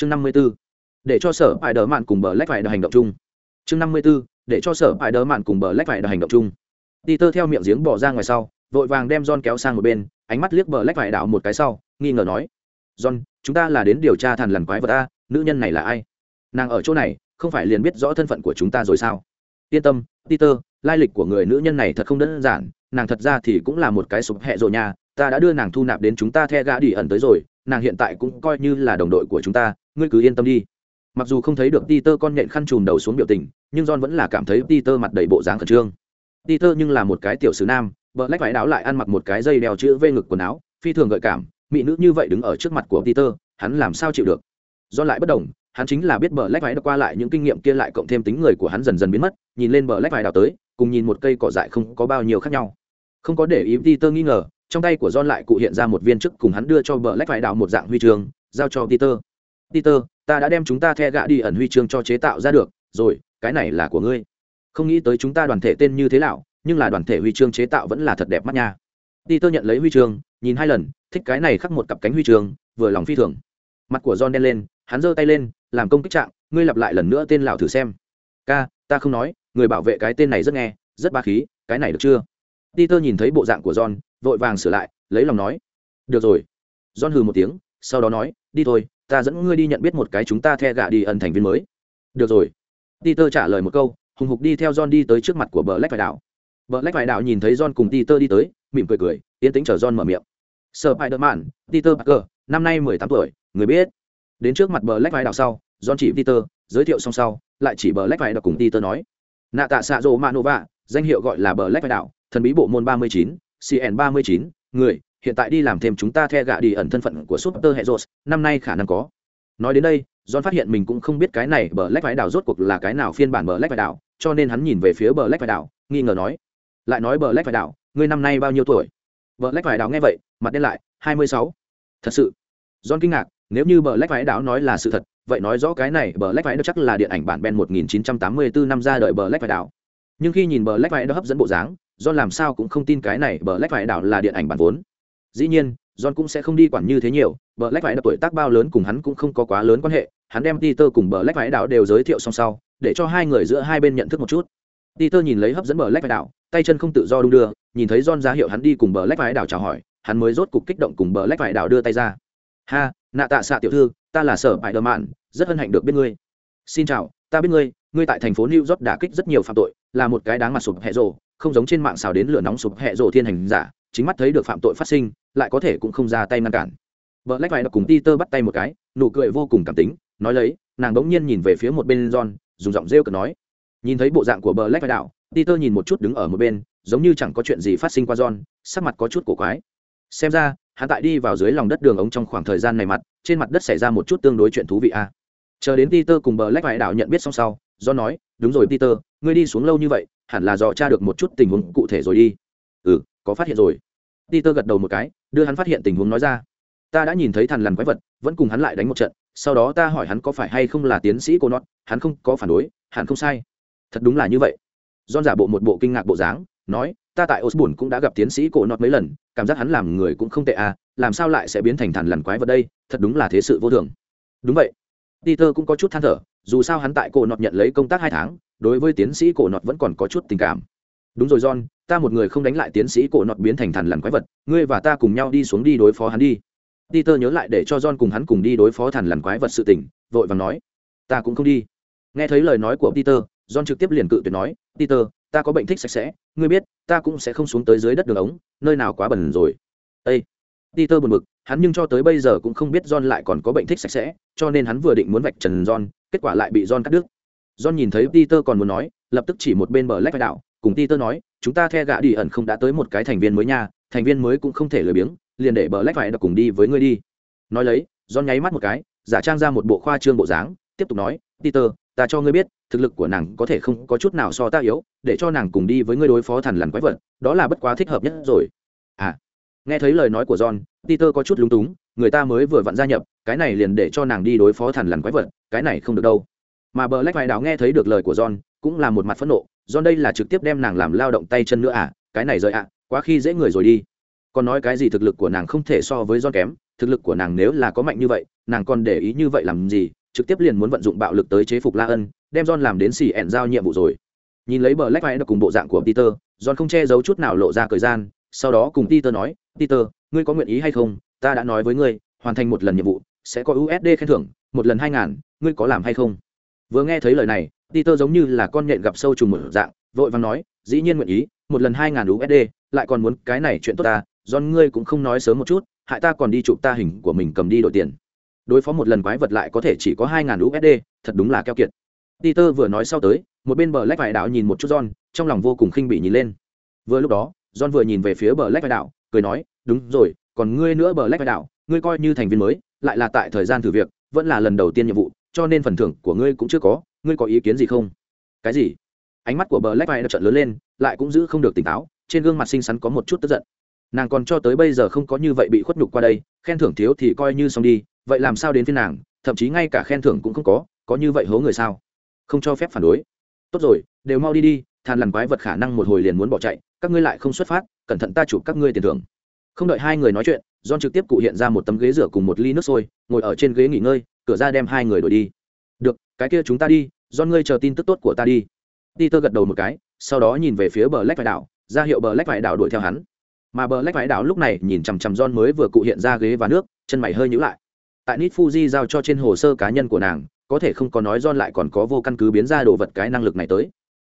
chương năm mươi b ố để cho sở bài đỡ mạn cùng bờ lách phải đ hành động chung. Chương năm mươi b ố để cho sở bài đỡ mạn cùng bờ lách phải đ hành động chung. Đi tơ theo miệng giếng bỏ ra ngoài sau, vội vàng đem john kéo sang một bên, ánh mắt liếc bờ lách phải đảo một cái sau, nghi ngờ nói, john, chúng ta là đến điều tra thằn lằn quái vật a, nữ nhân này là ai? Nàng ở chỗ này, không phải liền biết rõ thân phận của chúng ta rồi sao? Yên tâm, peter, lai lịch của người nữ nhân này thật không đơn giản, nàng thật ra thì cũng là một cái sụp hẹ rồi nha, ta đã đưa nàng thu nạp đến chúng ta the gã đi ẩn tới rồi, nàng hiện tại cũng coi như là đồng đội của chúng ta ngươi cứ yên tâm đi. Mặc dù không thấy được peter con nhện khăn chùm đầu xuống biểu tình, nhưng john vẫn là cảm thấy peter mặt đầy bộ dáng khẩn trương. Peter nhưng là một cái tiểu sứ nam vợ lách váy đáo lại ăn mặc một cái dây đeo chữ v ngực quần áo, phi thường gợi cảm, mỹ nữ như vậy đứng ở trước mặt của peter, hắn làm sao chịu được? Do lại bất đồng hắn chính là biết bờ lách váy đã qua lại những kinh nghiệm kia lại cộng thêm tính người của hắn dần dần biến mất, nhìn lên bờ lách váy đào tới, cùng nhìn một cây cỏ dại không có bao nhiêu khác nhau. Không có để ý peter nghi ngờ, trong tay của John lại cụ hiện ra một viên chức cùng hắn đưa cho bờ lách vải đảo một dạng huy chương, giao cho peter peter, ta đã đem chúng ta the gạ đi ẩn huy chương cho chế tạo ra được, rồi, cái này là của ngươi. Không nghĩ tới chúng ta đoàn thể tên như thế nào nhưng là đoàn thể huy chương chế tạo vẫn là thật đẹp mắt nha. Peter nhận lấy huy chương, nhìn hai lần, thích cái này khắc một cặp cánh huy chương, vừa lòng phi thường. Mặt của john đen lên, hắn giơ tay lên, làm công kích trạng, ngươi lặp lại lần nữa tên lão thử xem. Ca, ta không nói, người bảo vệ cái tên này rất nghe, rất ba khí, cái này được chưa? Peter nhìn thấy bộ dạng của john, vội vàng sửa lại, lấy lòng nói. Được rồi. John hừ một tiếng, sau đó nói, đi thôi ta dẫn ngươi đi nhận biết một cái chúng ta the gạ đi ẩn thành viên mới. Được rồi. Peter trả lời một câu, hùng hục đi theo john đi tới trước mặt của bờ lách vải đảo. Bờ lách vải đảo nhìn thấy john cùng peter đi tới, mỉm cười cười, yên tĩnh chờ john mở miệng. Sợ sơ đỡ mạn. peter parker, năm nay mười tám tuổi, người biết. Đến trước mặt bờ lách vải đảo sau, john chỉ peter, giới thiệu xong sau, lại chỉ bờ lách vải đảo cùng peter nói. Nạ tạ xạ rộ manova danh hiệu gọi là bờ lách vải đảo, thần bí bộ môn ba mươi chín cn ba mươi chín người, hiện tại đi làm thêm chúng ta the gạ đi ẩn thân phận của super hệ năm nay khả năng có. Nói đến đây, john phát hiện mình cũng không biết cái này bờ lách vải đảo rốt cuộc là cái nào phiên bản bờ lách vải đảo, cho nên hắn nhìn về phía bờ lách vải đảo, nghi ngờ nói, lại nói bờ lách vải đảo, ngươi năm nay bao nhiêu tuổi? Bờ lách vải đảo nghe vậy, mặt đen lại, hai mươi sáu. Thật sự, john kinh ngạc, nếu như bờ lách vải đảo nói là sự thật, vậy nói rõ cái này bờ lách vải đảo chắc là điện ảnh bản ben 1984 năm ra đời bờ lách vải đảo. Nhưng khi nhìn bờ lách vải đảo hấp dẫn bộ dáng John làm sao cũng không tin cái này bờ lách vải đảo là điện ảnh bản vốn. Dĩ nhiên, John cũng sẽ không đi quản như thế nhiều, bờ lách vải đảo tuổi tác bao lớn cùng hắn cũng không có quá lớn quan hệ, hắn đem Peter cùng bờ lách vải đảo đều giới thiệu xong sau, để cho hai người giữa hai bên nhận thức một chút. Peter nhìn lấy hấp dẫn bờ lách vải đảo, tay chân không tự do đung đưa, nhìn thấy John ra hiệu hắn đi cùng bờ lách vải đảo chào hỏi, hắn mới rốt cục kích động cùng bờ lách vải đảo đưa tay ra. "Ha, nạ tạ xạ tiểu thư, ta là Sở Bại Đờ Mạn, rất hân hạnh được biết ngươi." "Xin chào, ta biết ngươi, ngươi tại thành phố New York đã kích rất nhiều phạm tội, là một cái đáng mặt sụp hệ rồ, không giống trên mạng xào đến lửa nóng sụp hẹ rộ thiên hành giả, chính mắt thấy được phạm tội phát sinh, lại có thể cũng không ra tay ngăn cản. Vợ lách vải đọc cùng peter bắt tay một cái, nụ cười vô cùng cảm tính, nói lấy, nàng đ n g nhiên nhìn về phía một bên john, dùng giọng rêu cực nói. Nhìn thấy bộ dạng của bờ lách vải đạo, peter nhìn một chút đứng ở một bên, giống như chẳng có chuyện gì phát sinh qua john, sắc mặt có chút cổ quái. Xem ra, hắn tại đi vào dưới lòng đất đường ống trong khoảng thời gian này mặt, trên mặt đất xảy ra một chút tương đối chuyện thú vị a. Chờ đến peter cùng bờ lách vải đạo nhận biết xong sau, john nói, đúng rồi peter, ngươi đi xuống lâu như vậy hẳn là dò tra được một chút tình huống cụ thể rồi đi. Ừ có phát hiện rồi. Peter gật đầu một cái, đưa hắn phát hiện tình huống nói ra. Ta đã nhìn thấy thằn lằn quái vật, vẫn cùng hắn lại đánh một trận, sau đó ta hỏi hắn có phải hay không là tiến sĩ cô nót hắn không có phản đối hắn không sai. Thật đúng là như vậy. Don giả bộ một bộ kinh ngạc bộ dáng, nói, ta tại osborne cũng đã gặp tiến sĩ cổ nọt mấy lần, cảm giác hắn làm người cũng không tệ à làm sao lại sẽ biến thành thằn lằn quái vật đây, thật đúng là thế sự vô thường. Đúng vậy. Peter cũng có chút than thở, dù sao hắn tại cổ nọt nhận lấy công tác hai tháng đối với tiến sĩ cổ nọt vẫn còn có chút tình cảm. Đúng rồi, john, ta một người không đánh lại tiến sĩ cổ nọt biến thành thằn lằn quái vật, ngươi và ta cùng nhau đi xuống đi đối phó hắn đi. Peter nhớ lại để cho john cùng hắn cùng đi đối phó thằn lằn quái vật sự tình, vội vàng nói, ta cũng không đi. Nghe thấy lời nói của peter, john trực tiếp liền cự tuyệt nói, peter, ta có bệnh thích sạch sẽ, ngươi biết, ta cũng sẽ không xuống tới dưới đất đường ống, nơi nào quá bẩn rồi. Ây peter buồn bực, hắn nhưng cho tới bây giờ cũng không biết john lại còn có bệnh thích sạch sẽ, cho nên hắn vừa định muốn vạch trần john, kết quả lại bị john cắt đứt. John nhìn thấy Peter còn muốn nói, lập tức chỉ một bên bờ lách vai đạo, cùng Peter nói, chúng ta the gạ đi ẩn không đã tới một cái thành viên mới nha, thành viên mới cũng không thể lười biếng, liền để bờ lách vai đạo cùng đi với ngươi đi. Nói lấy, John nháy mắt một cái, giả trang ra một bộ khoa trương bộ dáng, tiếp tục nói, Peter, ta cho ngươi biết, thực lực của nàng có thể không có chút nào so ta yếu, để cho nàng cùng đi với ngươi đối phó thần lằn quái vật, đó là bất quá thích hợp nhất rồi. À. Nghe thấy lời nói của John, Peter có chút lúng túng, người ta mới vừa vặn gia nhập, cái này liền để cho nàng đi đối phó thần lằn quái vật, cái này không được đâu mà bờ lách vai đào nghe thấy được lời của john, cũng là một mặt phẫn nộ. John đây là trực tiếp đem nàng làm lao động tay chân nữa à? Cái này rời ạ, quá khi dễ người rồi đi. Còn nói cái gì thực lực của nàng không thể so với john kém, thực lực của nàng nếu là có mạnh như vậy, nàng còn để ý như vậy làm gì? Trực tiếp liền muốn vận dụng bạo lực tới chế phục la ân, đem john làm đến xì ẹn giao nhiệm vụ rồi. Nhìn lấy bờ lách vai cùng bộ dạng của peter, john không che giấu chút nào lộ ra thời gian, sau đó cùng peter nói, peter, ngươi có nguyện ý hay không? Ta đã nói với ngươi, hoàn thành một lần nhiệm vụ, sẽ có usd khen thưởng, một lần hai ngàn, ngươi có làm hay không? Vừa nghe thấy lời này peter giống như là con nhện gặp sâu trùng một dạng vội vàng nói dĩ nhiên nguyện ý một lần hai ngàn usd lại còn muốn cái này chuyện tốt ta John ngươi cũng không nói sớm một chút hại ta còn đi chụp ta hình của mình cầm đi đổi tiền. Đối phó một lần quái vật lại có thể chỉ có hai ngàn usd thật đúng là keo kiệt. Peter vừa nói sau tới một bên bờ lách vải đảo nhìn một chút john trong lòng vô cùng khinh bị nhìn lên. Vừa lúc đó john vừa nhìn về phía bờ lách vải đảo, cười nói đúng rồi còn ngươi nữa bờ lách vải đảo, ngươi coi như thành viên mới lại là tại thời gian thử việc vẫn là lần đầu tiên nhiệm vụ cho nên phần thưởng của ngươi cũng chưa có, ngươi có ý kiến gì không? Cái gì? Ánh mắt của bờ lách Vai đạo trận lớn lên, lại cũng giữ không được tỉnh táo, trên gương mặt xinh xắn có một chút tức giận. Nàng còn cho tới bây giờ không có như vậy bị khuất nhục qua đây, khen thưởng thiếu thì coi như xong đi, vậy làm sao đến phiên nàng, thậm chí ngay cả khen thưởng cũng không có có như vậy hố người sao? Không cho phép phản đối. Tốt rồi, đều mau đi đi than lằn quái vật khả năng một hồi liền muốn bỏ chạy, các ngươi lại không xuất phát, cẩn thận ta chụp các ngươi tiền thưởng. Không đợi hai người nói chuyện, john trực tiếp cụ hiện ra một tấm ghế rửa cùng một ly nước sôi, ngồi ở trên ghế nghỉ ngơi cửa ra đem hai người đổi đi. Được, cái kia chúng ta đi do ngươi chờ tin tức tốt của ta đi. Peter gật đầu một cái, sau đó nhìn về phía bờ lách vải đảo, ra hiệu bờ lách vải đảo đuổi theo hắn. Mà bờ lách vải đảo lúc này nhìn chằm chằm john mới vừa cụ hiện ra ghế và nước, chân mày hơi nhữ lại. Tại nit fuji giao cho trên hồ sơ cá nhân của nàng, có thể không có nói john lại còn có vô căn cứ biến ra đồ vật cái năng lực này tới.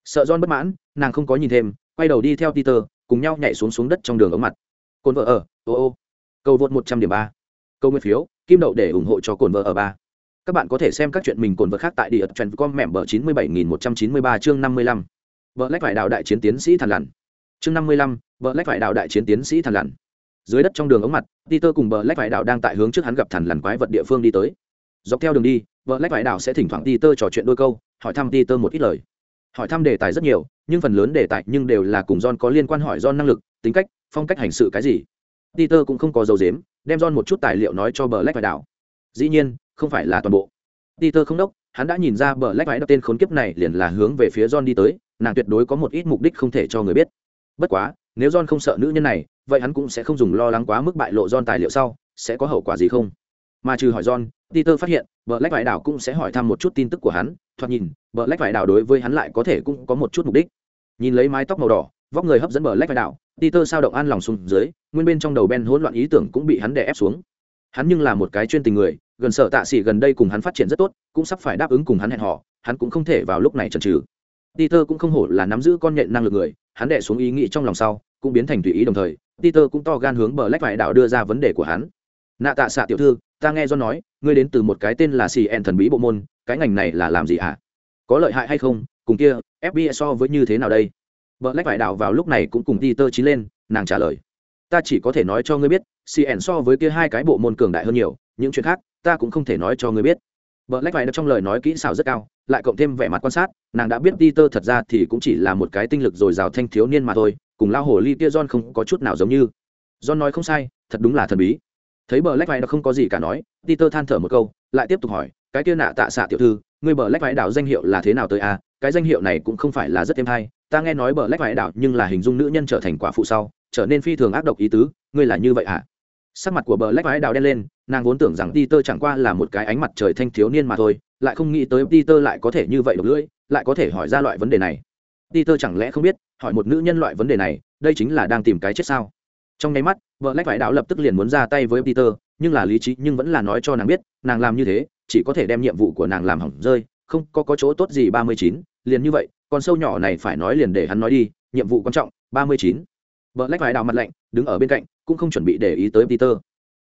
Sợ john bất mãn, nàng không có nhìn thêm, quay đầu đi theo peter, cùng nhau nhảy xuống xuống đất trong đường ống mặt. Cồn vợ ở, ô ô. Cầu vượt một trăm điểm ba. Câu nguyên phiếu kim đậu để ủng hộ cho cồn vợ ở ba. Các bạn có thể xem các chuyện mình cồn vợ khác tại địa trần com mẹm bờ chín mươi bảy nghìn một trăm chín mươi ba chương năm mươi lăm. Vợ lách phải đạo đại chiến tiến sĩ thằn lằn. Chương năm mươi lăm, vợ lách phải đạo đại chiến tiến sĩ thằn lằn. Dưới đất trong đường ống mặt, peter cùng vợ lách vải đạo đang tại hướng trước hắn gặp thằn lằn quái vật địa phương đi tới. Dọc theo đường đi, vợ lách vải đạo sẽ thỉnh thoảng peter trò chuyện đôi câu, hỏi thăm peter một ít lời. Hỏi thăm đề tài rất nhiều, nhưng phần lớn đề tài nhưng đều là cùng john có liên quan hỏi john năng lực, tính cách, phong cách hành sự cái gì. Peter cũng không có dấu dếm đem john một chút tài liệu nói cho bờ lách vải đảo. dĩ nhiên không phải là toàn bộ peter không đốc hắn đã nhìn ra bờ lách vải đảo tên khốn kiếp này liền là hướng về phía john đi tới nàng tuyệt đối có một ít mục đích không thể cho người biết bất quá nếu john không sợ nữ nhân này vậy hắn cũng sẽ không dùng lo lắng quá mức bại lộ John tài liệu sau sẽ có hậu quả gì không mà trừ hỏi John, Peter phát hiện, Black Vải Đảo cũng sẽ hỏi thăm một chút tin tức của hắn, thoạt nhìn, Black Vải Đảo đối với hắn lại có thể cũng có một chút mục đích. Nhìn lấy mái tóc màu đỏ, vóc người hấp dẫn Black Vải Đảo, Peter sao động an lòng xuống dưới, nguyên bên trong đầu Ben hỗn loạn ý tưởng cũng bị hắn đè ép xuống. Hắn nhưng là một cái chuyên tình người, gần sợ tạ sĩ gần đây cùng hắn phát triển rất tốt, cũng sắp phải đáp ứng cùng hắn hẹn hò, hắn cũng không thể vào lúc này chần chừ. Peter cũng không hổ là nắm giữ con nhện năng lực người, hắn đè xuống ý nghĩ trong lòng sau, cũng biến thành tùy ý đồng thời, Peter cũng to gan hướng bờ lách vải đảo đưa ra vấn đề của hắn. Nạ tạ xạ tiểu thư, ta nghe do nói, ngươi đến từ một cái tên là CN thần bí bộ môn, cái ngành này là làm gì à? Có lợi hại hay không? Cùng kia, FBI so với như thế nào đây? Bờ lách vải đảo vào lúc này cũng cùng Peter chín lên, nàng trả lời. Ta chỉ có thể nói cho ngươi biết, CN so với kia hai cái bộ môn cường đại hơn nhiều, những chuyện khác, ta cũng không thể nói cho ngươi biết. Bờ lách vải trong lời nói kỹ xảo rất cao, lại cộng thêm vẻ mặt quan sát, nàng đã biết Peter thật ra thì cũng chỉ là một cái tinh lực dồi dào thanh thiếu niên mà thôi, cùng lao hồ ly kia John không có chút nào giống như. John nói không sai, thật đúng là thần bí. Thấy bờ lách vai không có gì cả nói, Peter than thở một câu, lại tiếp tục hỏi, cái kia nạ tạ xạ tiểu thư, ngươi bờ lách vai đảo danh hiệu là thế nào tới a? À? Cái danh hiệu này cũng không phải là rất êm hay, ta nghe nói bờ lách vải đảo nhưng là hình dung nữ nhân trở thành quả phụ sau, trở nên phi thường ác độc ý tứ, ngươi là như vậy à? Sắc mặt của bờ lách vải đảo đen lên, nàng vốn tưởng rằng Peter chẳng qua là một cái ánh mặt trời thanh thiếu niên mà thôi, lại không nghĩ tới Peter lại có thể như vậy độc lưỡi, lại có thể hỏi ra loại vấn đề này. Peter chẳng lẽ không biết, hỏi một nữ nhân loại vấn đề này, đây chính là đang tìm cái chết sao? Trong nháy mắt, vợ lách vải đạo lập tức liền muốn ra tay với Peter, nhưng là lý trí nhưng vẫn là nói cho nàng biết, nàng làm như thế, chỉ có thể đem nhiệm vụ của nàng làm hỏng rơi, không có có chỗ tốt gì ba mươi chín, liền như vậy, con sâu nhỏ này phải nói liền để hắn nói đi, nhiệm vụ quan trọng, ba mươi chín. Bờ Lách Vải Đạo mặt lạnh, đứng ở bên cạnh, cũng không chuẩn bị để ý tới Peter.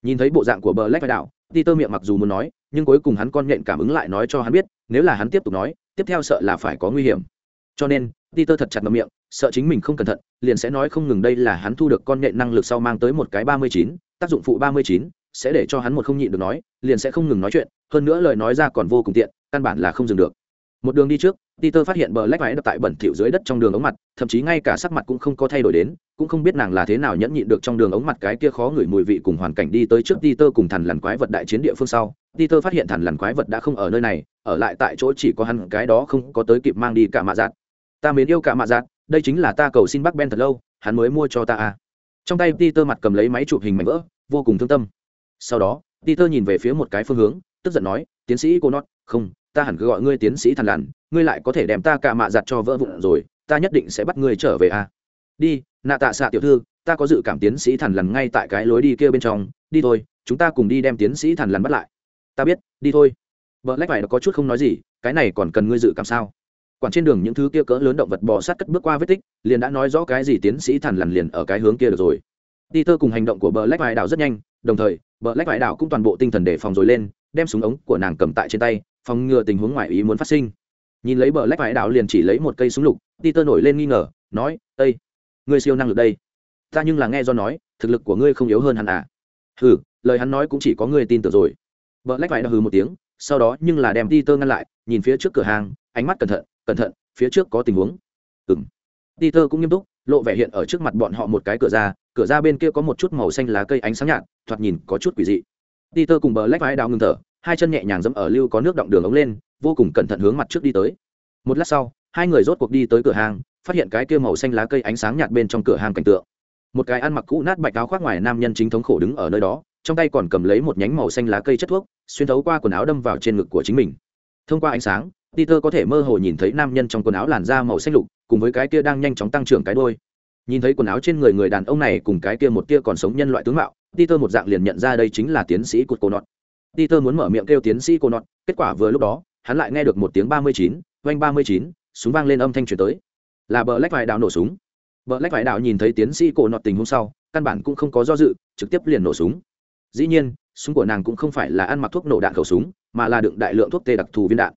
Nhìn thấy bộ dạng của Bờ Lách Vải Đạo, Peter miệng mặc dù muốn nói, nhưng cuối cùng hắn con nhện cảm ứng lại nói cho hắn biết, nếu là hắn tiếp tục nói, tiếp theo sợ là phải có nguy hiểm. Cho nên, Peter thật chặt ngậm miệng, sợ chính mình không cẩn thận, liền sẽ nói không ngừng đây là hắn thu được con nhện năng lực sau mang tới một cái ba mươi chín, tác dụng phụ ba mươi chín, sẽ để cho hắn một không nhịn được nói, liền sẽ không ngừng nói chuyện, hơn nữa lời nói ra còn vô cùng tiện, căn bản là không dừng được. Một đường đi trước, Peter phát hiện bờ lách váy đập tại bẩn thỉu dưới đất trong đường ống mặt, thậm chí ngay cả sắc mặt cũng không có thay đổi đến, cũng không biết nàng là thế nào nhẫn nhịn được trong đường ống mặt cái kia khó ngửi mùi vị cùng hoàn cảnh đi tới trước Peter cùng thần lằn quái vật đại chiến địa phương sau. Peter phát hiện thần lằn quái vật đã không ở nơi này, ở lại tại chỗ chỉ có hắn cái đó không có tới kịp mang đi cả mạ giạt. Ta mến yêu cả mạ giạt, đây chính là ta cầu xin bác Ben thật lâu, hắn mới mua cho ta à. Trong tay Peter mặt cầm lấy máy chụp hình mảnh vỡ, vô cùng thương tâm. sau đó peter nhìn về phía một cái phương hướng tức giận nói tiến sĩ cô nót không ta hẳn cứ gọi ngươi tiến sĩ thằn lằn ngươi lại có thể đem ta cả mạ giặt cho vỡ vụn rồi, ta nhất định sẽ bắt ngươi trở về a đi, nạ tạ xạ tiểu thư, ta có dự cảm tiến sĩ thằn lằn ngay tại cái lối đi kia bên trong, đi thôi, chúng ta cùng đi đem tiến sĩ thằn lằn bắt lại. Ta biết, đi thôi. Vợ lách phải có chút không nói gì, cái này còn cần ngươi dự cảm sao? Quản trên đường những thứ kia cỡ lớn động vật bò sát cất bước qua vết tích, liền đã nói rõ cái gì tiến sĩ thằn lằn liền ở cái hướng kia được rồi. Đi Peter cùng hành động của bờ lách vải đảo rất nhanh, đồng thời, bờ lách vải đảo cũng toàn bộ tinh thần đề phòng rồi lên, đem súng ống của nàng cầm tại trên tay phòng ngừa tình huống ngoài ý muốn phát sinh. Nhìn lấy bờ lách vải đảo liền chỉ lấy một cây súng lục, Peter nổi lên nghi ngờ, nói ây ngươi siêu năng lực đây. Ta nhưng là nghe do nói, thực lực của ngươi không yếu hơn hắn à? Hừ, lời hắn nói cũng chỉ có ngươi tin tưởng rồi. Bờ lách vải đảo hừ một tiếng, sau đó nhưng là đem Peter ngăn lại, nhìn phía trước cửa hàng, ánh mắt cẩn thận cẩn thận, phía trước có tình huống. Ừm. Peter cũng nghiêm túc, lộ vẻ hiện ở trước mặt bọn họ một cái cửa ra cửa ra bên kia có một chút màu xanh lá cây ánh sáng nhạt, thoạt nhìn có chút quỷ dị. Peter cùng bờ lách vải đảo ngừng thở hai chân nhẹ nhàng dẫm ở lưu có nước động đường ống lên, vô cùng cẩn thận hướng mặt trước đi tới. Một lát sau, hai người rốt cuộc đi tới cửa hàng, phát hiện cái kia màu xanh lá cây ánh sáng nhạt bên trong cửa hàng cảnh tượng. Một cái ăn mặc cũ nát bạch áo khoác ngoài nam nhân chính thống khổ đứng ở nơi đó, trong tay còn cầm lấy một nhánh màu xanh lá cây chất thuốc, xuyên thấu qua quần áo đâm vào trên ngực của chính mình. Thông qua ánh sáng, peter có thể mơ hồ nhìn thấy nam nhân trong quần áo làn da màu xanh lục, cùng với cái kia đang nhanh chóng tăng trưởng cái đôi nhìn thấy quần áo trên người người đàn ông này cùng cái kia một kia còn sống nhân loại tướng mạo, peter một dạng liền nhận ra đây chính là tiến sĩ cụt cô nọt peter muốn mở miệng kêu tiến sĩ cô nọt kết quả vừa lúc đó, hắn lại nghe được một tiếng ba mươi chín oanh ba mươi chín, súng vang lên âm thanh truyền tới. Là bờ lách vải Đạo nổ súng. Bờ lách vải Đạo nhìn thấy tiến sĩ cô nọt tình huống sau, căn bản cũng không có do dự, trực tiếp liền nổ súng. Dĩ nhiên, súng của nàng cũng không phải là ăn mặc thuốc nổ đạn khẩu súng, mà là đựng đại lượng thuốc tê đặc thù viên đạn.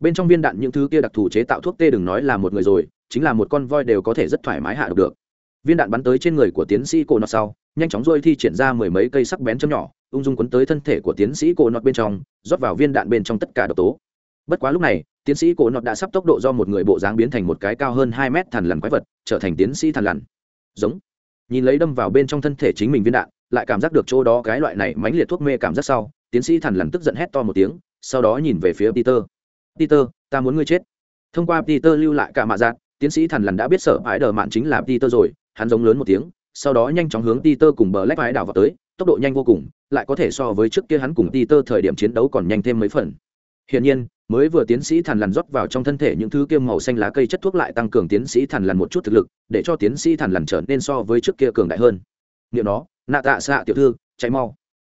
Bên trong viên đạn những thứ kia đặc thù chế tạo thuốc tê đừng nói là một người rồi, chính là một con voi đều có thể rất thoải mái hạ được được viên đạn bắn tới trên người của tiến sĩ cổ nọt sau, nhanh chóng rôi thi triển ra mười mấy cây sắc bén châm nhỏ, ung dung quấn tới thân thể của tiến sĩ cổ nọt bên trong, rót vào viên đạn bên trong tất cả độc tố. Bất quá lúc này, tiến sĩ cổ nọt đã sắp tốc độ do một người bộ dáng biến thành một cái cao hơn hai mét thằn lằn quái vật, trở thành tiến sĩ thằn lằn. Giống. Nhìn lấy đâm vào bên trong thân thể chính mình viên đạn, lại cảm giác được chỗ đó cái loại này mãnh liệt thuốc mê cảm giác sau, tiến sĩ thằn lằn tức giận hét to một tiếng, sau đó nhìn về phía peter. Peter, ta muốn ngươi chết. Thông qua peter lưu lại cả mạ dạng tiến sĩ thằn lằn đã biết sợ ái đờ mạn chính là peter rồi hắn giống lớn một tiếng sau đó nhanh chóng hướng Peter cùng bờ lách vái đảo vào tới, tốc độ nhanh vô cùng, lại có thể so với trước kia hắn cùng Peter thời điểm chiến đấu còn nhanh thêm mấy phần. Hiển nhiên, mới vừa tiến sĩ thần lằn rót vào trong thân thể những thứ kia màu xanh lá cây chất thuốc lại tăng cường tiến sĩ thần lằn một chút thực lực, để cho tiến sĩ thần lằn trở nên so với trước kia cường đại hơn. Niệm nó, nạ tạ xạ tiểu thư, chạy mau.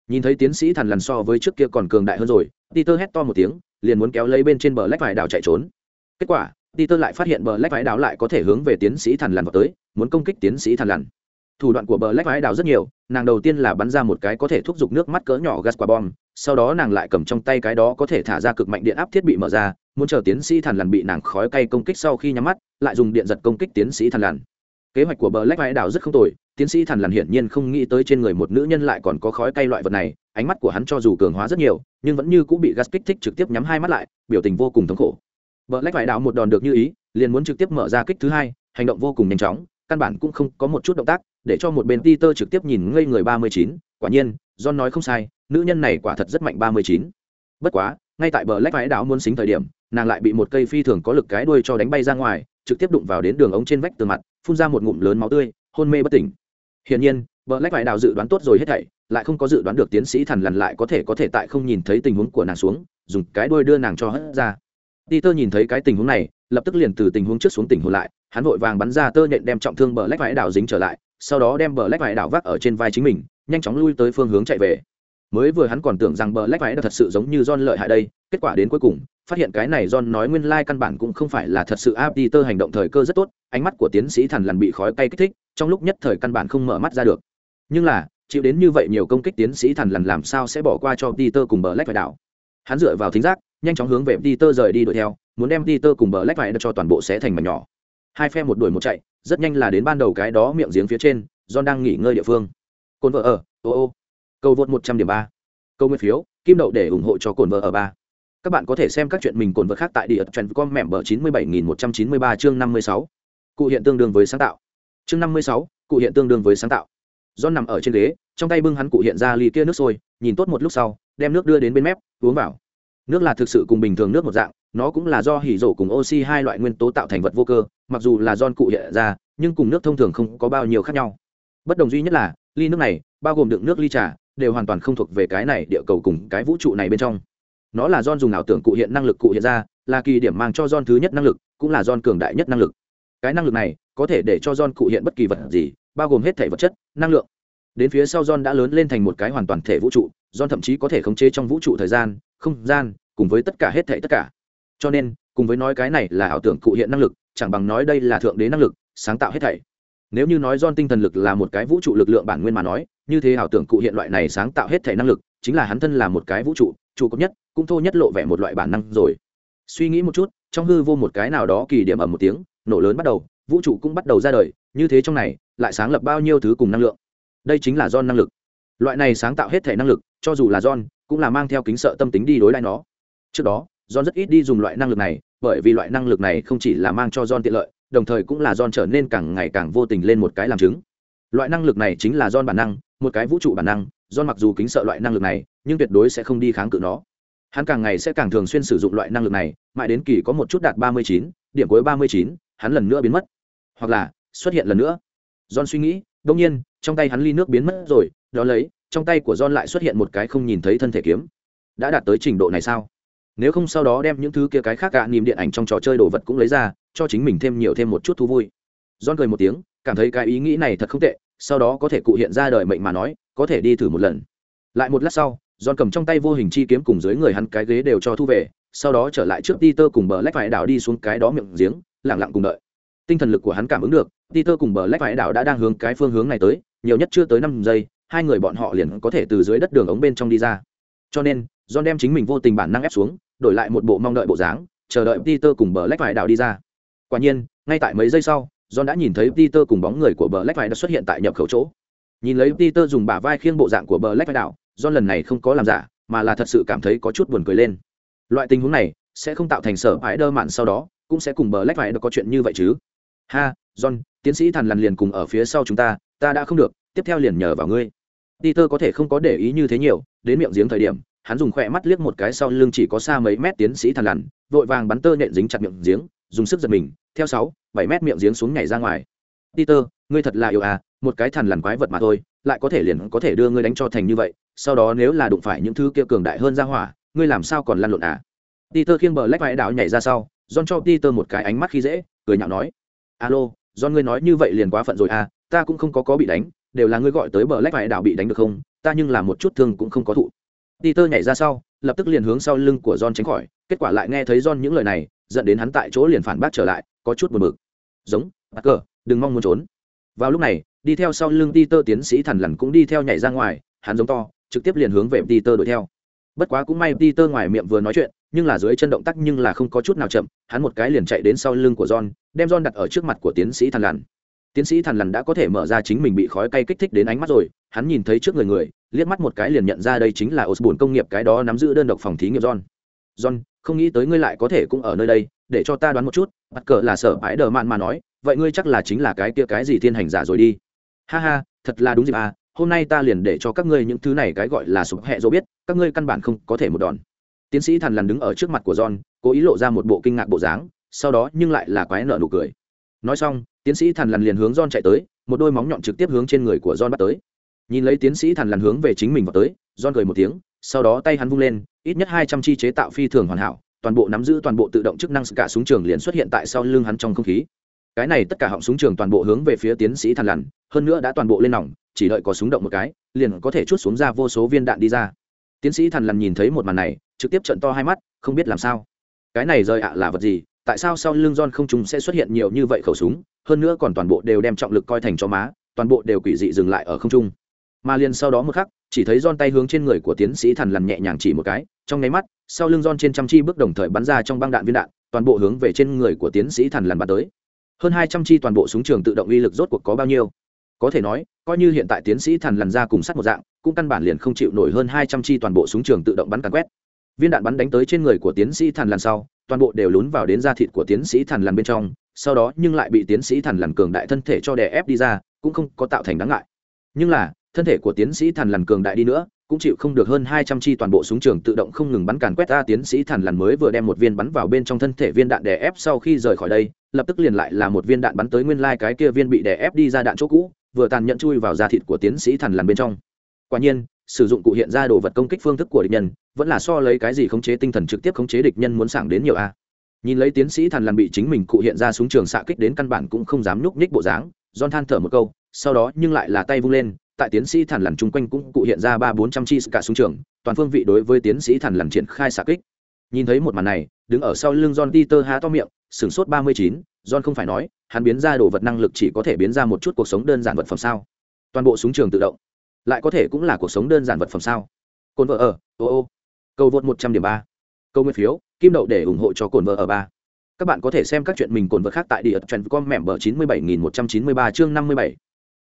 Nhìn thấy tiến sĩ thần lằn so với trước kia còn cường đại hơn rồi, Peter hét to một tiếng, liền muốn kéo lấy bên trên bờ lách vải đảo chạy trốn. Kết quả, Peter lại phát hiện bờ lách vải đảo lại có thể hướng về tiến sĩ thần lằn vào tới, muốn công kích tiến sĩ thần lằn. Thủ đoạn của bờ lách vái đào rất nhiều nàng đầu tiên là bắn ra một cái có thể thúc giục nước mắt cỡ nhỏ gas quả bom sau đó nàng lại cầm trong tay cái đó có thể thả ra cực mạnh điện áp thiết bị mở ra muốn chờ tiến sĩ thần lằn bị nàng khói cay công kích sau khi nhắm mắt lại dùng điện giật công kích tiến sĩ thần lằn. Kế hoạch của bờ lách vái đào rất không tồi tiến sĩ thần lằn hiển nhiên không nghĩ tới trên người một nữ nhân lại còn có khói cay loại vật này ánh mắt của hắn cho dù cường hóa rất nhiều nhưng vẫn như cũng bị gas kích thích trực tiếp nhắm hai mắt lại biểu tình vô cùng thống khổ bờ lách vải đạo một đòn được như ý liền muốn trực tiếp mở ra kích thứ hai hành động vô cùng nhanh chóng căn bản cũng không có một chút động tác để cho một bên Peter trực tiếp nhìn ngây người 39, quả nhiên, John nói không sai, nữ nhân này quả thật rất mạnh 39. Bất quá, ngay tại bờ lách vãi đáo muốn xính thời điểm, nàng lại bị một cây phi thường có lực cái đuôi cho đánh bay ra ngoài, trực tiếp đụng vào đến đường ống trên vách tường mặt, phun ra một ngụm lớn máu tươi, hôn mê bất tỉnh. Hiển nhiên, bờ lách vãi đào dự đoán tốt rồi hết thảy, lại không có dự đoán được tiến sĩ thần lần lại có thể có thể tại không nhìn thấy tình huống của nàng xuống, dùng cái đuôi đưa nàng cho hất ra. Peter nhìn thấy cái tình huống này, lập tức liền từ tình huống trước xuống tình huống lại, hắn vội vàng bắn ra tơ nhện đem trọng thương bờ lách vãi đảo dính trở lại, sau đó đem bờ lách vải đảo vác ở trên vai chính mình nhanh chóng lui tới phương hướng chạy về. Mới vừa hắn còn tưởng rằng bờ lách vải thật sự giống như John lợi hại đây kết quả đến cuối cùng phát hiện cái này John nói nguyên lai căn bản cũng không phải là thật sự áp Peter tơ hành động thời cơ rất tốt ánh mắt của tiến sĩ thần lần bị khói cay kích thích trong lúc nhất thời căn bản không mở mắt ra được. Nhưng là chịu đến như vậy nhiều công kích tiến sĩ thần lần làm sao sẽ bỏ qua cho Peter cùng bờ lách vải đảo? Hắn dựa vào thính giác nhanh chóng hướng về Peter rời đi đuổi theo, muốn đem Peter cùng bờ phải được cho toàn bộ sẽ thành mảnh nhỏ. Hai phe một đuổi một chạy, rất nhanh là đến ban đầu cái đó miệng giếng phía trên, John đang nghỉ ngơi địa phương. Cồn vợ ở, ô ô. Câu vượt một trăm điểm ba. Câu nguyên phiếu, kim đậu để ủng hộ cho cồn vợ ở 3. các bạn có thể xem các chuyện mình cồn vợ khác tại địa truyện com mềm bờ chín mươi bảy nghìn một trăm chín mươi ba chương năm mươi sáu. Cụ hiện tương đương với sáng tạo. Chương năm mươi sáu, cụ hiện tương đương với sáng tạo. John nằm ở trên ghế, trong tay bưng hắn cụ hiện ra ly kia nước sôi, nhìn tốt một lúc sau, đem nước đưa đến bên mép, uống vào nước là thực sự cùng bình thường nước một dạng, nó cũng là do hỉ rổ cùng oxy hai loại nguyên tố tạo thành vật vô cơ, mặc dù là don cụ hiện ra, nhưng cùng nước thông thường không có bao nhiêu khác nhau. Bất đồng duy nhất là, ly nước này, bao gồm đựng nước ly trà, đều hoàn toàn không thuộc về cái này địa cầu cùng cái vũ trụ này bên trong. Nó là don dùng ảo tưởng cụ hiện năng lực cụ hiện ra, là kỳ điểm mang cho don thứ nhất năng lực, cũng là don cường đại nhất năng lực. Cái năng lực này, có thể để cho don cụ hiện bất kỳ vật gì, bao gồm hết thể vật chất, năng lượng. Đến phía sau don đã lớn lên thành một cái hoàn toàn thể vũ trụ don thậm chí có thể khống chế trong vũ trụ thời gian không gian, cùng với tất cả hết thảy tất cả. Cho nên, cùng với nói cái này là ảo tưởng cụ hiện năng lực, chẳng bằng nói đây là thượng đế năng lực, sáng tạo hết thảy. Nếu như nói don tinh thần lực là một cái vũ trụ lực lượng bản nguyên mà nói, như thế ảo tưởng cụ hiện loại này sáng tạo hết thảy năng lực, chính là hắn thân là một cái vũ trụ trụ cấp nhất, cũng thô nhất lộ vẻ một loại bản năng rồi. Suy nghĩ một chút, trong hư vô một cái nào đó kỳ điểm ầm một tiếng, nổ lớn bắt đầu, vũ trụ cũng bắt đầu ra đời, như thế trong này, lại sáng lập bao nhiêu thứ cùng năng lượng? Đây chính là don năng lực. Loại này sáng tạo hết thể năng lực, cho dù là don cũng là mang theo kính sợ tâm tính đi đối lại nó. Trước đó, John rất ít đi dùng loại năng lực này, bởi vì loại năng lực này không chỉ là mang cho John tiện lợi, đồng thời cũng là John trở nên càng ngày càng vô tình lên một cái làm chứng. Loại năng lực này chính là John bản năng, một cái vũ trụ bản năng, John mặc dù kính sợ loại năng lực này, nhưng tuyệt đối sẽ không đi kháng cự nó. Hắn càng ngày sẽ càng thường xuyên sử dụng loại năng lực này, mãi đến kỳ có một chút đạt ba mươi chín, điểm cuối ba mươi chín, hắn lần nữa biến mất. Hoặc là, xuất hiện lần nữa. John suy nghĩ đông nhiên, trong tay hắn ly nước biến mất rồi, đó lấy trong tay của john lại xuất hiện một cái không nhìn thấy thân thể kiếm. Đã đạt tới trình độ này sao? Nếu không sau đó đem những thứ kia cái khác gạ niềm điện ảnh trong trò chơi đồ vật cũng lấy ra cho chính mình thêm nhiều thêm một chút thú vui. John cười một tiếng cảm thấy cái ý nghĩ này thật không tệ sau đó có thể cụ hiện ra đời mệnh mà nói có thể đi thử một lần. Lại một lát sau John cầm trong tay vô hình chi kiếm cùng dưới người hắn cái ghế đều cho thu về, sau đó trở lại trước Peter cùng bờ lách phải đảo đi xuống cái đó miệng giếng, lặng lặng cùng đợi. Tinh thần lực của hắn cảm ứng được, Peter cùng bờ lách phải đảo đã đang hướng cái phương hướng này tới, nhiều nhất chưa tới năm giây, hai người bọn họ liền có thể từ dưới đất đường ống bên trong đi ra. Cho nên, John đem chính mình vô tình bản năng ép xuống, đổi lại một bộ mong đợi bộ dáng, chờ đợi Peter cùng bờ lách phải đảo đi ra. Quả nhiên, ngay tại mấy giây sau, John đã nhìn thấy Peter cùng bóng người của bờ lách phải đã xuất hiện tại nhập khẩu chỗ. Nhìn lấy Peter dùng bả vai khiêng bộ dạng của bờ lách phải đảo, John lần này không có làm giả mà là thật sự cảm thấy có chút buồn cười lên loại tình huống này sẽ không tạo thành sở hãi đơ mạn sau đó cũng sẽ cùng bờ lách phải được có chuyện như vậy chứ ha john tiến sĩ thần lằn liền cùng ở phía sau chúng ta ta đã không được tiếp theo liền nhờ vào ngươi. Peter có thể không có để ý như thế nhiều, đến miệng giếng thời điểm, hắn dùng khỏe mắt liếc một cái sau lưng chỉ có xa mấy mét tiến sĩ thần lằn, vội vàng bắn tơ nện dính chặt miệng giếng, dùng sức giật mình, theo sáu, bảy mét miệng giếng xuống nhảy ra ngoài. Peter, ngươi thật là yêu à một cái thần lằn quái vật mà thôi, lại có thể liền có thể đưa ngươi đánh cho thành như vậy, sau đó nếu là đụng phải những thứ kia cường đại hơn ra hỏa, ngươi làm sao còn lăn lộn à? Peter khiêng bờ lách vai đảo nhảy ra sau, john cho peter một cái ánh mắt khi dễ, cười nhạo nói, alo, john ngươi nói như vậy liền quá phận rồi à ta cũng không có có bị đánh đều là ngươi gọi tới bờ lách vải đảo bị đánh được không? Ta nhưng là một chút thương cũng không có thụ. Peter nhảy ra sau lập tức liền hướng sau lưng của john tránh khỏi. Kết quả lại nghe thấy john những lời này dẫn đến hắn tại chỗ liền phản bác trở lại có chút buồn bực. Giống bắt cờ đừng mong muốn trốn. Vào lúc này đi theo sau lưng Peter tiến sĩ thần lằn cũng đi theo nhảy ra ngoài, hắn giống to, trực tiếp liền hướng về Peter đuổi theo. Bất quá cũng may Peter ngoài miệng vừa nói chuyện, nhưng là dưới chân động tác nhưng là không có chút nào chậm, hắn một cái liền chạy đến sau lưng của John, đem John đặt ở trước mặt của tiến sĩ thần lằn. Tiến sĩ thần lằn đã có thể mở ra chính mình bị khói cay kích thích đến ánh mắt rồi, hắn nhìn thấy trước người người, liếc mắt một cái liền nhận ra đây chính là Osborne công nghiệp cái đó nắm giữ đơn độc phòng thí nghiệm John. John, không nghĩ tới ngươi lại có thể cũng ở nơi đây, để cho ta đoán một chút, bắt cờ là sở bãi đờ mạn mà nói, vậy ngươi chắc là chính là cái kia cái gì thiên hành giả rồi đi. Ha ha thật là đúng dịp à hôm nay ta liền để cho các ngươi những thứ này cái gọi là sụp hẹ dỗ biết các ngươi căn bản không có thể một đòn. Tiến sĩ thần lằn đứng ở trước mặt của john cố ý lộ ra một bộ kinh ngạc bộ dáng sau đó nhưng lại là quái nợ nụ cười. Nói xong tiến sĩ thần lằn liền hướng john chạy tới, một đôi móng nhọn trực tiếp hướng trên người của john bắt tới. Nhìn lấy tiến sĩ thần lằn hướng về chính mình vào tới, john cười một tiếng, sau đó tay hắn vung lên, ít nhất hai trăm chi chế tạo phi thường hoàn hảo, toàn bộ nắm giữ toàn bộ tự động chức năng, cả súng trường liền xuất hiện tại sau lưng hắn trong không khí. Cái này tất cả họng súng trường toàn bộ hướng về phía tiến sĩ thần lằn, hơn nữa đã toàn bộ lên nòng, chỉ đợi có súng động một cái, liền có thể chút xuống ra vô số viên đạn đi ra. Tiến sĩ thần lằn nhìn thấy một màn này, trực tiếp trận to hai mắt, không biết làm sao. Cái này rời ạ là vật gì? Tại sao sau lưng john không trùng sẽ xuất hiện nhiều như vậy khẩu súng? Hơn nữa còn toàn bộ đều đem trọng lực coi thành cho má, toàn bộ đều quỷ dị dừng lại ở không trung. Mà liền sau đó một khắc, chỉ thấy John tay hướng trên người của tiến sĩ thần lằn nhẹ nhàng chỉ một cái, trong nháy mắt, sau lưng John trên trăm chi bước đồng thời bắn ra trong băng đạn viên đạn, toàn bộ hướng về trên người của tiến sĩ thần lằn bắn tới. Hơn hai trăm chi toàn bộ súng trường tự động uy lực rốt cuộc có bao nhiêu? Có thể nói, coi như hiện tại tiến sĩ thần lằn ra cùng sắt một dạng, cũng căn bản liền không chịu nổi hơn hai trăm chi toàn bộ súng trường tự động bắn càn quét. Viên đạn bắn đánh tới trên người của tiến sĩ thần lằn sau toàn bộ đều lún vào đến da thịt của tiến sĩ thần lằn bên trong, sau đó nhưng lại bị tiến sĩ thần lằn cường đại thân thể cho đè ép đi ra, cũng không có tạo thành đáng ngại. Nhưng là, thân thể của tiến sĩ thần lằn cường đại đi nữa, cũng chịu không được hơn hai trăm chi toàn bộ súng trường tự động không ngừng bắn càn quét ra tiến sĩ thần lằn mới vừa đem một viên bắn vào bên trong thân thể viên đạn đè ép sau khi rời khỏi đây, lập tức liền lại là một viên đạn bắn tới nguyên lai cái kia viên bị đè ép đi ra đạn chỗ cũ, vừa tàn nhẫn chui vào da thịt của tiến sĩ thần lằn bên trong. Quả nhiên sử dụng cụ hiện ra đồ vật công kích phương thức của địch nhân, vẫn là so lấy cái gì khống chế tinh thần trực tiếp khống chế địch nhân muốn sảng đến nhiều a. Nhìn lấy tiến sĩ thần lằn bị chính mình cụ hiện ra súng trường xạ kích đến căn bản cũng không dám nhúc nhích bộ dáng, john than thở một câu, sau đó nhưng lại là tay vung lên, tại tiến sĩ thần lằn chung quanh cũng cụ hiện ra ba bốn trăm chi cả súng trường, toàn phương vị đối với tiến sĩ thần lằn triển khai xạ kích. Nhìn thấy một màn này, đứng ở sau lưng john peter há to miệng, sửng sốt ba mươi chín, john không phải nói, hắn biến ra đồ vật năng lực chỉ có thể biến ra một chút cuộc sống đơn giản vật phẩm sao? Toàn bộ súng trường tự động lại có thể cũng là cuộc sống đơn giản vật phẩm sao? Cồn vợ ở, ô ô. Cầu vượt một trăm điểm ba. Câu nguyên phiếu, kim đậu để ủng hộ cho cồn vợ ở ba. Các bạn có thể xem các chuyện mình cồn vợ khác tại địa trần com mẹm bờ chín mươi bảy nghìn một trăm chín mươi ba chương năm mươi bảy.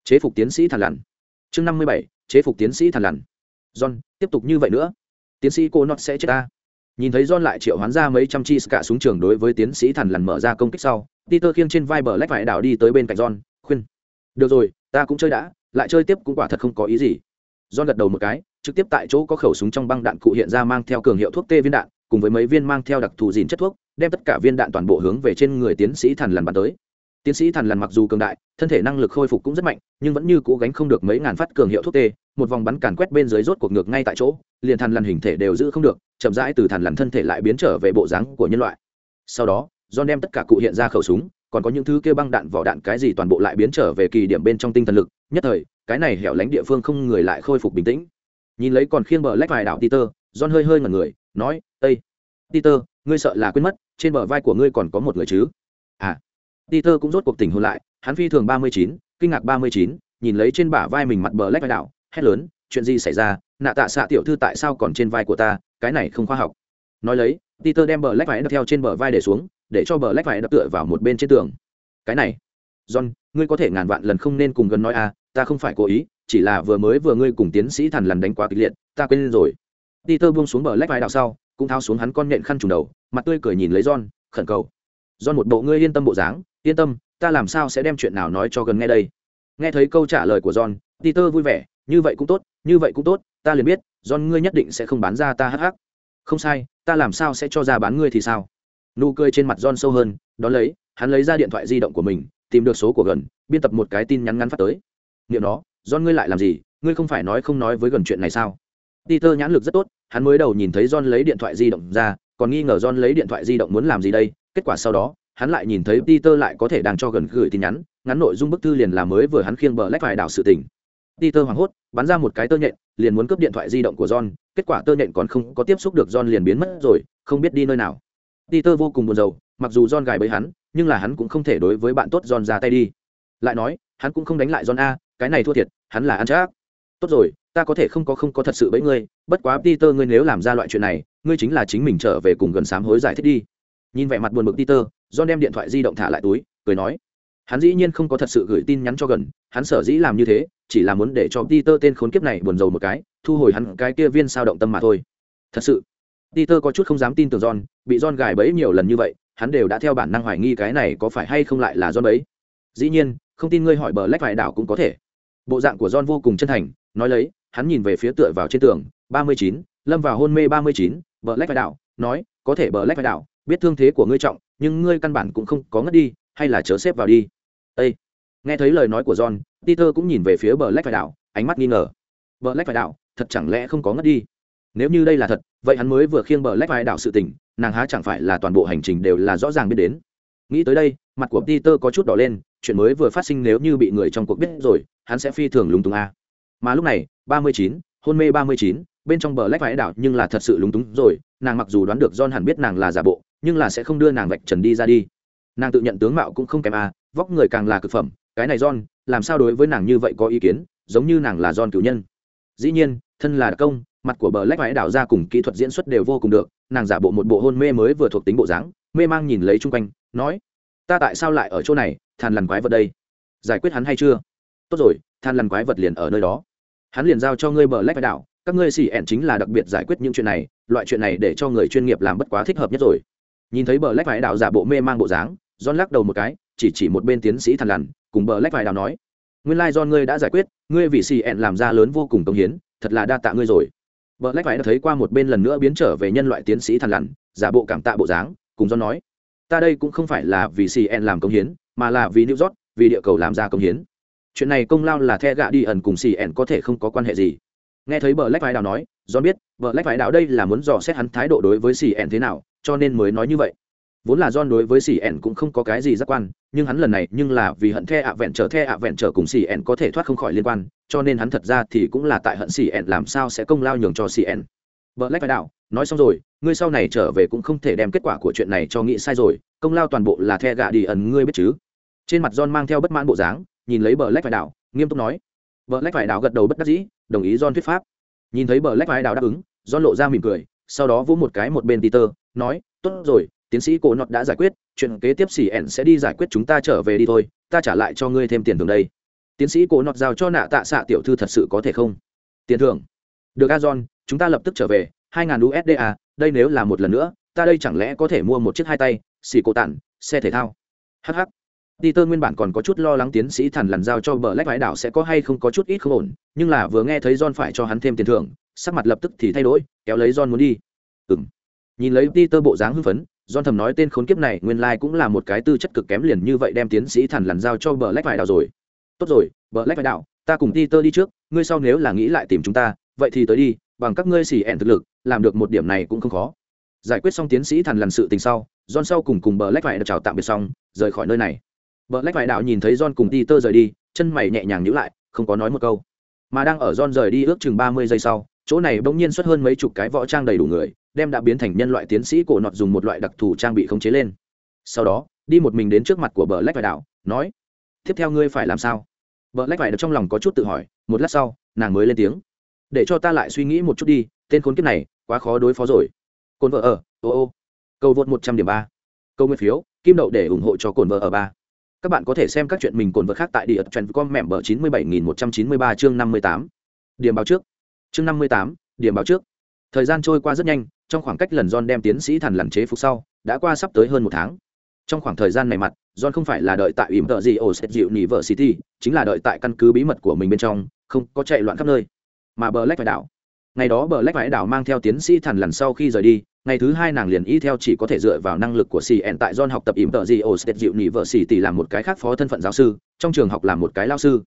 Chế phục tiến sĩ thàn lằn. Chương năm mươi bảy, chế phục tiến sĩ thàn lằn. John, tiếp tục như vậy nữa. Tiến sĩ cô nọt sẽ chết ta. Nhìn thấy john lại triệu hoán ra mấy trăm chi cả súng trường đối với tiến sĩ thằn lằn mở ra công kích sau, peter khiêng trên vai bờ lách vải đảo đi tới bên cạnh john, khuyên. Được rồi, ta cũng chơi đã lại chơi tiếp cũng quả thật không có ý gì. John gật đầu một cái, trực tiếp tại chỗ có khẩu súng trong băng đạn cụ hiện ra mang theo cường hiệu thuốc tê viên đạn, cùng với mấy viên mang theo đặc thù dìn chất thuốc, đem tất cả viên đạn toàn bộ hướng về trên người tiến sĩ thằn lằn bắn tới. Tiến sĩ thằn lằn mặc dù cường đại, thân thể năng lực khôi phục cũng rất mạnh, nhưng vẫn như cố gánh không được mấy ngàn phát cường hiệu thuốc tê, một vòng bắn càn quét bên dưới rốt cuộc ngược ngay tại chỗ, liền thằn lằn hình thể đều giữ không được, chậm rãi từ thằn lằn thân thể lại biến trở về bộ dáng của nhân loại. Sau đó, john đem tất cả cụ hiện ra khẩu súng, còn có những thứ kêu băng đạn, vỏ đạn, cái gì toàn bộ lại biến trở về kỳ điểm bên trong tinh thần lực nhất thời, cái này hẻo lánh địa phương không người lại khôi phục bình tĩnh. Nhìn lấy còn khiêng bờ lách vài đảo peter, john hơi hơi ngẩn người, nói ây peter, ngươi sợ là quên mất, trên bờ vai của ngươi còn có một người chứ? À peter cũng rốt cuộc tỉnh hôn lại, hắn phi thường ba mươi chín, kinh ngạc ba mươi chín, nhìn lấy trên bả vai mình mặt bờ lách vai đảo, hét lớn, chuyện gì xảy ra? Nạ tạ xạ tiểu thư tại sao còn trên vai của ta? Cái này không khoa học. Nói lấy, peter đem bờ lách vai đập theo trên bờ vai để xuống, để cho bờ lách vai đập tựa vào một bên trên tường. Cái này john, ngươi có thể ngàn vạn lần không nên cùng gần nói à ta không phải cố ý, chỉ là vừa mới vừa ngươi cùng tiến sĩ thần lần đánh quá kịch liệt, ta quên rồi. Peter buông xuống bờ lách vai đạo sau, cũng thao xuống hắn con nhện khăn trùng đầu, mặt tươi cười nhìn lấy john, khẩn cầu. John một bộ ngươi yên tâm bộ dáng, yên tâm, ta làm sao sẽ đem chuyện nào nói cho gần nghe đây? Nghe thấy câu trả lời của john, peter vui vẻ, như vậy cũng tốt, như vậy cũng tốt, ta liền biết, john ngươi nhất định sẽ không bán ra ta hắc hắc. Không sai, ta làm sao sẽ cho ra bán ngươi thì sao? Nụ cười trên mặt john sâu hơn, đón lấy, hắn lấy ra điện thoại di động của mình tìm được số của gần, biên tập một cái tin nhắn ngắn phát tới. Nghiệm nó, john ngươi lại làm gì? Ngươi không phải nói không nói với gần chuyện này sao? Peter nhãn lực rất tốt, hắn mới đầu nhìn thấy john lấy điện thoại di động ra, còn nghi ngờ john lấy điện thoại di động muốn làm gì đây? Kết quả sau đó, hắn lại nhìn thấy peter lại có thể đang cho gần gửi tin nhắn, ngắn nội dung bức thư liền là mới vừa hắn khiêng bờ lách vài đảo sự tình. Peter hoảng hốt, bắn ra một cái tơ nhện, liền muốn cướp điện thoại di động của john, kết quả tơ nhện còn không có tiếp xúc được john liền biến mất rồi, không biết đi nơi nào. Peter vô cùng buồn rầu, mặc dù john gài bẫy hắn nhưng là hắn cũng không thể đối với bạn tốt john ra tay đi. Lại nói, hắn cũng không đánh lại john a, cái này thua thiệt, hắn là ăn chắc. Tốt rồi, ta có thể không có không có thật sự bẫy ngươi, bất quá peter ngươi nếu làm ra loại chuyện này, ngươi chính là chính mình trở về cùng gần sám hối giải thích đi. Nhìn vẻ mặt buồn bực peter, john đem điện thoại di động thả lại túi, cười nói. Hắn dĩ nhiên không có thật sự gửi tin nhắn cho gần, hắn sở dĩ làm như thế, chỉ là muốn để cho peter tên khốn kiếp này buồn rầu một cái, thu hồi hắn cái kia viên sao động tâm mà thôi. Thật sự, peter có chút không dám tin tưởng john, bị john gài bẫy nhiều lần như vậy hắn đều đã theo bản năng hoài nghi cái này có phải hay không lại là john ấy. dĩ nhiên, không tin ngươi hỏi bờ lách vài đảo cũng có thể bộ dạng của john vô cùng chân thành, nói lấy, hắn nhìn về phía tựa vào trên tường, ba mươi chín, lâm vào hôn mê ba mươi chín, bờ lách vài đảo, nói, có thể bờ lách vài đảo, biết thương thế của ngươi trọng, nhưng ngươi căn bản cũng không có ngất đi, hay là chớ xếp vào đi Ê! nghe thấy lời nói của john, peter cũng nhìn về phía bờ lách vài đảo, ánh mắt nghi ngờ bờ lách vài đảo, thật chẳng lẽ không có ngất đi nếu như đây là thật, vậy hắn mới vừa khiêng bờ lách vài đảo sự tình nàng há chẳng phải là toàn bộ hành trình đều là rõ ràng biết đến. Nghĩ tới đây, mặt của peter có chút đỏ lên, chuyện mới vừa phát sinh nếu như bị người trong cuộc biết rồi, hắn sẽ phi thường lúng túng a. Mà lúc này, ba mươi chín, hôn mê ba mươi chín, bên trong bờ lách vải đảo nhưng là thật sự lúng túng rồi, nàng mặc dù đoán được john hẳn biết nàng là giả bộ, nhưng là sẽ không đưa nàng vạch trần đi ra đi. Nàng tự nhận tướng mạo cũng không kém a, vóc người càng là cực phẩm, cái này john, làm sao đối với nàng như vậy có ý kiến, giống như nàng là john cử nhân. Dĩ nhiên, thân là đặc công mặt của bờ lách vải đảo ra cùng kỹ thuật diễn xuất đều vô cùng được nàng giả bộ một bộ hôn mê mới vừa thuộc tính bộ dáng mê mang nhìn lấy chung quanh nói ta tại sao lại ở chỗ này than lằn quái vật đây? Giải quyết hắn hay chưa? Tốt rồi than lằn quái vật liền ở nơi đó. Hắn liền giao cho ngươi bờ lách vải đảo các ngươi xì ẹn chính là đặc biệt giải quyết những chuyện này loại chuyện này để cho người chuyên nghiệp làm bất quá thích hợp nhất rồi. Nhìn thấy bờ lách vải đảo giả bộ mê mang bộ dáng John lắc đầu một cái, chỉ chỉ một bên tiến sĩ thằn lằn, cùng bờ lách vài đảo nói: "Nguyên lai like John ngươi đã giải quyết, ngươi vì CN làm ra lớn vô cùng công hiến, thật là đa tạ ngươi rồi." Vợ lách phải đã thấy qua một bên lần nữa biến trở về nhân loại tiến sĩ thằn lằn, giả bộ cảm tạ bộ dáng, cùng do nói: "Ta đây cũng không phải là vì CN làm công hiến, mà là vì New York, vì địa cầu làm ra công hiến. Chuyện này công lao là The gạ đi ẩn cùng CN có thể không có quan hệ gì." nghe thấy bờ lách phải đào nói do biết bờ lách phải đào đây là muốn dò xét hắn thái độ đối với cn thế nào cho nên mới nói như vậy vốn là John đối với CN cũng không có cái gì giác quan, nhưng hắn lần này nhưng là vì hận the ạ vẹn trở the ạ vẹn trở cùng ẻn có thể thoát không khỏi liên quan, cho nên hắn thật ra thì cũng là tại hận CN làm sao sẽ công lao nhường cho xì ẻn vợ lách phải đạo, nói xong rồi, ngươi sau này trở về cũng không thể đem kết quả của chuyện này cho nghĩ sai rồi, công lao toàn bộ là the gạ đi ẩn ngươi biết chứ? Trên mặt John mang theo bất mãn bộ dáng, nhìn lấy Black phải đạo, nghiêm túc nói. Black phải đạo gật đầu bất đắc dĩ, đồng ý John thuyết pháp. Nhìn thấy Black phải đạo đáp ứng, John lộ ra mỉm cười, sau đó vỗ một cái một bên Peter, nói, tốt rồi, tiến sĩ cổ nọt đã giải quyết chuyện kế tiếp xỉ ẻn sẽ đi giải quyết chúng ta trở về đi thôi ta trả lại cho ngươi thêm tiền thường đây. Tiến sĩ cổ nọt giao cho nạ tạ xạ tiểu thư thật sự có thể không? Tiền thưởng? Được a john chúng ta lập tức trở về hai ngàn usd à đây nếu là một lần nữa ta đây chẳng lẽ có thể mua một chiếc hai tay xì cổ tản xe thể thao? Hh Peter nguyên bản còn có chút lo lắng tiến sĩ thần lần giao cho bờ lách vãi đảo sẽ có hay không có chút ít không ổn, nhưng là vừa nghe thấy John phải cho hắn thêm tiền thưởng, sắc mặt lập tức thì thay đổi, kéo lấy John muốn đi. Ừm. Nhìn lấy Peter bộ dáng hưng phấn, John thầm nói tên khốn kiếp này nguyên lai cũng là một cái tư chất cực kém liền như vậy đem tiến sĩ thần lần giao cho Black phải Đào rồi. Tốt rồi, Black phải Đào, ta cùng Peter đi trước, ngươi sau nếu là nghĩ lại tìm chúng ta, vậy thì tới đi, bằng các ngươi xỉ ẻn thực lực, làm được một điểm này cũng không khó. Giải quyết xong tiến sĩ thần lằn sự tình sau, John sau cùng cùng Black Vải chào tạm biệt xong, rời khỏi nơi này. Black phải Đạo nhìn thấy John cùng Peter rời đi, chân mày nhẹ nhàng nhíu lại, không có nói một câu. Mà đang ở John rời đi ước chừng 30 giây sau, chỗ này bỗng nhiên xuất hơn mấy chục cái võ trang đầy đủ người, đem đã biến thành nhân loại tiến sĩ cổ nọt dùng một loại đặc thù trang bị khống chế lên. Sau đó, đi một mình đến trước mặt của bờ lách vải đạo nói, tiếp theo ngươi phải làm sao? Bờ lách vải được trong lòng có chút tự hỏi, một lát sau, nàng mới lên tiếng, để cho ta lại suy nghĩ một chút đi, tên khốn kiếp này, quá khó đối phó rồi. Cồn vợ ở, ô ô. Câu vượt một trăm điểm ba. Câu nguyên phiếu, kim đậu để ủng hộ cho cồn vợ ở ba. Các bạn có thể xem các chuyện mình cồn vợ khác tại địa trần com mẹm bờ chín mươi bảy nghìn một trăm chín mươi ba chương năm mươi tám. Điểm báo trước. Chương năm mươi tám, điểm báo trước. Thời gian trôi qua rất nhanh trong khoảng cách lần John đem tiến sĩ thần lằn chế phục sau, đã qua sắp tới hơn một tháng. Trong khoảng thời gian này mặt, John không phải là đợi tại ỉm tợ gì ở State University, chính là đợi tại căn cứ bí mật của mình bên trong, không có chạy loạn khắp nơi. Mà Black phải đảo. Ngày đó Black phải đảo mang theo tiến sĩ thần lần sau khi rời đi, ngày thứ hai nàng liền y theo chỉ có thể dựa vào năng lực của CN tại John học tập ỉm tợ gì ở State University làm một cái khác phó thân phận giáo sư, trong trường học làm một cái lao sư.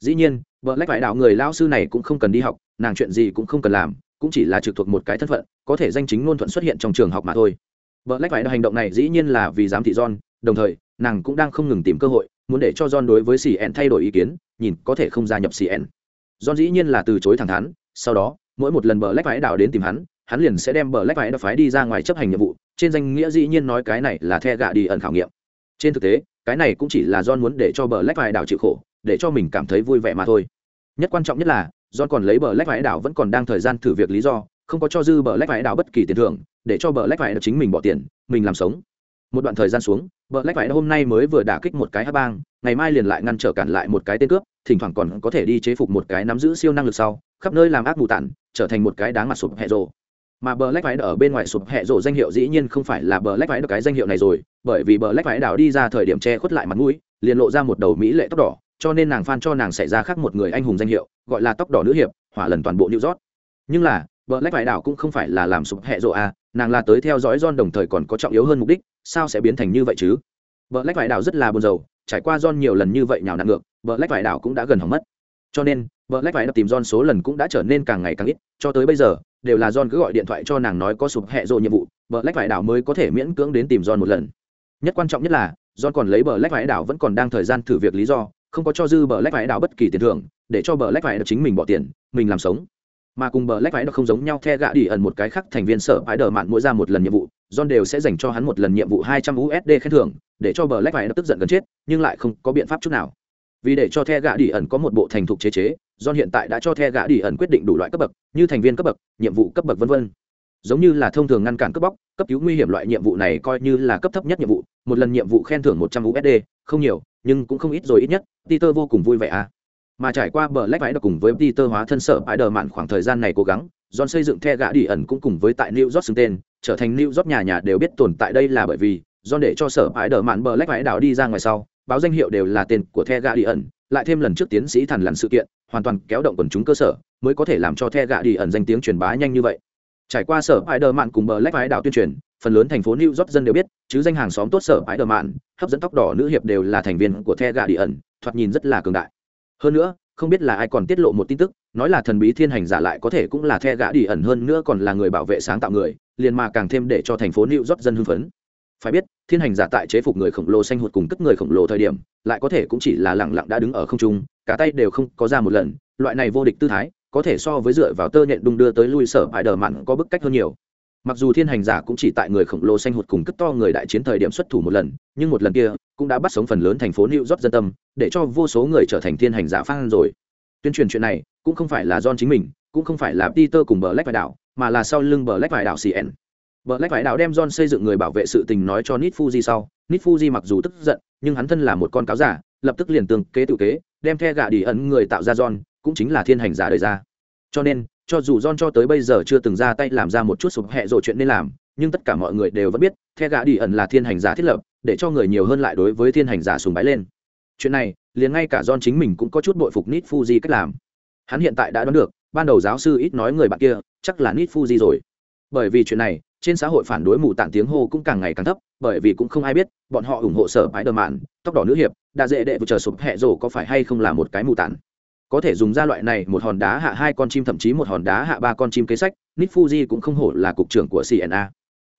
Dĩ nhiên, Black phải đảo người lao sư này cũng không cần đi học, nàng chuyện gì cũng không cần làm, cũng chỉ là trực thuộc một cái thân phận, có thể danh chính ngôn thuận xuất hiện trong trường học mà thôi. Vợ lách phải hành động này dĩ nhiên là vì giám thị john, đồng thời, nàng cũng đang không ngừng tìm cơ hội, muốn để cho john đối với cn thay đổi ý kiến, nhìn có thể không gia nhập cn john dĩ nhiên là từ chối thẳng thắn, sau đó, mỗi một lần bờ lách phải đảo đến tìm hắn hắn liền sẽ đem bờ lách phải phái đi ra ngoài chấp hành nhiệm vụ, trên danh nghĩa dĩ nhiên nói cái này là the gạ đi ẩn khảo nghiệm. Trên thực tế, cái này cũng chỉ là john muốn để cho bờ lách phải đảo chịu khổ, để cho mình cảm thấy vui vẻ mà thôi. Nhất quan trọng nhất là John còn lấy bờ lách vải đảo vẫn còn đang thời gian thử việc lý do, không có cho dư bờ lách vải đảo bất kỳ tiền thưởng, để cho bờ lách vải đảo chính mình bỏ tiền, mình làm sống. Một đoạn thời gian xuống, bờ lách vải đảo hôm nay mới vừa đả kích một cái hắc bang, ngày mai liền lại ngăn trở cản lại một cái tên cướp, thỉnh thoảng còn có thể đi chế phục một cái nắm giữ siêu năng lực sau, khắp nơi làm ác mù tản, trở thành một cái đáng mặt sụp hệ rồ. Mà bờ lách vải đảo ở bên ngoài sụp hệ rồ danh hiệu dĩ nhiên không phải là bờ lách vải đảo cái danh hiệu này rồi, bởi vì bờ lách vải đảo đi ra thời điểm che khuất lại mặt mũi, liền lộ ra một đầu mỹ lệ tóc đỏ, cho nên nàng phan cho nàng xảy ra khác một người anh hùng danh hiệu, gọi là tóc đỏ nữ hiệp, hỏa lần toàn bộ new york. Nhưng là vợ lách vải đảo cũng không phải là làm sụp hệ rộ à nàng là tới theo dõi john đồng thời còn có trọng yếu hơn mục đích, sao sẽ biến thành như vậy chứ? Vợ lách vải đảo rất là buồn rầu, trải qua john nhiều lần như vậy nhào nặng ngược vợ lách vải đảo cũng đã gần hỏng mất. Cho nên vợ lách vải đảo tìm john số lần cũng đã trở nên càng ngày càng ít, cho tới bây giờ, đều là john cứ gọi điện thoại cho nàng nói có sụp hệ rộ nhiệm vụ vợ lách vải đảo mới có thể miễn cưỡng đến tìm john một lần. Nhất quan trọng nhất là, john còn lấy bờ lách vải đảo vẫn còn đang thời gian thử việc lý do không có cho dư bờ lách vải đảo bất kỳ tiền thưởng, để cho bờ lách vải đảo chính mình bỏ tiền, mình làm sống. Mà cùng bờ lách vải đảo không giống nhau, the gạ đi ẩn một cái khác thành viên sở phải đờ mạn mỗi ra một lần nhiệm vụ, john đều sẽ dành cho hắn một lần nhiệm vụ hai trăm usd khen thưởng, để cho bờ lách vải đảo tức giận gần chết, nhưng lại không có biện pháp chút nào. Vì để cho the gạ đi ẩn có một bộ thành thục chế chế, john hiện tại đã cho the gạ đi ẩn quyết định đủ loại cấp bậc, như thành viên cấp bậc, nhiệm vụ cấp bậc v v giống như là thông thường ngăn cản cướp bóc cấp cứu nguy hiểm loại nhiệm vụ này coi như là cấp thấp nhất nhiệm vụ một lần nhiệm vụ khen thưởng một trăm usd không nhiều nhưng cũng không ít rồi ít nhất peter vô cùng vui vẻ à. Mà trải qua bờ lách váy được cùng với peter hóa thân sở bãi đờ mạn khoảng thời gian này cố gắng John xây dựng the gã đi ẩn cũng cùng với tại New York xưng tên, trở thành New York nhà nhà đều biết tồn tại đây là bởi vì John để cho sở bãi đờ mạn bờ lách váy đảo đi ra ngoài sau, báo danh hiệu đều là tên của the gã đi ẩn, lại thêm lần trước tiến sĩ thằn lần sự kiện, hoàn toàn kéo động quần chúng cơ sở, mới có thể làm cho the gã đi ẩn danh tiếng truyền bá nhanh như vậy trải qua sở bãi đờ mạn cùng bờ lách bãi đảo tuyên truyền, phần lớn thành phố new york dân đều biết, chứ danh hàng xóm tốt sở bãi đờ mạn hấp dẫn tóc đỏ nữ hiệp đều là thành viên của the gà đi ẩn thoạt nhìn rất là cường đại. Hơn nữa, không biết là ai còn tiết lộ một tin tức, nói là thần bí thiên hành giả lại có thể cũng là the gã đi ẩn hơn nữa còn là người bảo vệ sáng tạo người, liền mà càng thêm để cho thành phố new york dân hưng phấn. Phải biết, thiên hành giả tại chế phục người khổng lồ xanh hụt cùng cất người khổng lồ thời điểm, lại có thể cũng chỉ là lẳng lặng đã đứng ở không trung, cả tay đều không có ra một lần, loại này vô địch tư thái có thể so với dựa vào tơ nhện đung đưa tới lui sở bại đờ mặn có bức cách hơn nhiều. Mặc dù thiên hành giả cũng chỉ tại người khổng lồ xanh hụt cùng cất to người đại chiến thời điểm xuất thủ một lần, nhưng một lần kia cũng đã bắt sống phần lớn thành phố new york dân tâm, để cho vô số người trở thành thiên hành giả phan rồi. Tuyên truyền chuyện này cũng không phải là john chính mình, cũng không phải là peter cùng bờ lách vải đảo, mà là sau lưng bờ lách vải đảo cn bờ lách vải đảo đem john xây dựng người bảo vệ sự tình nói cho nít fuji sau. Nít fuji mặc dù tức giận, nhưng hắn thân là một con cáo giả, lập tức liền tường kế tự kế, đem the gạ đi ẩn người tạo ra john cũng chính là thiên hành giả đời ra cho nên cho dù John cho tới bây giờ chưa từng ra tay làm ra một chút sụp hẹ rồi chuyện nên làm, nhưng tất cả mọi người đều vẫn biết, The gã đi ẩn là thiên hành giả thiết lập, để cho người nhiều hơn lại đối với thiên hành giả sùng bái lên. Chuyện này, liền ngay cả John chính mình cũng có chút bội phục Nit Fuji cách làm. Hắn hiện tại đã đoán được, ban đầu giáo sư ít nói người bạn kia, chắc là Nit Fuji rồi. Bởi vì chuyện này, trên xã hội phản đối mù tản tiếng hô cũng càng ngày càng thấp, bởi vì cũng không ai biết, bọn họ ủng hộ sở bãi đờ mạn, tóc đỏ nữ hiệp, đã dễ đệ vừa chờ sụp hẹ rổ có phải hay không là một cái mù tản có thể dùng ra loại này một hòn đá hạ hai con chim, thậm chí một hòn đá hạ ba con chim kế sách nít fuji cũng không hổ là cục trưởng của cna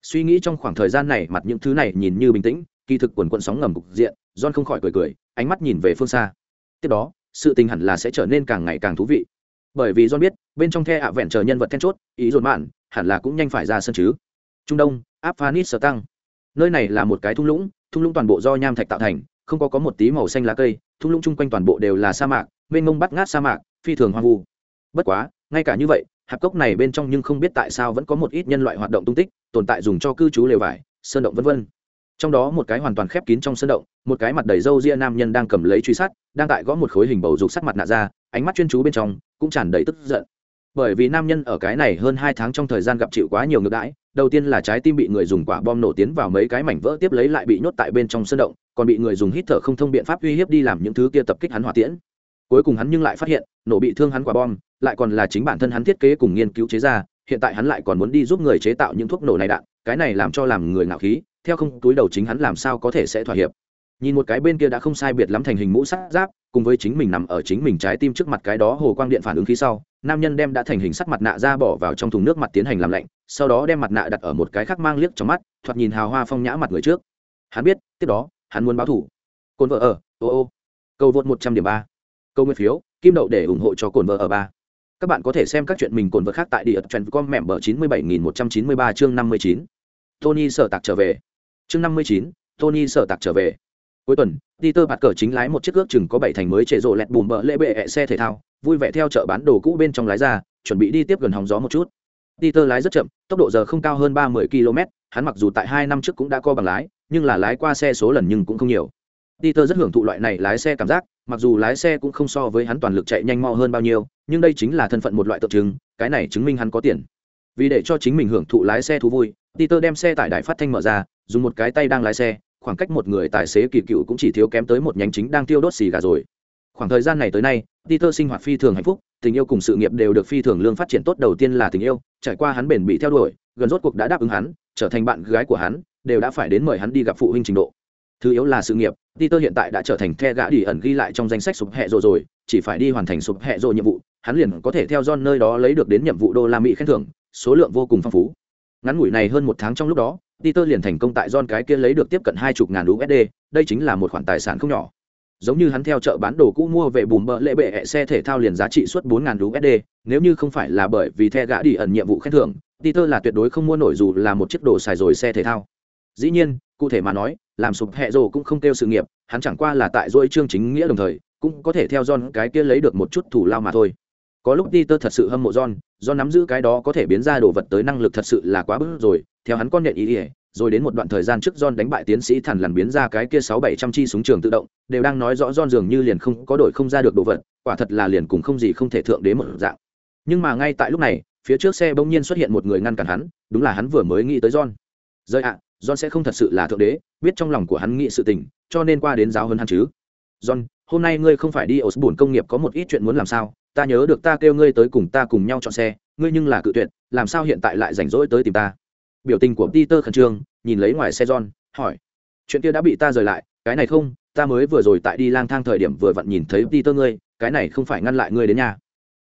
suy nghĩ trong khoảng thời gian này, mặt những thứ này nhìn như bình tĩnh, kỳ thực quần quận sóng ngầm cục diện, john không khỏi cười cười, ánh mắt nhìn về phương xa. Tiếp đó, sự tình hẳn là sẽ trở nên càng ngày càng thú vị. Bởi vì john biết, bên trong the ạ vẹn chờ nhân vật then chốt, ý dồn mạn, hẳn là cũng nhanh phải ra sân chứ. Trung đông Afghanistan. tăng. Nơi này là một cái thung lũng thung lũng toàn bộ do nham thạch tạo thành, không có có một tí màu xanh lá cây, thung lũng chung quanh toàn bộ đều là sa mạc mênh mông bắt ngát sa mạc, phi thường hoang vu. Bất quá, ngay cả như vậy, hạp cốc này bên trong nhưng không biết tại sao vẫn có một ít nhân loại hoạt động tung tích, tồn tại dùng cho cư trú lều vải, sơn động vân vân. Trong đó một cái hoàn toàn khép kín trong sơn động, một cái mặt đầy râu ria nam nhân đang cầm lấy truy sát, đang tại gõ một khối hình bầu dục sắt mặt nạ ra, ánh mắt chuyên chú bên trong cũng tràn đầy tức giận. Bởi vì nam nhân ở cái này hơn hai tháng trong thời gian gặp chịu quá nhiều ngược đãi, đầu tiên là trái tim bị người dùng quả bom nổ tiến vào mấy cái mảnh vỡ tiếp lấy lại bị nhốt tại bên trong sơn động, còn bị người dùng hít thở không thông biện pháp uy hiếp đi làm những thứ kia tập kích hắn hỏa tiễn cuối cùng hắn nhưng lại phát hiện, nổ bị thương hắn quả bom, lại còn là chính bản thân hắn thiết kế cùng nghiên cứu chế ra, hiện tại hắn lại còn muốn đi giúp người chế tạo những thuốc nổ này đạn, cái này làm cho làm người ngạo khí, theo không, túi đầu chính hắn làm sao có thể sẽ thỏa hiệp. Nhìn một cái bên kia đã không sai biệt lắm thành hình mũ sắt giáp, cùng với chính mình nằm ở chính mình trái tim trước mặt cái đó hồ quang điện phản ứng khí sau, nam nhân đem đã thành hình sắt mặt nạ ra bỏ vào trong thùng nước mặt tiến hành làm lạnh, sau đó đem mặt nạ đặt ở một cái khác mang liếc trong mắt, thoạt nhìn hào hoa phong nhã mặt người trước. Hắn biết, tiếp đó, hắn muốn báo thủ. Cồn vợ ở, ô ô. Cầu vượt một trăm điểm ba câu nguyên phiếu kim đậu để ủng hộ cho cồn vợ ở ba. Các bạn có thể xem các chuyện mình cồn vợ khác tại địa trend com mẹm bờ chín mươi bảy nghìn một trăm chín mươi ba chương năm mươi chín. Tony sở tạc trở về. Chương năm mươi chín tony sở tạc trở về. Cuối tuần peter bạt cờ chính lái một chiếc ước chừng có bảy thành mới chế rộ lẹt bùm bợ lễ bệ ẹ xe thể thao vui vẻ theo chợ bán đồ cũ bên trong lái ra chuẩn bị đi tiếp gần hòng gió một chút. Peter lái rất chậm tốc độ giờ không cao hơn ba mươi km hắn mặc dù tại hai năm trước cũng đã co bằng lái nhưng là lái qua xe số lần nhưng cũng không nhiều. Peter rất hưởng thụ loại này lái xe cảm giác, mặc dù lái xe cũng không so với hắn toàn lực chạy nhanh mau hơn bao nhiêu, nhưng đây chính là thân phận một loại tượng trưng, cái này chứng minh hắn có tiền. Vì để cho chính mình hưởng thụ lái xe thú vui, Peter đem xe tải đài phát thanh mở ra, dùng một cái tay đang lái xe, khoảng cách một người tài xế kỳ cựu cũng chỉ thiếu kém tới một nhánh chính đang tiêu đốt xì gà rồi. Khoảng thời gian này tới nay, Peter sinh hoạt phi thường hạnh phúc, tình yêu cùng sự nghiệp đều được phi thường lương phát triển tốt đầu tiên là tình yêu, trải qua hắn bền bị theo đuổi, gần rốt cuộc đã đáp ứng hắn, trở thành bạn gái của hắn, đều đã phải đến mời hắn đi gặp phụ huynh trình độ thứ yếu là sự nghiệp peter hiện tại đã trở thành the gã đi ẩn ghi lại trong danh sách sụp hệ rồi rồi, chỉ phải đi hoàn thành sụp hệ rồi nhiệm vụ, hắn liền có thể theo john nơi đó lấy được đến nhiệm vụ đô la mỹ khen thưởng, số lượng vô cùng phong phú. Ngắn ngủi này hơn một tháng trong lúc đó, peter liền thành công tại john cái kia lấy được tiếp cận hai chục ngàn usd đây chính là một khoản tài sản không nhỏ. Giống như hắn theo chợ bán đồ cũ mua về bùm bợ lệ bệ hẹ xe thể thao liền giá trị suốt bốn ngàn usd nếu như không phải là bởi vì the gã đi ẩn nhiệm vụ khen thưởng, peter là tuyệt đối không mua nổi dù là một chiếc đồ xài rồi xe thể thao. Dĩ nhiên, cụ thể mà nói làm sụp hẹ rồ cũng không kêu sự nghiệp hắn chẳng qua là tại dôi chương chính nghĩa đồng thời cũng có thể theo john cái kia lấy được một chút thủ lao mà thôi có lúc peter thật sự hâm mộ john do nắm giữ cái đó có thể biến ra đồ vật tới năng lực thật sự là quá bức rồi theo hắn con nhện ý ỉa rồi đến một đoạn thời gian trước John đánh bại tiến sĩ thần lần biến ra cái kia sáu bảy trăm chi súng trường tự động, đều đang nói rõ John dường như liền không có đổi không ra được đồ vật, quả thật là liền cùng không gì không thể thượng đế một dạng. Nhưng mà ngay tại lúc này, phía trước xe bỗng nhiên xuất hiện một người ngăn cản hắn, đúng là hắn vừa mới nghĩ tới John. Rơi ạ, John sẽ không thật sự là thượng đế, biết trong lòng của hắn nghĩ sự tình, cho nên qua đến giáo hơn hắn chứ. John, hôm nay ngươi không phải đi Osborne công nghiệp có một ít chuyện muốn làm sao? Ta nhớ được ta kêu ngươi tới cùng ta cùng nhau chọn xe, ngươi nhưng là cự tuyệt, làm sao hiện tại lại rảnh rỗi tới tìm ta? Biểu tình của Peter khẩn trương, nhìn lấy ngoài xe John, hỏi: "Chuyện kia đã bị ta rời lại, cái này không, ta mới vừa rồi tại đi lang thang thời điểm vừa vặn nhìn thấy Peter ngươi, cái này không phải ngăn lại ngươi đến nhà."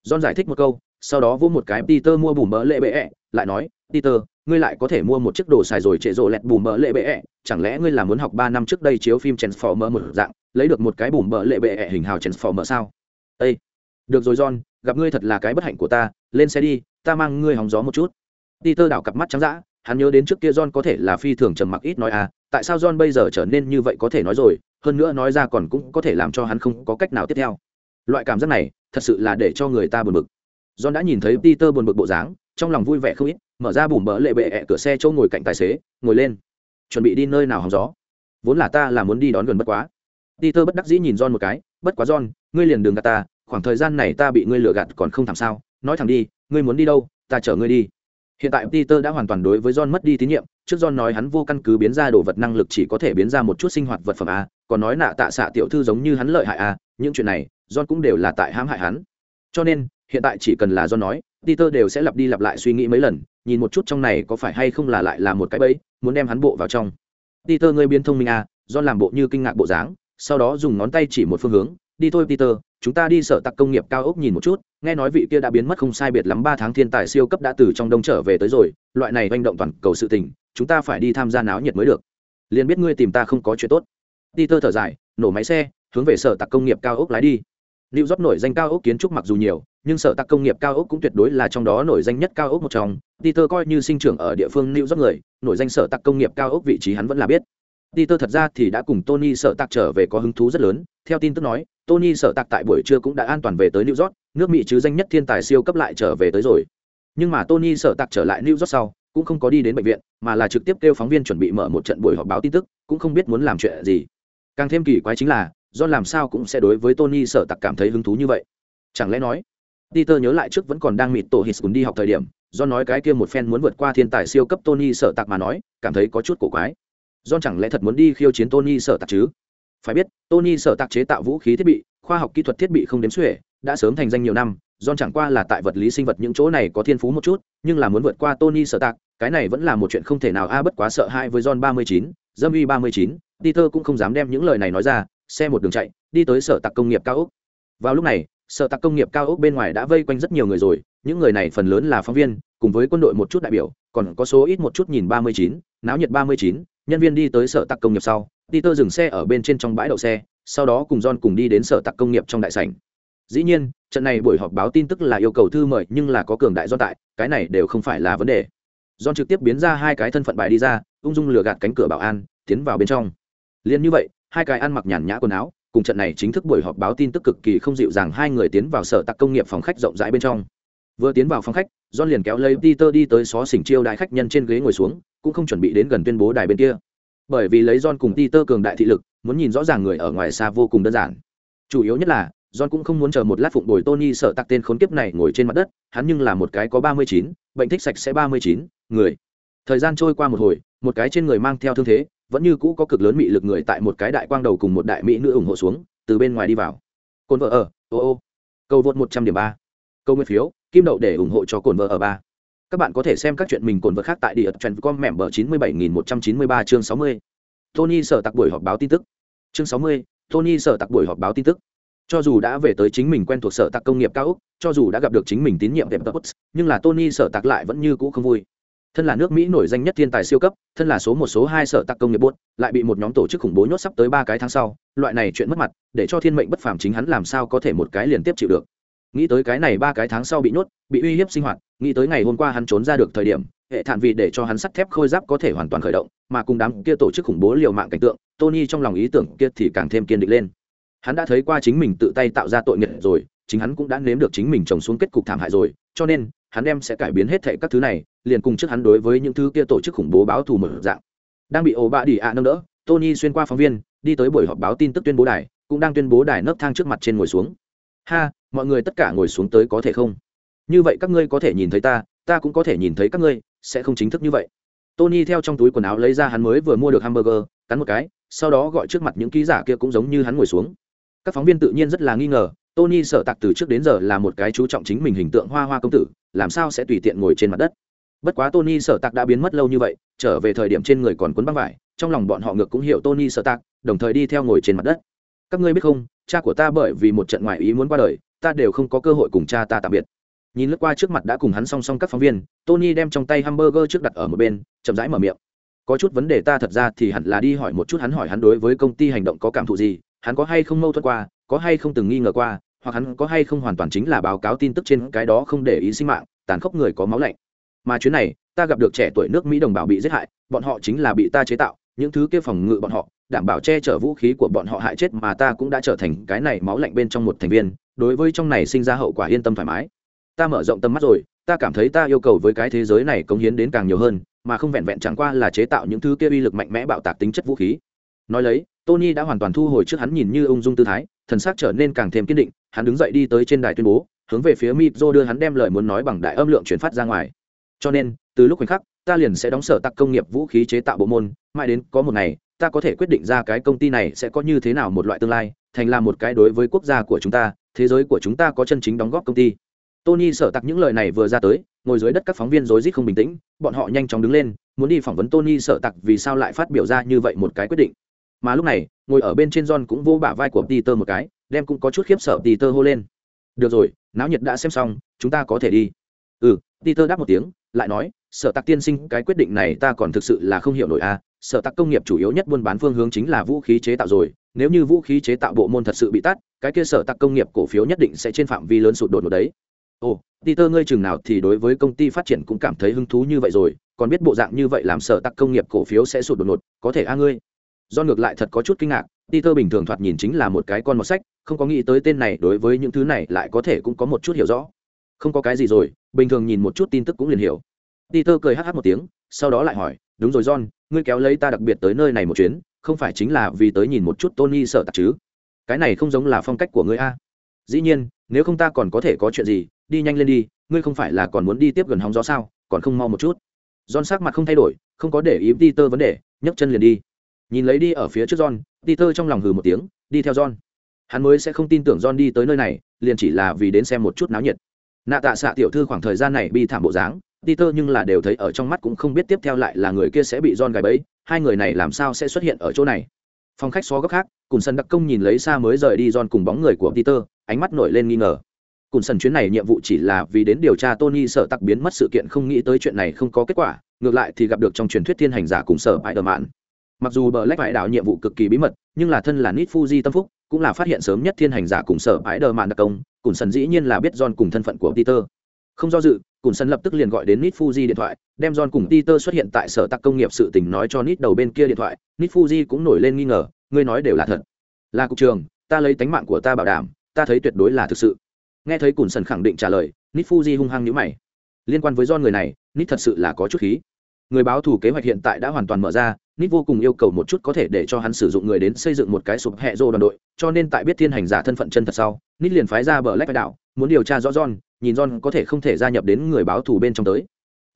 john giải thích một câu sau đó vỗ một cái peter mua bùm mỡ lệ bệ ẹ lại nói peter ngươi lại có thể mua một chiếc đồ xài rồi trệ rộ lẹt bùm mỡ lệ bệ ẹ. Chẳng lẽ ngươi là muốn học ba năm trước đây chiếu phim transformer một dạng, lấy được một cái bùm mỡ lệ bệ ẹ hình hào transformer sao? Ê, được rồi john, gặp ngươi thật là cái bất hạnh của ta, lên xe đi, ta mang ngươi hóng gió một chút. Peter đảo cặp mắt trắng dã, hắn nhớ đến trước kia john có thể là phi thường trầm mặc ít nói à tại sao john bây giờ trở nên như vậy có thể nói rồi, hơn nữa nói ra còn cũng có thể làm cho hắn không có cách nào tiếp theo. Loại cảm giác này, thật sự là để cho người ta buồn bực. John đã nhìn thấy peter buồn bực bộ dáng, trong lòng vui vẻ không ít mở ra bùm bỡ lệ bệ ẹ cửa xe chỗ ngồi cạnh tài xế, ngồi lên. Chuẩn bị đi nơi nào hóng gió? Vốn là ta là muốn đi đón gần bất quá. Đi tơ bất đắc dĩ nhìn john một cái, bất quá john, ngươi liền đường gạt ta, khoảng thời gian này ta bị ngươi lừa gạt còn không thảm sao. Nói thẳng đi, ngươi muốn đi đâu, ta chở ngươi đi. Hiện tại peter đã hoàn toàn đối với john mất đi tín nhiệm. Trước john nói hắn vô căn cứ biến ra đồ vật năng lực chỉ có thể biến ra một chút sinh hoạt vật phẩm a, còn nói nạ tạ xạ tiểu thư giống như hắn lợi hại a, những chuyện này, john cũng đều là tại hãm hại hắn. Cho nên, hiện tại chỉ cần là john nói peter đều sẽ lặp đi lặp lại suy nghĩ mấy lần nhìn một chút trong này có phải hay không là lại là một cái bẫy muốn đem hắn bộ vào trong. Peter ngươi biến thông minh a john làm bộ như kinh ngạc bộ dáng sau đó dùng ngón tay chỉ một phương hướng đi thôi peter chúng ta đi sở tặc công nghiệp cao ốc nhìn một chút nghe nói vị kia đã biến mất không sai biệt lắm ba tháng thiên tài siêu cấp đã từ trong đông trở về tới rồi loại này manh động toàn cầu sự tình chúng ta phải đi tham gia náo nhiệt mới được. Liền biết ngươi tìm ta không có chuyện tốt. Peter thở dài nổ máy xe hướng về sở tặc công nghiệp cao ốc lái đi. Lưu York nổi danh cao ốc kiến trúc mặc dù nhiều, nhưng sở tạc công nghiệp cao ốc cũng tuyệt đối là trong đó nổi danh nhất cao ốc một trong. Peter coi như sinh trưởng ở địa phương New York người, nổi danh sở tạc công nghiệp cao ốc vị trí hắn vẫn là biết. Peter thật ra thì đã cùng Tony sở tạc trở về có hứng thú rất lớn, theo tin tức nói, Tony sở tạc tại buổi trưa cũng đã an toàn về tới New York, nước Mỹ chứ danh nhất thiên tài siêu cấp lại trở về tới rồi. Nhưng mà Tony sở tạc trở lại New York sau, cũng không có đi đến bệnh viện, mà là trực tiếp kêu phóng viên chuẩn bị mở một trận buổi họp báo tin tức, cũng không biết muốn làm chuyện gì. Càng thêm kỳ quái chính là, do làm sao cũng sẽ đối với Tony sở tạc cảm thấy hứng thú như vậy. Chẳng lẽ nói, Peter nhớ lại trước vẫn còn đang mịt tổ hít đi học thời điểm, John nói cái kia một fan muốn vượt qua thiên tài siêu cấp Tony sở tạc mà nói, cảm thấy có chút cổ quái. John chẳng lẽ thật muốn đi khiêu chiến Tony sở tạc chứ? Phải biết, Tony sở tạc chế tạo vũ khí thiết bị, khoa học kỹ thuật thiết bị không đếm xuể, đã sớm thành danh nhiều năm, John chẳng qua là tại vật lý sinh vật những chỗ này có thiên phú một chút, nhưng là muốn vượt qua Tony sở tạc, cái này vẫn là một chuyện không thể nào a bất quá sợ hãi với John 39, Dâm 39, Peter cũng không dám đem những lời này nói ra, xe một đường chạy, đi tới sở tạc công nghiệp cao ốc. Vào lúc này, sở tạc công nghiệp cao ốc bên ngoài đã vây quanh rất nhiều người rồi, những người này phần lớn là phóng viên, cùng với quân đội một chút đại biểu, còn có số ít một chút nhìn 39, náo nhiệt 39, nhân viên đi tới sở tạc công nghiệp sau, Peter dừng xe ở bên trên trong bãi đậu xe, sau đó cùng John cùng đi đến sở tạc công nghiệp trong đại sảnh. Dĩ nhiên, trận này buổi họp báo tin tức là yêu cầu thư mời, nhưng là có cường đại do tại, cái này đều không phải là vấn đề. John trực tiếp biến ra hai cái thân phận bài đi ra, ung dung lừa gạt cánh cửa bảo an, tiến vào bên trong. Liên như vậy, hai cái ăn mặc nhàn nhã quần áo, cùng trận này chính thức buổi họp báo tin tức cực kỳ không dịu dàng hai người tiến vào sở tạc công nghiệp phòng khách rộng rãi bên trong. Vừa tiến vào phòng khách, John liền kéo lấy Peter đi tới xó xỉnh chiêu đại khách nhân trên ghế ngồi xuống, cũng không chuẩn bị đến gần tuyên bố đài bên kia. Bởi vì lấy John cùng Peter cường đại thị lực, muốn nhìn rõ ràng người ở ngoài xa vô cùng đơn giản. Chủ yếu nhất là, John cũng không muốn chờ một lát phụng bồi Tony sợ tạc tên khốn kiếp này ngồi trên mặt đất, hắn nhưng là một cái có ba mươi chín, bệnh thích sạch sẽ ba mươi chín, người. Thời gian trôi qua một hồi, một cái trên người mang theo thương thế, vẫn như cũ có cực lớn mị lực người tại một cái đại quang đầu cùng một đại mỹ nữ ủng hộ xuống, từ bên ngoài đi vào. cồn vợ ở, ô ô. Cầu vượt một trăm điểm ba. Câu nguyên phiếu, kim đậu để ủng hộ cho cồn vợ ở ba. Các bạn có thể xem các chuyện mình cồn vợ khác tại địa trần com mẻm bờ chín mươi bảy nghìn một trăm chín mươi ba chương sáu mươi. Tony sở tạc buổi họp báo tin tức. Chương sáu mươi, Tony sở tạc buổi họp báo tin tức cho dù đã về tới chính mình quen thuộc sở tạc công nghiệp cao úc cho dù đã gặp được chính mình tín nhiệm đẹp tập nhưng là tony sở tạc lại vẫn như cũ không vui thân là nước mỹ nổi danh nhất thiên tài siêu cấp thân là số một số hai sở tạc công nghiệp bốt lại bị một nhóm tổ chức khủng bố nhốt sắp tới ba cái tháng sau loại này chuyện mất mặt để cho thiên mệnh bất phàm chính hắn làm sao có thể một cái liền tiếp chịu được nghĩ tới cái này ba cái tháng sau bị nhốt bị uy hiếp sinh hoạt nghĩ tới ngày hôm qua hắn trốn ra được thời điểm hệ thản vị để cho hắn sắt thép khôi giáp có thể hoàn toàn khởi động mà cùng đám kia tổ chức khủng bố liều mạng cảnh tượng tony trong lòng ý tưởng kia thì càng thêm kiên định lên hắn đã thấy qua chính mình tự tay tạo ra tội nghiệp rồi chính hắn cũng đã nếm được chính mình trồng xuống kết cục thảm hại rồi cho nên hắn đem sẽ cải biến hết thệ các thứ này, liền cùng trước hắn đối với những thứ kia tổ chức khủng bố báo thù mở dạng. Đang bị ổ bạ đi ạ nâng đỡ, tony xuyên qua phóng viên, đi tới buổi họp báo tin tức tuyên bố đài, cũng đang tuyên bố đài nấc thang trước mặt trên ngồi xuống. Ha, mọi người tất cả ngồi xuống tới có thể không? Như vậy các ngươi có thể nhìn thấy ta ta cũng có thể nhìn thấy các ngươi, sẽ không chính thức như vậy. Tony theo trong túi quần áo lấy ra hắn mới vừa mua được hamburger, cắn một cái, sau đó gọi trước mặt những ký giả kia cũng giống như hắn ngồi xuống. Các phóng viên tự nhiên rất là nghi ngờ tony sợ tặc từ trước đến giờ là một cái chú trọng chính mình hình tượng hoa hoa công tử, làm sao sẽ tùy tiện ngồi trên mặt đất? Bất quá tony sợ tặc đã biến mất lâu như vậy, trở về thời điểm trên người còn quấn băng vải, trong lòng bọn họ ngược cũng hiểu tony sợ tặc, đồng thời đi theo ngồi trên mặt đất. Các ngươi biết không, cha của ta bởi vì một trận ngoại ý muốn qua đời, ta đều không có cơ hội cùng cha ta tạm biệt. Nhìn lướt qua trước mặt đã cùng hắn song song các phóng viên, tony đem trong tay hamburger trước đặt ở một bên, chậm rãi mở miệng. Có chút vấn đề ta thật ra thì hẳn là đi hỏi một chút hắn hỏi hắn đối với công ty hành động có cảm thụ gì, hắn có hay không mâu thuẫn qua, có hay không từng nghi ngờ qua hoặc hắn có hay không hoàn toàn chính là báo cáo tin tức trên cái đó không để ý sinh mạng, tàn khốc người có máu lạnh. Mà chuyến này, ta gặp được trẻ tuổi nước mỹ đồng bào bị giết hại, bọn họ chính là bị ta chế tạo, những thứ kia phòng ngự bọn họ, đảm bảo che chở vũ khí của bọn họ hại chết mà ta cũng đã trở thành cái này máu lạnh bên trong một thành viên, đối với trong này sinh ra hậu quả yên tâm thoải mái. Ta mở rộng tầm mắt rồi, ta cảm thấy ta yêu cầu với cái thế giới này cống hiến đến càng nhiều hơn, mà không vẹn vẹn chẳng qua là chế tạo những thứ kia uy lực mạnh mẽ bạo tạc tính chất vũ khí. Nói lấy, tony đã hoàn toàn thu hồi trước hắn nhìn như ung dung tư thái, thần xác trở nên càng thêm kiên định hắn đứng dậy đi tới trên đài tuyên bố, hướng về phía mipzo đưa hắn đem lời muốn nói bằng đại âm lượng chuyển phát ra ngoài. Cho nên, từ lúc khoảnh khắc, ta liền sẽ đóng sở tặc công nghiệp vũ khí chế tạo bộ môn, mãi đến có một ngày, ta có thể quyết định ra cái công ty này sẽ có như thế nào một loại tương lai, thành là một cái đối với quốc gia của chúng ta, thế giới của chúng ta có chân chính đóng góp công ty. Tony sở tặc những lời này vừa ra tới, ngồi dưới đất các phóng viên rối rít không bình tĩnh, bọn họ nhanh chóng đứng lên, muốn đi phỏng vấn tony sở tặc vì sao lại phát biểu ra như vậy một cái quyết định. Mà lúc này, ngồi ở bên trên john cũng vô bả vai của peter một cái đem cũng có chút khiếp sợ peter hô lên. Được rồi, náo nhiệt đã xem xong, chúng ta có thể đi. Ừ peter đáp một tiếng, lại nói sở tặc tiên sinh, cái quyết định này ta còn thực sự là không hiểu nổi a à. sở tặc công nghiệp chủ yếu nhất buôn bán phương hướng chính là vũ khí chế tạo rồi, nếu như vũ khí chế tạo bộ môn thật sự bị tắt, cái kia sở tặc công nghiệp cổ phiếu nhất định sẽ trên phạm vi lớn sụt đột một đấy. Ồ peter ngươi chừng nào thì đối với công ty phát triển cũng cảm thấy hứng thú như vậy rồi, còn biết bộ dạng như vậy làm sở tặc công nghiệp cổ phiếu sẽ sụt đột ngột có thể a ngươi? Do ngược lại thật có chút kinh ngạc peter bình thường thoạt nhìn chính là một cái con một sách không có nghĩ tới tên này đối với những thứ này lại có thể cũng có một chút hiểu rõ. Không có cái gì rồi, bình thường nhìn một chút tin tức cũng liền hiểu. Peter cười hh một tiếng, sau đó lại hỏi, đúng rồi john, ngươi kéo lấy ta đặc biệt tới nơi này một chuyến, không phải chính là vì tới nhìn một chút tony sợ tạc chứ? Cái này không giống là phong cách của ngươi a. Dĩ nhiên, nếu không ta còn có thể có chuyện gì, đi nhanh lên đi, ngươi không phải là còn muốn đi tiếp gần hóng gió sao, còn không mau một chút. John sắc mặt không thay đổi, không có để ý peter vấn đề, nhấc chân liền đi. Nhìn lấy đi ở phía trước john, peter trong lòng hừ một tiếng, đi theo john hắn mới sẽ không tin tưởng john đi tới nơi này, liền chỉ là vì đến xem một chút náo nhiệt. Nạ tạ xạ tiểu thư khoảng thời gian này bi thảm bộ dáng, peter nhưng là đều thấy ở trong mắt cũng không biết tiếp theo lại là người kia sẽ bị john gài bẫy, hai người này làm sao sẽ xuất hiện ở chỗ này. Phòng khách xó góc khác cùng sân đặc công nhìn lấy xa mới rời đi john cùng bóng người của peter, ánh mắt nổi lên nghi ngờ. Cùng sân chuyến này nhiệm vụ chỉ là vì đến điều tra tony sợ tặc biến mất sự kiện không nghĩ tới chuyện này không có kết quả, ngược lại thì gặp được trong truyền thuyết thiên hành giả cùng sở bãi đờ mạn mặc dù bờ lách vải đảo nhiệm vụ cực kỳ bí mật, nhưng là thân là nít fuji tâm phúc cũng là phát hiện sớm nhất thiên hành giả cùng sở bãi đờ mạn đặc công, cùn sần dĩ nhiên là biết john cùng thân phận của peter. Không do dự, cùn sần lập tức liền gọi đến nít fuji điện thoại, đem john cùng peter xuất hiện tại sở tặc công nghiệp sự tình nói cho nít đầu bên kia điện thoại nít fuji cũng nổi lên nghi ngờ, ngươi nói đều là thật. Là cục trường, ta lấy tánh mạng của ta bảo đảm, ta thấy tuyệt đối là thực sự. Nghe thấy cùn sần khẳng định trả lời nít fuji hung hăng nhữ mày. Liên quan với john người này nít thật sự là có chút khí người báo thủ kế hoạch hiện tại đã hoàn toàn mở ra nít vô cùng yêu cầu một chút có thể để cho hắn sử dụng người đến xây dựng một cái sụp hẹ rô đoàn đội, cho nên tại biết thiên hành giả thân phận chân thật sau nít liền phái ra bờ lách đạo muốn điều tra rõ john, nhìn john có thể không thể gia nhập đến người báo thù bên trong tới.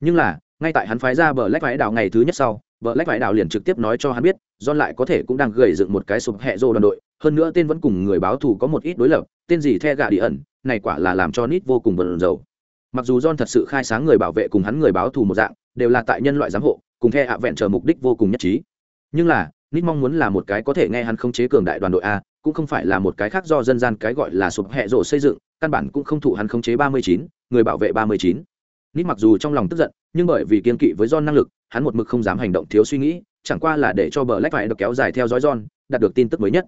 Nhưng là, ngay tại hắn phái ra bờ lách vải đạo ngày thứ nhất sau, bờ lách vải đạo liền trực tiếp nói cho hắn biết, john lại có thể cũng đang gầy dựng một cái sụp hẹ rô đoàn đội, hơn nữa tên vẫn cùng người báo thù có một ít đối lập, tên gì the gà đi ẩn, này quả là làm cho nít vô cùng bận rầu mặc dù john thật sự khai sáng người bảo vệ cùng hắn người báo thù một dạng đều là tại nhân loại giám hộ, cùng the ạ vẹn chờ mục đích vô cùng nhất trí. Nhưng là, nít mong muốn là một cái có thể nghe hắn khống chế cường đại đoàn đội a, cũng không phải là một cái khác do dân gian cái gọi là sụp hẹ rộ xây dựng, căn bản cũng không thụ hắn khống chế ba mươi chín, người bảo vệ ba mươi chín. Nít mặc dù trong lòng tức giận, nhưng bởi vì kiên kỵ với John năng lực, hắn một mực không dám hành động thiếu suy nghĩ, chẳng qua là để cho bờ lách phải được kéo dài theo dõi John, đạt được tin tức mới nhất.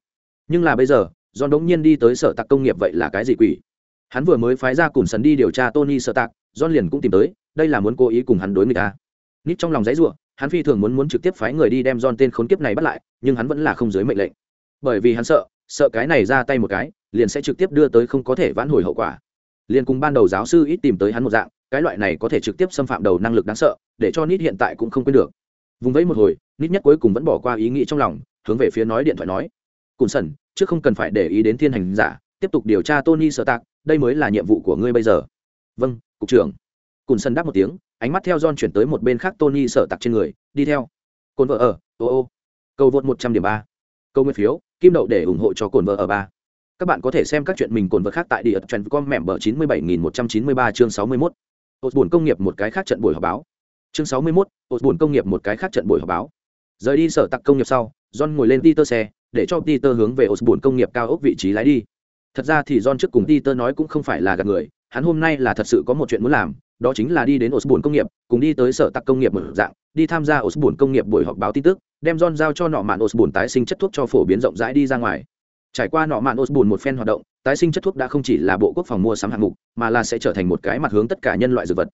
Nhưng là bây giờ, John đống nhiên đi tới sở tạc công nghiệp vậy là cái gì quỷ? Hắn vừa mới phái ra cùng sấn đi điều tra Tony sở tạc, John liền cũng tìm tới đây là muốn cố ý cùng hắn đối người ta. Nít trong lòng dãy ruộng hắn phi thường muốn muốn trực tiếp phái người đi đem don tên khốn kiếp này bắt lại, nhưng hắn vẫn là không dưới mệnh lệnh. Bởi vì hắn sợ sợ cái này ra tay một cái, liền sẽ trực tiếp đưa tới không có thể vãn hồi hậu quả. Liền cùng ban đầu giáo sư ít tìm tới hắn một dạng, cái loại này có thể trực tiếp xâm phạm đầu năng lực đáng sợ, để cho nít hiện tại cũng không quên được. Vùng vẫy một hồi, nít nhất cuối cùng vẫn bỏ qua ý nghĩ trong lòng, hướng về phía nói điện thoại nói. Cùn sần trước không cần phải để ý đến thiên hành giả, tiếp tục điều tra tony sợ tạc đây mới là nhiệm vụ của ngươi bây giờ. Vâng cục trưởng cùn sân đáp một tiếng, ánh mắt theo john chuyển tới một bên khác tony sợ tạc trên người, đi theo. Cồn vợ ở, ô ô. Cầu vượt một trăm điểm ba. Câu nguyên phiếu, kim đậu để ủng hộ cho cồn vợ ở ba. Các bạn có thể xem các chuyện mình cồn vợ khác tại địa trần com mẹm bờ chín mươi bảy nghìn một trăm chín mươi ba chương sáu mươi mốt. Hột buồn công nghiệp một cái khác trận buổi họp báo. Chương sáu mươi mốt, hột buồn công nghiệp một cái khác trận buổi họp báo. Rời đi sở tặc công nghiệp sau, john ngồi lên peter xe, để cho peter hướng về hột buồn công nghiệp cao ốc vị trí lái đi. Thật ra thì john trước cùng peter nói cũng không phải là gạt người hắn hôm nay là thật sự có một chuyện muốn làm đó chính là đi đến osborne công nghiệp cùng đi tới sở tạc công nghiệp mở dạng đi tham gia osborne công nghiệp buổi họp báo tin tức đem john giao cho nọ mạn osborne tái sinh chất thuốc cho phổ biến rộng rãi đi ra ngoài. Trải qua nọ mạn osborne một phen hoạt động tái sinh chất thuốc đã không chỉ là bộ quốc phòng mua sắm hạng mục mà là sẽ trở thành một cái mặt hướng tất cả nhân loại dược vật.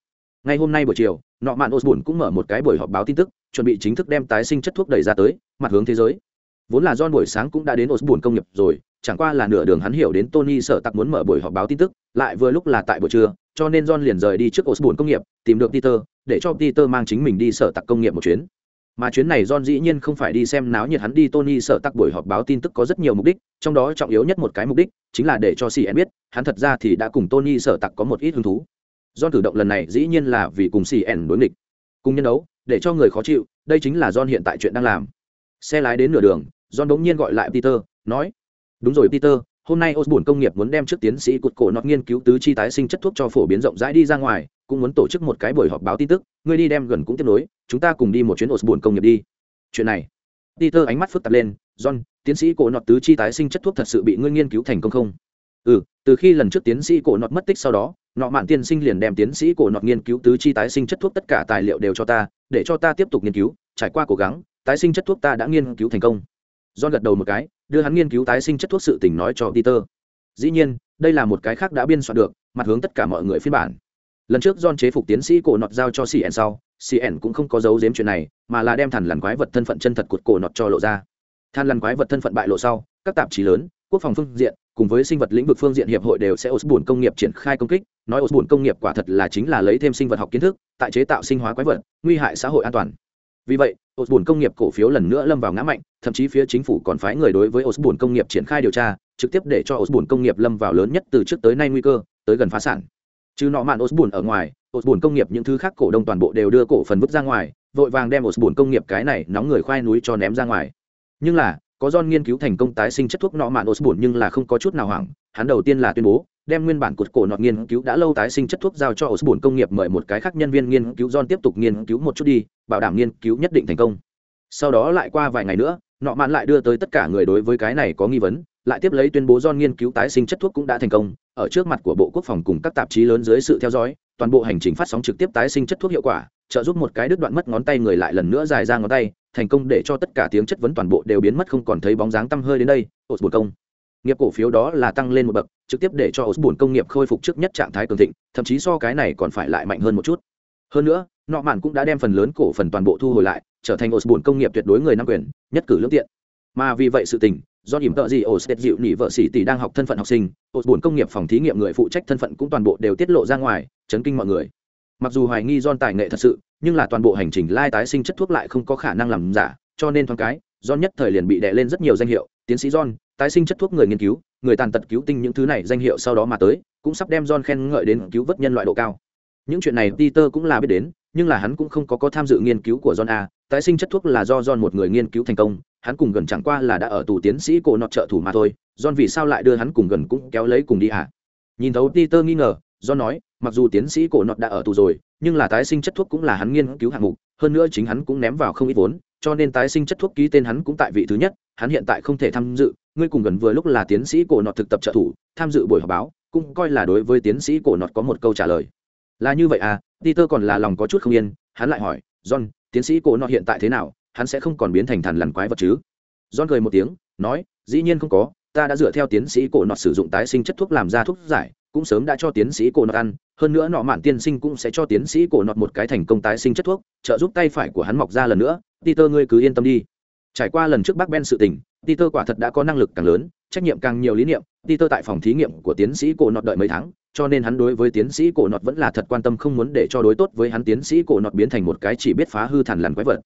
Ngay hôm nay buổi chiều nọ mạn osborne cũng mở một cái buổi họp báo tin tức chuẩn bị chính thức đem tái sinh chất thuốc đẩy ra tới mặt hướng thế giới. Vốn là John buổi sáng cũng đã đến Osborne công nghiệp rồi, chẳng qua là nửa đường hắn hiểu đến Tony sợ tặc muốn mở buổi họp báo tin tức, lại vừa lúc là tại buổi trưa, cho nên John liền rời đi trước Osborne công nghiệp, tìm được Peter, để cho Peter mang chính mình đi sở tặc công nghiệp một chuyến. Mà chuyến này John dĩ nhiên không phải đi xem náo nhiệt hắn đi Tony sở tặc buổi họp báo tin tức có rất nhiều mục đích, trong đó trọng yếu nhất một cái mục đích chính là để cho CN biết, hắn thật ra thì đã cùng Tony sở tặc có một ít hứng thú. John cử động lần này dĩ nhiên là vì cùng CN đối nghịch. Cùng nhân đấu, để cho người khó chịu, đây chính là John hiện tại chuyện đang làm. Xe lái đến nửa đường, John đống nhiên gọi lại Peter, nói: "Đúng rồi Peter, hôm nay Osborne công nghiệp muốn đem trước tiến sĩ cụt cổ nọt nghiên cứu tứ chi tái sinh chất thuốc cho phổ biến rộng rãi đi ra ngoài, cũng muốn tổ chức một cái buổi họp báo tin tức, ngươi đi đem gần cũng tiếp nối, chúng ta cùng đi một chuyến Osborne công nghiệp đi." Chuyện này, Peter ánh mắt phức tạp lên, "John, tiến sĩ cổ nọt tứ chi tái sinh chất thuốc thật sự bị ngươi nghiên cứu thành công không?" Ừ, từ khi lần trước tiến sĩ cổ nọt mất tích sau đó, nọ mạn tiên sinh liền đem tiến sĩ cổ nọt nghiên cứu tứ chi tái sinh chất thuốc tất cả tài liệu đều cho ta, để cho ta tiếp tục nghiên cứu, trải qua cố gắng, tái sinh chất thuốc ta đã nghiên cứu thành công John gật đầu một cái, đưa hắn nghiên cứu tái sinh chất thuốc sự tình nói cho Peter. Dĩ nhiên, đây là một cái khác đã biên soạn được, mặt hướng tất cả mọi người phiên bản. Lần trước John chế phục tiến sĩ cổ nọt giao cho CN sau, CN cũng không có giấu giếm chuyện này, mà là đem thần lằn quái vật thân phận chân thật của cổ nọt cho lộ ra. Than lằn quái vật thân phận bại lộ sau, các tạp chí lớn, quốc phòng phương diện, cùng với sinh vật lĩnh vực phương diện hiệp hội đều sẽ Osborne công nghiệp triển khai công kích, nói Osborne công nghiệp quả thật là chính là lấy thêm sinh vật học kiến thức, tại chế tạo sinh hóa quái vật, nguy hại xã hội an toàn vì vậy osborne công nghiệp cổ phiếu lần nữa lâm vào ngã mạnh thậm chí phía chính phủ còn phái người đối với osborne công nghiệp triển khai điều tra trực tiếp để cho osborne công nghiệp lâm vào lớn nhất từ trước tới nay nguy cơ tới gần phá sản. Chứ nọ mạn osborne ở ngoài osborne công nghiệp những thứ khác cổ đông toàn bộ đều đưa cổ phần vứt ra ngoài vội vàng đem osborne công nghiệp cái này nóng người khoai núi cho ném ra ngoài. Nhưng là có John nghiên cứu thành công tái sinh chất thuốc nọ mạn Osborne nhưng là không có chút nào hoảng, hắn đầu tiên là tuyên bố, đem nguyên bản cột cổ nọt nghiên cứu đã lâu tái sinh chất thuốc giao cho Osborne công nghiệp mời một cái khác nhân viên nghiên cứu John tiếp tục nghiên cứu một chút đi, bảo đảm nghiên cứu nhất định thành công. Sau đó lại qua vài ngày nữa, nọ mạn lại đưa tới tất cả người đối với cái này có nghi vấn, lại tiếp lấy tuyên bố John nghiên cứu tái sinh chất thuốc cũng đã thành công, ở trước mặt của Bộ Quốc phòng cùng các tạp chí lớn dưới sự theo dõi, toàn bộ hành trình phát sóng trực tiếp tái sinh chất thuốc hiệu quả, trợ giúp một cái đứt đoạn mất ngón tay người lại lần nữa dài ra ngón tay, thành công để cho tất cả tiếng chất vấn toàn bộ đều biến mất không còn thấy bóng dáng tăm hơi đến đây, Osborne công nghiệp cổ phiếu đó là tăng lên một bậc, trực tiếp để cho Osborne công nghiệp khôi phục trước nhất trạng thái cường thịnh, thậm chí so cái này còn phải lại mạnh hơn một chút. Hơn nữa nọ mạn cũng đã đem phần lớn cổ phần toàn bộ thu hồi lại, trở thành Osborne công nghiệp tuyệt đối người nam quyền, nhất cử lương tiện. Mà vì vậy sự tình, do điểm tợ gì Osted dịu nỉ vợ sĩ tỷ đang học thân phận học sinh, Osborne công nghiệp phòng thí nghiệm người phụ trách thân phận cũng toàn bộ đều tiết lộ ra ngoài, chấn kinh mọi người. Mặc dù hoài nghi John tài nghệ thật sự, nhưng là toàn bộ hành trình lai tái sinh chất thuốc lại không có khả năng làm giả, cho nên thoáng cái, John nhất thời liền bị đè lên rất nhiều danh hiệu, tiến sĩ John tái sinh chất thuốc người nghiên cứu, người tàn tật cứu tinh những thứ này danh hiệu sau đó mà tới, cũng sắp đem john khen ngợi đến cứu vớt nhân loại độ cao. Những chuyện này peter cũng là biết đến, nhưng là hắn cũng không có có tham dự nghiên cứu của john a. Tái sinh chất thuốc là do john một người nghiên cứu thành công, hắn cùng gần chẳng qua là đã ở tù tiến sĩ cổ nọt trợ thủ mà thôi, john vì sao lại đưa hắn cùng gần cũng kéo lấy cùng đi à nhìn thấu peter nghi ngờ, john nói, mặc dù tiến sĩ cổ nọt đã ở tù rồi, nhưng là tái sinh chất thuốc cũng là hắn nghiên cứu hạng mục, hơn nữa chính hắn cũng ném vào không ít vốn cho nên tái sinh chất thuốc ký tên hắn cũng tại vị thứ nhất, hắn hiện tại không thể tham dự, ngươi cùng gần vừa lúc là tiến sĩ cổ nọt thực tập trợ thủ, tham dự buổi họp báo, cũng coi là đối với tiến sĩ cổ nọt có một câu trả lời. Là như vậy à peter còn là lòng có chút không yên, hắn lại hỏi, john, tiến sĩ cổ nọt hiện tại thế nào? Hắn sẽ không còn biến thành thần lằn quái vật chứ? John cười một tiếng, nói, dĩ nhiên không có ta đã dựa theo tiến sĩ cổ nọt sử dụng tái sinh chất thuốc làm ra thuốc giải, cũng sớm đã cho tiến sĩ cổ nọt ăn. Hơn nữa nọ mạn tiên sinh cũng sẽ cho tiến sĩ cổ nọt một cái thành công tái sinh chất thuốc, trợ giúp tay phải của hắn mọc ra lần nữa. Peter ngươi cứ yên tâm đi. Trải qua lần trước bác ben sự tình, peter quả thật đã có năng lực càng lớn, trách nhiệm càng nhiều lý niệm. Peter tại phòng thí nghiệm của tiến sĩ cổ nọt đợi mấy tháng, cho nên hắn đối với tiến sĩ cổ nọt vẫn là thật quan tâm không muốn để cho đối tốt với hắn tiến sĩ cổ nọt biến thành một cái chỉ biết phá hư thản lằn quái vật.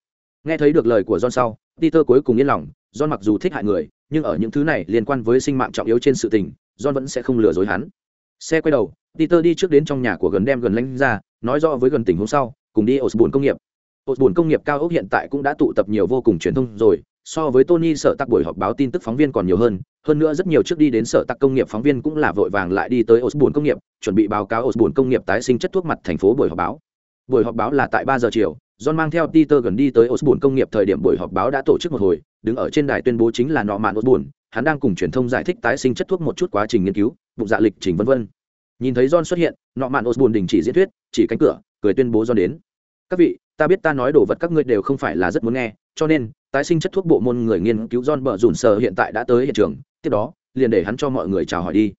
Nghe thấy được lời của john sau, peter cuối cùng yên lòng. John mặc dù thích hại người nhưng ở những thứ này liên quan với sinh mạng trọng yếu trên sự tình, john vẫn sẽ không lừa dối hắn. Xe quay đầu, peter đi trước đến trong nhà của gần đem gần lánh ra, nói rõ với gần tình hôm sau, cùng đi osborne công nghiệp. Osborne công nghiệp cao ốc hiện tại cũng đã tụ tập nhiều vô cùng truyền thông rồi, so với tony sở tắc buổi họp báo tin tức phóng viên còn nhiều hơn hơn nữa rất nhiều trước đi đến sở tắc công nghiệp phóng viên cũng là vội vàng lại đi tới osborne công nghiệp, chuẩn bị báo cáo osborne công nghiệp tái sinh chất thuốc mặt thành phố buổi họp báo. Buổi họp báo là tại ba giờ chiều John mang theo Peter gần đi tới Osborne công nghiệp thời điểm buổi họp báo đã tổ chức một hồi, đứng ở trên đài tuyên bố chính là nọ mạn Osborne, hắn đang cùng truyền thông giải thích tái sinh chất thuốc một chút quá trình nghiên cứu bụng dạ lịch trình vân vân. Nhìn thấy john xuất hiện nọ mạn Osborne đình chỉ diễn thuyết chỉ cánh cửa cười tuyên bố john đến. Các vị ta biết ta nói đồ vật các ngươi đều không phải là rất muốn nghe cho nên tái sinh chất thuốc bộ môn người nghiên cứu john bờ rủn sờ hiện tại đã tới hiện trường tiếp đó liền để hắn cho mọi người chào hỏi đi.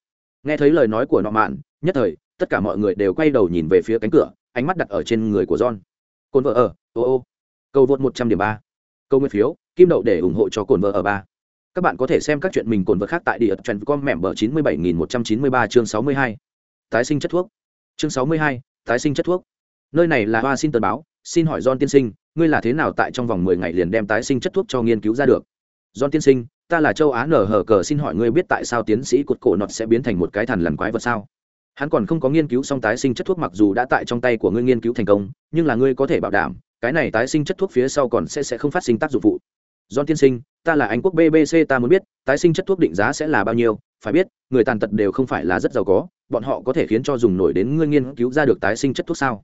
Nghe thấy lời nói của nọ mạn nhất thời tất cả mọi người đều quay đầu nhìn về phía cánh cửa ánh mắt đặt ở trên người của john cồn vợ ở, ô ô. Câu vượt một trăm điểm ba. Câu nguyên phiếu, kim đậu để ủng hộ cho cồn vợ ở ba. Các bạn có thể xem các chuyện mình cồn vợ khác tại địa trần com mẹm bờ chín mươi bảy nghìn một trăm chín mươi ba chương sáu mươi hai. Tái sinh chất thuốc. Chương sáu mươi hai, tái sinh chất thuốc. Nơi này là hoa xin tờ báo, xin hỏi john tiên sinh, ngươi là thế nào tại trong vòng mười ngày liền đem tái sinh chất thuốc cho nghiên cứu ra được? John tiên sinh, ta là châu á nở hở cờ xin hỏi ngươi biết tại sao tiến sĩ cột cổ nọt sẽ biến thành một cái thằn lằn quái vật sao? Hắn còn không có nghiên cứu xong tái sinh chất thuốc mặc dù đã tại trong tay của ngươi nghiên cứu thành công nhưng là ngươi có thể bảo đảm cái này tái sinh chất thuốc phía sau còn sẽ sẽ không phát sinh tác dụng phụ John tiên sinh, ta là Anh quốc BBC ta muốn biết, tái sinh chất thuốc định giá sẽ là bao nhiêu, phải biết, người tàn tật đều không phải là rất giàu có, bọn họ có thể khiến cho dùng nổi đến ngươi nghiên cứu ra được tái sinh chất thuốc sao?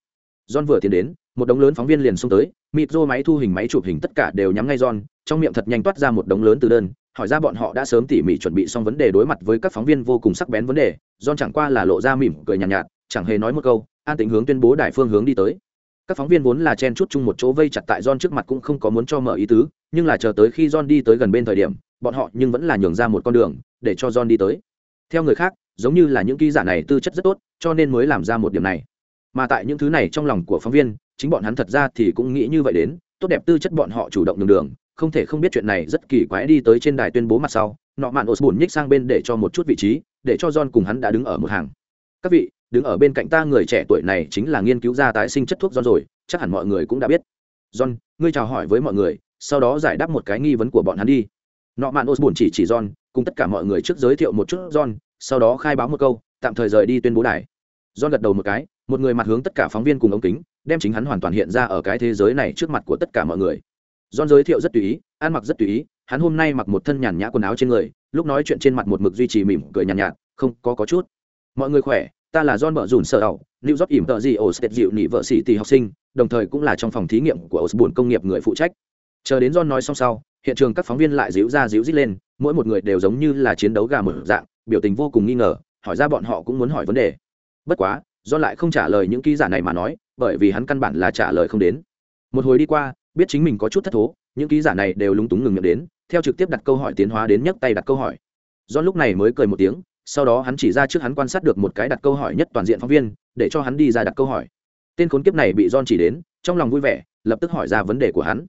John vừa tiến đến, một đống lớn phóng viên liền xông tới, mịt rô máy thu hình máy chụp hình tất cả đều nhắm ngay John, trong miệng thật nhanh toát ra một đống lớn từ đơn, hỏi ra bọn họ đã sớm tỉ mỉ chuẩn bị xong vấn đề đối mặt với các phóng viên vô cùng sắc bén vấn đề, John chẳng qua là lộ ra mỉm cười nhàn nhạt, nhạt, chẳng hề nói một câu, an tĩnh hướng tuyên bố đại phương hướng đi tới. Các phóng viên vốn là chen chúc chung một chỗ vây chặt tại John trước mặt cũng không có muốn cho mở ý tứ, nhưng là chờ tới khi John đi tới gần bên thời điểm, bọn họ nhưng vẫn là nhường ra một con đường để cho John đi tới. Theo người khác, giống như là những ký giả này tư chất rất tốt, cho nên mới làm ra một điểm này. Mà tại những thứ này trong lòng của phóng viên, chính bọn hắn thật ra thì cũng nghĩ như vậy đến, tốt đẹp tư chất bọn họ chủ động đường đường, không thể không biết chuyện này rất kỳ quái đi tới trên đài tuyên bố mặt sau, nọ mạn Osborne nhích sang bên để cho một chút vị trí, để cho John cùng hắn đã đứng ở một hàng. Các vị, đứng ở bên cạnh ta người trẻ tuổi này chính là nghiên cứu ra tái sinh chất thuốc John rồi, chắc hẳn mọi người cũng đã biết. John, ngươi chào hỏi với mọi người, sau đó giải đáp một cái nghi vấn của bọn hắn đi nọ mạn osborne chỉ chỉ john cùng tất cả mọi người trước giới thiệu một chút john sau đó khai báo một câu tạm thời rời đi tuyên bố đài john gật đầu một cái một người mặt hướng tất cả phóng viên cùng ống kính đem chính hắn hoàn toàn hiện ra ở cái thế giới này trước mặt của tất cả mọi người john giới thiệu rất tùy ý ăn mặc rất tùy ý hắn hôm nay mặc một thân nhàn nhã quần áo trên người lúc nói chuyện trên mặt một mực duy trì mỉm cười nhàn nhạt, nhạt không có có chút. Mọi người khỏe ta là john bợ rủn sợ ẩu new york ỉm tợ gì ổ state dịu nị vợ sĩ tỷ học sinh đồng thời cũng là trong phòng thí nghiệm của osborne công nghiệp người phụ trách. Chờ đến john nói xong sau hiện trường các phóng viên lại díu ra díu dít lên mỗi một người đều giống như là chiến đấu gà mở dạng biểu tình vô cùng nghi ngờ hỏi ra bọn họ cũng muốn hỏi vấn đề. Bất quá john lại không trả lời những ký giả này mà nói bởi vì hắn căn bản là trả lời không đến. Một hồi đi qua biết chính mình có chút thất thố những ký giả này đều lúng túng ngừng miệng đến theo trực tiếp đặt câu hỏi tiến hóa đến nhấc tay đặt câu hỏi. John lúc này mới cười một tiếng sau đó hắn chỉ ra trước hắn quan sát được một cái đặt câu hỏi nhất toàn diện phóng viên để cho hắn đi ra đặt câu hỏi. Tên khốn kiếp này bị john chỉ đến trong lòng vui vẻ lập tức hỏi ra vấn đề của hắn.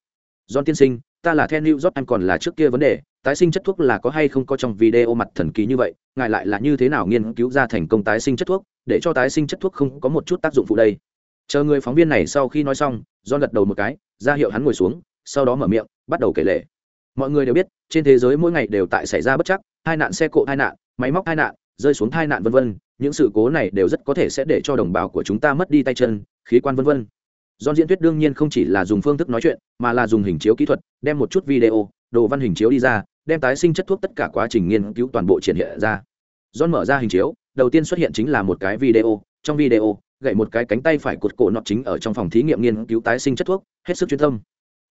John tiên sinh, ta là Ken New York em còn là trước kia vấn đề, tái sinh chất thuốc là có hay không có trong video mặt thần kỳ như vậy, ngài lại là như thế nào nghiên cứu ra thành công tái sinh chất thuốc, để cho tái sinh chất thuốc không có một chút tác dụng phụ đây. Chờ người phóng viên này sau khi nói xong, John gật đầu một cái, ra hiệu hắn ngồi xuống, sau đó mở miệng, bắt đầu kể lể. Mọi người đều biết, trên thế giới mỗi ngày đều tại xảy ra bất chắc, hai nạn xe cộ hai nạn, máy móc hai nạn, rơi xuống hai nạn vân vân, những sự cố này đều rất có thể sẽ để cho đồng bào của chúng ta mất đi tay chân, khí quan vân vân. John diễn thuyết đương nhiên không chỉ là dùng phương thức nói chuyện, mà là dùng hình chiếu kỹ thuật, đem một chút video, đồ văn hình chiếu đi ra, đem tái sinh chất thuốc tất cả quá trình nghiên cứu toàn bộ triển hiện ra. John mở ra hình chiếu, đầu tiên xuất hiện chính là một cái video, trong video, gậy một cái cánh tay phải cột cổ nọt chính ở trong phòng thí nghiệm nghiên cứu tái sinh chất thuốc, hết sức chuyên tâm.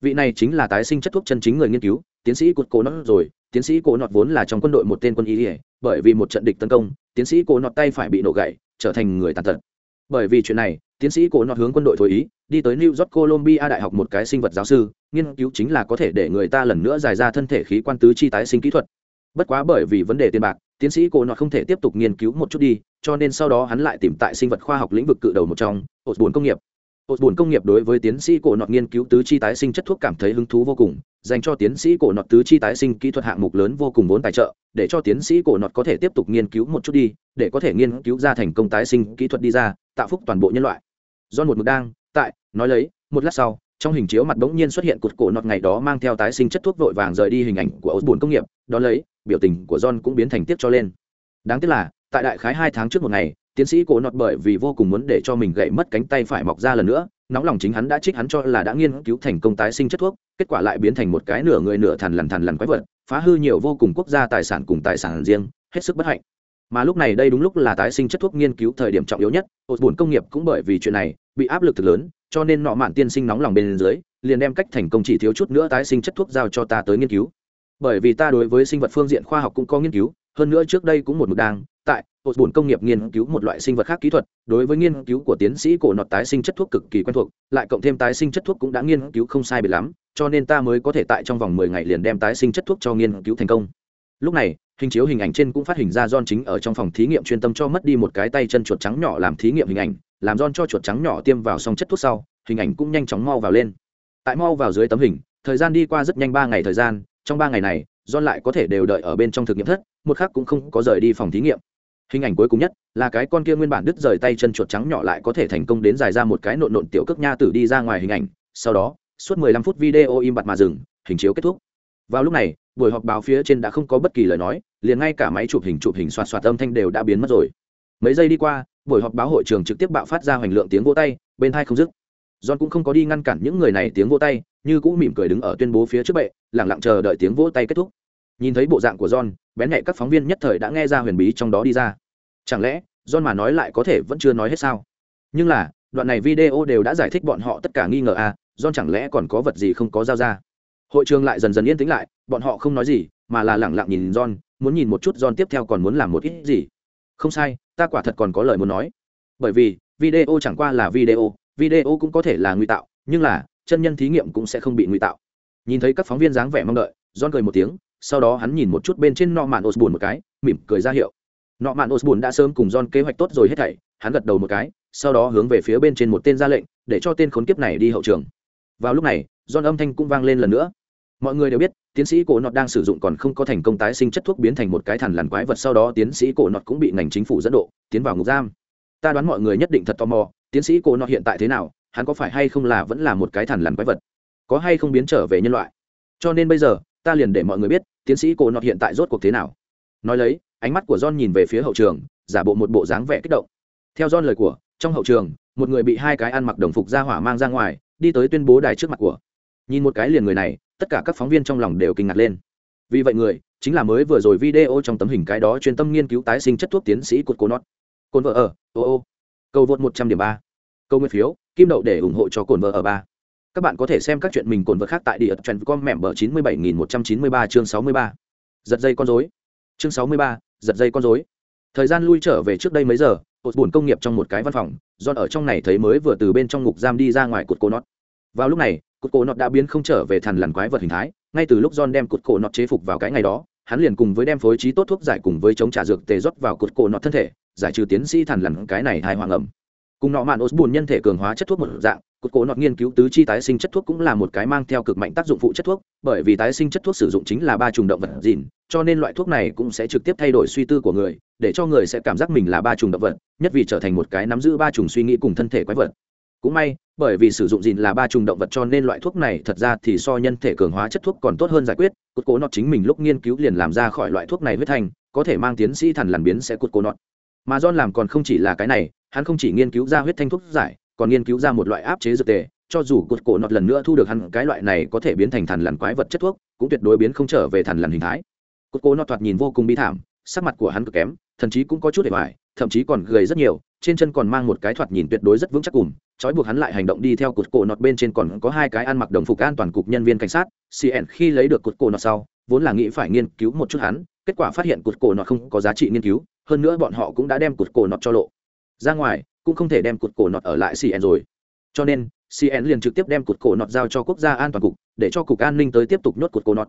Vị này chính là tái sinh chất thuốc chân chính người nghiên cứu, tiến sĩ cột cổ nọt rồi, tiến sĩ cổ nọt vốn là trong quân đội một tên quân y, bởi vì một trận địch tấn công, tiến sĩ cổ nọt tay phải bị nổ gãy, trở thành người tàn tật. Bởi vì chuyện này, tiến sĩ cổ nọt hướng quân đội thổi ý, đi tới New York Columbia đại học một cái sinh vật giáo sư, nghiên cứu chính là có thể để người ta lần nữa giải ra thân thể khí quan tứ chi tái sinh kỹ thuật. Bất quá bởi vì vấn đề tiền bạc, tiến sĩ cổ nọ không thể tiếp tục nghiên cứu một chút đi, cho nên sau đó hắn lại tìm tại sinh vật khoa học lĩnh vực cự đầu một trong, ột buồn công nghiệp. ột buồn công nghiệp đối với tiến sĩ cổ nọ nghiên cứu tứ chi tái sinh chất thuốc cảm thấy hứng thú vô cùng, dành cho tiến sĩ cổ nọ tứ chi tái sinh kỹ thuật hạng mục lớn vô cùng vốn tài trợ, để cho tiến sĩ cổ nọ có thể tiếp tục nghiên cứu một chút đi, để có thể nghiên cứu ra thành công tái sinh kỹ thuật đi ra, tạo phúc toàn bộ nhân loại. Do một mực đang tại nói lấy một lát sau trong hình chiếu mặt bỗng nhiên xuất hiện cột cổ nọt ngày đó mang theo tái sinh chất thuốc vội vàng rời đi hình ảnh của ấu bùn công nghiệp. Đó lấy, biểu tình của john cũng biến thành tiếc cho lên. Đáng tiếc là, tại đại khái hai tháng trước một ngày, tiến sĩ cổ nọt bởi vì vô cùng muốn để cho mình gãy mất cánh tay phải mọc ra lần nữa, nóng lòng chính hắn đã trích hắn cho là đã nghiên cứu thành công tái sinh chất thuốc, kết quả lại biến thành một cái nửa người nửa thằn lằn thằn lằn quái vật, phá hư nhiều vô cùng quốc gia tài sản cùng tài sản riêng, hết sức bất hạnh. Mà lúc này đây đúng lúc là tái sinh chất thuốc nghiên cứu thời điểm trọng yếu nhất ột buồn công nghiệp cũng bởi vì chuyện này, bị áp lực thực lớn cho nên nọ mạn tiên sinh nóng lòng bên dưới, liền đem cách thành công chỉ thiếu chút nữa tái sinh chất thuốc giao cho ta tới nghiên cứu. Bởi vì ta đối với sinh vật phương diện khoa học cũng có nghiên cứu, hơn nữa trước đây cũng một mực đang tại hột bổn công nghiệp nghiên cứu một loại sinh vật khác kỹ thuật, đối với nghiên cứu của tiến sĩ cổ nọt tái sinh chất thuốc cực kỳ quen thuộc, lại cộng thêm tái sinh chất thuốc cũng đã nghiên cứu không sai biệt lắm, cho nên ta mới có thể tại trong vòng mười ngày liền đem tái sinh chất thuốc cho nghiên cứu thành công. Lúc này, hình chiếu hình ảnh trên cũng phát hình ra don chính ở trong phòng thí nghiệm chuyên tâm cho mất đi một cái tay chân chuột trắng nhỏ làm thí nghiệm hình ảnh làm don cho chuột trắng nhỏ tiêm vào xong chất thuốc sau, hình ảnh cũng nhanh chóng mau vào lên. Tại mau vào dưới tấm hình, thời gian đi qua rất nhanh ba ngày thời gian, trong ba ngày này don lại có thể đều đợi ở bên trong thực nghiệm thất, một khác cũng không có rời đi phòng thí nghiệm. Hình ảnh cuối cùng nhất là cái con kia nguyên bản đứt rời tay chân chuột trắng nhỏ lại có thể thành công đến dài ra một cái nộn nộn tiểu cước nha tử đi ra ngoài hình ảnh, sau đó, suốt 15 phút video im bặt mà dừng, hình chiếu kết thúc. Vào lúc này, buổi họp báo phía trên đã không có bất kỳ lời nói, liền ngay cả máy chụp hình chụp hình soạt soạt âm thanh đều đã biến mất rồi. Mấy giây đi qua buổi họp báo hội trường trực tiếp bạo phát ra hoành lượng tiếng vỗ tay, bên hai không dứt. John cũng không có đi ngăn cản những người này tiếng vỗ tay, như cũng mỉm cười đứng ở tuyên bố phía trước bệ lẳng lặng chờ đợi tiếng vỗ tay kết thúc. Nhìn thấy bộ dạng của john, bén nhạy các phóng viên nhất thời đã nghe ra huyền bí trong đó đi ra. Chẳng lẽ, john mà nói lại có thể vẫn chưa nói hết sao? Nhưng là, đoạn này video đều đã giải thích bọn họ tất cả nghi ngờ à john chẳng lẽ còn có vật gì không có giao ra? Hội trường lại dần dần yên tĩnh lại, bọn họ không nói gì, mà là lẳng lặng nhìn john, muốn nhìn một chút john tiếp theo còn muốn làm một ít gì. Không sai ta quả thật còn có lời muốn nói. Bởi vì, video chẳng qua là video video cũng có thể là nguy tạo, nhưng là, chân nhân thí nghiệm cũng sẽ không bị nguy tạo. Nhìn thấy các phóng viên dáng vẻ mong đợi, john cười một tiếng, sau đó hắn nhìn một chút bên trên nọ mạn osborne một cái, mỉm cười ra hiệu. Nọ mạn osborne đã sớm cùng john kế hoạch tốt rồi hết thảy, hắn gật đầu một cái, sau đó hướng về phía bên trên một tên ra lệnh, để cho tên khốn kiếp này đi hậu trường. Vào lúc này, john âm thanh cũng vang lên lần nữa. Mọi người đều biết tiến sĩ cổ nọt đang sử dụng còn không có thành công tái sinh chất thuốc biến thành một cái thằn lằn quái vật, sau đó tiến sĩ cổ nọt cũng bị ngành chính phủ dẫn độ, tiến vào ngục giam. Ta đoán mọi người nhất định thật tò mò, tiến sĩ cổ nọt hiện tại thế nào, hắn có phải hay không là vẫn là một cái thằn lằn quái vật? Có hay không biến trở về nhân loại? Cho nên bây giờ, ta liền để mọi người biết, tiến sĩ cổ nọt hiện tại rốt cuộc thế nào. Nói lấy, ánh mắt của john nhìn về phía hậu trường, giả bộ một bộ dáng vẻ kích động. Theo john lời của, trong hậu trường, một người bị hai cái ăn mặc đồng phục ra hỏa mang ra ngoài, đi tới tuyên bố đài trước mặt của nhìn một cái liền người này, tất cả các phóng viên trong lòng đều kinh ngạc lên. Vì vậy người, chính là mới vừa rồi video trong tấm hình cái đó chuyên tâm nghiên cứu tái sinh chất thuốc tiến sĩ cột cô nót cồn vợ ở, ô ô. Cầu vượt một trăm điểm ba. Câu nguyên phiếu, kim đậu để ủng hộ cho cồn vợ ở ba. Các bạn có thể xem các chuyện mình cồn vợ khác tại địa trần com mẹm bờ chín mươi bảy nghìn một trăm chín mươi ba chương sáu mươi ba. Giật dây con dối chương sáu mươi ba, giật dây con dối thời gian lui trở về trước đây mấy giờ, cột buồn công nghiệp trong một cái văn phòng do ở trong này thấy mới vừa từ bên trong ngục giam đi ra ngoài cột cô nót vào lúc này, cột cổ nọt đã biến không trở về thằn lằn quái vật hình thái, ngay từ lúc john đem cột cổ nọt chế phục vào cái ngày đó, hắn liền cùng với đem phối trí tốt thuốc giải cùng với chống trả dược tề rót vào cột cổ nọt thân thể, giải trừ tiến sĩ thằn lằn cái này hài hoàng ẩm. Cùng nọ mạn osbun nhân thể cường hóa chất thuốc một dạng, cột cổ nọt nghiên cứu tứ chi tái sinh chất thuốc cũng là một cái mang theo cực mạnh tác dụng phụ chất thuốc, bởi vì tái sinh chất thuốc sử dụng chính là ba trùng động vật dìn cho nên loại thuốc này cũng sẽ trực tiếp thay đổi suy tư của người, để cho người sẽ cảm giác mình là ba trùng động vật, nhất vì trở thành một cái nắm giữ ba trùng suy nghĩ cùng thân thể quái vật cũng may, bởi vì sử dụng dìn là ba trùng động vật cho nên loại thuốc này thật ra thì so nhân thể cường hóa chất thuốc còn tốt hơn giải quyết. Cốt cố nọt chính mình lúc nghiên cứu liền làm ra khỏi loại thuốc này huyết thành có thể mang tiến sĩ thần làn biến sẽ cốt cố nọt. Mà john làm còn không chỉ là cái này, hắn không chỉ nghiên cứu ra huyết thanh thuốc giải, còn nghiên cứu ra một loại áp chế dược tề, cho dù cột cổ nọt lần nữa thu được hắn, cái loại này có thể biến thành thần lằn quái vật chất thuốc, cũng tuyệt đối biến không trở về thần lằn hình thái. Cột cổ nọt thoạt nhìn vô cùng bi thảm, sắc mặt của hắn cực kém, thậm chí cũng có chút để hoài, thậm chí còn gầy rất nhiều trên chân còn mang một cái thoạt nhìn tuyệt đối rất vững chắc cùng, trói buộc hắn lại hành động đi theo cột cổ nọt bên trên còn có hai cái ăn mặc đồng phục an toàn cục nhân viên cảnh sát cn khi lấy được cột cổ nọt sau, vốn là nghĩ phải nghiên cứu một chút hắn, kết quả phát hiện cột cổ nọt không có giá trị nghiên cứu, hơn nữa bọn họ cũng đã đem cột cổ nọt cho lộ. Ra ngoài, cũng không thể đem cột cổ nọt ở lại cn rồi. Cho nên cn liền trực tiếp đem cột cổ nọt giao cho quốc gia an toàn cục, để cho cục an ninh tới tiếp tục nhốt cột cổ nọt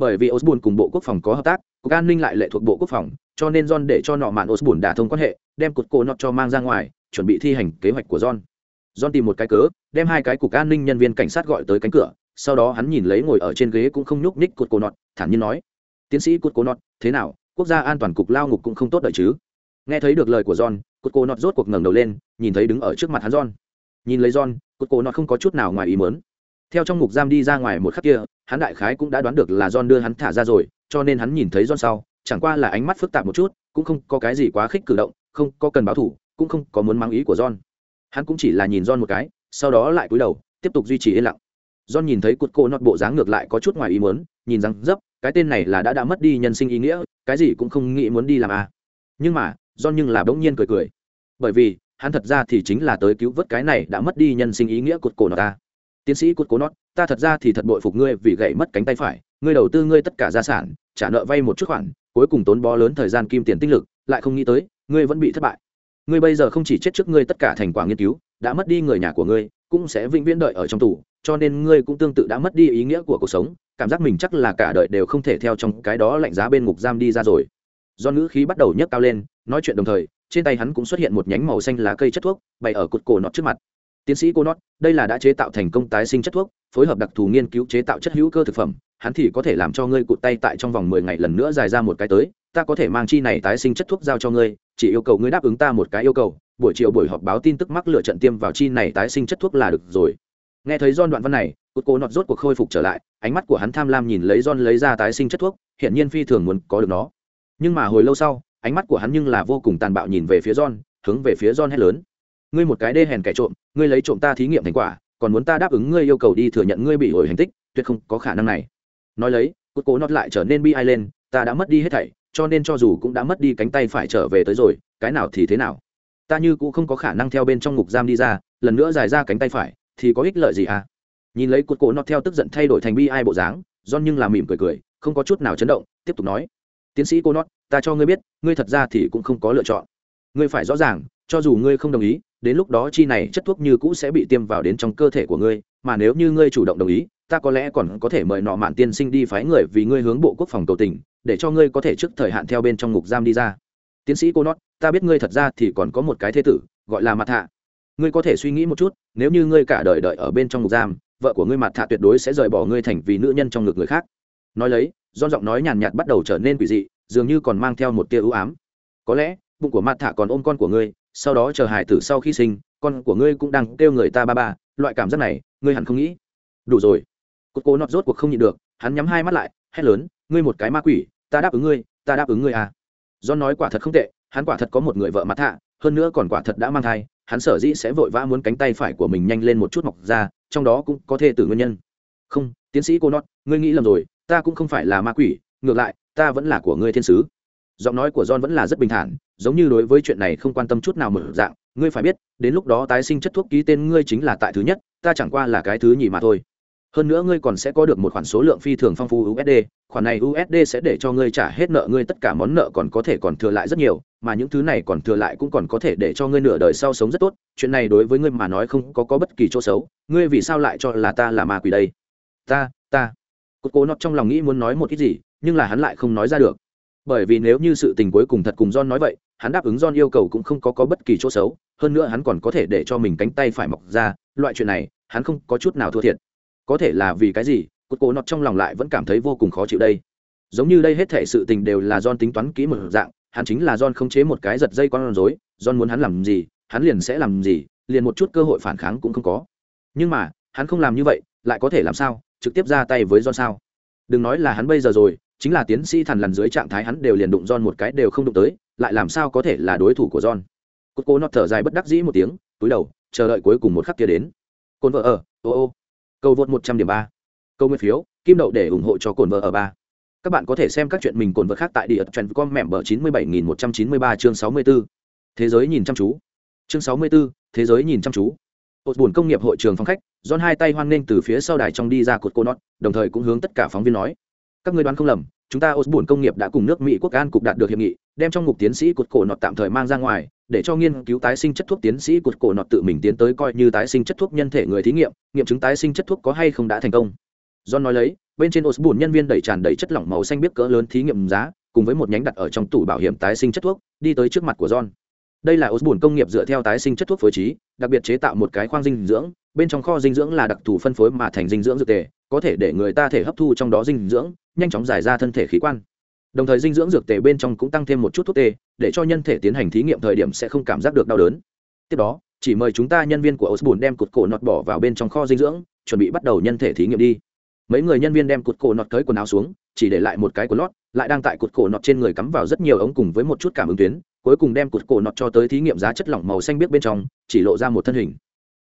bởi vì osborne cùng bộ quốc phòng có hợp tác cục an ninh lại lệ thuộc bộ quốc phòng cho nên john để cho nọ mạn osborne đả thông quan hệ đem cột cổ nọ cho mang ra ngoài chuẩn bị thi hành kế hoạch của john. John tìm một cái cớ đem hai cái cục an ninh nhân viên cảnh sát gọi tới cánh cửa sau đó hắn nhìn lấy ngồi ở trên ghế cũng không nhúc nhích cột cổ nọ, thản nhiên nói tiến sĩ cột cổ nọ, thế nào? Quốc gia an toàn cục lao ngục cũng không tốt đợi chứ? Nghe thấy được lời của john cột cổ nọ rốt cuộc ngẩng đầu lên nhìn thấy đứng ở trước mặt hắn john. Nhìn lấy john cột cổ nọ không có chút nào ngoài ý mớn theo trong ngục giam đi ra ngoài một khắc kia, hắn đại khái cũng đã đoán được là john đưa hắn thả ra rồi, cho nên hắn nhìn thấy john sau, chẳng qua là ánh mắt phức tạp một chút, cũng không có cái gì quá khích cử động, không có cần báo thủ, cũng không có muốn mang ý của john. Hắn cũng chỉ là nhìn john một cái, sau đó lại cúi đầu, tiếp tục duy trì yên lặng. John nhìn thấy cột cô nọt bộ dáng ngược lại có chút ngoài ý muốn, nhìn rằng, dấp, cái tên này là đã đã mất đi nhân sinh ý nghĩa, cái gì cũng không nghĩ muốn đi làm à? Nhưng mà, john nhưng là bỗng nhiên cười cười. Bởi vì, hắn thật ra thì chính là tới cứu vớt cái này đã mất đi nhân sinh ý nghĩa cột cổ nọt ta tiến sĩ cột cổ nọt ta thật ra thì thật bội phục ngươi vì gãy mất cánh tay phải, ngươi đầu tư ngươi tất cả gia sản, trả nợ vay một chút khoản, cuối cùng tốn bó lớn thời gian kim tiền tinh lực, lại không nghĩ tới, ngươi vẫn bị thất bại. Ngươi bây giờ không chỉ chết trước ngươi tất cả thành quả nghiên cứu, đã mất đi người nhà của ngươi, cũng sẽ vĩnh viễn đợi ở trong tù, cho nên ngươi cũng tương tự đã mất đi ý nghĩa của cuộc sống, cảm giác mình chắc là cả đời đều không thể theo trong cái đó lạnh giá bên ngục giam đi ra rồi. Do ngữ khí bắt đầu nhấc cao lên, nói chuyện đồng thời, trên tay hắn cũng xuất hiện một nhánh màu xanh lá cây chất thuốc, bày ở cột cổ nọt trước mặt tiến sĩ cô nót đây là đã chế tạo thành công tái sinh chất thuốc, phối hợp đặc thù nghiên cứu chế tạo chất hữu cơ thực phẩm, hắn thì có thể làm cho ngươi cụt tay tại trong vòng mười ngày lần nữa dài ra một cái tới, ta có thể mang chi này tái sinh chất thuốc giao cho ngươi, chỉ yêu cầu ngươi đáp ứng ta một cái yêu cầu, buổi chiều buổi họp báo tin tức mắc lựa trận tiêm vào chi này tái sinh chất thuốc là được rồi. Nghe thấy don đoạn văn này, cụt cô nọt rốt cuộc khôi phục trở lại, ánh mắt của hắn tham lam nhìn lấy don lấy ra tái sinh chất thuốc hiện nhiên phi thường muốn có được nó. Nhưng mà hồi lâu sau, ánh mắt của hắn nhưng là vô cùng tàn bạo nhìn về phía don hướng về phía don hét lớn ngươi một cái đê hèn kẻ trộm, ngươi lấy trộm ta thí nghiệm thành quả, còn muốn ta đáp ứng ngươi yêu cầu đi thừa nhận ngươi bị ổi hành tích, tuyệt không có khả năng này. Nói lấy, cốt cố nót lại trở nên bi ai lên, ta đã mất đi hết thảy, cho nên cho dù cũng đã mất đi cánh tay phải trở về tới rồi, cái nào thì thế nào? Ta như cũng không có khả năng theo bên trong ngục giam đi ra, lần nữa dài ra cánh tay phải, thì có ích lợi gì à? Nhìn lấy cốt cố nót theo tức giận thay đổi thành bi ai bộ dáng don nhưng là mỉm cười cười, không có chút nào chấn động, tiếp tục nói. Tiến sĩ cô nót ta cho ngươi biết, ngươi thật ra thì cũng không có lựa chọn. Ngươi phải rõ ràng, cho dù ngươi không đồng ý đến lúc đó chi này chất thuốc như cũ sẽ bị tiêm vào đến trong cơ thể của ngươi, mà nếu như ngươi chủ động đồng ý, ta có lẽ còn có thể mời nọ mạn tiên sinh đi phái người vì ngươi hướng bộ quốc phòng cầu tình, để cho ngươi có thể trước thời hạn theo bên trong ngục giam đi ra. Tiến sĩ cô nót ta biết ngươi thật ra thì còn có một cái thế tử, gọi là mặt hạ. Ngươi có thể suy nghĩ một chút, nếu như ngươi cả đời đợi ở bên trong ngục giam, vợ của ngươi mặt hạ tuyệt đối sẽ rời bỏ ngươi thành vì nữ nhân trong ngực người khác. Nói lấy do giọng nói nhàn nhạt bắt đầu trở nên quỷ dị, dường như còn mang theo một tia ưu ám. Có lẽ, bụng của mặt thạ còn ôm con của ngươi sau đó chờ hải tử sau khi sinh, con của ngươi cũng đang kêu người ta ba ba, loại cảm giác này, ngươi hẳn không nghĩ. Đủ rồi. Cốt cố nọt rốt cuộc không nhịn được, hắn nhắm hai mắt lại, hét lớn, ngươi một cái ma quỷ, ta đáp ứng ngươi, ta đáp ứng ngươi à. Do nói quả thật không tệ, hắn quả thật có một người vợ mặt thạ, hơn nữa còn quả thật đã mang thai, hắn sở dĩ sẽ vội vã muốn cánh tay phải của mình nhanh lên một chút mọc ra, trong đó cũng có thể từ nguyên nhân. Không, tiến sĩ cô nọt, ngươi nghĩ lầm rồi, ta cũng không phải là ma quỷ, ngược lại, ta vẫn là của ngươi thiên sứ. Giọng nói của john vẫn là rất bình thản giống như đối với chuyện này không quan tâm chút nào mở dạng ngươi phải biết đến lúc đó tái sinh chất thuốc ký tên ngươi chính là tại thứ nhất ta chẳng qua là cái thứ nhì mà thôi. Hơn nữa ngươi còn sẽ có được một khoản số lượng phi thường phong phú usd khoản này usd sẽ để cho ngươi trả hết nợ ngươi tất cả món nợ còn có thể còn thừa lại rất nhiều mà những thứ này còn thừa lại cũng còn có thể để cho ngươi nửa đời sau sống rất tốt chuyện này đối với ngươi mà nói không có, có bất kỳ chỗ xấu ngươi vì sao lại cho là ta là ma quỷ đây? Ta ta. Cốt cố nọt trong lòng nghĩ muốn nói một ít gì nhưng là hắn lại không nói ra được. Bởi vì nếu như sự tình cuối cùng thật cùng John nói vậy, hắn đáp ứng John yêu cầu cũng không có có bất kỳ chỗ xấu, hơn nữa hắn còn có thể để cho mình cánh tay phải mọc ra, loại chuyện này, hắn không có chút nào thua thiệt. Có thể là vì cái gì, cốt cố nọt trong lòng lại vẫn cảm thấy vô cùng khó chịu đây. Giống như đây hết thể sự tình đều là John tính toán kỹ một dạng, hắn chính là John không chế một cái giật dây con rối, John muốn hắn làm gì, hắn liền sẽ làm gì, liền một chút cơ hội phản kháng cũng không có. Nhưng mà, hắn không làm như vậy, lại có thể làm sao, trực tiếp ra tay với John sao? Đừng nói là hắn bây giờ rồi, chính là tiến sĩ thần lần dưới trạng thái hắn đều liền đụng John một cái đều không đụng tới, lại làm sao có thể là đối thủ của John. cô cô nọt thở dài bất đắc dĩ một tiếng, túi đầu, chờ đợi cuối cùng một khắc kia đến. cồn vợ ở, ô ô. Cầu vượt 100 điểm 3. Câu nguyên phiếu, kim đậu để ủng hộ cho cồn vợ ở 3. Các bạn có thể xem các chuyện mình cồn vợ khác tại địa trend com mẹm bờ 97193 chương 64. Thế giới nhìn chăm chú. Chương 64, thế giới nhìn chăm chú. Cột buồn công nghiệp hội trường phòng khách, John hai tay hoan nghênh từ phía sau đài trong đi ra cột cô nọt, đồng thời cũng hướng tất cả phóng viên nói: các ngươi đoán không lầm chúng ta osborne công nghiệp đã cùng nước mỹ quốc an cục đạt được hiệp nghị, đem trong ngục tiến sĩ cột cổ nọt tạm thời mang ra ngoài, để cho nghiên cứu tái sinh chất thuốc tiến sĩ cột cổ nọt tự mình tiến tới coi như tái sinh chất thuốc nhân thể người thí nghiệm nghiệm chứng tái sinh chất thuốc có hay không đã thành công. John nói lấy, bên trên osborne nhân viên đẩy tràn đầy chất lỏng màu xanh biết cỡ lớn thí nghiệm giá, cùng với một nhánh đặt ở trong tủ bảo hiểm tái sinh chất thuốc, đi tới trước mặt của john. Đây là osborne công nghiệp dựa theo tái sinh chất thuốc phối trí, đặc biệt chế tạo một cái khoang dinh dưỡng, bên trong kho dinh dưỡng là đặc thù phân phối mà thành dinh dưỡng dược tề, có thể để người ta thể hấp thu trong đó dinh dưỡng nhanh chóng giải ra thân thể khí quan. Đồng thời dinh dưỡng dược tề bên trong cũng tăng thêm một chút thuốc tê để cho nhân thể tiến hành thí nghiệm thời điểm sẽ không cảm giác được đau đớn. Tiếp đó chỉ mời chúng ta nhân viên của osborne đem cột cổ nọt bỏ vào bên trong kho dinh dưỡng chuẩn bị bắt đầu nhân thể thí nghiệm đi. Mấy người nhân viên đem cột cổ nọt cởi quần áo xuống chỉ để lại một cái của lót lại đang tại cột cổ nọt trên người cắm vào rất nhiều ống cùng với một chút cảm ứng tuyến cuối cùng đem cột cổ nọt cho tới thí nghiệm giá chất lỏng màu xanh biếc bên trong chỉ lộ ra một thân hình.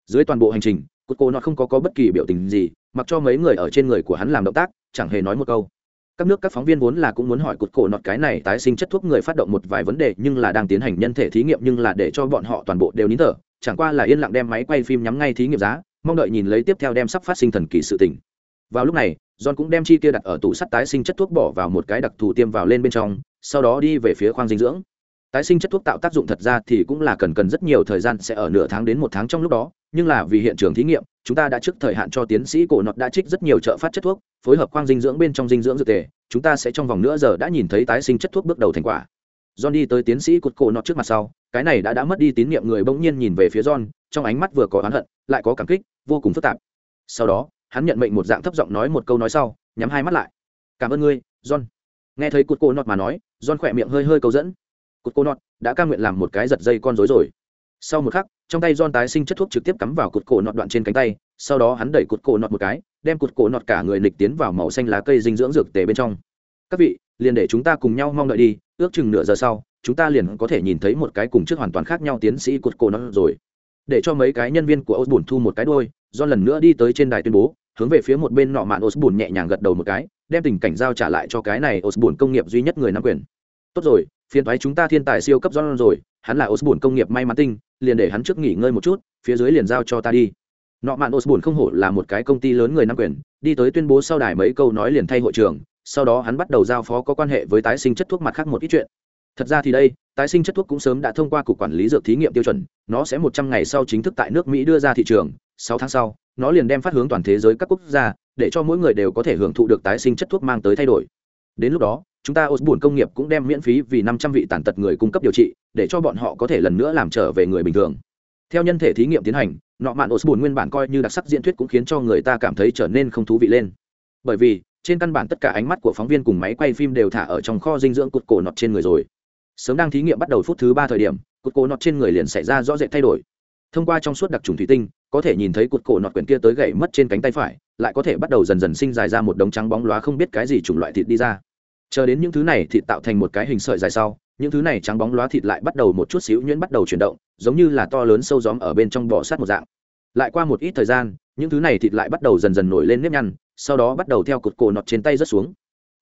Dưới toàn bộ hành trình cột cổ nọt không có, có bất kỳ biểu tình gì mặc cho mấy người ở trên người của hắn làm động tác chẳng hề nói một câu các nước các phóng viên vốn là cũng muốn hỏi cột cổ nọt cái này tái sinh chất thuốc người phát động một vài vấn đề, nhưng là đang tiến hành nhân thể thí nghiệm, nhưng là để cho bọn họ toàn bộ đều nín thở. Chẳng qua là yên lặng đem máy quay phim nhắm ngay thí nghiệm giá, mong đợi nhìn lấy tiếp theo đem sắp phát sinh thần kỳ sự tình. Vào lúc này, john cũng đem chi kia đặt ở tủ sắt tái sinh chất thuốc bỏ vào một cái đặc thù tiêm vào lên bên trong, sau đó đi về phía khoang dinh dưỡng tái sinh chất thuốc tạo tác dụng thật ra thì cũng là cần cần rất nhiều thời gian sẽ ở nửa tháng đến một tháng trong lúc đó, nhưng là vì hiện trường thí nghiệm, chúng ta đã trước thời hạn cho tiến sĩ cổ nọt đã trích rất nhiều trợ phát chất thuốc, phối hợp khoang dinh dưỡng bên trong dinh dưỡng dược tề, chúng ta sẽ trong vòng nửa giờ đã nhìn thấy tái sinh chất thuốc bước đầu thành quả. John đi tới tiến sĩ cột cổ nọt trước mặt sau, cái này đã đã mất đi tín nhiệm người bỗng nhiên nhìn về phía john, trong ánh mắt vừa có oán hận, lại có cảm kích, vô cùng phức tạp. Sau đó, hắn nhận mệnh một dạng thấp giọng nói một câu nói sau, nhắm hai mắt lại. Cảm ơn ngươi, john. Nghe thấy cột cổ nọt mà nói, john khỏe miệng hơi hơi câu dẫn cột cô nọt, đã ca nguyện làm một cái giật dây con rối rồi. Sau một khắc, trong tay John tái sinh chất thuốc trực tiếp cắm vào cột cổ nọt đoạn trên cánh tay, sau đó hắn đẩy cột cổ nọt một cái, đem cột cổ nọt cả người nịch tiến vào màu xanh lá cây dinh dưỡng dược tề bên trong. Các vị, liền để chúng ta cùng nhau mong đợi đi, ước chừng nửa giờ sau, chúng ta liền có thể nhìn thấy một cái cùng trước hoàn toàn khác nhau tiến sĩ cột cổ nọt rồi. Để cho mấy cái nhân viên của Osborne thu một cái đôi do lần nữa đi tới trên đài tuyên bố, hướng về phía một bên nọ mạn Osborne nhẹ nhàng gật đầu một cái, đem tình cảnh giao trả lại cho cái này Osborne công nghiệp duy nhất người nắm quyền. Tốt rồi phiền thoái chúng ta thiên tài siêu cấp John rồi, hắn là Osborne công nghiệp may mắn tinh, liền để hắn trước nghỉ ngơi một chút, phía dưới liền giao cho ta đi. Nọ mạn Osborne không hổ là một cái công ty lớn người nắm quyền, đi tới tuyên bố sau đài mấy câu nói liền thay hội trưởng sau đó hắn bắt đầu giao phó có quan hệ với tái sinh chất thuốc mặt khác một ít chuyện. Thật ra thì đây, tái sinh chất thuốc cũng sớm đã thông qua cục quản lý dược thí nghiệm tiêu chuẩn, nó sẽ một trăm ngày sau chính thức tại nước mỹ đưa ra thị trường, sáu tháng sau, nó liền đem phát hướng toàn thế giới các quốc gia, để cho mỗi người đều có thể hưởng thụ được tái sinh chất thuốc mang tới thay đổi. Đến lúc đó chúng ta Osborne công nghiệp cũng đem miễn phí vì năm trăm vị tàn tật người cung cấp điều trị, để cho bọn họ có thể lần nữa làm trở về người bình thường. Theo nhân thể thí nghiệm tiến hành, nọ mạn Osborne nguyên bản coi như đặc sắc diễn thuyết cũng khiến cho người ta cảm thấy trở nên không thú vị lên. Bởi vì, trên căn bản tất cả ánh mắt của phóng viên cùng máy quay phim đều thả ở trong kho dinh dưỡng cột cổ nọt trên người rồi. Sớm đang thí nghiệm bắt đầu phút thứ ba thời điểm, cột cổ nọt trên người liền xảy ra rõ rệt thay đổi. Thông qua trong suốt đặc trùng thủy tinh, có thể nhìn thấy cột cổ nọt quyển kia tới gãy mất trên cánh tay phải, lại có thể bắt đầu dần dần sinh dài ra một đống trắng bóng loá không biết cái gì chủng loại thịt đi ra chờ đến những thứ này thịt tạo thành một cái hình sợi dài sau, những thứ này trắng bóng loá thịt lại bắt đầu một chút xíu nhuyễn bắt đầu chuyển động, giống như là to lớn sâu gióm ở bên trong bò sát một dạng. Lại qua một ít thời gian, những thứ này thịt lại bắt đầu dần dần nổi lên nếp nhăn, sau đó bắt đầu theo cột cổ nọt trên tay rớt xuống.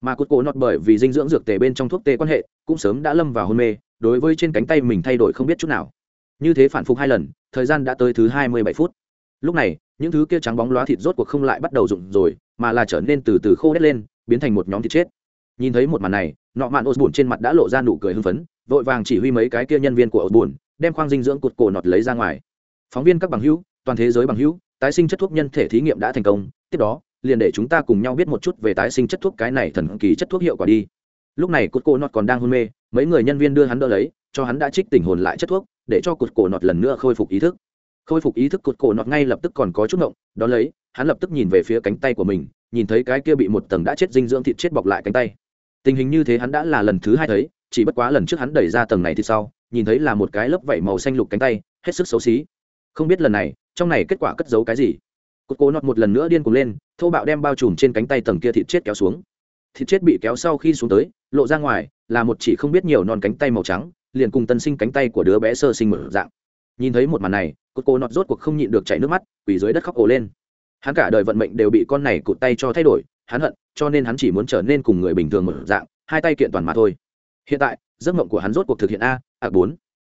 Mà cột cổ nọt bởi vì dinh dưỡng dược tề bên trong thuốc tê quan hệ, cũng sớm đã lâm vào hôn mê, đối với trên cánh tay mình thay đổi không biết chút nào. Như thế phản phục hai lần, thời gian đã tới thứ hai mươi bảy phút. Lúc này, những thứ kia trắng bóng loá thịt rốt cuộc không lại bắt đầu rụng rồi, mà là trở nên từ từ khô đét lên, biến thành một nhóm thịt chết nhìn thấy một màn này nọ mạn osbun trên mặt đã lộ ra nụ cười hưng phấn, vội vàng chỉ huy mấy cái kia nhân viên của osbun đem khoang dinh dưỡng cột cổ nọt lấy ra ngoài. Phóng viên các bằng hữu, toàn thế giới bằng hữu, tái sinh chất thuốc nhân thể thí nghiệm đã thành công, tiếp đó, liền để chúng ta cùng nhau biết một chút về tái sinh chất thuốc cái này thần kỳ chất thuốc hiệu quả đi. Lúc này cột cổ nọt còn đang hôn mê, mấy người nhân viên đưa hắn đỡ lấy, cho hắn đã trích tình hồn lại chất thuốc, để cho cột cổ nọt lần nữa khôi phục ý thức. Khôi phục ý thức cột cổ nọt ngay lập tức còn có chút ngộng đó lấy, hắn lập tức nhìn về phía cánh tay của mình, nhìn thấy cái kia bị một tầng đã chết dinh dưỡng thịt chết bọc lại cánh tay tình hình như thế hắn đã là lần thứ hai thấy, chỉ bất quá lần trước hắn đẩy ra tầng này thì sau, nhìn thấy là một cái lớp vảy màu xanh lục cánh tay, hết sức xấu xí. Không biết lần này, trong này kết quả cất giấu cái gì? Cột cố nọt một lần nữa điên cuồng lên, thô bạo đem bao trùm trên cánh tay tầng kia thịt chết kéo xuống. Thịt chết bị kéo sau khi xuống tới, lộ ra ngoài, là một chỉ không biết nhiều non cánh tay màu trắng, liền cùng tân sinh cánh tay của đứa bé sơ sinh mở dạng. Nhìn thấy một màn này, cột cố nọt rốt cuộc không nhịn được chảy nước mắt, quỳ dưới đất khóc ồ lên. Hắn cả đời vận mệnh đều bị con này cụt tay cho thay đổi, hắn hận cho nên hắn chỉ muốn trở nên cùng người bình thường một dạng, hai tay kiện toàn mà thôi. Hiện tại, giấc mộng của hắn rốt cuộc thực hiện a a bốn.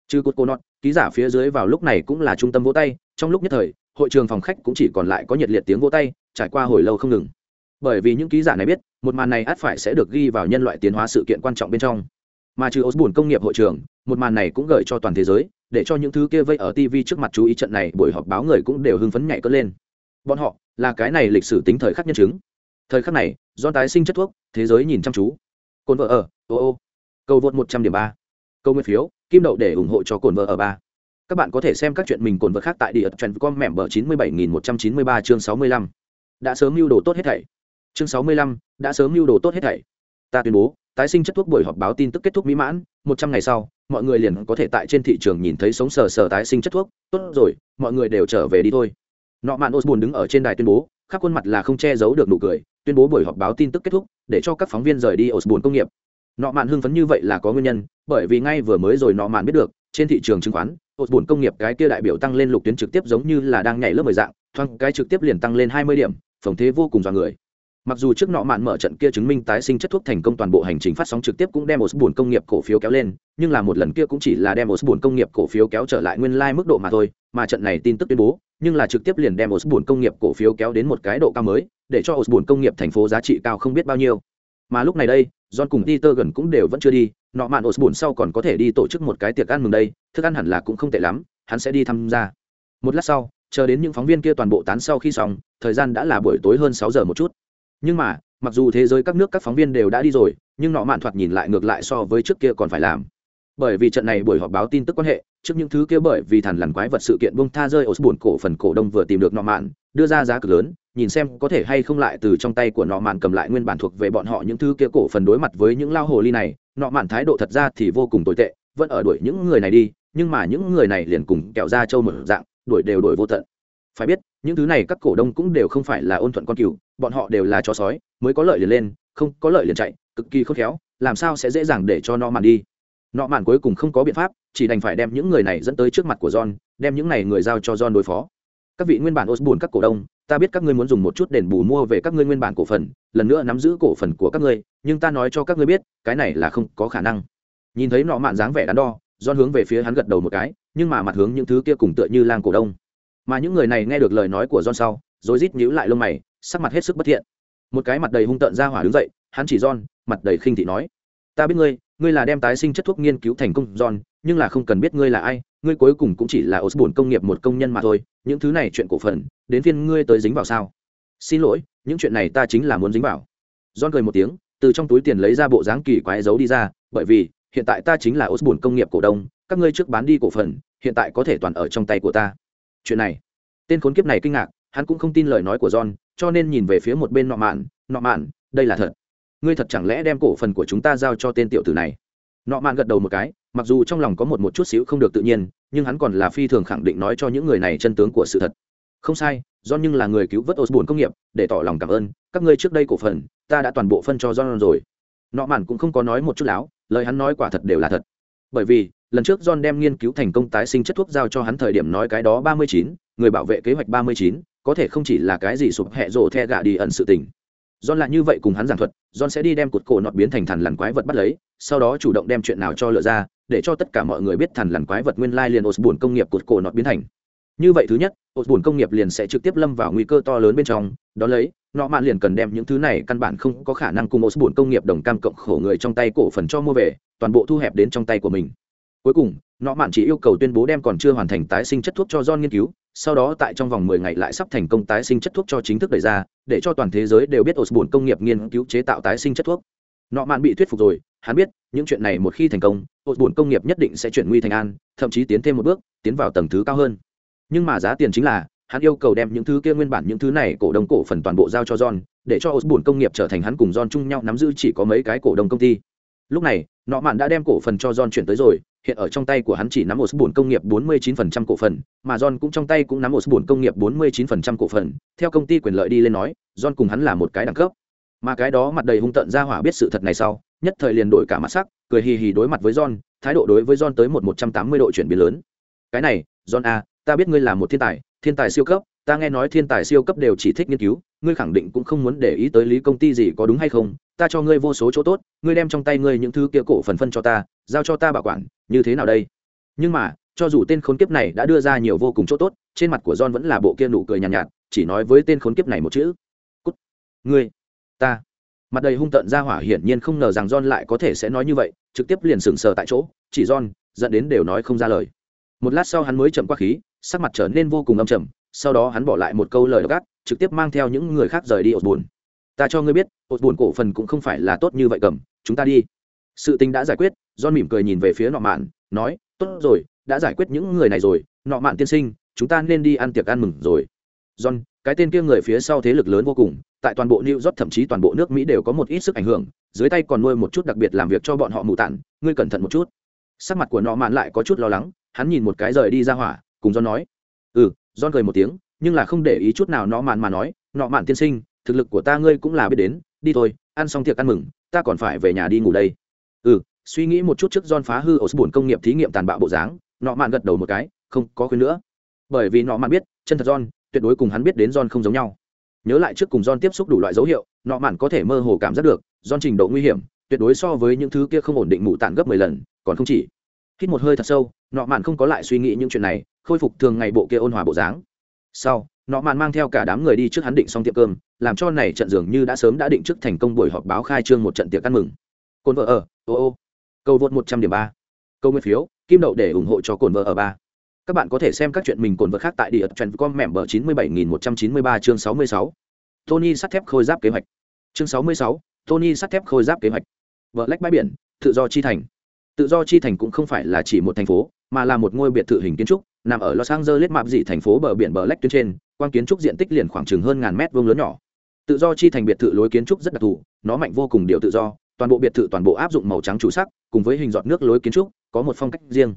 Trừ cột cô nọt, ký giả phía dưới vào lúc này cũng là trung tâm vỗ tay, trong lúc nhất thời, hội trường phòng khách cũng chỉ còn lại có nhiệt liệt tiếng vỗ tay, trải qua hồi lâu không ngừng. Bởi vì những ký giả này biết, một màn này ắt phải sẽ được ghi vào nhân loại tiến hóa sự kiện quan trọng bên trong. Mà trừ Osborne công nghiệp hội trường, một màn này cũng gợi cho toàn thế giới, để cho những thứ kia vây ở tv trước mặt chú ý trận này buổi họp báo người cũng đều hưng phấn nhảy cất lên. Bọn họ là cái này lịch sử tính thời khắc nhân chứng thời khắc này, do tái sinh chất thuốc, thế giới nhìn chăm chú. Cồn vợ ở, ô ô. Câu vượt một trăm điểm ba. Câu nguyên phiếu, kim đậu để ủng hộ cho cồn vợ ở ba. Các bạn có thể xem các chuyện mình cồn vợ khác tại địa trần com mẹm bờ chín mươi bảy nghìn một trăm chín mươi ba chương sáu mươi lăm. Đã sớm mưu đồ tốt hết thảy. Chương sáu mươi lăm, đã sớm mưu đồ tốt hết thảy. Ta tuyên bố, tái sinh chất thuốc buổi họp báo tin tức kết thúc mỹ mãn, một trăm ngày sau, mọi người liền có thể tại trên thị trường nhìn thấy sống sờ sờ tái sinh chất thuốc. Tốt rồi, mọi người đều trở về đi thôi. Nọ mạn osbun đứng ở trên đài tuyên bố khắp khuôn mặt là không che giấu được nụ cười, tuyên bố buổi họp báo tin tức kết thúc, để cho các phóng viên rời đi osborne công nghiệp. Nọ mạn hưng phấn như vậy là có nguyên nhân, bởi vì ngay vừa mới rồi nọ mạn biết được, trên thị trường chứng khoán osborne công nghiệp cái kia đại biểu tăng lên lục tuyến trực tiếp giống như là đang nhảy lớp mười dạng, thoáng cái trực tiếp liền tăng lên hai mươi điểm phòng thế vô cùng dọa người. Mặc dù trước nọ mạn mở trận kia chứng minh tái sinh chất thuốc thành công toàn bộ hành trình phát sóng trực tiếp cũng đem osborne công nghiệp cổ phiếu kéo lên, nhưng là một lần kia cũng chỉ là đem osborne công nghiệp cổ phiếu kéo trở lại nguyên lai mức độ mà thôi, mà trận này tin tức tuyên bố nhưng là trực tiếp liền đem Osborne công nghiệp cổ phiếu kéo đến một cái độ cao mới, để cho osborne công nghiệp thành phố giá trị cao không biết bao nhiêu. Mà lúc này đây john cùng peter gần cũng đều vẫn chưa đi nọ mạn osborne sau còn có thể đi tổ chức một cái tiệc ăn mừng đây thức ăn hẳn là cũng không tệ lắm hắn sẽ đi tham gia. Một lát sau chờ đến những phóng viên kia toàn bộ tán sau khi xong thời gian đã là buổi tối hơn sáu giờ một chút. Nhưng mà mặc dù thế giới các nước các phóng viên đều đã đi rồi nhưng nọ mạn thoạt nhìn lại ngược lại so với trước kia còn phải làm bởi vì trận này buổi họp báo tin tức quan hệ, trước những thứ kia bởi vì thằn lằn quái vật sự kiện bông tha rơi buồn cổ phần cổ đông vừa tìm được nọ mạn, đưa ra giá cực lớn, nhìn xem có thể hay không lại từ trong tay của nọ mạn cầm lại nguyên bản thuộc về bọn họ những thứ kia cổ phần đối mặt với những lao hồ ly này. Nọ mạn thái độ thật ra thì vô cùng tồi tệ, vẫn ở đuổi những người này đi, nhưng mà những người này liền cùng kẹo ra châu một dạng, đuổi đều đuổi vô tận. Phải biết, những thứ này các cổ đông cũng đều không phải là ôn thuận con cừu, bọn họ đều là chó sói, mới có lợi liền lên, không có lợi liền chạy, cực kỳ khôn khéo, làm sao sẽ dễ dàng để cho nọ mạn đi? Nọ mạn cuối cùng không có biện pháp, chỉ đành phải đem những người này dẫn tới trước mặt của john, đem những này người giao cho john đối phó. Các vị nguyên bản osborne, các cổ đông, ta biết các ngươi muốn dùng một chút đền bù mua về các ngươi nguyên bản cổ phần, lần nữa nắm giữ cổ phần của các ngươi, nhưng ta nói cho các ngươi biết, cái này là không có khả năng. Nhìn thấy nọ mạn dáng vẻ đắn đo, john hướng về phía hắn gật đầu một cái, nhưng mà mặt hướng những thứ kia cùng tựa như lang cổ đông. Mà những người này nghe được lời nói của john sau, rồi rít nhíu lại lông mày, sắc mặt hết sức bất thiện. Một cái mặt đầy hung tợn ra hỏa đứng dậy, hắn chỉ john, mặt đầy khinh thị nói, ta biết ngươi ngươi là đem tái sinh chất thuốc nghiên cứu thành công, john, nhưng là không cần biết ngươi là ai, ngươi cuối cùng cũng chỉ là osborne công nghiệp một công nhân mà thôi. Những thứ này chuyện cổ phần, đến phiên ngươi tới dính vào sao? Xin lỗi, những chuyện này ta chính là muốn dính vào. John cười một tiếng, từ trong túi tiền lấy ra bộ dáng kỳ quái giấu đi ra, bởi vì, hiện tại ta chính là osborne công nghiệp cổ đông, các ngươi trước bán đi cổ phần, hiện tại có thể toàn ở trong tay của ta. Chuyện này, tên khốn kiếp này kinh ngạc, hắn cũng không tin lời nói của john, cho nên nhìn về phía một bên nọ mạn. Nọ mạn, đây là thật ngươi thật chẳng lẽ đem cổ phần của chúng ta giao cho tên tiểu tử này? Nọ mạn gật đầu một cái, mặc dù trong lòng có một một chút xíu không được tự nhiên, nhưng hắn còn là phi thường khẳng định nói cho những người này chân tướng của sự thật. Không sai do nhưng là người cứu vớt osborne công nghiệp, để tỏ lòng cảm ơn, các ngươi trước đây cổ phần, ta đã toàn bộ phân cho john rồi. Nọ mạn cũng không có nói một chút láo, lời hắn nói quả thật đều là thật. Bởi vì, lần trước john đem nghiên cứu thành công tái sinh chất thuốc giao cho hắn thời điểm nói cái đó ba mươi chín, người bảo vệ kế hoạch ba mươi chín, có thể không chỉ là cái gì sụp hẹ rộ the gạ đi ẩn sự tình. John lại như vậy cùng hắn giảng thuật, John sẽ đi đem cột cổ nọt biến thành thần lằn quái vật bắt lấy, sau đó chủ động đem chuyện nào cho lựa ra, để cho tất cả mọi người biết thần lằn quái vật nguyên lai liền Osborn công nghiệp cột cổ nọt biến thành. Như vậy thứ nhất, Osborn công nghiệp liền sẽ trực tiếp lâm vào nguy cơ to lớn bên trong, đó lấy, nọ mạn liền cần đem những thứ này căn bản không có khả năng cùng Osborn công nghiệp đồng cam cộng khổ người trong tay cổ phần cho mua về, toàn bộ thu hẹp đến trong tay của mình. Cuối cùng, nọ mạn chỉ yêu cầu tuyên bố đem còn chưa hoàn thành tái sinh chất thuốc cho John nghiên cứu, sau đó tại trong vòng 10 ngày lại sắp thành công tái sinh chất thuốc cho chính thức đẩy ra, để cho toàn thế giới đều biết Osborne công nghiệp nghiên cứu chế tạo tái sinh chất thuốc. Nọ mạn bị thuyết phục rồi, hắn biết, những chuyện này một khi thành công, Osborne công nghiệp nhất định sẽ chuyển nguy thành an, thậm chí tiến thêm một bước, tiến vào tầng thứ cao hơn. Nhưng mà giá tiền chính là, hắn yêu cầu đem những thứ kia nguyên bản những thứ này cổ đông cổ phần toàn bộ giao cho John, để cho Osborne công nghiệp trở thành hắn cùng John chung nhau nắm giữ chỉ có mấy cái cổ đông công ty. Lúc này, nọ mạn đã đem cổ phần cho John chuyển tới rồi, hiện ở trong tay của hắn chỉ nắm Osborne công nghiệp 49% cổ phần, mà John cũng trong tay cũng nắm Osborne công nghiệp 49% cổ phần, theo công ty quyền lợi đi lên nói, John cùng hắn là một cái đẳng cấp. Mà cái đó mặt đầy hung tận ra hỏa biết sự thật này sau, nhất thời liền đổi cả mặt sắc, cười hì hì đối mặt với John, thái độ đối với John tới một 180 độ chuyển biến lớn. Cái này, John a, ta biết ngươi là một thiên tài, thiên tài siêu cấp, ta nghe nói thiên tài siêu cấp đều chỉ thích nghiên cứu, ngươi khẳng định cũng không muốn để ý tới lý công ty gì có đúng hay không, ta cho ngươi vô số chỗ tốt ngươi đem trong tay ngươi những thứ kia cổ phần phân cho ta giao cho ta bảo quản như thế nào đây? Nhưng mà cho dù tên khốn kiếp này đã đưa ra nhiều vô cùng chỗ tốt trên mặt của john vẫn là bộ kia nụ cười nhàn nhạt, nhạt chỉ nói với tên khốn kiếp này một chữ. Cút ngươi ta. Mặt đầy hung tợn ra hỏa hiển nhiên không ngờ rằng john lại có thể sẽ nói như vậy trực tiếp liền sừng sờ tại chỗ chỉ john dẫn đến đều nói không ra lời. Một lát sau hắn mới chậm qua khí sắc mặt trở nên vô cùng âm trầm sau đó hắn bỏ lại một câu lời gắt trực tiếp mang theo những người khác rời đi ột buồn ta cho ngươi biết ột buồn cổ phần cũng không phải là tốt như vậy cầm chúng ta đi sự tình đã giải quyết, john mỉm cười nhìn về phía nọ mạn, nói, tốt rồi, đã giải quyết những người này rồi. Nọ mạn tiên sinh, chúng ta nên đi ăn tiệc ăn mừng rồi. John, cái tên kia người phía sau thế lực lớn vô cùng, tại toàn bộ new york, thậm chí toàn bộ nước mỹ đều có một ít sức ảnh hưởng, dưới tay còn nuôi một chút đặc biệt làm việc cho bọn họ mù tản ngươi cẩn thận một chút. Sắc mặt của nọ mạn lại có chút lo lắng, hắn nhìn một cái rời đi ra hỏa, cùng john nói ừ. John cười một tiếng, nhưng là không để ý chút nào nọ mạn mà nói, nọ mạn tiên sinh, thực lực của ta ngươi cũng là biết đến, đi thôi, ăn xong tiệc ăn mừng, ta còn phải về nhà đi ngủ đây ừ suy nghĩ một chút trước don phá hư osborne công nghiệp thí nghiệm tàn bạo bộ dáng, nọ mạn gật đầu một cái, không có khuyên nữa. Bởi vì nọ mạn biết, chân thật don tuyệt đối cùng hắn biết đến don không giống nhau. Nhớ lại trước cùng don tiếp xúc đủ loại dấu hiệu, nọ mạn có thể mơ hồ cảm giác được don trình độ nguy hiểm, tuyệt đối so với những thứ kia không ổn định mụ tản gấp mười lần, còn không chỉ. Hít một hơi thật sâu, nọ mạn không có lại suy nghĩ những chuyện này, khôi phục thường ngày bộ kia ôn hòa bộ dáng. Sau, nọ mạn mang theo cả đám người đi trước hắn định xong tiệm cơm, làm cho này trận dường như đã sớm đã định trước thành công buổi họp báo khai trương một trận tiệc ăn mừng cồn vợ ở, ô ô. Câu vượt một trăm điểm ba. Câu nguyên phiếu, kim đậu để ủng hộ cho cồn vợ ở ba. Các bạn có thể xem các chuyện mình cồn vợ khác tại địa trần com mẹm bờ chín mươi bảy nghìn một trăm chín mươi ba chương sáu mươi sáu. Tony sắt thép khôi giáp kế hoạch. Chương sáu mươi sáu, tony sắt thép khôi giáp kế hoạch. Vợ lách bãi biển, tự do chi thành. Tự do chi thành cũng không phải là chỉ một thành phố, mà là một ngôi biệt thự hình kiến trúc, nằm ở los angeles mạp dị thành phố bờ biển bờ lách tuyến trên quan kiến trúc diện tích liền khoảng chừng hơn ngàn mét vuông lớn nhỏ. Tự do chi thành biệt thự lối kiến trúc rất đặc thù, nó mạnh vô cùng điều tự do toàn bộ biệt thự toàn bộ áp dụng màu trắng chủ sắc, cùng với hình giọt nước lối kiến trúc, có một phong cách riêng.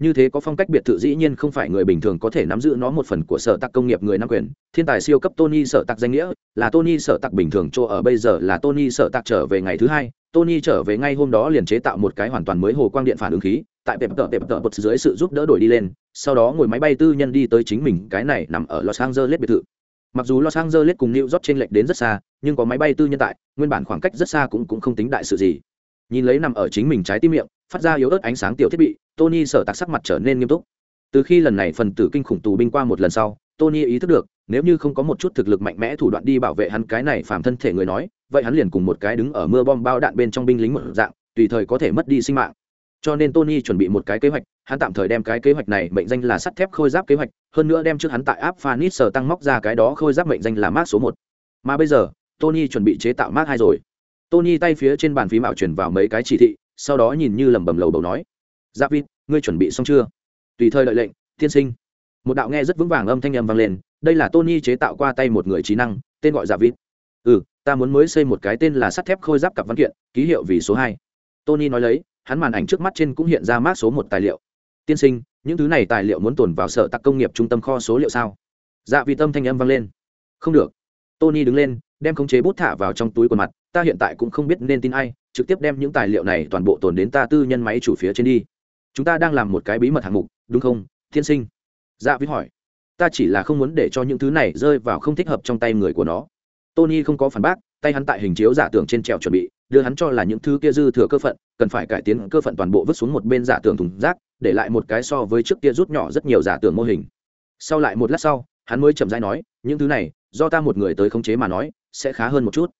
Như thế có phong cách biệt thự dĩ nhiên không phải người bình thường có thể nắm giữ nó một phần của sở tạc công nghiệp người nam quyền. Thiên tài siêu cấp tony sở tạc danh nghĩa, là tony sở tạc bình thường chỗ ở bây giờ là tony sở tạc trở về ngày thứ hai. Tony trở về ngay hôm đó liền chế tạo một cái hoàn toàn mới hồ quang điện phản ứng khí, tại tệp tợ tệp tợ bật dưới sự giúp đỡ đổi đi lên, sau đó ngồi máy bay tư nhân đi tới chính mình cái này nằm ở los angeles biệt thự mặc dù los angeles cùng new york trên lệch đến rất xa, nhưng có máy bay tư nhân tại, nguyên bản khoảng cách rất xa cũng cũng không tính đại sự gì. Nhìn lấy nằm ở chính mình trái tim miệng, phát ra yếu ớt ánh sáng tiểu thiết bị, tony sở tạc sắc mặt trở nên nghiêm túc. Từ khi lần này phần tử kinh khủng tù binh qua một lần sau, tony ý thức được, nếu như không có một chút thực lực mạnh mẽ thủ đoạn đi bảo vệ hắn cái này phàm thân thể người nói, vậy hắn liền cùng một cái đứng ở mưa bom bao đạn bên trong binh lính một dạng, tùy thời có thể mất đi sinh mạng cho nên tony chuẩn bị một cái kế hoạch, hắn tạm thời đem cái kế hoạch này mệnh danh là sắt thép khôi giáp kế hoạch, hơn nữa đem trước hắn tại áp phanit sở tăng móc ra cái đó khôi giáp mệnh danh là mark số một. Mà bây giờ, tony chuẩn bị chế tạo mark hai rồi. Tony tay phía trên bàn phím ảo chuyển vào mấy cái chỉ thị, sau đó nhìn như lẩm bẩm lầu bầu nói giáp vít ngươi chuẩn bị xong chưa? Tùy thời lợi lệnh, tiên sinh. Một đạo nghe rất vững vàng âm thanh âm vang lên, đây là tony chế tạo qua tay một người trí năng, tên gọi giả vít ừ ta muốn mới xây một cái tên là sắt thép khôi giáp cặp văn kiện, ký hiệu vì số hai. Tony nói lấy hắn màn ảnh trước mắt trên cũng hiện ra mát số một tài liệu. Tiên sinh, những thứ này tài liệu muốn tồn vào sở tạc công nghiệp trung tâm kho số liệu sao? Dạ vi tâm thanh âm vang lên. Không được. Tony đứng lên, đem khống chế bút thả vào trong túi quần mặt, ta hiện tại cũng không biết nên tin ai, trực tiếp đem những tài liệu này toàn bộ tồn đến ta tư nhân máy chủ phía trên đi. Chúng ta đang làm một cái bí mật hạng mục, đúng không, tiên sinh? Dạ vi hỏi. Ta chỉ là không muốn để cho những thứ này rơi vào không thích hợp trong tay người của nó. Tony không có phản bác, tay hắn tại hình chiếu giả tưởng trên trèo chuẩn bị đưa hắn cho là những thứ kia dư thừa cơ phận, cần phải cải tiến cơ phận toàn bộ vứt xuống một bên giả tưởng thùng rác, để lại một cái so với trước kia rút nhỏ rất nhiều giả tưởng mô hình. Sau lại một lát sau, hắn mới chậm rãi nói, những thứ này, do ta một người tới khống chế mà nói, sẽ khá hơn một chút.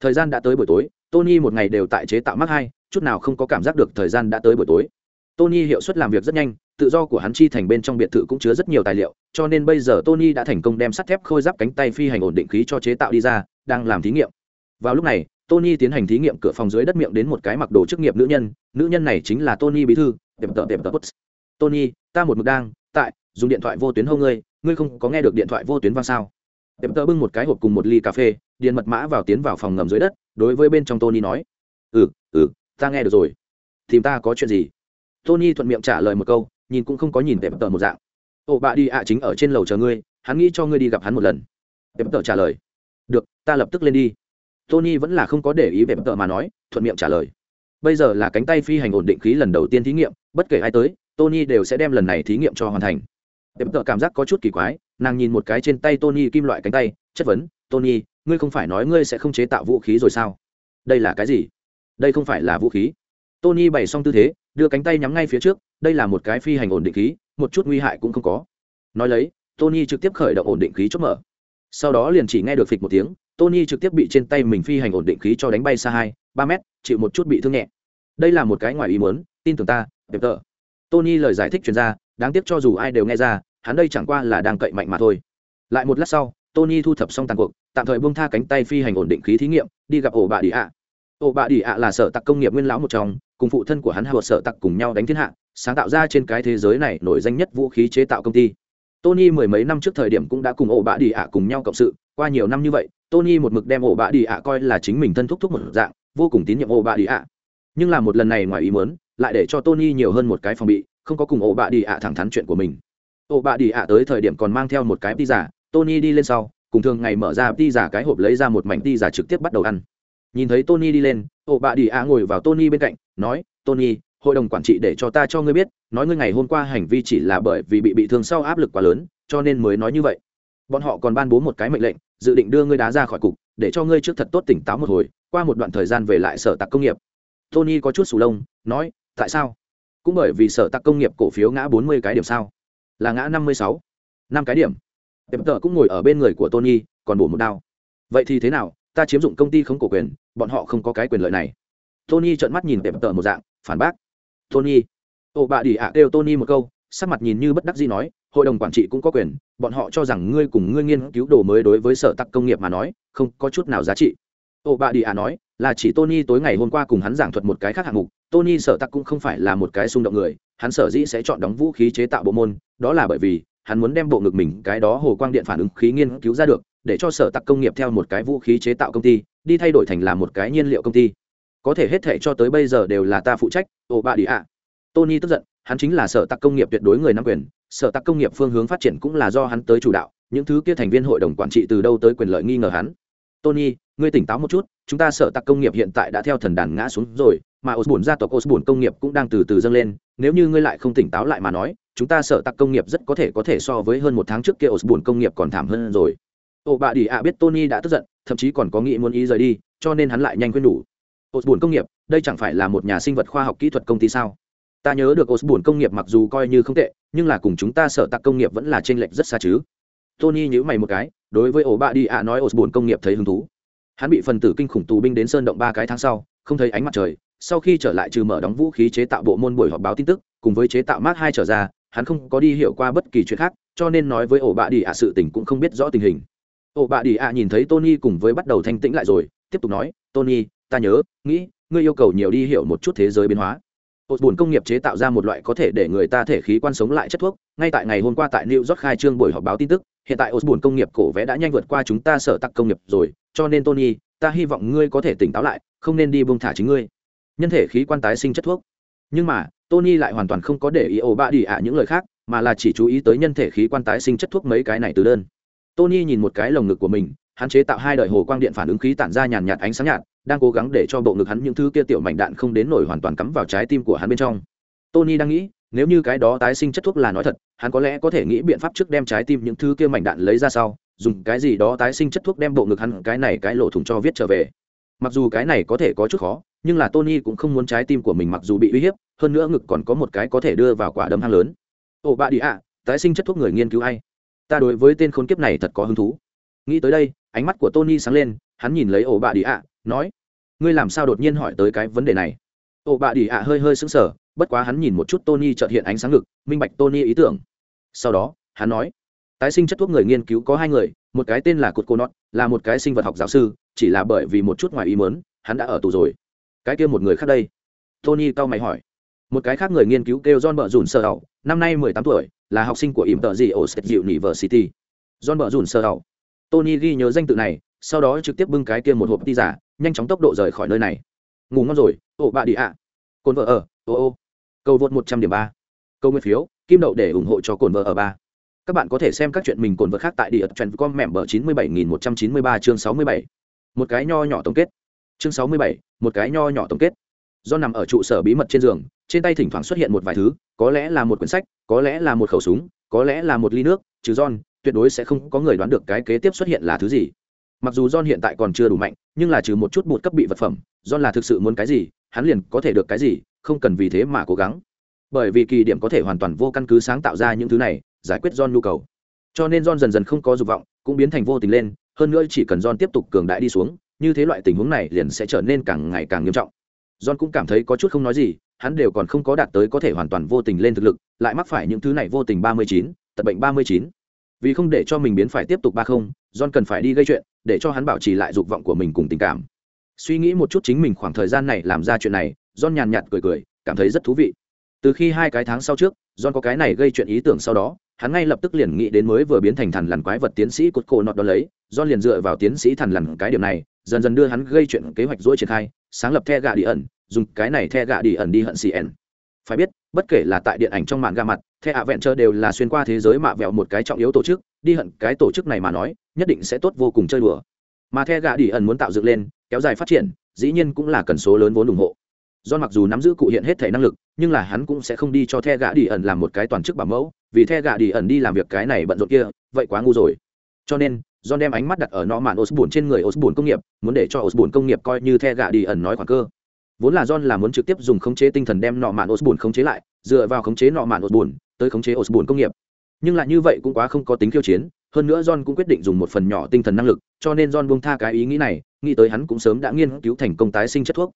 Thời gian đã tới buổi tối, tony một ngày đều tại chế tạo mắc hai, chút nào không có cảm giác được thời gian đã tới buổi tối. Tony hiệu suất làm việc rất nhanh, tự do của hắn chi thành bên trong biệt thự cũng chứa rất nhiều tài liệu, cho nên bây giờ tony đã thành công đem sắt thép khôi giáp cánh tay phi hành ổn định khí cho chế tạo đi ra, đang làm thí nghiệm. Vào lúc này tony tiến hành thí nghiệm cửa phòng dưới đất miệng đến một cái mặc đồ chức nghiệp nữ nhân nữ nhân này chính là tony bí thư, tiệm tợ tiệm tợ tony, ta một mực đang, tại, dùng điện thoại vô tuyến hô ngươi ngươi không có nghe được điện thoại vô tuyến vang sao? Tiệm tợ bưng một cái hộp cùng một ly cà phê, điền mật mã vào tiến vào phòng ngầm dưới đất, đối với bên trong tony nói. Ừ ừ ta nghe được rồi. Tìm ta có chuyện gì? Tony thuận miệng trả lời một câu, nhìn cũng không có nhìn tiệm tợ một dạng. Ồ bà đi ạ, chính ở trên lầu chờ ngươi, hắn nghĩ cho ngươi đi gặp hắn một lần. Tiệm tợ trả lời. Được, ta lập tức lên đi tony vẫn là không có để ý về bất tợ mà nói, thuận miệng trả lời. Bây giờ là cánh tay phi hành ổn định khí lần đầu tiên thí nghiệm, bất kể ai tới, tony đều sẽ đem lần này thí nghiệm cho hoàn thành. Để bất tợ cảm giác có chút kỳ quái, nàng nhìn một cái trên tay tony kim loại cánh tay, chất vấn, tony, ngươi không phải nói ngươi sẽ không chế tạo vũ khí rồi sao? Đây là cái gì? Đây không phải là vũ khí. Tony bày xong tư thế, đưa cánh tay nhắm ngay phía trước, đây là một cái phi hành ổn định khí, một chút nguy hại cũng không có. Nói lấy, tony trực tiếp khởi động ổn định khí chốt mở. Sau đó liền chỉ nghe được phịch một tiếng tony trực tiếp bị trên tay mình phi hành ổn định khí cho đánh bay xa hai ba mét chịu một chút bị thương nhẹ. Đây là một cái ngoài ý muốn tin tưởng ta đẹp tợ tony lời giải thích chuyên ra đáng tiếc cho dù ai đều nghe ra hắn đây chẳng qua là đang cậy mạnh mà thôi. Lại một lát sau tony thu thập xong tàn cuộc tạm thời buông tha cánh tay phi hành ổn định khí thí nghiệm đi gặp ổ bà đi ạ. Ổ bà đi ạ là sở tặc công nghiệp nguyên lão một trong cùng phụ thân của hắn hợp sở tặc cùng nhau đánh thiên hạ sáng tạo ra trên cái thế giới này nổi danh nhất vũ khí chế tạo công ty. Tony mười mấy năm trước thời điểm cũng đã cùng ổ bà đi ạ cùng nhau cộng sự, qua nhiều năm như vậy, Tony một mực đem ổ bạ đi ạ coi là chính mình thân thúc thúc một dạng, vô cùng tín nhiệm ổ bạ đi ạ. Nhưng là một lần này ngoài ý muốn, lại để cho Tony nhiều hơn một cái phòng bị, không có cùng ổ bạ đi ạ thẳng thắn chuyện của mình. Ổ bạ đi ạ tới thời điểm còn mang theo một cái pizza, Tony đi lên sau, cùng thường ngày mở ra pizza cái hộp lấy ra một mảnh pizza trực tiếp bắt đầu ăn. Nhìn thấy Tony đi lên, ổ bạ đi ạ ngồi vào Tony bên cạnh, nói, "Tony, hội đồng quản trị để cho ta cho ngươi biết nói ngươi ngày hôm qua hành vi chỉ là bởi vì bị bị thương sau áp lực quá lớn cho nên mới nói như vậy bọn họ còn ban bố một cái mệnh lệnh dự định đưa ngươi đá ra khỏi cục, để cho ngươi trước thật tốt tỉnh táo một hồi, qua một đoạn thời gian về lại sở tạc công nghiệp. Tony có chút sù lông, nói, tại sao? Cũng bởi vì sở tạc công nghiệp cổ phiếu ngã bốn mươi cái điểm sao? Là ngã năm mươi sáu, năm cái điểm. Tệp tờ cũng ngồi ở bên người của tony, còn bổ một đao. Vậy thì thế nào? Ta chiếm dụng công ty không cổ quyền, bọn họ không có cái quyền lợi này. Tony trợn mắt nhìn tệp tờ một dạng, phản bác. Tony. Ồ bà đi ạ kêu tony một câu sắc mặt nhìn như bất đắc dĩ nói, hội đồng quản trị cũng có quyền, bọn họ cho rằng ngươi cùng ngươi nghiên cứu đồ mới đối với sở tắc công nghiệp mà nói, không có chút nào giá trị. Ô bà đi à nói, là chỉ tony tối ngày hôm qua cùng hắn giảng thuật một cái khác hạng mục, tony sở tắc cũng không phải là một cái xung động người, hắn sở dĩ sẽ chọn đóng vũ khí chế tạo bộ môn, đó là bởi vì hắn muốn đem bộ ngực mình cái đó hồ quang điện phản ứng khí nghiên cứu ra được, để cho sở tắc công nghiệp theo một cái vũ khí chế tạo công ty, đi thay đổi thành là một cái nhiên liệu công ty. Có thể hết thể cho tới bây giờ đều là ta phụ trách. Ồ bà đi ạ. Tony tức giận hắn chính là sở tắc công nghiệp tuyệt đối người nắm quyền, sở tắc công nghiệp phương hướng phát triển cũng là do hắn tới chủ đạo, những thứ kia thành viên hội đồng quản trị từ đâu tới quyền lợi nghi ngờ hắn. Tony, ngươi tỉnh táo một chút, chúng ta sở tắc công nghiệp hiện tại đã theo thần đàn ngã xuống rồi, mà osborne gia tộc osborne công nghiệp cũng đang từ từ dâng lên, nếu như ngươi lại không tỉnh táo lại mà nói, chúng ta sở tắc công nghiệp rất có thể có thể so với hơn một tháng trước kia osborne công nghiệp còn thảm hơn rồi. Ô, bà đi ạ, biết tony đã tức giận, thậm chí còn có nghĩ muốn ý rời đi, cho nên hắn lại nhanh quên đủ. Osborne công nghiệp, đây chẳng phải là một nhà sinh vật khoa học kỹ thuật công ty sao? Ta nhớ được osborne công nghiệp mặc dù coi như không tệ, nhưng là cùng chúng ta sở tắc công nghiệp vẫn là t lệch rất xa chứ. Tony nhữ mày một cái, đối với ổ bạ đi ạ nói osborne công nghiệp thấy hứng thú. Hắn bị phần tử kinh khủng tù binh đến sơn động ba cái tháng sau, không thấy ánh mặt trời, sau khi trở lại trừ mở đóng vũ khí chế tạo bộ môn buổi họp báo tin tức, cùng với chế tạo mát hai trở ra, hắn không có đi hiểu qua bất kỳ chuyện khác, cho nên nói với ổ bạ đi ạ sự tình cũng không biết rõ tình hình. Ổ bạ đi ạ nhìn thấy tony cùng với bắt đầu thanh tĩnh lại rồi, tiếp tục nói, tony, ta nhớ, nghĩ, ngươi yêu cầu nhiều đi hiểu một chút thế giới biến hóa. Hột buồn công nghiệp chế tạo ra một loại có thể để người ta thể khí quan sống lại chất thuốc. Ngay tại ngày hôm qua tại new york khai trương buổi họp báo tin tức, hiện tại Hột buồn công nghiệp cổ vẽ đã nhanh vượt qua chúng ta sở tắc công nghiệp rồi. Cho nên tony, ta hy vọng ngươi có thể tỉnh táo lại, không nên đi buông thả chính ngươi. Nhân thể khí quan tái sinh chất thuốc. Nhưng mà, tony lại hoàn toàn không có để ý ổ bạ đi ạ những lời khác, mà là chỉ chú ý tới nhân thể khí quan tái sinh chất thuốc mấy cái này từ đơn. Tony nhìn một cái lồng ngực của mình, hắn chế tạo hai đời hồ quang điện phản ứng khí tản ra nhàn nhạt ánh sáng nhạt đang cố gắng để cho bộ ngực hắn những thứ kia tiểu mảnh đạn không đến nổi hoàn toàn cắm vào trái tim của hắn bên trong. Tony đang nghĩ, nếu như cái đó tái sinh chất thuốc là nói thật, hắn có lẽ có thể nghĩ biện pháp trước đem trái tim những thứ kia mảnh đạn lấy ra sau, dùng cái gì đó tái sinh chất thuốc đem bộ ngực hắn cái này cái lỗ thủng cho viết trở về. Mặc dù cái này có thể có chút khó, nhưng là tony cũng không muốn trái tim của mình mặc dù bị uy hiếp, hơn nữa ngực còn có một cái có thể đưa vào quả đấm hang lớn. Ồ, bà đi ạ, tái sinh chất thuốc người nghiên cứu hay. Ta đối với tên khốn kiếp này thật có hứng thú. Nghĩ tới đây, ánh mắt của tony sáng lên, hắn nhìn lấy ổ bà đi ạ nói, ngươi làm sao đột nhiên hỏi tới cái vấn đề này? Ổ bà đi ạ hơi hơi sững sờ, bất quá hắn nhìn một chút tony trợt hiện ánh sáng ngực, minh bạch tony ý tưởng. Sau đó, hắn nói, tái sinh chất thuốc người nghiên cứu có hai người, một cái tên là cột cô nót là một cái sinh vật học giáo sư, chỉ là bởi vì một chút ngoài ý mớn hắn đã ở tù rồi. Cái kia một người khác đây. Tony cau mày hỏi, một cái khác người nghiên cứu kêu john bờ Dùn sơ đầu năm nay mười tám tuổi, là học sinh của ỉm tợ gì ở state university. John bờ Dùn sơ đầu tony ghi nhớ danh tự này sau đó trực tiếp bưng cái kia một hộp ti giả, nhanh chóng tốc độ rời khỏi nơi này. Ngủ ngon rồi ổ bạ đi ạ. Cồn vợ ở, ô ô. Cầu vượt một trăm điểm ba. Câu nguyên phiếu, kim đậu để ủng hộ cho cồn vợ ở ba. Các bạn có thể xem các chuyện mình cồn vợ khác tại địa trần com mẹm bờ chín mươi bảy nghìn một trăm chín mươi ba chương sáu mươi bảy. Một cái nho nhỏ tổng kết. Chương sáu mươi bảy, một cái nho nhỏ tổng kết. Do nằm ở trụ sở bí mật trên giường, trên tay thỉnh thoảng xuất hiện một vài thứ, có lẽ là một quyển sách, có lẽ là một khẩu súng, có lẽ là một ly nước, trừ john tuyệt đối sẽ không có người đoán được cái kế tiếp xuất hiện là thứ gì mặc dù john hiện tại còn chưa đủ mạnh, nhưng là trừ một chút bụt cấp bị vật phẩm, john là thực sự muốn cái gì, hắn liền có thể được cái gì, không cần vì thế mà cố gắng. Bởi vì kỳ điểm có thể hoàn toàn vô căn cứ sáng tạo ra những thứ này, giải quyết john nhu cầu. Cho nên john dần dần không có dục vọng, cũng biến thành vô tình lên, hơn nữa chỉ cần john tiếp tục cường đại đi xuống, như thế loại tình huống này liền sẽ trở nên càng ngày càng nghiêm trọng. John cũng cảm thấy có chút không nói gì, hắn đều còn không có đạt tới có thể hoàn toàn vô tình lên thực lực, lại mắc phải những thứ này vô tình ba mươi chín, tật bệnh ba mươi chín. Vì không để cho mình biến phải tiếp tục ba không, john cần phải đi gây chuyện để cho hắn bảo trì lại dục vọng của mình cùng tình cảm. Suy nghĩ một chút chính mình khoảng thời gian này làm ra chuyện này, john nhàn nhạt cười cười, cảm thấy rất thú vị. Từ khi hai cái tháng sau trước, john có cái này gây chuyện ý tưởng sau đó, hắn ngay lập tức liền nghĩ đến mới vừa biến thành thần lằn quái vật tiến sĩ cột cổ nọt đó lấy, john liền dựa vào tiến sĩ thần lằn cái điểm này, dần dần đưa hắn gây chuyện kế hoạch dỗi triển khai, sáng lập the gạ đi ẩn dùng cái này the gạ đi ẩn đi hận cn phải biết, bất kể là tại điện ảnh trong màn ga mặt, the ạ vẹn chơi đều là xuyên qua thế giới mạ vẹo một cái trọng yếu tổ chức đi hận cái tổ chức này mà nói nhất định sẽ tốt vô cùng chơi đùa mà the gà đi ẩn muốn tạo dựng lên kéo dài phát triển dĩ nhiên cũng là cần số lớn vốn ủng hộ do mặc dù nắm giữ cụ hiện hết thể năng lực nhưng là hắn cũng sẽ không đi cho the gà đi ẩn làm một cái toàn chức bảo mẫu vì the gà đi ẩn đi làm việc cái này bận rộn kia vậy quá ngu rồi cho nên John đem ánh mắt đặt ở nọ mạn Osborne trên người Osborne công nghiệp, muốn để cho Osborne công nghiệp coi như the gạ đi ẩn nói khoảng cơ. Vốn là John là muốn trực tiếp dùng khống chế tinh thần đem nọ mạn Osborne khống chế lại, dựa vào khống chế nọ mạn Osborne, tới khống chế Osborne công nghiệp. Nhưng lại như vậy cũng quá không có tính khiêu chiến, hơn nữa John cũng quyết định dùng một phần nhỏ tinh thần năng lực, cho nên John buông tha cái ý nghĩ này, nghĩ tới hắn cũng sớm đã nghiên cứu thành công tái sinh chất thuốc.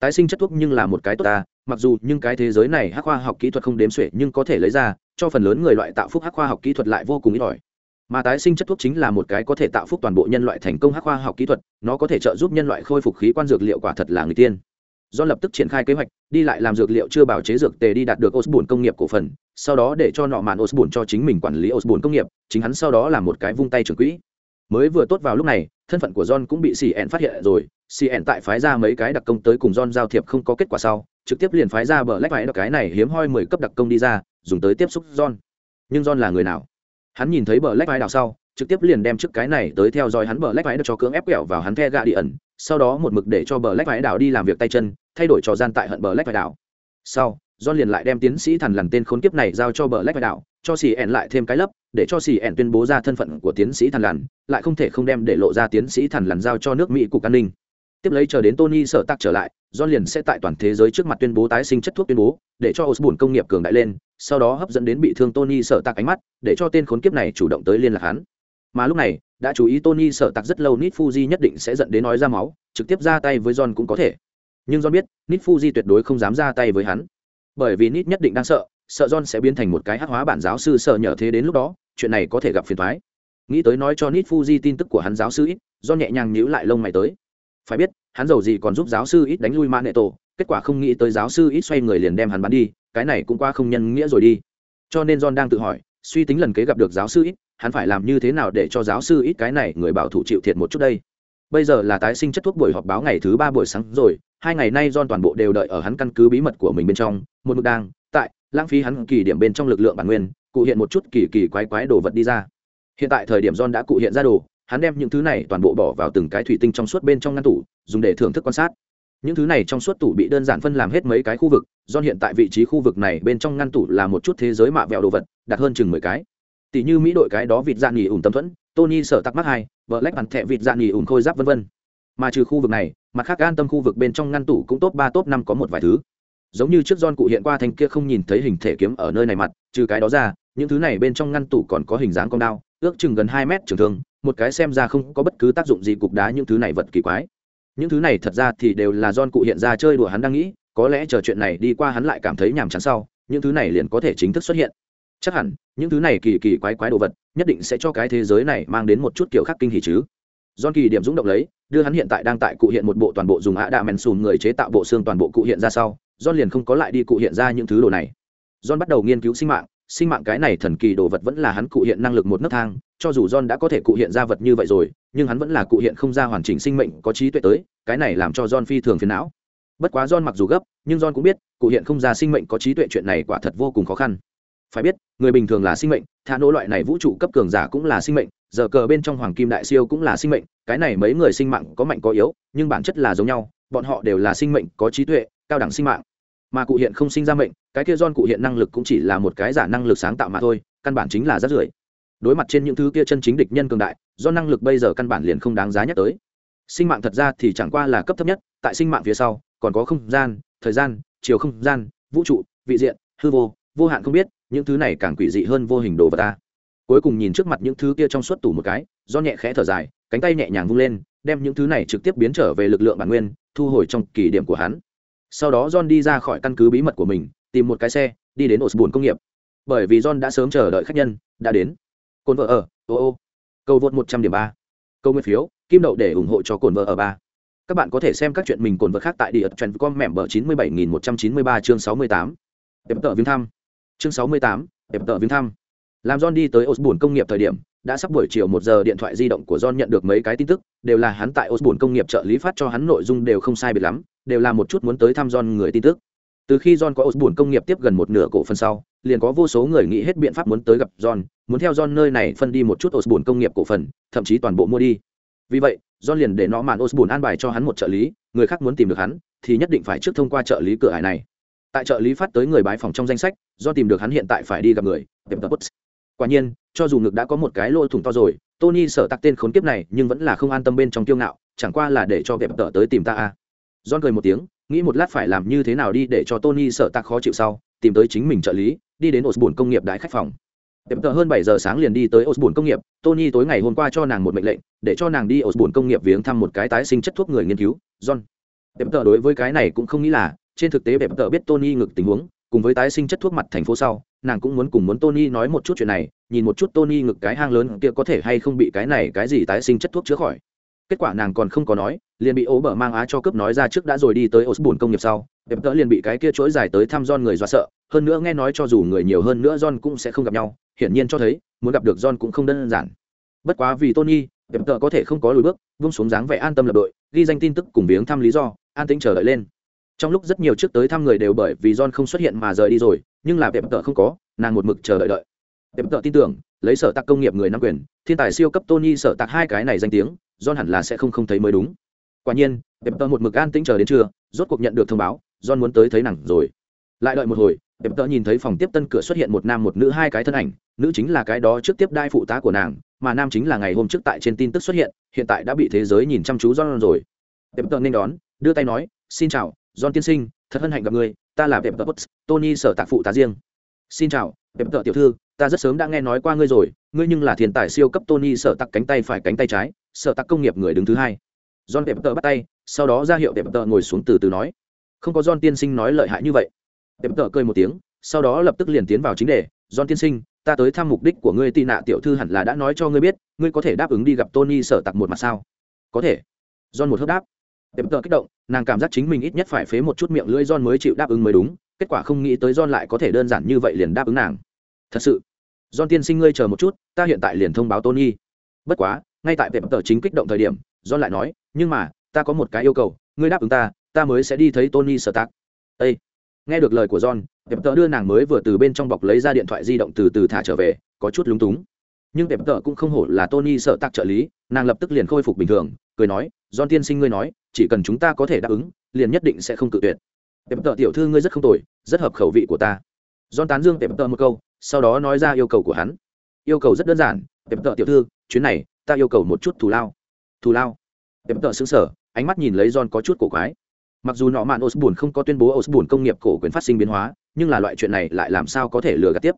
Tái sinh chất thuốc nhưng là một cái tốt ta, mặc dù nhưng cái thế giới này hắc khoa học kỹ thuật không đếm xuể nhưng có thể lấy ra, cho phần lớn người loại tạo phúc hắc khoa học kỹ thuật lại vô cùng ít ỏi. Mà tái sinh chất thuốc chính là một cái có thể tạo phúc toàn bộ nhân loại thành công hắc khoa học kỹ thuật, nó có thể trợ giúp nhân loại khôi phục khí quan dược liệu quả thật là người tiên. Do lập tức triển khai kế hoạch, đi lại làm dược liệu chưa bảo chế dược tề đi đạt được Osborne công nghiệp cổ phần, sau đó để cho nọ màn Osborne cho chính mình quản lý Osborne công nghiệp, chính hắn sau đó làm một cái vung tay trưởng quỹ. Mới vừa tốt vào lúc này, thân phận của John cũng bị CN phát hiện rồi, CN tại phái ra mấy cái đặc công tới cùng John giao thiệp không có kết quả sau, trực tiếp liền phái ra bờ lách phải cái này hiếm hoi mười cấp đặc công đi ra, dùng tới tiếp xúc John. Nhưng John là người nào? Hắn nhìn thấy bờ lách phải đào sau, trực tiếp liền đem trước cái này tới theo dõi hắn bờ lách phải cho cưỡng ép quẹo vào hắn the gạ đi ẩn, sau đó một mực để cho bờ lách vải đảo đi làm việc tay chân, thay đổi trò gian tại hận bờ lách vải đảo. Sau, John liền lại đem tiến sĩ thần lần tên khốn kiếp này giao cho bờ lách vải đảo, cho xì ẻn lại thêm cái lấp để cho xì ẻn tuyên bố ra thân phận của tiến sĩ thần lằn lại không thể không đem để lộ ra tiến sĩ thần lằn giao cho nước mỹ cục an ninh tiếp lấy chờ đến tony sợ tắc trở lại john liền sẽ tại toàn thế giới trước mặt tuyên bố tái sinh chất thuốc tuyên bố để cho osborne công nghiệp cường đại lên sau đó hấp dẫn đến bị thương tony sợ tắc ánh mắt để cho tên khốn kiếp này chủ động tới liên lạc hắn mà lúc này đã chú ý tony sợ tặc rất lâu Nit fuji nhất định sẽ dẫn đến nói ra máu trực tiếp ra tay với john cũng có thể nhưng john biết Nit fuji tuyệt đối không dám ra tay với hắn bởi vì Nit nhất định đang sợ sợ John sẽ biến thành một cái hắc hóa bản giáo sư sợ nhờ thế đến lúc đó, chuyện này có thể gặp phiền toái. Nghĩ tới nói cho Nit Fuji tin tức của hắn giáo sư ít, John nhẹ nhàng nhíu lại lông mày tới. Phải biết, hắn giàu gì còn giúp giáo sư ít đánh lui Magneto, kết quả không nghĩ tới giáo sư ít xoay người liền đem hắn bắn đi, cái này cũng qua không nhân nghĩa rồi đi. Cho nên John đang tự hỏi, suy tính lần kế gặp được giáo sư ít, hắn phải làm như thế nào để cho giáo sư ít cái này người bảo thủ chịu thiệt một chút đây. Bây giờ là tái sinh chất thuốc buổi họp báo ngày thứ ba buổi sáng rồi, hai ngày nay John toàn bộ đều đợi ở hắn căn cứ bí mật của mình bên trong, một mực đang tại lãng phí hắn kỳ điểm bên trong lực lượng bản nguyên cụ hiện một chút kỳ kỳ quái quái đồ vật đi ra. Hiện tại thời điểm john đã cụ hiện ra đồ hắn đem những thứ này toàn bộ bỏ vào từng cái thủy tinh trong suốt bên trong ngăn tủ dùng để thưởng thức quan sát. Những thứ này trong suốt tủ bị đơn giản phân làm hết mấy cái khu vực John hiện tại vị trí khu vực này bên trong ngăn tủ là một chút thế giới mạ vẹo đồ vật đặt hơn chừng mười cái tỷ như mỹ đội cái đó vịt dạng nghỉ ủn tâm thuẫn tony sở tắc mắc hai vợ lách bắn thẹ vịt dạng nghỉ ủn khôi giáp vân vân mà trừ khu vực này mặt khác an tâm khu vực bên trong ngăn tủ cũng top ba top năm có một vài thứ giống như trước John cụ hiện qua thanh kia không nhìn thấy hình thể kiếm ở nơi này mặt, trừ cái đó ra, những thứ này bên trong ngăn tủ còn có hình dáng con đao, ước chừng gần hai mét trường thương, một cái xem ra không có bất cứ tác dụng gì cục đá những thứ này vật kỳ quái. Những thứ này thật ra thì đều là John cụ hiện ra chơi đùa hắn đang nghĩ, có lẽ chờ chuyện này đi qua hắn lại cảm thấy nhàm chán sau, những thứ này liền có thể chính thức xuất hiện. Chắc hẳn, những thứ này kỳ kỳ quái quái đồ vật, nhất định sẽ cho cái thế giới này mang đến một chút kiểu khác kinh hỉ chứ. John kỳ điểm dũng động lấy, đưa hắn hiện tại đang tại cụ hiện một bộ toàn bộ dùng ạ đạ men sùn người chế tạo bộ xương toàn bộ cụ hiện ra sau, John liền không có lại đi cụ hiện ra những thứ đồ này. John bắt đầu nghiên cứu sinh mạng, sinh mạng cái này thần kỳ đồ vật vẫn là hắn cụ hiện năng lực một nấc thang, cho dù John đã có thể cụ hiện ra vật như vậy rồi, nhưng hắn vẫn là cụ hiện không ra hoàn chỉnh sinh mệnh có trí tuệ tới, cái này làm cho John phi thường phiền não. Bất quá John mặc dù gấp, nhưng John cũng biết, cụ hiện không ra sinh mệnh có trí tuệ chuyện này quả thật vô cùng khó khăn. Phải biết, người bình thường là sinh mệnh, thả nỗ loại này vũ trụ cấp cường giả cũng là sinh mệnh, giờ cờ bên trong hoàng kim đại siêu cũng là sinh mệnh, cái này mấy người sinh mạng có mạnh có yếu, nhưng bản chất là giống nhau, bọn họ đều là sinh mệnh có trí tuệ, cao đẳng sinh mạng. Mà cụ hiện không sinh ra mệnh cái kia don cụ hiện năng lực cũng chỉ là một cái giả năng lực sáng tạo mà thôi căn bản chính là rác rưởi. Đối mặt trên những thứ kia chân chính địch nhân cường đại do năng lực bây giờ căn bản liền không đáng giá nhắc tới. Sinh mạng thật ra thì chẳng qua là cấp thấp nhất tại sinh mạng phía sau còn có không gian thời gian chiều không gian vũ trụ vị diện hư vô vô hạn không biết, những thứ này càng quỷ dị hơn vô hình đồ vật ta. Cuối cùng nhìn trước mặt những thứ kia trong suốt tủ một cái, do nhẹ khẽ thở dài, cánh tay nhẹ nhàng vung lên, đem những thứ này trực tiếp biến trở về lực lượng bản nguyên, thu hồi trong kỳ điểm của hắn. Sau đó john đi ra khỏi căn cứ bí mật của mình, tìm một cái xe, đi đến osborne công nghiệp. Bởi vì john đã sớm chờ đợi khách nhân, đã đến. Cồn vợ ở, ô ô. Câu vượt một trăm điểm ba. Câu nguyên phiếu, kim đậu để ủng hộ cho cồn vợ ở ba. Các bạn có thể xem các chuyện mình cồn vợ khác tại địa trend com mẹm bờ chín mươi bảy nghìn một trăm chín mươi ba chương sáu mươi tám. Đẹp tợ viếng thăm chương sáu mươi tám đẹp tợ viếng thăm làm john đi tới osborne công nghiệp thời điểm đã sắp buổi chiều một giờ điện thoại di động của John nhận được mấy cái tin tức, đều là hắn tại Osborne công nghiệp trợ lý phát cho hắn nội dung đều không sai biệt lắm, đều là một chút muốn tới thăm John người tin tức. Từ khi John có Osborne công nghiệp tiếp gần một nửa cổ phần sau, liền có vô số người nghĩ hết biện pháp muốn tới gặp John, muốn theo John nơi này phân đi một chút Osborne công nghiệp cổ phần, thậm chí toàn bộ mua đi. Vì vậy, John liền để nó màn Osborne an bài cho hắn một trợ lý, người khác muốn tìm được hắn, thì nhất định phải trước thông qua trợ lý cửa hải này. Tại trợ lý phát tới người bái phòng trong danh sách, do tìm được hắn hiện tại phải đi gặp người, quả nhiên cho dù ngực đã có một cái lỗ thủng to rồi tony sợ tặc tên khốn kiếp này nhưng vẫn là không an tâm bên trong kiêu ngạo chẳng qua là để cho vẹp tợ tới tìm ta a à. john cười một tiếng nghĩ một lát phải làm như thế nào đi để cho tony sợ tặc khó chịu sau tìm tới chính mình trợ lý đi đến ổ công nghiệp đại khách phòng Tiệm tờ hơn bảy giờ sáng liền đi tới Osborne công nghiệp, Tony tối ngày hôm qua cho nàng một mệnh lệnh, để cho nàng đi Osborne công nghiệp viếng thăm một cái tái sinh chất thuốc người nghiên cứu, John. Tiệm tờ đối với cái này cũng không nghĩ là, trên thực tế bẹp tờ biết Tony ngực tình huống, cùng với tái sinh chất thuốc mặt thành phố sau, nàng cũng muốn cùng muốn Tony nói một chút chuyện này, nhìn một chút Tony ngực cái hang lớn kia có thể hay không bị cái này cái gì tái sinh chất thuốc chữa khỏi. Kết quả nàng còn không có nói, liền bị ố bở mang á cho cướp nói ra trước đã rồi đi tới Osborne công nghiệp sau, Tiệm tờ liền bị cái kia chối dài tới thăm John người dọa sợ, hơn nữa nghe nói cho dù người nhiều hơn nữa John cũng sẽ không gặp nhau, hiển nhiên cho thấy muốn gặp được John cũng không đơn giản. Bất quá vì Tony, tiệm tợ có thể không có lùi bước, vung xuống dáng vẻ an tâm lập đội, ghi danh tin tức cùng viếng thăm lý do, an tĩnh chờ đợi lên. Trong lúc rất nhiều trước tới thăm người đều bởi vì John không xuất hiện mà rời đi rồi, nhưng là đẹp tợ không có, nàng một mực chờ đợi đợi. đẹp tợ tin tưởng, lấy sở tạc công nghiệp người nắm quyền, thiên tài siêu cấp Tony sở tạc hai cái này danh tiếng, John hẳn là sẽ không không thấy mới đúng. Quả nhiên, đẹp tợ một mực an tĩnh chờ đến trưa, rốt cuộc nhận được thông báo, John muốn tới thấy nàng rồi. Lại đợi một hồi, đẹp tợ nhìn thấy phòng tiếp tân cửa xuất hiện một nam một nữ hai cái thân ảnh, nữ chính là cái đó trước tiếp đai phụ tá của nàng mà nam chính là ngày hôm trước tại trên tin tức xuất hiện hiện tại đã bị thế giới nhìn chăm chú john rồi đẹp tợ nên đón đưa tay nói xin chào john tiên sinh, thật hân hạnh gặp người, ta là đẹp tờ tony sở tạc phụ tá riêng. Xin chào đẹp Tợ tiểu thư, ta rất sớm đã nghe nói qua ngươi rồi, ngươi nhưng là thiên tài siêu cấp tony sở tạc cánh tay phải cánh tay trái, sở tạc công nghiệp người đứng thứ hai. John đẹp Tợ bắt tay, sau đó ra hiệu đẹp Tợ ngồi xuống từ từ nói. Không có john tiên sinh nói lợi hại như vậy. Đẹp Tợ cười một tiếng, sau đó lập tức liền tiến vào chính đề. John tiên sinh, ta tới thăm mục đích của ngươi tị nạ tiểu thư hẳn là đã nói cho ngươi biết, ngươi có thể đáp ứng đi gặp tony sở tặc một mặt sao? Có thể. John một hớp đáp đẹp tờ kích động, nàng cảm giác chính mình ít nhất phải phế một chút miệng lưỡi john mới chịu đáp ứng mới đúng, kết quả không nghĩ tới john lại có thể đơn giản như vậy liền đáp ứng nàng. Thật sự, john tiên sinh ngươi chờ một chút, ta hiện tại liền thông báo tony. Bất quá, ngay tại đẹp tờ chính kích động thời điểm, john lại nói, nhưng mà, ta có một cái yêu cầu, ngươi đáp ứng ta ta mới sẽ đi thấy tony sở tặc ây nghe được lời của john đẹp tờ đưa nàng mới vừa từ bên trong bọc lấy ra điện thoại di động từ từ thả trở về, có chút lúng túng. Nhưng đẹp tờ cũng không hổ là tony sợ tạc trợ lý, nàng lập tức liền khôi phục bình thường, cười nói, john tiên sinh ngươi nói chỉ cần chúng ta có thể đáp ứng, liền nhất định sẽ không cự tuyệt. Đẹp tợ tiểu thư ngươi rất không tồi, rất hợp khẩu vị của ta. John tán dương đẹp tợ một câu, sau đó nói ra yêu cầu của hắn. Yêu cầu rất đơn giản đẹp tợ tiểu thư, chuyến này, ta yêu cầu một chút thù lao. Thù lao? Đẹp tợ xứng sở ánh mắt nhìn lấy john có chút cổ quái. Mặc dù nọ mạn osborne không có tuyên bố osborne công nghiệp cổ quyền phát sinh biến hóa, nhưng là loại chuyện này lại làm sao có thể lừa gạt tiếp?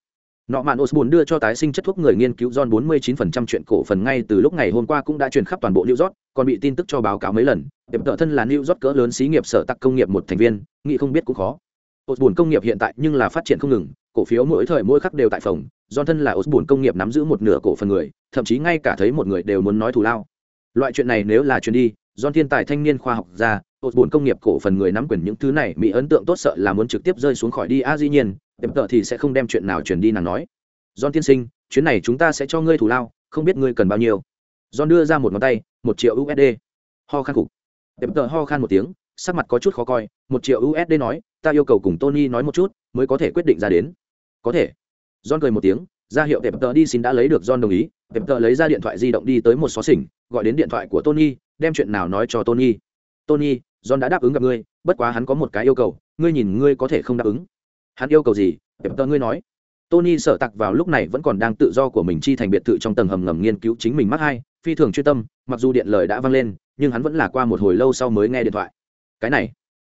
Nọ mạn Osbun đưa cho tái sinh chất thuốc người nghiên cứu john 49% chuyện cổ phần ngay từ lúc ngày hôm qua cũng đã truyền khắp toàn bộ new york, còn bị tin tức cho báo cáo mấy lần. Đẹp tợ thân là new york cỡ lớn xí nghiệp sở tắc công nghiệp một thành viên nghị không biết cũng khó. Osbun công nghiệp hiện tại nhưng là phát triển không ngừng, cổ phiếu mỗi thời mỗi khắc đều tại phòng John thân là Osbun công nghiệp nắm giữ một nửa cổ phần người, thậm chí ngay cả thấy một người đều muốn nói thù lao. Loại chuyện này nếu là chuyện đi, John thiên tài thanh niên khoa học gia ột công nghiệp cổ phần người nắm quyền những thứ này, mỹ ấn tượng tốt sợ là muốn trực tiếp rơi xuống khỏi đi. A dĩ nhiên tiệm tợ thì sẽ không đem chuyện nào chuyển đi nàng nói. John tiên sinh, chuyến này chúng ta sẽ cho ngươi thủ lao, không biết ngươi cần bao nhiêu. John đưa ra một ngón tay, một triệu usd ho khan cục tiệm tợ ho khan một tiếng, sắc mặt có chút khó coi, một triệu usd nói, ta yêu cầu cùng tony nói một chút, mới có thể quyết định ra đến. Có thể. John cười một tiếng, ra hiệu tiệm tợ đi xin đã lấy được john đồng ý, tiệm tợ lấy ra điện thoại di động đi tới một xó xỉnh, gọi đến điện thoại của tony, đem chuyện nào nói cho tony. Tony, john đã đáp ứng gặp ngươi, bất quá hắn có một cái yêu cầu, ngươi nhìn ngươi có thể không đáp ứng hắn yêu cầu gì? Tiệp tơ ngươi nói. Tony sợ tặc vào lúc này vẫn còn đang tự do của mình chi thành biệt thự trong tầng hầm ngầm nghiên cứu chính mình mắc hai phi thường chuyên tâm mặc dù điện lời đã vang lên nhưng hắn vẫn là qua một hồi lâu sau mới nghe điện thoại. Cái này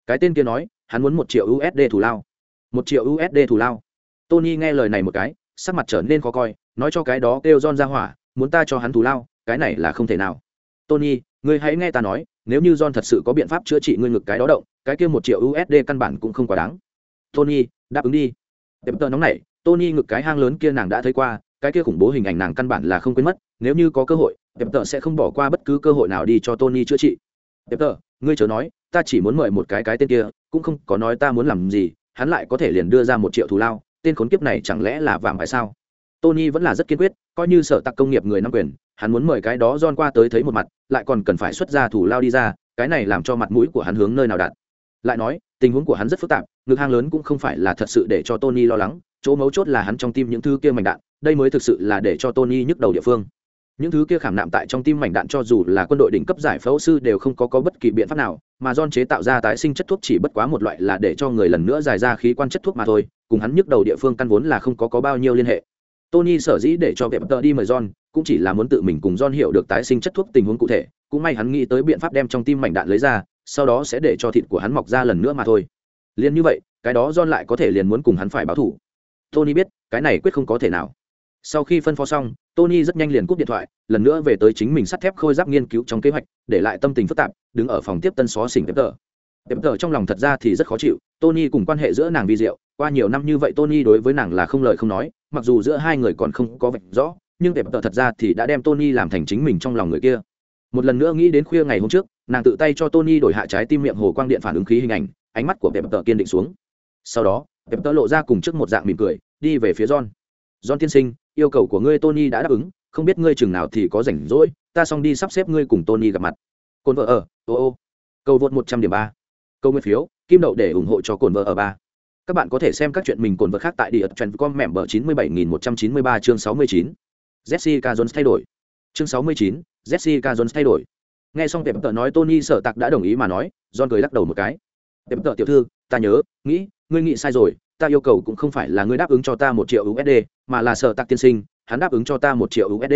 cái tên kia nói hắn muốn một triệu usd thù lao. Một triệu usd thù lao. Tony nghe lời này một cái sắc mặt trở nên khó coi nói cho cái đó kêu John ra hỏa muốn ta cho hắn thù lao cái này là không thể nào. Tony ngươi hãy nghe ta nói nếu như John thật sự có biện pháp chữa trị ngươi ngực cái đó động, cái kia một triệu USD căn bản cũng không quá đáng. Tony, đáp ứng đi. tệp tờ nóng này, Tony ngực cái hang lớn kia nàng đã thấy qua, cái kia khủng bố hình ảnh nàng căn bản là không quên mất, nếu như có cơ hội, tệp tờ sẽ không bỏ qua bất cứ cơ hội nào đi cho Tony chữa trị. tệp tờ, ngươi chớ nói, ta chỉ muốn mời một cái cái tên kia, cũng không có nói ta muốn làm gì, hắn lại có thể liền đưa ra một triệu thù lao, tên khốn kiếp này chẳng lẽ là vàng phải sao? Tony vẫn là rất kiên quyết, coi như sở tạc công nghiệp người nắm quyền, hắn muốn mời cái đó don qua tới thấy một mặt, lại còn cần phải xuất ra thủ lao đi ra, cái này làm cho mặt mũi của hắn hướng nơi nào đặt. Lại nói, tình huống của hắn rất phức tạp, ngực hang lớn cũng không phải là thật sự để cho Tony lo lắng, chỗ mấu chốt là hắn trong tim những thứ kia mảnh đạn, đây mới thực sự là để cho Tony nhức đầu địa phương. Những thứ kia khảm nạm tại trong tim mảnh đạn cho dù là quân đội đỉnh cấp giải phẫu sư đều không có có bất kỳ biện pháp nào, mà John chế tạo ra tái sinh chất thuốc chỉ bất quá một loại là để cho người lần nữa giải ra khí quan chất thuốc mà thôi, cùng hắn nhức đầu địa phương căn vốn là không có có bao nhiêu liên hệ. Tony sở dĩ để cho Pepper đi mời John, cũng chỉ là muốn tự mình cùng John hiểu được tái sinh chất thuốc tình huống cụ thể, cũng may hắn nghĩ tới biện pháp đem trong tim mảnh đạn lấy ra, sau đó sẽ để cho thịt của hắn mọc ra lần nữa mà thôi. Liên như vậy, cái đó John lại có thể liền muốn cùng hắn phải báo thủ. Tony biết, cái này quyết không có thể nào. sau khi phân phó xong tony rất nhanh liền cúp điện thoại lần nữa về tới chính mình sắt thép khôi giáp nghiên cứu trong kế hoạch để lại tâm tình phức tạp đứng ở phòng tiếp tân xó xỉnh pep tờ trong lòng thật ra thì rất khó chịu tony cùng quan hệ giữa nàng vi diệu qua nhiều năm như vậy tony đối với nàng là không lời không nói mặc dù giữa hai người còn không có vạch rõ nhưng pep thật ra thì đã đem tony làm thành chính mình trong lòng người kia một lần nữa nghĩ đến khuya ngày hôm trước nàng tự tay cho tony đổi hạ trái tim miệng hồ quang điện phản ứng khí hình ảnh ánh mắt của pep kiên định xuống. Sau đó pep lộ ra cùng trước một dạng mỉm cười, đi về phía john. John tiên sinh, yêu cầu của ngươi tony đã đáp ứng, không biết ngươi chừng nào thì có rảnh rỗi, ta xong đi sắp xếp ngươi cùng tony gặp mặt. Cồn vợ ở, ô ô. Cầu vượt một trăm điểm ba. Câu nguyên phiếu, kim đậu để ủng hộ cho cồn vợ ở ba. Các bạn có thể xem các chuyện mình cồn vợ khác tại địa trần com mẹm bờ chín mươi bảy nghìn một trăm chín mươi ba chương sáu mươi chín. Jessica jones thay đổi. Chương sáu mươi chín jessica jones thay đổi. Nghe xong tiệm tợ nói tony sở tặc đã đồng ý mà nói, john cười lắc đầu một cái tệp tợ tiểu thư, ta nhớ, nghĩ, ngươi nghĩ sai rồi, ta yêu cầu cũng không phải là ngươi đáp ứng cho ta một triệu usd mà là sợ tặc tiên sinh, hắn đáp ứng cho ta một triệu usd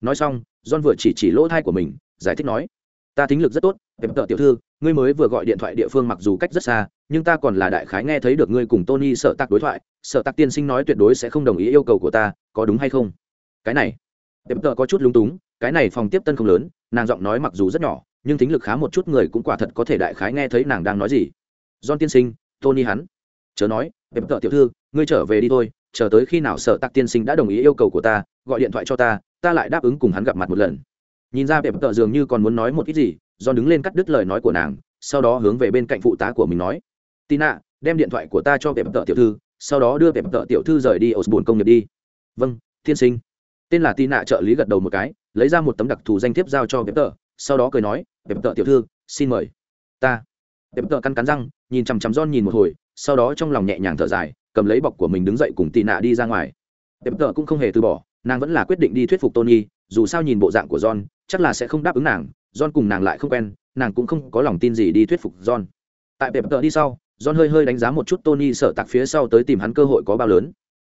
nói xong, john vừa chỉ chỉ lỗ thai của mình, giải thích nói, ta tính lực rất tốt tệp tợ tiểu thư, ngươi mới vừa gọi điện thoại địa phương mặc dù cách rất xa, nhưng ta còn là đại khái nghe thấy được ngươi cùng tony sợ tặc đối thoại, sợ tặc tiên sinh nói tuyệt đối sẽ không đồng ý yêu cầu của ta, có đúng hay không? Cái này tệp tợ có chút lúng túng, cái này phòng tiếp tân không lớn, nàng giọng nói mặc dù rất nhỏ, nhưng tính lực khá một chút người cũng quả thật có thể đại khái nghe thấy nàng đang nói gì john tiên sinh, tony hắn. Chớ nói tệp tợ tiểu thư, ngươi trở về đi thôi, chờ tới khi nào sở tặc tiên sinh đã đồng ý yêu cầu của ta, gọi điện thoại cho ta ta lại đáp ứng cùng hắn gặp mặt một lần. Nhìn ra tệp tợ dường như còn muốn nói một ít gì, john đứng lên cắt đứt lời nói của nàng, sau đó hướng về bên cạnh phụ tá của mình nói. Tina, đem điện thoại của ta cho tệp tợ tiểu thư, sau đó đưa tệp tợ tiểu thư rời đi ở buồn công nghiệp đi. Vâng tiên sinh. Tên là tina trợ lý gật đầu một cái, lấy ra một tấm đặc thù danh thiếp giao cho tệp tợ, sau đó cười nói tệp tợ tiểu thư, xin mời. Ta tệp tợ cắn cắn răng, nhìn chằm chằm John nhìn một hồi, sau đó trong lòng nhẹ nhàng thở dài, cầm lấy bọc của mình đứng dậy cùng tì nạ đi ra ngoài. Tệp tợ cũng không hề từ bỏ, nàng vẫn là quyết định đi thuyết phục tony, dù sao nhìn bộ dạng của john, chắc là sẽ không đáp ứng nàng, john cùng nàng lại không quen, nàng cũng không có lòng tin gì đi thuyết phục john. Tại tệp tợ đi sau, john hơi hơi đánh giá một chút tony sợ tặc phía sau tới tìm hắn cơ hội có bao lớn.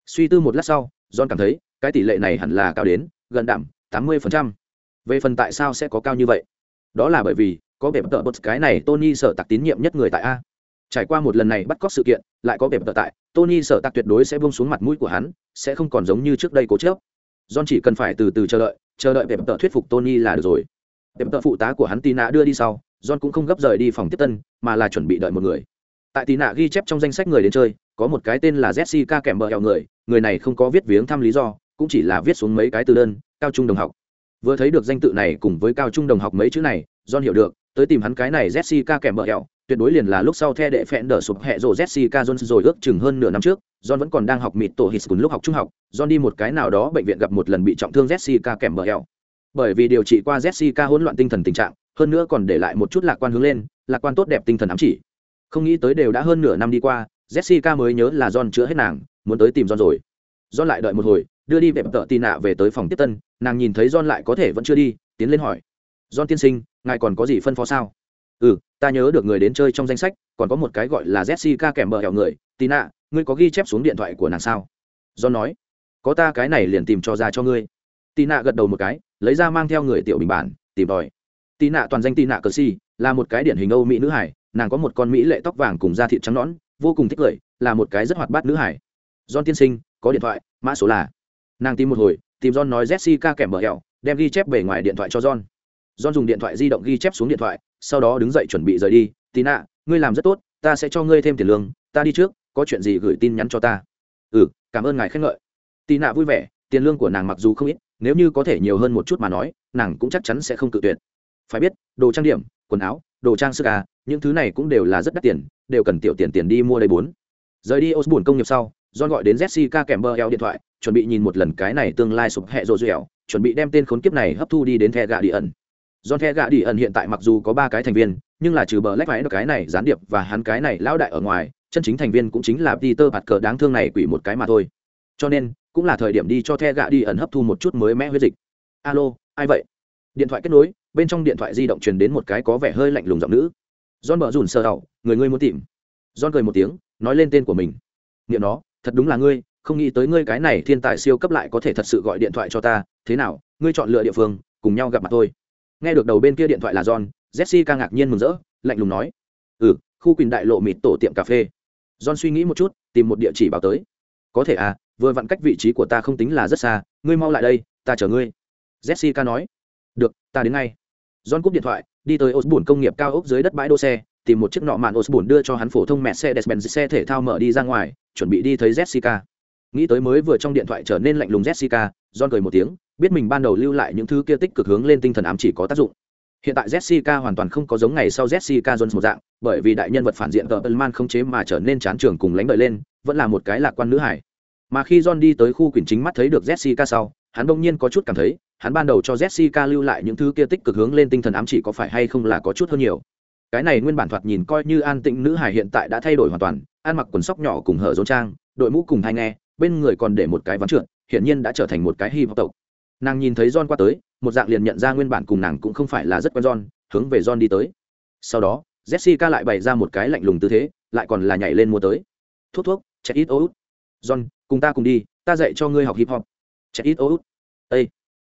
Suy tư một lát sau, john cảm thấy, cái tỷ lệ này hẳn là cao đến, gần đảm tám mươi về phần tại sao sẽ có cao như vậy? Đó là bởi vì, có vẻ tợ bật cái này tony sợ tặc tín nhiệm nhất người tại a. Trải qua một lần này bắt cóc sự kiện, lại có vẻ tợ tại, tony sợ tặc tuyệt đối sẽ buông xuống mặt mũi của hắn, sẽ không còn giống như trước đây cố chớp john chỉ cần phải từ từ chờ đợi chờ đợi vẻ tợ thuyết phục tony là được rồi. Vẻ tợ phụ tá của hắn tina đưa đi sau, john cũng không gấp rời đi phòng tiếp tân, mà là chuẩn bị đợi một người. Tại tina ghi chép trong danh sách người đến chơi, có một cái tên là jessica kèm bờ hẹo người người này không có viết viếng thăm lý do, cũng chỉ là viết xuống mấy cái từ đơn, cao trung đồng học vừa thấy được danh tự này cùng với cao trung đồng học mấy chữ này, john hiểu được, tới tìm hắn cái này jessica kèm bờ hẹo, tuyệt đối liền là lúc sau the đệ phẹn đỡ sụp hẹ rộ jessica jones rồi ước chừng hơn nửa năm trước, john vẫn còn đang học mịt tổ hít cùng lúc học trung học, john đi một cái nào đó bệnh viện gặp một lần bị trọng thương jessica kèm bờ hẹo. Bởi vì điều trị qua jessica hỗn loạn tinh thần tình trạng, hơn nữa còn để lại một chút lạc quan hướng lên, lạc quan tốt đẹp tinh thần ám chỉ. Không nghĩ tới đều đã hơn nửa năm đi qua, jessica mới nhớ là john chữa hết nàng, muốn tới tìm john rồi. John lại đợi một hồi, đưa đi vẹp tợ tì nạ về tới phòng tiếp tân nàng nhìn thấy john lại có thể vẫn chưa đi tiến lên hỏi. John tiên sinh ngài còn có gì phân phó sao? Ừ ta nhớ được người đến chơi trong danh sách còn có một cái gọi là jessica kèm bờ hẻo người. Tina, ngươi có ghi chép xuống điện thoại của nàng sao? John nói. Có ta cái này liền tìm cho ra cho ngươi. Tina gật đầu một cái lấy ra mang theo người tiểu bình bản tìm tòi. Tina toàn danh tina cờ si là một cái điển hình âu mỹ nữ hải nàng có một con mỹ lệ tóc vàng cùng da thịt trắng nõn vô cùng thích cười là một cái rất hoạt bát nữ hải john tiên sinh có điện thoại mã số là. Nàng tìm một hồi tìm john nói jessica kèm bờ hẹo đem ghi chép bề ngoài điện thoại cho john. John dùng điện thoại di động ghi chép xuống điện thoại sau đó đứng dậy chuẩn bị rời đi. Tina, ngươi làm rất tốt ta sẽ cho ngươi thêm tiền lương ta đi trước có chuyện gì gửi tin nhắn cho ta. Ừ cảm ơn ngài khen ngợi. Tina vui vẻ tiền lương của nàng mặc dù không ít nếu như có thể nhiều hơn một chút mà nói nàng cũng chắc chắn sẽ không cự tuyệt. Phải biết đồ trang điểm quần áo đồ trang sức à những thứ này cũng đều là rất đắt tiền đều cần tiểu tiền tiền đi mua đây bốn rời đi osborne công nghiệp sau john gọi đến jessica kèm bờ eo điện thoại chuẩn bị nhìn một lần cái này tương lai sụp hẹ rồ rẻo chuẩn bị đem tên khốn kiếp này hấp thu đi đến the gà đi ẩn John The gạ đi ẩn hiện tại mặc dù có ba cái thành viên, nhưng là trừ bờ lách vãi cái này gián điệp và hắn cái này lão đại ở ngoài, chân chính thành viên cũng chính là Peter cờ đáng thương này quỷ một cái mà thôi. Cho nên, cũng là thời điểm đi cho The gạ đi ẩn hấp thu một chút mới mẽ huyết dịch. Alo, ai vậy? Điện thoại kết nối, bên trong điện thoại di động truyền đến một cái có vẻ hơi lạnh lùng giọng nữ. John mở rủn sờ đầu, người ngươi muốn tìm. John cười một tiếng, nói lên tên của mình. Niệm nó, thật đúng là ngươi, không nghĩ tới ngươi cái này thiên tài siêu cấp lại có thể thật sự gọi điện thoại cho ta, thế nào, ngươi chọn lựa địa phương, cùng nhau gặp mặt tôi. nghe được đầu bên kia điện thoại là john jessica ngạc nhiên mừng rỡ lạnh lùng nói. Ừ khu quyền đại lộ mịt tổ tiệm cà phê. John suy nghĩ một chút tìm một địa chỉ báo tới. Có thể à vừa vặn cách vị trí của ta không tính là rất xa ngươi mau lại đây ta chờ ngươi. Jessica nói. Được ta đến ngay. John cúp điện thoại đi tới osborne công nghiệp cao ốc dưới đất bãi đỗ xe tìm một chiếc nọ mạn osborne đưa cho hắn phổ thông mẹ xe despen xe thể thao mở đi ra ngoài, chuẩn bị đi thấy jessica. Nghĩ tới mới vừa trong điện thoại trở nên lạnh lùng jessica, john cười một tiếng, biết mình ban đầu lưu lại những thứ kia tích cực hướng lên tinh thần ám chỉ có tác dụng. Hiện tại jessica hoàn toàn không có giống ngày sau jessica jones một dạng, bởi vì đại nhân vật phản diện tờ man không chế mà trở nên chán trường cùng lãnh đợi lên, vẫn là một cái lạc quan nữ hải mà khi john đi tới khu quyển chính mắt thấy được jessica sau, hắn bỗng nhiên có chút cảm thấy, hắn ban đầu cho jessica lưu lại những thứ kia tích cực hướng lên tinh thần ám chỉ có phải hay không là có chút hơn nhiều cái này nguyên bản thoạt nhìn coi như an tĩnh nữ hải hiện tại đã thay đổi hoàn toàn, ăn mặc quần sóc nhỏ cùng hở rốn trang, đội mũ cùng hai nghe, bên người còn để một cái ván trượt hiện nhiên đã trở thành một cái hy vọng tộc. Nàng nhìn thấy john qua tới, một dạng liền nhận ra nguyên bản cùng nàng cũng không phải là rất quen john, hướng về john đi tới. Sau đó, jessica lại bày ra một cái lạnh lùng tư thế, lại còn là nhảy lên mua tới. Thuốc thuốc chạy ít ô john, cùng ta cùng đi, ta dạy cho ngươi học hip hop. Chạy ít ô út ây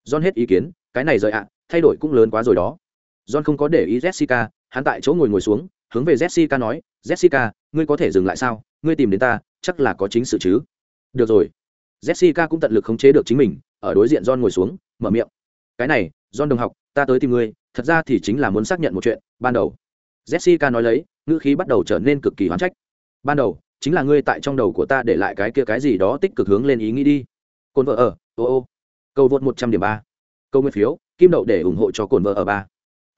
john hết ý kiến, cái này rời ạ, thay đổi cũng lớn quá rồi đó. John không có để ý jessica hắn tại chỗ ngồi ngồi xuống, hướng về jessica nói, jessica, ngươi có thể dừng lại sao? Ngươi tìm đến ta, chắc là có chính sự chứ? Được rồi. Jessica cũng tận lực khống chế được chính mình, ở đối diện john ngồi xuống, mở miệng. Cái này, john đồng học, ta tới tìm ngươi, thật ra thì chính là muốn xác nhận một chuyện, ban đầu. Jessica nói lấy, ngữ khí bắt đầu trở nên cực kỳ hoán trách. Ban đầu, chính là ngươi tại trong đầu của ta để lại cái kia cái gì đó tích cực hướng lên ý nghĩ đi. Cồn vợ ở, ô ô. Câu vượt một trăm điểm ba. Câu nguyên phiếu, kim đậu để ủng hộ cho cồn vợ ở ba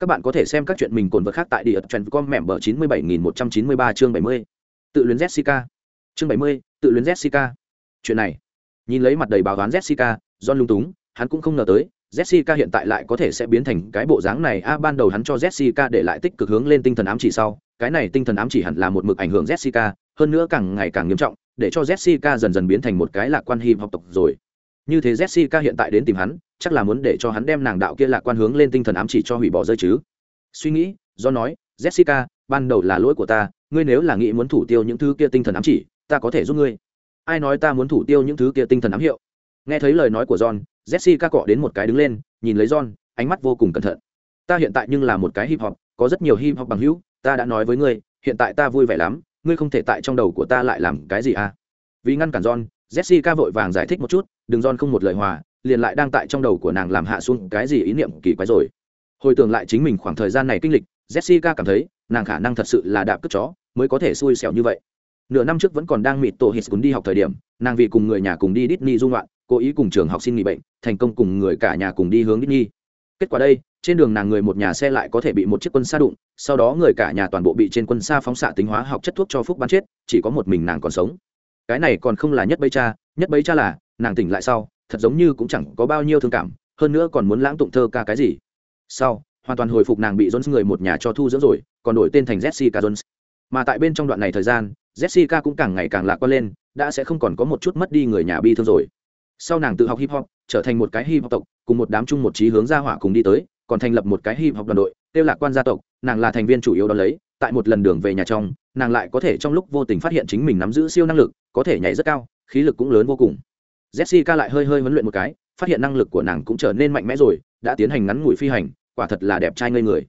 các bạn có thể xem các chuyện mình cồn vật khác tại địa trần com mẹm bờ chín mươi bảy nghìn một trăm chín mươi ba chương bảy mươi. Tự luyến jessica. Chương bảy mươi tự luyến jessica. Chuyện này. Nhìn lấy mặt đầy báo toán jessica john lung túng hắn cũng không ngờ tới Jessica hiện tại lại có thể sẽ biến thành cái bộ dáng này. A ban đầu hắn cho Jessica để lại tích cực hướng lên tinh thần ám chỉ sau, cái này tinh thần ám chỉ hẳn là một mực ảnh hưởng Jessica, hơn nữa càng ngày càng nghiêm trọng, để cho Jessica dần dần biến thành một cái lạc quan hip học tộc rồi. Như thế Jessica hiện tại đến tìm hắn, chắc là muốn để cho hắn đem nàng đạo kia lạc quan hướng lên tinh thần ám chỉ cho hủy bỏ rơi chứ. Suy nghĩ, do nói, Jessica, ban đầu là lỗi của ta, ngươi nếu là nghĩ muốn thủ tiêu những thứ kia tinh thần ám chỉ, ta có thể giúp ngươi. Ai nói ta muốn thủ tiêu những thứ kia tinh thần ám hiệu? Nghe thấy lời nói của John, Jessica cọ đến một cái đứng lên, nhìn lấy John, ánh mắt vô cùng cẩn thận. Ta hiện tại nhưng là một cái hip hop, có rất nhiều hip hop bằng hữu, ta đã nói với ngươi, hiện tại ta vui vẻ lắm, ngươi không thể tại trong đầu của ta lại làm cái gì à? Vì ngăn cản John, Jessica vội vàng giải thích một chút, đừng giòn không một lời hòa, liền lại đang tại trong đầu của nàng làm hạ xuống cái gì ý niệm kỳ quái rồi. Hồi tưởng lại chính mình khoảng thời gian này kinh lịch, Jessica cảm thấy, nàng khả năng thật sự là đạp cướp chó, mới có thể xui xẻo như vậy. Nửa năm trước vẫn còn đang mịt tổ hít đi học thời điểm, nàng vì cùng người nhà cùng đi Disney du ngoạn, cố ý cùng trường học xin nghỉ bệnh thành công cùng người cả nhà cùng đi hướng Disney. kết quả đây trên đường nàng người một nhà xe lại có thể bị một chiếc quân xa đụng sau đó người cả nhà toàn bộ bị trên quân xa phóng xạ tính hóa học chất thuốc cho phúc bắn chết chỉ có một mình nàng còn sống cái này còn không là nhất bấy cha nhất bấy cha là nàng tỉnh lại sau, thật giống như cũng chẳng có bao nhiêu thương cảm, hơn nữa còn muốn lãng tụng thơ ca cái gì. Sau, hoàn toàn hồi phục nàng bị jones người một nhà cho thu dưỡng rồi, còn đổi tên thành jessica jones. Mà tại bên trong đoạn này thời gian, jessica cũng càng ngày càng lạc quan lên, đã sẽ không còn có một chút mất đi người nhà bi thương rồi. Sau nàng tự học hip hop, trở thành một cái hip hop tộc, cùng một đám chung một trí hướng ra hỏa cùng đi tới, còn thành lập một cái hip hop đoàn đội tiêu lạc quan gia tộc, nàng là thành viên chủ yếu đó lấy, tại một lần đường về nhà trong, nàng lại có thể trong lúc vô tình phát hiện chính mình nắm giữ siêu năng lực, có thể nhảy rất cao, khí lực cũng lớn vô cùng jessica lại hơi hơi huấn luyện một cái, phát hiện năng lực của nàng cũng trở nên mạnh mẽ rồi, đã tiến hành ngắn ngủi phi hành, quả thật là đẹp trai ngây người.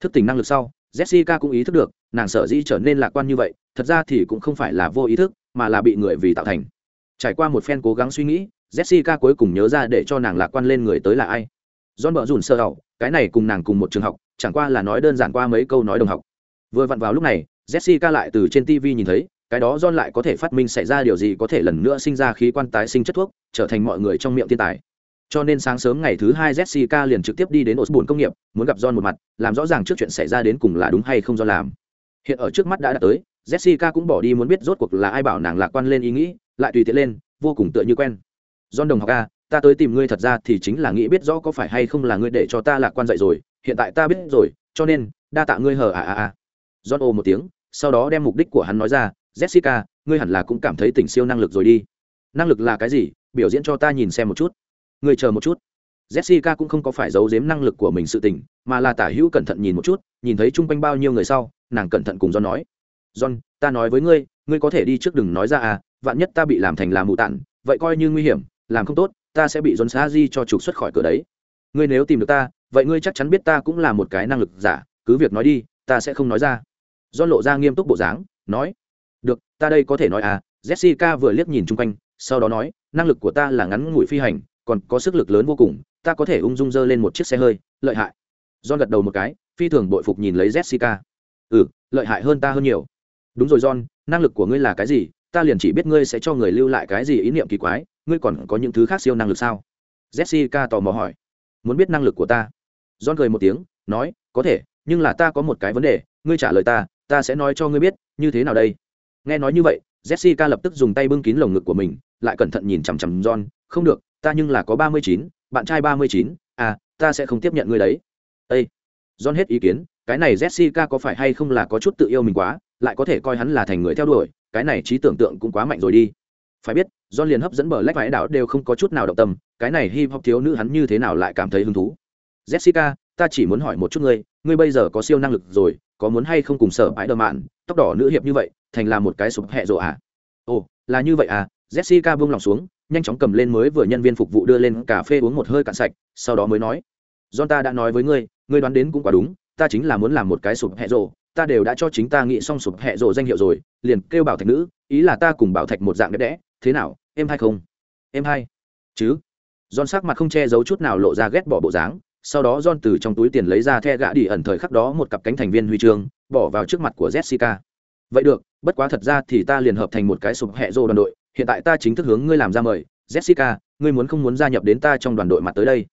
Thức tỉnh năng lực sau, jessica cũng ý thức được, nàng sở dĩ trở nên lạc quan như vậy, thật ra thì cũng không phải là vô ý thức, mà là bị người vì tạo thành. Trải qua một phen cố gắng suy nghĩ, jessica cuối cùng nhớ ra để cho nàng lạc quan lên người tới là ai. John bợ rủn sơ đầu cái này cùng nàng cùng một trường học, chẳng qua là nói đơn giản qua mấy câu nói đồng học. Vừa vặn vào lúc này, jessica lại từ trên tv nhìn thấy cái đó john lại có thể phát minh xảy ra điều gì có thể lần nữa sinh ra khí quan tái sinh chất thuốc trở thành mọi người trong miệng thiên tài. Cho nên sáng sớm ngày thứ hai jessica liền trực tiếp đi đến osborne công nghiệp muốn gặp john một mặt làm rõ ràng trước chuyện xảy ra đến cùng là đúng hay không do làm. Hiện ở trước mắt đã đã tới jessica cũng bỏ đi muốn biết rốt cuộc là ai bảo nàng lạc quan lên ý nghĩ lại tùy tiện lên vô cùng tựa như quen. John đồng học a, ta tới tìm ngươi thật ra thì chính là nghĩ biết rõ có phải hay không là ngươi để cho ta lạc quan dậy rồi, hiện tại ta biết rồi, cho nên, đa tạ ngươi hờ à à à. John ồ một tiếng, sau đó đem mục đích của hắn nói ra, Jessica, ngươi hẳn là cũng cảm thấy tỉnh siêu năng lực rồi đi. Năng lực là cái gì? Biểu diễn cho ta nhìn xem một chút. Ngươi chờ một chút. Jessica cũng không có phải giấu giếm năng lực của mình sự tình, mà là tả hữu cẩn thận nhìn một chút, nhìn thấy chung quanh bao nhiêu người sau, nàng cẩn thận cùng John nói. John, ta nói với ngươi, ngươi có thể đi trước đừng nói ra à, vạn nhất ta bị làm thành là mù tạn, vậy coi như nguy hiểm, làm không tốt ta sẽ bị john sa di cho trục xuất khỏi cửa đấy ngươi nếu tìm được ta vậy ngươi chắc chắn biết ta cũng là một cái năng lực giả cứ việc nói đi ta sẽ không nói ra john lộ ra nghiêm túc bộ dáng nói ta đây có thể nói à jessica vừa liếc nhìn chung quanh, sau đó nói, năng lực của ta là ngắn ngủi phi hành, còn có sức lực lớn vô cùng, ta có thể ung dung dơ lên một chiếc xe hơi, lợi hại. John gật đầu một cái, phi thường bội phục nhìn lấy jessica. Ừ lợi hại hơn ta hơn nhiều. Đúng rồi john, năng lực của ngươi là cái gì? Ta liền chỉ biết ngươi sẽ cho người lưu lại cái gì ý niệm kỳ quái, ngươi còn có những thứ khác siêu năng lực sao? Jessica tò mò hỏi. Muốn biết năng lực của ta. John cười một tiếng, nói, có thể, nhưng là ta có một cái vấn đề, ngươi trả lời ta ta sẽ nói cho ngươi biết, như thế nào đây? Nghe nói như vậy, jessica lập tức dùng tay bưng kín lồng ngực của mình, lại cẩn thận nhìn chằm chằm john. Không được, ta nhưng là có ba mươi chín, bạn trai ba mươi chín. À ta sẽ không tiếp nhận ngươi đấy. Ây john hết ý kiến, cái này jessica có phải hay không là có chút tự yêu mình quá, lại có thể coi hắn là thành người theo đuổi, cái này trí tưởng tượng cũng quá mạnh rồi đi. Phải biết, john liền hấp dẫn bờ lách vải đảo đều không có chút nào động tâm, cái này hip hop thiếu nữ hắn như thế nào lại cảm thấy hứng thú. Jessica ta chỉ muốn hỏi một chút ngươi ngươi bây giờ có siêu năng lực rồi có muốn hay không cùng sở bãi đờ mạn tóc đỏ nữ hiệp như vậy thành là một cái sụp hẹ rộ à? Ồ là như vậy à? Jessica buông lòng xuống nhanh chóng cầm lên mới vừa nhân viên phục vụ đưa lên cà phê uống một hơi cạn sạch sau đó mới nói john ta đã nói với ngươi ngươi đoán đến cũng quá đúng ta chính là muốn làm một cái sụp hẹ rộ ta đều đã cho chính ta nghĩ xong sụp hẹ rộ danh hiệu rồi liền kêu bảo thạch nữ ý là ta cùng bảo thạch một dạng đẹp đẽ thế nào em hay không? Em hay. Chứ? John sắc mặt không che giấu chút nào lộ ra ghét bỏ bộ dáng, sau đó John từ trong túi tiền lấy ra the gã đi ẩn thời khắc đó một cặp cánh thành viên huy chương, bỏ vào trước mặt của Jessica. Vậy được, bất quá thật ra thì ta liền hợp thành một cái sụp hệ rô đoàn đội, hiện tại ta chính thức hướng ngươi làm ra mời, Jessica, ngươi muốn không muốn gia nhập đến ta trong đoàn đội mặt tới đây?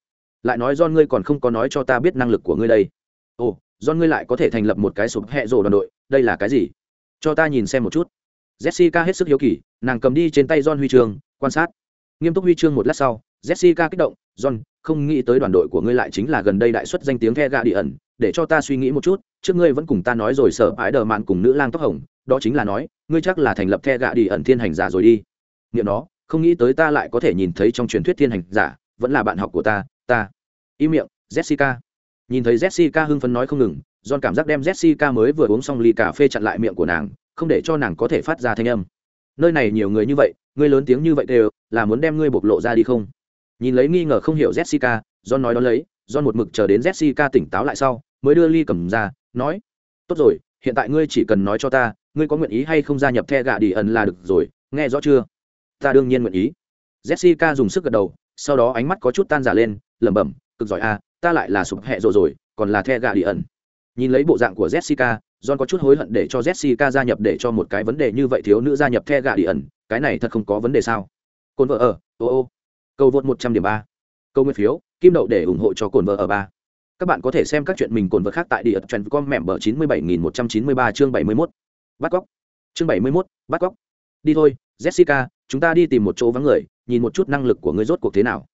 Lại nói John ngươi còn không có nói cho ta biết năng lực của ngươi đây. Ồ, John ngươi lại có thể thành lập một cái sụp hệ rô đoàn đội, đây là cái gì? Cho ta nhìn xem một chút. Jessica hết sức hiếu kỳ, nàng cầm đi trên tay John huy chương, quan sát. Nghiêm túc huy chương một lát sau, Jessica kích động, "John, không nghĩ tới đoàn đội của ngươi lại chính là gần đây đại xuất danh tiếng The Guardian, để cho ta suy nghĩ một chút, trước ngươi vẫn cùng ta nói rồi sợ ái đờ mạn cùng nữ lang tóc hồng, đó chính là nói, ngươi chắc là thành lập The Guardian thiên hành giả rồi đi." nghiệm đó, không nghĩ tới ta lại có thể nhìn thấy trong truyền thuyết thiên hành giả, vẫn là bạn học của ta, ta. Im miệng, Jessica. Nhìn thấy Jessica hưng phấn nói không ngừng, John cảm giác đem Jessica mới vừa uống xong ly cà phê chặn lại miệng của nàng, không để cho nàng có thể phát ra thanh âm. Nơi này nhiều người như vậy, ngươi lớn tiếng như vậy đều là muốn đem ngươi bộc lộ ra đi không? Nhìn lấy nghi ngờ không hiểu jessica john nói đón lấy john một mực chờ đến jessica tỉnh táo lại sau mới đưa ly cầm ra nói tốt rồi hiện tại ngươi chỉ cần nói cho ta ngươi có nguyện ý hay không gia nhập the gà đi ẩn là được rồi nghe rõ chưa? Ta đương nhiên nguyện ý. Jessica dùng sức gật đầu sau đó ánh mắt có chút tan giả lên lẩm bẩm cực giỏi a à, ta lại là sụp hẹ rồi rồi còn là the gà đi ẩn. Nhìn lấy bộ dạng của jessica john có chút hối hận để cho jessica gia nhập để cho một cái vấn đề như vậy thiếu nữ gia nhập the gà đi ẩn cái này thật không có vấn đề sao? Cồn vợ ở ô ô cầu vượt một trăm điểm ba. Câu nguyên phiếu, kim đậu để ủng hộ cho cồn vợ ở ba. Các bạn có thể xem các chuyện mình cồn vợ khác tại địa truyện com mẹm bờ chín mươi bảy nghìn một trăm chín mươi ba chương bảy mươi mốt. Bắt cóc chương bảy mươi mốt, bắt cóc đi thôi, jessica, chúng ta đi tìm một chỗ vắng người, nhìn một chút năng lực của ngươi rốt cuộc thế nào.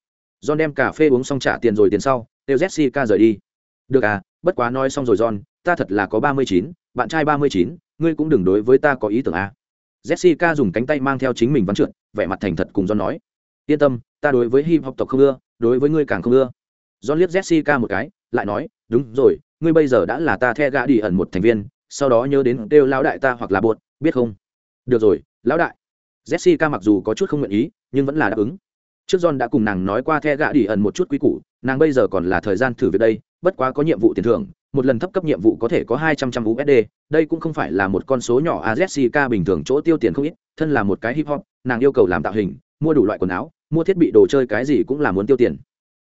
John đem cà phê uống xong trả tiền rồi tiền sau, kêu jessica rời đi. Được à bất quá nói xong rồi john, ta thật là có ba mươi chín, bạn trai ba mươi chín, ngươi cũng đừng đối với ta có ý tưởng à. jessica dùng cánh tay mang theo chính mình vắn trượt, vẻ mặt thành thật cùng john nói yên tâm, ta đối với hip hop tộc không ưa, đối với ngươi càng không ưa. John liếc jessica một cái, lại nói, đúng rồi, ngươi bây giờ đã là ta the gã đi ẩn một thành viên, sau đó nhớ đến kêu lão đại ta hoặc là bột biết không? Được rồi, lão đại. Jessica mặc dù có chút không nguyện ý, nhưng vẫn là đáp ứng. Trước john đã cùng nàng nói qua the gã đi ẩn một chút quý củ, nàng bây giờ còn là thời gian thử việc đây, bất quá có nhiệm vụ tiền thưởng, một lần thấp cấp nhiệm vụ có thể có hai trăm trăm usd đây cũng không phải là một con số nhỏ, a jessica bình thường chỗ tiêu tiền không ít, thân là một cái hip hop, nàng yêu cầu làm tạo hình, mua đủ loại quần áo mua thiết bị đồ chơi cái gì cũng là muốn tiêu tiền.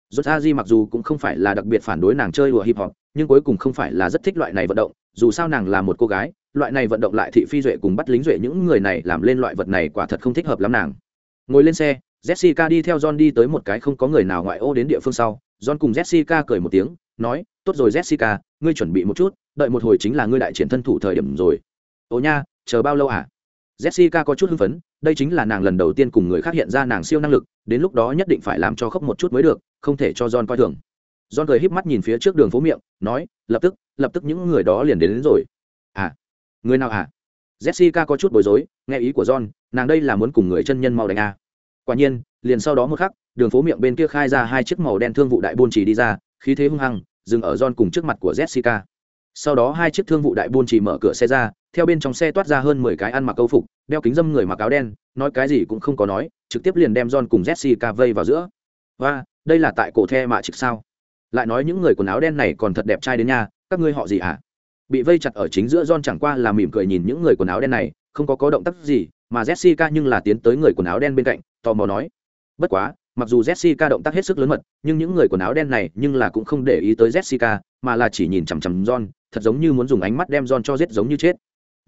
Rốt a di mặc dù cũng không phải là đặc biệt phản đối nàng chơi đùa hip hop, nhưng cuối cùng không phải là rất thích loại này vận động, dù sao nàng là một cô gái, loại này vận động lại thị phi duệ cùng bắt lính duệ những người này làm lên loại vật này quả thật không thích hợp lắm nàng. Ngồi lên xe, jessica đi theo john đi tới một cái không có người nào ngoại ô đến địa phương sau. John cùng jessica cười một tiếng, nói, tốt rồi jessica, ngươi chuẩn bị một chút, đợi một hồi chính là ngươi đại triển thân thủ thời điểm rồi. Ồ nha, chờ bao lâu à jessica có chút hưng phấn đây chính là nàng lần đầu tiên cùng người khác hiện ra nàng siêu năng lực đến lúc đó nhất định phải làm cho khóc một chút mới được không thể cho john coi thường. John cười híp mắt nhìn phía trước đường phố miệng nói lập tức lập tức những người đó liền đến, đến rồi. À người nào à? Jessica có chút bối rối nghe ý của john nàng đây là muốn cùng người chân nhân mau đánh à. quả nhiên liền sau đó một khắc đường phố miệng bên kia khai ra hai chiếc màu đen thương vụ đại buôn chỉ đi ra khí thế hung hăng dừng ở john cùng trước mặt của jessica. Sau đó hai chiếc thương vụ đại buôn chỉ mở cửa xe ra theo bên trong xe toát ra hơn mười cái ăn mặc câu phục, đeo kính dâm người mặc áo đen, nói cái gì cũng không có nói, trực tiếp liền đem john cùng jessica vây vào giữa. Và đây là tại cổ the mạ trực sao? Lại nói những người quần áo đen này còn thật đẹp trai đến nha, các ngươi họ gì hả bị vây chặt ở chính giữa john chẳng qua là mỉm cười nhìn những người quần áo đen này, không có có động tác gì, mà jessica nhưng là tiến tới người quần áo đen bên cạnh, tò mò nói, bất quá, mặc dù jessica động tác hết sức lớn mật, nhưng những người quần áo đen này nhưng là cũng không để ý tới jessica, mà là chỉ nhìn chằm chằm john, thật giống như muốn dùng ánh mắt đem john cho giết giống như chết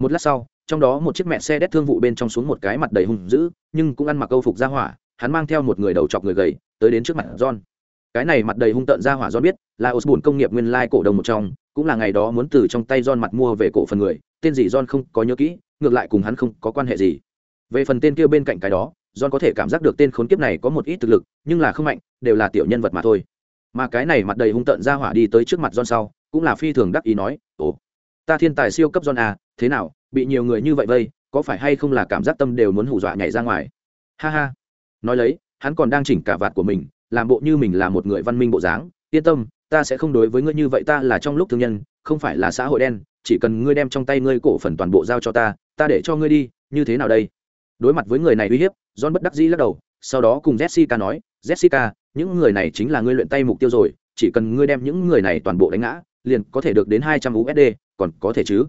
một lát sau, trong đó một chiếc mẹ xe đét thương vụ bên trong xuống một cái mặt đầy hung dữ, nhưng cũng ăn mặc câu phục ra hỏa, hắn mang theo một người đầu chọc người gầy, tới đến trước mặt john. Cái này mặt đầy hung tợn ra hỏa john biết, là osborne công nghiệp nguyên lai cổ đông một trong, cũng là ngày đó muốn từ trong tay john mặt mua về cổ phần người, tên gì john không có nhớ kỹ, ngược lại cùng hắn không có quan hệ gì. Về phần tên kia bên cạnh cái đó, john có thể cảm giác được tên khốn kiếp này có một ít thực lực, nhưng là không mạnh, đều là tiểu nhân vật mà thôi. Mà cái này mặt đầy hung tợn ra hỏa đi tới trước mặt john sau, cũng là phi thường đắc ý nói, ồ, ta thiên tài siêu cấp john à thế nào, bị nhiều người như vậy vây, có phải hay không là cảm giác tâm đều muốn hù dọa nhảy ra ngoài? Ha ha. Nói lấy, hắn còn đang chỉnh cả vạt của mình, làm bộ như mình là một người văn minh bộ dáng. Yên tâm, ta sẽ không đối với ngươi như vậy, ta là trong lúc thương nhân, không phải là xã hội đen. Chỉ cần ngươi đem trong tay ngươi cổ phần toàn bộ giao cho ta ta để cho ngươi đi, như thế nào đây? Đối mặt với người này uy hiếp, john bất đắc dĩ lắc đầu, sau đó cùng jessica nói, jessica, những người này chính là ngươi luyện tay mục tiêu rồi, chỉ cần ngươi đem những người này toàn bộ đánh ngã, liền có thể được đến hai trăm usd còn có thể chứ?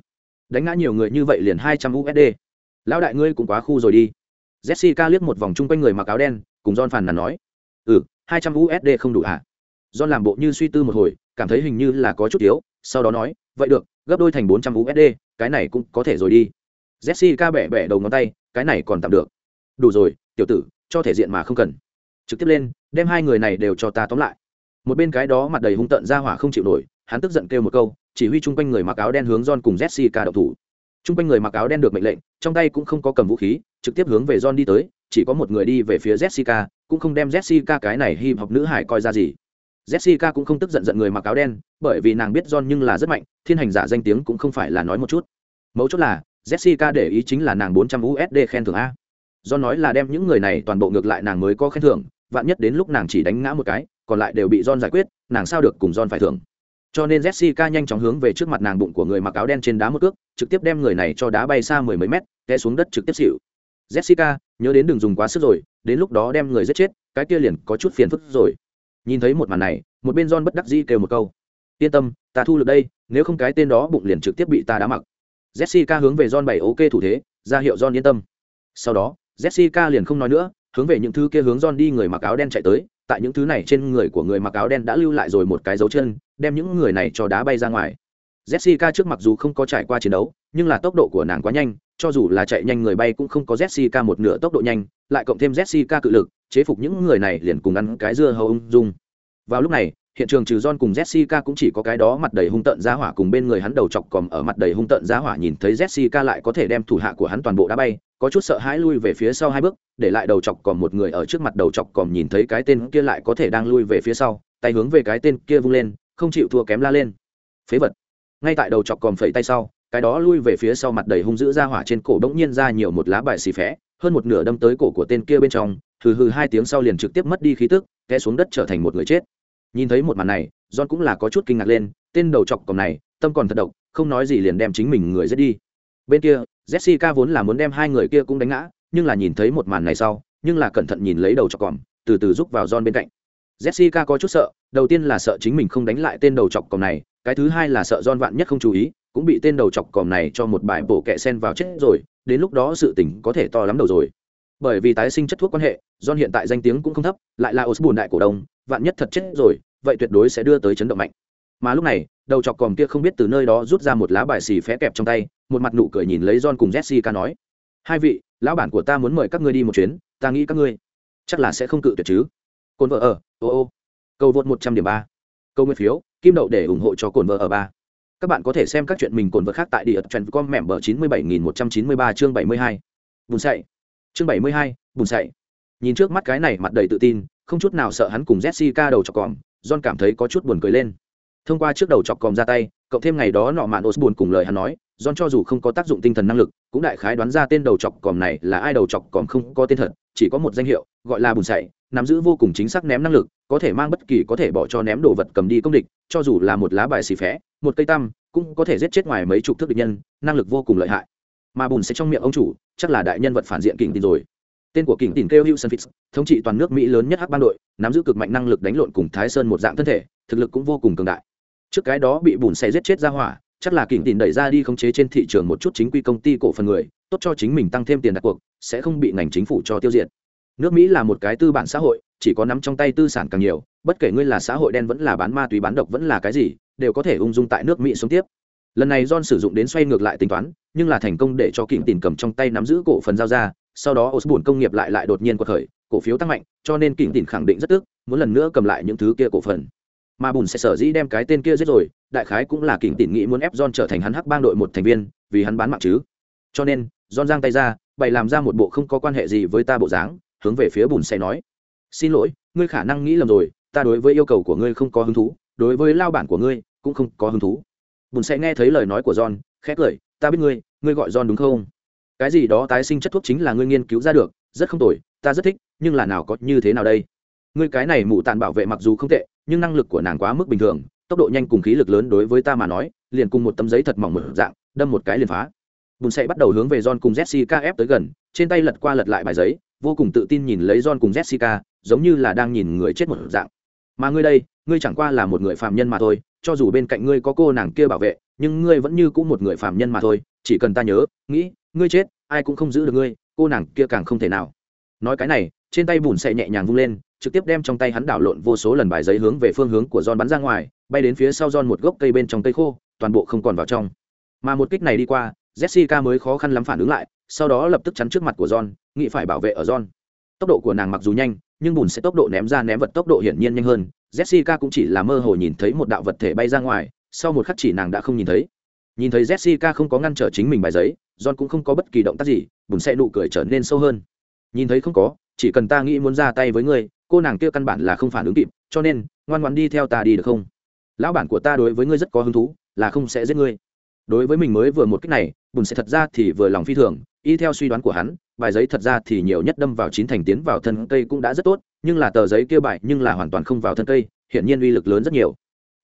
Đánh ngã nhiều người như vậy liền hai trăm usd lão đại ngươi cũng quá khu rồi đi. Jessica liếc một vòng chung quanh người mặc áo đen, cùng john phàn nàn nói. Ừ hai trăm usd không đủ à john làm bộ như suy tư một hồi, cảm thấy hình như là có chút yếu, sau đó nói, vậy được, gấp đôi thành bốn trăm usd cái này cũng có thể rồi đi. Jessica bẻ bẻ đầu ngón tay, cái này còn tạm được. Đủ rồi, tiểu tử, cho thể diện mà không cần. Trực tiếp lên, đem hai người này đều cho ta tóm lại. Một bên cái đó mặt đầy hung tợn ra hỏa không chịu nổi, hắn tức giận kêu một câu chỉ huy chung quanh người mặc áo đen hướng John cùng Jessica động thủ. Chung quanh người mặc áo đen được mệnh lệnh, trong tay cũng không có cầm vũ khí, trực tiếp hướng về John đi tới, chỉ có một người đi về phía Jessica, cũng không đem Jessica cái này hi học nữ hải coi ra gì. Jessica cũng không tức giận giận người mặc áo đen, bởi vì nàng biết John nhưng là rất mạnh, thiên hành giả danh tiếng cũng không phải là nói một chút. Mấu chốt là, Jessica để ý chính là nàng 400 USD khen thưởng a. John nói là đem những người này toàn bộ ngược lại nàng mới có khen thưởng, vạn nhất đến lúc nàng chỉ đánh ngã một cái, còn lại đều bị John giải quyết, nàng sao được cùng John phải thưởng cho nên jessica nhanh chóng hướng về trước mặt nàng bụng của người mặc áo đen trên đá một cước, trực tiếp đem người này cho đá bay xa mười mấy mét, té xuống đất trực tiếp xịu jessica, nhớ đến đừng dùng quá sức rồi, đến lúc đó đem người giết chết, cái kia liền có chút phiền phức rồi. Nhìn thấy một màn này, một bên john bất đắc dĩ kêu một câu. Yên tâm, ta thu được đây, nếu không cái tên đó bụng liền trực tiếp bị ta đá mặc. Jessica hướng về john bày ok thủ thế, ra hiệu john yên tâm. Sau đó, jessica liền không nói nữa, hướng về những thứ kia hướng john đi người mặc áo đen chạy tới tại những thứ này trên người của người mặc áo đen đã lưu lại rồi một cái dấu chân đem những người này cho đá bay ra ngoài. Jessica trước mặc dù không có trải qua chiến đấu nhưng là tốc độ của nàng quá nhanh cho dù là chạy nhanh người bay cũng không có jessica một nửa tốc độ nhanh lại cộng thêm jessica cự lực chế phục những người này liền cùng ăn cái dưa hầu ung dung. Vào lúc này hiện trường trừ John cùng Jessica cũng chỉ có cái đó mặt đầy hung tợn giá hỏa cùng bên người hắn đầu chọc còm ở mặt đầy hung tợn giá hỏa nhìn thấy Jessica lại có thể đem thủ hạ của hắn toàn bộ đá bay, có chút sợ hãi lui về phía sau hai bước, để lại đầu chọc còn một người ở trước mặt đầu chọc còn nhìn thấy cái tên kia lại có thể đang lui về phía sau, tay hướng về cái tên kia vung lên, không chịu thua kém la lên. Phế vật. Ngay tại đầu chọc còn phẩy tay sau, cái đó lui về phía sau mặt đầy hung dữ ra hỏa trên cổ bỗng nhiên ra nhiều một lá bài xì phé, hơn một nửa đâm tới cổ của tên kia bên trong, hừ hừ hai tiếng sau liền trực tiếp mất đi khí tức, té xuống đất trở thành một người chết nhìn thấy một màn này john cũng là có chút kinh ngạc lên tên đầu chọc còng này tâm còn thật độc không nói gì liền đem chính mình người giết đi bên kia jessica vốn là muốn đem hai người kia cũng đánh ngã, nhưng là nhìn thấy một màn này sau, nhưng là cẩn thận nhìn lấy đầu chọc còm, từ từ rút vào john bên cạnh. Jessica có chút sợ, đầu tiên là sợ chính mình không đánh lại tên đầu chọc còm này, cái thứ hai là sợ john vạn nhất không chú ý, cũng bị tên đầu chọc còm này cho một bài bổ kẹ sen vào chết rồi, đến lúc đó sự tình có thể to lắm đầu rồi. Bởi vì tái sinh chất thuốc quan hệ, john hiện tại danh tiếng cũng không thấp, lại là osborne đại cổ đông, vạn nhất thật chết rồi, vậy tuyệt đối sẽ đưa tới chấn động mạnh. Mà lúc này đầu chọc còm kia không biết từ nơi đó rút ra một lá bài xì phé kẹp trong tay, một mặt nụ cười nhìn lấy john cùng jessica nói, hai vị, lão bản của ta muốn mời các ngươi đi một chuyến, ta nghĩ các ngươi chắc là sẽ không cự tuyệt chứ. Cồn vợ ở, ô ô, cầu vượt một trăm điểm ba câu nguyên phiếu, kim đậu để ủng hộ cho cồn vợ ở ba. Các bạn có thể xem các chuyện mình cồn vợ khác tại địa trần com mẹm bờ chín mươi bảy nghìn một trăm chín mươi ba, chương bảy mươi hai. Bùn sậy. Chương bảy mươi hai bùn sậy. Nhìn trước mắt cái này mặt đầy tự tin, không chút nào sợ hắn cùng jessica đầu chọc còm, john cảm thấy có chút buồn cười lên thông qua trước đầu chọc còm ra tay cộng thêm ngày đó nọ mạn osborne cùng lời hắn nói john cho dù không có tác dụng tinh thần năng lực cũng đại khái đoán ra tên đầu chọc còm này là ai đầu chọc còm không có tên thật chỉ có một danh hiệu gọi là bùn sậy nắm giữ vô cùng chính xác ném năng lực có thể mang bất kỳ có thể bỏ cho ném đồ vật cầm đi công địch cho dù là một lá bài xì phé một cây tăm cũng có thể giết chết ngoài mấy chục thước địch nhân năng lực vô cùng lợi hại mà bùn sẽ trong miệng ông chủ chắc là đại nhân vật phản diện kình tin rồi tên của kình tin kêu Wilson Fitz, thống trị toàn nước Mỹ lớn nhất hắc ban đội, nắm giữ cực mạnh năng lực đánh lộn cùng Thái Sơn một dạng thân thể, thực lực cũng vô cùng cường đại. Trước cái đó bị bùn xe giết chết ra hỏa, chắc là kỉnh tìm đẩy ra đi khống chế trên thị trường một chút chính quy công ty cổ phần người, tốt cho chính mình tăng thêm tiền đặt cuộc sẽ không bị ngành chính phủ cho tiêu diệt. Nước mỹ là một cái tư bản xã hội chỉ có nắm trong tay tư sản càng nhiều bất kể ngươi là xã hội đen vẫn là bán ma túy bán độc vẫn là cái gì đều có thể ung dung tại nước mỹ sống tiếp. Lần này john sử dụng đến xoay ngược lại tính toán nhưng là thành công để cho kỉnh tiền cầm trong tay nắm giữ cổ phần giao ra sau đó osborne công nghiệp lại lại đột nhiên quật khởi cổ phiếu tăng mạnh cho nên kỉnh tiền khẳng định rất tức muốn lần nữa cầm lại những thứ kia cổ phần mà bùn sẽ sở dĩ đem cái tên kia giết rồi, đại khái cũng là kỉnh tỉn nghĩ muốn ép john trở thành hắn hắc bang đội một thành viên, vì hắn bán mạng chứ. Cho nên, john giang tay ra, bày làm ra một bộ không có quan hệ gì với ta bộ dáng, hướng về phía bùn sẽ nói. Xin lỗi, ngươi khả năng nghĩ lầm rồi, ta đối với yêu cầu của ngươi không có hứng thú, đối với lao bản của ngươi cũng không có hứng thú. Bùn sẽ nghe thấy lời nói của john khét lời ta biết ngươi ngươi gọi john đúng không? Cái gì đó tái sinh chất thuốc chính là ngươi nghiên cứu ra được, rất không tồi, ta rất thích, nhưng là nào có như thế nào đây? Ngươi cái này mụ tàn bảo vệ mặc dù không tệ nhưng năng lực của nàng quá mức bình thường, tốc độ nhanh cùng khí lực lớn đối với ta mà nói, liền cùng một tấm giấy thật mỏng một dạng, đâm một cái liền phá. Bùn sậy bắt đầu hướng về john cùng jessica ép tới gần, trên tay lật qua lật lại bài giấy, vô cùng tự tin nhìn lấy john cùng jessica, giống như là đang nhìn người chết một dạng. Mà ngươi đây, ngươi chẳng qua là một người phạm nhân mà thôi, cho dù bên cạnh ngươi có cô nàng kia bảo vệ, nhưng ngươi vẫn như cũng một người phạm nhân mà thôi, chỉ cần ta nhớ, nghĩ, ngươi chết, ai cũng không giữ được ngươi, cô nàng kia càng không thể nào. Nói cái này, trên tay bùn sậy nhẹ nhàng vung lên trực tiếp đem trong tay hắn đảo lộn vô số lần bài giấy hướng về phương hướng của John bắn ra ngoài, bay đến phía sau John một gốc cây bên trong cây khô, toàn bộ không còn vào trong. Mà một kích này đi qua, Jessica mới khó khăn lắm phản ứng lại, sau đó lập tức chắn trước mặt của John, nghĩ phải bảo vệ ở John. Tốc độ của nàng mặc dù nhanh, nhưng bùn sẽ tốc độ ném ra ném vật tốc độ hiển nhiên nhanh hơn, Jessica cũng chỉ là mơ hồ nhìn thấy một đạo vật thể bay ra ngoài, sau một khắc chỉ nàng đã không nhìn thấy. Nhìn thấy Jessica không có ngăn trở chính mình bài giấy, John cũng không có bất kỳ động tác gì, bùn sẽ nụ cười trở nên sâu hơn. Nhìn thấy không có, chỉ cần ta nghĩ muốn ra tay với ngươi, cô nàng kia căn bản là không phản ứng kịp, cho nên, ngoan ngoãn đi theo ta đi được không? Lão bản của ta đối với ngươi rất có hứng thú, là không sẽ giết ngươi. Đối với mình mới vừa một cách này, bùn sẽ thật ra thì vừa lòng phi thường, y theo suy đoán của hắn, bài giấy thật ra thì nhiều nhất đâm vào chín thành tiến vào thân cây cũng đã rất tốt, nhưng là tờ giấy kia bài nhưng là hoàn toàn không vào thân cây, hiển nhiên uy lực lớn rất nhiều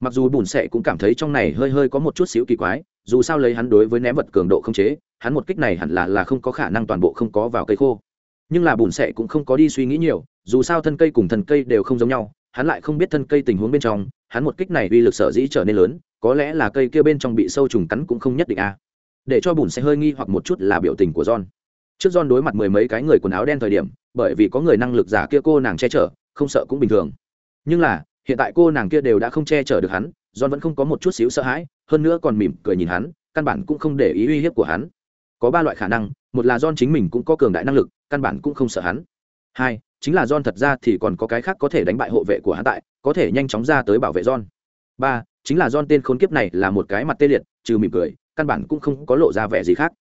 mặc dù bùn sệ cũng cảm thấy trong này hơi hơi có một chút xíu kỳ quái dù sao lấy hắn đối với ném vật cường độ không chế hắn một kích này hẳn là là không có khả năng toàn bộ không có vào cây khô nhưng là bùn sệ cũng không có đi suy nghĩ nhiều, dù sao thân cây cùng thân cây đều không giống nhau, hắn lại không biết thân cây tình huống bên trong, hắn một kích này uy lực sở dĩ trở nên lớn, có lẽ là cây kia bên trong bị sâu trùng cắn cũng không nhất định a. À. để cho bùn sẽ hơi nghi hoặc một chút là biểu tình của john. Trước john đối mặt mười mấy cái người quần áo đen thời điểm, bởi vì có người năng lực giả kia cô nàng che chở, không sợ cũng bình thường. Nhưng là, hiện tại cô nàng kia đều đã không che chở được hắn, john vẫn không có một chút xíu sợ hãi, hơn nữa còn mỉm cười nhìn hắn, căn bản cũng không để ý uy hiếp của hắn. Có ba loại khả năng, một là john chính mình cũng có cường đại năng lực căn bản cũng không sợ hắn. Hai, chính là john thật ra thì còn có cái khác có thể đánh bại hộ vệ của hắn tại, có thể nhanh chóng ra tới bảo vệ john. Ba, chính là john tên khốn kiếp này là một cái mặt tê liệt, trừ mỉm cười, căn bản cũng không có lộ ra vẻ gì khác.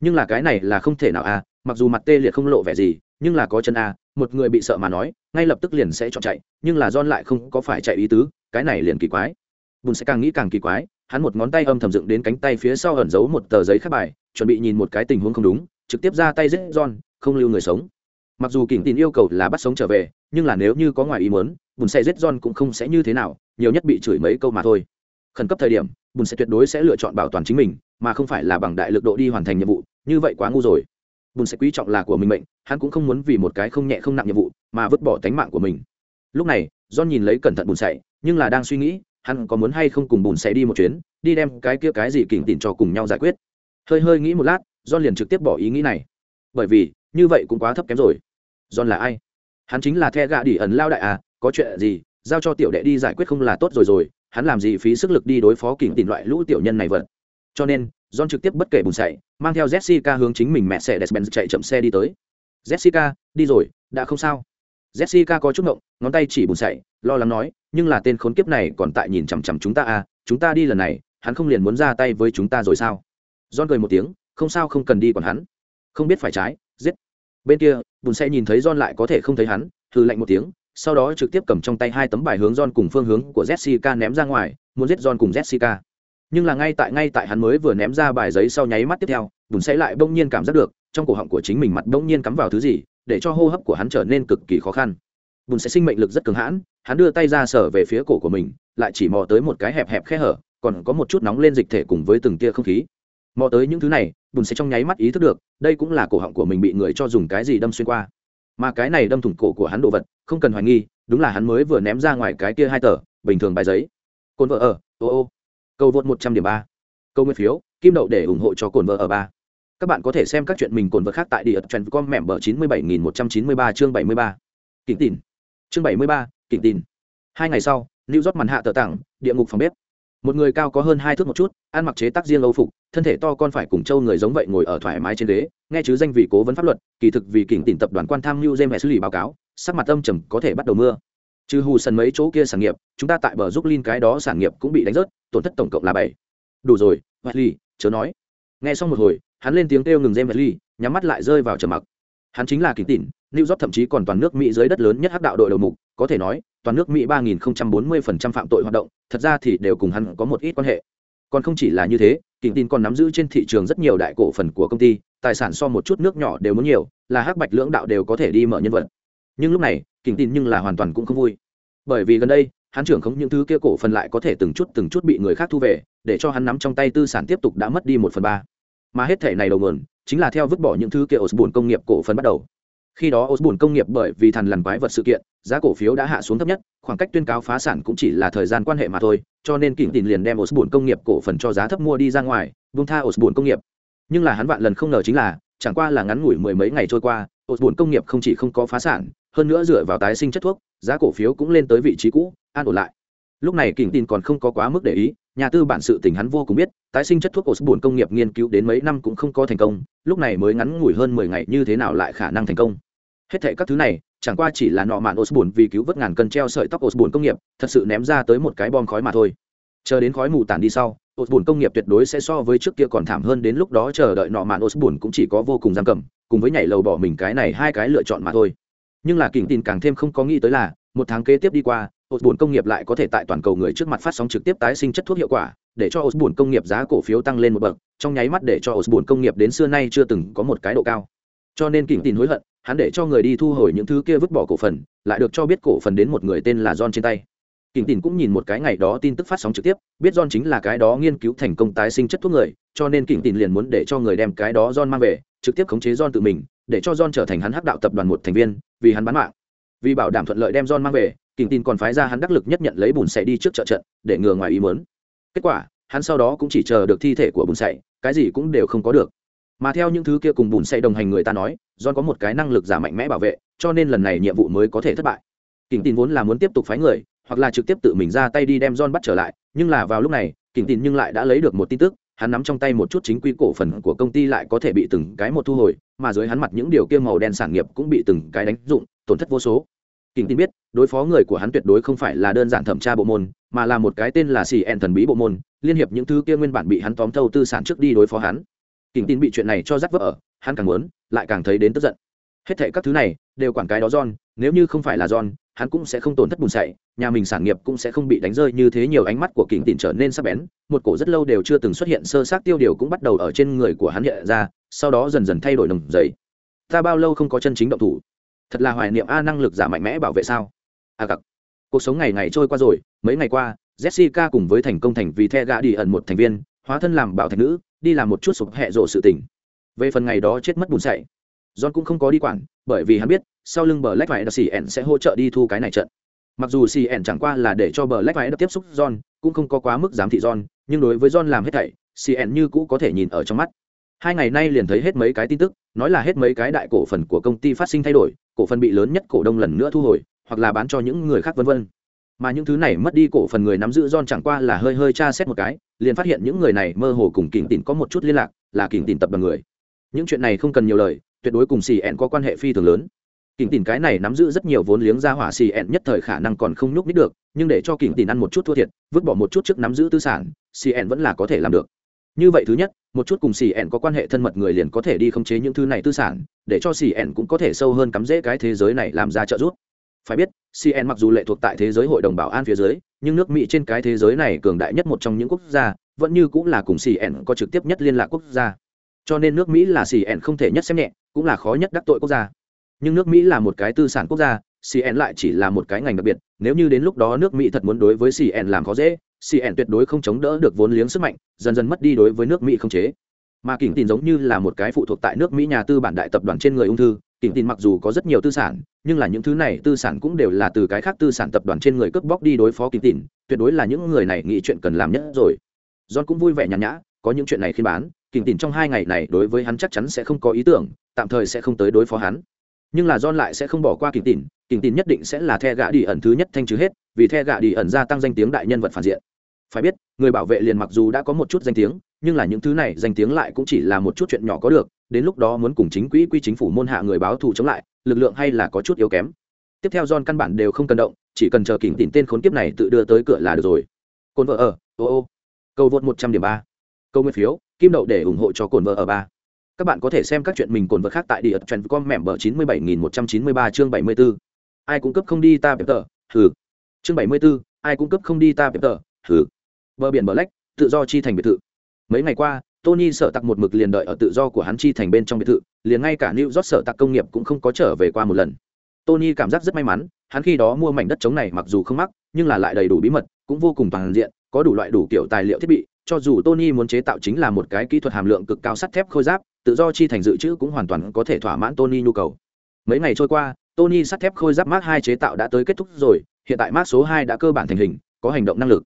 Nhưng là cái này là không thể nào à mặc dù mặt tê liệt không lộ vẻ gì, nhưng là có chân a, một người bị sợ mà nói, ngay lập tức liền sẽ chọn chạy, nhưng là john lại không có phải chạy ý tứ, cái này liền kỳ quái. Bùn sẽ càng nghĩ càng kỳ quái, hắn một ngón tay âm thầm dựng đến cánh tay phía sau ẩn giấu một tờ giấy khắc bài, chuẩn bị nhìn một cái tình huống không đúng, trực tiếp ra tay giết john không lưu người sống. Mặc dù kỉnh tin yêu cầu là bắt sống trở về, nhưng là nếu như có ngoài ý muốn, bùn sẽ giết john cũng không sẽ như thế nào, nhiều nhất bị chửi mấy câu mà thôi. Khẩn cấp thời điểm, bùn sẽ tuyệt đối sẽ lựa chọn bảo toàn chính mình, mà không phải là bằng đại lực độ đi hoàn thành nhiệm vụ, như vậy quá ngu rồi. Bùn sẽ quý trọng là của mình mệnh, hắn cũng không muốn vì một cái không nhẹ không nặng nhiệm vụ mà vứt bỏ tánh mạng của mình. Lúc này, john nhìn lấy cẩn thận bùn sậy nhưng là đang suy nghĩ, hắn có muốn hay không cùng bùn sậy đi một chuyến, đi đem cái kia cái gì kỉnh tin cho cùng nhau giải quyết. Hơi hơi nghĩ một lát, john liền trực tiếp bỏ ý nghĩ này. Bởi vì như vậy cũng quá thấp kém rồi john là ai hắn chính là the gạ đi ẩn lao đại à có chuyện gì giao cho tiểu đệ đi giải quyết không là tốt rồi rồi hắn làm gì phí sức lực đi đối phó kỉnh tìm loại lũ tiểu nhân này vật cho nên John trực tiếp bất kể bùn sậy, mang theo Jessica hướng chính mình mẹ sẽ Despenz chạy chậm xe đi tới. Jessica, đi rồi, đã không sao. Jessica có chút ngộng, ngón tay chỉ bùn sậy, lo lắng nói, nhưng là tên khốn kiếp này còn tại nhìn chằm chằm chúng ta à, chúng ta đi lần này, hắn không liền muốn ra tay với chúng ta rồi sao? John cười một tiếng, không sao không cần đi còn hắn. Không biết phải trái, giết. Bên kia, bùn xe nhìn thấy John lại có thể không thấy hắn, thư lạnh một tiếng, sau đó trực tiếp cầm trong tay hai tấm bài hướng John cùng phương hướng của Jessica ném ra ngoài, muốn giết John cùng Jessica. Nhưng là ngay tại ngay tại hắn mới vừa ném ra bài giấy sau nháy mắt tiếp theo bùn sẽ lại bỗng nhiên cảm giác được trong cổ họng của chính mình mặt bỗng nhiên cắm vào thứ gì để cho hô hấp của hắn trở nên cực kỳ khó khăn. Bùn sẽ sinh mệnh lực rất cường hãn hắn đưa tay ra sở về phía cổ của mình lại chỉ mò tới một cái hẹp hẹp khe hở còn có một chút nóng lên dịch thể cùng với từng tia không khí. Mò tới những thứ này bùn sẽ trong nháy mắt ý thức được, đây cũng là cổ họng của mình bị người cho dùng cái gì đâm xuyên qua. Mà cái này đâm thủng cổ của hắn đồ vật, không cần hoài nghi, đúng là hắn mới vừa ném ra ngoài cái kia hai tờ, bình thường bài giấy. Cồn vợ ở, ô ô. Cầu vượt một trăm điểm ba. Câu nguyên phiếu, kim đậu để ủng hộ cho cồn vợ ở ba. Các bạn có thể xem các chuyện mình cồn vợ khác tại địa trần com mẹm bờ chín mươi bảy nghìn một trăm chín mươi ba chương bảy mươi ba. Kỉnh tìn chương bảy mươi ba kỉnh tìn hai ngày sau, new york màn hạ tờ tặng, địa ngục phòng bếp một người cao có hơn hai thước một chút ăn mặc chế tác riêng âu phục thân thể to con phải cùng châu người giống vậy ngồi ở thoải mái trên ghế nghe chứ danh vị cố vấn pháp luật kỳ thực vì kỉnh tìm tập đoàn quan tham mưu james xử lý báo cáo sắc mặt âm trầm có thể bắt đầu mưa. Trừ hù sần mấy chỗ kia sản nghiệp chúng ta tại bờ giúp linh cái đó sản nghiệp cũng bị đánh rớt tổn thất tổng cộng là bảy. Đủ rồi Wesley, chớ nói. Nghe xong một hồi hắn lên tiếng kêu ngừng james Wesley, nhắm mắt lại rơi vào trầm mặc. Hắn chính là kín tỉn new york thậm chí còn toàn nước mỹ dưới đất lớn nhất hắc đạo đội đầu mục có thể nói, toàn nước mỹ ba nghìn bốn mươi phần trăm phạm tội hoạt động, thật ra thì đều cùng hắn có một ít quan hệ. Còn không chỉ là như thế kỉnh tin còn nắm giữ trên thị trường rất nhiều đại cổ phần của công ty, tài sản so một chút nước nhỏ đều muốn nhiều, là hắc bạch lưỡng đạo đều có thể đi mở nhân vật. Nhưng lúc này kỉnh tin nhưng là hoàn toàn cũng không vui. Bởi vì gần đây, hắn trưởng không những thứ kia cổ phần lại có thể từng chút từng chút bị người khác thu về, để cho hắn nắm trong tay tư sản tiếp tục đã mất đi một phần ba. Mà hết thể này đầu nguồn, chính là theo vứt bỏ những thứ kia Osborne công nghiệp cổ phần bắt đầu. Khi đó Osborne công nghiệp bởi vì thằn lằn quái vật sự kiện, giá cổ phiếu đã hạ xuống thấp nhất, khoảng cách tuyên cáo phá sản cũng chỉ là thời gian quan hệ mà thôi, cho nên kỉnh tìm liền đem Osborne công nghiệp cổ phần cho giá thấp mua đi ra ngoài, vung tha Osborne công nghiệp. Nhưng là hắn vạn lần không ngờ chính là, chẳng qua là ngắn ngủi mười mấy ngày trôi qua, Osborne công nghiệp không chỉ không có phá sản, hơn nữa dựa vào tái sinh chất thuốc, giá cổ phiếu cũng lên tới vị trí cũ, an ổn lại. Lúc này kỉnh Tiền còn không có quá mức để ý, nhà tư bản sự tình hắn vô cùng biết tái sinh chất thuốc của buồn công nghiệp nghiên cứu đến mấy năm cũng không có thành công lúc này mới ngắn ngủi hơn mười ngày như thế nào lại khả năng thành công hết thệ các thứ này chẳng qua chỉ là nọ mạn Osborn vì cứu vớt ngàn cân treo sợi tóc Osborn công nghiệp, thật sự ném ra tới một cái bom khói mà thôi. Chờ đến khói mù tản đi sau, Osborn công nghiệp tuyệt đối sẽ so với trước kia còn thảm hơn đến lúc đó chờ đợi nọ mạn Osborn cũng chỉ có vô cùng giam cầm, cùng với nhảy lầu bỏ mình cái này hai cái lựa chọn mà thôi. Nhưng là kình tin càng thêm không có nghĩ tới là, một tháng kế tiếp đi qua, Osborne công nghiệp lại có thể tại toàn cầu người trước mặt phát sóng trực tiếp tái sinh chất thuốc hiệu quả, để cho Osborne công nghiệp giá cổ phiếu tăng lên một bậc, trong nháy mắt để cho Osborne công nghiệp đến xưa nay chưa từng có một cái độ cao. Cho nên Kình Tín hối hận, hắn để cho người đi thu hồi những thứ kia vứt bỏ cổ phần, lại được cho biết cổ phần đến một người tên là John trên tay. Kình Tín cũng nhìn một cái ngày đó tin tức phát sóng trực tiếp, biết John chính là cái đó nghiên cứu thành công tái sinh chất thuốc người, cho nên Kình Tín liền muốn để cho người đem cái đó John mang về, trực tiếp khống chế John tự mình, để cho John trở thành hắn hắc đạo tập đoàn một thành viên, vì hắn bán mạng. Vì bảo đảm thuận lợi đem John mang về, Kình Tín còn phái ra hắn đắc lực nhất nhận lấy bùn sẻ đi trước trợ trận, để ngừa ngoài ý muốn. Kết quả, hắn sau đó cũng chỉ chờ được thi thể của bùn sậy cái gì cũng đều không có được mà theo những thứ kia cùng bùn sậy đồng hành người ta nói john có một cái năng lực giả mạnh mẽ bảo vệ cho nên lần này nhiệm vụ mới có thể thất bại kình tin vốn là muốn tiếp tục phái người hoặc là trực tiếp tự mình ra tay đi đem john bắt trở lại nhưng là vào lúc này kình tin nhưng lại đã lấy được một tin tức hắn nắm trong tay một chút chính quy cổ phần của công ty lại có thể bị từng cái một thu hồi, mà dưới hắn mặt những điều kia màu đen sản nghiệp cũng bị từng cái đánh dụng, tổn thất vô số. Kình tin biết, đối phó người của hắn tuyệt đối không phải là đơn giản thẩm tra bộ môn, mà là một cái tên là xì en thần bí bộ môn, liên hiệp những thứ kia nguyên bản bị hắn tóm thâu tư sản trước đi đối phó hắn. Kình tin bị chuyện này cho rắc vỡ ở, hắn càng muốn, lại càng thấy đến tức giận. Hết thệ các thứ này đều quản cái đó john, nếu như không phải là john hắn cũng sẽ không tổn thất bùn sậy nhà mình sản nghiệp cũng sẽ không bị đánh rơi như thế nhiều ánh mắt của kình tin trở nên sắc bén một cổ rất lâu đều chưa từng xuất hiện sơ sát tiêu điều cũng bắt đầu ở trên người của hắn hiện ra sau đó dần dần thay đổi nồng dày ta bao lâu không có chân chính động thủ? Thật là hoài niệm a năng lực giả mạnh mẽ bảo vệ sao? A à, cặc. Cuộc sống ngày ngày trôi qua rồi mấy ngày qua jessica cùng với thành công thành vì the gã đi ẩn một thành viên hóa thân làm bảo thạch nữ đi làm một chút sụp hẹ rộ sự tình. Về phần ngày đó chết mất bùn sậy john cũng không có đi quản bởi vì hắn biết sau lưng bờ lách vải đặc xì sẽ hỗ trợ đi thu cái này trận. Mặc dù xì chẳng qua là để cho bờ lách vải đặc tiếp xúc john cũng không có quá mức giám thị john nhưng đối với john làm hết thảy xì như cũ có thể nhìn ở trong mắt. Hai ngày nay liền thấy hết mấy cái tin tức nói là hết mấy cái đại cổ phần của công ty phát sinh thay đổi cổ phần bị lớn nhất cổ đông lần nữa thu hồi hoặc là bán cho những người khác vân vân. Mà những thứ này mất đi cổ phần người nắm giữ John chẳng qua là hơi hơi tra xét một cái, liền phát hiện những người này mơ hồ cùng Kình Tỉnh có một chút liên lạc, là Kình Tỉnh tập đoàn người. Những chuyện này không cần nhiều lời, tuyệt đối cùng CN có quan hệ phi thường lớn. Kình tìm cái này nắm giữ rất nhiều vốn liếng ra hỏa CN nhất thời khả năng còn không nhúc nít được, nhưng để cho Kình tìm ăn một chút thua thiệt, vứt bỏ một chút trước nắm giữ tư sản, CN vẫn là có thể làm được. Như vậy thứ nhất, một chút cùng CN có quan hệ thân mật người liền có thể đi khống chế những thứ này tư sản, để cho CN cũng có thể sâu hơn cắm rễ cái thế giới này làm ra trợ giúp phải biết cn mặc dù lệ thuộc tại thế giới hội đồng bảo an phía dưới nhưng nước mỹ trên cái thế giới này cường đại nhất một trong những quốc gia vẫn như cũng là cùng cn có trực tiếp nhất liên lạc quốc gia cho nên nước mỹ là cn không thể nhất xem nhẹ cũng là khó nhất đắc tội quốc gia. Nhưng nước mỹ là một cái tư sản quốc gia cn lại chỉ là một cái ngành đặc biệt, nếu như đến lúc đó nước mỹ thật muốn đối với cn làm khó dễ cn tuyệt đối không chống đỡ được vốn liếng sức mạnh, dần dần mất đi đối với nước mỹ không chế. Mà kỉnh tin giống như là một cái phụ thuộc tại nước mỹ nhà tư bản đại tập đoàn trên người ung thư, kỉnh tin mặc dù có rất nhiều tư sản, nhưng là những thứ này tư sản cũng đều là từ cái khác tư sản tập đoàn trên người cướp bóc đi đối phó kỉnh tin tuyệt đối là những người này nghĩ chuyện cần làm nhất rồi. John cũng vui vẻ nhàn nhã, có những chuyện này khi bán kỉnh tìm trong hai ngày này đối với hắn chắc chắn sẽ không có ý tưởng, tạm thời sẽ không tới đối phó hắn. Nhưng là john lại sẽ không bỏ qua kỉnh tìm kỉnh tìm nhất định sẽ là the gã đi ẩn thứ nhất thanh trừ hết, vì the gã đi ẩn gia tăng danh tiếng đại nhân vật phản diện. Phải biết, người bảo vệ liền mặc dù đã có một chút danh tiếng, nhưng là những thứ này danh tiếng lại cũng chỉ là một chút chuyện nhỏ có được, đến lúc đó muốn cùng chính quỹ quy chính phủ môn hạ người báo thù chống lại, lực lượng hay là có chút yếu kém. Tiếp theo john căn bản đều không cần động, chỉ cần chờ kỉnh tìm tên khốn kiếp này tự đưa tới cửa là được rồi. Cồn vợ ở, ô ô câu vượt một trăm điểm ba. Câu nguyên phiếu kim đậu để ủng hộ cho cồn vợ ở ba. Các bạn có thể xem các chuyện mình cồn vợ khác tại địa trần com mẻm bờ chín mươi bảy nghìn một trăm chín mươi ba chương bảy mươi b ố ai cũng cấp không đi ta bẹp tờ thử chương bảy mươi b ố ai cũng cấp không đi ta bẹp tờ thử bờ biển bờ lách, tự do chi thành biệt thự. Mấy ngày qua, tony sợ tặc một mực liền đợi ở tự do của hắn chi thành bên trong biệt thự, liền ngay cả new york sợ tặc công nghiệp cũng không có trở về qua một lần. Tony cảm giác rất may mắn, hắn khi đó mua mảnh đất trống này mặc dù không mắc, nhưng là lại đầy đủ bí mật, cũng vô cùng toàn diện, có đủ loại đủ kiểu tài liệu thiết bị cho dù tony muốn chế tạo chính là một cái kỹ thuật hàm lượng cực cao sắt thép khôi giáp, tự do chi thành dự trữ cũng hoàn toàn có thể thỏa mãn tony nhu cầu. Mấy ngày trôi qua, tony sắt thép khôi giáp mark hai chế tạo đã tới kết thúc rồi, hiện tại mark số hai đã cơ bản thành hình, có hành động năng lực.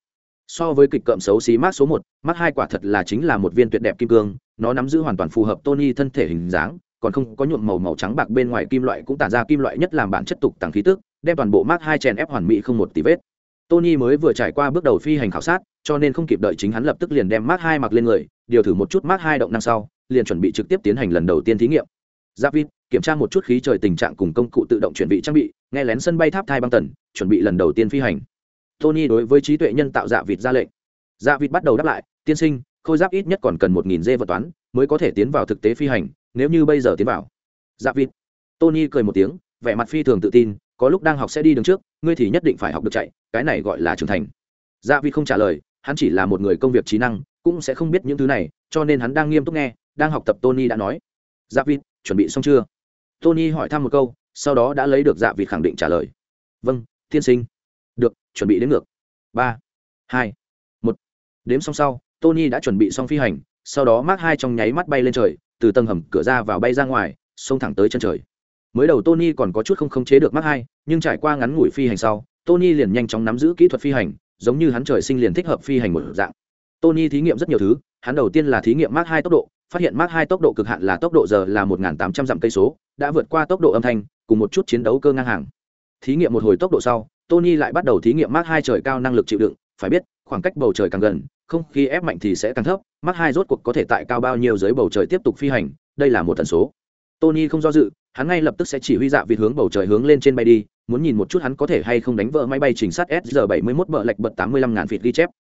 So với kịch cậm xấu xí mark số một, mark hai quả thật là chính là một viên tuyệt đẹp kim cương, nó nắm giữ hoàn toàn phù hợp tony thân thể hình dáng, còn không có nhuộm màu màu trắng bạc bên ngoài kim loại cũng tản ra kim loại nhất làm bản chất tục tăng khí tức, đem toàn bộ mark hai chèn ép hoàn mỹ không một tí vết tony mới vừa trải qua bước đầu phi hành khảo sát, cho nên không kịp đợi chính hắn lập tức liền đem mark hai mặc lên người, điều thử một chút mark hai động năng sau, liền chuẩn bị trực tiếp tiến hành lần đầu tiên thí nghiệm. Giáp vít, kiểm tra một chút khí trời tình trạng cùng công cụ tự động chuẩn bị trang bị, nghe lén sân bay tháp thai băng tần, chuẩn bị lần đầu tiên phi hành. Tony đối với trí tuệ nhân tạo dạ vịt ra lệnh. Dạ vịt bắt đầu đáp lại, tiên sinh, khôi giáp ít nhất còn cần một nghìn dê vật toán, mới có thể tiến vào thực tế phi hành, nếu như bây giờ tiến vào. Dạ vịt. Tony cười một tiếng, vẻ mặt phi thường tự tin có lúc đang học sẽ đi đứng trước, ngươi thì nhất định phải học được chạy, cái này gọi là trưởng thành. Dạ vi không trả lời, hắn chỉ là một người công việc trí năng, cũng sẽ không biết những thứ này, cho nên hắn đang nghiêm túc nghe, đang học tập tony đã nói. Dạ vi, chuẩn bị xong chưa? Tony hỏi thăm một câu, sau đó đã lấy được dạ vi khẳng định trả lời. Vâng tiên sinh. Được, chuẩn bị đến ngược. Ba, hai, một. Đếm xong sau, tony đã chuẩn bị xong phi hành, sau đó mark hai trong nháy mắt bay lên trời, từ tầng hầm cửa ra vào bay ra ngoài, xông thẳng tới chân trời mới đầu tony còn có chút không khống chế được mark hai nhưng trải qua ngắn ngủi phi hành sau tony liền nhanh chóng nắm giữ kỹ thuật phi hành giống như hắn trời sinh liền thích hợp phi hành một dạng tony thí nghiệm rất nhiều thứ hắn đầu tiên là thí nghiệm mark hai tốc độ phát hiện mark hai tốc độ cực hạn là tốc độ giờ là một tám trăm dặm cây số đã vượt qua tốc độ âm thanh cùng một chút chiến đấu cơ ngang hàng thí nghiệm một hồi tốc độ sau Tony lại bắt đầu thí nghiệm Mark 2 trời cao năng lực chịu đựng, phải biết, khoảng cách bầu trời càng gần, không khí ép mạnh thì sẽ càng thấp, Mark 2 rốt cuộc có thể tại cao bao nhiêu dưới bầu trời tiếp tục phi hành, đây là một tần số. Tony không do dự, hắn ngay lập tức sẽ chỉ huy dạ vị hướng bầu trời hướng lên trên bay đi, muốn nhìn một chút hắn có thể hay không đánh vỡ máy bay chỉnh sát SR-71 bờ lệch bật 85.000 vịt ghi chép.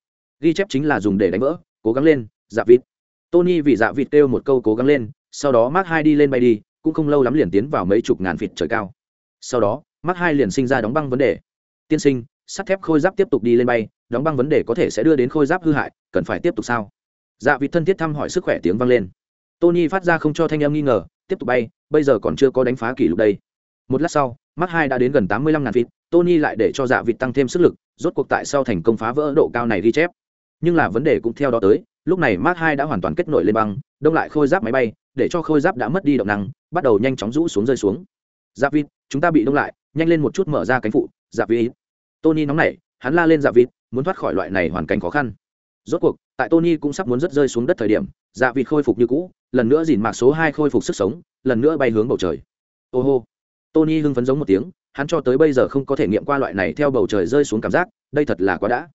Ghi chép chính là dùng để đánh vỡ, cố gắng lên, dạ vịt. Tony vì dạ vịt kêu một câu cố gắng lên, sau đó Mark 2 đi lên bay đi, cũng không lâu lắm liền tiến vào mấy chục ngàn vịt trời cao. Sau đó, Mark 2 liền sinh ra đóng băng vấn đề, tiên sinh sắt thép khôi giáp tiếp tục đi lên bay đóng băng vấn đề có thể sẽ đưa đến khôi giáp hư hại cần phải tiếp tục sao dạ vịt thân thiết thăm hỏi sức khỏe tiếng vang lên tony phát ra không cho thanh em nghi ngờ tiếp tục bay bây giờ còn chưa có đánh phá kỷ lục đây. Một lát sau mắt hai đã đến gần tám mươi lăm ngàn feet tony lại để cho dạ vịt tăng thêm sức lực rốt cuộc tại sau thành công phá vỡ độ cao này ghi chép. Nhưng là vấn đề cũng theo đó tới lúc này Mark hai đã hoàn toàn kết nối lên băng, đông lại khôi giáp máy bay, để cho khôi giáp đã mất đi động năng, bắt đầu nhanh chóng rũ xuống rơi xuống. dạ vịt, chúng ta bị đông lại, nhanh lên một chút mở ra cánh phụ, dạ vịt. Tony nóng nảy hắn la lên dạ vịt muốn thoát khỏi loại này hoàn cảnh khó khăn rốt cuộc, tại tony cũng sắp muốn rất rơi xuống đất thời điểm dạ vịt khôi phục như cũ, lần nữa dìn mạc số hai khôi phục sức sống, lần nữa bay hướng bầu trời. Ô hô. Tony hưng phấn giống một tiếng, hắn cho tới bây giờ không có thể nghiệm qua loại này theo bầu trời rơi xuống cảm giác, đây thật là quá đã.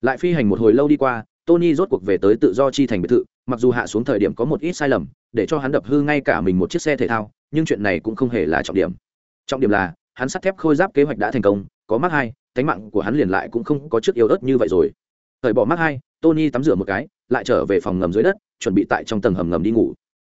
Lại phi hành một hồi lâu đi qua, tony rốt cuộc về tới tự do chi thành biệt thự, mặc dù hạ xuống thời điểm có một ít sai lầm, để cho hắn đập hư ngay cả mình một chiếc xe thể thao, nhưng chuyện này cũng không hề là trọng điểm. Trọng điểm là, hắn sắt thép khôi giáp kế hoạch đã thành công, có mắc hai tánh mạng của hắn liền lại cũng không có trước yếu ớt như vậy rồi. Thời bỏ Mark hai tony tắm rửa một cái, lại trở về phòng ngầm dưới đất, chuẩn bị tại trong tầng hầm ngầm đi ngủ.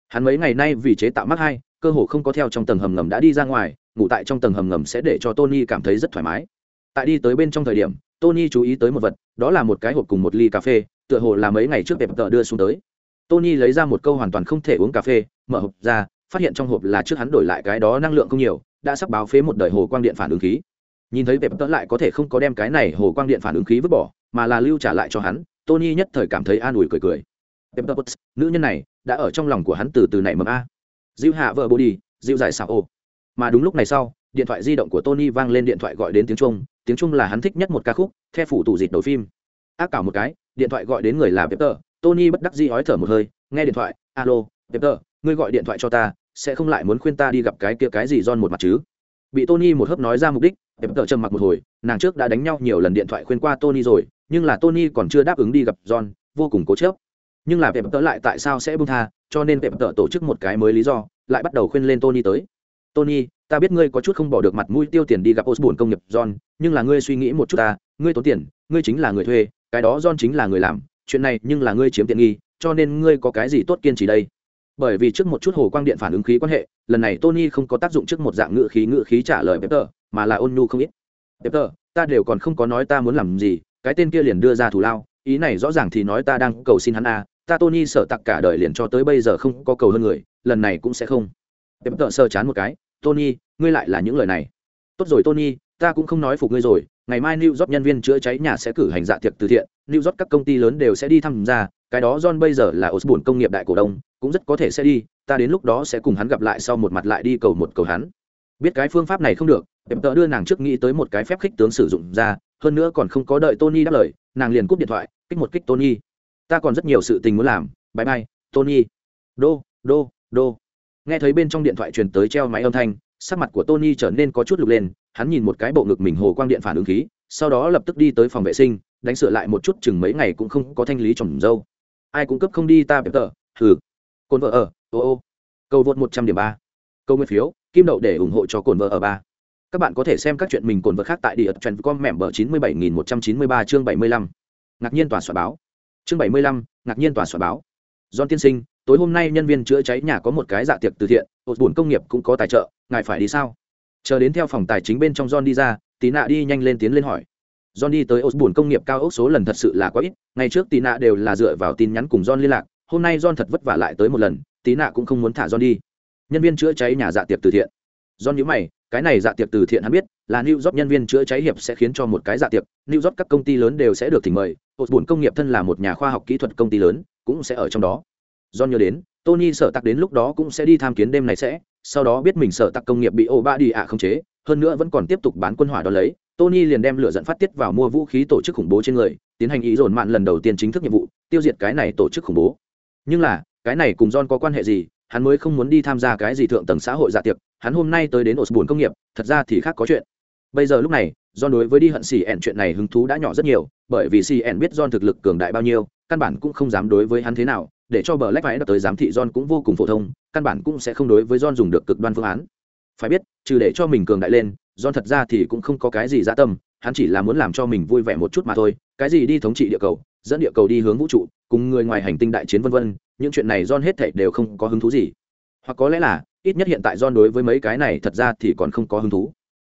Hắn mấy ngày nay vì chế tạo mắt hai, cơ hồ không có theo trong tầng hầm ngầm đã đi ra ngoài, ngủ tại trong tầng hầm ngầm sẽ để cho tony cảm thấy rất thoải mái. Tại đi tới bên trong thời điểm, tony chú ý tới một vật, đó là một cái hộp cùng một ly cà phê, tựa hồ là mấy ngày trước đẹp tờ đưa xuống tới. Tony lấy ra một câu hoàn toàn không thể uống cà phê, mở hộp ra, phát hiện trong hộp là trước hắn đổi lại cái đó năng lượng không nhiều, đã sắp báo phế một đời hồ quang điện phản ứng khí. Nhìn thấy pep tớ lại có thể không có đem cái này hồ quang điện phản ứng khí vứt bỏ, mà là lưu trả lại cho hắn tony nhất thời cảm thấy an ủi cười cười. Pep nữ nhân này đã ở trong lòng của hắn từ từ nảy mầm a. Dịu hạ vợ bồ đi dịu dài xảo ô. Mà đúng lúc này sau điện thoại di động của tony vang lên điện thoại gọi đến tiếng trung tiếng trung là hắn thích nhất một ca khúc theo phủ tủ dịt đổi phim. Ác cảo một cái điện thoại gọi đến người là Pepper, tony bất đắc dĩ ói thở một hơi nghe điện thoại alo peter ngươi gọi điện thoại cho ta sẽ không lại muốn khuyên ta đi gặp cái kia cái gì John một mặt chứ? Bị tony một hớp nói ra mục đích peter trầm mặc một hồi nàng trước đã đánh nhau nhiều lần điện thoại khuyên qua tony rồi nhưng là tony còn chưa đáp ứng đi gặp john, vô cùng cố chấp. Nhưng là peter lại tại sao sẽ buông tha, cho nên peter tổ chức một cái mới lý do, lại bắt đầu khuyên lên tony tới. Tony, ta biết ngươi có chút không bỏ được mặt mũi tiêu tiền đi gặp osborne công nghiệp, john, nhưng là ngươi suy nghĩ một chút ta, ngươi tốn tiền, ngươi chính là người thuê, cái đó john chính là người làm, chuyện này nhưng là ngươi chiếm tiện nghi, cho nên ngươi có cái gì tốt kiên trì đây? Bởi vì trước một chút hồ quang điện phản ứng khí quan hệ, lần này tony không có tác dụng trước một dạng ngữ khí ngữ khí trả lời peter mà là ôn nhu không ít. Peter ta đều còn không có nói ta muốn làm gì cái tên kia liền đưa ra thù lao, ý này rõ ràng thì nói ta đang cầu xin hắn a ta tony sợ tặc cả đời liền cho tới bây giờ không có cầu hơn người, lần này cũng sẽ không. Peter sơ chán một cái, tony, ngươi lại là những lời này. Tốt rồi tony, ta cũng không nói phục ngươi rồi, ngày mai new job nhân viên chữa cháy nhà sẽ cử hành dạ tiệc từ thiện, new job các công ty lớn đều sẽ đi tham gia cái đó john bây giờ là osborne công nghiệp đại cổ đông, cũng rất có thể sẽ đi, ta đến lúc đó sẽ cùng hắn gặp lại sau một mặt lại đi cầu một cầu hắn. Biết cái phương pháp này không được em tợ đưa nàng trước nghĩ tới một cái phép khích tướng sử dụng ra hơn nữa còn không có đợi tony đáp lời, nàng liền cúp điện thoại, kích một kích tony. Ta còn rất nhiều sự tình muốn làm, bye bye, tony. Đô đô đô. Nghe thấy bên trong điện thoại truyền tới treo máy âm thanh, sắc mặt của tony trở nên có chút lục lên, hắn nhìn một cái bộ ngực mình hồ quang điện phản ứng khí, sau đó lập tức đi tới phòng vệ sinh, đánh sửa lại một chút chừng mấy ngày cũng không có thanh lý trồng dâu. Ai cũng cấp không đi ta bẹp tờ thử cồn vợ ở, ô ô. Câu vượt một trăm điểm ba. Câu nguyên phiếu, kim đậu để ủng hộ cho cồn vợ ở ba các bạn có thể xem các chuyện mình cồn vật khác tại địa trend com mẻm bờ chín mươi bảy nghìn một trăm chín mươi ba chương bảy mươi lăm. Ngạc nhiên tòa soạn báo. Chương bảy mươi lăm, ngạc nhiên tòa soạn báo. Don tiên sinh, tối hôm nay nhân viên chữa cháy nhà có một cái dạ tiệc từ thiện ột bùn công nghiệp cũng có tài trợ, ngài phải đi sao? Chờ đến theo phòng tài chính bên trong john đi ra tí nạ đi nhanh lên tiến lên hỏi. John đi tới ột bùn công nghiệp cao ốc số lần thật sự là quá ít, ngày trước tí nạ đều là dựa vào tin nhắn cùng john liên lạc, hôm nay john thật vất vả lại tới một lần tí nạ cũng không muốn thả john đi. Nhân viên chữa cháy nhà dạ tiệc từ thiện. John nhớ mày cái này dạ tiệc từ thiện hắn biết là New York nhân viên chữa cháy hiệp sẽ khiến cho một cái dạ tiệc, New York các công ty lớn đều sẽ được thỉnh mời, Osborne công nghiệp thân là một nhà khoa học kỹ thuật công ty lớn, cũng sẽ ở trong đó. do nhớ đến, Tony sở tặc đến lúc đó cũng sẽ đi tham kiến đêm này sẽ, sau đó biết mình sở tặc công nghiệp bị ô ba đi ạ không chế, hơn nữa vẫn còn tiếp tục bán quân hỏa đó lấy, Tony liền đem lửa dẫn phát tiết vào mua vũ khí tổ chức khủng bố trên người, tiến hành ý dồn mạn lần đầu tiên chính thức nhiệm vụ, tiêu diệt cái này tổ chức khủng bố. Nhưng là, cái này cùng John có quan hệ gì? Hắn mới không muốn đi tham gia cái gì thượng tầng xã hội dạ tiệc, hắn hôm nay tới đến Osborne công nghiệp, thật ra thì khác có chuyện. Bây giờ lúc này, John đối với đi hận xì ẻn chuyện này hứng thú đã nhỏ rất nhiều, bởi vì xì ẻn biết John thực lực cường đại bao nhiêu, căn bản cũng không dám đối với hắn thế nào, để cho bờ lách phải đập tới giám thị John cũng vô cùng phổ thông, căn bản cũng sẽ không đối với John dùng được cực đoan phương án. Phải biết, trừ để cho mình cường đại lên, John thật ra thì cũng không có cái gì dạ tâm, hắn chỉ là muốn làm cho mình vui vẻ một chút mà thôi, cái gì đi thống trị địa cầu, dẫn địa cầu đi hướng vũ trụ, cùng người ngoài hành tinh đại chiến vân vân, những chuyện này John hết thảy đều không có hứng thú gì. Hoặc có lẽ là, ít nhất hiện tại John đối với mấy cái này thật ra thì còn không có hứng thú.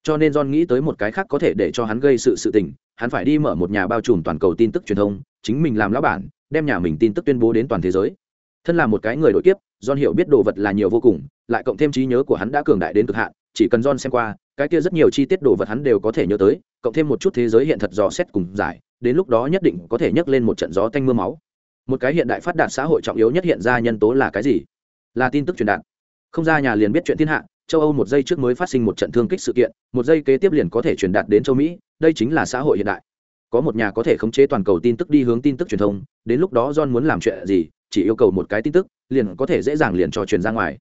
Cho nên John nghĩ tới một cái khác có thể để cho hắn gây sự sự tình, hắn phải đi mở một nhà bao trùm toàn cầu tin tức truyền thông, chính mình làm lão bản, đem nhà mình tin tức tuyên bố đến toàn thế giới. Thân là một cái người đội kiếp john hiểu biết đồ vật là nhiều vô cùng lại cộng thêm trí nhớ của hắn đã cường đại đến cực hạn chỉ cần john xem qua cái kia rất nhiều chi tiết đồ vật hắn đều có thể nhớ tới cộng thêm một chút thế giới hiện thật dò xét cùng giải đến lúc đó nhất định có thể nhấc lên một trận gió tanh mưa máu. Một cái hiện đại phát đạt xã hội trọng yếu nhất hiện ra nhân tố là cái gì? Là tin tức truyền đạt không ra nhà liền biết chuyện thiên hạ, châu âu một giây trước mới phát sinh một trận thương kích sự kiện, một giây kế tiếp liền có thể truyền đạt đến châu mỹ, đây chính là xã hội hiện đại. Có một nhà có thể khống chế toàn cầu tin tức đi hướng tin tức truyền thông, đến lúc đó john muốn làm chuyện gì, chỉ yêu cầu một cái tin tức, liền có thể dễ dàng liền trò truyền ra ngoài.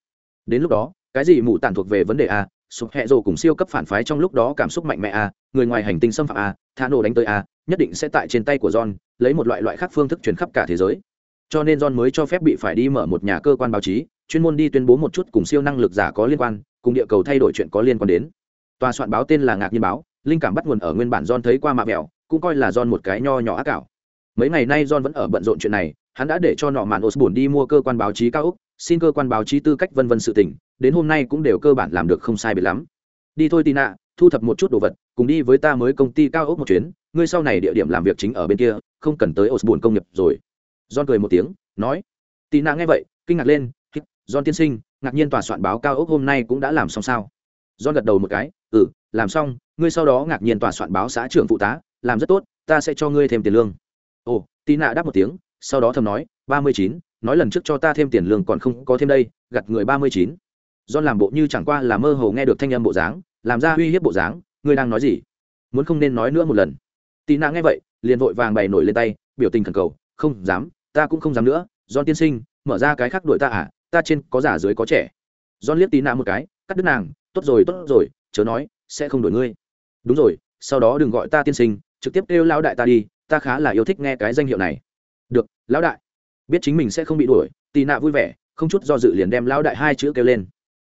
Đến lúc đó, cái gì mù tản thuộc về vấn đề a, sụp hẹ rồ cùng siêu cấp phản phái trong lúc đó cảm xúc mạnh mẽ a, người ngoài hành tinh xâm phạm a, thả nổ đánh tới a, nhất định sẽ tại trên tay của john, lấy một loại loại khác phương thức truyền khắp cả thế giới. Cho nên john mới cho phép bị phải đi mở một nhà cơ quan báo chí chuyên môn đi tuyên bố một chút cùng siêu năng lực giả có liên quan cùng địa cầu thay đổi chuyện có liên quan đến tòa soạn báo tên là ngạc nhiên báo linh cảm bắt nguồn ở nguyên bản john thấy qua mạ mẹo cũng coi là John một cái nho nhỏ ác cảo. Mấy ngày nay John vẫn ở bận rộn chuyện này, hắn đã để cho nọ mạn Osborne đi mua cơ quan báo chí cao úc, xin cơ quan báo chí tư cách vân vân sự tình, đến hôm nay cũng đều cơ bản làm được không sai biệt lắm. Đi thôi Tina, thu thập một chút đồ vật, cùng đi với ta mới công ty cao ốc một chuyến, ngươi sau này địa điểm làm việc chính ở bên kia, không cần tới Osborne công nghiệp rồi. John cười một tiếng, nói. Tina nghe vậy, kinh ngạc lên, John tiên sinh, ngạc nhiên tòa soạn báo cao ốc hôm nay cũng đã làm xong sao? John gật đầu một cái, "Ừ, làm xong, ngươi sau đó ngạc nhiên tòa soạn báo xã trưởng phụ tá, làm rất tốt ta sẽ cho ngươi thêm tiền lương. Ồ tì nạ đáp một tiếng sau đó thầm nói ba mươi chín nói lần trước cho ta thêm tiền lương còn không có thêm đây gặt người ba mươi chín. Do làm bộ như chẳng qua là mơ hồ nghe được thanh âm bộ dáng làm ra uy hiếp bộ dáng ngươi đang nói gì? Muốn không nên nói nữa một lần. Tì nạ nghe vậy liền vội vàng bày nổi lên tay biểu tình khẩn cầu không dám ta cũng không dám nữa do tiên sinh mở ra cái khác đuổi ta à? Ta trên có giả dưới có trẻ. John liếc tí nạ một cái, cắt đứt nàng, tốt rồi tốt rồi, chớ nói, sẽ không đổi ngươi. Đúng rồi, sau đó đừng gọi ta tiên sinh, trực tiếp kêu lão đại ta đi, ta khá là yêu thích nghe cái danh hiệu này. Được, lão đại. Biết chính mình sẽ không bị đuổi tì nạ vui vẻ, không chút do dự liền đem lão đại hai chữ kêu lên.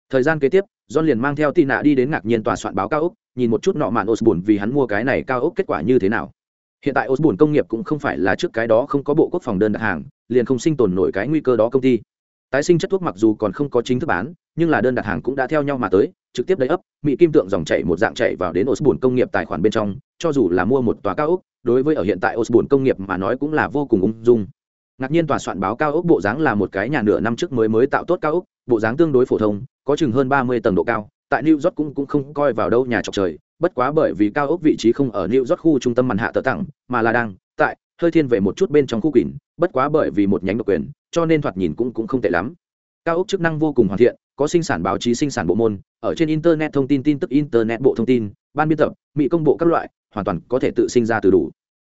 Thời gian kế tiếp, john liền mang theo tì nạ đi đến ngạc nhiên tòa soạn báo cao ốc, nhìn một chút nọ mạn osborne vì hắn mua cái này cao ốc kết quả như thế nào. Hiện tại osborne công nghiệp cũng không phải là trước cái đó không có bộ quốc phòng đơn đặt hàng, liền không sinh tồn nổi cái nguy cơ đó công ty tái sinh chất thuốc mặc dù còn không có chính thức bán nhưng là đơn đặt hàng cũng đã theo nhau mà tới trực tiếp đầy ấp mỹ kim tượng dòng chảy một dạng chạy vào đến osbun công nghiệp tài khoản bên trong cho dù là mua một tòa cao ốc đối với ở hiện tại osbun công nghiệp mà nói cũng là vô cùng ung dung. Ngạc nhiên tòa soạn báo cao ốc bộ dáng là một cái nhà nửa năm trước mới mới tạo tốt cao ốc bộ dáng tương đối phổ thông có chừng hơn ba mươi tầng độ cao tại new york cũng, cũng không coi vào đâu nhà trọc trời bất quá bởi vì cao ốc vị trí không ở new york khu trung tâm màn hạ tờ tặng mà là đang tại hơi thiên về một chút bên trong khu quỷ bất quá bởi vì một nhánh độc quyền cho nên thoạt nhìn cũng cũng không tệ lắm. Cao ốc chức năng vô cùng hoàn thiện, có sinh sản báo chí, sinh sản bộ môn, ở trên internet thông tin tin tức internet bộ thông tin, ban biên tập, mỹ công bộ các loại, hoàn toàn có thể tự sinh ra từ đủ.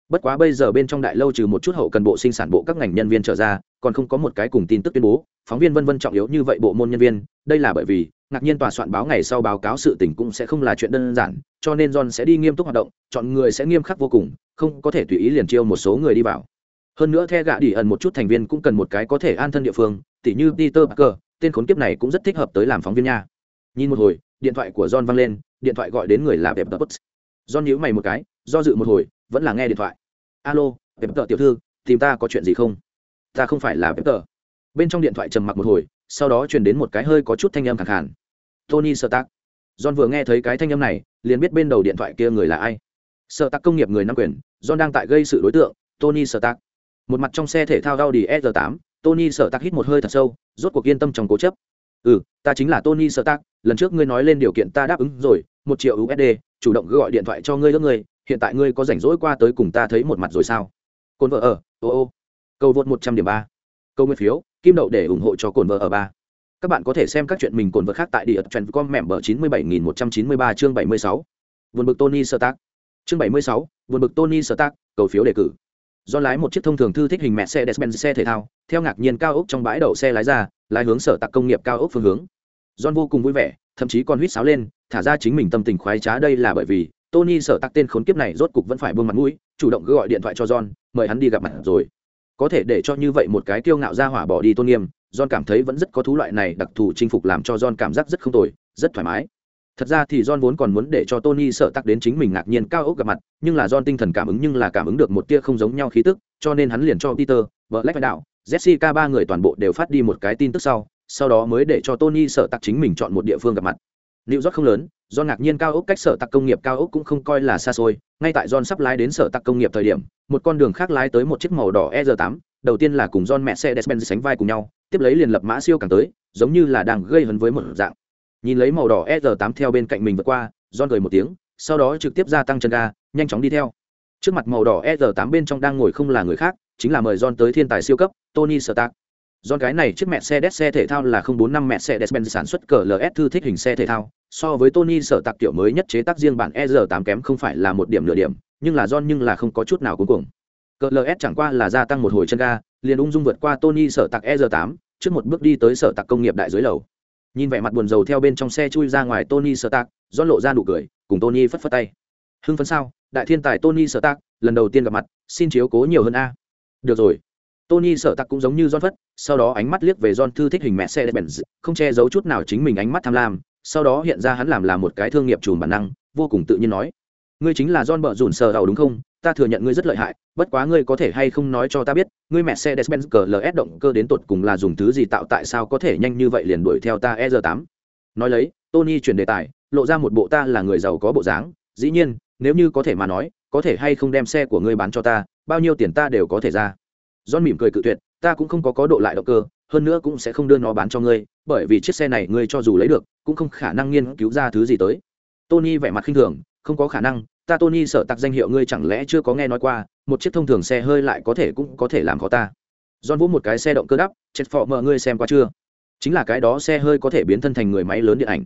Bất quá bây giờ bên trong đại lâu trừ một chút hậu cần bộ sinh sản bộ các ngành nhân viên trở ra, còn không có một cái cùng tin tức tuyên bố, phóng viên vân vân trọng yếu như vậy bộ môn nhân viên, đây là bởi vì, ngạc nhiên tòa soạn báo ngày sau báo cáo sự tình cũng sẽ không là chuyện đơn giản, cho nên john sẽ đi nghiêm túc hoạt động, chọn người sẽ nghiêm khắc vô cùng, không có thể tùy ý liền chiêu một số người đi vào hơn nữa the gạ đi ẩn một chút thành viên cũng cần một cái có thể an thân địa phương, tỉ như peter parker, tên khốn kiếp này cũng rất thích hợp tới làm phóng viên nha. Nhìn một hồi, điện thoại của john văng lên, điện thoại gọi đến người là đẹp tờ john nhíu mày một cái, do dự một hồi, vẫn là nghe điện thoại. Alo đẹp tờ tiểu thư, tìm ta có chuyện gì không? Ta không phải là đẹp tờ bên trong điện thoại trầm mặc một hồi, sau đó truyền đến một cái hơi có chút thanh âm khẳng khàn. Tony sơ tác john vừa nghe thấy cái thanh âm này, liền biết bên đầu điện thoại kia người là ai. Sơ tác công nghiệp người nam quyền, john đang tại gây sự đối tượng, tony sơ tác một mặt trong xe thể thao Audi s 8 tony sợ tác hít một hơi thật sâu rốt cuộc yên tâm trong cố chấp ừ ta chính là tony sợ tác lần trước ngươi nói lên điều kiện ta đáp ứng rồi một triệu usd chủ động gọi điện thoại cho ngươi đó ngươi hiện tại ngươi có rảnh rỗi qua tới cùng ta thấy một mặt rồi sao cồn vợ ở ô ô câu vượt một trăm điểm 3. câu nguyên phiếu kim đậu để ủng hộ cho cồn vợ ở ba các bạn có thể xem các chuyện mình cồn vợ khác tại địa truyện com mẹm bờ chương 76. Vườn bực tony Stark. chương 76, vườn bực tony Stark, cầu phiếu đề cử do lái một chiếc thông thường thư thích hình mẹ xe despen xe thể thao, theo ngạc nhiên cao ốc trong bãi đậu xe lái ra, lái hướng sở tạc công nghiệp cao ốc phương hướng. John vô cùng vui vẻ, thậm chí còn huýt sáo lên, thả ra chính mình tâm tình khoái trá đây là bởi vì tony sở tạc tên khốn kiếp này rốt cục vẫn phải buông mặt mũi, chủ động gọi điện thoại cho john, mời hắn đi gặp mặt rồi. Có thể để cho như vậy một cái kiêu ngạo ra hỏa bỏ đi tôn nghiêm, john cảm thấy vẫn rất có thú loại này đặc thù chinh phục làm cho john cảm giác rất không tồi, rất thoải mái thật ra thì john vốn còn muốn để cho tony sợ tắc đến chính mình ngạc nhiên cao ốc gặp mặt nhưng là john tinh thần cảm ứng nhưng là cảm ứng được một tia không giống nhau khí tức cho nên hắn liền cho peter vợ lách đạo jessica ba người toàn bộ đều phát đi một cái tin tức sau sau đó mới để cho tony sợ tắc chính mình chọn một địa phương gặp mặt Liệu rót không lớn, do ngạc nhiên cao ốc cách sở tạc công nghiệp cao ốc cũng không coi là xa xôi, ngay tại John sắp lái đến sở tạc công nghiệp thời điểm, một con đường khác lái tới một chiếc màu đỏ ER8, đầu tiên là cùng John mẹ Mercedes-Benz sánh vai cùng nhau, tiếp lấy liền lập mã siêu càng tới, giống như là đang gây hấn với một dạng. Nhìn lấy màu đỏ ER8 theo bên cạnh mình vượt qua, John cười một tiếng, sau đó trực tiếp gia tăng chân ga, nhanh chóng đi theo. Trước mặt màu đỏ ER8 bên trong đang ngồi không là người khác, chính là mời John tới thiên tài siêu cấp, Tony Stark. John cái này chiếc mẹ xe thể thao là 045 Mercedes-Benz sản xuất cỡ LS thư thích hình xe thể thao, so với Tony sở tạc tiểu mới nhất chế tác riêng bản ER8 kém không phải là một điểm nửa điểm, nhưng là John nhưng là không có chút nào cuối cùng. Cỡ LS chẳng qua là gia tăng một hồi chân ga, liền ung dung vượt qua Tony sở tạc r 8 trước một bước đi tới sở tạc công nghiệp đại dưới lầu. Nhìn vẻ mặt buồn rầu theo bên trong xe chui ra ngoài Tony sơ tạc, John lộ ra nụ cười, cùng Tony phất phất tay. Hưng phấn sao? Đại thiên tài Tony sơ tạc, lần đầu tiên gặp mặt, xin chiếu cố nhiều hơn a. Được rồi. Tony sở tạc cũng giống như John phất, sau đó ánh mắt liếc về John thư thích hình mẹ xe Benz, không che giấu chút nào chính mình ánh mắt tham lam, sau đó hiện ra hắn làm là một cái thương nghiệp chùm bản năng vô cùng tự nhiên nói ngươi chính là john bợ rủn sờ đầu đúng không ta thừa nhận ngươi rất lợi hại, bất quá ngươi có thể hay không nói cho ta biết, ngươi mẹ xe despenz cls động cơ đến tột cùng là dùng thứ gì tạo tại sao có thể nhanh như vậy liền đuổi theo ta e r 8 nói lấy, tony chuyển đề tài, lộ ra một bộ ta là người giàu có bộ dáng, dĩ nhiên, nếu như có thể mà nói, có thể hay không đem xe của ngươi bán cho ta, bao nhiêu tiền ta đều có thể ra. John mỉm cười cự tuyệt, ta cũng không có có độ lại động cơ, hơn nữa cũng sẽ không đưa nó bán cho ngươi, bởi vì chiếc xe này ngươi cho dù lấy được, cũng không khả năng nghiên cứu ra thứ gì tới. Tony vẻ mặt khinh thường, không có khả năng ta tony sợ tặc danh hiệu ngươi chẳng lẽ chưa có nghe nói qua, một chiếc thông thường xe hơi lại có thể cũng có thể làm khó ta. John vũ một cái xe động cơ đắp, chết phọ mờ, ngươi xem qua chưa? Chính là cái đó xe hơi có thể biến thân thành người máy lớn điện ảnh.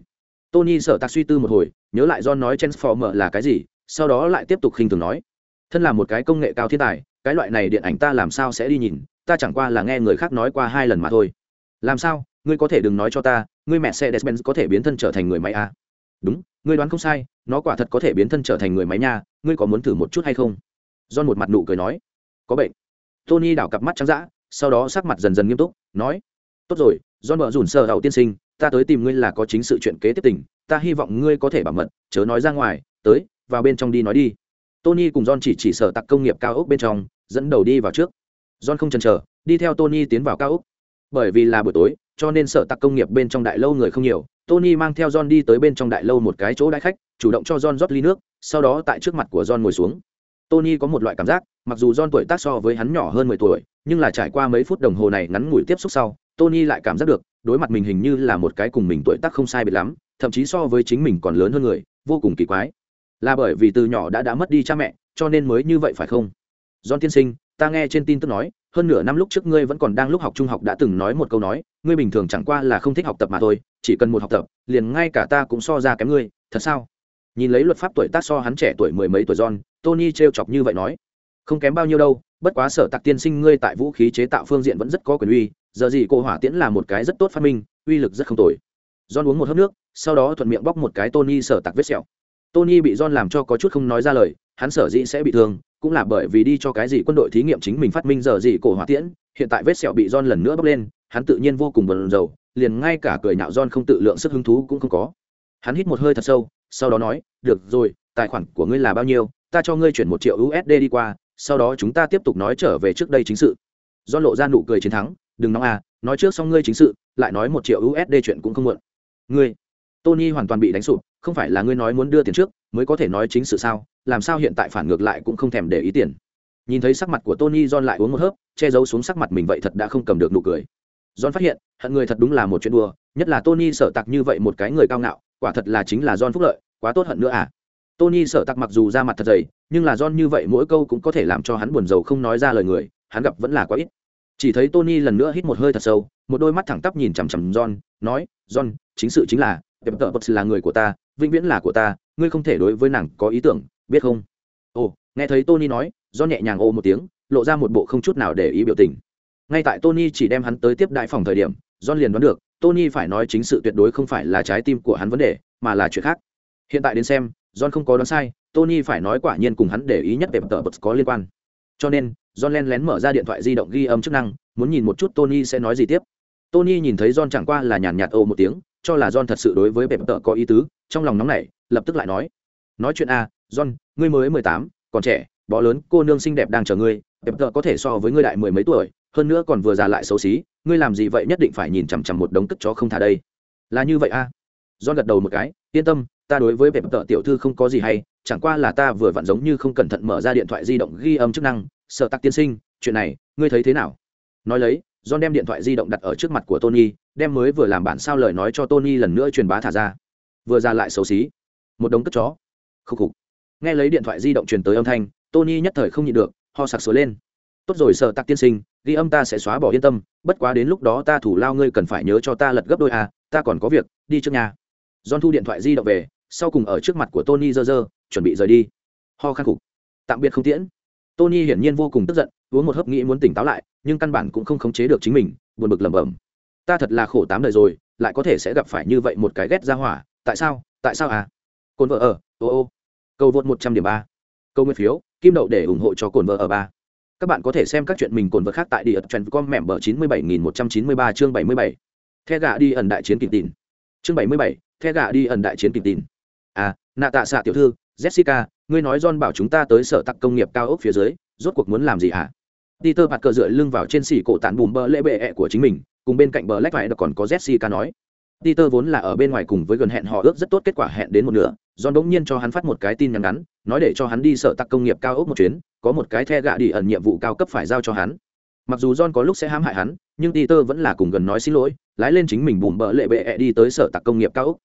Tony sợ tặc suy tư một hồi, nhớ lại John nói transformer là cái gì, sau đó lại tiếp tục khinh thường nói, thân là một cái công nghệ cao thiên tài, cái loại này điện ảnh ta làm sao sẽ đi nhìn, ta chẳng qua là nghe người khác nói qua hai lần mà thôi. Làm sao? Ngươi có thể đừng nói cho ta, ngươi mẹ xe despen có thể biến thân trở thành người máy à? đúng, ngươi đoán không sai nó quả thật có thể biến thân trở thành người máy nha, ngươi có muốn thử một chút hay không? John một mặt nụ cười nói. Có bệnh. Tony đảo cặp mắt trắng d sau đó sắc mặt dần dần nghiêm túc, nói. Tốt rồi, john vợ dùn sơ hậu tiên sinh, ta tới tìm ngươi là có chính sự chuyện kế tiếp tình, ta hy vọng ngươi có thể bảo mật, chớ nói ra ngoài, tới, vào bên trong đi nói đi. Tony cùng john chỉ chỉ sở tặc công nghiệp cao ốc bên trong, dẫn đầu đi vào trước. John không chần chờ, đi theo tony tiến vào cao ốc. Bởi vì là buổi tối, cho nên sở tặc công nghiệp bên trong đại lâu người không nhiều, tony mang theo john đi tới bên trong đại lâu một cái chỗ đại khách chủ động cho john rót ly nước, sau đó tại trước mặt của john ngồi xuống. Tony có một loại cảm giác, mặc dù john tuổi tác so với hắn nhỏ hơn mười tuổi, nhưng là trải qua mấy phút đồng hồ này ngắn ngủi tiếp xúc sau, tony lại cảm giác được, đối mặt mình hình như là một cái cùng mình tuổi tác không sai biệt lắm, thậm chí so với chính mình còn lớn hơn người, vô cùng kỳ quái. Là bởi vì từ nhỏ đã đã mất đi cha mẹ, cho nên mới như vậy phải không? John tiên sinh, ta nghe trên tin tức nói, hơn nửa năm lúc trước ngươi vẫn còn đang lúc học trung học đã từng nói một câu nói, ngươi bình thường chẳng qua là không thích học tập mà thôi, chỉ cần một học tập, liền ngay cả ta cũng so ra kém ngươi, thật sao? Nhìn lấy luật pháp tuổi tác so hắn trẻ tuổi mười mấy tuổi john, tony t chọc như vậy nói, không kém bao nhiêu đâu, bất quá sở tạc tiên sinh ngươi tại vũ khí chế tạo phương diện vẫn rất có quyền uy, giờ gì cô hỏa tiễn là một cái rất tốt phát minh, uy lực rất không tồi. John uống một hớp nước, sau đó thuận miệng bóc một cái tony sở tạc vết sẹo. Tony bị john làm cho có chút không nói ra lời, hắn sở dĩ sẽ bị thương, cũng là bởi vì đi cho cái gì quân đội thí nghiệm chính mình phát minh giờ gì cổ hỏa tiễn, hiện tại vết sẹo bị John lần nữa bốc lên, hắn tự nhiên vô cùng bần rầu, liền ngay cả cười nhạo John không tự lượng sức hứng thú cũng không có. Hắn hít một hơi thật sâu sau đó nói, được rồi, tài khoản của ngươi là bao nhiêu? Ta cho ngươi chuyển một triệu usd đi qua, sau đó chúng ta tiếp tục nói trở về trước đây chính sự. John lộ ra nụ cười chiến thắng, đừng nóng à nói trước xong ngươi chính sự, lại nói một triệu usd chuyện cũng không muộn. Ngươi? Tony hoàn toàn bị đánh sụp, không phải là ngươi nói muốn đưa tiền trước, mới có thể nói chính sự sao? Làm sao hiện tại phản ngược lại cũng không thèm để ý tiền? Nhìn thấy sắc mặt của tony, john lại uống một hớp, che giấu xuống sắc mặt mình vậy thật đã không cầm được nụ cười. John phát hiện, hận người thật đúng là một chuyện đùa, nhất là tony sợ tặc như vậy một cái người cao ngạo quả thật là chính là john phúc lợi, quá tốt hận nữa à. Tony sợ tặc mặc dù ra mặt thật dày, nhưng là john như vậy mỗi câu cũng có thể làm cho hắn buồn rầu không nói ra lời người, hắn gặp vẫn là quá ít. Chỉ thấy tony lần nữa hít một hơi thật sâu, một đôi mắt thẳng tắp nhìn chằm chằm john, nói, john, chính sự chính là, đẹp tợ bật là người của ta, vĩnh viễn là của ta, ngươi không thể đối với nàng có ý tưởng, biết không? Ồ, nghe thấy tony nói, John nhẹ nhàng ô một tiếng, lộ ra một bộ không chút nào để ý biểu tình. Ngay tại tony chỉ đem hắn tới tiếp đại phòng thời điểm, john liền đoán được tony phải nói chính sự tuyệt đối không phải là trái tim của hắn vấn đề, mà là chuyện khác. Hiện tại đến xem, john không có đoán sai, tony phải nói quả nhiên cùng hắn để ý nhất về tờ bật có liên quan. Cho nên, john len lén mở ra điện thoại di động ghi âm chức năng, muốn nhìn một chút tony sẽ nói gì tiếp. Tony nhìn thấy john chẳng qua là nhàn nhạt ồ một tiếng, cho là john thật sự đối với bẹp tợ có ý tứ, trong lòng nóng nảy, lập tức lại nói. Nói chuyện a john, ngươi mới mười tám, còn trẻ, bó lớn, cô nương xinh đẹp đang chờ ngươi, bẹp tợ có thể so với ngươi đại mười mấy tuổi, hơn nữa còn vừa già lại xấu xí ngươi làm gì vậy nhất định phải nhìn chằm chằm một đống cất chó không thả đây là như vậy a john gật đầu một cái yên tâm ta đối với bẹp tợ tiểu thư không có gì hay chẳng qua là ta vừa vặn giống như không cẩn thận mở ra điện thoại di động ghi âm chức năng sợ tắc tiên sinh chuyện này ngươi thấy thế nào nói lấy John đem điện thoại di động đặt ở trước mặt của Tony, đem mới vừa làm bản sao lời nói cho Tony lần nữa truyền bá thả ra. Vừa ra lại xấu xí, một đống cất chó. Khục khục. Nghe lấy điện thoại di động truyền tới âm thanh, Tony nhất thời không nhịn được, ho sặc sủa lên. Tốt rồi sợ Tắc tiên sinh, ghi âm ta sẽ xóa bỏ yên tâm, bất quá đến lúc đó ta thủ lao ngươi cần phải nhớ cho ta lật gấp đôi à, ta còn có việc, đi trước nhà. John thu điện thoại di động về, sau cùng ở trước mặt của Tony dơ dơ, chuẩn bị rời đi. Ho khan khục. Tạm biệt không tiễn. Tony hiển nhiên vô cùng tức giận, uống một hớp nghĩ muốn tỉnh táo lại, nhưng căn bản cũng không khống chế được chính mình buồn bực lẩm bẩm ta thật là khổ tám đời rồi lại có thể sẽ gặp phải như vậy một cái ghét ra hỏa tại sao tại sao à cồn vợ ở ô ô cầu vượt một trăm điểm ba câu nguyên phiếu kim đậu để ủng hộ cho cồn vợ ở ba các bạn có thể xem các chuyện mình cồn vật khác tại địa trend com mẹm bờ chín mươi bảy nghìn một trăm chín mươi ba chương bảy mươi bảy the gà đi ẩn đại chiến kịch tìn chương bảy mươi bảy the gà đi ẩn đại chiến kịch tìn à nạ tạ xạ tiểu thư jessica ngươi nói john bảo chúng ta tới sở tặc công nghiệp cao ốc phía dưới rốt cuộc muốn làm gì hả à? Peter bạt cờ dựa lưng vào trên xỉ cổ tản bùm bờ lễ bệ ẹ của chính mình, cùng bên cạnh bờ lách phải còn có Jessica nói. Peter vốn là ở bên ngoài cùng với gần hẹn họ ước rất tốt kết quả hẹn đến một nửa, John đống nhiên cho hắn phát một cái tin nhắn ngắn, nói để cho hắn đi sở tắc công nghiệp cao ốc một chuyến, có một cái the gạ đi ẩn nhiệm vụ cao cấp phải giao cho hắn. Mặc dù John có lúc sẽ hãm hại hắn, nhưng Peter vẫn là cùng gần nói xin lỗi, lái lên chính mình bùm bỡ lệ bệ e đi tới sở tạc công nghiệp cao ốc.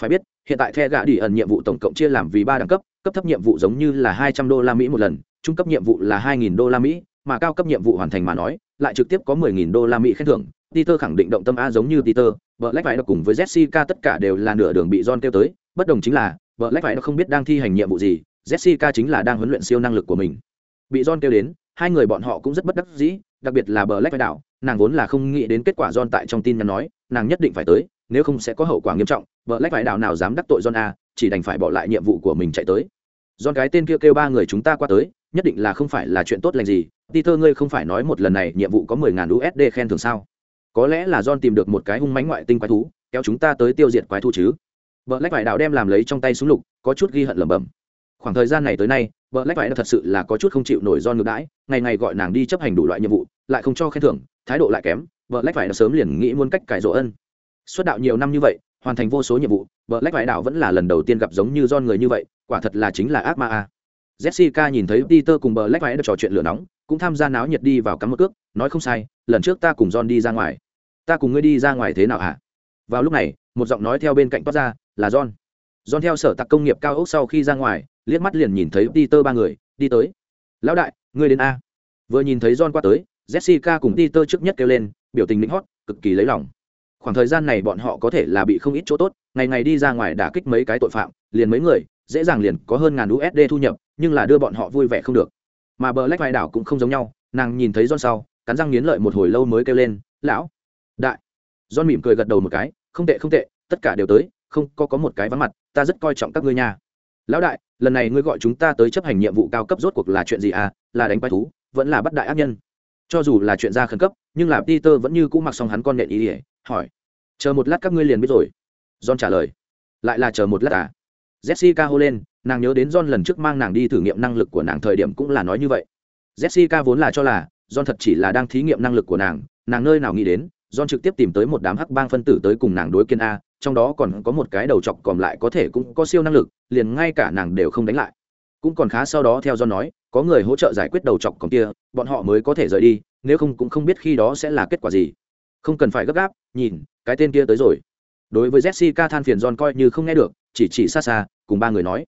Phải biết, hiện tại the gạ đi ẩn nhiệm vụ tổng cộng chia làm vì ba đẳng cấp, cấp thấp nhiệm vụ giống như là hai trăm đô la Mỹ một lần, trung cấp nhiệm vụ là hai nghìn đô la Mỹ, mà cao cấp nhiệm vụ hoàn thành mà nói lại trực tiếp có mười nghìn đô la mỹ khen thưởng peter khẳng định động tâm a giống như peter vợ lách phải cùng với jessica tất cả đều là nửa đường bị john kêu tới bất đồng chính là vợ lách phải không biết đang thi hành nhiệm vụ gì jessica chính là đang huấn luyện siêu năng lực của mình. Bị john kêu đến hai người bọn họ cũng rất bất đắc dĩ đặc biệt là bờ lách vai đảo nàng vốn là không nghĩ đến kết quả John tại trong tin nhắn nói nàng nhất định phải tới nếu không sẽ có hậu quả nghiêm trọng bờ lách vai đảo nào dám đắc tội John a chỉ đành phải bỏ lại nhiệm vụ của mình chạy tới. John cái tên kia kêu, kêu ba người chúng ta qua tới nhất định là không phải là chuyện tốt lành gì. Peter ngươi không phải nói một lần này nhiệm vụ có mười ngàn USD khen thưởng sao? Có lẽ là John tìm được một cái hung mãnh ngoại tinh quái thú kéo chúng ta tới tiêu diệt quái thú chứ. Vợ lách vải đạo đem làm lấy trong tay súng lục có chút ghi hận lẩm bẩm khoảng thời gian này tới nay, vợ lách vải thật sự là có chút không chịu nổi do ngược đãi, ngày ngày gọi nàng đi chấp hành đủ loại nhiệm vụ, lại không cho khen thưởng, thái độ lại kém, vợ lách vải sớm liền nghĩ muốn cách cải rộ ân. Xuất đạo nhiều năm như vậy, hoàn thành vô số nhiệm vụ, vợ lách vải đạo vẫn là lần đầu tiên gặp giống như do người như vậy, quả thật là chính là ác ma a. Jessica nhìn thấy peter cùng bờ lách vải trò chuyện lửa nóng, cũng tham gia náo nhiệt đi vào cắm một cước, nói không sai, lần trước ta cùng john đi ra ngoài. Ta cùng ngươi đi ra ngoài thế nào hả? Vào lúc này, một giọng nói theo bên cạnh toát ra, là john john theo sở tạc công nghiệp cao ốc sau khi ra ngoài, liếc mắt liền nhìn thấy peter ba người, đi tới. Lão đại, ngươi đến a? Vừa nhìn thấy john qua tới, jessica cùng peter trước nhất kêu lên, biểu tình lĩnh hót, cực kỳ lấy lòng. Khoảng thời gian này bọn họ có thể là bị không ít chỗ tốt, ngày ngày đi ra ngoài đả kích mấy cái tội phạm, liền mấy người, dễ dàng liền có hơn ngàn usd thu nhập, nhưng là đưa bọn họ vui vẻ không được. Mà bờ vai đảo cũng không giống nhau, nàng nhìn thấy john sau, cắn răng nghiến lợi một hồi lâu mới kêu lên, lão đại. John mỉm cười gật đầu một cái, không tệ không tệ, tất cả đều tới không có có một cái vắng mặt, ta rất coi trọng các ngươi nha. Lão đại, lần này ngươi gọi chúng ta tới chấp hành nhiệm vụ cao cấp rốt cuộc là chuyện gì à? Là đánh quái thú, vẫn là bắt đại ác nhân? Cho dù là chuyện ra khẩn cấp, nhưng là peter vẫn như cũ mặc xong hắn con nện ý ỉa hỏi. Chờ một lát các ngươi liền biết rồi. John trả lời. Lại là chờ một lát à? Jessica hô lên, nàng nhớ đến john lần trước mang nàng đi thử nghiệm năng lực của nàng thời điểm cũng là nói như vậy. Jessica vốn là cho là, john thật chỉ là đang thí nghiệm năng lực của nàng nàng nơi nào nghĩ đến, john trực tiếp tìm tới một đám hắc bang phân tử tới cùng nàng đối kiên a trong đó còn có một cái đầu chọc còn lại có thể cũng có siêu năng lực, liền ngay cả nàng đều không đánh lại. Cũng còn khá sau đó theo do nói, có người hỗ trợ giải quyết đầu chọc còn kia, bọn họ mới có thể rời đi, nếu không cũng không biết khi đó sẽ là kết quả gì. Không cần phải gấp gáp, nhìn, cái tên kia tới rồi. Đối với jessica than phiền john coi như không nghe được, chỉ chỉ xa xa, cùng ba người nói.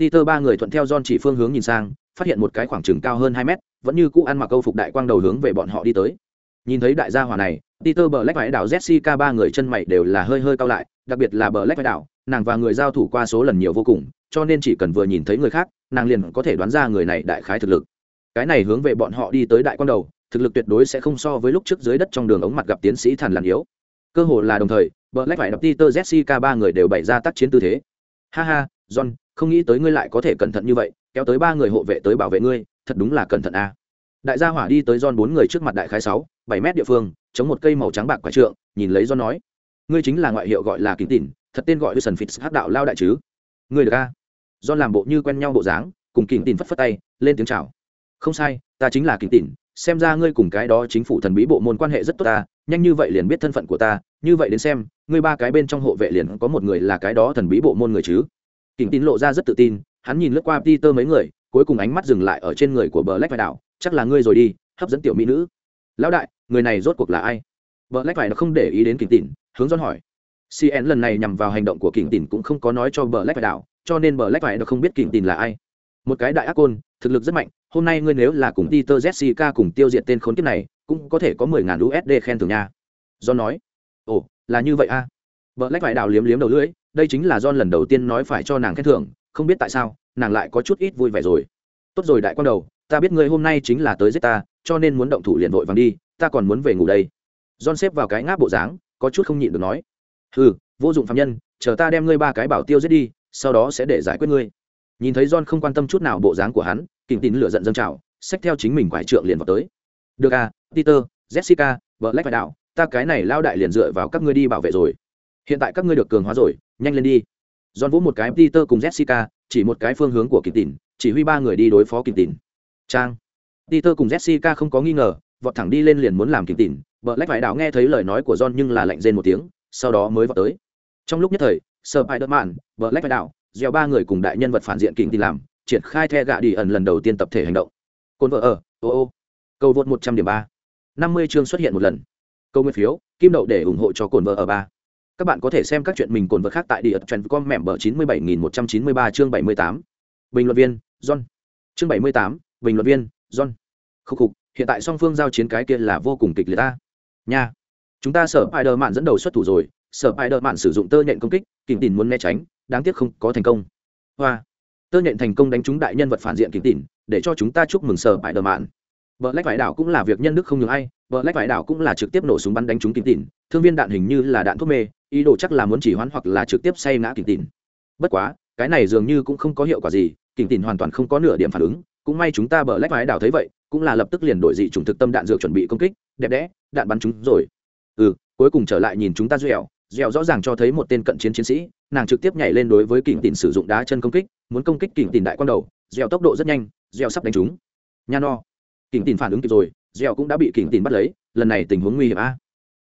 Peter ba người thuận theo john chỉ phương hướng nhìn sang, phát hiện một cái khoảng trừng cao hơn hai mét, vẫn như cũ ăn mặc câu phục đại quang đầu hướng về bọn họ đi tới. Nhìn thấy đại gia hỏa này peter Black lách đảo jessica ba người chân mày đều là hơi hơi cao lại, đặc biệt là Black lách đảo, nàng và người giao thủ qua số lần nhiều vô cùng, cho nên chỉ cần vừa nhìn thấy người khác, nàng liền có thể đoán ra người này đại khái thực lực. Cái này hướng về bọn họ đi tới đại quan đầu, thực lực tuyệt đối sẽ không so với lúc trước dưới đất trong đường ống mặt gặp tiến sĩ thần làn yếu. Cơ hội là đồng thời, Black lách vải đập peter jessica ba người đều bày ra tác chiến tư thế. Ha ha, john, không nghĩ tới ngươi lại có thể cẩn thận như vậy, kéo tới ba người hộ vệ tới bảo vệ ngươi, thật đúng là cẩn thận a đại gia hỏa đi tới John bốn người trước mặt đại khái sáu, bảy mét địa phương chống một cây màu trắng bạc quả trượng, nhìn lấy do nói, ngươi chính là ngoại hiệu gọi là kín tỉn, thật tên gọi Wilson Fitz hắc đạo lao đại chứ? Ngươi được a. Do làm bộ như quen nhau bộ dáng, cùng kín tỉn phất phất tay, lên tiếng chào. Không sai, ta chính là kín tỉn, xem ra ngươi cùng cái đó chính phủ thần bí bộ môn quan hệ rất tốt ta, nhanh như vậy liền biết thân phận của ta, như vậy đến xem, ngươi ba cái bên trong hộ vệ liền có một người là cái đó thần bí bộ môn người chứ? Kín tín lộ ra rất tự tin, hắn nhìn lướt qua peter mấy người, cuối cùng ánh mắt dừng lại ở trên người của bờ lách vai đảo, chắc là ngươi rồi đi, hấp dẫn tiểu mỹ nữ. Lão đại người này rốt cuộc là ai? Bờ lách vai không để ý đến kỉnh tỉn hướng dẫn hỏi. Cn lần này nhằm vào hành động của kỉnh tỉn cũng không có nói cho bờ lách vai đảo, cho nên bờ lách vai không biết kỉnh tỉn là ai. Một cái đại ác côn, thực lực rất mạnh, hôm nay ngươi nếu là cùng peter jessica cùng tiêu diệt tên khốn kiếp này, cũng có thể có mười ngàn usd khen thưởng nha. Do nói. Ồ, là như vậy a à? vợ lách phải đảo liếm liếm đầu lưỡi, đây chính là John lần đầu tiên nói phải cho nàng khen thưởng, không biết tại sao, nàng lại có chút ít vui vẻ rồi. Tốt rồi đại quan đầu, ta biết ngươi hôm nay chính là tới giết ta, cho nên muốn động thủ liền vội vàng đi ta còn muốn về ngủ đây. John xếp vào cái ngáp bộ dáng, có chút không nhịn được nói. Ừ vô dụng phạm nhân, chờ ta đem ngươi ba cái bảo tiêu giết đi, sau đó sẽ để giải quyết ngươi. Nhìn thấy john không quan tâm chút nào bộ dáng của hắn kình tín lửa giận dâng trào, xách theo chính mình quải trượng liền vào tới. Được à peter, jessica, vợ lách phải đạo, ta cái này lao đại liền dựa vào các ngươi đi bảo vệ rồi. Hiện tại các ngươi được cường hóa rồi, nhanh lên đi. John vỗ một cái peter cùng jessica, chỉ một cái phương hướng của kình tín, chỉ huy ba người đi đối phó kình tín. Trang peter cùng jessica không có nghi ngờ vọt thẳng đi lên liền muốn làm kìm tỉn vợ lách vải đạo nghe thấy lời nói của john nhưng là lạnh rên một tiếng, sau đó mới vọt tới. Trong lúc nhất thời sơ mạn vợ lách vải đạo gieo ba người cùng đại nhân vật phản diện kìm tỉn làm, triển khai the gạ đi ẩn lần đầu tiên tập thể hành động. Cồn vợ ở, ô ô, cầu vượt một trăm điểm ba. năm mươi chương xuất hiện một lần. Câu nguyên phiếu, kim đậu để ủng hộ cho cồn vợ ở ba. Các bạn có thể xem các chuyện mình cồn vợ khác tại địa trend com mẹm bờ chín mươi bảy nghìn một trăm chín mươi ba chương bảy mươi tám. Bình luận viên, john. Chương bảy mươi tám, bình luận viên, john. Khúc khục hiện tại song phương giao chiến cái kia là vô cùng kịch liệt ta. Nha. Chúng ta sở spider mạn dẫn đầu xuất thủ rồi, sở spider mạn sử dụng tơ nhện công kích kình tìm muốn né tránh, đáng tiếc không có thành công. Hoa. Tơ nhện thành công đánh trúng đại nhân vật phản diện kìm tìm để cho chúng ta chúc mừng sở bại đờ mạn vợ lách vải đảo cũng là việc nhân đức không nhường ai vợ lách vải đảo cũng là trực tiếp nổ súng bắn đánh trúng kìm tìm thương viên đạn hình như là đạn thuốc mê, ý đồ chắc là muốn chỉ hoãn hoặc là trực tiếp say ngã kìm tìm bất quá, cái này dường như cũng không có hiệu quả gì kìm tìm hoàn toàn không có nửa điểm phản ứng, cũng may chúng ta bờ lách vải đảo thấy vậy cũng là lập tức liền đổi dị chủng thực tâm đạn dược chuẩn bị công kích, đẹp đẽ, đạn bắn chúng rồi. Ừ cuối cùng trở lại nhìn chúng ta dẻo. Dẻo rõ ràng cho thấy một tên cận chiến chiến sĩ, nàng trực tiếp nhảy lên đối với kình tìn sử dụng đá chân công kích, muốn công kích kình tìn đại quan đầu. Dẻo tốc độ rất nhanh, dẻo sắp đánh chúng. Nha no. Kình tìn phản ứng kịp rồi, dẻo cũng đã bị kình tìn bắt lấy, lần này tình huống nguy hiểm a.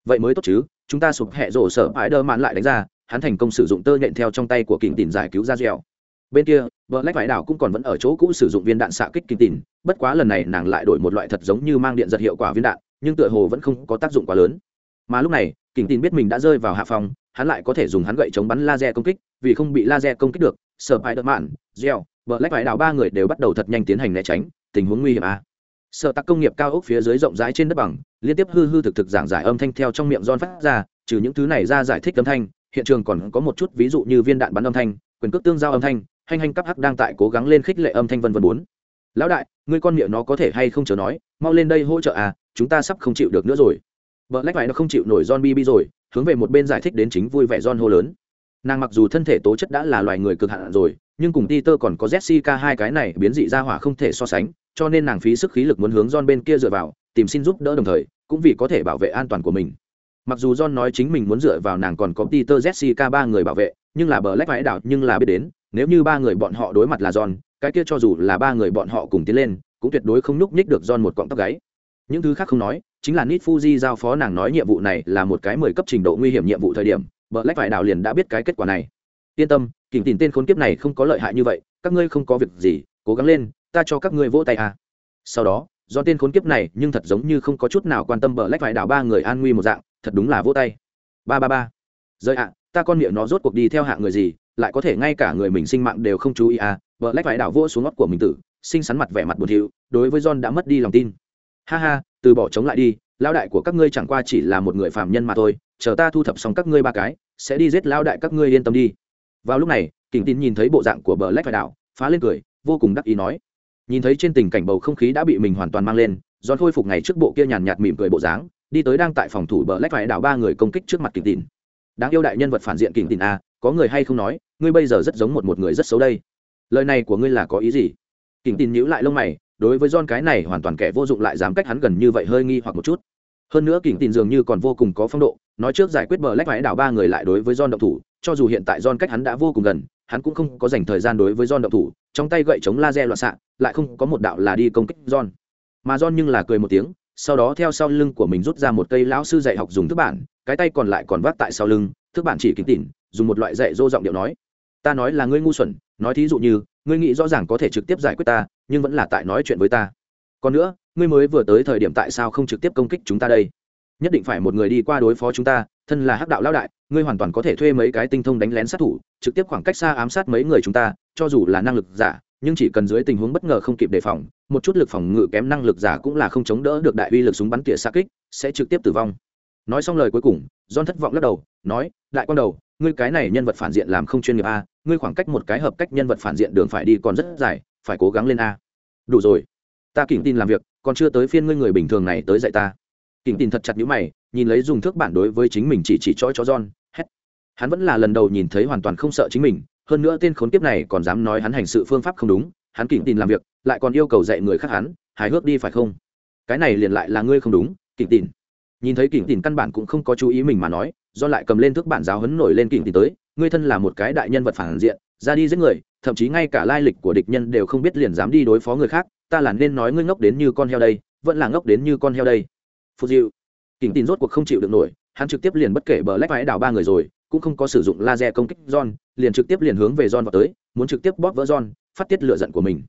Vậy mới tốt chứ, chúng ta sụp hẹ rổ sở bãi đơ mạn lại đánh ra, hắn thành công sử dụng tơ nhện theo trong tay của kình tìn giải cứu ra dẻo bên kia vợ lách vải đảo cũng còn vẫn ở chỗ cũ sử dụng viên đạn xạ kích kinh tìn, bất quá lần này nàng lại đổi một loại thật giống như mang điện giật hiệu quả viên đạn, nhưng tựa hồ vẫn không có tác dụng quá lớn mà lúc này kinh tìn biết mình đã rơi vào hạ phòng, hắn lại có thể dùng hắn gậy chống bắn laser công kích, vì không bị laser công kích được sợ hãi đợt mạn gieo vợ lách vải đảo ba người đều bắt đầu thật nhanh tiến hành né tránh, tình huống nguy hiểm a à. sợ tắc công nghiệp cao ốc phía dưới rộng rãi trên đất bằng, liên tiếp hư hư thực thực giảng giải âm thanh theo trong miệng don phát ra, trừ những thứ này ra giải thích âm thanh, hiện trường còn có một chút ví dụ như viên đạn bắn âm thanh, quyền cước tương giao âm thanh hành hành cấp hắc đang tại cố gắng lên khích lệ âm thanh vân vân bốn. Lão đại ngươi con miệng nó có thể hay không chờ nói mau lên đây hỗ trợ à chúng ta sắp không chịu được nữa rồi. Vợ lách vải nó không chịu nổi john bibi rồi hướng về một bên giải thích đến chính vui vẻ john hô lớn. Nàng mặc dù thân thể tố chất đã là loài người cực hạn rồi nhưng cùng Peter còn có Jessica hai cái này biến dị ra hỏa không thể so sánh, cho nên nàng phí sức khí lực muốn hướng John bên kia dựa vào, tìm xin giúp đỡ đồng thời, cũng vì có thể bảo vệ an toàn của mình. Mặc dù John nói chính mình muốn dựa vào nàng còn có Peter Jessica ba người bảo vệ, nhưng là bờ lách vãi đảo nhưng là biết đến, nếu như ba người bọn họ đối mặt là John, cái kia cho dù là ba người bọn họ cùng tiến lên, cũng tuyệt đối không núp nhích được John một cọng tóc gáy. Những thứ khác không nói, chính là Nit Fuji giao phó nàng nói nhiệm vụ này là một cái mười cấp trình độ nguy hiểm nhiệm vụ thời điểm, bờ lách vải đảo liền đã biết cái kết quả này. Yên tâm, kình tìm tên khốn kiếp này không có lợi hại như vậy, các ngươi không có việc gì, cố gắng lên, ta cho các ngươi vỗ tay à. Sau đó, do tên khốn kiếp này nhưng thật giống như không có chút nào quan tâm bờ lách vải đảo ba người an nguy một dạng, thật đúng là vỗ tay. Ba ba ba. Rơi ạ, ta con miệng nó rốt cuộc đi theo hạng người gì, lại có thể ngay cả người mình sinh mạng đều không chú ý à vợ lách phải đảo vỗ xuống ngót của mình tử sinh sắn mặt vẻ mặt buồn thiu, đối với john đã mất đi lòng tin. Ha ha, từ bỏ chống lại đi lao đại của các ngươi chẳng qua chỉ là một người phạm nhân mà thôi, chờ ta thu thập xong các ngươi ba cái, sẽ đi giết lao đại các ngươi yên tâm đi. Vào lúc này, kình tin nhìn thấy bộ dạng của bờ lách phải đảo, phá lên cười, vô cùng đắc ý nói. Nhìn thấy trên tình cảnh bầu không khí đã bị mình hoàn toàn mang lên, john khôi phục ngày trước bộ kia nhàn nhạt mỉm cười bộ dáng, đi tới đang tại phòng thủ bờ lách phải đảo ba người công kích trước mặt kình tin đáng yêu đại nhân vật phản diện kình tin a à, có người hay không nói, ngươi bây giờ rất giống một một người rất xấu đây. Lời này của ngươi là có ý gì? Kỉnh tin nhữ lại lông mày, đối với john cái này hoàn toàn kẻ vô dụng lại dám cách hắn gần như vậy hơi nghi hoặc một chút. Hơn nữa kỉnh tin dường như còn vô cùng có phong độ, nói trước giải quyết bờ lách vải đảo ba người lại đối với john động thủ, cho dù hiện tại john cách hắn đã vô cùng gần, hắn cũng không có dành thời gian đối với john động thủ, trong tay gậy chống laser loạn xạ, lại không có một đạo là đi công kích john. Mà john nhưng là cười một tiếng, sau đó theo sau lưng của mình rút ra một cây lão sư dạy học dùng thức bản, cái tay còn lại còn vác tại sau lưng, thức bản chỉ kính tỉn dùng một loại dạy dô giọng điệu nói. Ta nói là ngươi ngu xuẩn, nói thí dụ như, ngươi nghĩ rõ ràng có thể trực tiếp giải quyết ta, nhưng vẫn là tại nói chuyện với ta. Còn nữa, ngươi mới vừa tới thời điểm tại sao không trực tiếp công kích chúng ta đây? Nhất định phải một người đi qua đối phó chúng ta, thân là hắc đạo lão đại, ngươi hoàn toàn có thể thuê mấy cái tinh thông đánh lén sát thủ, trực tiếp khoảng cách xa ám sát mấy người chúng ta, cho dù là năng lực giả, nhưng chỉ cần dưới tình huống bất ngờ không kịp đề phòng, một chút lực phòng ngự kém năng lực giả cũng là không chống đỡ được đại uy lực súng bắn tỉa xa kích, sẽ trực tiếp tử vong. Nói xong lời cuối cùng, john thất vọng lắc đầu, nói, đại quan đầu ngươi cái này nhân vật phản diện làm không chuyên nghiệp a, ngươi khoảng cách một cái hợp cách nhân vật phản diện đường phải đi còn rất dài, phải cố gắng lên a. Đủ rồi. Ta kỉnh tin làm việc, còn chưa tới phiên ngươi người bình thường này tới dạy ta. Kỉnh tin thật chặt nhữ mày, nhìn lấy dùng thước bản đối với chính mình chỉ chỉ cho cho john, hét. Hắn vẫn là lần đầu nhìn thấy hoàn toàn không sợ chính mình, hơn nữa tên khốn kiếp này còn dám nói hắn hành sự phương pháp không đúng, hắn kỉnh tin làm việc, lại còn yêu cầu dạy người khác hắn, hài hước đi phải không? Cái này liền lại là ngươi không đúng, kỉnh tin. Nhìn thấy kỉnh tin căn bản cũng không có chú ý mình mà nói do lại cầm lên thước bản giáo hấn nổi lên kỉnh tin tới ngươi thân là một cái đại nhân vật phản diện ra đi giết người thậm chí ngay cả lai lịch của địch nhân đều không biết liền dám đi đối phó người khác ta là nên nói ngươi ngốc đến như con heo đây vẫn là ngốc đến như con heo đây phù diệu kỉnh tin rốt cuộc không chịu được nổi hắn trực tiếp liền bất kể bờ lách váy đảo ba người rồi cũng không có sử dụng laser công kích John, liền trực tiếp liền hướng về John vào tới, muốn trực tiếp bóp vỡ John, phát tiết lửa giận của mình.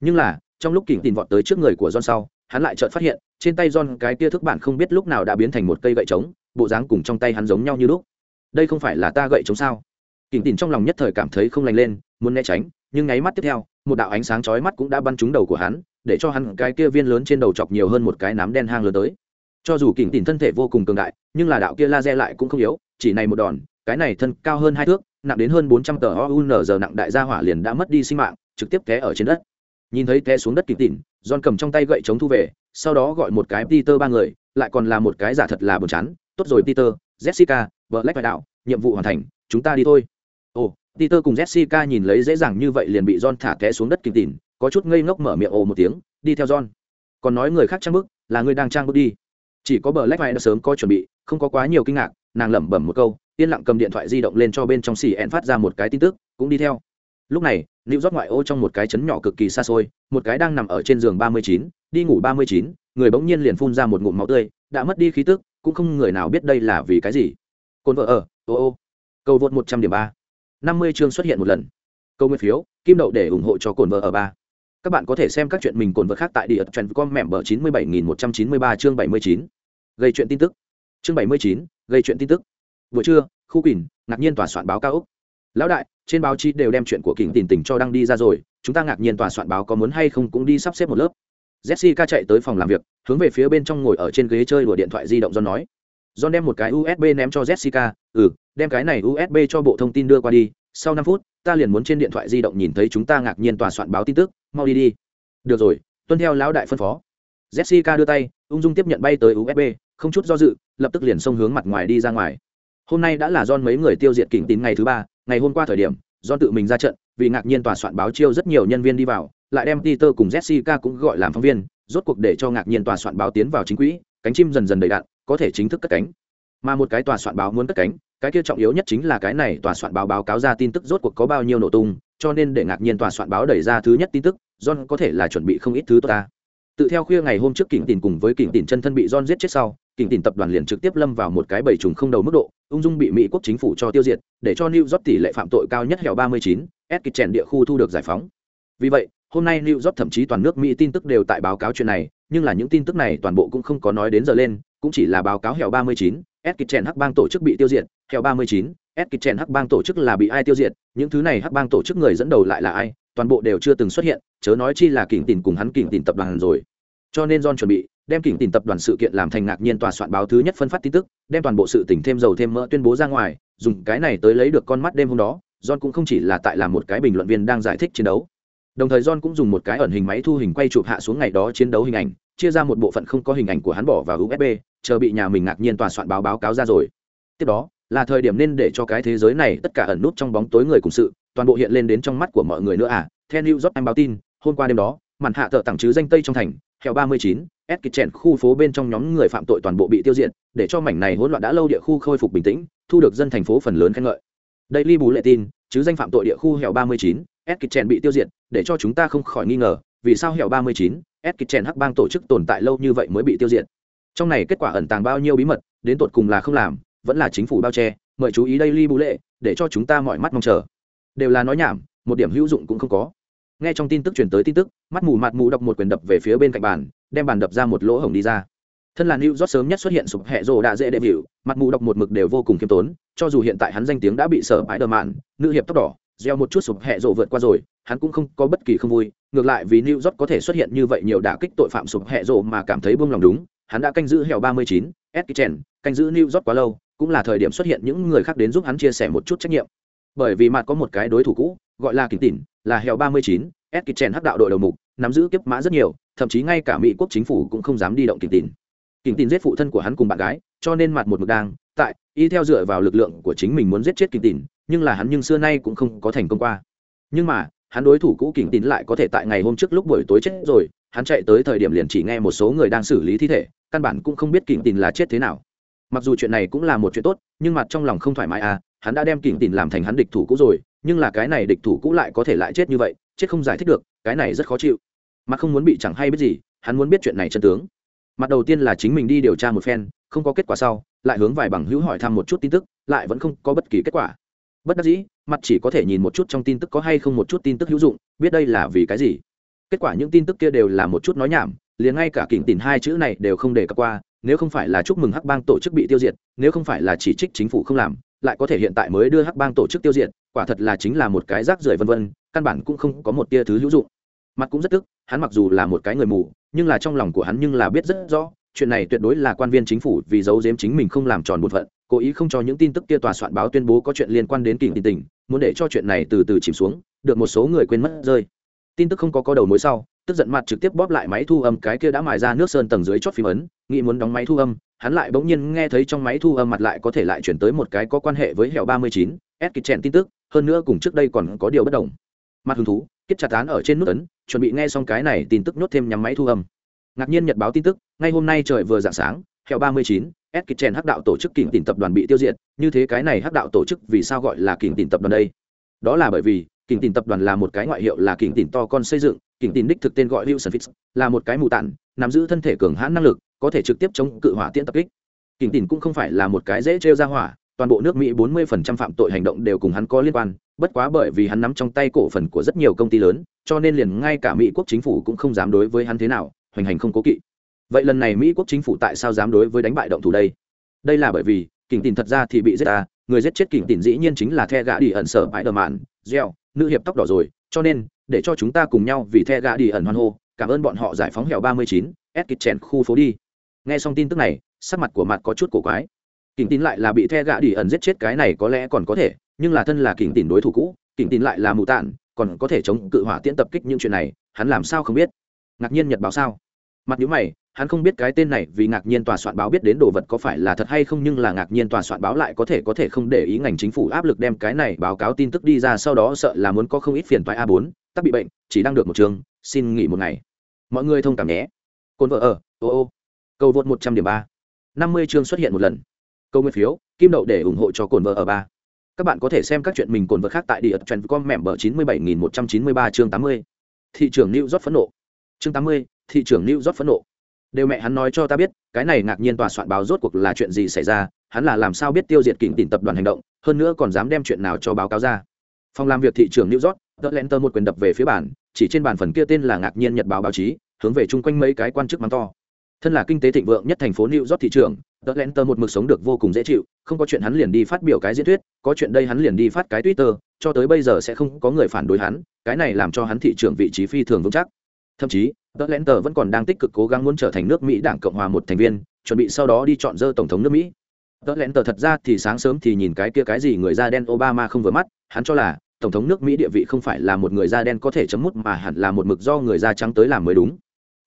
Nhưng là, trong lúc kỉnh tin vọt tới trước người của John sau, hắn lại chợt phát hiện, trên tay John cái kia thức bản không biết lúc nào đã biến thành một cây gậy trống, bộ dáng cùng trong tay hắn giống nhau như lúc. Đây không phải là ta gậy trống sao? Kỉnh tìm trong lòng nhất thời cảm thấy không lành lên, muốn né tránh, nhưng nháy mắt tiếp theo, một đạo ánh sáng chói mắt cũng đã bắn trúng đầu của hắn, để cho hắn cái kia viên lớn trên đầu chọc nhiều hơn một cái nám đen hang lớn tới. Cho dù kỉnh tìm thân thể vô cùng cường đại, nhưng là đạo kia laser lại cũng không yếu, chỉ này một đòn, cái này thân cao hơn hai thước nặng đến hơn bốn trăm tờ giờ nặng đại gia hỏa liền đã mất đi sinh mạng trực tiếp té ở trên đất nhìn thấy té xuống đất kỉnh tỉn john cầm trong tay gậy chống thu về, sau đó gọi một cái peter ba người, lại còn là một cái giả thật là buồn chán. Tốt rồi, peter, jessica, Black phải đạo nhiệm vụ hoàn thành, chúng ta đi thôi. Ồ, peter cùng jessica nhìn lấy dễ dàng như vậy liền bị john thả té xuống đất kinh tỉn, có chút ngây ngốc mở miệng ồ một tiếng, đi theo john. Còn nói người khác trang bức, là người đang trang bức đi. Chỉ có Black phải vai đã sớm có chuẩn bị, không có quá nhiều kinh ngạc, nàng lẩm bẩm một câu, yên lặng cầm điện thoại di động lên cho bên trong xì ẹn phát ra một cái tin tức, cũng đi theo lúc này nữ rót ngoại ô trong một cái chấn nhỏ cực kỳ xa xôi, một cái đang nằm ở trên giường ba mươi chín, đi ngủ ba mươi chín, người bỗng nhiên liền phun ra một ngụm máu tươi, đã mất đi khí tức, cũng không người nào biết đây là vì cái gì. Cồn vợ ở, ô ô, cầu vượt một trăm điểm ba. năm mươi chương xuất hiện một lần. Câu nguyên phiếu, kim đậu để ủng hộ cho cồn vợ ở ba. Các bạn có thể xem các chuyện mình cồn vợ khác tại địa trần com mẹm bờ chín mươi bảy nghìn một trăm chín mươi ba chương bảy mươi chín. Gây chuyện tin tức. Chương bảy mươi chín, gây chuyện tin tức. Buổi trưa, khu quỳnh, ngạc nhiên tòa soạn báo cao úc. Lão đại trên báo chí đều đem chuyện của kình tình tình cho đăng đi ra rồi, chúng ta ngạc nhiên tòa soạn báo có muốn hay không cũng đi sắp xếp một lớp. Jessica chạy tới phòng làm việc, hướng về phía bên trong ngồi ở trên ghế chơi đùa điện thoại di động john nói. John đem một cái usb ném cho jessica ừ đem cái này usb cho bộ thông tin đưa qua đi, sau năm phút, ta liền muốn trên điện thoại di động nhìn thấy chúng ta ngạc nhiên tòa soạn báo tin tức, mau đi đi. Được rồi, tuân theo lão đại phân phó. Jessica đưa tay, ung dung tiếp nhận bay tới usb không chút do dự, lập tức liền xông hướng mặt ngoài đi ra ngoài. Hôm nay đã là John mấy người tiêu diệt kỉnh tín ngày thứ ba ngày hôm qua thời điểm, John tự mình ra trận, vì ngạc nhiên tòa soạn báo chiêu rất nhiều nhân viên đi vào, lại đem Peter cùng Jessica cũng gọi làm phóng viên, rốt cuộc để cho ngạc nhiên tòa soạn báo tiến vào chính quỹ, cánh chim dần dần đầy đạn, có thể chính thức cất cánh. Mà một cái tòa soạn báo muốn cất cánh, cái kia trọng yếu nhất chính là cái này tòa soạn báo báo cáo ra tin tức rốt cuộc có bao nhiêu nổ tung, cho nên để ngạc nhiên tòa soạn báo đẩy ra thứ nhất tin tức, john có thể là chuẩn bị không ít thứ tốt ta. Tự theo khuya ngày hôm trước kỉnh tìm cùng với kỉnh tìm chân thân bị john giết chết sau kỉnh tỉnh tập đoàn liền trực tiếp lâm vào một cái bầy trùng không đầu mức độ ung dung bị mỹ quốc chính phủ cho tiêu diệt để cho new york tỷ lệ phạm tội cao nhất hẻo 39, s kịch trèn địa khu thu được giải phóng. Vì vậy hôm nay new york thậm chí toàn nước mỹ tin tức đều tại báo cáo chuyện này nhưng là những tin tức này toàn bộ cũng không có nói đến giờ lên cũng chỉ là báo cáo hẻo 39, s kịch trèn hắc bang tổ chức bị tiêu diệt hẻo 39, s kịch trèn hắc bang tổ chức là bị ai tiêu diệt những thứ này hắc bang tổ chức người dẫn đầu lại là ai toàn bộ đều chưa từng xuất hiện chớ nói chi là kỉnh tỉnh cùng hắn kỉnh tỉnh tập đoàn rồi. Cho nên john chuẩn bị đem kỉnh tìm tập đoàn sự kiện làm thành ngạc nhiên tòa soạn báo thứ nhất phân phát tin tức, đem toàn bộ sự tỉnh thêm dầu thêm mỡ tuyên bố ra ngoài, dùng cái này tới lấy được con mắt đêm hôm đó, john cũng không chỉ là tại làm một cái bình luận viên đang giải thích chiến đấu. Đồng thời john cũng dùng một cái ẩn hình máy thu hình quay chụp hạ xuống ngày đó chiến đấu hình ảnh, chia ra một bộ phận không có hình ảnh của hắn bỏ vào usb chờ bị nhà mình ngạc nhiên tòa soạn báo báo cáo ra rồi. Tiếp đó, là thời điểm nên để cho cái thế giới này tất cả ẩn nút trong bóng tối người cùng sự, toàn bộ hiện lên đến trong mắt của mọi người nữa à? Theo new york anh báo tin, hôm qua đêm đó, màn hạ thợ tặng chứ danh tây trong thành hẻo 39, s kịch chèn khu phố bên trong nhóm người phạm tội toàn bộ bị tiêu diệt để cho mảnh này hỗn loạn đã lâu địa khu khôi phục bình tĩnh thu được dân thành phố phần lớn khen ngợi. Đây li bù lệ tin chứ danh phạm tội địa khu hẻo 39, s kịch chèn bị tiêu diệt để cho chúng ta không khỏi nghi ngờ vì sao hẻo 39, s kịch chèn hắc bang tổ chức tồn tại lâu như vậy mới bị tiêu diệt? Trong này kết quả ẩn tàng bao nhiêu bí mật đến tột cùng là không làm vẫn là chính phủ bao che mời chú ý đây li bù lệ để cho chúng ta mọi mắt mong chờ. Đều là nói nhảm một điểm hữu dụng cũng không có nghe trong tin tức truyền tới tin tức, mắt mù mặt mù đọc một quyền đập về phía bên cạnh bàn, đem bàn đập ra một lỗ hổng đi ra. Thân là new rót sớm nhất xuất hiện sụp hẹ rồ đã dễ đệm hiệu mặt mù đọc một mực đều vô cùng khiêm tốn, cho dù hiện tại hắn danh tiếng đã bị sở bãi đờ mạn, nữ hiệp tóc đỏ, gieo một chút sụp hẹ rồ vượt qua rồi, hắn cũng không có bất kỳ không vui, ngược lại vì new rót có thể xuất hiện như vậy nhiều đả kích tội phạm sụp hẹ rồ mà cảm thấy buông lòng đúng, hắn đã canh giữ hẻo ba mươi chín, s kitchen canh giữ new rót quá lâu, cũng là thời điểm xuất hiện những người khác đến giúp hắn chia sẻ một chút trách nhiệm. Bởi vì mặt có một cái đối thủ cũ gọi là kính tỉn, là heo ba mươi chín, s kitchen hắc đạo đội đầu mục, nắm giữ kiếp mã rất nhiều, thậm chí ngay cả mỹ quốc chính phủ cũng không dám đi động kính tỉn. Kính tỉn giết phụ thân của hắn cùng bạn gái, cho nên mặt một mực đang, tại, y theo dựa vào lực lượng của chính mình muốn giết chết kính tỉn, nhưng là hắn nhưng xưa nay cũng không có thành công qua. Nhưng mà, hắn đối thủ cũ kính tỉn lại có thể tại ngày hôm trước lúc buổi tối chết rồi, hắn chạy tới thời điểm liền chỉ nghe một số người đang xử lý thi thể, căn bản cũng không biết kính tỉn là chết thế nào. Mặc dù chuyện này cũng là một chuyện tốt, nhưng mặt trong lòng không thoải mái à hắn đã đem kính tỉn làm thành hắn địch thủ cũ rồi nhưng là cái này địch thủ cũ lại có thể lại chết như vậy, chết không giải thích được, cái này rất khó chịu. Mặt không muốn bị chẳng hay biết gì, hắn muốn biết chuyện này chân tướng. Mặt đầu tiên là chính mình đi điều tra một phen, không có kết quả sau, lại hướng vài bằng hữu hỏi thăm một chút tin tức, lại vẫn không có bất kỳ kết quả. Bất đắc dĩ, mặt chỉ có thể nhìn một chút trong tin tức có hay không một chút tin tức hữu dụng, biết đây là vì cái gì. Kết quả những tin tức kia đều là một chút nói nhảm, liền ngay cả kỉnh tìm hai chữ này đều không đề cập qua, nếu không phải là chúc mừng hắc bang tổ chức bị tiêu diệt, nếu không phải là chỉ trích chính phủ không làm lại có thể hiện tại mới đưa hắc bang tổ chức tiêu diệt, quả thật là chính là một cái rác rưởi vân vân, căn bản cũng không có một tia thứ hữu dụng. Mặt cũng rất tức, hắn mặc dù là một cái người mù, nhưng là trong lòng của hắn nhưng là biết rất rõ, chuyện này tuyệt đối là quan viên chính phủ vì giấu giếm chính mình không làm tròn bổn phận, cố ý không cho những tin tức kia tòa soạn báo tuyên bố có chuyện liên quan đến kình tình tình, muốn để cho chuyện này từ từ chìm xuống, được một số người quên mất rơi. Tin tức không có có đầu mối sau, tức giận mặt trực tiếp bóp lại máy thu âm cái kia đã mài ra nước sơn tầng dưới chót phim ấn, nghĩ muốn đóng máy thu âm hắn lại bỗng nhiên nghe thấy trong máy thu âm mặt lại có thể lại chuyển tới một cái có quan hệ với hẻo ba mươi chín s kịch chèn tin tức, hơn nữa cùng trước đây còn có điều bất đồng. Mặt hứng thú kết chặt án ở trên nút ấn, chuẩn bị nghe xong cái này tin tức nhốt thêm nhắm máy thu âm. Ngạc nhiên nhật báo tin tức, ngay hôm nay trời vừa dạng sáng, hẻo ba mươi chín s kịch chèn hắc đạo tổ chức kỉnh tỉnh tập đoàn bị tiêu diệt, như thế cái này hắc đạo tổ chức vì sao gọi là kỉnh tỉnh tập đoàn đây? Đó là bởi vì kỉnh tìm tập đoàn là một cái ngoại hiệu là kỉnh tìm to con xây dựng kỉnh tìm đích thực tên gọi wilson fitz, là một cái mù tản, nắm giữ thân thể cường hãn năng lực, có thể trực tiếp chống cự hỏa tiễn tập kích. Kỉnh tìm cũng không phải là một cái dễ trêu ra hỏa, toàn bộ nước mỹ 40% phạm tội hành động đều cùng hắn có liên quan, bất quá bởi vì hắn nắm trong tay cổ phần của rất nhiều công ty lớn, cho nên liền ngay cả mỹ quốc chính phủ cũng không dám đối với hắn thế nào, hoành hành không cố kỵ. Vậy lần này mỹ quốc chính phủ tại sao dám đối với đánh bại động thủ đây? Đây là bởi vì kỉnh tìm thật ra thì bị giết ta, người giết chết kỉnh tìm dĩ nhiên chính là the gã đi ẩn sở bãi đờ mạn gieo nữ hiệp tóc đỏ rồi cho nên để cho chúng ta cùng nhau vì the gà đi ẩn hoan hô. Cảm ơn bọn họ giải phóng hẻo ba mươi chín, ép kịch chèn khu phố đi. Nghe xong tin tức này sắc mặt của mặt có chút cổ quái. Kỉnh tín lại là bị the gà đi ẩn giết chết cái này có lẽ còn có thể nhưng là thân là kỉnh tín đối thủ cũ kỉnh tín lại là mù tản còn có thể chống cự hỏa tiễn tập kích những chuyện này hắn làm sao không biết? Ngạc nhiên nhật báo sao? Mặt nhữ mày hắn không biết cái tên này vì ngạc nhiên tòa soạn báo biết đến đồ vật có phải là thật hay không nhưng là ngạc nhiên tòa soạn báo lại có thể có thể không để ý ngành chính phủ áp lực đem cái này báo cáo tin tức đi ra sau đó sợ là muốn có không ít phiền toái a 4 tắc bị bệnh, chỉ đang được một trường, xin nghỉ một ngày. Mọi người thông cảm nhé. Cồn vợ ở, ô ô. Cầu vượt một trăm điểm ba. năm mươi chương xuất hiện một lần. Câu nguyên phiếu, kim đậu để ủng hộ cho cồn vợ ở ba. Các bạn có thể xem các chuyện mình cồn vợ khác tại địa trend com mẹm bờ chín mươi bảy nghìn một trăm chín mươi ba chương tám mươi. Thị trường new rót phẫn nộ. Chương tám mươi, thị trường new rót phẫn nộ đều mẹ hắn nói cho ta biết, cái này ngạc nhiên tòa soạn báo rốt cuộc là chuyện gì xảy ra, hắn là làm sao biết tiêu diệt kỉnh tìm tập đoàn hành động, hơn nữa còn dám đem chuyện nào cho báo cáo ra. Phòng làm việc thị trường new york tờ len tơ một quyền đập về phía bản chỉ trên bàn phần kia tên là ngạc nhiên nhật báo báo chí, hướng về chung quanh mấy cái quan chức mắng to. Thân là kinh tế thịnh vượng nhất thành phố new york thị trường tờ len tờ một mực sống được vô cùng dễ chịu, không có chuyện hắn liền đi phát biểu cái diễn thuyết, có chuyện đây hắn liền đi phát cái twitter, cho tới bây giờ sẽ không có người phản đối hắn, cái này làm cho hắn thị trường vị trí phi thường vững chắc. Thậm chí tờ len tờ vẫn còn đang tích cực cố gắng muốn trở thành nước mỹ đảng cộng hòa một thành viên, chuẩn bị sau đó đi chọn dơ tổng thống nước mỹ. Tờ len tờ thật ra thì sáng sớm thì nhìn cái kia cái gì người da đen obama không vừa mắt, hắn cho là tổng thống nước mỹ địa vị không phải là một người da đen có thể chấm mút mà hẳn là một mực do người da trắng tới làm mới đúng.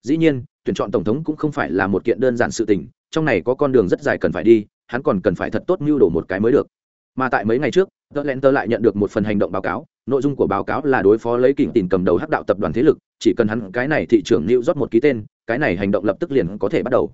Dĩ nhiên, tuyển chọn tổng thống cũng không phải là một kiện đơn giản sự tình, trong này có con đường rất dài cần phải đi, hắn còn cần phải thật tốt mưu đồ một cái mới được. Mà tại mấy ngày trước, tờ len tơ lại nhận được một phần hành động báo cáo nội dung của báo cáo là đối phó lấy kỉnh tìm cầm đầu hắc đạo tập đoàn thế lực, chỉ cần hắn, cái này thị trưởng lưu rót một ký tên, cái này hành động lập tức liền có thể bắt đầu.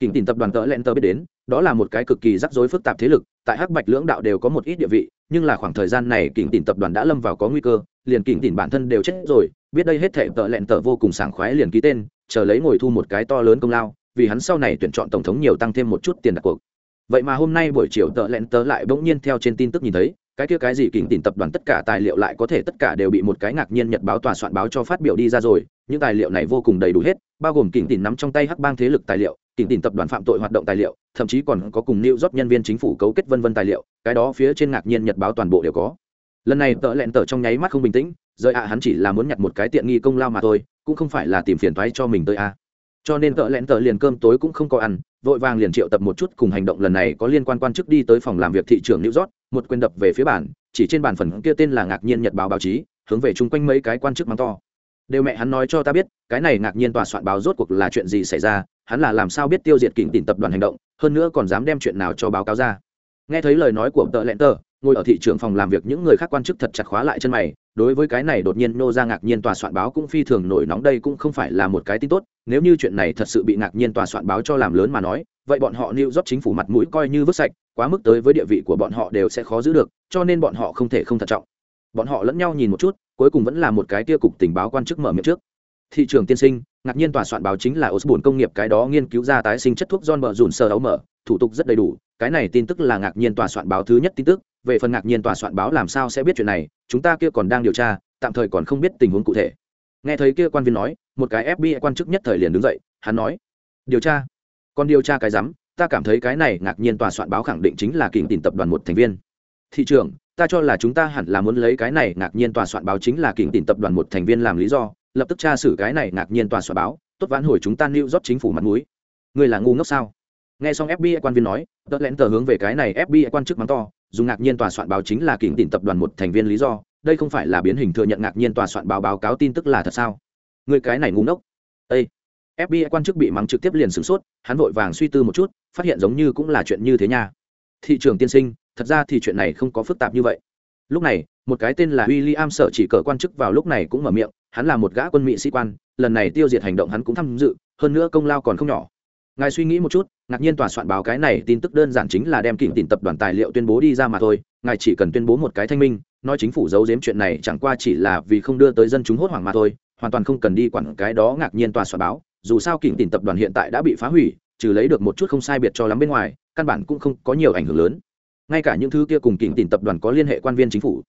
Kỉnh tìm tập đoàn tờ len tơ biết đến, đó là một cái cực kỳ rắc rối phức tạp thế lực, tại hắc bạch lưỡng đạo đều có một ít địa vị, nhưng là khoảng thời gian này kỉnh tìm tập đoàn đã lâm vào có nguy cơ, liền kỉnh tìm bản thân đều chết rồi, biết đây hết thể tờ lẹn tờ vô cùng sảng khoái liền ký tên, chờ lấy ngồi thu một cái to lớn công lao, vì hắn sau này tuyển chọn tổng thống nhiều tăng thêm một chút tiền đặt cuộc. Vậy mà hôm nay buổi chiều tợ lẹn tớ lại bỗng nhiên theo trên tin tức nhìn thấy cái kia cái gì kỉnh tìm tập đoàn tất cả tài liệu lại có thể tất cả đều bị một cái ngạc nhiên nhật báo tòa soạn báo cho phát biểu đi ra rồi, những tài liệu này vô cùng đầy đủ hết, bao gồm kỉnh tìm nắm trong tay hắc bang thế lực tài liệu, kỉnh tìm tập đoàn phạm tội hoạt động tài liệu, thậm chí còn có cùng lưu rót nhân viên chính phủ cấu kết vân vân tài liệu, cái đó phía trên ngạc nhiên nhật báo toàn bộ đều có. Lần này tợ lẹn tờ trong nháy mắt không bình tĩnh, rời ạ, hắn chỉ là muốn nhặt một cái tiện nghi công lao mà thôi, cũng không phải là tìm phiền toái cho mình tới a cho nên tợ lẹn tợ liền cơm tối cũng không có ăn vội vàng liền triệu tập một chút cùng hành động lần này có liên quan quan chức đi tới phòng làm việc thị trường new york, một quyền đập về phía bản chỉ trên bàn phần kia tên là ngạc nhiên nhật báo báo chí, hướng về chung quanh mấy cái quan chức mắng to. Đều mẹ hắn nói cho ta biết, cái này ngạc nhiên tòa soạn báo rốt cuộc là chuyện gì xảy ra, hắn là làm sao biết tiêu diệt kỉnh tỉnh tập đoàn hành động, hơn nữa còn dám đem chuyện nào cho báo cáo ra. Nghe thấy lời nói của tợ lẹn tờ ngồi ở thị trường phòng làm việc những người khác quan chức thật chặt khóa lại chân mày, đối với cái này đột nhiên nô ra ngạc nhiên tòa soạn báo cũng phi thường nổi nóng đây cũng không phải là một cái tin tốt, nếu như chuyện này thật sự bị ngạc nhiên tòa soạn báo cho làm lớn mà nói, vậy bọn họ nêu rót chính phủ mặt mũi coi như vứt sạch, quá mức tới với địa vị của bọn họ đều sẽ khó giữ được, cho nên bọn họ không thể không thận trọng. Bọn họ lẫn nhau nhìn một chút, cuối cùng vẫn là một cái tia cục tình báo quan chức mở miệng trước. Thị trường tiên sinh, ngạc nhiên tòa soạn báo chính là osborne công nghiệp cái đó nghiên cứu ra tái sinh chất thuốc john bờ dùn sơ ấu mở thủ tục rất đầy đủ, cái này tin tức là ngạc nhiên tòa soạn báo thứ nhất tin tức về phần ngạc nhiên tòa soạn báo làm sao sẽ biết chuyện này, chúng ta kia còn đang điều tra, tạm thời còn không biết tình huống cụ thể. Nghe thấy kia quan viên nói, một cái fbi quan chức nhất thời liền đứng dậy, hắn nói, điều tra? Còn điều tra cái rắm? Ta cảm thấy cái này ngạc nhiên tòa soạn báo khẳng định chính là kình tìm tập đoàn một thành viên. Thị trường ta cho là chúng ta hẳn là muốn lấy cái này ngạc nhiên tòa soạn báo chính là kình tìm tập đoàn một thành viên làm lý do, lập tức tra xử cái này ngạc nhiên tòa soạn báo, tốt vãn hồi chúng ta lưu rót chính phủ mặt mũi. Người là ngu ngốc sao? Nghe xong fbi quan viên nói tớ lén tờ hướng về cái này fbi quan chức mắng to dùng ngạc nhiên tòa soạn báo chính là kỉnh tỉnh tập đoàn một thành viên lý do, đây không phải là biến hình thừa nhận ngạc nhiên tòa soạn báo báo cáo tin tức là thật sao? Người cái này ngu ngốc. Ây fbi quan chức bị mắng trực tiếp liền sửng sốt, hắn vội vàng suy tư một chút, phát hiện giống như cũng là chuyện như thế nha. Thị trường tiên sinh, thật ra thì chuyện này không có phức tạp như vậy. Lúc này, một cái tên là w i l l i am sợ chỉ cờ quan chức vào lúc này cũng mở miệng, hắn là một gã quân mỹ sĩ quan, lần này tiêu diệt hành động hắn cũng tham dự, hơn nữa công lao còn không nhỏ. Ngài suy nghĩ một chút ngạc nhiên tòa soạn báo cái này tin tức đơn giản chính là đem kỉnh tìm tập đoàn tài liệu tuyên bố đi ra mà thôi, ngài chỉ cần tuyên bố một cái thanh minh, nói chính phủ giấu giếm chuyện này chẳng qua chỉ là vì không đưa tới dân chúng hốt hoảng mà thôi, hoàn toàn không cần đi quản cái đó ngạc nhiên tòa soạn báo, dù sao kỉnh tìm tập đoàn hiện tại đã bị phá hủy, trừ lấy được một chút không sai biệt cho lắm bên ngoài, căn bản cũng không có nhiều ảnh hưởng lớn. Ngay cả những thứ kia cùng kỉnh tìm tập đoàn có liên hệ quan viên chính phủ.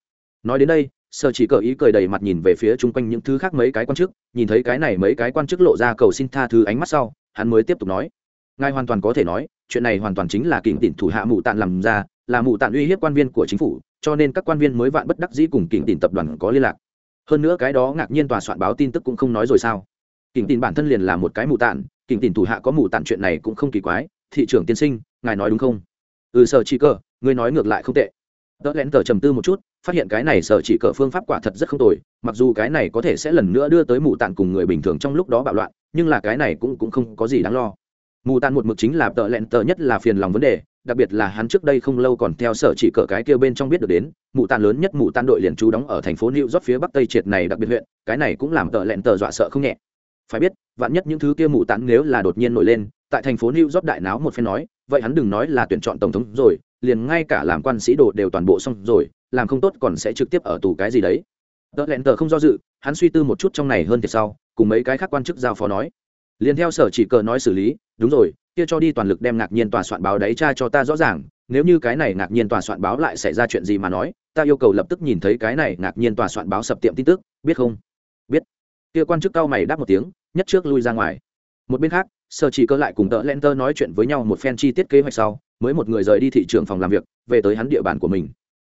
Nói đến đây, sở chỉ cờ ý cười đầy mặt nhìn về phía chung quanh những thứ khác mấy cái quan chức, nhìn thấy cái này mấy cái quan chức lộ ra cầu xin tha thứ ánh mắt sau, hắn mới tiếp tục nói ngài hoàn toàn có thể nói, chuyện này hoàn toàn chính là kỉnh tỉnh thủ hạ mụ tạn làm ra, là mụ tạn uy hiếp quan viên của chính phủ, cho nên các quan viên mới vạn bất đắc dĩ cùng kỉnh tỉnh tập đoàn có liên lạc. Hơn nữa cái đó ngạc nhiên tòa soạn báo tin tức cũng không nói rồi sao? Kỉnh tỉnh bản thân liền là một cái mụ tạn kỉnh tỉnh thủ hạ có mụ tạn chuyện này cũng không kỳ quái, thị trưởng tiên sinh, ngài nói đúng không? Ừ sở chỉ cờ, ngươi nói ngược lại không tệ. Đỡ lén tờ trầm tư một chút, phát hiện cái này sở chỉ cờ phương pháp quả thật rất không tồi, mặc dù cái này có thể sẽ lần nữa đưa tới mù tạn cùng người bình thường trong lúc đó bạo loạn, nhưng là cái này cũng cũng không có gì đáng lo mù tàn một mực chính là tợ lẹn tợ nhất là phiền lòng vấn đề, đặc biệt là hắn trước đây không lâu còn theo sở chỉ cờ cái kia bên trong biết được đến, mù tàn lớn nhất mù tàn đội liền trú đóng ở thành phố new york phía bắc tây triệt này đặc biệt huyện, cái này cũng làm tợ lẹn tờ dọa sợ không nhẹ. Phải biết, vạn nhất những thứ kia mù tàn nếu là đột nhiên nổi lên, tại thành phố new york đại náo một phen nói, vậy hắn đừng nói là tuyển chọn tổng thống rồi, liền ngay cả làm quan sĩ đồ đều toàn bộ xong rồi, làm không tốt còn sẽ trực tiếp ở tù cái gì đấy. Tợ lẹn tờ không do dự, hắn suy tư một chút trong này hơn thì sau, cùng mấy cái khác quan chức giao phó nói liền theo sở chỉ cờ nói xử lý, đúng rồi, kia cho đi toàn lực đem ngạc nhiên tòa soạn báo đấy tra cho ta rõ ràng, nếu như cái này ngạc nhiên tòa soạn báo lại xảy ra chuyện gì mà nói, ta yêu cầu lập tức nhìn thấy cái này ngạc nhiên tòa soạn báo sập tiệm tin tức, biết không? Biết. Kia quan chức cao mày đáp một tiếng, nhất trước lui ra ngoài. Một bên khác, sở chỉ cơ lại cùng tợ len tơ nói chuyện với nhau một phen chi tiết kế hoạch sau, mới một người rời đi thị trường phòng làm việc, về tới hắn địa bàn của mình.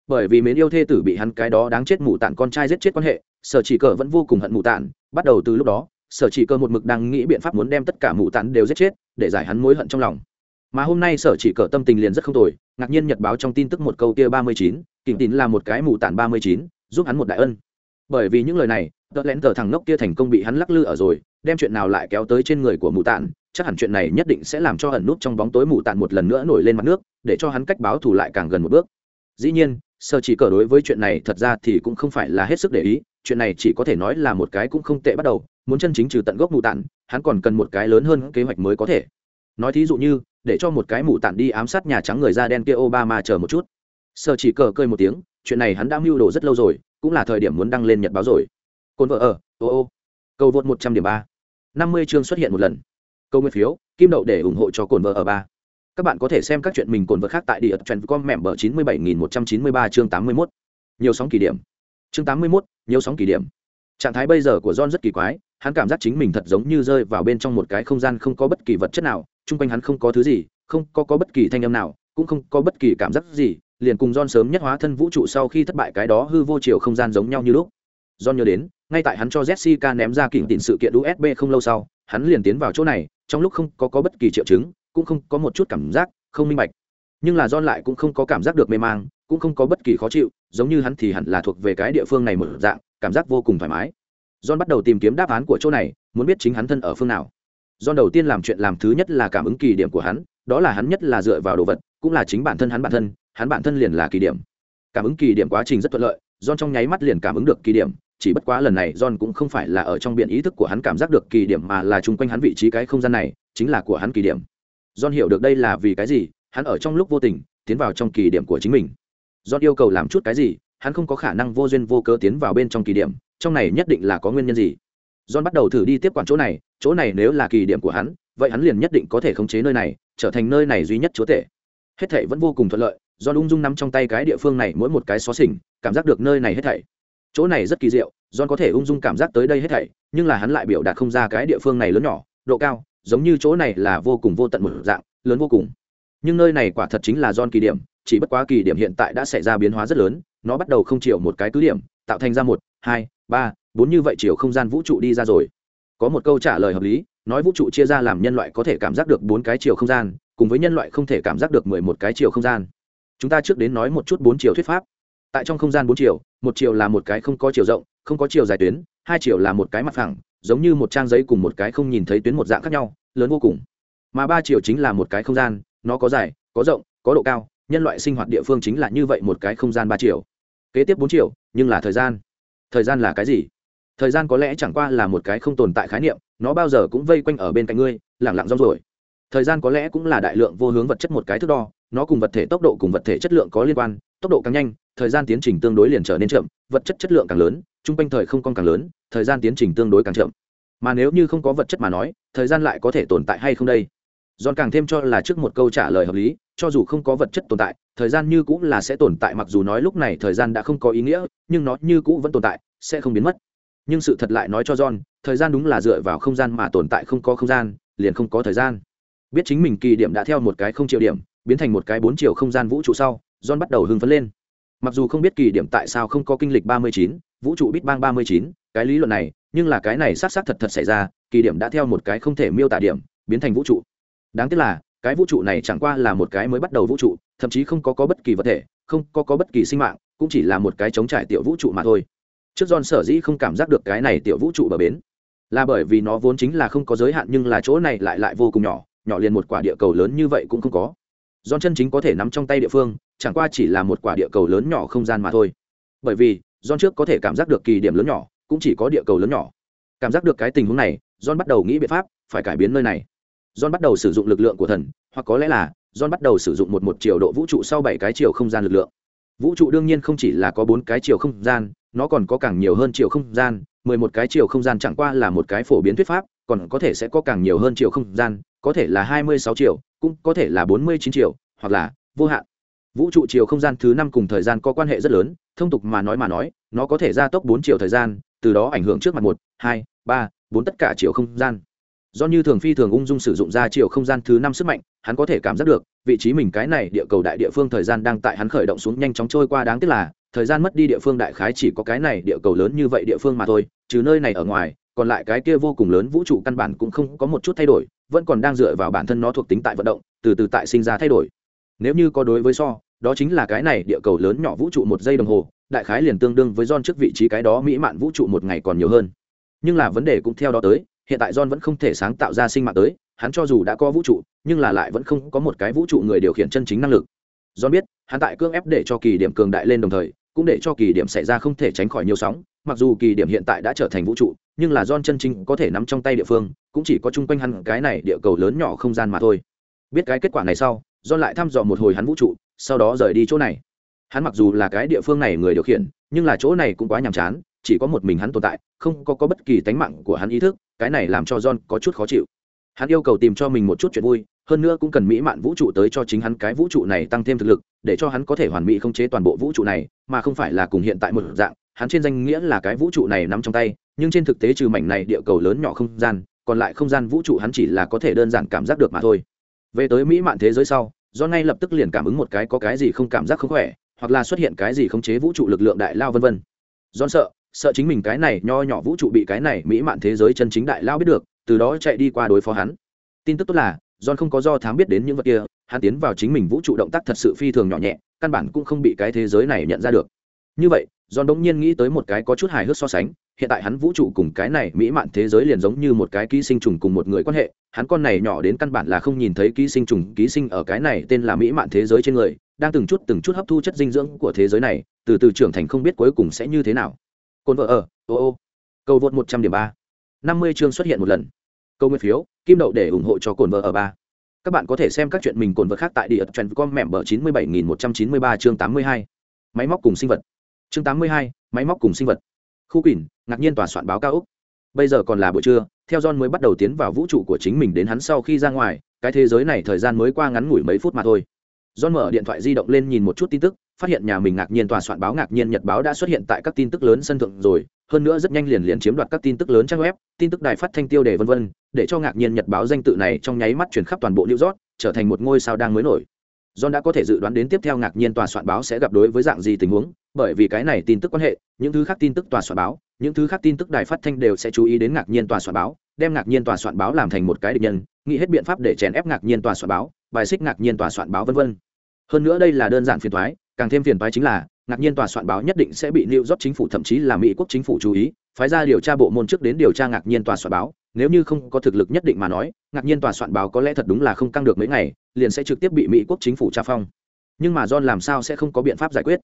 Bởi vì mến yêu thê tử bị hắn cái đó đáng chết mù tạn con trai giết chết quan hệ, sở chỉ cờ vẫn vô cùng hận mù tạn, bắt đầu từ lúc đó sở chỉ cờ một mực đang nghĩ biện pháp muốn đem tất cả mù tản đều giết chết, để giải hắn mối hận trong lòng. Mà hôm nay sở chỉ cờ tâm tình liền rất không tồi, ngạc nhiên nhật báo trong tin tức một câu kia ba mươi chín, kỉnh tín là một cái mù tản ba mươi chín, giúp hắn một đại ân. Bởi vì những lời này tớ lén tờ thằng ngốc kia thành công bị hắn lắc lư ở rồi, đem chuyện nào lại kéo tới trên người của mù tản chắc hẳn chuyện này nhất định sẽ làm cho ẩn nút trong bóng tối mù tản một lần nữa nổi lên mặt nước, để cho hắn cách báo thù lại càng gần một bước. Dĩ nhiên, sở chỉ cờ đối với chuyện này thật ra thì cũng không phải là hết sức để ý, chuyện này chỉ có thể nói là một cái cũng không tệ bắt đầu muốn chân chính trừ tận gốc mù tản, hắn còn cần một cái lớn hơn kế hoạch mới có thể. Nói thí dụ như để cho một cái mù tản đi ám sát nhà trắng người da đen kia obama chờ một chút. Sở chỉ cờ cơi một tiếng chuyện này hắn đã mưu đồ rất lâu rồi cũng là thời điểm muốn đăng lên nhật báo rồi. Cồn vợ ở ô ô. Cầu vượt một trăm điểm ba. năm mươi chương xuất hiện một lần. Câu nguyên phiếu kim đậu để ủng hộ cho cồn vợ ở ba. Các bạn có thể xem các chuyện mình cồn vợ khác tại địa trần com mẹm bờ chín mươi bảy nghìn một trăm chín mươi ba chương tám mươi mốt. Nhiều sóng kỷ điểm. Chương tám mươi mốt nhiều sóng kỷ điểm. Trạng thái bây giờ của john rất kỳ quái hắn cảm giác chính mình thật giống như rơi vào bên trong một cái không gian không có bất kỳ vật chất nào chung quanh hắn không có thứ gì không có, có bất kỳ thanh âm nào cũng không có bất kỳ cảm giác gì liền cùng John sớm nhất hóa thân vũ trụ sau khi thất bại cái đó hư vô chiều không gian giống nhau như lúc. John nhớ đến, ngay tại hắn cho Jessica ném ra kỉnh tịnh sự kiện USB không lâu sau, hắn liền tiến vào chỗ này, trong lúc không có có bất kỳ triệu chứng, cũng không có một chút cảm giác, không minh bạch. Nhưng là John lại cũng không có cảm giác được mê mang, cũng không có bất kỳ khó chịu, giống như hắn thì hẳn là thuộc về cái địa phương này một dạng, cảm giác vô cùng thoải mái. John bắt đầu tìm kiếm đáp án của chỗ này, muốn biết chính hắn thân ở phương nào. John đầu tiên làm chuyện làm thứ nhất là cảm ứng kỳ điểm của hắn, đó là hắn nhất là dựa vào đồ vật, cũng là chính bản thân hắn bản thân, hắn bản thân liền là kỳ điểm. Cảm ứng kỳ điểm quá trình rất thuận lợi john trong nháy mắt liền cảm ứng được kỳ điểm chỉ bất quá lần này john cũng không phải là ở trong biện ý thức của hắn cảm giác được kỳ điểm mà là chung quanh hắn vị trí cái không gian này chính là của hắn kỳ điểm. John hiểu được đây là vì cái gì hắn ở trong lúc vô tình tiến vào trong kỳ điểm của chính mình. John yêu cầu làm chút cái gì hắn không có khả năng vô duyên vô cớ tiến vào bên trong kỳ điểm trong này nhất định là có nguyên nhân gì? John bắt đầu thử đi tiếp quản chỗ này chỗ này nếu là kỳ điểm của hắn, vậy hắn liền nhất định có thể khống chế nơi này, trở thành nơi này duy nhất chúa tể. Hết thảy vẫn vô cùng thuận lợi, john ung dung nắm trong tay cái địa phương này mỗi một cái xó xỉnh, cảm giác được nơi này hết thảy. Chỗ này rất kỳ diệu, john có thể ung dung cảm giác tới đây hết thảy, nhưng là hắn lại biểu đạt không ra cái địa phương này lớn nhỏ, độ cao, giống như chỗ này là vô cùng vô tận một dạng, lớn vô cùng. Nhưng nơi này quả thật chính là john kỳ điểm, chỉ bất quá kỳ điểm hiện tại đã xảy ra biến hóa rất lớn, nó bắt đầu không chịu một cái cứ điểm, tạo thành ra một, hai ba, bốn như vậy chiều không gian vũ trụ đi ra rồi. Có một câu trả lời hợp lý, nói vũ trụ chia ra làm nhân loại có thể cảm giác được bốn cái chiều không gian, cùng với nhân loại không thể cảm giác được mười một cái chiều không gian. Chúng ta trước đến nói một chút bốn chiều thuyết pháp. Tại trong không gian bốn chiều, một chiều là một cái không có chiều rộng, không có chiều dài tuyến, hai chiều là một cái mặt phẳng, giống như một trang giấy cùng một cái không nhìn thấy tuyến một dạng khác nhau, lớn vô cùng. Mà ba chiều chính là một cái không gian, nó có dài, có rộng, có độ cao, nhân loại sinh hoạt địa phương chính là như vậy một cái không gian ba chiều. Kế tiếp bốn chiều, nhưng là thời gian thời gian là cái gì? Thời gian có lẽ chẳng qua là một cái không tồn tại khái niệm nó bao giờ cũng vây quanh ở bên cạnh ngươi lẳng lặng rong rồi thời gian có lẽ cũng là đại lượng vô hướng vật chất một cái thước đo nó cùng vật thể tốc độ cùng vật thể chất lượng có liên quan tốc độ càng nhanh thời gian tiến trình tương đối liền trở nên chậm vật chất chất lượng càng lớn chung quanh thời không còn càng lớn thời gian tiến trình tương đối càng chậm. Mà nếu như không có vật chất mà nói thời gian lại có thể tồn tại hay không đây? Giòn càng thêm cho là trước một câu trả lời hợp lý, cho dù không có vật chất tồn tại, thời gian như cũng là sẽ tồn tại mặc dù nói lúc này thời gian đã không có ý nghĩa, nhưng nó như cũ vẫn tồn tại, sẽ không biến mất. Nhưng sự thật lại nói cho John, thời gian đúng là dựa vào không gian mà tồn tại không có không gian, liền không có thời gian. Biết chính mình kỳ điểm đã theo một cái không chiều điểm, biến thành một cái bốn chiều không gian vũ trụ sau, John bắt đầu hưng phấn lên. Mặc dù không biết kỳ điểm tại sao không có kinh lịch ba mươi chín, vũ trụ Big Bang ba mươi chín, cái lý luận này, nhưng là cái này xác xác thật thật xảy ra, kỳ điểm đã theo một cái không thể miêu tả điểm, biến thành vũ trụ đáng tiếc là cái vũ trụ này chẳng qua là một cái mới bắt đầu vũ trụ thậm chí không có, có bất kỳ vật thể không có, có bất kỳ sinh mạng cũng chỉ là một cái chống trải tiểu vũ trụ mà thôi. Trước giòn sở dĩ không cảm giác được cái này tiểu vũ trụ bờ bến là bởi vì nó vốn chính là không có giới hạn nhưng là chỗ này lại lại vô cùng nhỏ nhỏ liền một quả địa cầu lớn như vậy cũng không có. Giòn chân chính có thể nắm trong tay địa phương chẳng qua chỉ là một quả địa cầu lớn nhỏ không gian mà thôi. Bởi vì giòn trước có thể cảm giác được kỳ điểm lớn nhỏ cũng chỉ có địa cầu lớn nhỏ. Cảm giác được cái tình huống này giòn bắt đầu nghĩ biện pháp phải cải biến nơi này. John bắt đầu sử dụng lực lượng của thần, hoặc có lẽ là John bắt đầu sử dụng một một chiều độ vũ trụ sau bảy cái chiều không gian lực lượng. Vũ trụ đương nhiên không chỉ là có bốn cái chiều không gian, nó còn có càng nhiều hơn chiều không gian, mười một cái chiều không gian chẳng qua là một cái phổ biến thuyết pháp, còn có thể sẽ có càng nhiều hơn chiều không gian, có thể là hai mươi sáu chiều, cũng có thể là bốn mươi chín chiều, hoặc là vô hạn. Vũ trụ chiều không gian thứ năm cùng thời gian có quan hệ rất lớn, thông tục mà nói mà nói, nó có thể gia tốc bốn chiều thời gian, từ đó ảnh hưởng trước mặt một, hai, ba, bốn tất cả chiều không gian do như thường phi thường ung dung sử dụng ra chiều không gian thứ năm sức mạnh, hắn có thể cảm giác được, vị trí mình cái này địa cầu đại địa phương thời gian đang tại hắn khởi động xuống nhanh chóng trôi qua đáng tiếc là, thời gian mất đi địa phương đại khái chỉ có cái này địa cầu lớn như vậy địa phương mà thôi, trừ nơi này ở ngoài, còn lại cái kia vô cùng lớn vũ trụ căn bản cũng không có một chút thay đổi, vẫn còn đang dựa vào bản thân nó thuộc tính tại vận động, từ từ tại sinh ra thay đổi. Nếu như có đối với so, đó chính là cái này địa cầu lớn nhỏ vũ trụ một giây đồng hồ, đại khái liền tương đương với don trước vị trí cái đó mỹ mạn vũ trụ một ngày còn nhiều hơn. Nhưng là vấn đề cũng theo đó tới hiện tại John vẫn không thể sáng tạo ra sinh mạng tới, hắn cho dù đã có vũ trụ, nhưng là lại vẫn không có một cái vũ trụ người điều khiển chân chính năng lực. John biết, hắn tại cương ép để cho kỳ điểm cường đại lên đồng thời, cũng để cho kỳ điểm xảy ra không thể tránh khỏi nhiều sóng, mặc dù kỳ điểm hiện tại đã trở thành vũ trụ, nhưng là John chân chính có thể nắm trong tay địa phương, cũng chỉ có chung quanh hắn cái này địa cầu lớn nhỏ không gian mà thôi. Biết cái kết quả này sau, John lại thăm dò một hồi hắn vũ trụ, sau đó rời đi chỗ này. Hắn mặc dù là cái địa phương này người điều khiển, nhưng là chỗ này cũng quá nhàm chán, chỉ có một mình hắn tồn tại, không có có bất kỳ tánh mạng của hắn ý thức, cái này làm cho John có chút khó chịu. Hắn yêu cầu tìm cho mình một chút chuyện vui, hơn nữa cũng cần mỹ mạn vũ trụ tới cho chính hắn cái vũ trụ này tăng thêm thực lực, để cho hắn có thể hoàn mỹ không chế toàn bộ vũ trụ này, mà không phải là cùng hiện tại một dạng, hắn trên danh nghĩa là cái vũ trụ này nắm trong tay, nhưng trên thực tế trừ mảnh này địa cầu lớn nhỏ không gian, còn lại không gian vũ trụ hắn chỉ là có thể đơn giản cảm giác được mà thôi. Về tới mỹ mạn thế giới sau, John ngay lập tức liền cảm ứng một cái có cái gì không cảm giác không khỏe, hoặc là xuất hiện cái gì khống chế vũ trụ lực lượng đại lao vân vân. John sợ, sợ chính mình cái này nho nhỏ vũ trụ bị cái này mỹ mạn thế giới chân chính đại lao biết được, từ đó chạy đi qua đối phó hắn. Tin tức tốt là, john không có do thám biết đến những vật kia, hắn tiến vào chính mình vũ trụ động tác thật sự phi thường nhỏ nhẹ, căn bản cũng không bị cái thế giới này nhận ra được. Như vậy, john đống nhiên nghĩ tới một cái có chút hài hước so sánh, hiện tại hắn vũ trụ cùng cái này mỹ mạn thế giới liền giống như một cái ký sinh trùng cùng một người quan hệ, hắn con này nhỏ đến căn bản là không nhìn thấy ký sinh trùng, ký sinh ở cái này tên là mỹ mạn thế giới trên người, đang từng chút từng chút hấp thu chất dinh dưỡng của thế giới này, từ từ trưởng thành không biết cuối cùng sẽ như thế nào cồn vợ ở, ô ô. Cầu vượt một trăm điểm ba. Năm mươi chương xuất hiện một lần. Câu nguyên phiếu, kim đậu để ủng hộ cho cồn vợ ở ba. Các bạn có thể xem các chuyện mình cồn vợ khác tại địa trần com mẹm bờ chín mươi bảy nghìn một trăm chín mươi ba chương tám mươi hai. Máy móc cùng sinh vật. Chương tám mươi hai, máy móc cùng sinh vật. Khu kỳnh ngạc nhiên tòa soạn báo cao úc. Bây giờ còn là buổi trưa, theo john mới bắt đầu tiến vào vũ trụ của chính mình đến hắn sau khi ra ngoài, cái thế giới này thời gian mới qua ngắn ngủi mấy phút mà thôi. John mở điện thoại di động lên nhìn một chút tin tức phát hiện nhà mình ngạc nhiên tòa soạn báo ngạc nhiên nhật báo đã xuất hiện tại các tin tức lớn sân thượng rồi, hơn nữa rất nhanh liền liền chiếm đoạt các tin tức lớn trang web, tin tức đài phát thanh tiêu đề vân vân, để cho ngạc nhiên nhật báo danh tự này trong nháy mắt chuyển khắp toàn bộ new york, trở thành một ngôi sao đang mới nổi. John đã có thể dự đoán đến tiếp theo ngạc nhiên tòa soạn báo sẽ gặp đối với dạng gì tình huống, bởi vì cái này tin tức quan hệ, những thứ khác tin tức tòa soạn báo, những thứ khác tin tức đài phát thanh đều sẽ chú ý đến ngạc nhiên tòa soạn báo, đem ngạc nhiên tòa soạn báo làm thành một cái địch nhân, nghĩ hết biện pháp để chèn ép ngạc nhiên tòa soạn báo, bài xích ngạc nhiên tòa soạn báo vân vân. Hơn nữa đây là đơn giản phiền thoái càng thêm phiền phái chính là ngạc nhiên tòa soạn báo nhất định sẽ bị New York chính phủ thậm chí là Mỹ quốc chính phủ chú ý, phái ra điều tra bộ môn trước đến điều tra ngạc nhiên tòa soạn báo, nếu như không có thực lực nhất định mà nói, ngạc nhiên tòa soạn báo có lẽ thật đúng là không căng được mấy ngày, liền sẽ trực tiếp bị Mỹ quốc chính phủ tra phong. Nhưng mà John làm sao sẽ không có biện pháp giải quyết?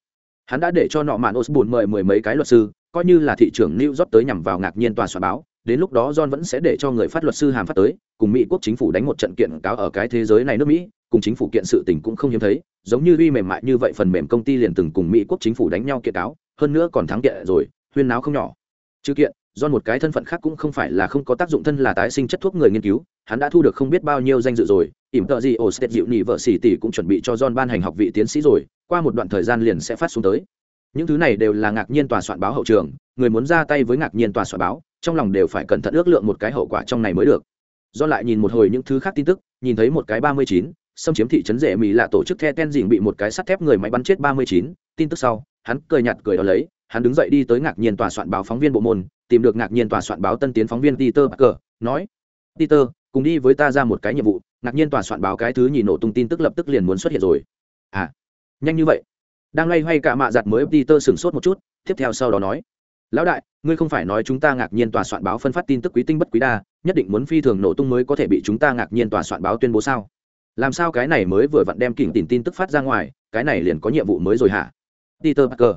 Hắn đã để cho nọ mạn Osborne mời mười mấy cái luật sư, coi như là thị trưởng New York tới nhằm vào ngạc nhiên tòa soạn báo, đến lúc đó John vẫn sẽ để cho người phát luật sư hàm phát tới, cùng Mỹ quốc chính phủ đánh một trận kiện cáo ở cái thế giới này nước Mỹ, cùng chính phủ kiện sự tình cũng không hiếm thấy, giống như uy mềm mại như vậy phần mềm công ty liền từng cùng Mỹ quốc chính phủ đánh nhau kiện cáo, hơn nữa còn thắng kiện rồi, huyên náo không nhỏ. Chứ kiện, do một cái thân phận khác cũng không phải là không có tác dụng thân là tái sinh chất thuốc người nghiên cứu, hắn đã thu được không biết bao nhiêu danh dự rồi, ỉm tợ gì ổ State dịu vợ xỉ tỷ cũng chuẩn bị cho John ban hành học vị tiến sĩ rồi, qua một đoạn thời gian liền sẽ phát xuống tới. Những thứ này đều là ngạc nhiên tòa soạn báo hậu trường, người muốn ra tay với ngạc nhiên tòa soạn báo, trong lòng đều phải cẩn thận ước lượng một cái hậu quả trong này mới được do lại nhìn một hồi những thứ khác tin tức nhìn thấy một cái ba mươi chín xâm chiếm thị trấn rể mỹ là tổ chức the ten dình bị một cái sắt thép người máy bắn chết ba mươi chín. Tin tức sau, hắn cười nhạt cười đó lấy, hắn đứng dậy đi tới ngạc nhiên tòa soạn báo phóng viên bộ môn, tìm được ngạc nhiên tòa soạn báo tân tiến phóng viên peter parker, nói, peter, cùng đi với ta ra một cái nhiệm vụ. Ngạc nhiên tòa soạn báo cái thứ nhìn nổ tung tin tức lập tức liền muốn xuất hiện rồi. À nhanh như vậy. Đang loay hoay cả mạ giặt mới peter sửng sốt một chút, tiếp theo sau đó nói, lão đại, ngươi không phải nói chúng ta ngạc nhiên tòa soạn báo phân phát tin tức quý tinh bất quý đa, nhất định muốn phi thường nổ tung mới có thể bị chúng ta ngạc nhiên tòa soạn báo tuyên bố sao? Làm sao cái này mới vừa vặn đem kỉnh tìm tin tức phát ra ngoài cái này liền có nhiệm vụ mới rồi hả? Peter parker.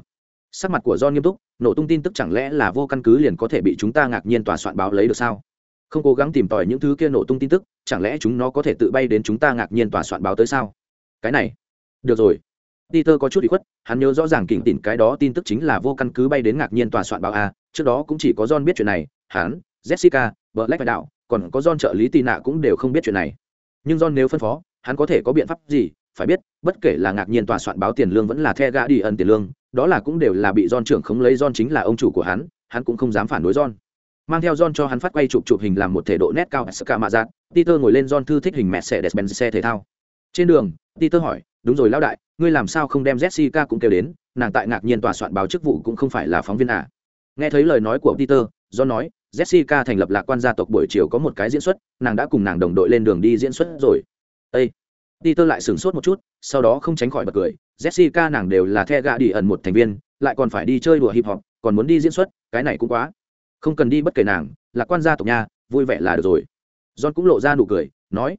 Sắc mặt của john nghiêm túc nổ tung tin tức chẳng lẽ là vô căn cứ liền có thể bị chúng ta ngạc nhiên tòa soạn báo lấy được sao? Không cố gắng tìm tòi những thứ kia nổ tung tin tức chẳng lẽ chúng nó có thể tự bay đến chúng ta ngạc nhiên tòa soạn báo tới sao? Cái này. Được rồi. Peter có chút bị khuất, hắn nhớ rõ ràng kỉnh tỉnh cái đó tin tức chính là vô căn cứ bay đến ngạc nhiên tòa soạn báo a, trước đó cũng chỉ có John biết chuyện này, hắn, Jessica, Black và đạo, còn có John trợ lý tị nạ cũng đều không biết chuyện này. Nhưng John nếu phân phó, hắn có thể có biện pháp gì, phải biết, bất kể là ngạc nhiên tòa soạn báo tiền lương vẫn là The ân tiền lương, đó là cũng đều là bị don trưởng khống lấy don chính là ông chủ của hắn, hắn cũng không dám phản đối don. Mang theo don cho hắn phát quay chụp chụp hình làm một thể độ nét cao Ska mạ giác, Peter ngồi lên don thư thích hình Mercedes-Benz xe thể thao. Trên đường, Peter hỏi, đúng rồi lão đại ngươi làm sao không đem jessica cũng kêu đến nàng tại ngạc nhiên tòa soạn báo chức vụ cũng không phải là phóng viên à. nghe thấy lời nói của peter do nói jessica thành lập lạc quan gia tộc buổi chiều có một cái diễn xuất nàng đã cùng nàng đồng đội lên đường đi diễn xuất rồi ây peter lại sửng sốt một chút sau đó không tránh khỏi bật cười jessica nàng đều là the gạ đi ẩn một thành viên lại còn phải đi chơi đùa hip hop còn muốn đi diễn xuất cái này cũng quá không cần đi bất kể nàng là quan gia tộc nha vui vẻ là được rồi john cũng lộ ra nụ cười nói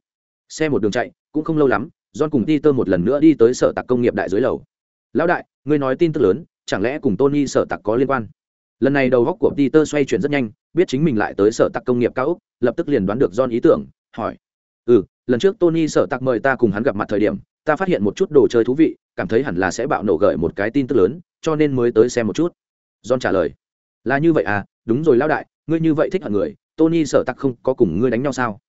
xe một đường chạy cũng không lâu lắm John cùng Peter một lần nữa đi tới sở tạc công nghiệp đại dưới lầu. "Lão đại, ngươi nói tin tức lớn, chẳng lẽ cùng Tony sở tạc có liên quan?" Lần này đầu óc của Peter xoay chuyển rất nhanh, biết chính mình lại tới sở tạc công nghiệp cao ốc, lập tức liền đoán được John ý tưởng, hỏi: "Ừ, lần trước Tony Sợ tạc mời ta cùng hắn gặp mặt thời điểm, ta phát hiện một chút đồ chơi thú vị, cảm thấy hẳn là sẽ bạo nổ gợi một cái tin tức lớn, cho nên mới tới xem một chút." John trả lời: "Là như vậy à, đúng rồi lão đại, ngươi như vậy thích hận người, Tony Sợ tạc không có cùng ngươi đánh nhau sao?"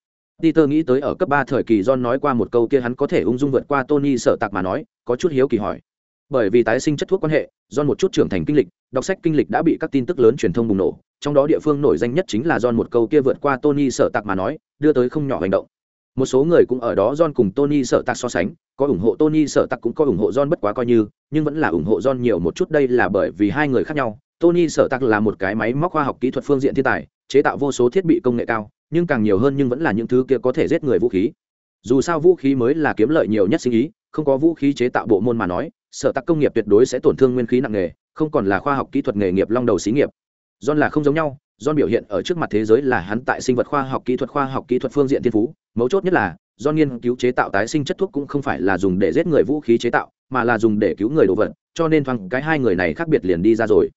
Peter nghĩ tới ở cấp ba thời kỳ John nói qua một câu kia hắn có thể ung dung vượt qua Tony sợ tạc mà nói, có chút hiếu kỳ hỏi. Bởi vì tái sinh chất thuốc quan hệ, John một chút trưởng thành kinh lịch, đọc sách kinh lịch đã bị các tin tức lớn truyền thông bùng nổ, trong đó địa phương nổi danh nhất chính là John một câu kia vượt qua Tony sợ tạc mà nói, đưa tới không nhỏ hành động. Một số người cũng ở đó John cùng Tony sợ tạc so sánh, có ủng hộ Tony sợ tạc cũng có ủng hộ John bất quá coi như, nhưng vẫn là ủng hộ John nhiều một chút đây là bởi vì hai người khác nhau. Tony sợ tạc là một cái máy móc khoa học kỹ thuật phương diện thiên tài, chế tạo vô số thiết bị công nghệ cao, nhưng càng nhiều hơn nhưng vẫn là những thứ kia có thể giết người vũ khí dù sao vũ khí mới là kiếm lợi nhiều nhất sinh ý không có vũ khí chế tạo bộ môn mà nói sở tắc công nghiệp tuyệt đối sẽ tổn thương nguyên khí nặng nghề không còn là khoa học kỹ thuật nghề nghiệp long đầu xí nghiệp john là không giống nhau john biểu hiện ở trước mặt thế giới là hắn tại sinh vật khoa học kỹ thuật, khoa học kỹ thuật phương diện thiên phú. Mấu chốt nhất là do nghiên cứu chế tạo tái sinh chất thuốc cũng không phải là dùng để giết người vũ khí chế tạo, mà là dùng để cứu người đồ vật, cho nên thoáng cái hai người này khác biệt liền đi ra rồi.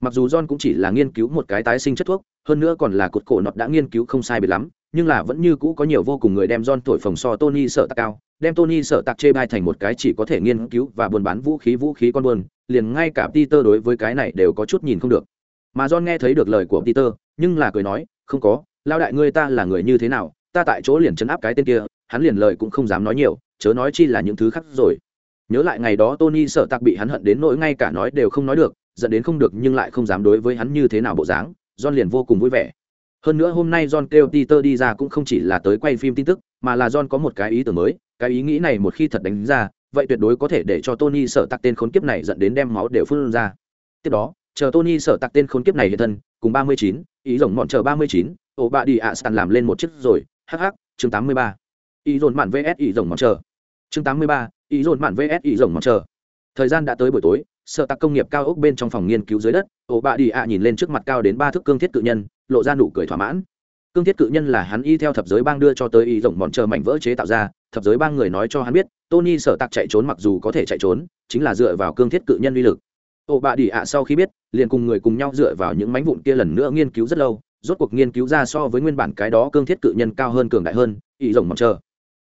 Mặc dù john cũng chỉ là nghiên cứu một cái tái sinh chất thuốc, hơn nữa còn là cột cổ nọt đã nghiên cứu không sai biệt lắm, nhưng là vẫn như cũ có nhiều vô cùng người đem john thổi phồng so tony sợ tạc cao, đem tony sợ tạc chê bai thành một cái chỉ có thể nghiên cứu và buôn bán vũ khí vũ khí con buôn, liền ngay cả peter đối với cái này đều có chút nhìn không được mà john nghe thấy được lời của peter, nhưng là cười nói, không có lao đại ngươi ta là người như thế nào, ta tại chỗ liền chấn áp cái tên kia, hắn liền lời cũng không dám nói nhiều, chớ nói chi là những thứ khác rồi. Nhớ lại ngày đó tony sợ tạc bị hắn hận đến nỗi ngay cả nói đều không nói được dẫn đến không được nhưng lại không dám đối với hắn như thế nào bộ dáng, john liền vô cùng vui vẻ. Hơn nữa hôm nay john kêu peter đi ra cũng không chỉ là tới quay phim tin tức, mà là john có một cái ý tưởng mới, cái ý nghĩ này một khi thật đánh ra, vậy tuyệt đối có thể để cho tony sợ tặc tên khốn kiếp này dẫn đến đem máu đều phun ra. Tiếp đó chờ tony sở tặc tên khốn kiếp này hiện thân, cùng ba mươi chín, ý rồng mọn chờ ba mươi chín, ổ bạ đi ạ sàn làm lên một chiếc rồi hh chương tám mươi ba. Ý dồn mạn vs ý rồng mọn chờ. Chương tám mươi ba, ý dồn mạn vs ý rồng mọn chờ. Thời gian đã tới buổi tối, sở tạc công nghiệp cao ốc bên trong phòng nghiên cứu dưới đất, ổ bạ đi ạ nhìn lên trước mặt cao đến ba thước cương thiết cự nhân, lộ ra nụ cười thỏa mãn. Cương thiết cự nhân là hắn y theo thập giới bang đưa cho tới y rộng mòn chờ mảnh vỡ chế tạo ra, thập giới bang người nói cho hắn biết, tony sở tạc chạy trốn mặc dù có thể chạy trốn, chính là dựa vào cương thiết cự nhân uy lực ổ bạ đi ạ sau khi biết, liền cùng người cùng nhau dựa vào những mánh vụn kia lần nữa nghiên cứu rất lâu, rốt cuộc nghiên cứu ra so với nguyên bản cái đó cương thiết cự nhân cao hơn cường đại hơn, y rồng mòn chờ.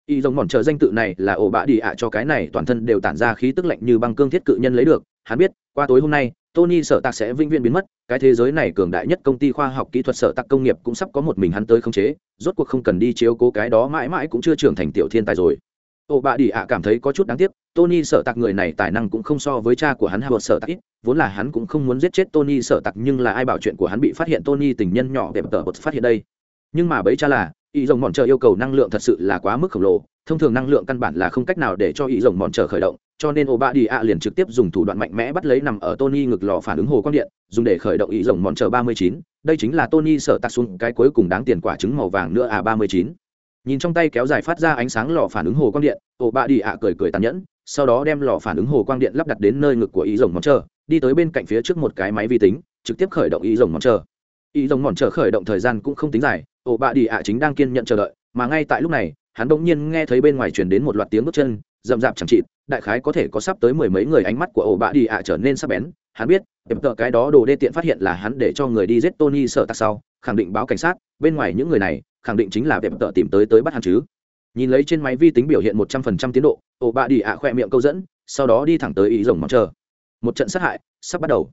Y rồng mòn chờ danh tự này là ổ bạ đi ạ cho cái này toàn thân đều tản ra khí tức lạnh như băng cương thiết cự nhân lấy được, hắn biết, qua tối hôm nay, tony sở tạc sẽ vĩnh viễn biến mất, cái thế giới này cường đại nhất công ty khoa học kỹ thuật sở tạc công nghiệp cũng sắp có một mình hắn tới khống chế, rốt cuộc không cần đi chiếu cố cái đó mãi mãi cũng chưa trưởng thành tiểu thiên tài rồi ổ bạ đi ạ cảm thấy có chút đáng tiếc, tony sợ tặc người này tài năng cũng không so với cha của hắn hay howard sợ tặc ít, vốn là hắn cũng không muốn giết chết tony sợ tặc nhưng là ai bảo chuyện của hắn bị phát hiện tony tình nhân nhỏ đẹp tờ bật phát hiện đây. Nhưng mà bấy cha là, ý rồng mòn chờ yêu cầu năng lượng thật sự là quá mức khổng lồ, thông thường năng lượng căn bản là không cách nào để cho ý rồng mòn chờ khởi động, cho nên ô bà đi ạ liền trực tiếp dùng thủ đoạn mạnh mẽ bắt lấy nằm ở tony ngực lò phản ứng hồ quang điện, dùng để khởi động ý rồng mòn chờ ba mươi chín, đây chính là tony sợ tặc xuống cái cuối cùng đáng tiền quả trứng màu vàng nữa à ba mươi chín nhìn trong tay kéo dài phát ra ánh sáng lò phản ứng hồ quang điện, ổ bạ đi ạ cười cười tàn nhẫn, sau đó đem lò phản ứng hồ quang điện lắp đặt đến nơi ngực của ý rồng mòn chờ, đi tới bên cạnh phía trước một cái máy vi tính, trực tiếp khởi động ý rồng mòn chờ. Ý rồng mòn chờ khởi động thời gian cũng không tính dài, ổ bạ đi ạ chính đang kiên nhận chờ đợi, mà ngay tại lúc này, hắn bỗng nhiên nghe thấy bên ngoài truyền đến một loạt tiếng bước chân, rậm rạp chẳng chịt, đại khái có thể có sắp tới mười mấy người ánh mắt của ổ bạ đi ạ trở nên sắc bén, hắn biết tiệm tợ cái đó đồ đê tiện phát hiện là hắn để cho người đi giết tony sợ tặc sau, khẳng định báo cảnh sát, bên ngoài những người này khẳng định chính là tiệm tợ tìm tới tới bắt hắn chứ. Nhìn lấy trên máy vi tính biểu hiện một trăm phần trăm tiến độ, ổ bạ đi ạ khoe miệng câu dẫn, sau đó đi thẳng tới ý rồng mong chờ. Một trận sát hại, sắp bắt đầu.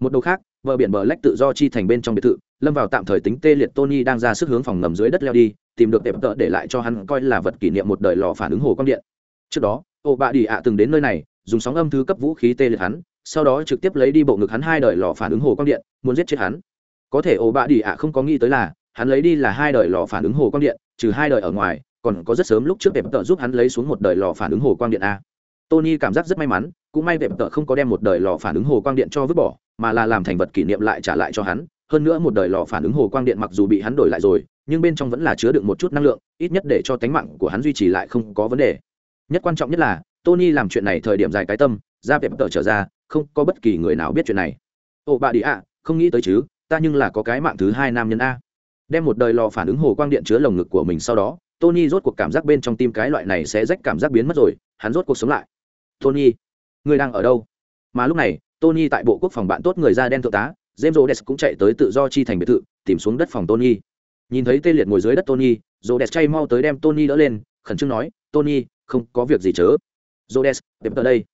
Một đầu khác, bờ biển bờ lách tự do chi thành bên trong biệt thự, lâm vào tạm thời tính tê liệt tony đang ra sức hướng phòng ngầm dưới đất leo đi, tìm được tệp tợ để lại cho hắn coi là vật kỷ niệm một đời lò phản ứng hồ quang điện. Trước đó ô bạ đi ạ từng đến nơi này, dùng sóng âm thứ cấp vũ khí tê liệt hắn, sau đó trực tiếp lấy đi bộ ngực hắn hai đời lò phản ứng hồ quang điện, muốn giết chết hắn. Có thể ô bạ đi ạ không có nghĩ tới là hắn lấy đi là hai đời lò phản ứng hồ quang điện, trừ hai đời ở ngoài, còn có rất sớm lúc trước vẹp tợ giúp hắn lấy xuống một đời lò phản ứng hồ quang điện a. Tony cảm giác rất may mắn, cũng may vẹp tợ không có đem một đời lò phản ứng hồ quang điện cho vứt bỏ, mà là làm thành vật kỷ niệm lại trả lại cho hắn. Hơn nữa một đời lò phản ứng hồ quang điện mặc dù bị hắn đổi lại rồi, nhưng bên trong vẫn là chứa được một chút năng lượng, ít nhất để cho tánh mạng của hắn duy trì lại không có vấn đề. Nhất quan trọng nhất là, tony làm chuyện này thời điểm dài cái tâm ra vẹp tợ trở ra, không có bất kỳ người nào biết chuyện này. Ồ bà đi ạ, không nghĩ tới chứ, ta nhưng là có cái mạng thứ hai nam nhân a đem một đời lò phản ứng hồ quang điện chứa lồng ngực của mình sau đó, tony rốt cuộc cảm giác bên trong tim cái loại này sẽ rách cảm giác biến mất rồi, hắn rốt cuộc sống lại. Tony, người đang ở đâu? Mà lúc này, tony tại bộ quốc phòng bạn tốt người da đen thượng tá, james rhodes cũng chạy tới tự do chi thành biệt thự, tìm xuống đất phòng tony. Nhìn thấy tê liệt ngồi dưới đất tony, rhodes chay mau tới đem tony đỡ lên, khẩn trương nói, tony, không có việc gì chớ. Rhodes, đẹp tờ đây.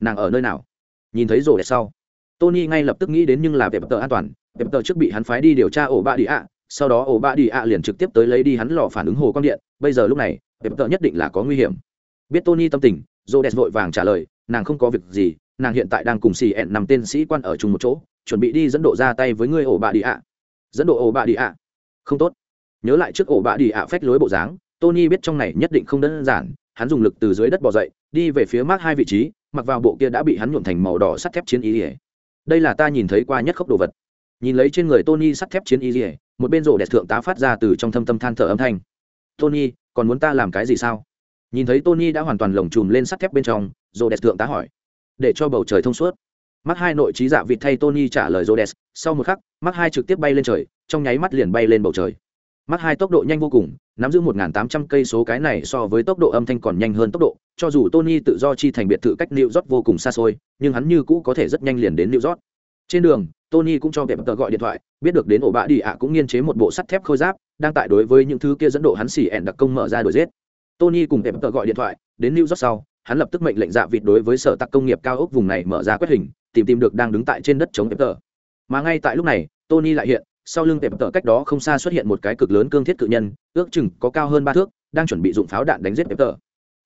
Nàng ở nơi nào? Nhìn thấy rhodes sau, tony ngay lập tức nghĩ đến nhưng là đẹp tờ an toàn, đẹp tờ trước bị hắn phái đi điều tra ổ ba đi ạ sau đó ổ bạ đi ạ liền trực tiếp tới lấy đi hắn lò phản ứng hồ quang điện, bây giờ lúc này, đẹp tợ nhất định là có nguy hiểm. Biết tony tâm tình, rhodes vội vàng trả lời, nàng không có việc gì, nàng hiện tại đang cùng xì ẹn nằm tên sĩ quan ở chung một chỗ, chuẩn bị đi dẫn độ ra tay với ngươi ổ bạ đi ạ. Dẫn độ ổ bạ đi ạ. Không tốt. Nhớ lại trước ổ bạ đi ạ phách lối bộ dáng, tony biết trong này nhất định không đơn giản, hắn dùng lực từ dưới đất bỏ dậy, đi về phía mác hai vị trí, mặc vào bộ kia đã bị hắn nhuộm thành màu đỏ sắt thép chiến y ỉa đây là ta nhìn thấy qua nhất khốc đồ vật nhìn lấy trên người tony sắt thép chiến y dỉa một bên rổ đẹp thượng tá phát ra từ trong thâm tâm than thở âm thanh. Tony, còn muốn ta làm cái gì sao? Nhìn thấy tony đã hoàn toàn lồng chùm lên sắt thép bên trong, rổ đẹp thượng tá hỏi. Để cho bầu trời thông suốt. Mắt hai nội trí giả vịt thay tony trả lời rhodes sau một khắc mắt hai trực tiếp bay lên trời, trong nháy mắt liền bay lên bầu trời. Mắt hai tốc độ nhanh vô cùng, nắm giữ một tám trăm cây số cái này so với tốc độ âm thanh còn nhanh hơn tốc độ, cho dù tony tự do chi thành biệt thự cách new york vô cùng xa xôi, nhưng hắn như cũ có thể rất nhanh liền đến new york trên đường, tony cũng cho kẹp tờ gọi điện thoại, biết được đến ổ bạ đi ạ cũng nghiên chế một bộ sắt thép khôi giáp, đang tại đối với những thứ kia dẫn độ hắn xỉ ẻn đặc công mở ra đuổi giết. Tony cùng kẹp tờ gọi điện thoại, đến new york sau, hắn lập tức mệnh lệnh dạ vịt đối với sở tạc công nghiệp cao ốc vùng này mở ra quét hình, tìm tìm được đang đứng tại trên đất chống tệp tờ mà ngay tại lúc này, tony lại hiện, sau lưng tệp tờ cách đó không xa xuất hiện một cái cực lớn cương thiết cự nhân, ước chừng có cao hơn ba thước, đang chuẩn bị dụng pháo đạn đánh giết tệp tờ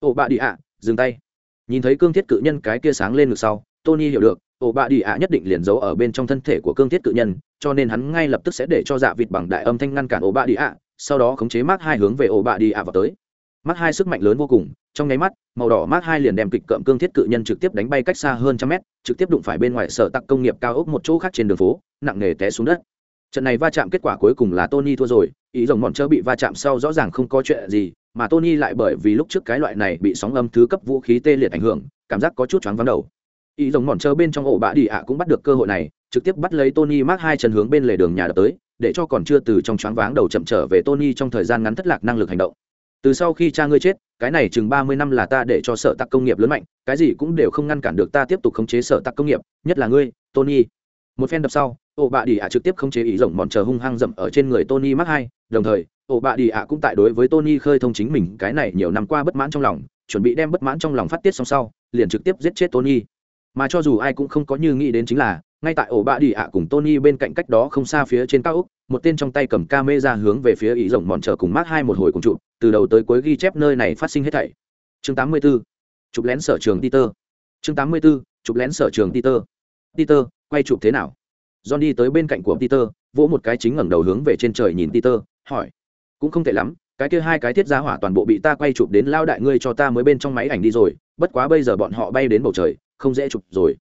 ổ bạ đi ạ, dừng tay. Nhìn thấy cương thiết cự nhân cái kia sáng lên ngược sau, tony hiểu được Ổ bạ đi ạ nhất định liền giấu ở bên trong thân thể của cương thiết cự nhân, cho nên hắn ngay lập tức sẽ để cho dạ vịt bằng đại âm thanh ngăn cản ổ bạ đi ạ, sau đó khống chế mác hai hướng về ổ bạ đi ạ vào tới. Mác hai sức mạnh lớn vô cùng, trong nháy mắt, màu đỏ mát hai liền đem kịch cợm cương thiết cự nhân trực tiếp đánh bay cách xa hơn trăm mét, trực tiếp đụng phải bên ngoài sở tặc công nghiệp cao ốc một chỗ khác trên đường phố, nặng nề té xuống đất. Trận này va chạm kết quả cuối cùng là tony thua rồi, ý rồng mòn chớ bị va chạm sau rõ ràng không có chuyện gì, mà tony lại bởi vì lúc trước cái loại này bị sóng âm thứ cấp vũ khí tê liệt ảnh hưởng, cảm giác có chút choáng vắng đầu ý giống mòn chờ bên trong ổ bạ đi ạ cũng bắt được cơ hội này, trực tiếp bắt lấy tony mark hai chân hướng bên lề đường nhà đập tới, để cho còn chưa từ trong choáng váng đầu chậm trở về tony trong thời gian ngắn thất lạc năng lực hành động. Từ sau khi cha ngươi chết, cái này chừng ba mươi năm là ta để cho sở tạc công nghiệp lớn mạnh, cái gì cũng đều không ngăn cản được ta tiếp tục khống chế sở tạc công nghiệp, nhất là ngươi, tony. Một phen đập sau, ổ bạ đi ạ trực tiếp khống chế ý rồng mòn chờ hung hăng rậm ở trên người tony mark hai, đồng thời, ổ bạ đi ạ cũng tại đối với tony khơi thông chính mình cái này nhiều năm qua bất mãn trong lòng, chuẩn bị đem bất mãn trong lòng phát tiết xong sau, liền trực tiếp giết chết tony mà cho dù ai cũng không có như nghĩ đến chính là, ngay tại ổ bạ đi ạ cùng tony bên cạnh cách đó không xa phía trên cao úc một tên trong tay cầm ca mê ra hướng về phía ý rồng mòn trở cùng mát hai một hồi cùng chụp, từ đầu tới cuối ghi chép nơi này phát sinh hết thảy chương 84. chụp lén sở trường peter chương 84. chụp lén sở trường peter peter, quay chụp thế nào john đi tới bên cạnh của peter, vỗ một cái chính ngẩng đầu hướng về trên trời nhìn peter, hỏi cũng không tệ lắm, cái kia hai cái thiết giá hỏa toàn bộ bị ta quay chụp đến lao đại ngươi cho ta mới bên trong máy ảnh đi rồi, bất quá bây giờ bọn họ bay đến bầu trời không dễ chụp rồi.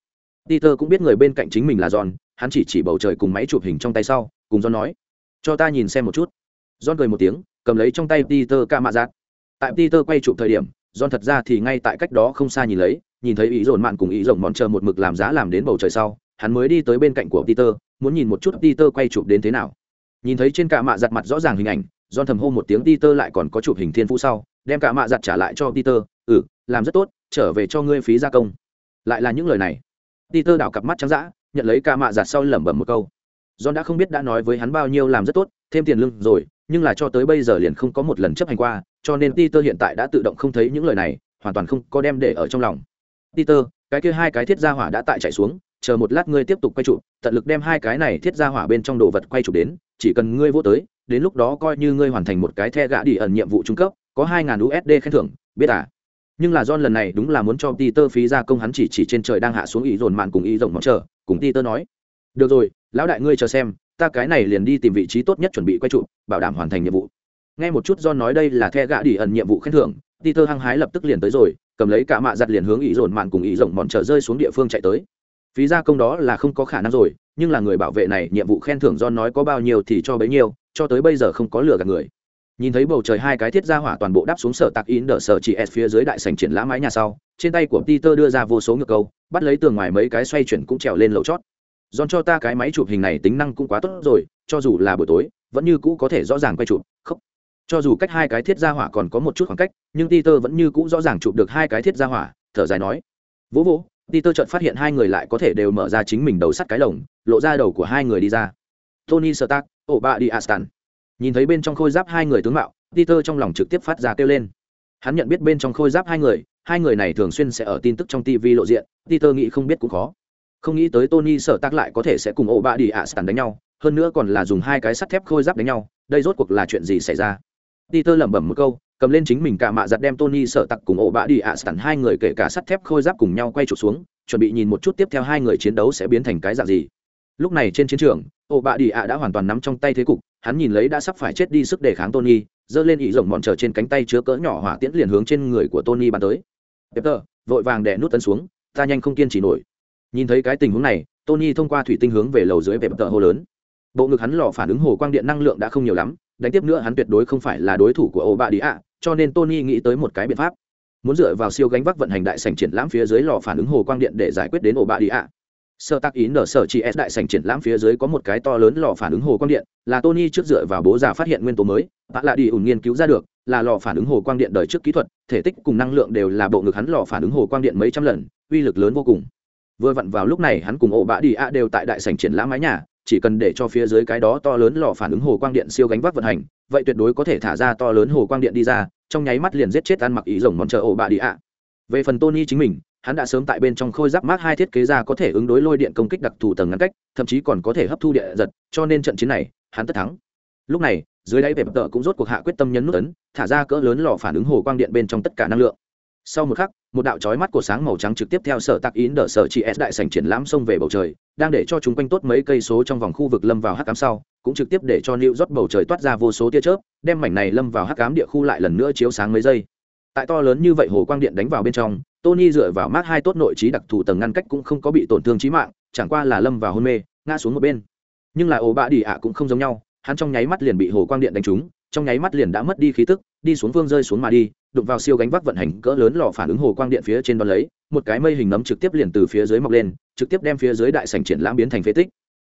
Peter cũng biết người bên cạnh chính mình là john hắn chỉ chỉ bầu trời cùng máy chụp hình trong tay sau cùng john nói cho ta nhìn xem một chút. John cười một tiếng cầm lấy trong tay peter ca mạ giác tại peter quay chụp thời điểm john thật ra thì ngay tại cách đó không xa nhìn lấy nhìn thấy ý dồn mạn cùng ý rồng mòn chờ một mực làm giá làm đến bầu trời sau hắn mới đi tới bên cạnh của peter muốn nhìn một chút peter quay chụp đến thế nào. Nhìn thấy trên cả mạ giặt mặt rõ ràng hình ảnh John thầm hô một tiếng Peter lại còn có chụp hình thiên phú sau, đem cả mạ giặt trả lại cho Peter, "Ừ, làm rất tốt, trở về cho ngươi phí gia công." Lại là những lời này. Peter đảo cặp mắt trắng dã, nhận lấy ca mạ giặt sau lẩm bẩm một câu. John đã không biết đã nói với hắn bao nhiêu làm rất tốt, thêm tiền lương rồi, nhưng là cho tới bây giờ liền không có một lần chấp hành qua, cho nên Peter hiện tại đã tự động không thấy những lời này, hoàn toàn không có đem để ở trong lòng. Peter, cái kia hai cái thiết gia hỏa đã tại chạy xuống, chờ một lát ngươi tiếp tục quay chụp, tận lực đem hai cái này thiết gia hỏa bên trong đồ vật quay chụp đến, chỉ cần ngươi vô tới, đến lúc đó coi như ngươi hoàn thành một cái the gạ đi ẩn nhiệm vụ trung cấp có hai ngàn usd khen thưởng biết à nhưng là John lần này đúng là muốn cho Peter phí ra công hắn chỉ chỉ trên trời đang hạ xuống ý dồn mạn cùng ý rộng mong chờ, cùng Peter nói. Được rồi, lão đại ngươi chờ xem, ta cái này liền đi tìm vị trí tốt nhất chuẩn bị quay trụ, bảo đảm hoàn thành nhiệm vụ. Nghe một chút John nói đây là the gạ đi ẩn nhiệm vụ khen thưởng, Peter hăng hái lập tức liền tới rồi, cầm lấy cả mạ giặt liền hướng ý dồn mạn cùng ý rộng mọn chờ rơi xuống địa phương chạy tới. Phí ra công đó là không có khả năng rồi, nhưng là người bảo vệ này nhiệm vụ khen thưởng John nói có bao nhiêu thì cho bấy nhiêu, cho tới bây giờ không có lừa gạt người nhìn thấy bầu trời hai cái thiết gia hỏa toàn bộ đáp xuống sở tạc in đỡ sở chỉ s phía dưới đại sành triển lãm mái nhà sau, trên tay của peter đưa ra vô số ngược câu, bắt lấy tường ngoài mấy cái xoay chuyển cũng trèo lên lầu chót. Dọn cho ta cái máy chụp hình này tính năng cũng quá tốt rồi, cho dù là buổi tối, vẫn như cũ có thể rõ ràng quay chụp khóc cho dù cách hai cái thiết gia hỏa còn có một chút khoảng cách, nhưng peter vẫn như cũ rõ ràng chụp được hai cái thiết gia hỏa, thở dài nói. Vỗ vỗ, peter chợt phát hiện hai người lại có thể đều mở ra chính mình đầu sắt cái lồng, lộ ra đầu của hai người đi ra. Tony stark ổ bạ đi astan nhìn thấy bên trong khôi giáp hai người tướng mạo, peter trong lòng trực tiếp phát ra kêu lên. Hắn nhận biết bên trong khôi giáp hai người hai người này thường xuyên sẽ ở tin tức trong tv lộ diện, peter nghĩ không biết cũng khó. Không nghĩ tới tony sở tác lại có thể sẽ cùng ổ bạ đi astan đánh nhau, hơn nữa còn là dùng hai cái sắt thép khôi giáp đánh nhau, đây rốt cuộc là chuyện gì xảy ra? Peter lẩm bẩm một câu, cầm lên chính mình cả mạ giặt đem tony sở tặc cùng ổ bạ đi ạ sẵn hai người kể cả sắt thép khôi giáp cùng nhau quay trục xuống, chuẩn bị nhìn một chút tiếp theo hai người chiến đấu sẽ biến thành cái dạng gì. Lúc này trên chiến trường, ổ bạ đi ạ đã hoàn toàn nắm trong tay thế cục hắn nhìn lấy đã sắp phải chết đi sức đề kháng tony, giơ lên ý rộng mọn trở trên cánh tay chứa cỡ nhỏ hỏa tiễn liền hướng trên người của tony bắn tới. Peter vội vàng đè nút tấn xuống, ta nhanh không kiên trì nổi. Nhìn thấy cái tình huống này, tony thông qua thủy tinh hướng về lầu dưới về hô lớn. Bộ ngực hắn lò phản ứng hồ quang điện năng lượng đã không nhiều lắm, đánh tiếp nữa hắn tuyệt đối không phải là đối thủ của ổ bạ đi ạ cho nên tony nghĩ tới một cái biện pháp. Muốn dựa vào siêu gánh vác vận hành đại sành triển lãm phía dưới lò phản ứng hồ quang điện để giải quyết đến ổ bạ đi ạ sơ tác ý nở sở chỉ s đại sành triển lãm phía dưới có một cái to lớn lò phản ứng hồ quang điện, là tony trước dựa vào bố già phát hiện nguyên tố mới bạn lạ đi ủng nghiên cứu ra được, là lò phản ứng hồ quang điện đời trước kỹ thuật, thể tích cùng năng lượng đều là bộ ngực hắn lò phản ứng hồ quang điện mấy trăm lần, uy lực lớn vô cùng. Vừa vặn vào lúc này hắn cùng ổ bạ đi ạ đều tại đại sành triển lãm mái nhà, chỉ cần để cho phía dưới cái đó to lớn lò phản ứng hồ quang điện siêu gánh vác vận hành, vậy tuyệt đối có thể thả ra to lớn hồ quang điện đi ra, trong nháy mắt liền giết chết ăn mặc ý rồng món chờ ổ bạ đi ạ. Về phần tony chính mình hắn đã sớm tại bên trong khôi giáp mát hai thiết kế ra có thể ứng đối lôi điện công kích đặc thù tầng ngăn cách, thậm chí còn có thể hấp thu địa giật, cho nên trận chiến này, hắn tất thắng. Lúc này, dưới đáy vẹp tợ cũng rốt cuộc hạ quyết tâm nhấn nút ấn, thả ra cỡ lớn lò phản ứng hồ quang điện bên trong tất cả năng lượng. Sau một khắc, một đạo chói mắt của sáng màu trắng trực tiếp theo sở tạc ín đỡ sở chị s đại sành triển lãm xông về bầu trời, đang để cho chúng quanh tốt mấy cây số trong vòng khu vực lâm vào hắc cám sau, cũng trực tiếp để cho nịu rót bầu trời toát ra vô số tia chớp, đem mảnh này lâm vào hắc cám địa khu lại lần nữa chiếu sáng mấy giây tại to lớn như vậy hồ quang điện đánh vào bên trong, tony dựa vào mát hai tốt nội trí đặc thù tầng ngăn cách cũng không có bị tổn thương trí mạng, chẳng qua là lâm vào hôn mê, ngã xuống một bên. Nhưng là ổ bạ đi ạ cũng không giống nhau, hắn trong nháy mắt liền bị hồ quang điện đánh trúng, trong nháy mắt liền đã mất đi khí tức, đi xuống vương rơi xuống mà đi, đụng vào siêu gánh vác vận hành cỡ lớn lò phản ứng hồ quang điện phía trên đón lấy, một cái mây hình nấm trực tiếp liền từ phía dưới mọc lên, trực tiếp đem phía dưới đại sảnh triển lãm biến thành phế tích.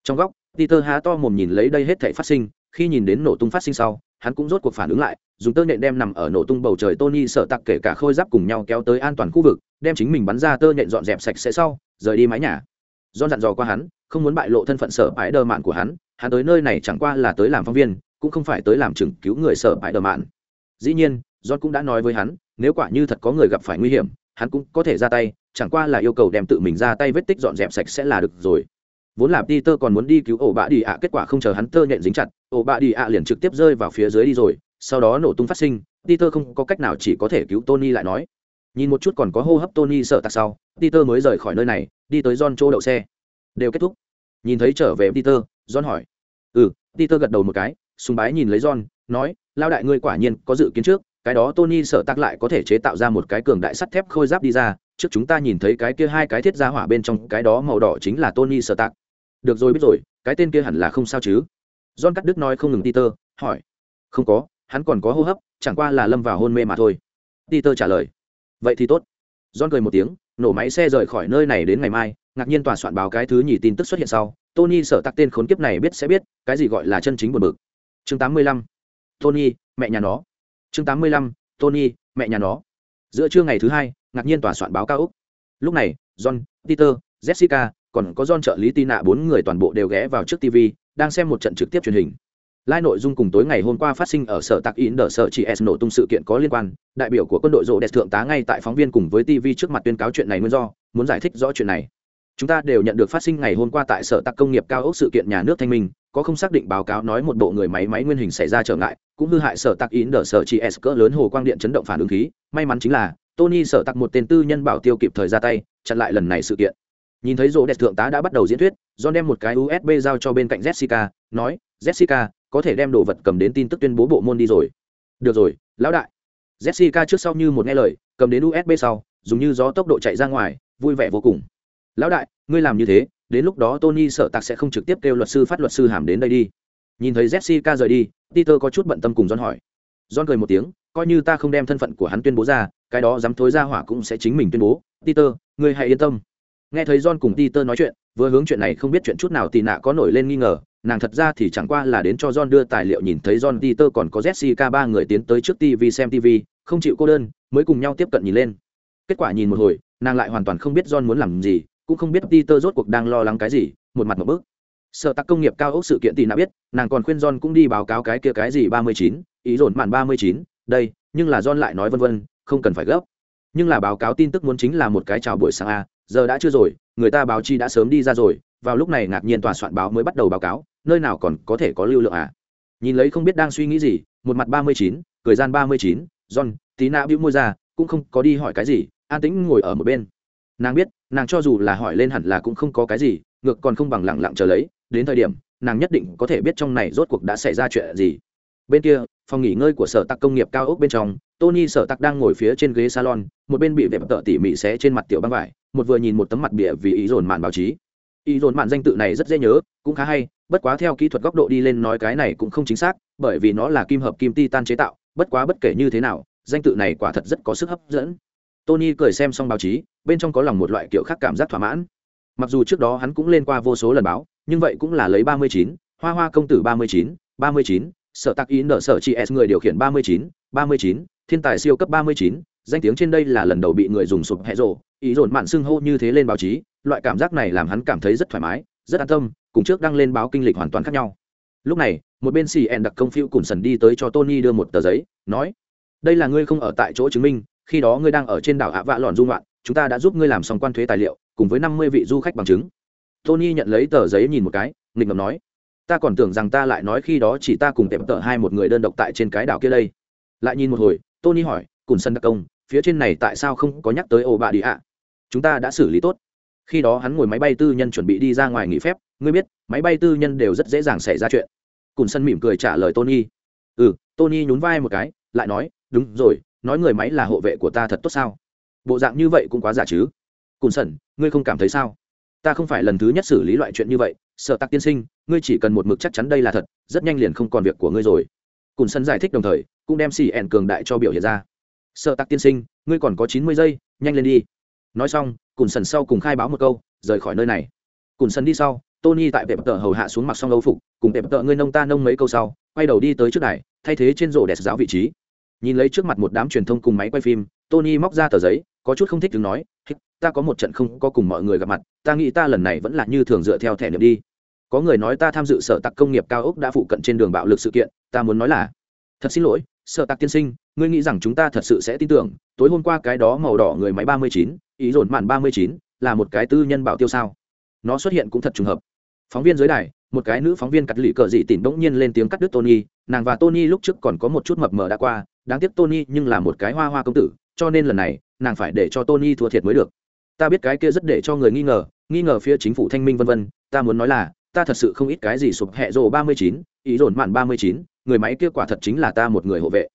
Trong góc, peter há to mồm nhìn lấy đây hết thảy phát sinh, khi nhìn đến nổ tung phát sinh sau hắn cũng rốt cuộc phản ứng lại, dùng tơ nhện đem nằm ở nổ tung bầu trời tony sợ tặc kể cả khôi giáp cùng nhau kéo tới an toàn khu vực, đem chính mình bắn ra tơ nhện dọn dẹp sạch sẽ sau, rời đi mái nhà. John dặn dò qua hắn, không muốn bại lộ thân phận sở bãi đờ mạn của hắn hắn tới nơi này chẳng qua là tới làm phóng viên, cũng không phải tới làm chừng cứu người sở bãi đờ mạn. Dĩ nhiên, John cũng đã nói với hắn, nếu quả như thật có người gặp phải nguy hiểm, hắn cũng có thể ra tay, chẳng qua là yêu cầu đem tự mình ra tay vết tích dọn dẹp sạch sẽ là được rồi vốn là peter còn muốn đi cứu ổ bạ đi ạ, kết quả không chờ hắn tơ nhện dính chặt, ổ bạ đi ạ liền trực tiếp rơi vào phía dưới đi rồi, sau đó nổ tung phát sinh, peter không có cách nào chỉ có thể cứu tony lại nói. Nhìn một chút còn có hô hấp tony sợ tặc sau, peter mới rời khỏi nơi này, đi tới john chỗ đậu xe. Đều kết thúc. Nhìn thấy trở về peter, john hỏi. Ừ peter gật đầu một cái, sùng bái nhìn lấy john, nói lao đại ngươi quả nhiên có dự kiến trước, cái đó tony sợ tặc lại có thể chế tạo ra một cái cường đại sắt thép khôi giáp đi ra, trước chúng ta nhìn thấy cái kia hai cái thiết ra hỏa bên trong, cái đó màu đỏ chính là tony sợ tặc được rồi, biết rồi, cái tên kia hẳn là không sao chứ? John cắt đức nói không ngừng peter, hỏi. Không có, hắn còn có hô hấp, chẳng qua là lâm vào hôn mê mà thôi. Peter trả lời. Vậy thì tốt. John cười một tiếng, nổ máy xe rời khỏi nơi này đến ngày mai, ngạc nhiên tòa soạn báo cái thứ nhì tin tức xuất hiện sau, tony sở tắc tên khốn kiếp này biết sẽ biết, cái gì gọi là chân chính buồn bực. Chương 85. tony, mẹ nhà nó. Chương 85. tony, mẹ nhà nó. Giữa trưa ngày thứ hai, ngạc nhiên tòa soạn báo cao úc. Lúc này, john, peter jessica còn có John trợ lý Tina bốn người toàn bộ đều ghé vào trước TV, đang xem một trận trực tiếp truyền hình. Lai nội dung cùng tối ngày hôm qua phát sinh ở sở tạc in đờ sở chỉ S nổ tung sự kiện có liên quan, đại biểu của quân đội rộ đẹp thượng tá ngay tại phóng viên cùng với TV trước mặt tuyên cáo chuyện này nguyên do, muốn giải thích rõ chuyện này. Chúng ta đều nhận được phát sinh ngày hôm qua tại sở tạc công nghiệp cao ốc sự kiện nhà nước thanh minh, có không xác định báo cáo nói một bộ người máy máy nguyên hình xảy ra trở ngại, cũng hư hại sở tạc in đờ sở chỉ S cỡ lớn hồ quang điện chấn động phản ứng khí, may mắn chính là Tony sở tạc một tên tư nhân bảo tiêu kịp thời ra tay, chặn lại lần này sự kiện nhìn thấy rô đẹp thượng tá đã bắt đầu diễn thuyết, john đem một cái usb giao cho bên cạnh jessica, nói, jessica, có thể đem đồ vật cầm đến tin tức tuyên bố bộ môn đi rồi. Được rồi, lão đại. Jessica trước sau như một nghe lời, cầm đến usb sau, dùng như gió tốc độ chạy ra ngoài, vui vẻ vô cùng. Lão đại, ngươi làm như thế, đến lúc đó tony sợ tạc sẽ không trực tiếp kêu luật sư phát luật sư hàm đến đây đi. Nhìn thấy jessica rời đi, peter có chút bận tâm cùng john hỏi. John cười một tiếng, coi như ta không đem thân phận của hắn tuyên bố ra, cái đó dám thối ra hỏa cũng sẽ chính mình tuyên bố. Peter, ngươi hãy yên tâm nghe thấy john cùng peter nói chuyện, vừa hướng chuyện này không biết chuyện chút nào tì nạ có nổi lên nghi ngờ, nàng thật ra thì chẳng qua là đến cho john đưa tài liệu nhìn thấy john peter còn có jessica ba người tiến tới trước tv xem tv không chịu cô đơn, mới cùng nhau tiếp cận nhìn lên. Kết quả nhìn một hồi, nàng lại hoàn toàn không biết john muốn làm gì, cũng không biết peter rốt cuộc đang lo lắng cái gì, một mặt một bước sợ tắc công nghiệp cao ốc sự kiện tì nạ biết, nàng còn khuyên john cũng đi báo cáo cái kia cái gì ba mươi chín, ý dồn mạn ba mươi chín, đây, nhưng là john lại nói vân vân, không cần phải gấp. Nhưng là báo cáo tin tức muốn chính là một cái chào buổi sáng a giờ đã chưa rồi, người ta báo chi đã sớm đi ra rồi, vào lúc này ngạc nhiên tòa soạn báo mới bắt đầu báo cáo, nơi nào còn có thể có lưu lượng à? Nhìn lấy không biết đang suy nghĩ gì, một mặt ba mươi chín, cười gian ba mươi chín, john, tí nạ bĩu môi ra, cũng không có đi hỏi cái gì, an tĩnh ngồi ở một bên. Nàng biết, nàng cho dù là hỏi lên hẳn là cũng không có cái gì, ngược còn không bằng lẳng lặng chờ lấy, đến thời điểm, nàng nhất định có thể biết trong này rốt cuộc đã xảy ra chuyện gì. Bên kia phòng nghỉ ngơi của sở tạc công nghiệp cao ốc bên trong, tony sở tạc đang ngồi phía trên ghế salon, một bên bị vẹp tợ tỉ mỉ xé trên mặt tiểu băng vải, một vừa nhìn một tấm mặt bịa vì ý dồn mạn báo chí. Ý dồn mạn danh tự này rất dễ nhớ, cũng khá hay, bất quá theo kỹ thuật góc độ đi lên nói cái này cũng không chính xác, bởi vì nó là kim hợp kim titan chế tạo, bất quá bất kể như thế nào, danh tự này quả thật rất có sức hấp dẫn. Tony cười xem xong báo chí, bên trong có lòng một loại kiểu khác cảm giác thỏa mãn. Mặc dù trước đó hắn cũng lên qua vô số lần báo, nhưng vậy cũng là lấy ba mươi chín, hoa hoa công tử ba mươi chín, ba mươi chín sở tạc ý nợ sở chị s người điều khiển ba mươi chín, ba mươi chín, thiên tài siêu cấp ba mươi chín, danh tiếng trên đây là lần đầu bị người dùng sụp hẹ rộ ý dồn mạn xưng hô như thế lên báo chí, loại cảm giác này làm hắn cảm thấy rất thoải mái, rất an tâm, cùng trước đăng lên báo kinh lịch hoàn toàn khác nhau. Lúc này, một bên cn đặc công phiêu cùng sần đi tới cho tony đưa một tờ giấy, nói, đây là ngươi không ở tại chỗ chứng minh, khi đó ngươi đang ở trên đảo hạ vạ lòn dung loạn chúng ta đã giúp ngươi làm xong quan thuế tài liệu, cùng với năm mươi vị du khách bằng chứng. Tony nhận lấy tờ giấy nhìn một cái, nghịch ngầm nói ta còn tưởng rằng ta lại nói khi đó chỉ ta cùng tệm tợ hai một người đơn độc tại trên cái đảo kia đây. Lại nhìn một hồi, tony hỏi, Cùn sân đặc công, phía trên này tại sao không có nhắc tới ổ bạ đi ạ? Chúng ta đã xử lý tốt. Khi đó hắn ngồi máy bay tư nhân chuẩn bị đi ra ngoài nghỉ phép, ngươi biết, máy bay tư nhân đều rất dễ dàng xảy ra chuyện. Cùn sân mỉm cười trả lời tony ừ tony nhún vai một cái, lại nói, đúng rồi, nói người máy là hộ vệ của ta thật tốt sao? Bộ dạng như vậy cũng quá giả chứ. Cùn sân, ngươi không cảm thấy sao? Ta không phải lần thứ nhất xử lý loại chuyện như vậy, sợ tặc tiên sinh, ngươi chỉ cần một mực chắc chắn đây là thật, rất nhanh liền không còn việc của ngươi rồi. Cùn sân giải thích đồng thời, cũng đem xì ẻn cường đại cho biểu hiện ra. Sợ tặc tiên sinh, ngươi còn có chín mươi giây, nhanh lên đi. Nói xong, cùn sân sau cùng khai báo một câu, rời khỏi nơi này. Cùn sân đi sau, tony tại vẹp tợ hầu hạ xuống mặc xong âu phục, cùng vẹp tợ ngươi nông ta nông mấy câu sau, quay đầu đi tới trước đài, thay thế trên rổ đẹp giáo vị trí. Nhìn lấy trước mặt một đám truyền thông cùng máy quay phim, tony móc ra tờ giấy, có chút không thích đứng nói ta có một trận không có cùng mọi người gặp mặt ta nghĩ ta lần này vẫn là như thường dựa theo thẻ niệm đi. Có người nói ta tham dự sở tặc công nghiệp cao ốc đã phụ cận trên đường bạo lực sự kiện, ta muốn nói là, thật xin lỗi, sở tặc tiên sinh, ngươi nghĩ rằng chúng ta thật sự sẽ tin tưởng, tối hôm qua cái đó màu đỏ người máy ba mươi chín, ý dồn màn ba mươi chín là một cái tư nhân bảo tiêu sao? Nó xuất hiện cũng thật trùng hợp. Phóng viên dưới đài, một cái nữ phóng viên cắt lì cờ dị tỉnh bỗng nhiên lên tiếng cắt đứt tony, nàng và tony lúc trước còn có một chút mập mờ đã qua, đáng tiếc tony nhưng là một cái hoa hoa công tử, cho nên lần này, nàng phải để cho tony thua thiệt mới được ta biết cái kia rất để cho người nghi ngờ nghi ngờ phía chính phủ thanh minh vân vân, ta muốn nói là, ta thật sự không ít cái gì sụp hẹ rồ ba mươi chín, ý dồn mạn ba mươi chín, người máy kia quả thật chính là ta một người hộ vệ.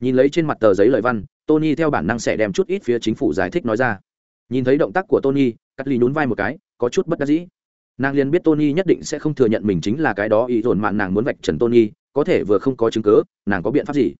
Nhìn lấy trên mặt tờ giấy lời văn, tony theo bản năng sẽ đem chút ít phía chính phủ giải thích nói ra. Nhìn thấy động tác của tony, cắt ly nhún vai một cái, có chút bất đắc dĩ. Nàng liền biết tony nhất định sẽ không thừa nhận mình chính là cái đó, ý dồn mạn nàng muốn vạch trần tony, có thể vừa không có chứng cớ nàng có biện pháp gì?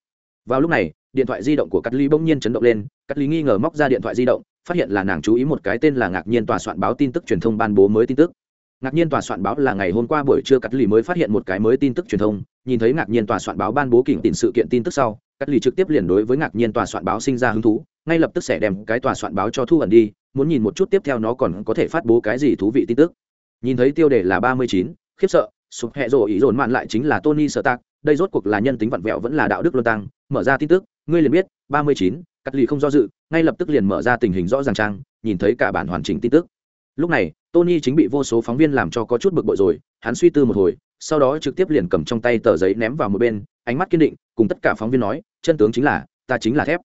Vào lúc này, điện thoại di động của cắt ly bỗng nhiên chấn động lên, cắt ly nghi ngờ móc ra điện thoại di động phát hiện là nàng chú ý một cái tên là ngạc nhiên tòa soạn báo tin tức truyền thông ban bố mới tin tức. Ngạc nhiên tòa soạn báo là ngày hôm qua buổi trưa cắt lì mới phát hiện một cái mới tin tức truyền thông, nhìn thấy ngạc nhiên tòa soạn báo ban bố kỉnh tin sự kiện tin tức sau cắt lì trực tiếp liền đối với ngạc nhiên tòa soạn báo sinh ra hứng thú, ngay lập tức sẽ đem cái tòa soạn báo cho thu ẩn đi, muốn nhìn một chút tiếp theo nó còn có thể phát bố cái gì thú vị tin tức. Nhìn thấy tiêu đề là ba mươi chín, khiếp sợ, sụp hẹ rộ ý dồn mạn lại chính là tony sợ tạc đây rốt cuộc là nhân tính vặn vẹo vẫn là đạo đức luân tăng mở ra tin tức ngươi liền biết, ba mươi chín, cắt lì không do dự, ngay lập tức liền mở ra tình hình rõ ràng trang, nhìn thấy cả bản hoàn chỉnh tin tức. Lúc này, tony chính bị vô số phóng viên làm cho có chút bực bội rồi, hắn suy tư một hồi, sau đó trực tiếp liền cầm trong tay tờ giấy ném vào một bên, ánh mắt kiên định, cùng tất cả phóng viên nói, chân tướng chính là, ta chính là thép.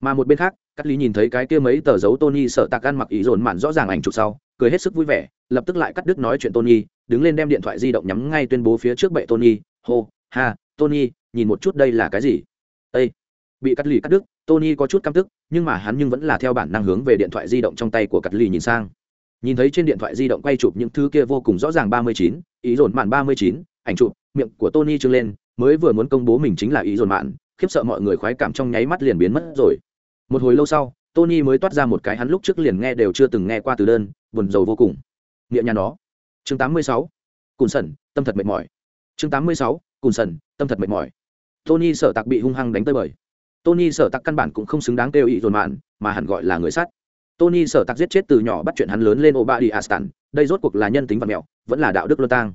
Mà một bên khác, cắt lý nhìn thấy cái kia mấy tờ dấu tony sợ tạc ăn mặc ý dồn mạn rõ ràng ảnh chụp sau, cười hết sức vui vẻ, lập tức lại cắt đứt nói chuyện tony, đứng lên đem điện thoại di động nhắm ngay tuyên bố phía trước bệ tony, hô, ha, tony, nhìn một chút đây là cái gì? Bị cắt lì cắt đứt, tony có chút căm tức, nhưng mà hắn nhưng vẫn là theo bản năng hướng về điện thoại di động trong tay của cắt lì nhìn sang. Nhìn thấy trên điện thoại di động quay chụp những thứ kia vô cùng rõ ràng ba mươi chín, ý dồn mạn ba mươi chín, ảnh chụp, miệng của tony trưng lên, mới vừa muốn công bố mình chính là ý dồn mạn, khiếp sợ mọi người khoái cảm trong nháy mắt liền biến mất rồi. Một hồi lâu sau, tony mới toát ra một cái hắn lúc trước liền nghe đều chưa từng nghe qua từ đơn, buồn rầu vô cùng. Nghĩa nhà nó. Chương tám mươi sáu, cùn sẩn tâm thật mệt mỏi. Chương tám mươi sáu, cùn sẩn tâm thật mệt mỏi. Tony sợ tặc bị hung hăng đánh tơi bời tony sở tặc căn bản cũng không xứng đáng kêu ý dồn mạn, mà hẳn gọi là người sát. tony sở tặc giết chết từ nhỏ bắt chuyện hắn lớn lên Oba đi astan, đây rốt cuộc là nhân tính vật mẹo, vẫn là đạo đức luân tang.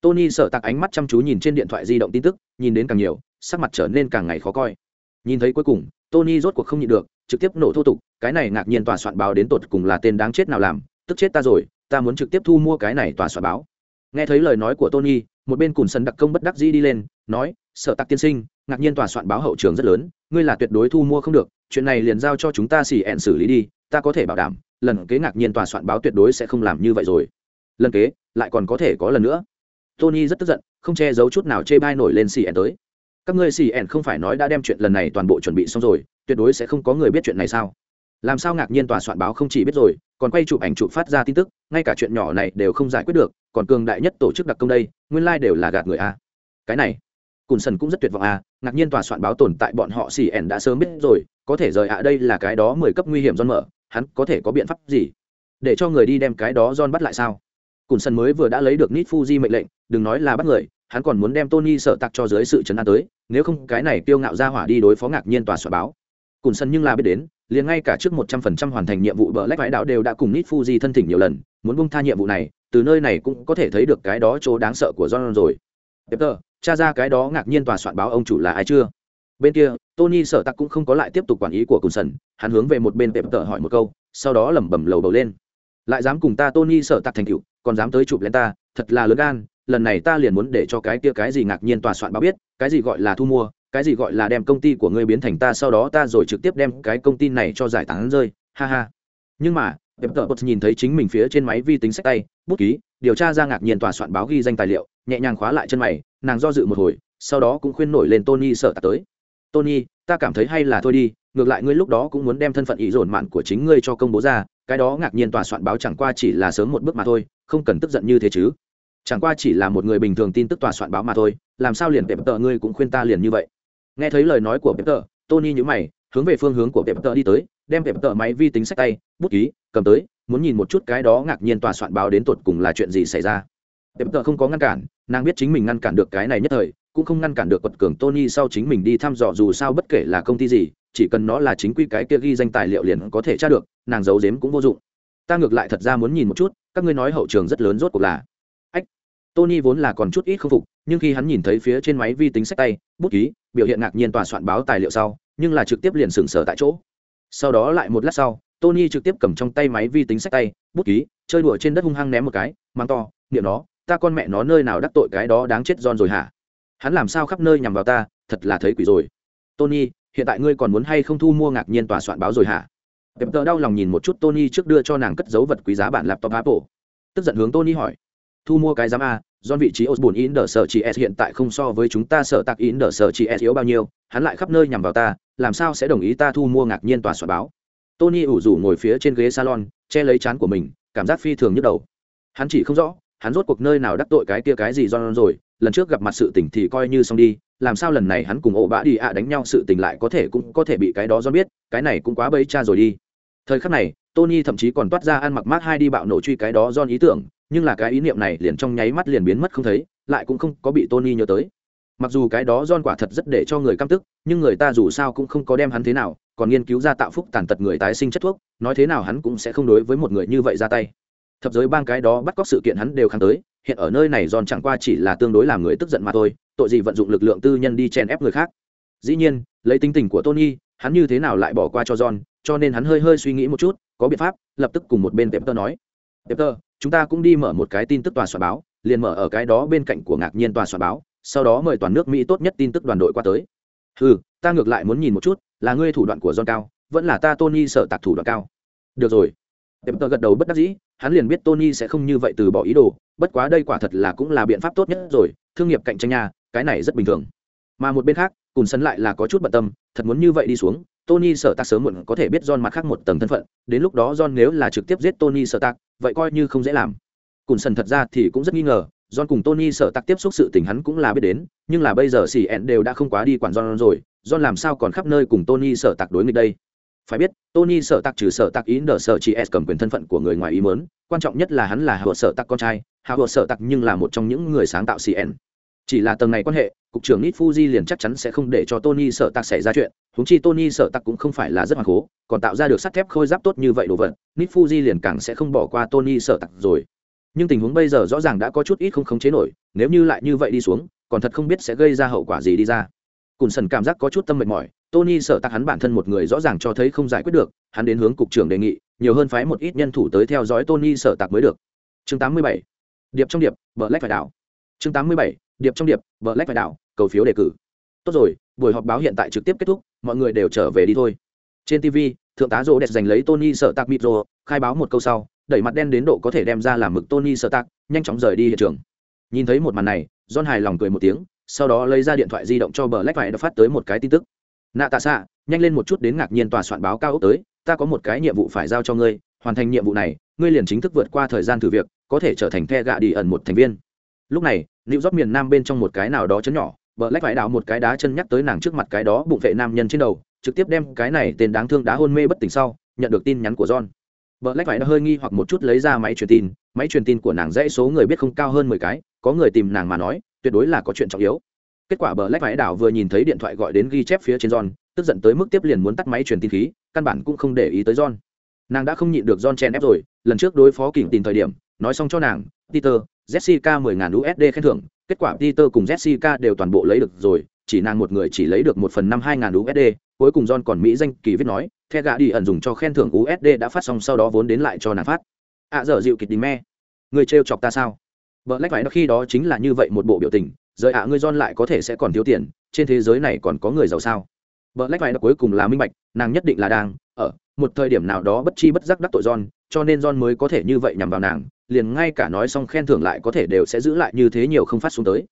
Tony sở tặc ánh mắt chăm chú nhìn trên điện thoại di động tin tức, nhìn đến càng nhiều, sắc mặt trở nên càng ngày khó coi. Nhìn thấy cuối cùng, tony rốt cuộc không nhịn được, trực tiếp nổ thô tục, cái này ngạc nhiên tòa soạn báo đến tột cùng là tên đáng chết nào làm, tức chết ta rồi, ta muốn trực tiếp thu mua cái này tòa soạn báo. Nghe thấy lời nói của tony, một bên cùn sân đặc công bất đắc dĩ đi lên, nói sợ tạc tiên sinh, ngạc nhiên tòa soạn báo hậu trường rất lớn, ngươi là tuyệt đối thu mua không được, chuyện này liền giao cho chúng ta xì ẹn xử lý đi, ta có thể bảo đảm, lần kế ngạc nhiên tòa soạn báo tuyệt đối sẽ không làm như vậy rồi. Lần kế, lại còn có thể có lần nữa. Tony rất tức giận, không che giấu chút nào chê bai nổi lên xì ẹn tới. Các ngươi xì ẹn không phải nói đã đem chuyện lần này toàn bộ chuẩn bị xong rồi, tuyệt đối sẽ không có người biết chuyện này sao? Làm sao ngạc nhiên tòa soạn báo không chỉ biết rồi, còn quay chụp ảnh chụp phát ra tin tức, ngay cả chuyện nhỏ này đều không giải quyết được, còn cường đại nhất tổ chức đặc công đây, nguyên lai、like、đều là gạt người a. Cái này cùn sần cũng rất tuyệt vọng à? ngạc nhiên tòa soạn báo tồn tại bọn họ xì ẻn đã sớm biết rồi có thể rời ạ đây là cái đó mười cấp nguy hiểm don mở hắn có thể có biện pháp gì? Để cho người đi đem cái đó don bắt lại sao? Cùn sần mới vừa đã lấy được nít fuji mệnh lệnh đừng nói là bắt người hắn còn muốn đem tony sợ tặc cho dưới sự chấn an tới nếu không cái này tiêu ngạo ra hỏa đi đối phó ngạc nhiên tòa soạn báo. Cùn sần nhưng là biết đến liền ngay cả trước một trăm phần trăm hoàn thành nhiệm vụ bờ lách vãi đạo đều đã cùng nít fuji thân thỉnh nhiều lần muốn bông tha nhiệm vụ này từ nơi này cũng có thể thấy được cái đó chỗ đáng sợ của john rồi. Peter, tra ra cái đó ngạc nhiên tòa soạn báo ông chủ là ai chưa? Bên kia, tony sợ tặc cũng không có lại tiếp tục quản ý của cùn sần, hắn hướng về một bên tệp tợ hỏi một câu, sau đó lẩm bẩm lầu bầu lên. Lại dám cùng ta tony sợ tặc thành cựu còn dám tới chụp lên ta, thật là lớn gan, lần này ta liền muốn để cho cái kia cái gì ngạc nhiên tòa soạn báo biết, cái gì gọi là thu mua, cái gì gọi là đem công ty của ngươi biến thành ta, sau đó ta rồi trực tiếp đem cái công ty này cho giải tán rơi, ha ha. Nhưng mà, tệp tợ nhìn thấy chính mình phía trên máy vi tính sách tay, bút ký điều tra ra ngạc nhiên tòa soạn báo ghi danh tài liệu, nhẹ nhàng khóa lại chân mày, nàng do dự một hồi, sau đó cũng khuyên nổi lên tony sợ tặc tới. Tony, ta cảm thấy hay là thôi đi, ngược lại ngươi lúc đó cũng muốn đem thân phận ý dồn mạn của chính ngươi cho công bố ra, cái đó ngạc nhiên tòa soạn báo chẳng qua chỉ là sớm một bước mà thôi, không cần tức giận như thế chứ. Chẳng qua chỉ là một người bình thường tin tức tòa soạn báo mà thôi, làm sao liền tệp tợ ngươi cũng khuyên ta liền như vậy? Nghe thấy lời nói của pep tờ tony nhữ mày, hướng về phương hướng của pep tờ đi tới, đem pep tờ máy vi tính sách tay, bút ký, cầm tới muốn nhìn một chút cái đó ngạc nhiên tòa soạn báo đến tột cùng là chuyện gì xảy ra. Tệp tờ không có ngăn cản, nàng biết chính mình ngăn cản được cái này nhất thời, cũng không ngăn cản được quật cường tony sau chính mình đi thăm dò dù sao bất kể là công ty gì, chỉ cần nó là chính quy cái kia ghi danh tài liệu liền có thể tra được, nàng giấu giếm cũng vô dụng. Ta ngược lại thật ra muốn nhìn một chút, các ngươi nói hậu trường rất lớn rốt cuộc là. Ách, tony vốn là còn chút ít không phục, nhưng khi hắn nhìn thấy phía trên máy vi tính sách tay, bút ký, biểu hiện ngạc nhiên tòa soạn báo tài liệu sau, nhưng là trực tiếp liền sừng sờ tại chỗ. Sau đó lại một lát sau tony trực tiếp cầm trong tay máy vi tính sách tay bút ký chơi đùa trên đất hung hăng ném một cái mang to niệm nó ta con mẹ nó nơi nào đắc tội cái đó đáng chết giòn rồi hả hắn làm sao khắp nơi nhằm vào ta thật là thấy quỷ rồi tony hiện tại ngươi còn muốn hay không thu mua ngạc nhiên tòa soạn báo rồi hả Pep tờ đau lòng nhìn một chút Tony trước đưa cho nàng cất dấu vật quý giá bản laptop Apple. Tức giận hướng Tony hỏi, thu mua cái giám a, John vị trí Osborne in the sở chỉ S hiện tại không so với chúng ta sở tạc in the sở chỉ S yếu bao nhiêu, hắn lại khắp nơi nhằm vào ta, làm sao sẽ đồng ý ta thu mua ngạc nhiên tòa soạn báo. Tony ủ rủ ngồi phía trên ghế salon, che lấy chán của mình, cảm giác phi thường nhức đầu. Hắn chỉ không rõ, hắn rốt cuộc nơi nào đắc tội cái kia cái gì John rồi, lần trước gặp mặt sự tình thì coi như xong đi, làm sao lần này hắn cùng ổ bã đi ạ đánh nhau sự tình lại có thể cũng có thể bị cái đó John biết, cái này cũng quá bấy cha rồi đi. Thời khắc này, Tony thậm chí còn toát ra ăn mặc mát hai đi bạo nổ truy cái đó John ý tưởng, nhưng là cái ý niệm này liền trong nháy mắt liền biến mất không thấy, lại cũng không có bị Tony nhớ tới. Mặc dù cái đó John quả thật rất để cho người căm tức, nhưng người ta dù sao cũng không có đem hắn thế nào, còn nghiên cứu ra tạo phúc tàn tật người tái sinh chất thuốc, nói thế nào hắn cũng sẽ không đối với một người như vậy ra tay. Thập giới bang cái đó bắt cóc sự kiện hắn đều kháng tới hiện ở nơi này giòn chẳng qua chỉ là tương đối làm người tức giận mà thôi tội gì vận dụng lực lượng tư nhân đi chèn ép người khác. Dĩ nhiên lấy tính tình của tony hắn như thế nào lại bỏ qua cho john cho nên hắn hơi hơi suy nghĩ một chút có biện pháp lập tức cùng một bên pepper nói. Pepper chúng ta cũng đi mở một cái tin tức tòa soạn báo liền mở ở cái đó bên cạnh của ngạc nhiên tòa soạn báo sau đó mời toàn nước mỹ tốt nhất tin tức đoàn đội qua tới. Ừ ta ngược lại muốn nhìn một chút là ngươi thủ đoạn của john cao vẫn là ta tony sợ tạc thủ đoạn cao được rồi pepper gật đầu bất đắc dĩ hắn liền biết Tony sẽ không như vậy từ bỏ ý đồ, bất quá đây quả thật là cũng là biện pháp tốt nhất rồi, thương nghiệp cạnh tranh nhà, cái này rất bình thường. Mà một bên khác, Cùn sân lại là có chút bận tâm, thật muốn như vậy đi xuống, Tony sợ tạc sớm muộn có thể biết John mặt khác một tầng thân phận, đến lúc đó John nếu là trực tiếp giết Tony sợ tạc, vậy coi như không dễ làm. Cùn sân thật ra thì cũng rất nghi ngờ, John cùng Tony sợ tạc tiếp xúc sự tình hắn cũng là biết đến, nhưng là bây giờ xỉ ẹn đều đã không quá đi quản John rồi, John làm sao còn khắp nơi cùng Tony sợ tạc đối nghịch đây? Phải biết, tony sợ tặc trừ sợ tặc ý nở sợ chỉ s cầm quyền thân phận của người ngoài ý muốn. quan trọng nhất là hắn là hào sợ tặc con trai hào sợ tặc nhưng là một trong những người sáng tạo cn chỉ là tầng này quan hệ, cục trưởng Nit fuji liền chắc chắn sẽ không để cho tony sợ tặc xảy ra chuyện, huống chi tony sợ tặc cũng không phải là rất hoàn cố, còn tạo ra được sắt thép khôi giáp tốt như vậy đồ vật Nit fuji liền càng sẽ không bỏ qua tony sợ tặc rồi. Nhưng tình huống bây giờ rõ ràng đã có chút ít không khống chế nổi, nếu như lại như vậy đi xuống, còn thật không biết sẽ gây ra hậu quả gì đi ra cùn sần cảm giác có chút tâm mệt mỏi, tony sợ tặc hắn bản thân một người rõ ràng cho thấy không giải quyết được, hắn đến hướng cục trưởng đề nghị, nhiều hơn phái một ít nhân thủ tới theo dõi tony sợ tặc mới được chương 87. điệp trong điệp, vợ lách phải đảo chương 87. điệp trong điệp, vợ lách phải đảo, cầu phiếu đề cử tốt rồi, buổi họp báo hiện tại trực tiếp kết thúc, mọi người đều trở về đi thôi trên tv thượng tá rô đẹp giành lấy tony sợ tặc micro khai báo một câu sau, đẩy mặt đen đến độ có thể đem ra làm mực tony sợ tặc nhanh chóng rời đi hiện trường nhìn thấy một màn này, john hài lòng cười một tiếng sau đó lấy ra điện thoại di động cho bờ lách phải phát tới một cái tin tức. Nạ tạ xạ, nhanh lên một chút đến ngạc nhiên tòa soạn báo cao ốc tới, ta có một cái nhiệm vụ phải giao cho ngươi, hoàn thành nhiệm vụ này, ngươi liền chính thức vượt qua thời gian thử việc, có thể trở thành the gạ đi ẩn một thành viên. Lúc này nữ rót miền nam bên trong một cái nào đó chấn nhỏ, bờ lách phải đào một cái đá chân nhắc tới nàng trước mặt cái đó bụng vệ nam nhân trên đầu, trực tiếp đem cái này tên đáng thương đá hôn mê bất tỉnh sau, nhận được tin nhắn của john. Bờ lách phải đã hơi nghi hoặc một chút lấy ra máy truyền tin, máy truyền tin của nàng dãy số người biết không cao hơn mười cái, có người tìm nàng mà nói tuyệt đối là có chuyện trọng yếu. Kết quả bờ lách vải đảo vừa nhìn thấy điện thoại gọi đến ghi chép phía trên john tức giận tới mức tiếp liền muốn tắt máy truyền tin khí căn bản cũng không để ý tới john. Nàng đã không nhịn được john chen ép rồi lần trước đối phó kỉnh tìm thời điểm nói xong cho nàng peter jessica mười ngàn usd khen thưởng. Kết quả peter cùng jessica đều toàn bộ lấy được rồi chỉ nàng một người chỉ lấy được một phần năm hai ngàn usd cuối cùng john còn mỹ danh kỳ viết nói the gạ đi ẩn dùng cho khen thưởng usd đã phát xong sau đó vốn đến lại cho nàng phát. Ạ à, giờ dịu kịch đi me. Người trêu chọc ta sao? Vợ lách phải khi đó chính là như vậy một bộ biểu tình rời ạ ngươi don lại có thể sẽ còn thiếu tiền, trên thế giới này còn có người giàu sao? Black nó cuối cùng là minh bạch, nàng nhất định là đang ở một thời điểm nào đó bất chi bất giác đắc tội don cho nên don mới có thể như vậy nhằm vào nàng, liền ngay cả nói xong khen thưởng lại có thể đều sẽ giữ lại như thế nhiều không phát xuống tới.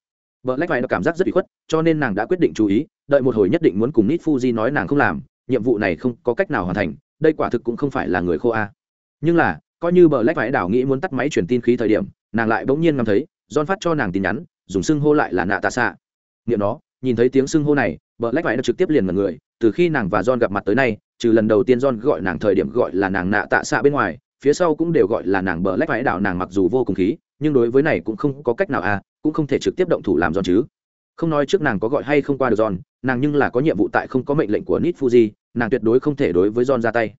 Black nó cảm giác rất bị khuất, cho nên nàng đã quyết định chú ý, đợi một hồi nhất định muốn cùng Nít Fuji nói nàng không làm, nhiệm vụ này không có cách nào hoàn thành, đây quả thực cũng không phải là người khô a. Nhưng là, coi như bờ lách vải đảo nghĩ muốn tắt máy truyền tin khí thời điểm, nàng lại bỗng nhiên ngắm thấy, John phát cho nàng tin nhắn, dùng xưng hô lại là nạ tạ xạ nghiệm nó nhìn thấy tiếng xưng hô này vợ lách vải đã trực tiếp liền mật người từ khi nàng và john gặp mặt tới nay trừ lần đầu tiên john gọi nàng thời điểm gọi là nàng nạ tạ xạ bên ngoài phía sau cũng đều gọi là nàng bờ lách vải đảo nàng mặc dù vô cùng khí nhưng đối với này cũng không có cách nào à cũng không thể trực tiếp động thủ làm don chứ. Không nói trước nàng có gọi hay không qua được don, nàng nhưng là có nhiệm vụ tại không có mệnh lệnh của nít fuji nàng tuyệt đối không thể đối với don ra tay.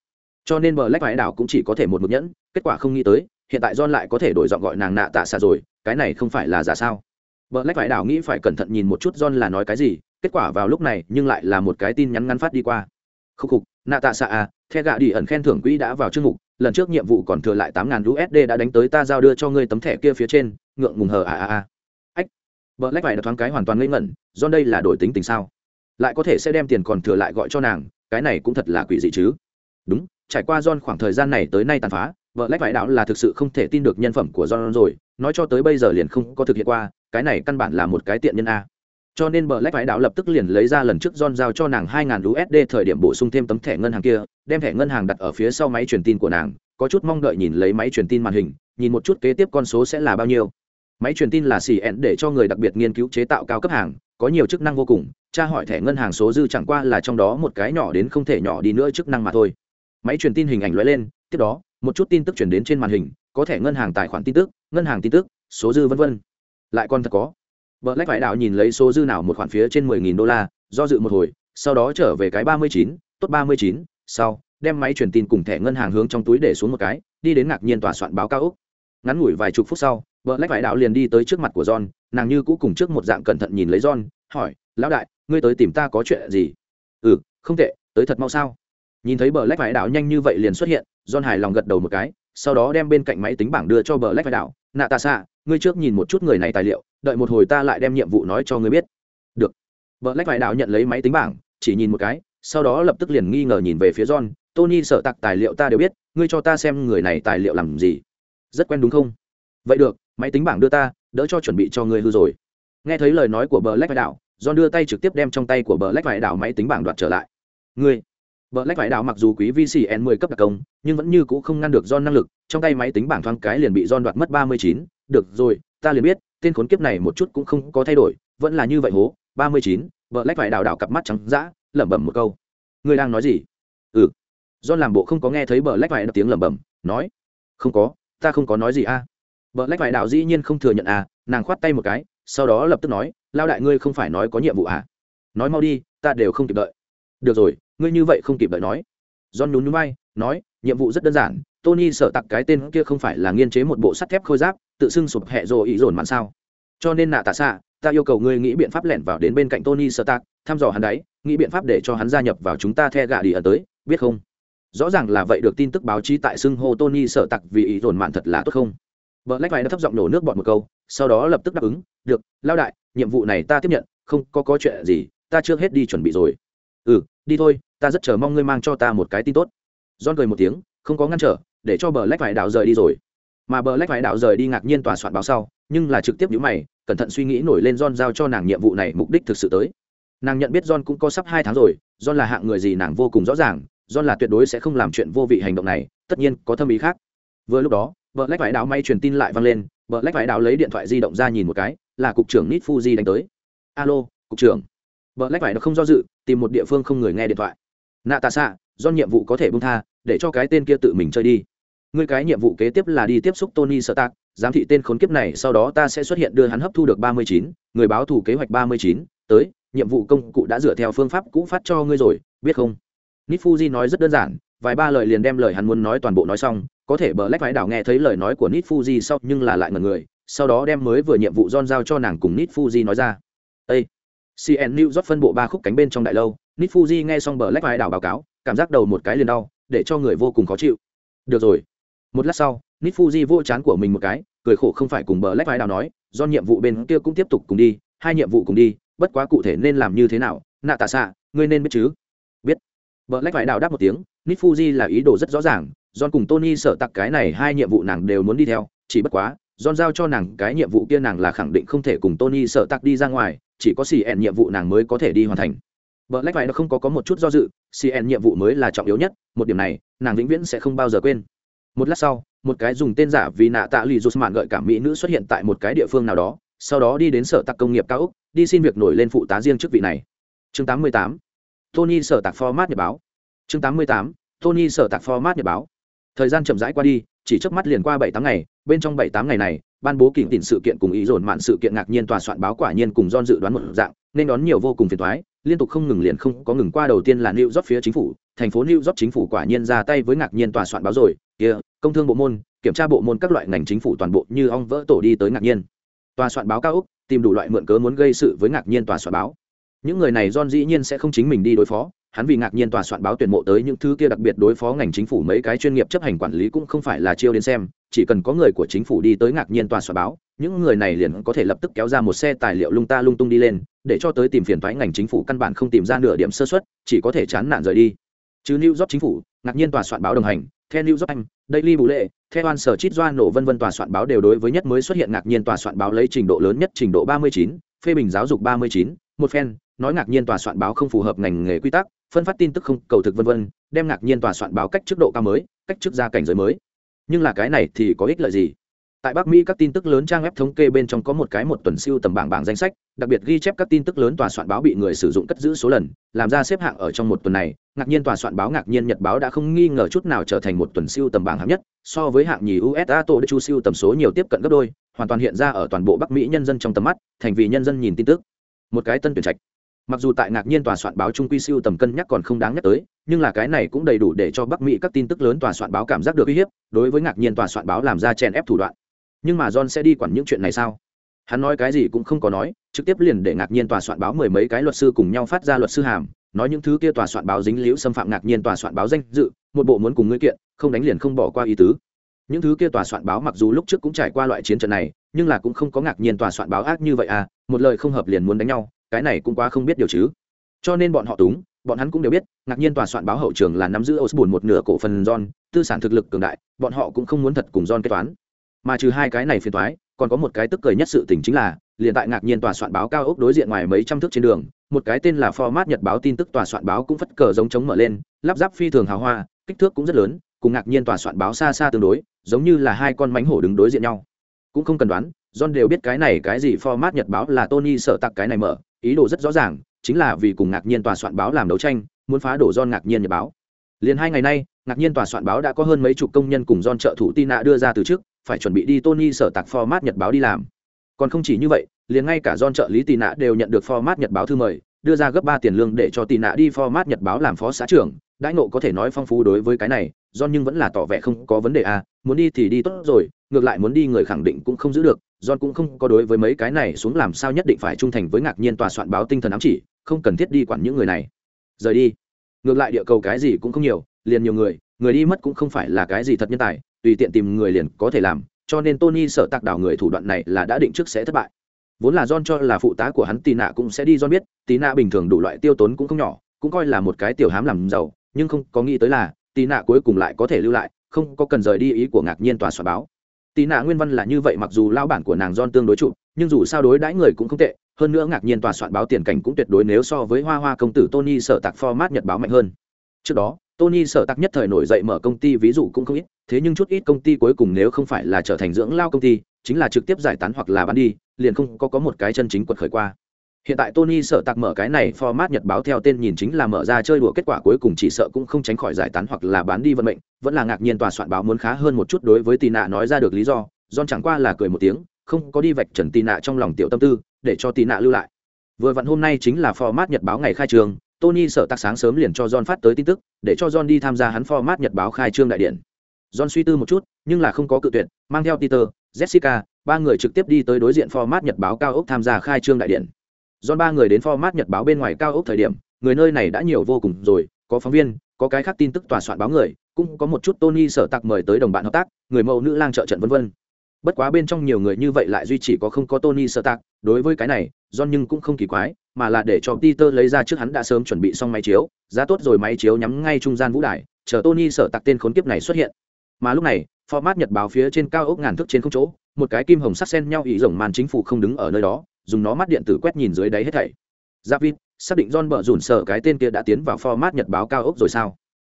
Cho nên bờ lách vải đảo cũng chỉ có thể một mực nhẫn kết quả không nghĩ tới hiện tại John lại có thể đổi giọng gọi nàng nạ tạ xạ rồi, cái này không phải là giả sao? Bờ lách vãi đảo nghĩ phải cẩn thận nhìn một chút John là nói cái gì, kết quả vào lúc này nhưng lại là một cái tin nhắn ngắn phát đi qua. Khúc khục, nạ tạ xạ à the gạ đi ẩn khen thưởng quỹ đã vào chương mục, lần trước nhiệm vụ còn thừa lại tám ngàn usd đã đánh tới ta giao đưa cho ngươi tấm thẻ kia phía trên, ngượng ngùng hờ à à à. Ách vợ lách vải đã thoáng cái hoàn toàn ngây ngẩn, John đây là đổi tính tình sao? Lại có thể sẽ đem tiền còn thừa lại gọi cho nàng, cái này cũng thật là quỷ dị chứ? Đúng, trải qua John khoảng thời gian này tới nay tàn phá vợ lách vải đạo là thực sự không thể tin được nhân phẩm của John rồi nói cho tới bây giờ liền không có thực hiện qua cái này căn bản là một cái tiện nhân a cho nên bờ lách vải đạo lập tức liền lấy ra lần trước John giao cho nàng 2.000 USD thời điểm bổ sung thêm tấm thẻ ngân hàng kia, đem thẻ ngân hàng đặt ở phía sau máy truyền tin của nàng, có chút mong đợi nhìn lấy máy truyền tin màn hình, nhìn một chút kế tiếp con số sẽ là bao nhiêu. Máy truyền tin là CN để cho người đặc biệt nghiên cứu chế tạo cao cấp hàng, có nhiều chức năng vô cùng, tra hỏi thẻ ngân hàng số dư chẳng qua là trong đó một cái nhỏ đến không thể nhỏ đi nữa chức năng mà thôi. Máy truyền tin hình ảnh lóe lên, tiếp đó, một chút tin tức truyền đến trên màn hình, có thể ngân hàng tài khoản tin tức, ngân hàng tin tức, số dư vân vân. Lại còn thật có Bờ Lách Vải Đạo nhìn lấy số dư nào một khoản phía trên mười nghìn đô la, do dự một hồi, sau đó trở về cái 39, tốt 39, sau, đem máy truyền tin cùng thẻ ngân hàng hướng trong túi để xuống một cái, đi đến ngạc nhiên tòa soạn báo cao. Ngắn ngủi vài chục phút sau, Bờ Lách Vải Đạo liền đi tới trước mặt của John, nàng như cũ cùng trước một dạng cẩn thận nhìn lấy John, hỏi, "Lão đại, ngươi tới tìm ta có chuyện gì?" "Ừ, không tệ, tới thật mau sao?" Nhìn thấy Bờ Lách Vải Đạo nhanh như vậy liền xuất hiện, John hài lòng gật đầu một cái, sau đó đem bên cạnh máy tính bảng đưa cho Black Lách Vải "Natasha, "Nạ ta ngươi trước nhìn một chút người này tài liệu, đợi một hồi ta lại đem nhiệm vụ nói cho ngươi biết. Được. Black lách vải nhận lấy máy tính bảng chỉ nhìn một cái sau đó lập tức liền nghi ngờ nhìn về phía john. Tony sợ tặc tài liệu ta đều biết ngươi cho ta xem người này tài liệu làm gì. Rất quen đúng không? Vậy được máy tính bảng đưa ta đỡ cho chuẩn bị cho ngươi hư rồi. Nghe thấy lời nói của Black lách vải john đưa tay trực tiếp đem trong tay của Black lách vải máy tính bảng đoạt trở lại. Ngươi Bờ lách vải đạo mặc dù quý VCN 10 cấp đặc công, nhưng vẫn như cũ không ngăn được John năng lực, trong tay máy tính bảng thoáng cái liền bị John đoạt mất 39, được rồi, ta liền biết, tên khốn kiếp này một chút cũng không có thay đổi vẫn là như vậy hố ba mươi chín lách vải đảo đảo cặp mắt trắng dã lẩm bẩm một câu. Người đang nói gì? Ừ. Do làm bộ không có nghe thấy bờ lách vải tiếng lẩm bẩm nói. Không có ta không có nói gì a à. bờ lách vải đạo dĩ nhiên không thừa nhận à nàng khoát tay một cái sau đó lập tức nói lao đại ngươi không phải nói có nhiệm vụ à? Nói mau đi ta đều không kịp đợi. Được rồi ngươi như vậy không kịp đợi nói. John nhún nhún bay nói, nhiệm vụ rất đơn giản, tony sợ tặc cái tên kia không phải là nghiên chế một bộ sắt thép khôi giáp, tự xưng sụp hẹ rồi ý dồn mặn sao. Cho nên nạ tạ xạ, ta yêu cầu ngươi nghĩ biện pháp lẻn vào đến bên cạnh tony sợ tặc, thăm dò hắn đấy, nghĩ biện pháp để cho hắn gia nhập vào chúng ta the gạ đi ở tới, biết không? Rõ ràng là vậy được tin tức báo chí tại xưng hô tony sợ tặc vì ý dồn mạn thật là tốt không? Vợ lách đã thấp giọng nổ nước bọt một câu, sau đó lập tức đáp ứng, được lao đại, nhiệm vụ này ta tiếp nhận, không có có chuyện gì, ta chưa hết đi chuẩn bị rồi. Ừ đi thôi ta rất chờ mong ngươi mang cho ta một cái tin tốt. John cười một tiếng, không có ngăn trở, để cho bờ lách vải đạo rời đi rồi. Mà bờ lách vải đạo rời đi ngạc nhiên tòa soạn báo sau, nhưng là trực tiếp nhữ mày, cẩn thận suy nghĩ nổi lên john giao cho nàng nhiệm vụ này mục đích thực sự tới. Nàng nhận biết john cũng có sắp hai tháng rồi, john là hạng người gì nàng vô cùng rõ ràng, john là tuyệt đối sẽ không làm chuyện vô vị hành động này, tất nhiên có thâm ý khác. Vừa lúc đó vợ lách vải đạo may truyền tin lại vang lên vợ lách vải đạo lấy điện thoại di động ra nhìn một cái, là cục trưởng nít fuji đánh tới. Alo, cục trưởng. Vợ lách vải nó không do dự, tìm một địa phương không người nghe điện thoại nạ tạ xạ do nhiệm vụ có thể bung tha, để cho cái tên kia tự mình chơi đi. Ngươi cái nhiệm vụ kế tiếp là đi tiếp xúc tony sợ tạc giám thị tên khốn kiếp này, sau đó ta sẽ xuất hiện đưa hắn hấp thu được ba mươi chín, người báo thù kế hoạch ba mươi chín, tới, nhiệm vụ công cụ đã dựa theo phương pháp cũ phát cho ngươi rồi, biết không? Nitfuji nói rất đơn giản, vài ba lời liền đem lời hắn muốn nói toàn bộ nói xong, có thể bờ lách phái đảo nghe thấy lời nói của nitfuji sau, nhưng là lại ngần người, sau đó đem mới vừa nhiệm vụ don giao cho nàng cùng nitfuji nói ra. Ây cn new rót phân bộ ba khúc cánh bên trong đại lâu nít fuji nghe xong bờ lách vai đảo báo cáo, cảm giác đầu một cái liền đau, để cho người vô cùng khó chịu. Được rồi. Một lát sau nít fuji vô chán của mình một cái, cười khổ không phải cùng bờ lách vai đảo nói, do nhiệm vụ bên kia cũng tiếp tục cùng đi, hai nhiệm vụ cùng đi, bất quá cụ thể nên làm như thế nào nạ tạ xạ ngươi nên biết chứ? Biết. Bờ lách vai đảo đáp một tiếng nít fuji là ý đồ rất rõ ràng, john cùng tony sợ tặc cái này hai nhiệm vụ nàng đều muốn đi theo, chỉ bất quá, john giao cho nàng cái nhiệm vụ kia nàng là khẳng định không thể cùng tony sợ tặc đi ra ngoài, chỉ có xì ẹn nhiệm vụ nàng mới có thể đi hoàn thành. Bờ lách vậy nó không có có một chút do dự, CN nhiệm vụ mới là trọng yếu nhất, một điểm này, nàng vĩnh viễn sẽ không bao giờ quên. Một lát sau, một cái dùng tên giả vì nạ tạ lì rụt mạn gợi cảm mỹ nữ xuất hiện tại một cái địa phương nào đó, sau đó đi đến sở tạc công nghiệp cao ốc, đi xin việc nổi lên phụ tá riêng chức vị này. Chương 88. Tony sở tạc format nhật báo. Chương 88. Tony sở tạc format nhật báo. Thời gian chậm rãi qua đi, chỉ chớp mắt liền qua bảy tám ngày bên trong bảy tám ngày này ban bố kỉnh tỉnh sự kiện cùng ý dồn mạn sự kiện ngạc nhiên tòa soạn báo quả nhiên cùng don dự đoán một dạng nên đón nhiều vô cùng phiền toái liên tục không ngừng liền không có ngừng qua đầu tiên là New York phía chính phủ thành phố New York chính phủ quả nhiên ra tay với ngạc nhiên tòa soạn báo rồi kia công thương bộ môn kiểm tra bộ môn các loại ngành chính phủ toàn bộ như ong vỡ tổ đi tới ngạc nhiên. Tòa soạn báo cao ốc, tìm đủ loại mượn cớ muốn gây sự với ngạc nhiên tòa soạn báo. Những người này John dĩ nhiên sẽ không chính mình đi đối phó hắn vì ngạc nhiên tòa soạn báo tuyển mộ tới những thứ kia đặc biệt đối phó ngành chính phủ mấy cái chuyên nghiệp chấp hành quản lý cũng không phải là chiêu đến xem chỉ cần có người của chính phủ đi tới ngạc nhiên tòa soạn báo những người này liền có thể lập tức kéo ra một xe tài liệu lung ta lung tung đi lên để cho tới tìm phiền thoái ngành chính phủ căn bản không tìm ra nửa điểm sơ xuất chỉ có thể chán nản rời đi. Chứ new york chính phủ ngạc nhiên tòa soạn báo đồng hành theo new york anh daily bù lệ theo an sở chít doa nổ vân vân tòa soạn báo đều đối với nhất mới xuất hiện ngạc nhiên tòa soạn báo lấy trình độ lớn nhất trình độ 39, phê bình giáo dục 39, một phen nói ngạc nhiên tòa soạn báo không phù hợp ngành nghề quy tắc, phân phát tin tức không, cầu thực vân vân, đem ngạc nhiên tòa soạn báo cách trước độ cao mới, cách trước ra cảnh giới mới. Nhưng là cái này thì có ích lợi gì? Tại bắc mỹ, các tin tức lớn trang web thống kê bên trong có một cái một tuần siêu tầm bảng bảng danh sách, đặc biệt ghi chép các tin tức lớn tòa soạn báo bị người sử dụng cất giữ số lần, làm ra xếp hạng ở trong một tuần này, ngạc nhiên tòa soạn báo ngạc nhiên nhật báo đã không nghi ngờ chút nào trở thành một tuần siêu tầm bảng hạng nhất, so với hạng nhì usa tổ chu siêu tầm số nhiều tiếp cận gấp đôi, hoàn toàn hiện ra ở toàn bộ bắc mỹ nhân dân trong tầm mắt, thành vì nhân dân nhìn tin tức. Một cái tân tuyển trạch mặc dù tại ngạc nhiên tòa soạn báo trung quy siêu tầm cân nhắc còn không đáng nhắc tới, nhưng là cái này cũng đầy đủ để cho bắc mỹ các tin tức lớn tòa soạn báo cảm giác được uy hiếp, đối với ngạc nhiên tòa soạn báo làm ra chèn ép thủ đoạn. Nhưng mà john sẽ đi quản những chuyện này sao? Hắn nói cái gì cũng không có nói, trực tiếp liền để ngạc nhiên tòa soạn báo mười mấy cái luật sư cùng nhau phát ra luật sư hàm, nói những thứ kia tòa soạn báo dính liễu xâm phạm ngạc nhiên tòa soạn báo danh dự, một bộ muốn cùng ngươi kiện, không đánh liền không bỏ qua ý tứ. Những thứ kia tòa soạn báo mặc dù lúc trước cũng trải qua loại chiến trận này, nhưng là cũng không có ngạc nhiên tòa soạn báo ác như vậy à một lời không hợp liền muốn đánh nhau cái này cũng quá không biết điều chứ. Cho nên bọn họ túng, bọn hắn cũng đều biết, ngạc nhiên tòa soạn báo hậu trường là nắm giữ osborne một nửa cổ phần john, tư sản thực lực cường đại, bọn họ cũng không muốn thật cùng john kế toán. Mà trừ hai cái này phiền toái, còn có một cái tức cười nhất sự tình chính là, liền tại ngạc nhiên tòa soạn báo cao ốc đối diện ngoài mấy trăm thước trên đường, một cái tên là format nhật báo tin tức tòa soạn báo cũng phất cờ giống chống mở lên, lắp ráp phi thường hào hoa, kích thước cũng rất lớn, cùng ngạc nhiên tòa soạn báo xa xa tương đối, giống như là hai con mánh hổ đứng đối diện nhau. Cũng không cần đoán, john đều biết cái này cái gì format nhật báo là tony sợ tặc cái này mở ý đồ rất rõ ràng, chính là vì cùng ngạc nhiên tòa soạn báo làm đấu tranh, muốn phá đổ john ngạc nhiên nhật báo. Liền hai ngày nay, ngạc nhiên tòa soạn báo đã có hơn mấy chục công nhân cùng don trợ thủ tina đưa ra từ trước, phải chuẩn bị đi tony sở tạc format nhật báo đi làm. Còn không chỉ như vậy, liền ngay cả don trợ lý tị nạ đều nhận được format nhật báo thư mời, đưa ra gấp ba tiền lương để cho tị nạ đi format nhật báo làm phó xã trưởng. Đãi nộ có thể nói phong phú đối với cái này don nhưng vẫn là tỏ vẻ không có vấn đề à muốn đi thì đi tốt rồi, ngược lại muốn đi người khẳng định cũng không giữ được. John cũng không có đối với mấy cái này xuống làm sao nhất định phải trung thành với ngạc nhiên tòa soạn báo tinh thần ám chỉ, không cần thiết đi quản những người này. Rời đi. Ngược lại địa cầu cái gì cũng không nhiều, liền nhiều người người đi mất cũng không phải là cái gì thật nhân tài, tùy tiện tìm người liền có thể làm, cho nên tony sợ tạc đảo người thủ đoạn này là đã định trước sẽ thất bại. Vốn là john cho là phụ tá của hắn tì nạ cũng sẽ đi, john biết tì nạ bình thường đủ loại tiêu tốn cũng không nhỏ, cũng coi là một cái tiểu hám làm giàu, nhưng không có nghĩ tới là tì nạ cuối cùng lại có thể lưu lại, không có cần rời đi ý của ngạc nhiên tòa soạn báo tì nạ nguyên văn là như vậy mặc dù lao bản của nàng john tương đối trụ nhưng dù sao đối đãi người cũng không tệ hơn nữa ngạc nhiên tòa soạn báo tiền cảnh cũng tuyệt đối nếu so với hoa hoa công tử tony sở tạc format nhật báo mạnh hơn trước đó Tony sở tạc nhất thời nổi dậy mở công ty ví dụ cũng không ít, thế nhưng chút ít công ty cuối cùng nếu không phải là trở thành dưỡng lao công ty, chính là trực tiếp giải tán hoặc là bán đi, liền không có có một cái chân chính quật khởi qua. Hiện tại Tony sợ tạc mở cái này format nhật báo theo tên nhìn chính là mở ra chơi đùa kết quả cuối cùng chỉ sợ cũng không tránh khỏi giải tán hoặc là bán đi vận mệnh, vẫn là ngạc nhiên tòa soạn báo muốn khá hơn một chút đối với Tì Nạ nói ra được lý do, John chẳng qua là cười một tiếng, không có đi vạch trần Tì Nạ trong lòng tiểu tâm tư, để cho Tì Nạ lưu lại. Vừa vặn hôm nay chính là format nhật báo ngày khai trường, Tony sợ tạc sáng sớm liền cho John phát tới tin tức, để cho John đi tham gia hắn format nhật báo khai trương đại điện. John suy tư một chút, nhưng là không có cự tuyệt, mang theo Peter, Jessica, ba người trực tiếp đi tới đối diện format nhật báo cao ốc tham gia khai trương đại điện. John ba người đến format nhật báo bên ngoài cao ốc thời điểm, người nơi này đã nhiều vô cùng rồi, có phóng viên, có cái khác tin tức tòa soạn báo người, cũng có một chút Tony sở tạc mời tới đồng bạn hợp tác, người mẫu nữ lang trợ trận vân vân. Bất quá bên trong nhiều người như vậy lại duy chỉ có không có Tony sở tạc, đối với cái này, John nhưng cũng không kỳ quái, mà là để cho Peter lấy ra trước hắn đã sớm chuẩn bị xong máy chiếu, giá tốt rồi máy chiếu nhắm ngay trung gian vũ đài, chờ Tony sở tạc tên khốn kiếp này xuất hiện. Mà lúc này, format nhật báo phía trên cao ốc ngàn thước trên không chỗ, một cái kim hồng sắc sen nhau ý rồng màn chính phủ không đứng ở nơi đó, dùng nó mắt điện tử quét nhìn dưới đáy hết thảy. David, xác định John bợ rủn sợ cái tên kia đã tiến vào format nhật báo cao ốc rồi sao?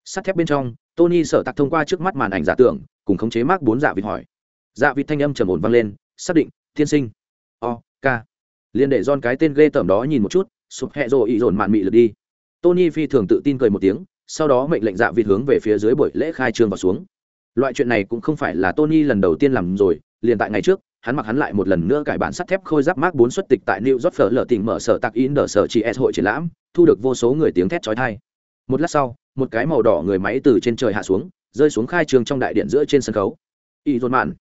Sắt thép bên trong, Tony sở tạc thông qua trước mắt màn ảnh giả tưởng, cùng khống chế Mark bốn dạ vịt hỏi. Dạ vịt thanh âm trầm ổn vang lên, xác định, thiên sinh. O, K Liên để John cái tên ghê tởm đó nhìn một chút sụp hẹ rồ ý dồn mạn mị lượt đi tony phi thường tự tin cười một tiếng sau đó mệnh lệnh dạ vịt hướng về phía dưới buổi lễ khai trương và xuống loại chuyện này cũng không phải là tony lần đầu tiên làm rồi liền tại ngày trước hắn mặc hắn lại một lần nữa cải bản sắt thép khôi giáp mark bốn xuất tịch tại new york phở lở tỉnh mở sở tạc in đờ sở chị s hội triển lãm thu được vô số người tiếng thét chói tai. Một lát sau một cái màu đỏ người máy từ trên trời hạ xuống rơi xuống khai trường trong đại điện giữa trên sân khấu. Y dồn mạn.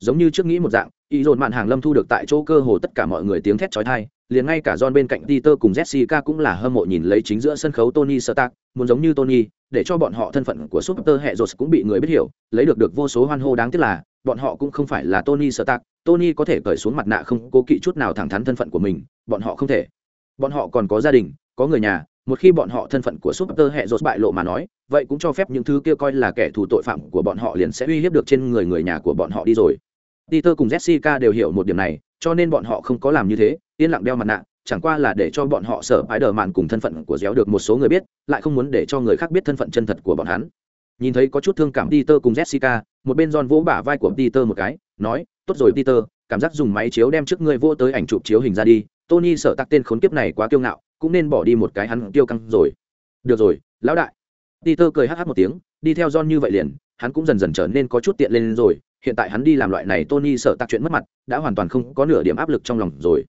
Giống như trước nghĩ một dạng y dồn mạn hàng lâm thu được tại chỗ cơ hồ tất cả mọi người tiếng thét chói tai liền ngay cả John bên cạnh Peter cùng Jessica cũng là hâm mộ nhìn lấy chính giữa sân khấu Tony Stark, muốn giống như Tony, để cho bọn họ thân phận của Super hệ rột cũng bị người biết hiểu, lấy được được vô số hoan hô đáng tiếc là, bọn họ cũng không phải là Tony Stark, Tony có thể cởi xuống mặt nạ không cố kỵ chút nào thẳng thắn thân phận của mình, bọn họ không thể. Bọn họ còn có gia đình, có người nhà, một khi bọn họ thân phận của Super hệ rột bại lộ mà nói, vậy cũng cho phép những thứ kia coi là kẻ thù tội phạm của bọn họ liền sẽ uy hiếp được trên người người nhà của bọn họ đi rồi. Peter cùng Jessica đều hiểu một điểm này, cho nên bọn họ không có làm như thế, yên lặng đeo mặt nạ, chẳng qua là để cho bọn họ sợ hãi đờ mạn cùng thân phận của déo được một số người biết lại không muốn để cho người khác biết thân phận chân thật của bọn hắn nhìn thấy có chút thương cảm peter cùng jessica một bên giòn vỗ bả vai của peter một cái nói tốt rồi peter cảm giác dùng máy chiếu đem trước ngươi vô tới ảnh chụp chiếu hình ra đi. Tony sợ tắc tên khốn kiếp này quá kiêu ngạo cũng nên bỏ đi một cái hắn tiêu căng rồi. Được rồi lão đại. Peter cười hh một tiếng đi theo john như vậy liền hắn cũng dần dần trở nên có chút tiện lên rồi. Hiện tại hắn đi làm loại này tony sợ tắc chuyện mất mặt đã hoàn toàn không có nửa điểm áp lực trong lòng rồi.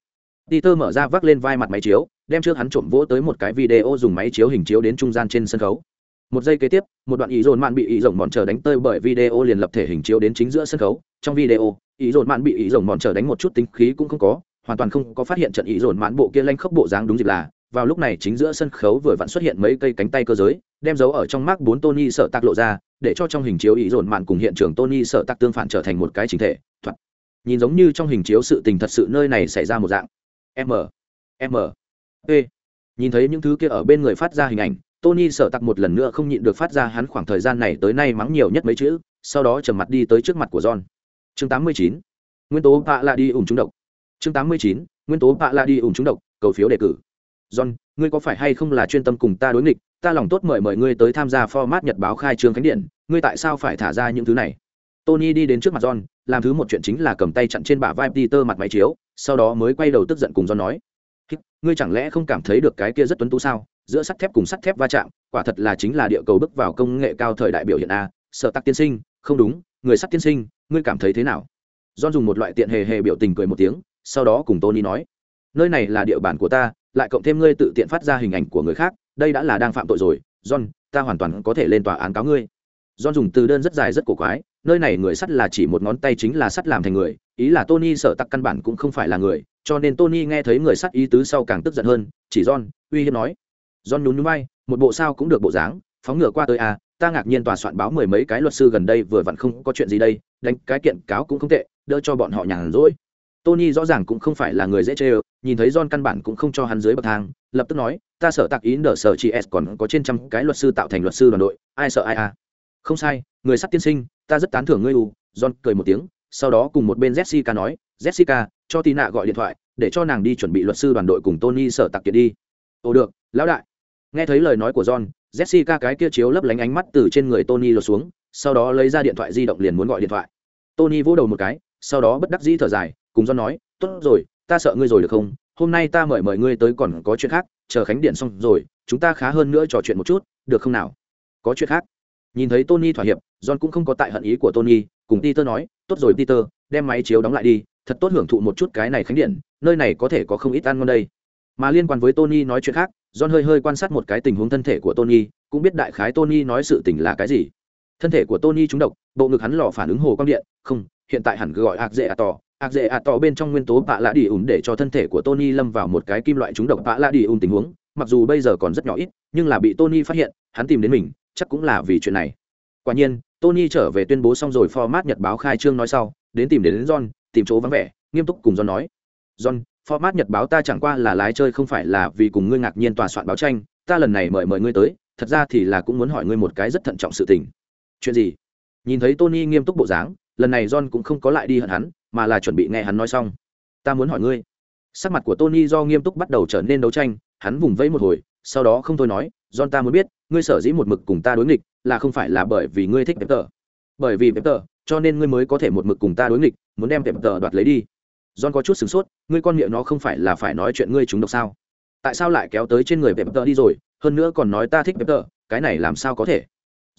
Peter mở ra vác lên vai mặt máy chiếu, đem trước hắn trộm vỗ tới một cái video dùng máy chiếu hình chiếu đến trung gian trên sân khấu. Một giây kế tiếp, một đoạn ý dồn mạn bị ý rồng mòn chờ đánh tơi bởi video liền lập thể hình chiếu đến chính giữa sân khấu. Trong video, ý dồn mạn bị ý rồng mòn chờ đánh một chút tính khí cũng không có, hoàn toàn không có phát hiện trận ý dồn mạn bộ kia lanh khốc bộ dáng đúng dịp là. Vào lúc này chính giữa sân khấu vừa vặn xuất hiện mấy cây cánh tay cơ giới, đem dấu ở trong mắt bốn Tony sợ tạc lộ ra, để cho trong hình chiếu ý dồn mạn cùng hiện trường Tony sợ tạc tương phản trở thành một cái chính thể. Thoạt. Nhìn giống như trong hình chiếu sự tình thật sự nơi này xảy ra một dạng m m p nhìn thấy những thứ kia ở bên người phát ra hình ảnh tony sợ tặc một lần nữa không nhịn được phát ra hắn khoảng thời gian này tới nay mắng nhiều nhất mấy chữ, sau đó trầm mặt đi tới trước mặt của john. Chương 89. nguyên tố pạ la đi ủng trúng độc. Chương 89. nguyên tố pạ la đi ủng trúng độc, cầu phiếu đề cử. John, ngươi có phải hay không là chuyên tâm cùng ta đối nghịch? Ta lòng tốt mời mời ngươi tới tham gia format nhật báo khai trương khánh điện. Ngươi tại sao phải thả ra những thứ này? Tony đi đến trước mặt john, làm thứ một chuyện chính là cầm tay chặn trên bả vai peter mặt máy chiếu, sau đó mới quay đầu tức giận cùng John nói. Ngươi chẳng lẽ không cảm thấy được cái kia rất tuấn tú sao? Giữa sắt thép cùng sắt thép va chạm, quả thật là chính là địa cầu bước vào công nghệ cao thời đại biểu hiện a, sợ tắc tiên sinh, không đúng, người sắt tiên sinh, ngươi cảm thấy thế nào? John dùng một loại tiện hề hề biểu tình cười một tiếng, sau đó cùng tony nói, nơi này là địa bàn của ta, lại cộng thêm ngươi tự tiện phát ra hình ảnh của người khác, đây đã là đang phạm tội rồi, john, ta hoàn toàn có thể lên tòa án cáo ngươi. John dùng từ đơn rất dài rất cổ quái, nơi này người sắt là chỉ một ngón tay chính là sắt làm thành người, ý là tony sợ tắc căn bản cũng không phải là người, cho nên tony nghe thấy người sắt ý tứ sau càng tức giận hơn, chỉ john uy hiếp nói john nhún nhún vai, một bộ sao cũng được bộ dáng phóng ngựa qua tới à ta ngạc nhiên tòa soạn báo mười mấy cái luật sư gần đây vừa vặn không có chuyện gì đây đánh cái kiện cáo cũng không tệ đỡ cho bọn họ nhàn rỗi. Tony rõ ràng cũng không phải là người dễ chơi, nhìn thấy john căn bản cũng không cho hắn dưới bậc thang lập tức nói ta sợ tạc ý nở sở chị s còn có trên trăm cái luật sư tạo thành luật sư đoàn đội ai sợ ai à? Không sai người sắt tiên sinh ta rất tán thưởng ngươi u john cười một tiếng sau đó cùng một bên jessica nói jessica cho tina gọi điện thoại để cho nàng đi chuẩn bị luật sư đoàn đội cùng tony sở tạc kiện đi. Ồ được lão đại nghe thấy lời nói của john, jessica cái kia chiếu lấp lánh ánh mắt từ trên người tony lột xuống, sau đó lấy ra điện thoại di động liền muốn gọi điện thoại. Tony vỗ đầu một cái, sau đó bất đắc dĩ thở dài, cùng john nói, tốt rồi, ta sợ ngươi rồi được không? Hôm nay ta mời mời ngươi tới còn có chuyện khác, chờ khánh điện xong rồi, chúng ta khá hơn nữa trò chuyện một chút, được không nào? Có chuyện khác. Nhìn thấy tony thỏa hiệp, john cũng không có tại hận ý của tony, cùng peter nói, tốt rồi peter, đem máy chiếu đóng lại đi, thật tốt hưởng thụ một chút cái này khánh điện, nơi này có thể có không ít ăn ngon đây mà liên quan với tony nói chuyện khác john hơi hơi quan sát một cái tình huống thân thể của tony cũng biết đại khái tony nói sự tình là cái gì. Thân thể của tony trúng độc bộ ngực hắn lò phản ứng hồ quang điện không hiện tại hẳn gọi ạc dễ ạ tỏ ạc dễ ạ tỏ bên trong nguyên tố bạ lạ đi ùn để cho thân thể của tony lâm vào một cái kim loại trúng độc bạ lạ đi ùn tình huống mặc dù bây giờ còn rất nhỏ ít nhưng là bị tony phát hiện hắn tìm đến mình chắc cũng là vì chuyện này. Quả nhiên tony trở về tuyên bố xong rồi format nhật báo khai trương nói sau đến tìm đến, đến john tìm chỗ vắng vẻ nghiêm túc cùng john nói. John format nhật báo ta chẳng qua là lái chơi không phải là vì cùng ngươi ngạc nhiên tòa soạn báo tranh ta lần này mời mời ngươi tới thật ra thì là cũng muốn hỏi ngươi một cái rất thận trọng sự tình. Chuyện gì? Nhìn thấy tony nghiêm túc bộ dáng lần này john cũng không có lại đi hận hắn mà là chuẩn bị nghe hắn nói xong. Ta muốn hỏi ngươi. Sắc mặt của tony do nghiêm túc bắt đầu trở nên đấu tranh hắn vùng vẫy một hồi sau đó không thôi nói john ta muốn biết ngươi sở dĩ một mực cùng ta đối nghịch là không phải là bởi vì ngươi thích Peter? tờ bởi vì Peter, tờ cho nên ngươi mới có thể một mực cùng ta đối nghịch muốn đem Peter tờ đoạt lấy đi john có chút sửng sốt, ngươi con miệng nó không phải là phải nói chuyện ngươi chúng độc sao? Tại sao lại kéo tới trên người pep đi rồi, hơn nữa còn nói ta thích pep cái này làm sao có thể?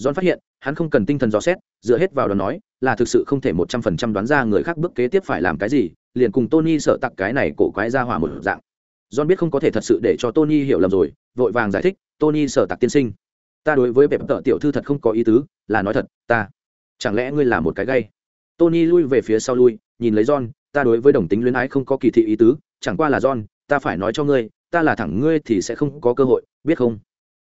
John phát hiện, hắn không cần tinh thần dò xét, dựa hết vào đó nói, là thực sự không thể một trăm phần trăm đoán ra người khác bước kế tiếp phải làm cái gì, liền cùng tony sợ tặc cái này cổ quái ra hỏa một dạng. John biết không có thể thật sự để cho tony hiểu lầm rồi, vội vàng giải thích, tony sợ tặc tiên sinh, ta đối với bẹp tiểu thư thật không có ý tứ, là nói thật, ta, chẳng lẽ ngươi là một cái gay? Tony lui về phía sau lui, nhìn lấy john ta đối với đồng tính luyến ái không có kỳ thị ý tứ, chẳng qua là john, ta phải nói cho ngươi, ta là thẳng ngươi thì sẽ không có cơ hội, biết không?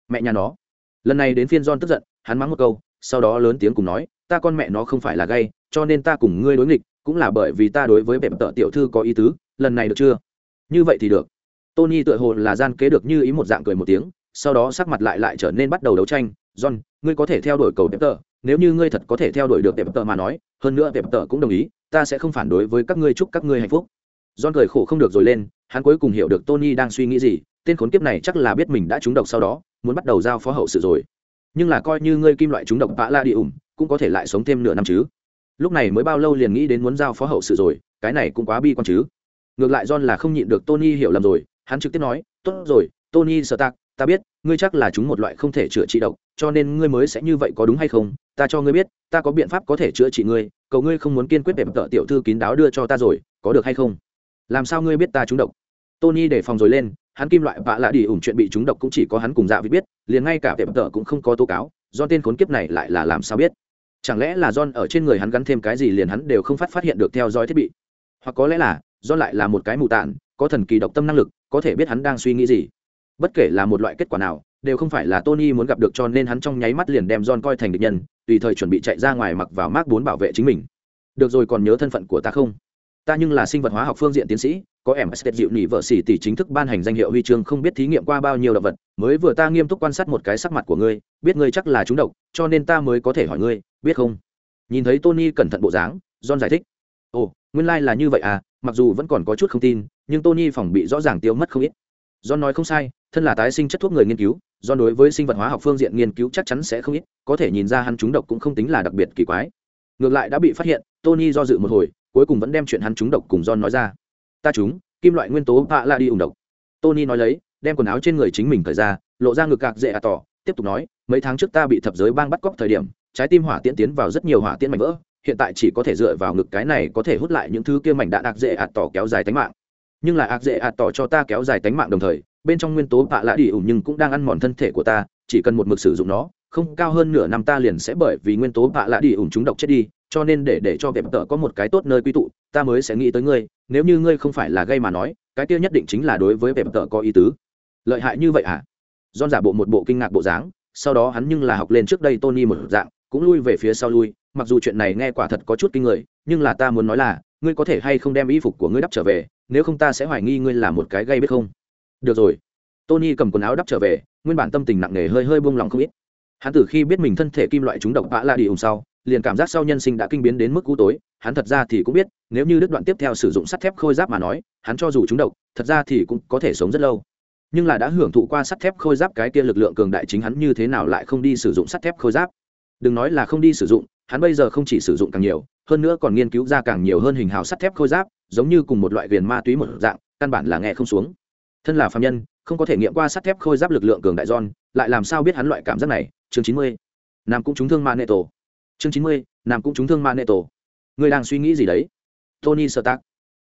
Mẹ nhà nó. Lần này đến phiên john tức giận, hắn mắng một câu, sau đó lớn tiếng cùng nói, ta con mẹ nó không phải là gay, cho nên ta cùng ngươi đối nghịch, cũng là bởi vì ta đối với bẹp tợ tiểu thư có ý tứ, lần này được chưa? Như vậy thì được. Tony tựa hồ là gian kế được như ý một dạng cười một tiếng, sau đó sắc mặt lại lại trở nên bắt đầu đấu tranh, john, ngươi có thể theo đuổi cầu bẹp tợ, nếu như ngươi thật có thể theo đuổi được bẹp tợ mà nói, hơn nữa bẹp tợ cũng đồng ý ta sẽ không phản đối với các ngươi chúc các ngươi hạnh phúc. John cười khổ không được rồi lên, hắn cuối cùng hiểu được tony đang suy nghĩ gì, tên khốn kiếp này chắc là biết mình đã trúng độc sau đó, muốn bắt đầu giao phó hậu sự rồi. Nhưng là coi như ngươi kim loại trúng độc vã la đi ủng cũng có thể lại sống thêm nửa năm chứ. Lúc này mới bao lâu liền nghĩ đến muốn giao phó hậu sự rồi, cái này cũng quá bi quan chứ. Ngược lại john là không nhịn được tony hiểu lầm rồi, hắn trực tiếp nói, tốt rồi, tony sợ tạc ta biết, ngươi chắc là chúng một loại không thể chữa trị độc, cho nên ngươi mới sẽ như vậy có đúng hay không? Ta cho ngươi biết, ta có biện pháp có thể chữa trị ngươi cầu ngươi không muốn kiên quyết đẹp tợ tiểu thư kín đáo đưa cho ta rồi, có được hay không? Làm sao ngươi biết ta trúng độc? Tony để phòng rồi lên, hắn kim loại vạ lạ đi ủng chuyện bị trúng độc cũng chỉ có hắn cùng dạ vị biết, liền ngay cả đẹp tợ cũng không có tố cáo, do tên khốn kiếp này lại là làm sao biết? Chẳng lẽ là john ở trên người hắn gắn thêm cái gì liền hắn đều không phát phát hiện được theo dõi thiết bị? Hoặc có lẽ là, john lại là một cái mù tạn, có thần kỳ độc tâm năng lực, có thể biết hắn đang suy nghĩ gì. Bất kể là một loại kết quả nào, đều không phải là tony muốn gặp được cho nên hắn trong nháy mắt liền đem john coi thành địch nhân tùy thời chuẩn bị chạy ra ngoài mặc vào mác bốn bảo vệ chính mình. Được rồi, còn nhớ thân phận của ta không? Ta nhưng là sinh vật hóa học phương diện tiến sĩ, có em stet dịu nỉ vợ xỉ tỷ chính thức ban hành danh hiệu huy chương không biết thí nghiệm qua bao nhiêu động vật, mới vừa ta nghiêm túc quan sát một cái sắc mặt của ngươi, biết ngươi chắc là chúng độc, cho nên ta mới có thể hỏi ngươi, biết không? Nhìn thấy tony cẩn thận bộ dáng, john giải thích. Ồ, nguyên lai、like、là như vậy à mặc dù vẫn còn có chút không tin, nhưng tony phòng bị rõ ràng tiêu mất không ít. John nói không sai thân là tái sinh chất thuốc người nghiên cứu, do đối với sinh vật hóa học phương diện nghiên cứu chắc chắn sẽ không ít, có thể nhìn ra hắn trúng độc cũng không tính là đặc biệt kỳ quái. Ngược lại đã bị phát hiện, tony do dự một hồi, cuối cùng vẫn đem chuyện hắn trúng độc cùng john nói ra. Ta trúng, kim loại nguyên tố pạ la đi ủng độc. Tony nói lấy, đem quần áo trên người chính mình thời ra, lộ ra ngực gạc dễ à tỏ, tiếp tục nói, mấy tháng trước ta bị thập giới bang bắt cóc thời điểm, trái tim hỏa tiễn tiến vào rất nhiều hỏa tiễn mảnh vỡ, hiện tại chỉ có thể dựa vào ngực cái này có thể hút lại những thứ kia mảnh đạn ạc dễ ạt tỏ kéo dài tánh mạng. Nhưng là ạc dễ ạt tỏ cho ta kéo dài tánh mạng đồng thời bên trong nguyên tố bạ lạ đi ủng nhưng cũng đang ăn mòn thân thể của ta, chỉ cần một mực sử dụng nó, không cao hơn nửa năm ta liền sẽ bởi vì nguyên tố bạ lạ đi ủng chúng độc chết đi, cho nên để để cho vẹp tợ có một cái tốt nơi quy tụ, ta mới sẽ nghĩ tới ngươi, nếu như ngươi không phải là gây mà nói, cái kia nhất định chính là đối với vẹp tợ có ý tứ. Lợi hại như vậy à don giả bộ một bộ kinh ngạc bộ dáng, sau đó hắn nhưng là học lên trước đây tony một dạng, cũng lui về phía sau lui, mặc dù chuyện này nghe quả thật có chút kinh người, nhưng là ta muốn nói là, ngươi có thể hay không đem y phục của ngươi đắp trở về, nếu không ta sẽ hoài nghi ngươi là một cái gây biết không? Được rồi. Tony cầm quần áo đắp trở về, nguyên bản tâm tình nặng nề hơi hơi buông lòng không ít. Hắn từ khi biết mình thân thể kim loại trúng độc vã la đi ủng sau, liền cảm giác sau nhân sinh đã kinh biến đến mức cú tối. Hắn thật ra thì cũng biết, nếu như đứt đoạn tiếp theo sử dụng sắt thép khôi giáp mà nói, hắn cho dù trúng độc, thật ra thì cũng có thể sống rất lâu. Nhưng là đã hưởng thụ qua sắt thép khôi giáp cái kia lực lượng cường đại chính hắn như thế nào lại không đi sử dụng sắt thép khôi giáp? Đừng nói là không đi sử dụng, hắn bây giờ không chỉ sử dụng càng nhiều, hơn nữa còn nghiên cứu ra càng nhiều hơn hình hào sắt thép khôi giáp, giống như cùng một loại viền ma túy một dạng, căn bản là nghe không xuống thân là phạm nhân, không có thể nghiệm qua sắt thép khôi giáp lực lượng cường đại giòn, lại làm sao biết hắn loại cảm giác này? Chương chín mươi, nam cũng trúng thương ma nệ tổ chương chín mươi, nam cũng trúng thương ma nệ tổ người đang suy nghĩ gì đấy? Tony sơ tác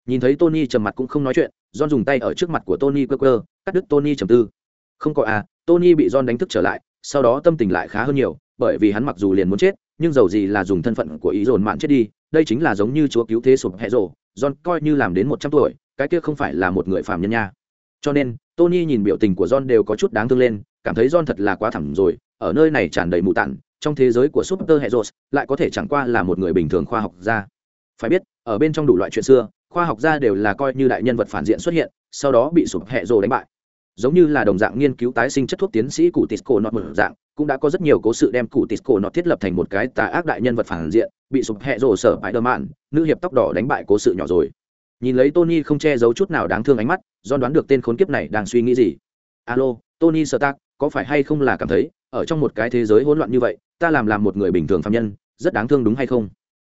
nhìn thấy tony trầm mặt cũng không nói chuyện, john dùng tay ở trước mặt của tony quơ quơ, cắt đứt tony trầm tư. Không có à tony bị john đánh thức trở lại, sau đó tâm tình lại khá hơn nhiều, bởi vì hắn mặc dù liền muốn chết, nhưng dầu gì là dùng thân phận của ý dồn mạn chết đi, đây chính là giống như chúa cứu thế sụp hẹ rồ, john coi như làm đến một trăm tuổi, cái kia không phải là một người phàm nhân nha cho nên, tony nhìn biểu tình của john đều có chút đáng thương lên, cảm thấy john thật là quá thẳng rồi, ở nơi này tràn đầy mù tản trong thế giới của super heroes lại có thể chẳng qua là một người bình thường khoa học gia. Phải biết, ở bên trong đủ loại chuyện xưa, khoa học gia đều là coi như đại nhân vật phản diện xuất hiện, sau đó bị sụp hẹ rồ đánh bại. Giống như là đồng dạng nghiên cứu tái sinh chất thuốc tiến sĩ cụ tisco nọt một dạng, cũng đã có rất nhiều cố sự đem cụ tisco nọt thiết lập thành một cái tà ác đại nhân vật phản diện, bị sụp hẹ rồ sở bãi đơ mạn nữ hiệp tóc đỏ đánh bại cố sự nhỏ rồi. Nhìn lấy tony không che giấu chút nào đáng thương ánh mắt do đoán được tên khốn kiếp này đang suy nghĩ gì. Alo, tony sơ tác có phải hay không là cảm thấy, ở trong một cái thế giới hỗn loạn như vậy, ta làm làm một người bình thường phạm nhân, rất đáng thương đúng hay không?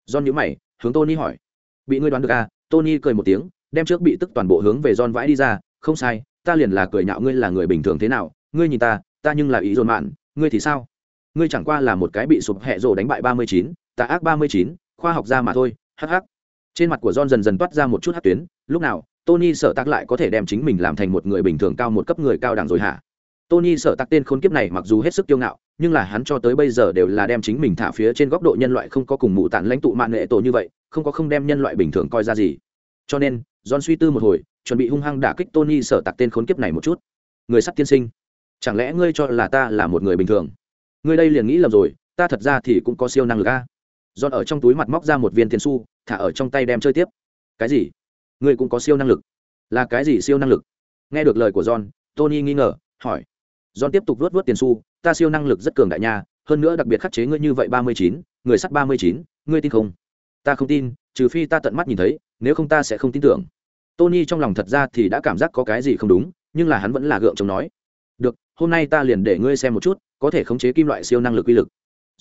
John nhữ mày, hướng tony hỏi. Bị ngươi đoán được à? Tony cười một tiếng, đem trước bị tức toàn bộ hướng về john vãi đi ra. Không sai, ta liền là cười nhạo ngươi là người bình thường thế nào. Ngươi nhìn ta ta nhưng là ý dồn mạn. Ngươi thì sao? Ngươi chẳng qua là một cái bị sụp hẹ rồ đánh bại ba mươi chín tà ác ba mươi chín, khoa học gia mà thôi, hắc hắc. Trên mặt của john dần dần toát ra một chút hát tuyến. Lúc nào tony sợ tắc lại có thể đem chính mình làm thành một người bình thường cao một cấp người cao đẳng rồi hả? Tony sợ tắc tên khốn kiếp này mặc dù hết sức kiêu ngạo nhưng là hắn cho tới bây giờ đều là đem chính mình thả phía trên góc độ nhân loại không có cùng mụ tản lãnh tụ mạng nghệ tổ như vậy không có không đem nhân loại bình thường coi ra gì. Cho nên john suy tư một hồi chuẩn bị hung hăng đả kích tony sợ tặc tên khốn kiếp này một chút. Người sắp tiên sinh chẳng lẽ ngươi cho là ta là một người bình thường? Ngươi đây liền nghĩ lầm rồi ta thật ra thì cũng có siêu năng lực a. John ở trong túi mặt móc ra một viên tiền xu, thả ở trong tay đem chơi tiếp. Cái gì? Ngươi cũng có siêu năng lực? Là cái gì siêu năng lực? Nghe được lời của John, Tony nghi ngờ, hỏi. John tiếp tục vớt vớt tiền xu, ta siêu năng lực rất cường đại nha, hơn nữa đặc biệt khắc chế ngươi như vậy ba mươi chín, người sắt ba mươi chín, ngươi tin không? Ta không tin, trừ phi ta tận mắt nhìn thấy, nếu không ta sẽ không tin tưởng. Tony trong lòng thật ra thì đã cảm giác có cái gì không đúng, nhưng là hắn vẫn là gượng chống nói. Được, hôm nay ta liền để ngươi xem một chút, có thể khống chế kim loại siêu năng lực uy lực.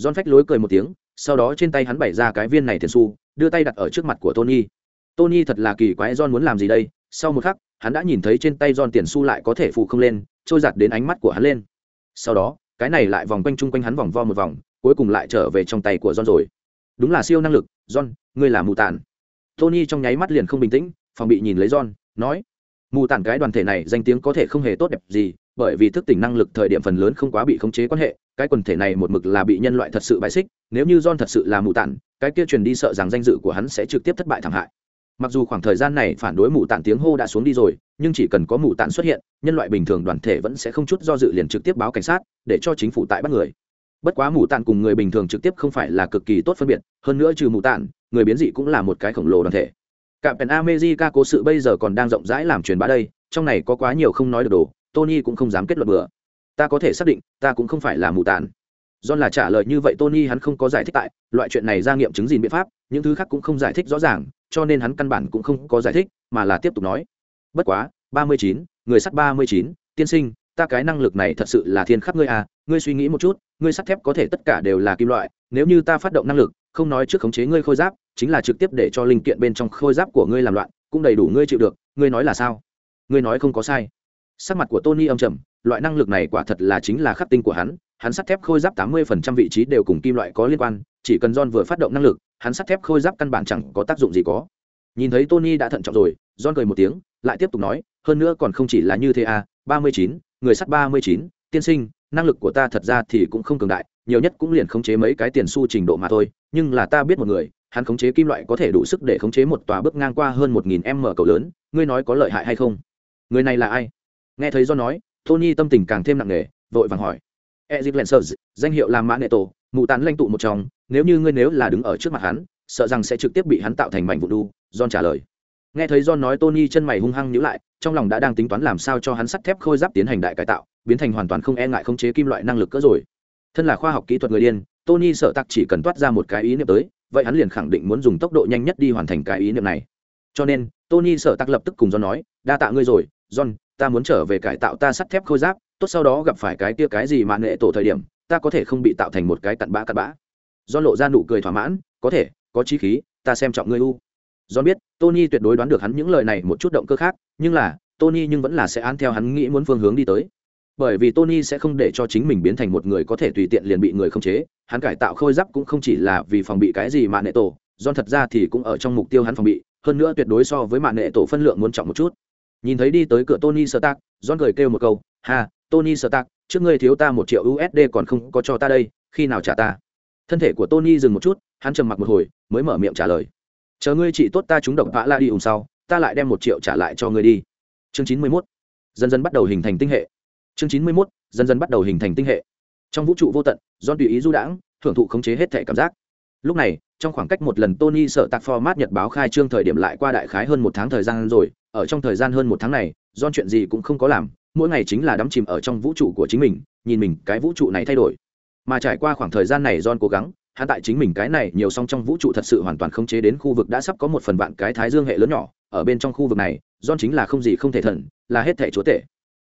John phách lối cười một tiếng, sau đó trên tay hắn bày ra cái viên này tiền xu đưa tay đặt ở trước mặt của tony tony thật là kỳ quái john muốn làm gì đây? Sau một khắc, hắn đã nhìn thấy trên tay john tiền xu lại có thể phụ không lên, trôi giặt đến ánh mắt của hắn lên. Sau đó, cái này lại vòng quanh chung quanh hắn vòng vo một vòng, cuối cùng lại trở về trong tay của john rồi. Đúng là siêu năng lực, john, ngươi là mù tàn tony trong nháy mắt liền không bình tĩnh, phòng bị nhìn lấy john, nói, mù tàn cái đoàn thể này danh tiếng có thể không hề tốt đẹp gì, bởi vì thức tỉnh năng lực thời điểm phần lớn không quá bị khống chế quan hệ, cái quần thể này một mực là bị nhân loại thật sự bại xích, nếu như john thật sự là mù tản, cái kia truyền đi sợ rằng danh dự của hắn sẽ trực tiếp thất bại thảm hại mặc dù khoảng thời gian này phản đối mù tản tiếng hô đã xuống đi rồi nhưng chỉ cần có mù tản xuất hiện nhân loại bình thường đoàn thể vẫn sẽ không chút do dự liền trực tiếp báo cảnh sát để cho chính phủ tại bắt người. Bất quá mù tản cùng người bình thường trực tiếp không phải là cực kỳ tốt phân biệt hơn nữa trừ mù tản người biến dị cũng là một cái khổng lồ đoàn thể. Cả pèn amejica cố sự bây giờ còn đang rộng rãi làm truyền bá đây trong này có quá nhiều không nói được đồ tony cũng không dám kết luận bừa. Ta có thể xác định ta cũng không phải là mù tản. John là trả lời như vậy Tony hắn không có giải thích tại, loại chuyện này ra nghiệm chứng gì biện pháp, những thứ khác cũng không giải thích rõ ràng, cho nên hắn căn bản cũng không có giải thích, mà là tiếp tục nói. Bất quá, ba mươi chín, người sắt ba mươi chín, tiên sinh, ta cái năng lực này thật sự là thiên khắp ngươi à, ngươi suy nghĩ một chút, ngươi sắt thép có thể tất cả đều là kim loại, nếu như ta phát động năng lực, không nói trước khống chế ngươi khôi giáp, chính là trực tiếp để cho linh kiện bên trong khôi giáp của ngươi làm loạn, cũng đầy đủ ngươi chịu được, ngươi nói là sao? Ngươi nói không có sai sắc mặt của tony âm trầm loại năng lực này quả thật là chính là khắc tinh của hắn hắn sắt thép khôi giáp tám mươi phần trăm vị trí đều cùng kim loại có liên quan chỉ cần john vừa phát động năng lực hắn sắt thép khôi giáp căn bản chẳng có tác dụng gì có. Nhìn thấy tony đã thận trọng rồi, john cười một tiếng, lại tiếp tục nói, hơn nữa còn không chỉ là như thế à ba mươi chín, người sắt ba mươi chín, tiên sinh, năng lực của ta thật ra thì cũng không cường đại, nhiều nhất cũng liền khống chế mấy cái tiền xu trình độ mà thôi, nhưng là ta biết một người, hắn khống chế kim loại có thể đủ sức để khống chế một tòa bước ngang qua hơn một nghìn m cầu lớn, ngươi nói có lợi hại hay không? Người này là ai? Nghe thấy do nói, tony tâm tình càng thêm nặng nề, vội vàng hỏi. Ezip lancers, danh hiệu làm mã nệ tổ mụ tán lãnh tụ một trong nếu như ngươi nếu là đứng ở trước mặt hắn, sợ rằng sẽ trực tiếp bị hắn tạo thành mảnh vụ đu, john trả lời. Nghe thấy john nói tony chân mày hung hăng nhữ lại, trong lòng đã đang tính toán làm sao cho hắn sắt thép khôi giáp tiến hành đại cải tạo, biến thành hoàn toàn không e ngại khống chế kim loại năng lực cỡ rồi. Thân là khoa học kỹ thuật người điên, tony sợ tặc chỉ cần toát ra một cái ý niệm tới, vậy hắn liền khẳng định muốn dùng tốc độ nhanh nhất đi hoàn thành cái ý niệm này. Cho nên, tony sợ tặc lập tức cùng john nói, đa tạ ngươi rồi, john, ta muốn trở về cải tạo ta sắt thép khôi giáp, tốt sau đó gặp phải cái kia cái gì mà nệ tổ thời điểm, ta có thể không bị tạo thành một cái cặn bã cặn bã do lộ ra nụ cười thỏa mãn, có thể, có trí khí, ta xem trọng ngươi u. Do biết, tony tuyệt đối đoán được hắn những lời này một chút động cơ khác, nhưng là, tony nhưng vẫn là sẽ án theo hắn nghĩ muốn phương hướng đi tới. Bởi vì tony sẽ không để cho chính mình biến thành một người có thể tùy tiện liền bị người khống chế, hắn cải tạo khôi giáp cũng không chỉ là vì phòng bị cái gì mà nệ tổ do thật ra thì cũng ở trong mục tiêu hắn phòng bị, hơn nữa tuyệt đối so với mạng nệ tổ phân lượng muốn trọng một chút. Nhìn thấy đi tới cửa tony sơ tác john cười kêu một câu, ha, tony sơ tác trước ngươi thiếu ta một triệu usd còn không có cho ta đây, khi nào trả ta? Thân thể của tony dừng một chút, hắn trầm mặc một hồi, mới mở miệng trả lời. Chờ ngươi chị tốt ta trúng độc vã la đi ủng sau, ta lại đem một triệu trả lại cho ngươi đi. Chương chín mươi mốt. Dần dần bắt đầu hình thành tinh hệ. Chương chín mươi mốt. Dần dần bắt đầu hình thành tinh hệ. Trong vũ trụ vô tận John tùy ý du đãng, thưởng thụ khống chế hết thể cảm giác. Lúc này, trong khoảng cách một lần tony sợ tạc format nhật báo khai trương thời điểm lại qua đại khái hơn một tháng thời gian rồi, ở trong thời gian hơn một tháng này, do chuyện gì cũng không có làm, mỗi ngày chính là đắm chìm ở trong vũ trụ của chính mình, nhìn mình cái vũ trụ này thay đổi mà trải qua khoảng thời gian này john cố gắng, hắn tại chính mình cái này nhiều song trong vũ trụ thật sự hoàn toàn không chế đến khu vực đã sắp có một phần vạn cái thái dương hệ lớn nhỏ, ở bên trong khu vực này, john chính là không gì không thể thần, là hết thể chúa tể.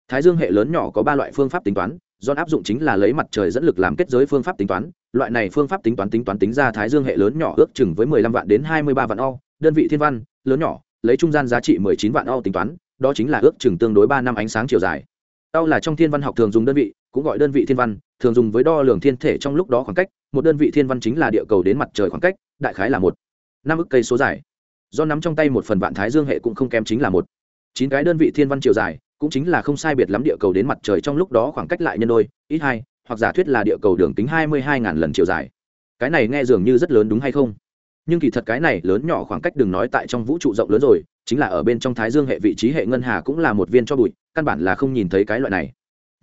Thái dương hệ lớn nhỏ có ba loại phương pháp tính toán, john áp dụng chính là lấy mặt trời dẫn lực làm kết giới phương pháp tính toán, loại này phương pháp tính toán tính toán tính ra thái dương hệ lớn nhỏ ước chừng với mười lăm vạn đến hai mươi ba vạn o, đơn vị thiên văn, lớn nhỏ, lấy trung gian giá trị mười chín vạn o tính toán, đó chính là ước chừng tương đối ba năm ánh sáng chiều dài. Tao là trong thiên văn học thường dùng đơn vị cũng gọi đơn vị thiên văn, thường dùng với đo lường thiên thể trong lúc đó khoảng cách. Một đơn vị thiên văn chính là địa cầu đến mặt trời khoảng cách, đại khái là một. Năm ức cây số dài. Do nắm trong tay một phần vạn thái dương hệ cũng không kém chính là một. Chín cái đơn vị thiên văn chiều dài, cũng chính là không sai biệt lắm địa cầu đến mặt trời trong lúc đó khoảng cách lại nhân đôi, ít hai, hoặc giả thuyết là địa cầu đường tính hai mươi hai ngàn lần chiều dài. Cái này nghe dường như rất lớn đúng hay không? Nhưng kỳ thật cái này lớn nhỏ khoảng cách đừng nói tại trong vũ trụ rộng lớn rồi, chính là ở bên trong thái dương hệ vị trí hệ ngân hà cũng là một viên cho bụi, căn bản là không nhìn thấy cái loại này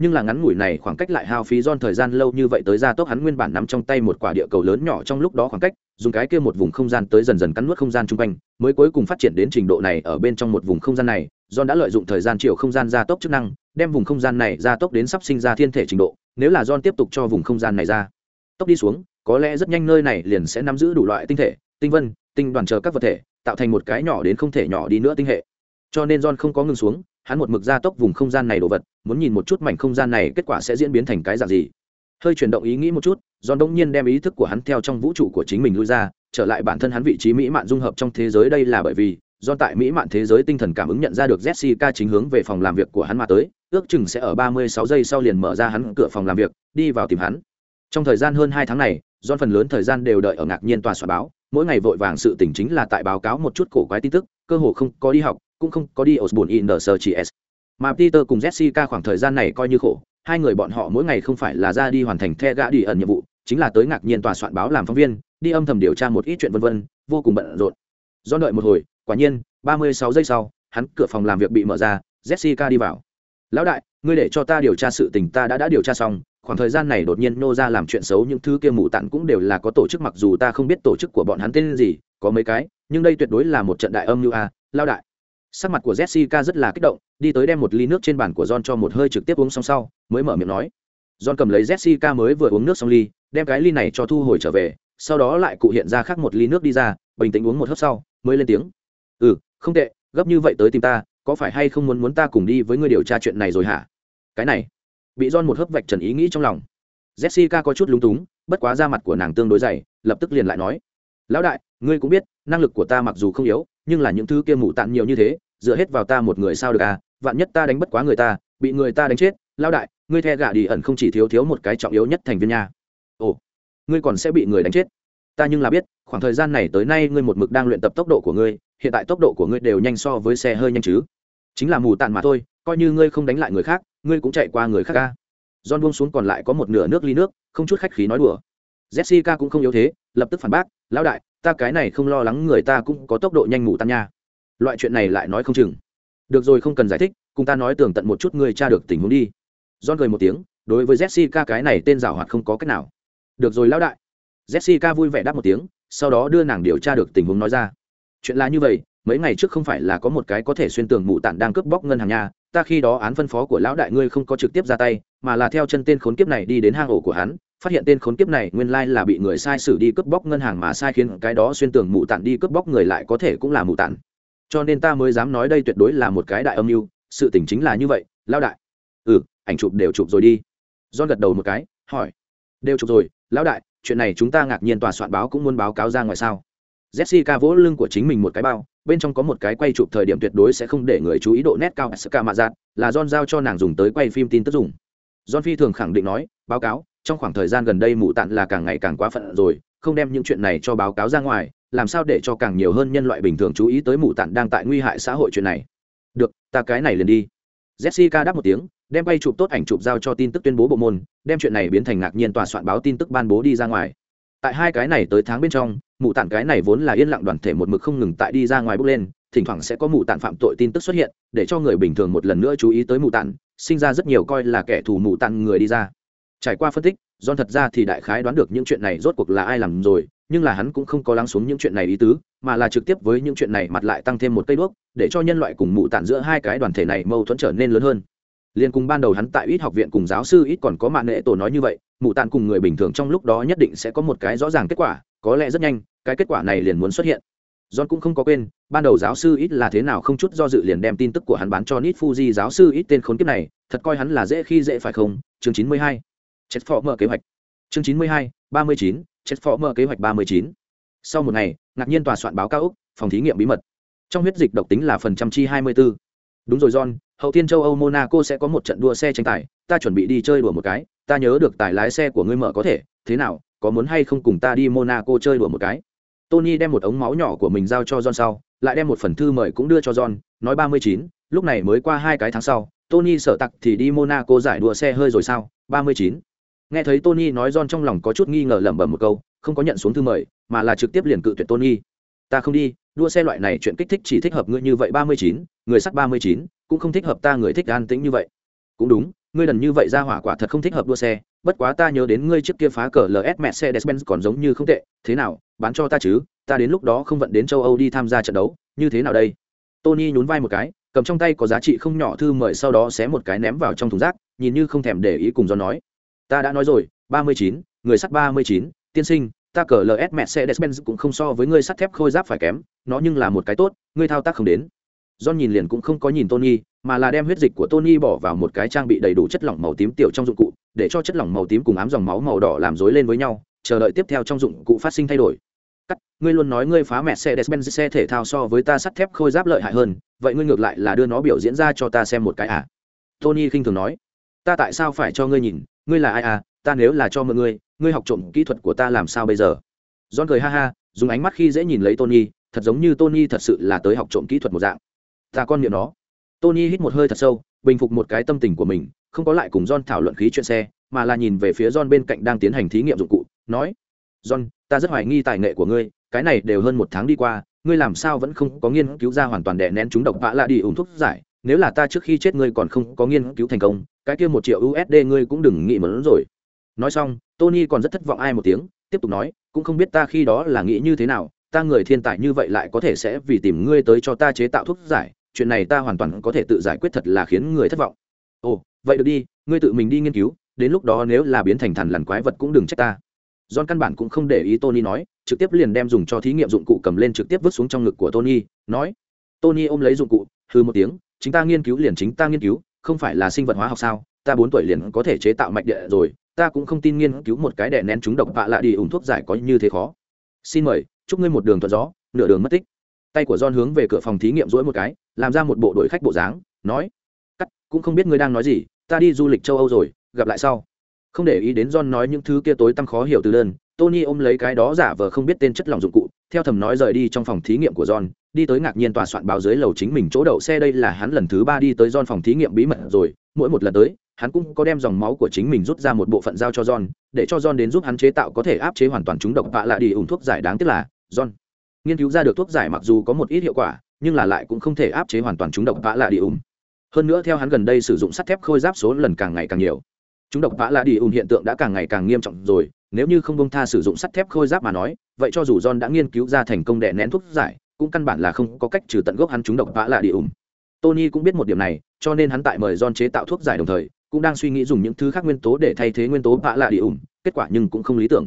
nhưng là ngắn ngủi này khoảng cách lại hao phí don thời gian lâu như vậy tới gia tốc hắn nguyên bản nắm trong tay một quả địa cầu lớn nhỏ trong lúc đó khoảng cách, dùng cái kia một vùng không gian tới dần dần cắn nuốt không gian chung quanh, mới cuối cùng phát triển đến trình độ này ở bên trong một vùng không gian này don đã lợi dụng thời gian chiều không gian gia tốc chức năng, đem vùng không gian này gia tốc đến sắp sinh ra thiên thể trình độ, nếu là don tiếp tục cho vùng không gian này ra. Tốc đi xuống, có lẽ rất nhanh nơi này liền sẽ nắm giữ đủ loại tinh thể, tinh vân, tinh đoàn chờ các vật thể, tạo thành một cái nhỏ đến không thể nhỏ đi nữa tinh hệ. Cho nên john không có ngừng xuống hắn một mực gia tốc vùng không gian này đồ vật, muốn nhìn một chút mảnh không gian này kết quả sẽ diễn biến thành cái dạng gì. Hơi chuyển động ý nghĩ một chút, john đống nhiên đem ý thức của hắn theo trong vũ trụ của chính mình lui ra, trở lại bản thân hắn vị trí mỹ mạn dung hợp trong thế giới đây là bởi vì do tại mỹ mạn thế giới tinh thần cảm ứng nhận ra được jessica chính hướng về phòng làm việc của hắn mà tới, ước chừng sẽ ở ba mươi sáu giây sau liền mở ra hắn cửa phòng làm việc, đi vào tìm hắn. Trong thời gian hơn hai tháng này do phần lớn thời gian đều đợi ở ngạc nhiên tòa soạn báo, mỗi ngày vội vàng sự tỉnh chính là tại báo cáo một chút cổ quái tin tức, cơ hồ không có đi học cũng không có đi Osborne in the Mà Peter cùng Jessica khoảng thời gian này coi như khổ, hai người bọn họ mỗi ngày không phải là ra đi hoàn thành the gã đi ẩn nhiệm vụ, chính là tới ngạc nhiên tòa soạn báo làm phóng viên, đi âm thầm điều tra một ít chuyện vân vân, vô cùng bận rộn. Do đợi một hồi, quả nhiên, 36 giây sau, hắn cửa phòng làm việc bị mở ra, Jessica đi vào. "Lão đại, ngươi để cho ta điều tra sự tình ta đã đã điều tra xong, khoảng thời gian này đột nhiên nô ra làm chuyện xấu những thứ kia mù tặn cũng đều là có tổ chức mặc dù ta không biết tổ chức của bọn hắn tên gì, có mấy cái, nhưng đây tuyệt đối là một trận đại âm như a, lão đại." Sắc mặt của jessica rất là kích động, đi tới đem một ly nước trên bàn của john cho một hơi trực tiếp uống xong sau, mới mở miệng nói. John cầm lấy jessica mới vừa uống nước xong ly, đem cái ly này cho thu hồi trở về, sau đó lại cụ hiện ra khác một ly nước đi ra, bình tĩnh uống một hớp sau, mới lên tiếng. Ừ không tệ, gấp như vậy tới tìm ta, có phải hay không muốn muốn ta cùng đi với người điều tra chuyện này rồi hả? Cái này, bị John một hớp vạch trần ý nghĩ trong lòng. Jessica có chút lúng túng, bất quá da mặt của nàng tương đối dày, lập tức liền lại nói. Lão đại, ngươi cũng biết, năng lực của ta mặc dù không yếu nhưng là những thứ kia mù tạn nhiều như thế, dựa hết vào ta một người sao được à? Vạn nhất ta đánh bất quá người ta, bị người ta đánh chết lao đại, ngươi the gạ đi ẩn không chỉ thiếu thiếu một cái trọng yếu nhất thành viên nha. Ồ, ngươi còn sẽ bị người đánh chết. Ta nhưng là biết, khoảng thời gian này tới nay ngươi một mực đang luyện tập tốc độ của ngươi, hiện tại tốc độ của ngươi đều nhanh so với xe hơi nhanh chứ. Chính là mù tàn mà thôi, coi như ngươi không đánh lại người khác, ngươi cũng chạy qua người khác à? ca don buông xuống còn lại có một nửa nước ly nước, không chút khách khí nói đùa. Jessica cũng không yếu thế, lập tức phản bác, lão đại ta cái này không lo lắng người ta cũng có tốc độ nhanh ngủ tan nha. Loại chuyện này lại nói không chừng. Được rồi, không cần giải thích, cùng ta nói tường tận một chút người tra được tình huống đi. John cười một tiếng, đối với jessica cái này tên giảo hoạt không có cách nào. Được rồi, lão đại. Jessica vui vẻ đáp một tiếng, sau đó đưa nàng điều tra được tình huống nói ra. Chuyện là như vậy, mấy ngày trước không phải là có một cái có thể xuyên tường mụ tản đang cướp bóc ngân hàng nhà ta khi đó án phân phó của lão đại ngươi không có trực tiếp ra tay, mà là theo chân tên khốn kiếp này đi đến hang ổ của hắn phát hiện tên khốn kiếp này nguyên lai là bị người sai sử đi cướp bóc ngân hàng mà sai khiến cái đó xuyên tường mụ tản đi cướp bóc người lại có thể cũng là mụ tản cho nên ta mới dám nói đây tuyệt đối là một cái đại âm mưu, sự tình chính là như vậy lao đại. Ừ ảnh chụp đều chụp rồi đi. Don gật đầu một cái, hỏi. Đều chụp rồi, lão đại, chuyện này chúng ta ngạc nhiên tòa soạn báo cũng muốn báo cáo ra ngoài sao? Jessica vỗ lưng của chính mình một cái bao, bên trong có một cái quay chụp thời điểm tuyệt đối sẽ không để người chú ý độ nét cao ska mạ giạt là john giao cho nàng dùng tới quay phim tin tức dùng. John phi thường khẳng định nói, báo cáo trong khoảng thời gian gần đây mụ tạn là càng ngày càng quá phận rồi, không đem những chuyện này cho báo cáo ra ngoài, làm sao để cho càng nhiều hơn nhân loại bình thường chú ý tới mụ tạn đang tại nguy hại xã hội chuyện này. Được, ta cái này liền đi. Jessica đáp một tiếng, đem bay chụp tốt ảnh chụp giao cho tin tức tuyên bố bộ môn, đem chuyện này biến thành ngạc nhiên tòa soạn báo tin tức ban bố đi ra ngoài. Tại hai cái này tới tháng bên trong, mụ tản cái này vốn là yên lặng đoàn thể một mực không ngừng tại đi ra ngoài bước lên, thỉnh thoảng sẽ có mụ tản phạm tội tin tức xuất hiện, để cho người bình thường một lần nữa chú ý tới mụ tản sinh ra rất nhiều coi là kẻ thù mụ tản người đi ra trải qua phân tích, John thật ra thì đại khái đoán được những chuyện này rốt cuộc là ai làm rồi, nhưng là hắn cũng không có lắng xuống những chuyện này ý tứ, mà là trực tiếp với những chuyện này mặt lại tăng thêm một cây đuốc, để cho nhân loại cùng mụ tản giữa hai cái đoàn thể này mâu thuẫn trở nên lớn hơn. Liên cùng ban đầu hắn tại ít học viện cùng giáo sư ít còn có mạng nệ tổ nói như vậy, mụ tản cùng người bình thường trong lúc đó nhất định sẽ có một cái rõ ràng kết quả, có lẽ rất nhanh, cái kết quả này liền muốn xuất hiện. John cũng không có quên, ban đầu giáo sư ít là thế nào không chút do dự liền đem tin tức của hắn bán cho nít fuji giáo sư ít tên khốn kiếp này, thật coi hắn là dễ khi dễ phải không? Chương chín mươi hai chết phó mở kế hoạch. Chương chín mươi hai, ba mươi chín chết phó mở kế hoạch ba mươi chín. Sau một ngày, ngạc nhiên tòa soạn báo cao úc, phòng thí nghiệm bí mật. Trong huyết dịch độc tính là phần trăm chi hai mươi bốn đúng rồi, john, hậu thiên châu âu monaco sẽ có một trận đua xe tranh tài. Ta chuẩn bị đi chơi đùa một cái. Ta nhớ được tài lái xe của ngươi mở có thể. Thế nào, có muốn hay không cùng ta đi monaco chơi đùa một cái? Tony đem một ống máu nhỏ của mình giao cho john sau, lại đem một phần thư mời cũng đưa cho john, nói ba mươi chín, lúc này mới qua hai cái tháng sau, tony sợ tặc thì đi monaco giải đua xe hơi rồi sao? ba mươi chín nghe thấy tony nói john trong lòng có chút nghi ngờ lẩm bẩm một câu, không có nhận xuống thư mời, mà là trực tiếp liền cự tuyệt tony. Ta không đi, đua xe loại này chuyện kích thích chỉ thích hợp ngươi như vậy ba mươi chín, người sắt ba mươi chín, cũng không thích hợp ta người thích an tĩnh như vậy. Cũng đúng, ngươi đần như vậy ra hỏa quả thật không thích hợp đua xe, bất quá ta nhớ đến ngươi trước kia phá cờ ls mercedes benz còn giống như không tệ, thế nào, bán cho ta chứ, ta đến lúc đó không vận đến châu âu đi tham gia trận đấu, như thế nào đây? Tony nhún vai một cái, cầm trong tay có giá trị không nhỏ thư mời sau đó xé một cái ném vào trong thùng rác, nhìn như không thèm để ý cùng do nói ta đã nói rồi ba mươi chín người sắt ba mươi chín tiên sinh ta cờ ls xe benz cũng không so với ngươi sắt thép khôi giáp phải kém nó nhưng là một cái tốt ngươi thao tác không đến John nhìn liền cũng không có nhìn Tony, mà là đem huyết dịch của Tony bỏ vào một cái trang bị đầy đủ chất lỏng màu tím tiểu trong dụng cụ, để cho chất lỏng màu tím cùng ám dòng máu màu đỏ làm rối lên với nhau, chờ đợi tiếp theo trong dụng cụ phát sinh thay đổi. Cắt, ngươi luôn nói ngươi phá mẹ xe despenz xe thể thao so với ta sắt thép khôi giáp lợi hại hơn, vậy ngươi ngược lại là đưa nó biểu diễn ra cho ta xem một cái à? Tony khinh thường nói, ta tại sao phải cho ngươi nhìn, ngươi là ai à? Ta nếu là cho mượn ngươi, ngươi học trộm kỹ thuật của ta làm sao bây giờ? John cười ha ha, dùng ánh mắt khi dễ nhìn lấy Tony, thật giống như Tony thật sự là tới học trộm kỹ thuật một dạng ta con miệng nó tony hít một hơi thật sâu bình phục một cái tâm tình của mình không có lại cùng john thảo luận khí chuyện xe mà là nhìn về phía john bên cạnh đang tiến hành thí nghiệm dụng cụ nói john ta rất hoài nghi tài nghệ của ngươi cái này đều hơn một tháng đi qua ngươi làm sao vẫn không có nghiên cứu ra hoàn toàn đè nén chúng độc vạ lạ đi uống thuốc giải nếu là ta trước khi chết ngươi còn không có nghiên cứu thành công cái kia một triệu usd ngươi cũng đừng nghĩ mớn rồi. Nói xong tony còn rất thất vọng ai một tiếng tiếp tục nói cũng không biết ta khi đó là nghĩ như thế nào ta người thiên tài như vậy lại có thể sẽ vì tìm ngươi tới cho ta chế tạo thuốc giải chuyện này ta hoàn toàn có thể tự giải quyết thật là khiến người thất vọng. Ồ vậy được đi ngươi tự mình đi nghiên cứu đến lúc đó nếu là biến thành thằn lằn quái vật cũng đừng trách ta. John căn bản cũng không để ý Tony nói, trực tiếp liền đem dùng cho thí nghiệm dụng cụ cầm lên trực tiếp vứt xuống trong ngực của Tony, nói: "Tony ôm lấy dụng cụ, hừ một tiếng, chính ta nghiên cứu liền chính ta nghiên cứu, không phải là sinh vật hóa học sao? Ta bốn tuổi liền có thể chế tạo mạch địa rồi, ta cũng không tin nghiên cứu một cái đè nén chúng độc vạ lạ đi ủng thuốc giải có như thế khó. Xin mời, chúc ngươi một đường thuận gió, nửa đường mất tích." tay của john hướng về cửa phòng thí nghiệm dỗi một cái làm ra một bộ đội khách bộ dáng nói cắt cũng không biết ngươi đang nói gì ta đi du lịch châu âu rồi gặp lại sau không để ý đến john nói những thứ kia tối tăm khó hiểu từ đơn tony ôm lấy cái đó giả vờ không biết tên chất lỏng dụng cụ theo thầm nói rời đi trong phòng thí nghiệm của john đi tới ngạc nhiên tòa soạn báo dưới lầu chính mình chỗ đậu xe đây là hắn lần thứ ba đi tới john phòng thí nghiệm bí mật rồi, mỗi một lần tới, hắn cũng có đem dòng máu của chính mình rút ra một bộ phận giao cho john, để cho john đến giúp hắn chế tạo có thể áp chế hoàn toàn chúng độc vạ lạ đi ủng thuốc giải đáng tiếc là, john nghiên cứu ra được thuốc giải mặc dù có một ít hiệu quả, nhưng là lại cũng không thể áp chế hoàn toàn chúng độc vạ lạ đi ủng. Hơn nữa theo hắn gần đây sử dụng sắt thép khôi giáp số lần càng ngày càng nhiều, chúng độc vạ lạ đi ủng hiện tượng đã càng ngày càng nghiêm trọng rồi, nếu như không bông tha sử dụng sắt thép khôi giáp mà nói, vậy cho dù john đã nghiên cứu ra thành công đè nén thuốc giải cũng căn bản là không có cách trừ tận gốc hắn chúng độc vã lạ đi ủng. tony cũng biết một điểm này, cho nên hắn tại mời john chế tạo thuốc giải đồng thời, cũng đang suy nghĩ dùng những thứ khác nguyên tố để thay thế nguyên tố vã lạ đi ủng. kết quả nhưng cũng không lý tưởng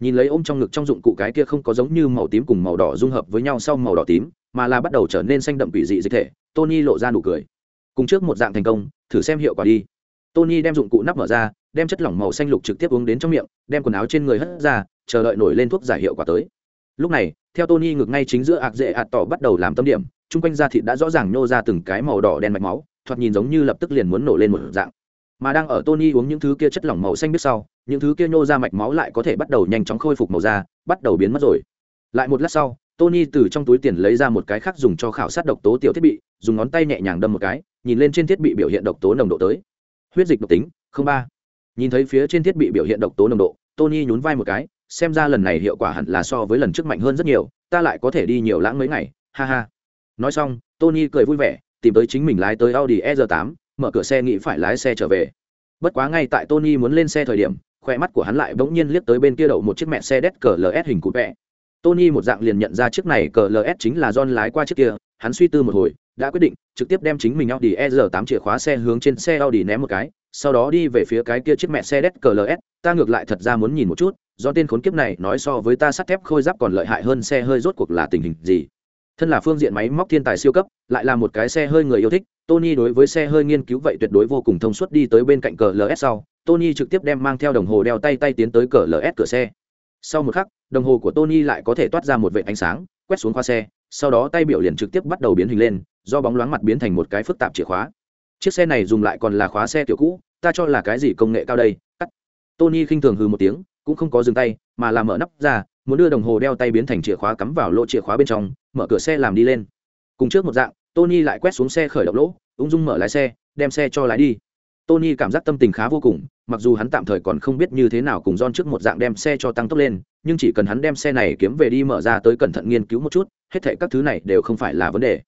nhìn lấy ôm trong ngực trong dụng cụ cái kia không có giống như màu tím cùng màu đỏ dung hợp với nhau sau màu đỏ tím, mà là bắt đầu trở nên xanh đậm quỷ dị dịch thể, tony lộ ra nụ cười cùng trước một dạng thành công, thử xem hiệu quả đi tony đem dụng cụ nắp mở ra, đem chất lỏng màu xanh lục trực tiếp uống đến trong miệng, đem quần áo trên người hất ra, chờ đợi nổi lên thuốc giải hiệu quả tới lúc này theo tony ngực ngay chính giữa ạc dễ ạt tỏ bắt đầu làm tâm điểm, chung quanh da thịt đã rõ ràng nhô ra từng cái màu đỏ đen mạch máu, thoạt nhìn giống như lập tức liền muốn nổ lên một dạng. Mà đang ở tony uống những thứ kia chất lỏng màu xanh biết sau, những thứ kia nhô ra mạch máu lại có thể bắt đầu nhanh chóng khôi phục màu da, bắt đầu biến mất rồi. Lại một lát sau, tony từ trong túi tiền lấy ra một cái khác dùng cho khảo sát độc tố tiểu thiết bị, dùng ngón tay nhẹ nhàng đâm một cái, nhìn lên trên thiết bị biểu hiện độc tố nồng độ tới. Huyết dịch độc tính, không ba. Nhìn thấy phía trên thiết bị biểu hiện độc tố nồng độ, tony nhún vai một cái xem ra lần này hiệu quả hẳn là so với lần trước mạnh hơn rất nhiều, ta lại có thể đi nhiều lãng mấy ngày, ha ha. Nói xong, tony cười vui vẻ, tìm tới chính mình lái tới audi e r 8 mở cửa xe nghĩ phải lái xe trở về. Bất quá ngay tại tony muốn lên xe thời điểm, khoe mắt của hắn lại bỗng nhiên liếc tới bên kia đậu một chiếc mẹ xe đét cờ ls hình cụ vẽ tony một dạng liền nhận ra chiếc này cờ ls chính là john lái qua chiếc kia, hắn suy tư một hồi, đã quyết định, trực tiếp đem chính mình audi e r 8 chìa khóa xe hướng trên xe audi ném một cái, sau đó đi về phía cái kia chiếc mẹ xe đét cờ ls ta ngược lại thật ra muốn nhìn một chút do tên khốn kiếp này nói so với ta sắt thép khôi giáp còn lợi hại hơn xe hơi rốt cuộc là tình hình gì? Thân là phương diện máy móc thiên tài siêu cấp, lại là một cái xe hơi người yêu thích, tony đối với xe hơi nghiên cứu vậy tuyệt đối vô cùng thông suốt đi tới bên cạnh cờ ls sau, tony trực tiếp đem mang theo đồng hồ đeo tay tay tiến tới cờ ls cửa xe. Sau một khắc, đồng hồ của tony lại có thể toát ra một vệ ánh sáng, quét xuống khoa xe, sau đó tay biểu liền trực tiếp bắt đầu biến hình lên, do bóng loáng mặt biến thành một cái phức tạp chìa khóa. Chiếc xe này dùng lại còn là khóa xe kiểu cũ, ta cho là cái gì công nghệ cao đây? Cắt. Tony khinh thường hừ một tiếng cũng không có dừng tay, mà làm mở nắp ra, muốn đưa đồng hồ đeo tay biến thành chìa khóa cắm vào lỗ chìa khóa bên trong, mở cửa xe làm đi lên. Cùng trước một dạng, tony lại quét xuống xe khởi động lỗ, ung dung mở lái xe, đem xe cho lái đi. Tony cảm giác tâm tình khá vô cùng, mặc dù hắn tạm thời còn không biết như thế nào cùng don trước một dạng đem xe cho tăng tốc lên, nhưng chỉ cần hắn đem xe này kiếm về đi mở ra tới cẩn thận nghiên cứu một chút, hết thệ các thứ này đều không phải là vấn đề.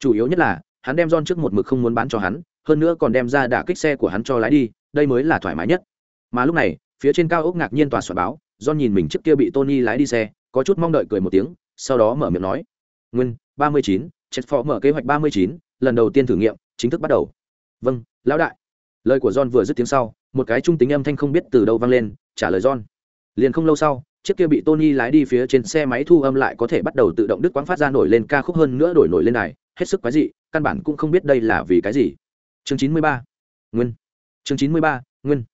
Chủ yếu nhất là, hắn đem don trước một mực không muốn bán cho hắn, hơn nữa còn đem ra đả kích xe của hắn cho lái đi, đây mới là thoải mái nhất. Mà lúc này phía trên cao ốc ngạc nhiên tòa soạn báo do nhìn mình trước kia bị tony lái đi xe, có chút mong đợi cười một tiếng, sau đó mở miệng nói, nguyên, ba mươi chín chết phó mở kế hoạch ba mươi chín, lần đầu tiên thử nghiệm, chính thức bắt đầu. Vâng lão đại. Lời của john vừa dứt tiếng sau, một cái trung tính âm thanh không biết từ đâu vang lên, trả lời john. Liền không lâu sau chiếc kia bị tony lái đi phía trên xe máy thu âm lại có thể bắt đầu tự động đứt quãng phát ra nổi lên ca khúc hơn nữa đổi nổi lên này, hết sức quái dị, căn bản cũng không biết đây là vì cái gì. Chương chín mươi ba, nguyên. Chương chín mươi ba, nguyên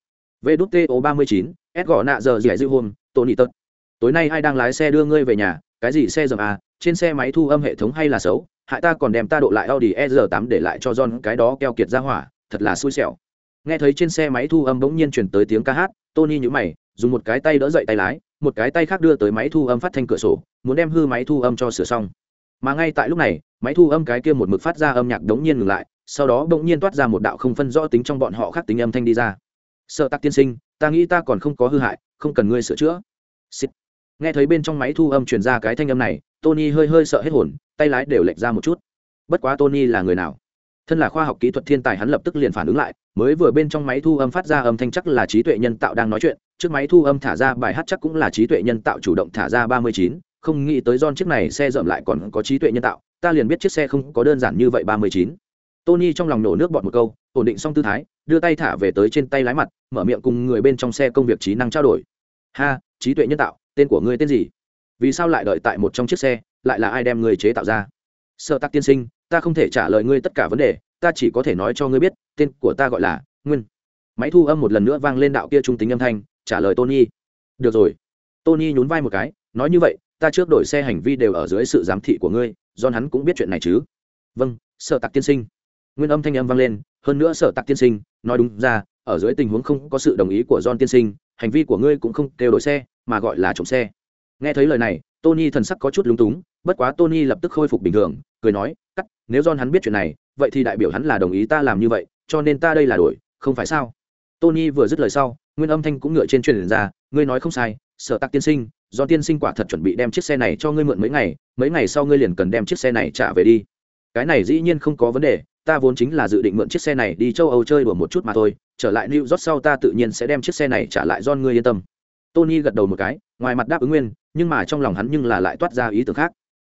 vto ba mươi chín, s gõ nạ giờ dẻ dư hôm tony tật. Tối nay ai đang lái xe đưa ngươi về nhà, cái gì xe dầm à trên xe máy thu âm hệ thống hay là xấu, hại ta còn đem ta độ lại audi e r 8 để lại cho john, cái đó keo kiệt ra hỏa, thật là xui xẻo. Nghe thấy trên xe máy thu âm bỗng nhiên chuyển tới tiếng ca hát, tony nhữ mày, dùng một cái tay đỡ dậy tay lái, một cái tay khác đưa tới máy thu âm phát thanh cửa sổ, muốn đem hư máy thu âm cho sửa xong. Mà ngay tại lúc này, máy thu âm cái kia một mực phát ra âm nhạc đống nhiên ngừng lại, sau đó bỗng nhiên toát ra một đạo không phân rõ tính trong bọn họ khác tính âm thanh đi ra sợ tắc tiên sinh, ta nghĩ ta còn không có hư hại, không cần ngươi sửa chữa. Xịt. nghe thấy bên trong máy thu âm truyền ra cái thanh âm này, tony hơi hơi sợ hết hồn, tay lái đều lệch ra một chút. Bất quá tony là người nào? Thân là khoa học kỹ thuật thiên tài hắn lập tức liền phản ứng lại, mới vừa bên trong máy thu âm phát ra âm thanh chắc là trí tuệ nhân tạo đang nói chuyện, trước máy thu âm thả ra bài hát chắc cũng là trí tuệ nhân tạo chủ động thả ra ba mươi chín, không nghĩ tới don chiếc này xe rậm lại còn có trí tuệ nhân tạo, ta liền biết chiếc xe không có đơn giản như vậy ba mươi chín. Tony trong lòng nổ nước bọt một câu, ổn định xong tư thái đưa tay thả về tới trên tay lái mặt, mở miệng cùng người bên trong xe công việc trí năng trao đổi. Ha, trí tuệ nhân tạo, tên của ngươi tên gì? Vì sao lại đợi tại một trong chiếc xe, lại là ai đem người chế tạo ra? Sợ tắc tiên sinh, ta không thể trả lời ngươi tất cả vấn đề, ta chỉ có thể nói cho ngươi biết, tên của ta gọi là nguyên. Máy thu âm một lần nữa vang lên đạo kia trung tính âm thanh, trả lời tony. Được rồi. Tony nhún vai một cái, nói như vậy, ta trước đổi xe hành vi đều ở dưới sự giám thị của ngươi do hắn cũng biết chuyện này chứ? Vâng sợ tặc tiên sinh. Nguyên âm thanh âm vang lên hơn nữa sợ Tạc tiên sinh, nói đúng ra, ở dưới tình huống không có sự đồng ý của john tiên sinh, hành vi của ngươi cũng không kêu đổi xe, mà gọi là trộm xe. Nghe thấy lời này, tony thần sắc có chút lúng túng, bất quá tony lập tức khôi phục bình thường, cười nói, cắt, nếu john hắn biết chuyện này, vậy thì đại biểu hắn là đồng ý ta làm như vậy, cho nên ta đây là đổi, không phải sao? Tony vừa dứt lời sau, nguyên âm thanh cũng ngựa trên truyền ra, ngươi nói không sai, sở Tạc tiên sinh do tiên sinh quả thật chuẩn bị đem chiếc xe này cho ngươi mượn mấy ngày mấy ngày sau ngươi liền cần đem chiếc xe này trả về đi. Cái này dĩ nhiên không có vấn đề ta vốn chính là dự định mượn chiếc xe này đi châu âu chơi đùa một chút mà thôi, trở lại new york sau ta tự nhiên sẽ đem chiếc xe này trả lại do ngươi yên tâm. Tony gật đầu một cái, ngoài mặt đáp ứng nguyên, nhưng mà trong lòng hắn nhưng là lại toát ra ý tưởng khác.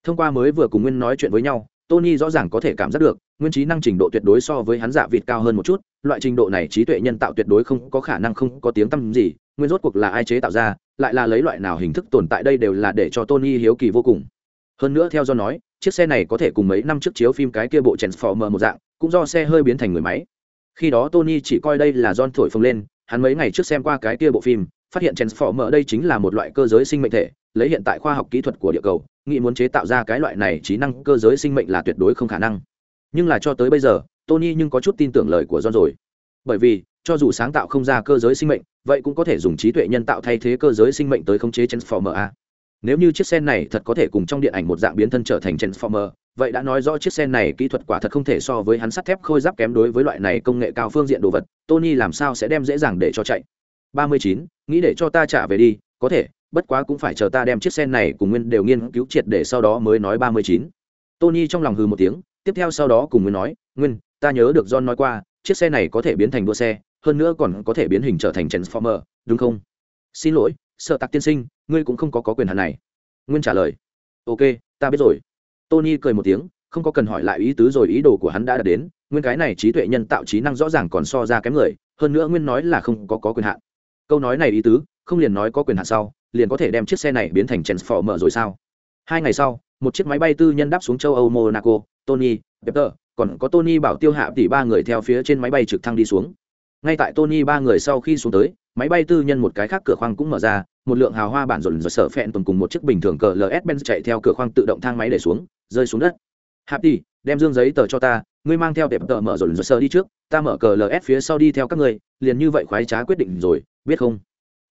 Thông qua mới vừa cùng nguyên nói chuyện với nhau, tony rõ ràng có thể cảm giác được, nguyên trí năng trình độ tuyệt đối so với hắn giả vịt cao hơn một chút, loại trình độ này trí tuệ nhân tạo tuyệt đối không có khả năng không có tiếng tăm gì, nguyên rốt cuộc là ai chế tạo ra, lại là lấy loại nào hình thức tồn tại đây đều là để cho tony hiếu kỳ vô cùng hơn nữa theo do nói, chiếc xe này có thể cùng mấy năm trước chiếu phim cái kia bộ transformer một dạng, cũng do xe hơi biến thành người máy. Khi đó tony chỉ coi đây là don thổi phồng lên, hắn mấy ngày trước xem qua cái kia bộ phim, phát hiện transformer đây chính là một loại cơ giới sinh mệnh thể, lấy hiện tại khoa học kỹ thuật của địa cầu, nghĩ muốn chế tạo ra cái loại này trí năng cơ giới sinh mệnh là tuyệt đối không khả năng. Nhưng là cho tới bây giờ, tony nhưng có chút tin tưởng lời của john rồi. Bởi vì, cho dù sáng tạo không ra cơ giới sinh mệnh, vậy cũng có thể dùng trí tuệ nhân tạo thay thế cơ giới sinh mệnh tới khống chế transformer a nếu như chiếc xe này thật có thể cùng trong điện ảnh một dạng biến thân trở thành transformer vậy đã nói rõ chiếc xe này kỹ thuật quả thật không thể so với hắn sắt thép khôi giáp kém đối với loại này công nghệ cao phương diện đồ vật tony làm sao sẽ đem dễ dàng để cho chạy 39, nghĩ để cho ta trả về đi có thể bất quá cũng phải chờ ta đem chiếc xe này cùng nguyên đều nghiên cứu triệt để sau đó mới nói 39. tony trong lòng hừ một tiếng tiếp theo sau đó cùng nguyên nói nguyên ta nhớ được john nói qua chiếc xe này có thể biến thành đua xe hơn nữa còn có thể biến hình trở thành transformer đúng không xin lỗi sợ tạc tiên sinh ngươi cũng không có, có quyền hạn này. Nguyên trả lời ok ta biết rồi. Tony cười một tiếng không có cần hỏi lại ý tứ rồi ý đồ của hắn đã đạt đến nguyên cái này trí tuệ nhân tạo trí năng rõ ràng còn so ra kém người hơn nữa nguyên nói là không có, có quyền hạn. Câu nói này ý tứ không liền nói có quyền hạn sau liền có thể đem chiếc xe này biến thành transformer rồi sao? Hai ngày sau một chiếc máy bay tư nhân đáp xuống châu âu monaco tony peter còn có tony bảo tiêu hạ tỷ ba người theo phía trên máy bay trực thăng đi xuống ngay tại tony ba người sau khi xuống tới, máy bay tư nhân một cái khác cửa khoang cũng mở ra, một lượng hào hoa bản rộn rồi sở phẹn tuần cùng một chiếc bình thường cờ ls benz chạy theo cửa khoang tự động thang máy để xuống, rơi xuống đất. Hạp đi đem dương giấy tờ cho ta, ngươi mang theo tệp tờ mở rồi sơ đi trước, ta mở cờ ls phía sau đi theo các ngươi, liền như vậy khoái trá quyết định rồi, biết không?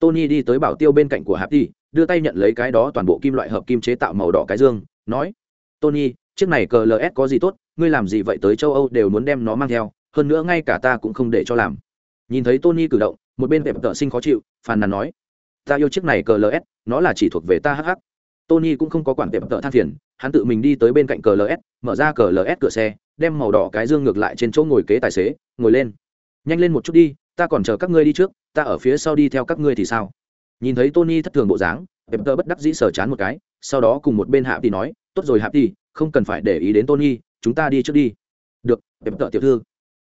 Tony đi tới bảo tiêu bên cạnh của hạp đi đưa tay nhận lấy cái đó toàn bộ kim loại hợp kim chế tạo màu đỏ cái dương, nói, tony, chiếc này cờ ls có gì tốt, ngươi làm gì vậy tới châu âu đều muốn đem nó mang theo, hơn nữa ngay cả ta cũng không để cho làm nhìn thấy tony cử động, một bên vẹp tợ sinh khó chịu, phàn nàn nói, ta yêu chiếc này cờ ls nó là chỉ thuộc về ta hh tony cũng không có quản vẹp tợ than phiền, hắn tự mình đi tới bên cạnh cờ ls mở ra cờ ls cửa xe, đem màu đỏ cái dương ngược lại trên chỗ ngồi kế tài xế, ngồi lên, nhanh lên một chút đi, ta còn chờ các ngươi đi trước, ta ở phía sau đi theo các ngươi thì sao? Nhìn thấy tony thất thường bộ dáng vẹp tợ bất đắc dĩ sờ chán một cái, sau đó cùng một bên hạ thì nói, tốt rồi hạ thì không cần phải để ý đến tony, chúng ta đi trước đi. Được vẹp tợ tiểu thư.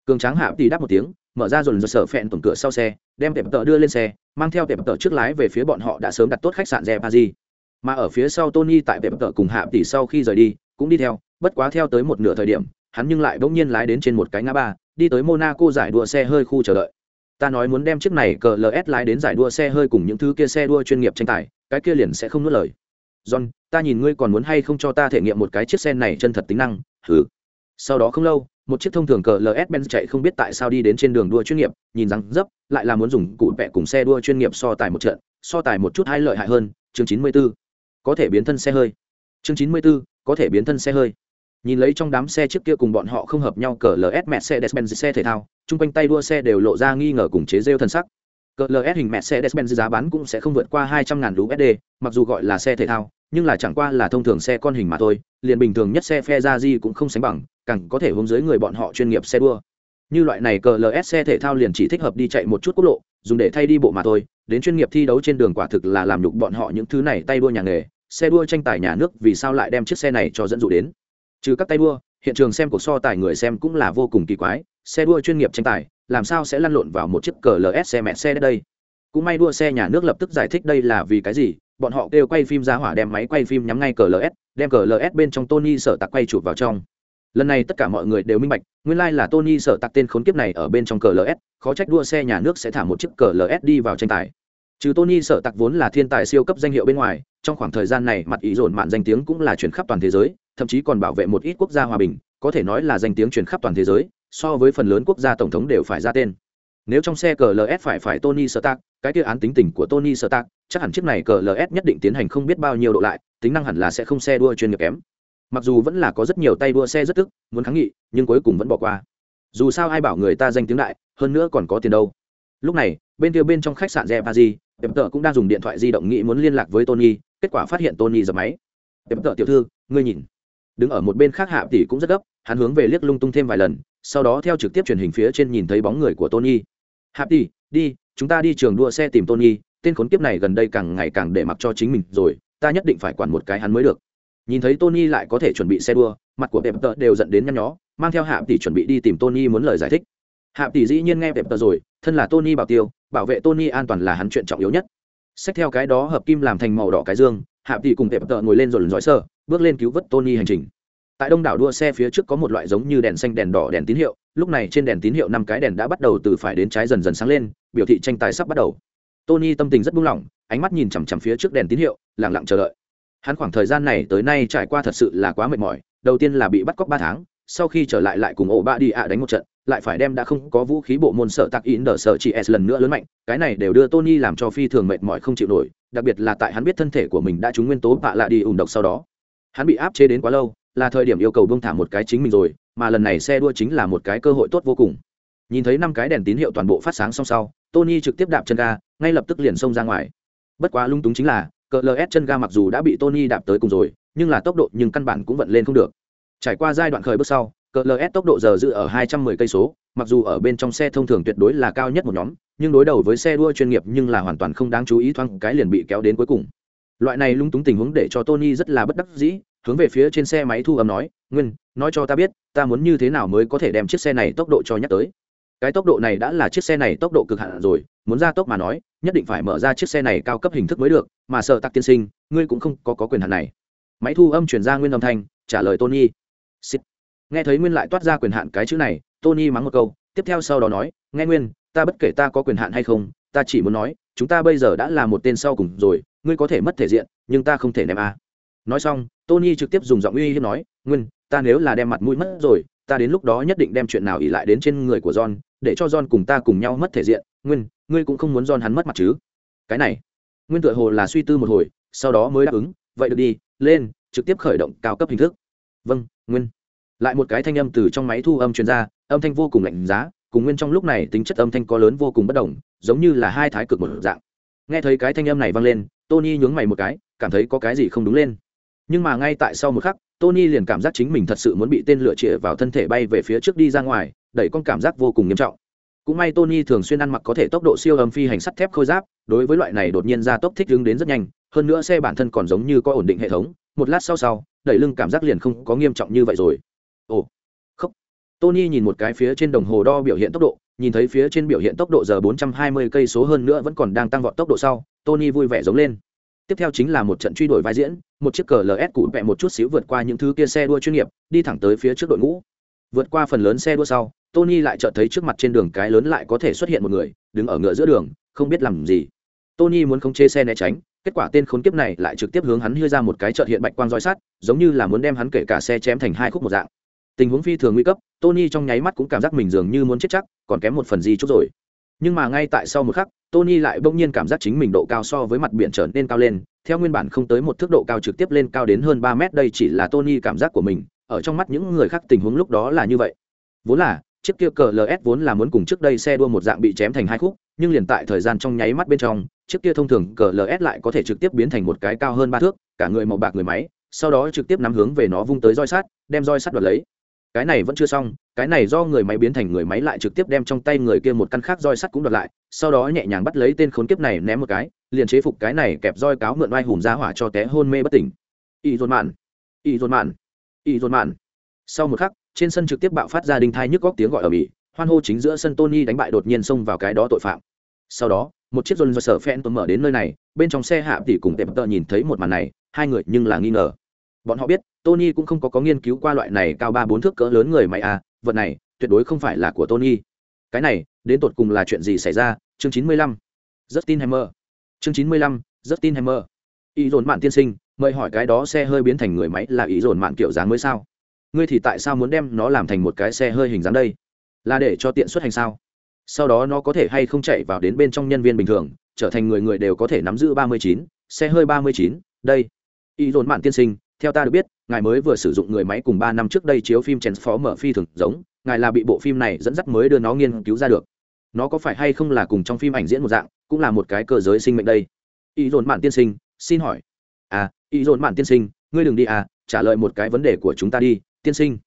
Cường tráng hạ thì đáp một tiếng mở ra dồn dồn sở phẹn tổng cửa sau xe, đem tệp tợ đưa lên xe, mang theo tệp tợ trước lái về phía bọn họ đã sớm đặt tốt khách sạn re paris mà ở phía sau tony tại tệp tợ cùng hạ tỷ sau khi rời đi, cũng đi theo, bất quá theo tới một nửa thời điểm, hắn nhưng lại bỗng nhiên lái đến trên một cái ngã ba, đi tới monaco giải đua xe hơi khu chờ đợi. Ta nói muốn đem chiếc này cờ ls lái đến giải đua xe hơi cùng những thứ kia xe đua chuyên nghiệp tranh tài, cái kia liền sẽ không nuốt lời. John, ta nhìn ngươi còn muốn hay không cho ta thể nghiệm một cái chiếc xe này chân thật tính năng thử sau đó không lâu một chiếc thông thường cờ ls benz chạy không biết tại sao đi đến trên đường đua chuyên nghiệp nhìn răng dấp lại là muốn dùng cụ vẹ cùng xe đua chuyên nghiệp so tài một trận so tài một chút hai lợi hại hơn chương 94. có thể biến thân xe hơi. Chương 94, có thể biến thân xe hơi. Nhìn lấy trong đám xe trước kia cùng bọn họ không hợp nhau cờ ls mercedes benz xe thể thao chung quanh tay đua xe đều lộ ra nghi ngờ cùng chế rêu thân sắc. Cờ ls hình mercedes benz giá bán cũng sẽ không vượt qua hai trăm ngàn usd mặc dù gọi là xe thể thao nhưng là chẳng qua là thông thường xe con hình mà thôi liền bình thường nhất xe phe ra di cũng không sánh bằng càng có thể hướng dưới người bọn họ chuyên nghiệp xe đua. Như loại này cờ ls xe thể thao liền chỉ thích hợp đi chạy một chút quốc lộ, dùng để thay đi bộ mà thôi, đến chuyên nghiệp thi đấu trên đường quả thực là làm nhục bọn họ những thứ này tay đua nhà nghề, xe đua tranh tài nhà nước vì sao lại đem chiếc xe này cho dẫn dụ đến. Trừ các tay đua, hiện trường xem cuộc so tài người xem cũng là vô cùng kỳ quái, xe đua chuyên nghiệp tranh tài, làm sao sẽ lăn lộn vào một chiếc cờ ls xe mẹ xe đây? Cũng may đua xe nhà nước lập tức giải thích đây là vì cái gì, bọn họ kêu quay phim ra hỏa đem máy quay phim nhắm ngay cờ ls đem cờ ls bên trong tony sở tặc quay chụp vào trong lần này tất cả mọi người đều minh bạch, nguyên lai là tony sở tặc tên khốn kiếp này ở bên trong cờ ls khó trách đua xe nhà nước sẽ thả một chiếc cờ ls đi vào tranh tài. Trừ tony sở tặc vốn là thiên tài siêu cấp danh hiệu bên ngoài, trong khoảng thời gian này mặt ý dồn mạn danh tiếng cũng là chuyển khắp toàn thế giới, thậm chí còn bảo vệ một ít quốc gia hòa bình, có thể nói là danh tiếng chuyển khắp toàn thế giới, so với phần lớn quốc gia tổng thống đều phải ra tên. Nếu trong xe cờ ls phải phải tony sở tặc cái kia án tính tình của tony sở tặc chắc hẳn chiếc này cờ ls nhất định tiến hành không biết bao nhiêu độ lại, tính năng hẳn là sẽ không xe đua chuyên nghiệp kém mặc dù vẫn là có rất nhiều tay đua xe rất tức, muốn kháng nghị, nhưng cuối cùng vẫn bỏ qua. Dù sao ai bảo người ta danh tiếng đại, hơn nữa còn có tiền đâu. Lúc này, bên kia bên trong khách sạn re paris em tợ cũng đang dùng điện thoại di động nghĩ muốn liên lạc với tony, kết quả phát hiện tony dập máy. Em tợ tiểu thư, ngươi nhìn. Đứng ở một bên khác hạ tỷ cũng rất gấp, hắn hướng về liếc lung tung thêm vài lần, sau đó theo trực tiếp truyền hình phía trên nhìn thấy bóng người của tony. Hạ tỷ, đi, chúng ta đi trường đua xe tìm tony, tên khốn kiếp này gần đây càng ngày càng để mặc cho chính mình rồi, ta nhất định phải quản một cái hắn mới được nhìn thấy tony lại có thể chuẩn bị xe đua, mặt của pep tợ đều dẫn đến nhăn nhó, mang theo hạ tỷ chuẩn bị đi tìm tony muốn lời giải thích. Hạ tỷ dĩ nhiên nghe pep tợ rồi, thân là tony bảo tiêu, bảo vệ tony an toàn là hắn chuyện trọng yếu nhất. Xét theo cái đó hợp kim làm thành màu đỏ cái dương hạ tỷ cùng pep tợ ngồi lên rồi lần dõi sơ, bước lên cứu vớt tony hành trình. Tại đông đảo đua xe phía trước có một loại giống như đèn xanh, đèn đỏ, đèn tín hiệu, lúc này trên đèn tín hiệu năm cái đèn đã bắt đầu từ phải đến trái dần dần sáng lên, biểu thị tranh tài sắp bắt đầu. Tony tâm tình rất buông lỏng, ánh mắt nhìn chằm chằm phía trước đèn tín hiệu lẳng lặng chờ đợi hắn khoảng thời gian này tới nay trải qua thật sự là quá mệt mỏi, đầu tiên là bị bắt cóc ba tháng, sau khi trở lại lại cùng ổ ba đi ạ đánh một trận, lại phải đem đã không có vũ khí bộ môn sợ tặc in đờ sợ chị s lần nữa lớn mạnh, cái này đều đưa tony làm cho phi thường mệt mỏi không chịu nổi, đặc biệt là tại hắn biết thân thể của mình đã trúng nguyên tố bạ lạ đi ủng độc sau đó. Hắn bị áp chế đến quá lâu, là thời điểm yêu cầu bông thả một cái chính mình rồi, mà lần này xe đua chính là một cái cơ hội tốt vô cùng. Nhìn thấy năm cái đèn tín hiệu toàn bộ phát sáng song sau, tony trực tiếp đạp chân ga, ngay lập tức liền xông ra ngoài. Bất quá lung túng chính là cờ ls chân ga mặc dù đã bị tony đạp tới cùng rồi, nhưng là tốc độ nhưng căn bản cũng vận lên không được. Trải qua giai đoạn khởi bước sau, cờ ls tốc độ giờ dự ở 210 cây số, mặc dù ở bên trong xe thông thường tuyệt đối là cao nhất một nhóm, nhưng đối đầu với xe đua chuyên nghiệp nhưng là hoàn toàn không đáng chú ý thoáng cái liền bị kéo đến cuối cùng. Loại này lung túng tình huống để cho tony rất là bất đắc dĩ, hướng về phía trên xe máy thu âm nói, nguyên, nói cho ta biết, ta muốn như thế nào mới có thể đem chiếc xe này tốc độ cho nhắc tới? Cái tốc độ này đã là chiếc xe này tốc độ cực hạn rồi, muốn ra tốc mà nói nhất định phải mở ra chiếc xe này cao cấp hình thức mới được mà sợ tặc tiên sinh ngươi cũng không có, có quyền hạn này. Máy thu âm chuyển ra nguyên âm thanh trả lời tony. Xịt. nghe thấy nguyên lại toát ra quyền hạn cái chữ này tony mắng một câu tiếp theo sau đó nói nghe nguyên ta bất kể ta có quyền hạn hay không ta chỉ muốn nói chúng ta bây giờ đã là một tên sau cùng rồi ngươi có thể mất thể diện nhưng ta không thể ném a. Nói xong tony trực tiếp dùng giọng uy hiếp nói nguyên ta nếu là đem mặt mũi mất rồi ta đến lúc đó nhất định đem chuyện nào ỉ lại đến trên người của john để cho john cùng ta cùng nhau mất thể diện. Nguyên ngươi cũng không muốn giòn hắn mất mặt chứ? Cái này, nguyên tựa hồ là suy tư một hồi, sau đó mới đáp ứng, vậy được đi, lên, trực tiếp khởi động cao cấp hình thức. Vâng nguyên. Lại một cái thanh âm từ trong máy thu âm chuyên gia âm thanh vô cùng lạnh giá, cùng nguyên trong lúc này tính chất âm thanh có lớn vô cùng bất đồng, giống như là hai thái cực một dạng. Nghe thấy cái thanh âm này vang lên, tony nhướng mày một cái, cảm thấy có cái gì không đúng lên. Nhưng mà ngay tại sau một khắc, tony liền cảm giác chính mình thật sự muốn bị tên lửa chĩa vào thân thể bay về phía trước đi ra ngoài, đẩy con cảm giác vô cùng nghiêm trọng cũng may tony thường xuyên ăn mặc có thể tốc độ siêu âm phi hành sắt thép khôi giáp, đối với loại này đột nhiên ra tốc thích ứng đến rất nhanh, hơn nữa xe bản thân còn giống như có ổn định hệ thống, một lát sau sau, đẩy lưng cảm giác liền không có nghiêm trọng như vậy rồi. Ồ, khóc. Tony nhìn một cái phía trên đồng hồ đo biểu hiện tốc độ, nhìn thấy phía trên biểu hiện tốc độ giờ 420 cây số hơn nữa vẫn còn đang tăng vọt tốc độ sau, tony vui vẻ giống lên. Tiếp theo chính là một trận truy đuổi vai diễn, một chiếc cờ ls cụ vẹ một chút xíu vượt qua những thứ kia xe đua chuyên nghiệp, đi thẳng tới phía trước đội ngũ vượt qua phần lớn xe đua sau tony lại chợt thấy trước mặt trên đường cái lớn lại có thể xuất hiện một người đứng ở ngựa giữa đường không biết làm gì. Tony muốn không chê xe né tránh kết quả tên khốn kiếp này lại trực tiếp hướng hắn hưa ra một cái chợt hiện bạch quang roi sát, giống như là muốn đem hắn kể cả xe chém thành hai khúc một dạng. Tình huống phi thường nguy cấp tony trong nháy mắt cũng cảm giác mình dường như muốn chết chắc còn kém một phần gì chút rồi. Nhưng mà ngay tại sau một khắc tony lại bỗng nhiên cảm giác chính mình độ cao so với mặt biển trở nên cao lên theo nguyên bản không tới một thước độ cao trực tiếp lên cao đến hơn ba mét đây chỉ là tony cảm giác của mình ở trong mắt những người khác tình huống lúc đó là như vậy. Vốn là, chiếc kia cờ ls vốn là muốn cùng trước đây xe đua một dạng bị chém thành hai khúc, nhưng liền tại thời gian trong nháy mắt bên trong, chiếc kia thông thường cờ ls lại có thể trực tiếp biến thành một cái cao hơn ba thước, cả người màu bạc người máy, sau đó trực tiếp nắm hướng về nó vung tới roi sắt, đem roi sắt đoạt lấy. Cái này vẫn chưa xong, cái này do người máy biến thành người máy lại trực tiếp đem trong tay người kia một căn khác roi sắt cũng đoạt lại, sau đó nhẹ nhàng bắt lấy tên khốn kiếp này ném một cái, liền chế phục cái này kẹp roi cáo mượn oai hùm ra hỏa cho té hôn mê bất tỉnh. Y dồn mạn y dồn mạn y dồn mạn. Sau một khắc, trên sân trực tiếp bạo phát ra đinh thai nhức góc tiếng gọi ở mỹ, hoan hô chính giữa sân tony đánh bại đột nhiên xông vào cái đó tội phạm. Sau đó, một chiếc dồn do sở phen tôi mở đến nơi này, bên trong xe hạ tỷ cùng tệp tợ nhìn thấy một màn này, hai người nhưng là nghi ngờ. Bọn họ biết, tony cũng không có có nghiên cứu qua loại này cao ba bốn thước cỡ lớn người mày à vật này, tuyệt đối không phải là của tony. Cái này, đến tột cùng là chuyện gì xảy ra? Chương chín mươi lăm. Justin hammer. Chương chín mươi lăm, justin hammer ý dồn mạn tiên sinh, mời hỏi cái đó xe hơi biến thành người máy là ý dồn mạn kiểu dáng mới sao? Ngươi thì tại sao muốn đem nó làm thành một cái xe hơi hình dáng đây? Là để cho tiện xuất hành sao? Sau đó nó có thể hay không chạy vào đến bên trong nhân viên bình thường, trở thành người người đều có thể nắm giữ ba mươi chín, xe hơi ba mươi chín, đây. Ý dồn mạn tiên sinh, theo ta được biết, ngài mới vừa sử dụng người máy cùng ba năm trước đây chiếu phim chèn phó mở phi thường giống, ngài là bị bộ phim này dẫn dắt mới đưa nó nghiên cứu ra được. Nó có phải hay không là cùng trong phim ảnh diễn một dạng, cũng là một cái cơ giới sinh mệnh đây. Ý dồn mạn tiên sinh xin hỏi. À ý dồn mạn tiên sinh, ngươi đừng đi à trả lời một cái vấn đề của chúng ta đi, tiên sinh.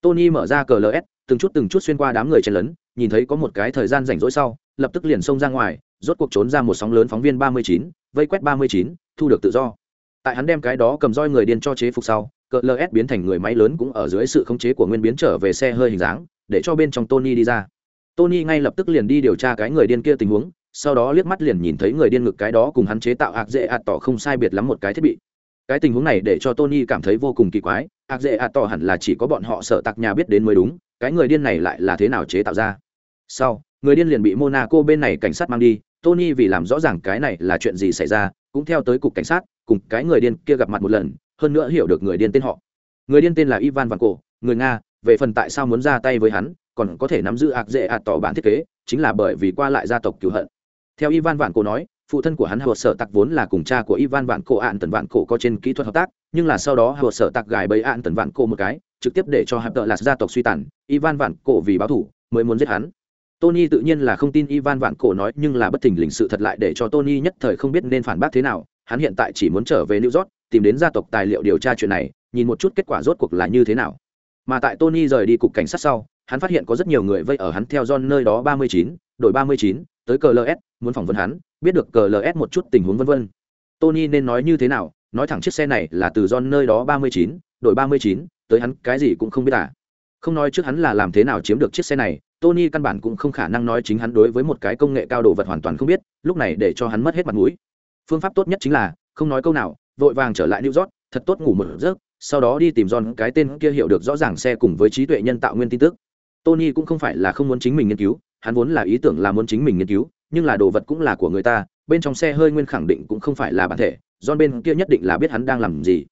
Tony mở ra cờ ls từng chút từng chút xuyên qua đám người chen lấn, nhìn thấy có một cái thời gian rảnh rỗi sau, lập tức liền xông ra ngoài, rốt cuộc trốn ra một sóng lớn phóng viên ba mươi chín, vây quét ba mươi chín, thu được tự do. Tại hắn đem cái đó cầm roi người điên cho chế phục sau, cờ ls biến thành người máy lớn cũng ở dưới sự khống chế của nguyên biến trở về xe hơi hình dáng, để cho bên trong tony đi ra. Tony ngay lập tức liền đi điều tra cái người điên kia tình huống sau đó liếc mắt liền nhìn thấy người điên ngực cái đó cùng hắn chế tạo ạc dễ ạt tỏ không sai biệt lắm một cái thiết bị. Cái tình huống này để cho tony cảm thấy vô cùng kỳ quái, ạc dễ ạt tỏ hẳn là chỉ có bọn họ sợ tặc nhà biết đến mới đúng, cái người điên này lại là thế nào chế tạo ra? Sau, người điên liền bị monaco bên này cảnh sát mang đi, tony vì làm rõ ràng cái này là chuyện gì xảy ra, cũng theo tới cục cảnh sát, cùng cái người điên kia gặp mặt một lần, hơn nữa hiểu được người điên tên họ. Người điên tên là ivan vạn cổ người nga, về phần tại sao muốn ra tay với hắn, còn có thể nắm giữ ạc dễ ạt tỏ bản thiết kế, chính là bởi vì qua lại gia tộc cửu hận theo ivan vạn cổ nói phụ thân của hắn hợp sở tặc vốn là cùng cha của ivan vạn cổ ạn tần vạn cổ có trên kỹ thuật hợp tác nhưng là sau đó hợp sở tặc gài bẫy ạn tần vạn cổ một cái trực tiếp để cho hạp tợ là gia tộc suy tàn ivan vạn cổ vì báo thủ mới muốn giết hắn. Tony tự nhiên là không tin ivan vạn cổ nói nhưng là bất thình lình sự thật lại để cho tony nhất thời không biết nên phản bác thế nào hắn hiện tại chỉ muốn trở về new york tìm đến gia tộc tài liệu điều tra chuyện này nhìn một chút kết quả rốt cuộc là như thế nào. Mà tại tony rời đi cục cảnh sát sau hắn phát hiện có rất nhiều người vây ở hắn theo John nơi đó ba mươi chín, đội ba mươi chín, tới CLS, muốn phỏng vấn hắn, biết được CLS một chút tình huống vân vân. Tony nên nói như thế nào, nói thẳng chiếc xe này là từ John nơi đó ba mươi chín, đội ba mươi chín, tới hắn cái gì cũng không biết à. Không nói trước hắn là làm thế nào chiếm được chiếc xe này, Tony căn bản cũng không khả năng nói chính hắn đối với một cái công nghệ cao đồ vật hoàn toàn không biết, lúc này để cho hắn mất hết mặt mũi. Phương pháp tốt nhất chính là không nói câu nào, vội vàng trở lại New York, thật tốt ngủ một giấc, sau đó đi tìm John cái tên kia hiểu được rõ ràng xe cùng với trí tuệ nhân tạo nguyên tin tức. Tony cũng không phải là không muốn chính mình nghiên cứu, hắn vốn là ý tưởng là muốn chính mình nghiên cứu, nhưng là đồ vật cũng là của người ta, bên trong xe hơi nguyên khẳng định cũng không phải là bản thể, John bên kia nhất định là biết hắn đang làm gì.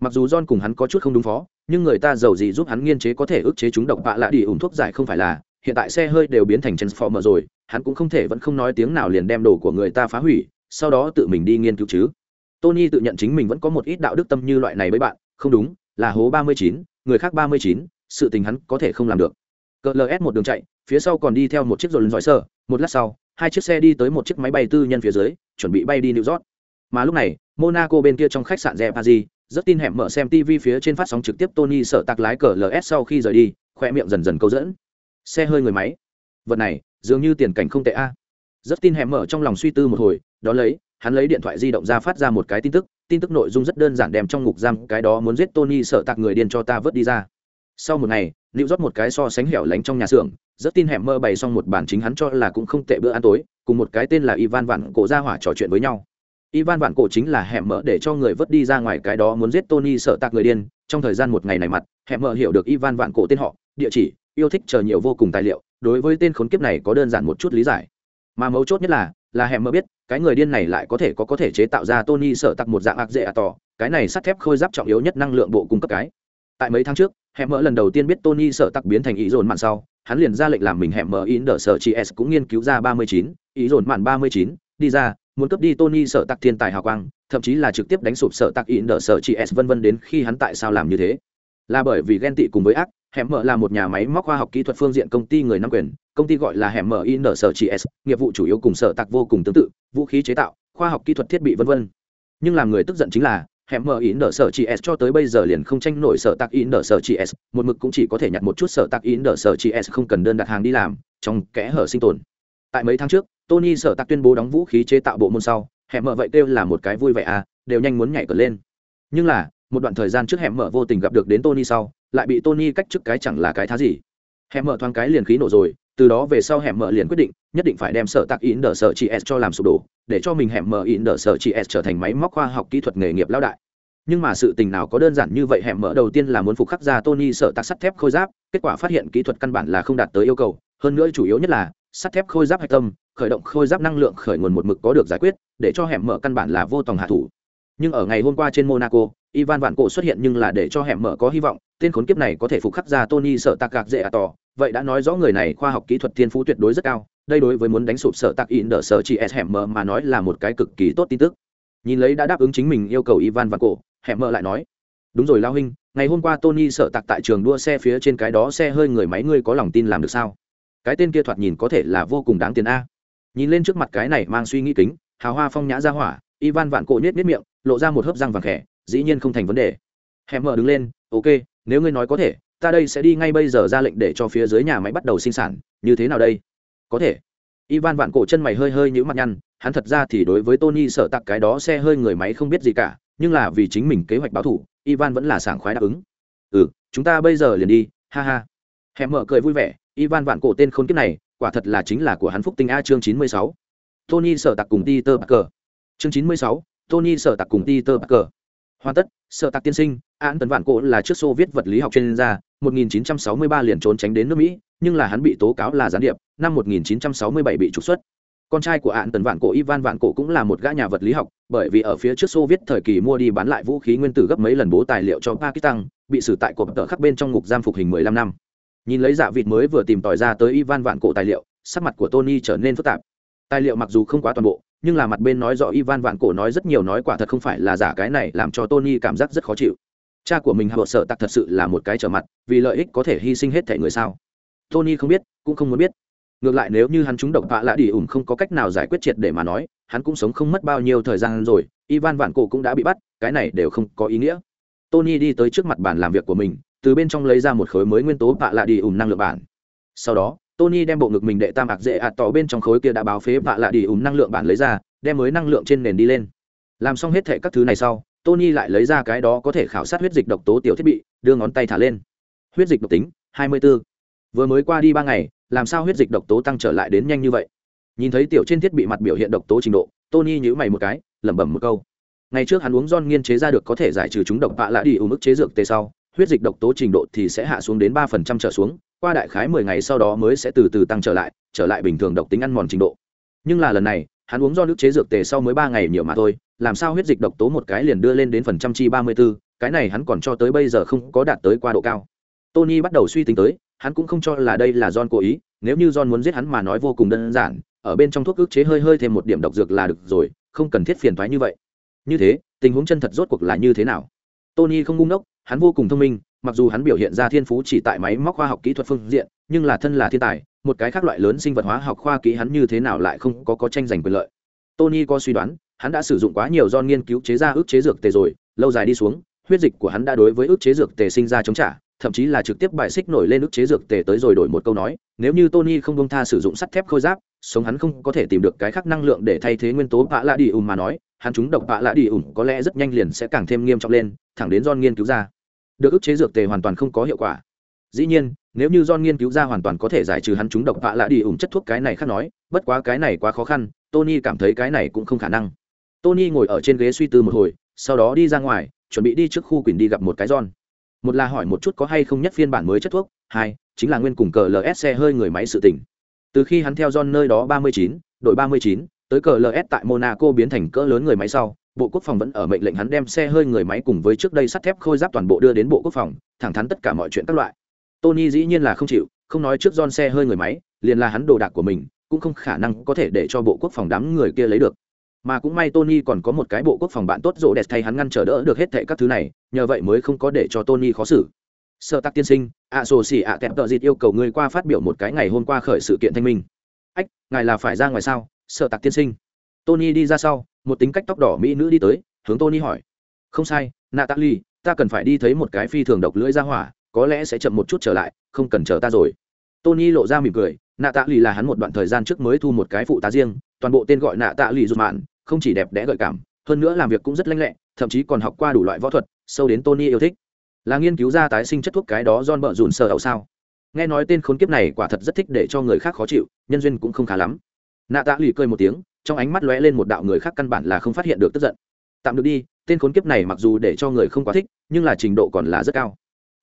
mặc dù john cùng hắn có chút không đúng phó nhưng người ta giàu gì giúp hắn nghiên chế có thể ức chế chúng độc bạ lạ đi ủng thuốc giải không phải là hiện tại xe hơi đều biến thành transformer rồi hắn cũng không thể vẫn không nói tiếng nào liền đem đồ của người ta phá hủy sau đó tự mình đi nghiên cứu chứ tony tự nhận chính mình vẫn có một ít đạo đức tâm như loại này với bạn không đúng là hố ba mươi chín người khác ba mươi chín sự tình hắn có thể không làm được CLS ls một đường chạy phía sau còn đi theo một chiếc rồi giỏi sở một lát sau, hai chiếc xe đi tới một chiếc máy bay tư nhân phía dưới, chuẩn bị bay đi new york. Mà lúc này, monaco bên kia trong khách sạn rẻ paris rất tin hẻm mở xem tv phía trên phát sóng trực tiếp tony sợ tạc lái cờ ls sau khi rời đi khoe miệng dần dần câu dẫn. Xe hơi người máy. Vật này, dường như tiền cảnh không tệ a. Rất tin hẻm mở trong lòng suy tư một hồi, đó lấy, hắn lấy điện thoại di động ra phát ra một cái tin tức tin tức nội dung rất đơn giản đem trong ngục giam cái đó muốn giết tony sợ tạc người điên cho ta vớt đi ra sau một ngày, lưu rót một cái so sánh hẻo lánh trong nhà xưởng, rất tin hẻm mơ bày xong một bản chính hắn cho là cũng không tệ bữa ăn tối, cùng một cái tên là ivan vạn cổ ra hỏa trò chuyện với nhau. Ivan vạn cổ chính là hẻm mơ để cho người vớt đi ra ngoài cái đó muốn giết tony sợ tạc người điên, trong thời gian một ngày này mặt hẻm mơ hiểu được ivan vạn cổ tên họ, địa chỉ, yêu thích chờ nhiều vô cùng tài liệu, đối với tên khốn kiếp này có đơn giản một chút lý giải. Mà mấu chốt nhất là là hẻm mơ biết, cái người điên này lại có thể có có thể chế tạo ra tony sợ tặc một dạng ạc dễ à tỏ cái này sắt thép khôi giáp trọng yếu nhất năng lượng bộ cung cấp cái. Tại mấy tháng trước Hẹm mỡ lần đầu tiên biết tony sợ tặc biến thành ý dồn mạn sau, hắn liền ra lệnh làm mình Hẹm mỡ in đỡ sợ chị s cũng nghiên cứu ra ba mươi chín, ý dồn mạn ba mươi chín, đi ra, muốn cướp đi tony sợ tặc thiên tài hào quang, thậm chí là trực tiếp đánh sụp sợ tặc in đỡ sợ chị s vân vân đến khi hắn tại sao làm như thế. Là bởi vì ghen tị cùng với ác hẻm mở là một nhà máy móc khoa học kỹ thuật phương diện công ty người nắm quyền, công ty gọi là hẻm mở in sở Chị s nghiệp vụ chủ yếu cùng sở tạc vô cùng tương tự, vũ khí chế tạo, khoa học kỹ thuật thiết bị v v nhưng làm người tức giận chính là hẻm mở in sở chị s cho tới bây giờ liền không tranh nổi sở tạc in sở chị s. Một mực cũng chỉ có thể nhặt một chút sở tạc in sở chị s không cần đơn đặt hàng đi làm, trong kẽ hở sinh tồn. Tại mấy tháng trước, tony sở tạc tuyên bố đóng vũ khí chế tạo bộ môn sau, hẻm mở vậy kêu là một cái vui vẻ à đều nhanh muốn nhảy cờ lên. Nhưng là, một đoạn thời gian trước hẻm mở vô tình gặp được đến tony sau, lại bị tony cách trước cái chẳng là cái thá gì. Hẻm mở thoáng cái liền khí nổ rồi từ đó về sau hẻm mở liền quyết định, nhất định phải đem sở tạc in đờ sở chị s cho làm sụp đổ, để cho mình hẻm mở in đờ sở chị s trở thành máy móc khoa học kỹ thuật nghề nghiệp lao đại. Nhưng mà sự tình nào có đơn giản như vậy, hẻm mở đầu tiên là muốn phục khắc ra tony sở tạc sắt thép khôi giáp, kết quả phát hiện kỹ thuật căn bản là không đạt tới yêu cầu. Hơn nữa chủ yếu nhất là, sắt thép khôi giáp hạch tâm, khởi động khôi giáp năng lượng khởi nguồn một mực có được giải quyết, để cho hẻm mở căn bản là vô tòng hạ thủ. Nhưng ở ngày hôm qua trên monaco, ivan vạn cổ xuất hiện nhưng là để cho hẻm mở có hy vọng, tên khốn kiếp này có thể phục khắc ra tony sợ tạc gạc dễ à tỏ vậy đã nói rõ người này khoa học kỹ thuật thiên phú tuyệt đối rất cao, đây đối với muốn đánh sụp sợ tạc in đỡ sở chị s hẻm mờ mà nói là một cái cực kỳ tốt tin tức. Nhìn lấy đã đáp ứng chính mình yêu cầu ivan vạn cổ hẻm mờ lại nói, đúng rồi lao huynh ngày hôm qua tony sợ tạc tại trường đua xe phía trên cái đó xe hơi người máy ngươi có lòng tin làm được sao? Cái tên kia thoạt nhìn có thể là vô cùng đáng tiền a. Nhìn lên trước mặt cái này mang suy nghĩ kính, hào hoa phong nhã ra hỏa, ivan vạn cổ nhét nhét miệng, lộ ra một hớp răng vàng khẽ, dĩ nhiên không thành vấn đề. Hẻm mở đứng lên, ok, nếu ngươi nói có thể ta đây sẽ đi ngay bây giờ ra lệnh để cho phía dưới nhà máy bắt đầu sinh sản, như thế nào đây? Có thể. Ivan vạn cổ chân mày hơi hơi nhữ mặt nhăn, hắn thật ra thì đối với tony sợ tặc cái đó xe hơi người máy không biết gì cả, nhưng là vì chính mình kế hoạch báo thủ, ivan vẫn là sảng khoái đáp ứng. Ừ chúng ta bây giờ liền đi, ha ha. Hẹn mở cười vui vẻ, ivan vạn cổ tên khôn kiếp này, quả thật là chính là của hắn phúc tinh a chương chín mươi sáu. Tony sợ tặc cùng peter parker. Chương chín mươi sáu, tony sợ tặc cùng peter parker. Hoàn tất, sợ tặc tiên sinh án tấn vạn cổ là trước xô viết vật lý học chuyên gia 1963 liền trốn tránh đến nước mỹ, nhưng là hắn bị tố cáo là gián điệp, năm 1967 bị trục xuất. Con trai của án tấn vạn cổ ivan vạn cổ cũng là một gã nhà vật lý học, bởi vì ở phía trước xô viết thời kỳ mua đi bán lại vũ khí nguyên tử gấp mấy lần bố tài liệu cho pakistan, bị xử tại cuộc tờ khắc bên trong ngục giam phục hình 15 năm. Nhìn lấy dạ vịt mới vừa tìm tòi ra tới ivan vạn cổ tài liệu, sắc mặt của tony trở nên phức tạp. Tài liệu mặc dù không quá toàn bộ, nhưng là mặt bên nói rõ Ivan Vạn Cổ nói rất nhiều nói quả thật không phải là giả cái này làm cho Tony cảm giác rất khó chịu. Cha của mình Hạo sợ tặc thật sự là một cái trở mặt, vì lợi ích có thể hy sinh hết thể người sao? Tony không biết, cũng không muốn biết. Ngược lại nếu như hắn trúng độc vạ lạ đi ủng không có cách nào giải quyết triệt để mà nói, hắn cũng sống không mất bao nhiêu thời gian rồi, Ivan Vạn Cổ cũng đã bị bắt, cái này đều không có ý nghĩa. Tony đi tới trước mặt bàn làm việc của mình, từ bên trong lấy ra một khối mới nguyên tố vạ lạ đi ủng năng lượng bản. Sau đó, Tony đem bộ ngực mình đệ tam ạc dễ ạt tỏ bên trong khối kia đã báo phế vạ lạ đi ủng năng lượng bản lấy ra, đem mới năng lượng trên nền đi lên. Làm xong hết thảy các thứ này sau, Tony lại lấy ra cái đó có thể khảo sát huyết dịch độc tố tiểu thiết bị, đưa ngón tay thả lên. Huyết dịch độc tính 24. Vừa mới qua đi ba ngày, làm sao huyết dịch độc tố tăng trở lại đến nhanh như vậy? Nhìn thấy tiểu trên thiết bị mặt biểu hiện độc tố trình độ, Tony nhíu mày một cái, lẩm bẩm một câu. Ngày trước hắn uống John nghiên chế ra được có thể giải trừ chúng độc vạ lạ đi ủ mức chế dược tê sau, huyết dịch độc tố trình độ thì sẽ hạ xuống đến ba phần trăm trở xuống, qua đại khái mười ngày sau đó mới sẽ từ từ tăng trở lại trở lại bình thường độc tính ăn mòn trình độ nhưng là lần này hắn uống do nước chế dược tề sau mới ba ngày nhiều mà thôi làm sao huyết dịch độc tố một cái liền đưa lên đến phần trăm chi ba mươi 34, cái này hắn còn cho tới bây giờ không có đạt tới qua độ cao. Tony bắt đầu suy tính tới hắn cũng không cho là đây là john cố ý nếu như john muốn giết hắn mà nói vô cùng đơn giản ở bên trong thuốc ức chế hơi hơi thêm một điểm độc dược là được rồi không cần thiết phiền thoái như vậy. Như thế tình huống chân thật rốt cuộc là như thế nào? Tony không ngu ngốc hắn vô cùng thông minh mặc dù hắn biểu hiện ra thiên phú chỉ tại máy móc khoa học kỹ thuật phương diện nhưng là thân là thiên tài một cái khác loại lớn sinh vật hóa học khoa kỹ hắn như thế nào lại không có có tranh giành quyền lợi. Tony có suy đoán, hắn đã sử dụng quá nhiều do nghiên cứu chế ra ức chế dược tề rồi, lâu dài đi xuống, huyết dịch của hắn đã đối với ức chế dược tề sinh ra chống trả, thậm chí là trực tiếp bài xích nổi lên ức chế dược tề tới rồi đổi một câu nói, nếu như tony không công tha sử dụng sắt thép khôi giáp, sống hắn không có thể tìm được cái khác năng lượng để thay thế nguyên tố bạ lạ đi ùm mà nói, hắn chúng độc bạ lạ đi ùm có lẽ rất nhanh liền sẽ càng thêm nghiêm trọng lên, thẳng đến do nghiên cứu ra. Được ức chế dược tề hoàn toàn không có hiệu quả. Dĩ nhiên nếu như John nghiên cứu ra hoàn toàn có thể giải trừ hắn chúng độc vạ lạ đi ủng chất thuốc cái này khác nói bất quá cái này quá khó khăn tony cảm thấy cái này cũng không khả năng. Tony ngồi ở trên ghế suy tư một hồi sau đó đi ra ngoài chuẩn bị đi trước khu quyền đi gặp một cái John. một là hỏi một chút có hay không nhất phiên bản mới chất thuốc hai chính là nguyên cùng cờ ls xe hơi người máy sự tỉnh từ khi hắn theo John nơi đó 39, đội 39, tới cờ ls tại monaco biến thành cỡ lớn người máy sau bộ quốc phòng vẫn ở mệnh lệnh hắn đem xe hơi người máy cùng với trước đây sắt thép khôi giáp toàn bộ đưa đến bộ quốc phòng thẳng thắn tất cả mọi chuyện các loại tony dĩ nhiên là không chịu, không nói trước John xe hơi người máy, liền là hắn đồ đạc của mình, cũng không khả năng có thể để cho bộ quốc phòng đám người kia lấy được. Mà cũng may tony còn có một cái bộ quốc phòng bạn tốt rỗ đẹp thay hắn ngăn trở đỡ được hết thệ các thứ này, nhờ vậy mới không có để cho tony khó xử. Sợ tắc tiên sinh, ạ sổ xỉ ạ kẹp tợ dịt yêu cầu ngươi qua phát biểu một cái ngày hôm qua khởi sự kiện thanh minh. Ách, ngài là phải ra ngoài sao? Sợ tặc tiên sinh. Tony đi ra sau, một tính cách tóc đỏ mỹ nữ đi tới, hướng tony hỏi. Không sai, natalie, ta cần phải đi thấy một cái phi thường độc lưỡi ra hỏa có lẽ sẽ chậm một chút trở lại, không cần chờ ta rồi. Tony lộ ra mỉm cười, nạ tạ lì là hắn một đoạn thời gian trước mới thu một cái phụ tá riêng, toàn bộ tên gọi nạ tạ lì rụt mạn, không chỉ đẹp đẽ gợi cảm, hơn nữa làm việc cũng rất lanh lẹ, thậm chí còn học qua đủ loại võ thuật, sâu đến tony yêu thích. Là nghiên cứu ra tái sinh chất thuốc cái đó don bợ dùn sờ ẩu sao? Nghe nói tên khốn kiếp này quả thật rất thích để cho người khác khó chịu, nhân duyên cũng không khá lắm. Nạ tạ lì cười một tiếng, trong ánh mắt lóe lên một đạo người khác căn bản là không phát hiện được tức giận. Tạm được đi, tên khốn kiếp này mặc dù để cho người không quá thích, nhưng là trình độ còn là rất cao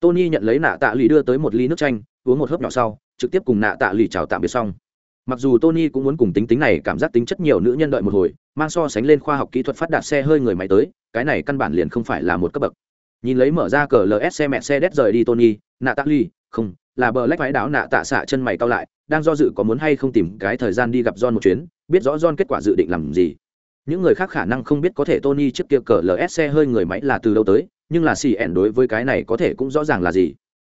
tony nhận lấy nạ tạ lì đưa tới một ly nước chanh, uống một hớp nhỏ sau, trực tiếp cùng nạ tạ lì chào tạm biệt xong. Mặc dù tony cũng muốn cùng tính tính này cảm giác tính chất nhiều nữ nhân đợi một hồi, mang so sánh lên khoa học kỹ thuật phát đạt xe hơi người máy tới, cái này căn bản liền không phải là một cấp bậc. Nhìn lấy mở ra cờ ls xe mẹ xe đét rời đi tony, nạ tạ ly không, là bờ lách váy đáo nạ tạ xạ chân mày cao lại, đang do dự có muốn hay không tìm cái thời gian đi gặp john một chuyến, biết rõ john kết quả dự định làm gì. Những người khác khả năng không biết có thể tony trước kia cờ ls xe hơi người máy là từ đâu tới nhưng là cn đối với cái này có thể cũng rõ ràng là gì.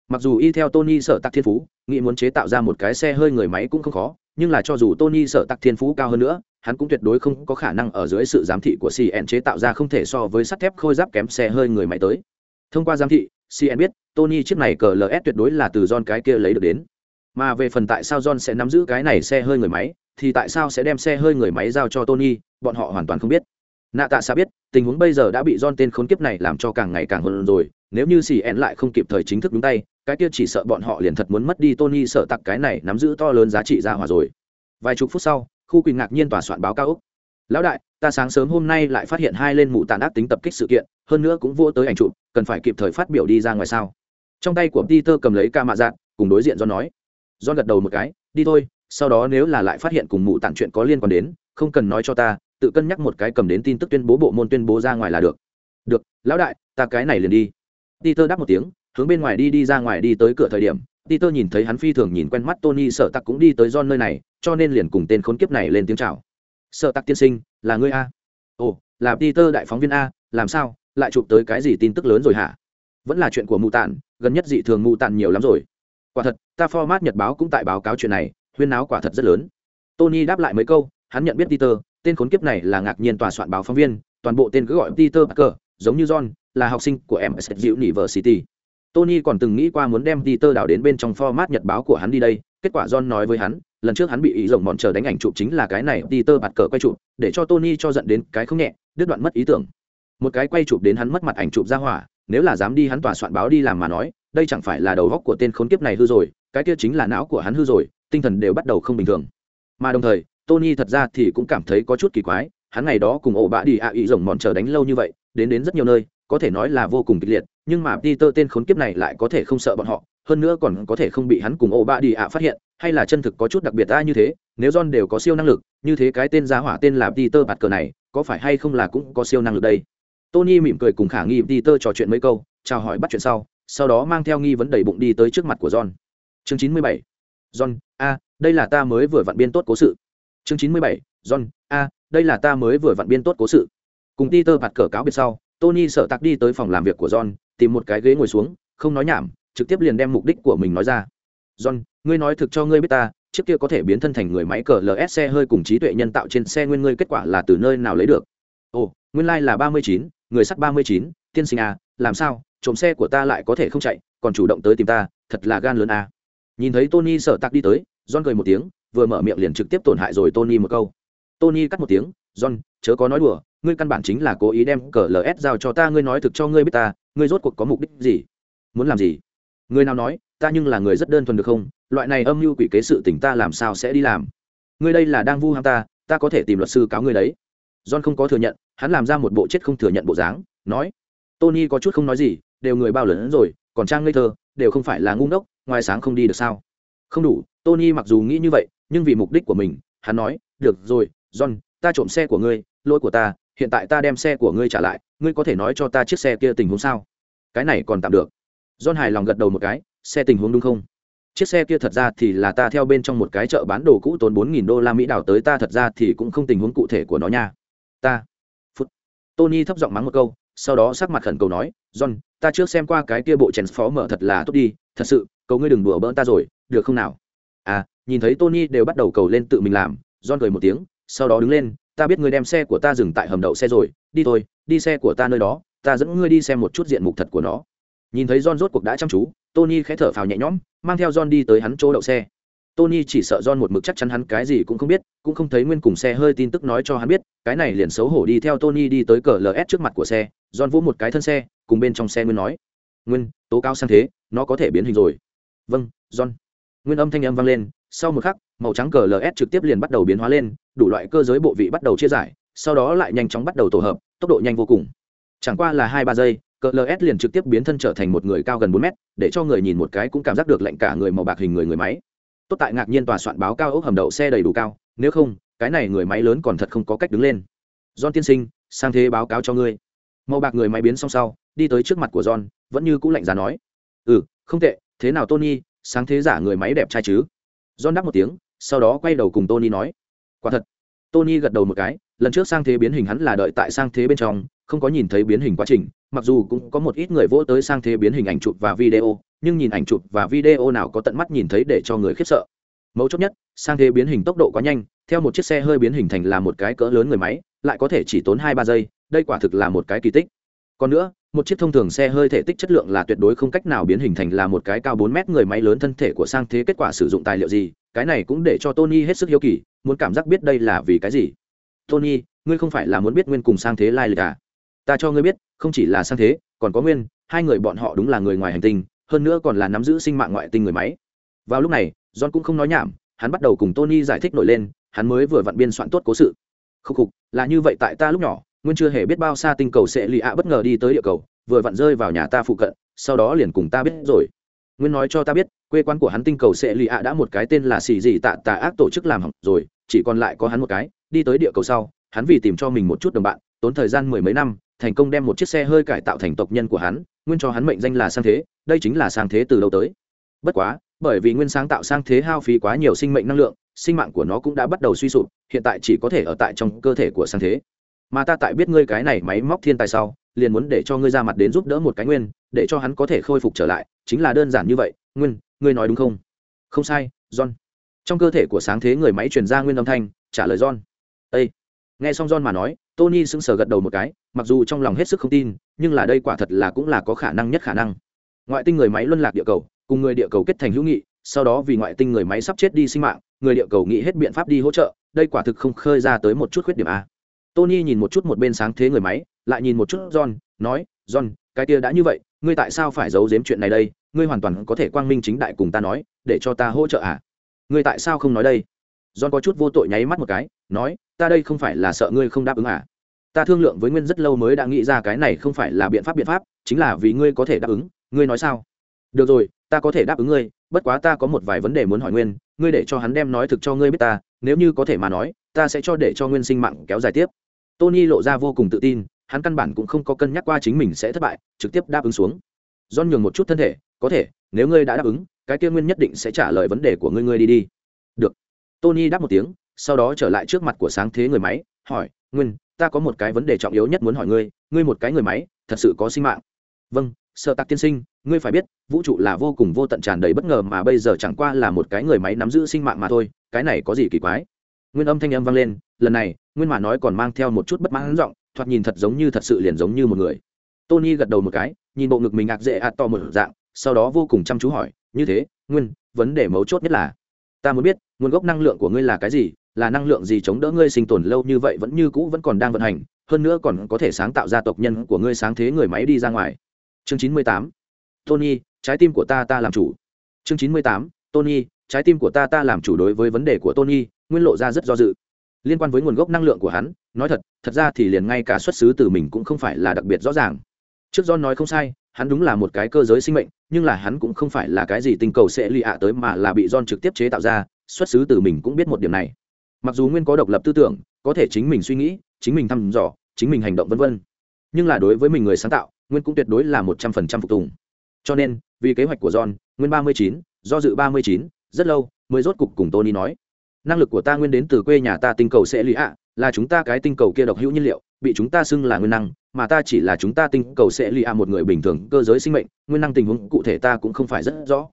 Mặc dù y theo tony sợ tắc thiên phú, nghĩ muốn chế tạo ra một cái xe hơi người máy cũng không khó, nhưng là cho dù tony sợ tắc thiên phú cao hơn nữa, hắn cũng tuyệt đối không có khả năng ở dưới sự giám thị của cn chế tạo ra không thể so với sắt thép khôi giáp kém xe hơi người máy tới. Thông qua giám thị cn biết tony chiếc này cờ ls tuyệt đối là từ john cái kia lấy được đến. Mà về phần tại sao john sẽ nắm giữ cái này xe hơi người máy, thì tại sao sẽ đem xe hơi người máy giao cho tony, bọn họ hoàn toàn không biết nạ tạ xa biết, tình huống bây giờ đã bị don tên khốn kiếp này làm cho càng ngày càng hơn rồi, nếu như cn lại không kịp thời chính thức đúng tay, cái kia chỉ sợ bọn họ liền thật muốn mất đi tony sợ tặc cái này nắm giữ to lớn giá trị ra hòa rồi. Vài chục phút sau, khu quỳnh ngạc nhiên tòa soạn báo cao úc lão đại, ta sáng sớm hôm nay lại phát hiện hai lên mụ tàn ác tính tập kích sự kiện, hơn nữa cũng vô tới ảnh chụp, cần phải kịp thời phát biểu đi ra ngoài sao? Trong tay của peter cầm lấy ca mạ dạng cùng đối diện do nói. Do gật đầu một cái, đi thôi, sau đó nếu là lại phát hiện cùng mụ tàn chuyện có liên quan đến, không cần nói cho ta tự cân nhắc một cái cầm đến tin tức tuyên bố bộ môn tuyên bố ra ngoài là được. Được, lão đại, ta cái này liền đi. Peter đáp một tiếng, hướng bên ngoài đi đi ra ngoài đi tới cửa thời điểm, peter nhìn thấy hắn phi thường nhìn quen mắt tony, sợ tặc cũng đi tới john nơi này, cho nên liền cùng tên khốn kiếp này lên tiếng chào. Sợ tặc tiên sinh, là ngươi a? Ồ, là peter đại phóng viên a, làm sao, lại chụp tới cái gì tin tức lớn rồi hả? Vẫn là chuyện của mù tản gần nhất dị thường mù tản nhiều lắm rồi. Quả thật, ta format nhật báo cũng tại báo cáo chuyện này, huyên náo quả thật rất lớn. Tony đáp lại mấy câu, hắn nhận biết peter tên khốn kiếp này là ngạc nhiên tòa soạn báo phóng viên, toàn bộ tên cứ gọi peter parker, giống như john, là học sinh của msd university. Tony còn từng nghĩ qua muốn đem peter đào đến bên trong format nhật báo của hắn đi đây, kết quả john nói với hắn, lần trước hắn bị ý rồng mòn chờ đánh ảnh chụp chính là cái này, peter parker quay chụp, để cho tony cho giận đến cái không nhẹ, đứt đoạn mất ý tưởng. Một cái quay chụp đến hắn mất mặt ảnh chụp ra hỏa, nếu là dám đi hắn tòa soạn báo đi làm mà nói, đây chẳng phải là đầu góc của tên khốn kiếp này hư rồi, cái kia chính là não của hắn hư rồi, tinh thần đều bắt đầu không bình thường. Mà đồng thời tony thật ra thì cũng cảm thấy có chút kỳ quái, hắn ngày đó cùng ổ bạ đi ạ, ý rồng mòn chờ đánh lâu như vậy, đến đến rất nhiều nơi, có thể nói là vô cùng kịch liệt, nhưng mà peter tên khốn kiếp này lại có thể không sợ bọn họ, hơn nữa còn có thể không bị hắn cùng ổ bạ đi ạ phát hiện, hay là chân thực có chút đặc biệt ta như thế, nếu john đều có siêu năng lực, như thế cái tên giá hỏa tên là peter bạt cờ này, có phải hay không là cũng có siêu năng lực đây? Tony mỉm cười cùng khả nghi peter trò chuyện mấy câu, chào hỏi bắt chuyện sau sau đó mang theo nghi vấn đầy bụng đi tới trước mặt của john. Chương chín mươi bảy. John, a, đây là ta mới vừa vặn biên tốt cố sự chương chín mươi bảy, john, a, đây là ta mới vừa vặn biên tốt cố sự. Cùng peter bạt cờ cáo biệt sau, tony sợ tặc đi tới phòng làm việc của john, tìm một cái ghế ngồi xuống, không nói nhảm, trực tiếp liền đem mục đích của mình nói ra. John, ngươi nói thực cho ngươi biết ta, chiếc kia có thể biến thân thành người máy cờ ls xe hơi cùng trí tuệ nhân tạo trên xe nguyên ngươi kết quả là từ nơi nào lấy được? Ồ, nguyên lai、like、là ba mươi chín, người sắt ba mươi chín, tiên sinh à làm sao, trộm xe của ta lại có thể không chạy, còn chủ động tới tìm ta, thật là gan lớn à. nhìn thấy tony sợ tặc đi tới john cười một tiếng, vừa mở miệng liền trực tiếp tổn hại rồi tony một câu. Tony cắt một tiếng, john, chớ có nói đùa, ngươi căn bản chính là cố ý đem cờ ls giao cho ta, ngươi nói thực cho ngươi biết ta, ngươi rốt cuộc có mục đích gì? Muốn làm gì? Người nào nói, ta nhưng là người rất đơn thuần được không? Loại này âm mưu quỷ kế sự tình ta làm sao sẽ đi làm? Ngươi đây là đang vu ham ta ta có thể tìm luật sư cáo ngươi đấy. John không có thừa nhận, hắn làm ra một bộ chết không thừa nhận bộ dáng, nói, tony có chút không nói gì, đều người bao lớn rồi, còn trang ngây thơ, đều không phải là ngu ngốc, ngoài sáng không đi được sao? Không đủ, tony mặc dù nghĩ như vậy, nhưng vì mục đích của mình, hắn nói, được rồi, john, ta trộm xe của ngươi, lỗi của ta, hiện tại ta đem xe của ngươi trả lại, ngươi có thể nói cho ta chiếc xe kia tình huống sao? Cái này còn tạm được. John hài lòng gật đầu một cái, xe tình huống đúng không? Chiếc xe kia thật ra thì là ta theo bên trong một cái chợ bán đồ cũ tốn bốn nghìn đô la mỹ đào tới ta, thật ra thì cũng không tình huống cụ thể của nó nha. Ta. Phút. Tony thấp giọng mắng một câu, sau đó sắc mặt khẩn cầu nói, john, ta trước xem qua cái kia bộ chèn phó mở thật là tốt đi, thật sự cầu ngươi đừng đùa bỡn ta rồi được không nào? À nhìn thấy tony đều bắt đầu cầu lên tự mình làm, john cười một tiếng, sau đó đứng lên, ta biết ngươi đem xe của ta dừng tại hầm đậu xe rồi, đi thôi, đi xe của ta nơi đó, ta dẫn ngươi đi xem một chút diện mục thật của nó. Nhìn thấy john rốt cuộc đã chăm chú, tony khẽ thở phào nhẹ nhõm, mang theo john đi tới hắn chỗ đậu xe. Tony chỉ sợ john một mực chắc chắn hắn cái gì cũng không biết, cũng không thấy nguyên cùng xe hơi tin tức nói cho hắn biết, cái này liền xấu hổ đi theo tony đi tới cờ ls trước mặt của xe, john vỗ một cái thân xe, cùng bên trong xe nguyên nói, nguyên, tố cao sang thế, nó có thể biến hình rồi. Vâng john nguyên âm thanh âm vang lên, sau một khắc, màu trắng cờ ls trực tiếp liền bắt đầu biến hóa lên, đủ loại cơ giới bộ vị bắt đầu chia giải, sau đó lại nhanh chóng bắt đầu tổ hợp, tốc độ nhanh vô cùng. Chẳng qua là hai ba giây, cờ ls liền trực tiếp biến thân trở thành một người cao gần bốn mét, để cho người nhìn một cái cũng cảm giác được lạnh cả người màu bạc hình người người máy. Tốt tại ngạc nhiên tòa soạn báo cao ốc hầm đậu xe đầy đủ cao, nếu không, cái này người máy lớn còn thật không có cách đứng lên. John tiên sinh, sang thế báo cáo cho ngươi. Màu bạc người máy biến xong sau, đi tới trước mặt của john, vẫn như cũ lạnh giá nói. Ừ không tệ, thế nào tony sáng thế giả người máy đẹp trai chứ? John đáp một tiếng, sau đó quay đầu cùng tony nói, quả thật. Tony gật đầu một cái, lần trước sang thế biến hình hắn là đợi tại sang thế bên trong, không có nhìn thấy biến hình quá trình, mặc dù cũng có một ít người vỗ tới sang thế biến hình ảnh chụp và video, nhưng nhìn ảnh chụp và video nào có tận mắt nhìn thấy để cho người khiếp sợ. Mấu chốt nhất, sang thế biến hình tốc độ quá nhanh, theo một chiếc xe hơi biến hình thành là một cái cỡ lớn người máy, lại có thể chỉ tốn hai ba giây, đây quả thực là một cái kỳ tích còn nữa, một chiếc thông thường xe hơi thể tích chất lượng là tuyệt đối không cách nào biến hình thành là một cái cao bốn mét người máy lớn thân thể của sang thế kết quả sử dụng tài liệu gì, cái này cũng để cho tony hết sức hiếu kỳ, muốn cảm giác biết đây là vì cái gì. Tony, ngươi không phải là muốn biết nguyên cùng sang thế lai lịch à? Ta cho ngươi biết, không chỉ là sang thế, còn có nguyên, hai người bọn họ đúng là người ngoài hành tinh, hơn nữa còn là nắm giữ sinh mạng ngoại tinh người máy. Vào lúc này, john cũng không nói nhảm, hắn bắt đầu cùng tony giải thích nổi lên, hắn mới vừa vặn biên soạn tốt cố sự. Khúc khục, là như vậy tại ta lúc nhỏ nguyên chưa hề biết bao xa tinh cầu sẽ lì ạ bất ngờ đi tới địa cầu, vừa vặn rơi vào nhà ta phụ cận, sau đó liền cùng ta biết rồi. Nguyên nói cho ta biết, quê quán của hắn tinh cầu sẽ lì ạ đã một cái tên là xì gì tạ tà ác tổ chức làm hỏng rồi, chỉ còn lại có hắn một cái, đi tới địa cầu sau, hắn vì tìm cho mình một chút đồng bạn, tốn thời gian mười mấy năm, thành công đem một chiếc xe hơi cải tạo thành tộc nhân của hắn, nguyên cho hắn mệnh danh là sang thế, đây chính là sang thế từ lâu tới. Bất quá, bởi vì nguyên sáng tạo sang thế hao phí quá nhiều sinh mệnh năng lượng, sinh mạng của nó cũng đã bắt đầu suy sụp, hiện tại chỉ có thể ở tại trong cơ thể của sang thế mà ta tại biết ngươi cái này máy móc thiên tài sau, liền muốn để cho ngươi ra mặt đến giúp đỡ một cái nguyên, để cho hắn có thể khôi phục trở lại, chính là đơn giản như vậy. Nguyên, ngươi nói đúng không? Không sai, john. Trong cơ thể của sáng thế người máy truyền ra nguyên âm thanh, trả lời john. Ây nghe xong john mà nói, tony sững sờ gật đầu một cái, mặc dù trong lòng hết sức không tin, nhưng là đây quả thật là cũng là có khả năng nhất khả năng. Ngoại tinh người máy luân lạc địa cầu, cùng người địa cầu kết thành hữu nghị, sau đó vì ngoại tinh người máy sắp chết đi sinh mạng, người địa cầu nghĩ hết biện pháp đi hỗ trợ, đây quả thực không khơi ra tới một chút khuyết điểm a tony nhìn một chút một bên sáng thế người máy, lại nhìn một chút john, nói, john, cái kia đã như vậy, ngươi tại sao phải giấu giếm chuyện này đây? Ngươi hoàn toàn có thể quang minh chính đại cùng ta nói, để cho ta hỗ trợ à? Ngươi tại sao không nói đây? John có chút vô tội nháy mắt một cái, nói, ta đây không phải là sợ ngươi không đáp ứng à? Ta thương lượng với nguyên rất lâu mới đã nghĩ ra cái này không phải là biện pháp biện pháp, chính là vì ngươi có thể đáp ứng, ngươi nói sao? Được rồi, ta có thể đáp ứng ngươi, bất quá ta có một vài vấn đề muốn hỏi nguyên, ngươi để cho hắn đem nói thực cho ngươi biết ta, nếu như có thể mà nói, ta sẽ cho để cho nguyên sinh mạng kéo dài tiếp tony lộ ra vô cùng tự tin, hắn căn bản cũng không có cân nhắc qua chính mình sẽ thất bại, trực tiếp đáp ứng xuống. John nhường một chút thân thể, có thể, nếu ngươi đã đáp ứng, cái kia nguyên nhất định sẽ trả lời vấn đề của ngươi ngươi đi đi. Được. Tony đáp một tiếng, sau đó trở lại trước mặt của sáng thế người máy, hỏi, nguyên, ta có một cái vấn đề trọng yếu nhất muốn hỏi ngươi ngươi một cái người máy, thật sự có sinh mạng. Vâng sợ tạc tiên sinh, ngươi phải biết, vũ trụ là vô cùng vô tận tràn đầy bất ngờ mà bây giờ chẳng qua là một cái người máy nắm giữ sinh mạng mà thôi, cái này có gì kỳ quái? Nguyên âm thanh âm vang lên, lần này nguyên mà nói còn mang theo một chút bất mãn giọng, thoạt nhìn thật giống như thật sự liền giống như một người. Tony gật đầu một cái, nhìn bộ ngực mình ngạc dễ ạt to một dạng, sau đó vô cùng chăm chú hỏi, như thế, nguyên, vấn đề mấu chốt nhất là, ta muốn biết, nguồn gốc năng lượng của ngươi là cái gì, là năng lượng gì chống đỡ ngươi sinh tồn lâu như vậy vẫn như cũ vẫn còn đang vận hành, hơn nữa còn có thể sáng tạo ra tộc nhân của ngươi sáng thế người máy đi ra ngoài. Chương chín mươi tám, tony, trái tim của ta ta làm chủ. Chương chín mươi tám, tony, trái tim của ta ta làm chủ đối với vấn đề của tony, nguyên lộ ra rất do dự liên quan với nguồn gốc năng lượng của hắn, nói thật thật ra thì liền ngay cả xuất xứ từ mình cũng không phải là đặc biệt rõ ràng. Trước do nói không sai, hắn đúng là một cái cơ giới sinh mệnh, nhưng là hắn cũng không phải là cái gì tinh cầu sẽ lì ạ tới mà là bị don trực tiếp chế tạo ra, xuất xứ từ mình cũng biết một điểm này. Mặc dù nguyên có độc lập tư tưởng, có thể chính mình suy nghĩ, chính mình thăm dò, chính mình hành động vân vân. Nhưng là đối với mình người sáng tạo, nguyên cũng tuyệt đối là một trăm phần trăm phục tùng. Cho nên, vì kế hoạch của john, nguyên ba mươi chín, do dự ba mươi chín, rất lâu, mới rốt cục cùng tony nói năng lực của ta nguyên đến từ quê nhà ta tinh cầu sẽ lì ạ, là chúng ta cái tinh cầu kia độc hữu nhiên liệu, bị chúng ta xưng là nguyên năng, mà ta chỉ là chúng ta tinh cầu sẽ lì ạ một người bình thường, cơ giới sinh mệnh, nguyên năng tình huống cụ thể ta cũng không phải rất rõ.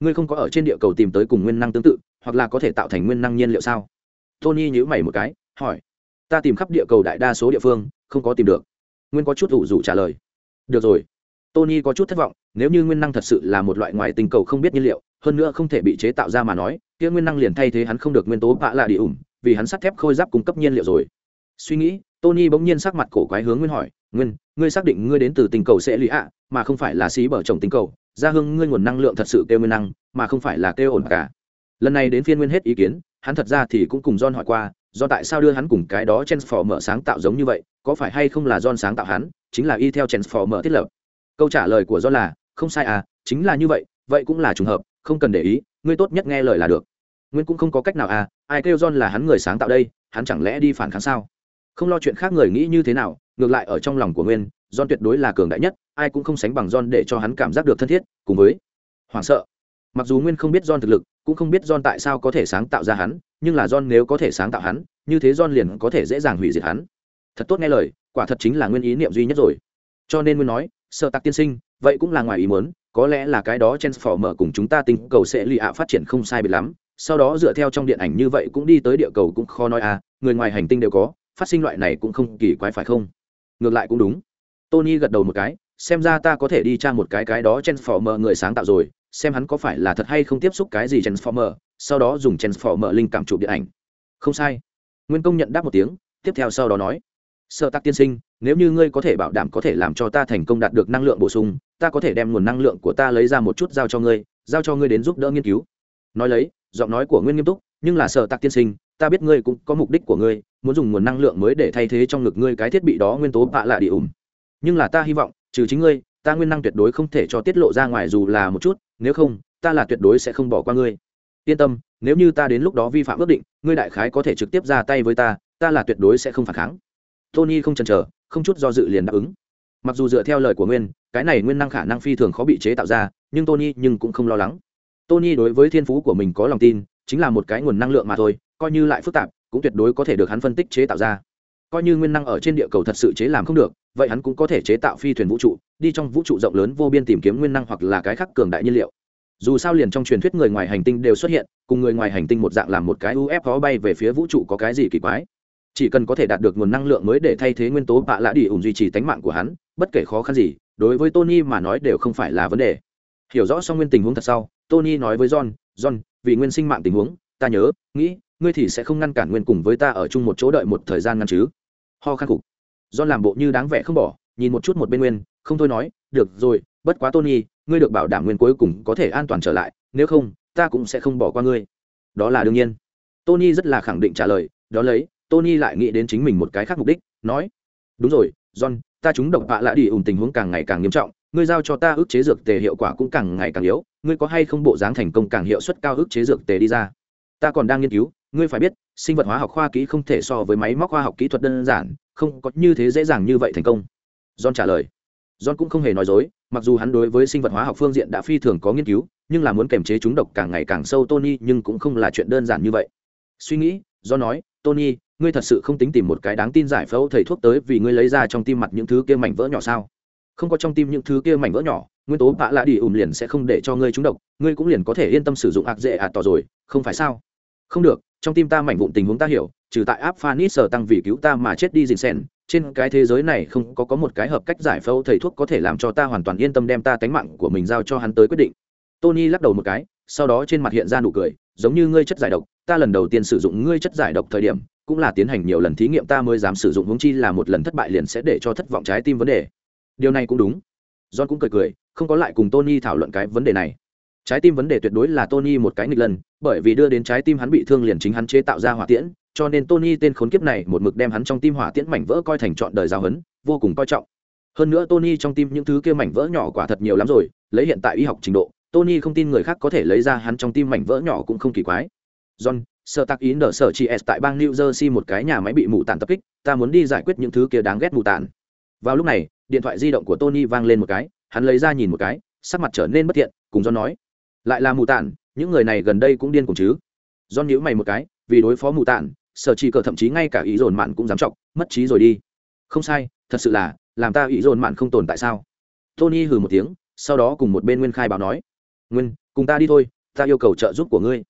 Ngươi không có ở trên địa cầu tìm tới cùng nguyên năng tương tự, hoặc là có thể tạo thành nguyên năng nhiên liệu sao? Tony nhữ mày một cái, hỏi. Ta tìm khắp địa cầu đại đa số địa phương, không có tìm được. Nguyên có chút ủ rủ trả lời. Được rồi. Tony có chút thất vọng, nếu như nguyên năng thật sự là một loại ngoài tinh cầu không biết nhiên liệu, hơn nữa không thể bị chế tạo ra mà nói kia nguyên năng liền thay thế hắn không được nguyên tố bạ lạ đi ủng vì hắn sắt thép khôi giáp cung cấp nhiên liệu rồi suy nghĩ tony bỗng nhiên sắc mặt cổ quái hướng nguyên hỏi nguyên ngươi xác định ngươi đến từ tình cầu sẽ lụy ạ mà không phải là xí bở chồng tình cầu ra hương ngươi nguồn năng lượng thật sự kêu nguyên năng mà không phải là kêu ổn cả lần này đến phiên nguyên hết ý kiến hắn thật ra thì cũng cùng John hỏi qua, do tại sao đưa hắn cùng cái đó Transformer sáng tạo giống như vậy, có phải hay không là John sáng tạo hắn, chính là y theo Transformer thiết lập. Câu trả lời của John là, không sai à, chính là như vậy, vậy cũng là trùng hợp, không cần để ý, ngươi tốt nhất nghe lời là được. Nguyên cũng không có cách nào à, ai kêu John là hắn người sáng tạo đây, hắn chẳng lẽ đi phản kháng sao? Không lo chuyện khác người nghĩ như thế nào, ngược lại ở trong lòng của Nguyên, John tuyệt đối là cường đại nhất, ai cũng không sánh bằng John để cho hắn cảm giác được thân thiết, cùng với hoảng sợ. Mặc dù Nguyên không biết John thực lực, cũng không biết John tại sao có thể sáng tạo ra hắn, nhưng là John nếu có thể sáng tạo hắn, như thế John liền có thể dễ dàng hủy diệt hắn. Thật tốt nghe lời, quả thật chính là nguyên ý niệm duy nhất rồi. Cho nên Nguyên nói, Sở Tạc tiên sinh, vậy cũng là ngoài ý muốn, có lẽ là cái đó Transformer cùng chúng ta tinh cầu sẽ lì ạ phát triển không sai biệt lắm, sau đó dựa theo trong điện ảnh như vậy cũng đi tới địa cầu cũng khó nói à, người ngoài hành tinh đều có, phát sinh loại này cũng không kỳ quái phải không? Ngược lại cũng đúng. Tony gật đầu một cái, xem ra ta có thể đi tra một cái cái đó Transformer người sáng tạo rồi, xem hắn có phải là thật hay không tiếp xúc cái gì transformer sau đó dùng transformer linh cảm chụp điện ảnh không sai nguyên công nhận đáp một tiếng tiếp theo sau đó nói sợ tắc tiên sinh nếu như ngươi có thể bảo đảm có thể làm cho ta thành công đạt được năng lượng bổ sung ta có thể đem nguồn năng lượng của ta lấy ra một chút giao cho ngươi, giao cho ngươi đến giúp đỡ nghiên cứu. Nói lấy, giọng nói của nguyên nghiêm túc, nhưng là sợ tạc tiên sinh, ta biết ngươi cũng có mục đích của ngươi, muốn dùng nguồn năng lượng mới để thay thế trong ngực ngươi cái thiết bị đó nguyên tố bạ lạ đi ủng nhưng là ta hy vọng, trừ chính ngươi, ta nguyên năng tuyệt đối không thể cho tiết lộ ra ngoài dù là một chút, nếu không, ta là tuyệt đối sẽ không bỏ qua ngươi. Yên tâm, nếu như ta đến lúc đó vi phạm ước định, ngươi đại khái có thể trực tiếp ra tay với ta ta là tuyệt đối sẽ không phản kháng. Tony không chần chờ, không chút do dự liền đáp ứng mặc dù dựa theo lời của nguyên, cái này nguyên năng khả năng phi thường khó bị chế tạo ra, nhưng tony nhưng cũng không lo lắng. Tony đối với thiên phú của mình có lòng tin, chính là một cái nguồn năng lượng mà thôi, coi như lại phức tạp, cũng tuyệt đối có thể được hắn phân tích chế tạo ra. Coi như nguyên năng ở trên địa cầu thật sự chế làm không được, vậy hắn cũng có thể chế tạo phi thuyền vũ trụ, đi trong vũ trụ rộng lớn vô biên tìm kiếm nguyên năng hoặc là cái khác cường đại nhiên liệu. Dù sao liền trong truyền thuyết người ngoài hành tinh đều xuất hiện, cùng người ngoài hành tinh một dạng làm một cái uf khó bay về phía vũ trụ có cái gì kỳ quái. Chỉ cần có thể đạt được nguồn năng lượng mới để thay thế nguyên tố bạ lã đi ủng duy trì tánh mạng của hắn bất kể khó khăn gì, đối với tony mà nói đều không phải là vấn đề. Hiểu rõ xong nguyên tình huống thật sau, tony nói với john john, vì nguyên sinh mạng tình huống, ta nhớ, nghĩ, ngươi thì sẽ không ngăn cản nguyên cùng với ta ở chung một chỗ đợi một thời gian ngăn chứ. Ho khăn cục john làm bộ như đáng vẻ không bỏ, nhìn một chút một bên nguyên, không thôi nói, được rồi, bất quá tony, ngươi được bảo đảm nguyên cuối cùng có thể an toàn trở lại, nếu không, ta cũng sẽ không bỏ qua ngươi. Đó là đương nhiên. Tony rất là khẳng định trả lời đó lấy, tony lại nghĩ đến chính mình một cái khác mục đích, nói, đúng rồi, john ta chúng độc vạ lạ đi ủng tình huống càng ngày càng nghiêm trọng, ngươi giao cho ta ức chế dược tề hiệu quả cũng càng ngày càng yếu, ngươi có hay không bộ dáng thành công càng hiệu suất cao ức chế dược tề đi ra? Ta còn đang nghiên cứu, ngươi phải biết, sinh vật hóa học khoa kỹ không thể so với máy móc khoa học kỹ thuật đơn giản, không có như thế dễ dàng như vậy thành công. John trả lời. John cũng không hề nói dối, mặc dù hắn đối với sinh vật hóa học phương diện đã phi thường có nghiên cứu, nhưng là muốn kiềm chế chúng độc càng ngày càng sâu, tony nhưng cũng không là chuyện đơn giản như vậy. Suy nghĩ, John nói, tony ngươi thật sự không tính tìm một cái đáng tin giải phẫu thầy thuốc tới vì ngươi lấy ra trong tim mặt những thứ kia mảnh vỡ nhỏ sao? Không có trong tim những thứ kia mảnh vỡ nhỏ, nguyên tố bạ lạ đi ủm liền sẽ không để cho ngươi trúng độc, ngươi cũng liền có thể yên tâm sử dụng ạc dễ ạt tỏ rồi, không phải sao? Không được, trong tim ta mảnh vụn tình huống ta hiểu, trừ tại áp phanit sở tăng vì cứu ta mà chết đi dình sen trên cái thế giới này không có có một cái hợp cách giải phẫu thầy thuốc có thể làm cho ta hoàn toàn yên tâm đem ta tánh mạng của mình giao cho hắn tới quyết định. Tony lắc đầu một cái, sau đó trên mặt hiện ra nụ cười, giống như ngươi chất giải độc, ta lần đầu tiên sử dụng ngươi chất giải độc thời điểm cũng là tiến hành nhiều lần thí nghiệm ta mới dám sử dụng hướng chi là một lần thất bại liền sẽ để cho thất vọng trái tim vấn đề. Điều này cũng đúng. John cũng cười cười, không có lại cùng tony thảo luận cái vấn đề này. Trái tim vấn đề tuyệt đối là tony một cái nghịch lần, bởi vì đưa đến trái tim hắn bị thương liền chính hắn chế tạo ra hỏa tiễn, cho nên tony tên khốn kiếp này một mực đem hắn trong tim hỏa tiễn mảnh vỡ coi thành trọn đời giao hấn, vô cùng coi trọng. Hơn nữa tony trong tim những thứ kia mảnh vỡ nhỏ quả thật nhiều lắm rồi, lấy hiện tại y học trình độ, tony không tin người khác có thể lấy ra hắn trong tim mảnh vỡ nhỏ cũng không kỳ quái. John sợ tạc ý nở sở chị s tại bang new jersey một cái nhà máy bị mù tàn tập kích, ta muốn đi giải quyết những thứ kia đáng ghét mù tàn. Vào lúc này, điện thoại di động của tony vang lên một cái, hắn lấy ra nhìn một cái, sắc mặt trở nên bất thiện, cùng john nói, lại là mù tàn, những người này gần đây cũng điên cùng chứ? John nhíu mày một cái, vì đối phó mù tàn, sở chỉ cờ thậm chí ngay cả ý dồn mạn cũng dám trọng mất trí rồi đi. Không sai, thật sự là, làm ta ý dồn mạn không tồn tại sao? Tony hừ một tiếng, sau đó cùng một bên nguyên khai báo nói, nguyên, cùng ta đi thôi, ta yêu cầu trợ giúp của ngươi.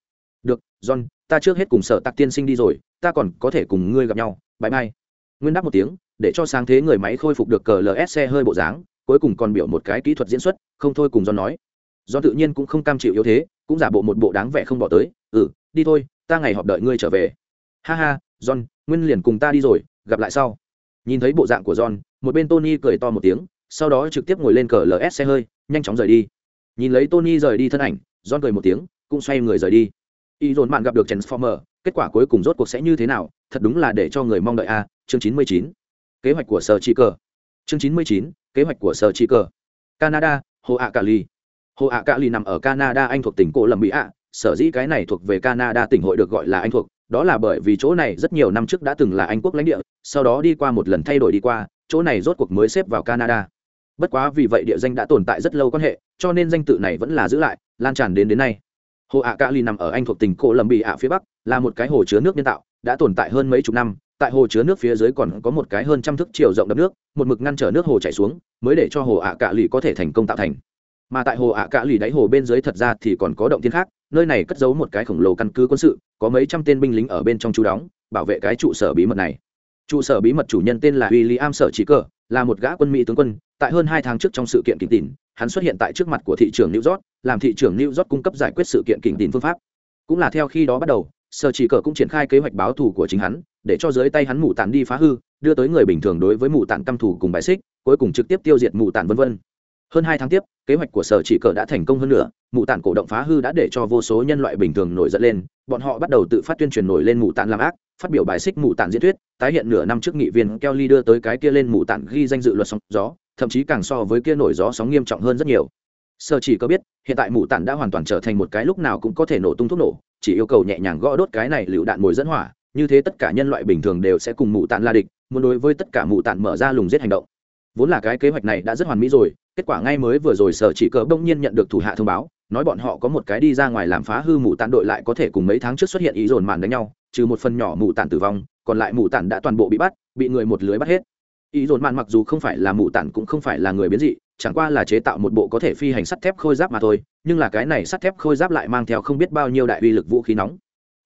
Được, john ta trước hết cùng sở tạc tiên sinh đi rồi, ta còn có thể cùng ngươi gặp nhau, bãi mai. Nguyên đáp một tiếng, để cho sáng thế người máy khôi phục được cờ ls hơi bộ dáng, cuối cùng còn biểu một cái kỹ thuật diễn xuất, không thôi cùng do nói. Do tự nhiên cũng không cam chịu yếu thế, cũng giả bộ một bộ đáng vẻ không bỏ tới ừ đi thôi, ta ngày họp đợi ngươi trở về. Ha ha, john, nguyên liền cùng ta đi rồi, gặp lại sau. Nhìn thấy bộ dạng của john, một bên tony cười to một tiếng, sau đó trực tiếp ngồi lên cờ ls xe hơi, nhanh chóng rời đi. Nhìn lấy tony rời đi thân ảnh, john cười một tiếng, cũng xoay người rời đi y dồn mạn gặp được transformer, kết quả cuối cùng rốt cuộc sẽ như thế nào? Thật đúng là để cho người mong đợi a, chương chín mươi chín. Kế hoạch của sở chi cờ chương chín mươi chín, kế hoạch của sở chi cờ canada, hồ ạ cà ly hồ ạ cà ly nằm ở canada, anh thuộc tỉnh cổ lầm bị ạ sở dĩ cái này thuộc về canada tỉnh hội được gọi là anh thuộc, đó là bởi vì chỗ này rất nhiều năm trước đã từng là anh quốc lãnh địa, sau đó đi qua một lần thay đổi đi qua, chỗ này rốt cuộc mới xếp vào canada. Bất quá vì vậy địa danh đã tồn tại rất lâu quan hệ, cho nên danh tự này vẫn là giữ lại, lan tràn đến đến nay hồ ạ cạ ly nằm ở anh thuộc tỉnh cổ lầm bị ạ phía bắc, là một cái hồ chứa nước nhân tạo, đã tồn tại hơn mấy chục năm. Tại hồ chứa nước phía dưới còn có một cái hơn trăm thước chiều rộng đập nước, một mực ngăn trở nước hồ chảy xuống, mới để cho hồ ạ cạ lì có thể thành công tạo thành. Mà tại hồ ạ cạ lì đáy hồ bên dưới thật ra thì còn có động thiên khác, nơi này cất giấu một cái khổng lồ căn cứ quân sự, có mấy trăm tên binh lính ở bên trong chú đóng, bảo vệ cái trụ sở bí mật này. Trụ sở bí mật chủ nhân tên là w i l l i am sở trí cờ, là một gã quân mỹ tướng quân tại hơn hai tháng trước trong sự kiện kình tín hắn xuất hiện tại trước mặt của thị trường new york, làm thị trường new york cung cấp giải quyết sự kiện kình tín phương pháp. Cũng là theo khi đó bắt đầu sở chỉ cờ cũng triển khai kế hoạch báo thù của chính hắn, để cho dưới tay hắn mù tản đi phá hư, đưa tới người bình thường đối với mù tản căm thù cùng bài xích, cuối cùng trực tiếp tiêu diệt mù tản vân vân. Hơn hai tháng tiếp, kế hoạch của sở chỉ cờ đã thành công hơn nữa mù tản cổ động phá hư đã để cho vô số nhân loại bình thường nổi giận lên, bọn họ bắt đầu tự phát tuyên truyền nổi lên mù tản làm ác phát biểu bài xích mù tản diễn thuyết, tái hiện nửa năm trước nghị viên kelly đưa tới cái kia lên mù tản ghi danh dự luật sóng gió, thậm chí càng so với kia nổi gió sóng nghiêm trọng hơn rất nhiều. Sở chỉ có biết, hiện tại mù tản đã hoàn toàn trở thành một cái lúc nào cũng có thể nổ tung thuốc nổ, chỉ yêu cầu nhẹ nhàng gõ đốt cái này lựu đạn mồi dẫn hỏa, như thế tất cả nhân loại bình thường đều sẽ cùng mù tản la địch, muốn đối với tất cả mù tản mở ra lùng giết hành động. Vốn là cái kế hoạch này đã rất hoàn mỹ rồi, kết quả ngay mới vừa rồi sở chỉ cờ bỗng nhiên nhận được thủ hạ thông báo, nói bọn họ có một cái đi ra ngoài làm phá hư mù tản đội lại có thể cùng mấy tháng trước xuất hiện ý dồn màn đánh nhau trừ một phần nhỏ mù tản tử vong, còn lại mù tản đã toàn bộ bị bắt, bị người một lưới bắt hết. Ý dồn mạn mặc dù không phải là mù tản cũng không phải là người biến dị, chẳng qua là chế tạo một bộ có thể phi hành sắt thép khôi giáp mà thôi, nhưng là cái này sắt thép khôi giáp lại mang theo không biết bao nhiêu đại uy lực vũ khí nóng.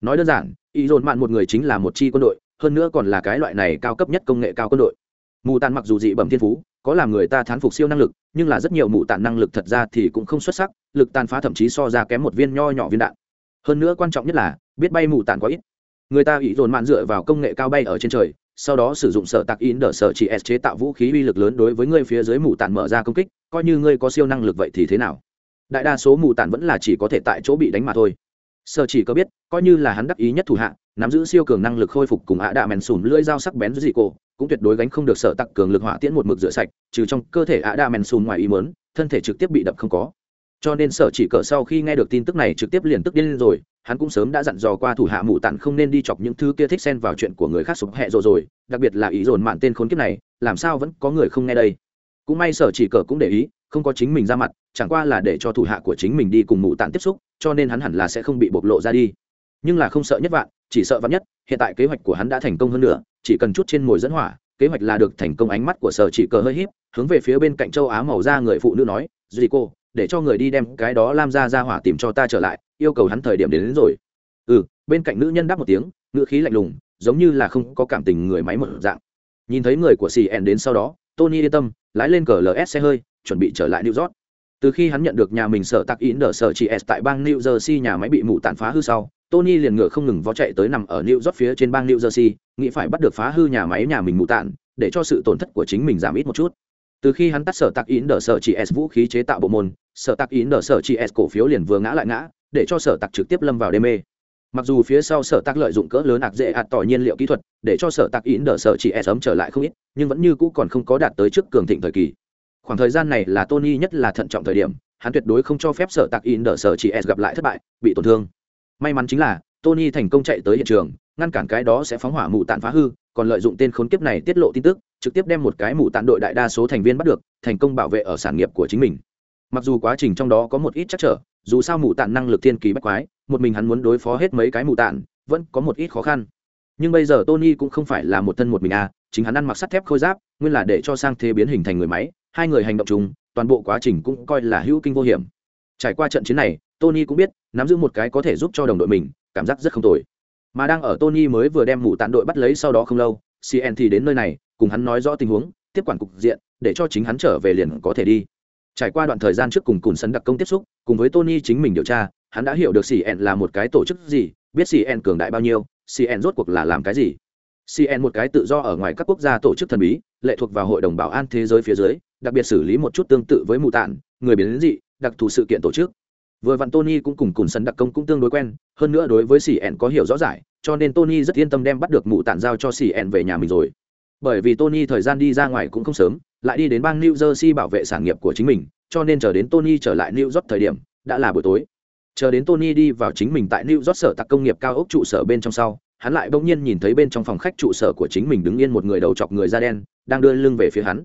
Nói đơn giản, ý dồn mạn một người chính là một chi quân đội, hơn nữa còn là cái loại này cao cấp nhất công nghệ cao quân đội. Mù tản mặc dù dị bẩm thiên phú, có làm người ta thán phục siêu năng lực, nhưng là rất nhiều mù tản năng lực thật ra thì cũng không xuất sắc, lực tàn phá thậm chí so ra kém một viên nho nhỏ viên đạn. Hơn nữa quan trọng nhất là, biết bay mù tản quá ít người ta ý dồn mạn dựa vào công nghệ cao bay ở trên trời, sau đó sử dụng sở tạc in đỡ sở chỉ s chế tạo vũ khí uy lực lớn đối với người phía dưới mù tàn mở ra công kích, coi như ngươi có siêu năng lực vậy thì thế nào? Đại đa số mù tàn vẫn là chỉ có thể tại chỗ bị đánh mà thôi. Sở chỉ có biết, coi như là hắn đắc ý nhất thủ hạ, nắm giữ siêu cường năng lực khôi phục cùng hạ đạ mèn sùn lưỡi dao sắc bén dưới dị cô cũng tuyệt đối gánh không được sở tặc cường lực hỏa tiễn một mực rửa sạch, trừ trong cơ thể ạ đạ mèn sùn ngoài ý mớn thân thể trực tiếp bị đập không có cho nên sở chỉ cờ sau khi nghe được tin tức này trực tiếp liền tức điên lên rồi, hắn cũng sớm đã dặn dò qua thủ hạ mụ tặn không nên đi chọc những thứ kia thích xen vào chuyện của người khác sụp hẹ rồi rồi, đặc biệt là ý dồn mạn tên khốn kiếp này, làm sao vẫn có người không nghe đây? Cũng may sở chỉ cờ cũng để ý, không có chính mình ra mặt, chẳng qua là để cho thủ hạ của chính mình đi cùng mụ tạn tiếp xúc, cho nên hắn hẳn là sẽ không bị bộc lộ ra đi. Nhưng là không sợ nhất vạn, chỉ sợ vạn nhất, hiện tại kế hoạch của hắn đã thành công hơn nữa, chỉ cần chút trên mồi dẫn hỏa, kế hoạch là được thành công ánh mắt của sở chỉ cờ hơi híp, hướng về phía bên cạnh châu á màu da người phụ nữ nói duy cô để cho người đi đem cái đó lam ra ra hỏa tìm cho ta trở lại yêu cầu hắn thời điểm đến, đến rồi. Ừ bên cạnh nữ nhân đáp một tiếng ngữ khí lạnh lùng giống như là không có cảm tình người máy một dạng. Nhìn thấy người của cn đến sau đó tony yên tâm lái lên cờ ls xe hơi chuẩn bị trở lại new york. Từ khi hắn nhận được nhà mình sợ tặc in đờ sợ chị s tại bang new jersey nhà máy bị mụ tàn phá hư sau tony liền ngựa không ngừng vó chạy tới nằm ở new york phía trên bang new jersey nghĩ phải bắt được phá hư nhà máy nhà mình mụ tàn để cho sự tổn thất của chính mình giảm ít một chút từ khi hắn tắt sở tạc ý nở sở chị s vũ khí chế tạo bộ môn, sở tạc ý nở sở chị s cổ phiếu liền vừa ngã lại ngã, để cho sở tạc trực tiếp lâm vào đê mê. Mặc dù phía sau sở tạc lợi dụng cỡ lớn ạc dễ ạt tỏi nhiên liệu kỹ thuật, để cho sở tạc ý nở sở chị s ấm trở lại không ít, nhưng vẫn như cũ còn không có đạt tới trước cường thịnh thời kỳ. Khoảng thời gian này là tony nhất là thận trọng thời điểm, hắn tuyệt đối không cho phép sở tạc in đỡ sở chị s gặp lại thất bại, bị tổn thương. May mắn chính là, tony thành công chạy tới hiện trường, ngăn cản cái đó sẽ phóng hỏa mù tàn phá hư còn lợi dụng tên khốn kiếp này tiết lộ tin tức trực tiếp đem một cái mù tàn đội đại đa số thành viên bắt được thành công bảo vệ ở sản nghiệp của chính mình. Mặc dù quá trình trong đó có một ít chắc trở dù sao mù tàn năng lực thiên kỳ bách quái một mình hắn muốn đối phó hết mấy cái mù tàn vẫn có một ít khó khăn. Nhưng bây giờ tony cũng không phải là một thân một mình à, chính hắn ăn mặc sắt thép khôi giáp nguyên là để cho sang thế biến hình thành người máy hai người hành động chung toàn bộ quá trình cũng coi là hữu kinh vô hiểm. Trải qua trận chiến này tony cũng biết nắm giữ một cái có thể giúp cho đồng đội mình cảm giác rất không tồi mà đang ở tony mới vừa đem mù tàn đội bắt lấy sau đó không lâu cn thì đến nơi này, cùng hắn nói rõ tình huống, tiếp quản cục diện, để cho chính hắn trở về liền có thể đi. Trải qua đoạn thời gian trước cùng cùn sân đặc công tiếp xúc, cùng với tony chính mình điều tra, hắn đã hiểu được cn là một cái tổ chức gì, biết cn cường đại bao nhiêu cn rốt cuộc là làm cái gì. Cn một cái tự do ở ngoài các quốc gia tổ chức thần bí, lệ thuộc vào hội đồng bảo an thế giới phía dưới, đặc biệt xử lý một chút tương tự với mù tản, người biến dị, đặc thù sự kiện tổ chức vừa vặn tony cũng cùng cùng sân đặc công cũng tương đối quen, hơn nữa đối với cn có hiểu rõ giải cho nên tony rất yên tâm đem bắt được mụ tản giao cho cn về nhà mình rồi. Bởi vì tony thời gian đi ra ngoài cũng không sớm, lại đi đến bang new jersey bảo vệ sản nghiệp của chính mình, cho nên chờ đến tony trở lại new york thời điểm, đã là buổi tối. Chờ đến tony đi vào chính mình tại new york sở tặc công nghiệp cao ốc trụ sở bên trong sau, hắn lại bỗng nhiên nhìn thấy bên trong phòng khách trụ sở của chính mình đứng yên một người đầu chọc người da đen, đang đưa lưng về phía hắn.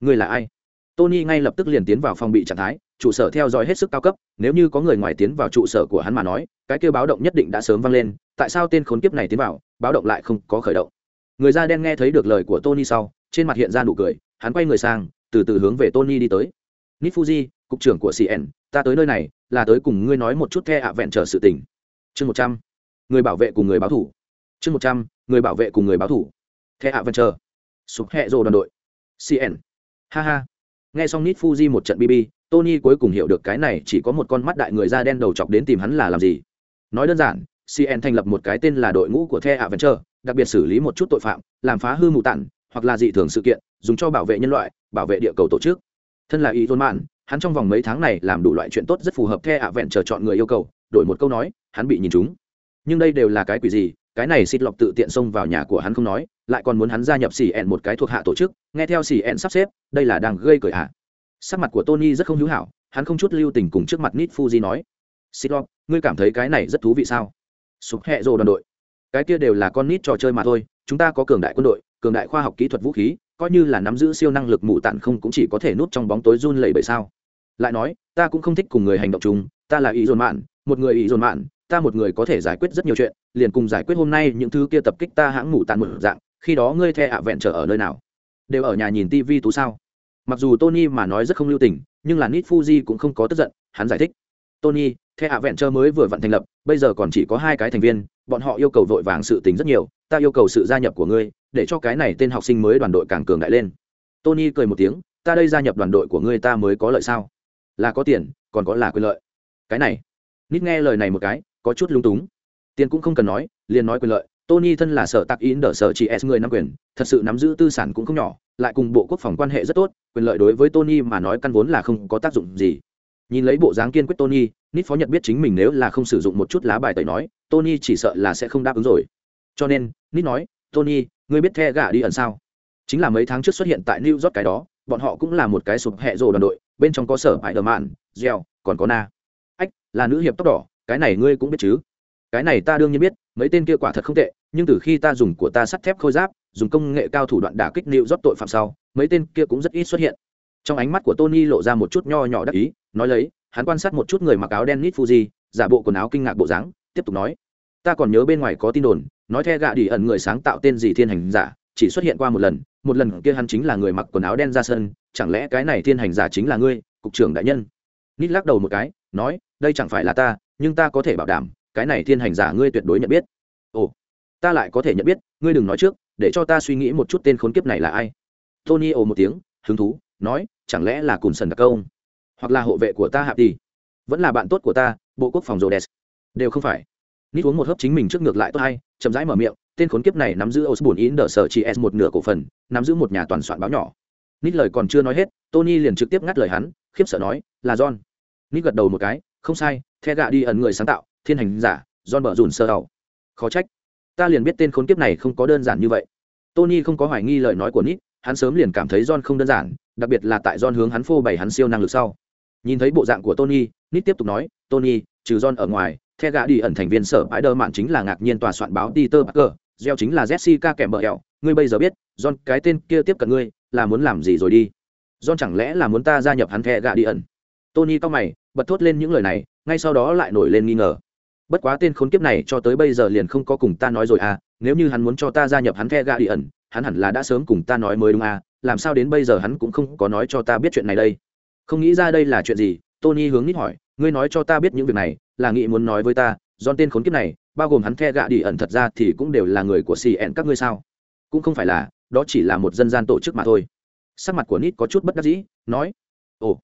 Người là ai? Tony ngay lập tức liền tiến vào phòng bị trạng thái trụ sở theo dõi hết sức cao cấp, nếu như có người ngoài tiến vào trụ sở của hắn mà nói, cái kêu báo động nhất định đã sớm vang lên, tại sao tên khốn kiếp này tiến vào, báo động lại không có khởi động? Người da đen nghe thấy được lời của tony sau, trên mặt hiện ra nụ cười, hắn quay người sang, từ từ hướng về tony đi tới. Nít fuji cục trưởng của cn ta tới nơi này, là tới cùng ngươi nói một chút the ạ vẹn trở sự tình. Chương một trăm, người bảo vệ cùng người báo thủ. Chương một trăm, người bảo vệ cùng người báo thủ. The ạ vẹn trở. Sụp hẹ rồ đoàn đội. Cn ha ha. Nghe xong nít fuji một trận bb tony cuối cùng hiểu được cái này, chỉ có một con mắt đại người da đen đầu chọc đến tìm hắn là làm gì. Nói đơn giản cn thành lập một cái tên là đội ngũ của the adventure, đặc biệt xử lý một chút tội phạm, làm phá hư mù tản hoặc là dị thường sự kiện, dùng cho bảo vệ nhân loại, bảo vệ địa cầu tổ chức. Thân là ý thôn mạn hắn trong vòng mấy tháng này làm đủ loại chuyện tốt rất phù hợp the ạ vẹn chờ chọn người yêu cầu, đổi một câu nói, hắn bị nhìn chúng nhưng đây đều là cái quỷ gì, cái này xịt lọc tự tiện xông vào nhà của hắn không nói, lại còn muốn hắn gia nhập xì ẹn một cái thuộc hạ tổ chức, nghe theo xì ẹn sắp xếp, đây là đang gây cười hạ sắc mặt của tony rất không hữu hảo, hắn không chút lưu tình cùng trước mặt nít fuji nói xịt lọc ngươi cảm thấy cái này rất thú vị sao? Sụp hẹ rồ đoàn đội. Cái kia đều là con nít trò chơi mà thôi, chúng ta có cường đại quân đội, cường đại khoa học kỹ thuật vũ khí, coi như là nắm giữ siêu năng lực mù tạn không cũng chỉ có thể nút trong bóng tối run lẩy bẩy sao? Lại nói, ta cũng không thích cùng người hành động chung, ta là ý dồn mạn một người ý dồn mạn ta một người có thể giải quyết rất nhiều chuyện, liền cùng giải quyết hôm nay những thứ kia tập kích ta hãng mù tạn một dạng, khi đó ngươi the ạ vẹn trở ở nơi nào? Đều ở nhà nhìn tivi tú sao? Mặc dù tony mà nói rất không lưu tình, nhưng là nít fuji cũng không có tức giận, hắn giải thích. Tony, the hạ vẹn trở mới vừa vặn thành lập, bây giờ còn chỉ có hai cái thành viên, bọn họ yêu cầu vội vàng sự tình rất nhiều, ta yêu cầu sự gia nhập của ngươi, để cho cái này tên học sinh mới đoàn đội càng cường đại lên. Tony cười một tiếng, ta đây gia nhập đoàn đội của ngươi ta mới có lợi sao? Là có tiền, còn có là quyền lợi. Cái này nít nghe lời này một cái, có chút lung túng. Tiền cũng không cần nói, liền nói quyền lợi. Tony thân là sở tạc in đỡ sở chị s người nắm quyền, thật sự nắm giữ tư sản cũng không nhỏ lại cùng bộ quốc phòng quan hệ rất tốt, quyền lợi đối với tony mà nói căn vốn là không có tác dụng gì. Nhìn lấy bộ dáng kiên quyết tony, nít phó nhật biết chính mình nếu là không sử dụng một chút lá bài tẩy nói, tony chỉ sợ là sẽ không đáp ứng rồi. Cho nên, nít nói, tony, ngươi biết the gà đi ẩn sao? Chính là mấy tháng trước xuất hiện tại new york cái đó, bọn họ cũng là một cái sụp hẹ rồ đoàn đội, bên trong có sở hải đờ mạn gieo còn có na. Ách, là nữ hiệp tóc đỏ, cái này ngươi cũng biết chứ? Cái này ta đương nhiên biết, mấy tên kia quả thật không tệ nhưng từ khi ta dùng của ta sắt thép khôi giáp, dùng công nghệ cao thủ đoạn đả kích nịu rót tội phạm sau, mấy tên kia cũng rất ít xuất hiện. Trong ánh mắt của tony lộ ra một chút nho nhỏ đắc ý, nói lấy, hắn quan sát một chút người mặc áo đen nít fuji, giả bộ quần áo kinh ngạc bộ dáng, tiếp tục nói, ta còn nhớ bên ngoài có tin đồn, nói the gạ đi ẩn người sáng tạo tên gì thiên hành giả, chỉ xuất hiện qua một lần một lần kia hắn chính là người mặc quần áo đen ra sân, chẳng lẽ cái này thiên hành giả chính là ngươi, cục trưởng đại nhân? Nít lắc đầu một cái, nói, đây chẳng phải là ta, nhưng ta có thể bảo đảm, cái này thiên hành giả ngươi tuyệt đối nhận biết ta lại có thể nhận biết, ngươi đừng nói trước, để cho ta suy nghĩ một chút tên khốn kiếp này là ai. Tony ồ một tiếng, hứng thú, nói, chẳng lẽ là cùn sần đặc công, hoặc là hộ vệ của ta hạp đi vẫn là bạn tốt của ta, bộ quốc phòng rô đều không phải. Nít uống một hớp chính mình trước ngược lại tốt hay, chậm rãi mở miệng, tên khốn kiếp này nắm giữ osborne in đờ sở chị s một nửa cổ phần, nắm giữ một nhà toàn soạn báo nhỏ. Nít lời còn chưa nói hết, tony liền trực tiếp ngắt lời hắn, khiếp sợ nói, là john. Nít gật đầu một cái, không sai, the gạ đi ẩn người sáng tạo, thiên hành giả, john bở rùn sơ đầu khó trách ta liền biết tên khốn kiếp này không có đơn giản như vậy. Tony không có hoài nghi lời nói của nít hắn sớm liền cảm thấy john không đơn giản, đặc biệt là tại john hướng hắn phô bày hắn siêu năng lực sau. Nhìn thấy bộ dạng của tony nít tiếp tục nói, tony, trừ john ở ngoài, the gã đi ẩn thành viên sở bãi đơ mạn chính là ngạc nhiên tòa soạn báo peter parker gieo chính là jessica kèm bờ hẹo. Ngươi bây giờ biết, john, cái tên kia tiếp cận ngươi, là muốn làm gì rồi đi? John chẳng lẽ là muốn ta gia nhập hắn the gã đi ẩn tony cao mày, bật thốt lên những lời này, ngay sau đó lại nổi lên nghi ngờ bất quá tên khốn kiếp này cho tới bây giờ liền không có cùng ta nói rồi à nếu như hắn muốn cho ta gia nhập hắn the gà đi ẩn hắn hẳn là đã sớm cùng ta nói mới đúng à làm sao đến bây giờ hắn cũng không có nói cho ta biết chuyện này đây. Không nghĩ ra đây là chuyện gì, tony hướng nít hỏi, ngươi nói cho ta biết những việc này, là nghĩ muốn nói với ta do tên khốn kiếp này, bao gồm hắn the gạ đi ẩn thật ra thì cũng đều là người của cn các ngươi sao? Cũng không phải là, đó chỉ là một dân gian tổ chức mà thôi. Sắc mặt của nít có chút bất đắc dĩ, nói, ồ,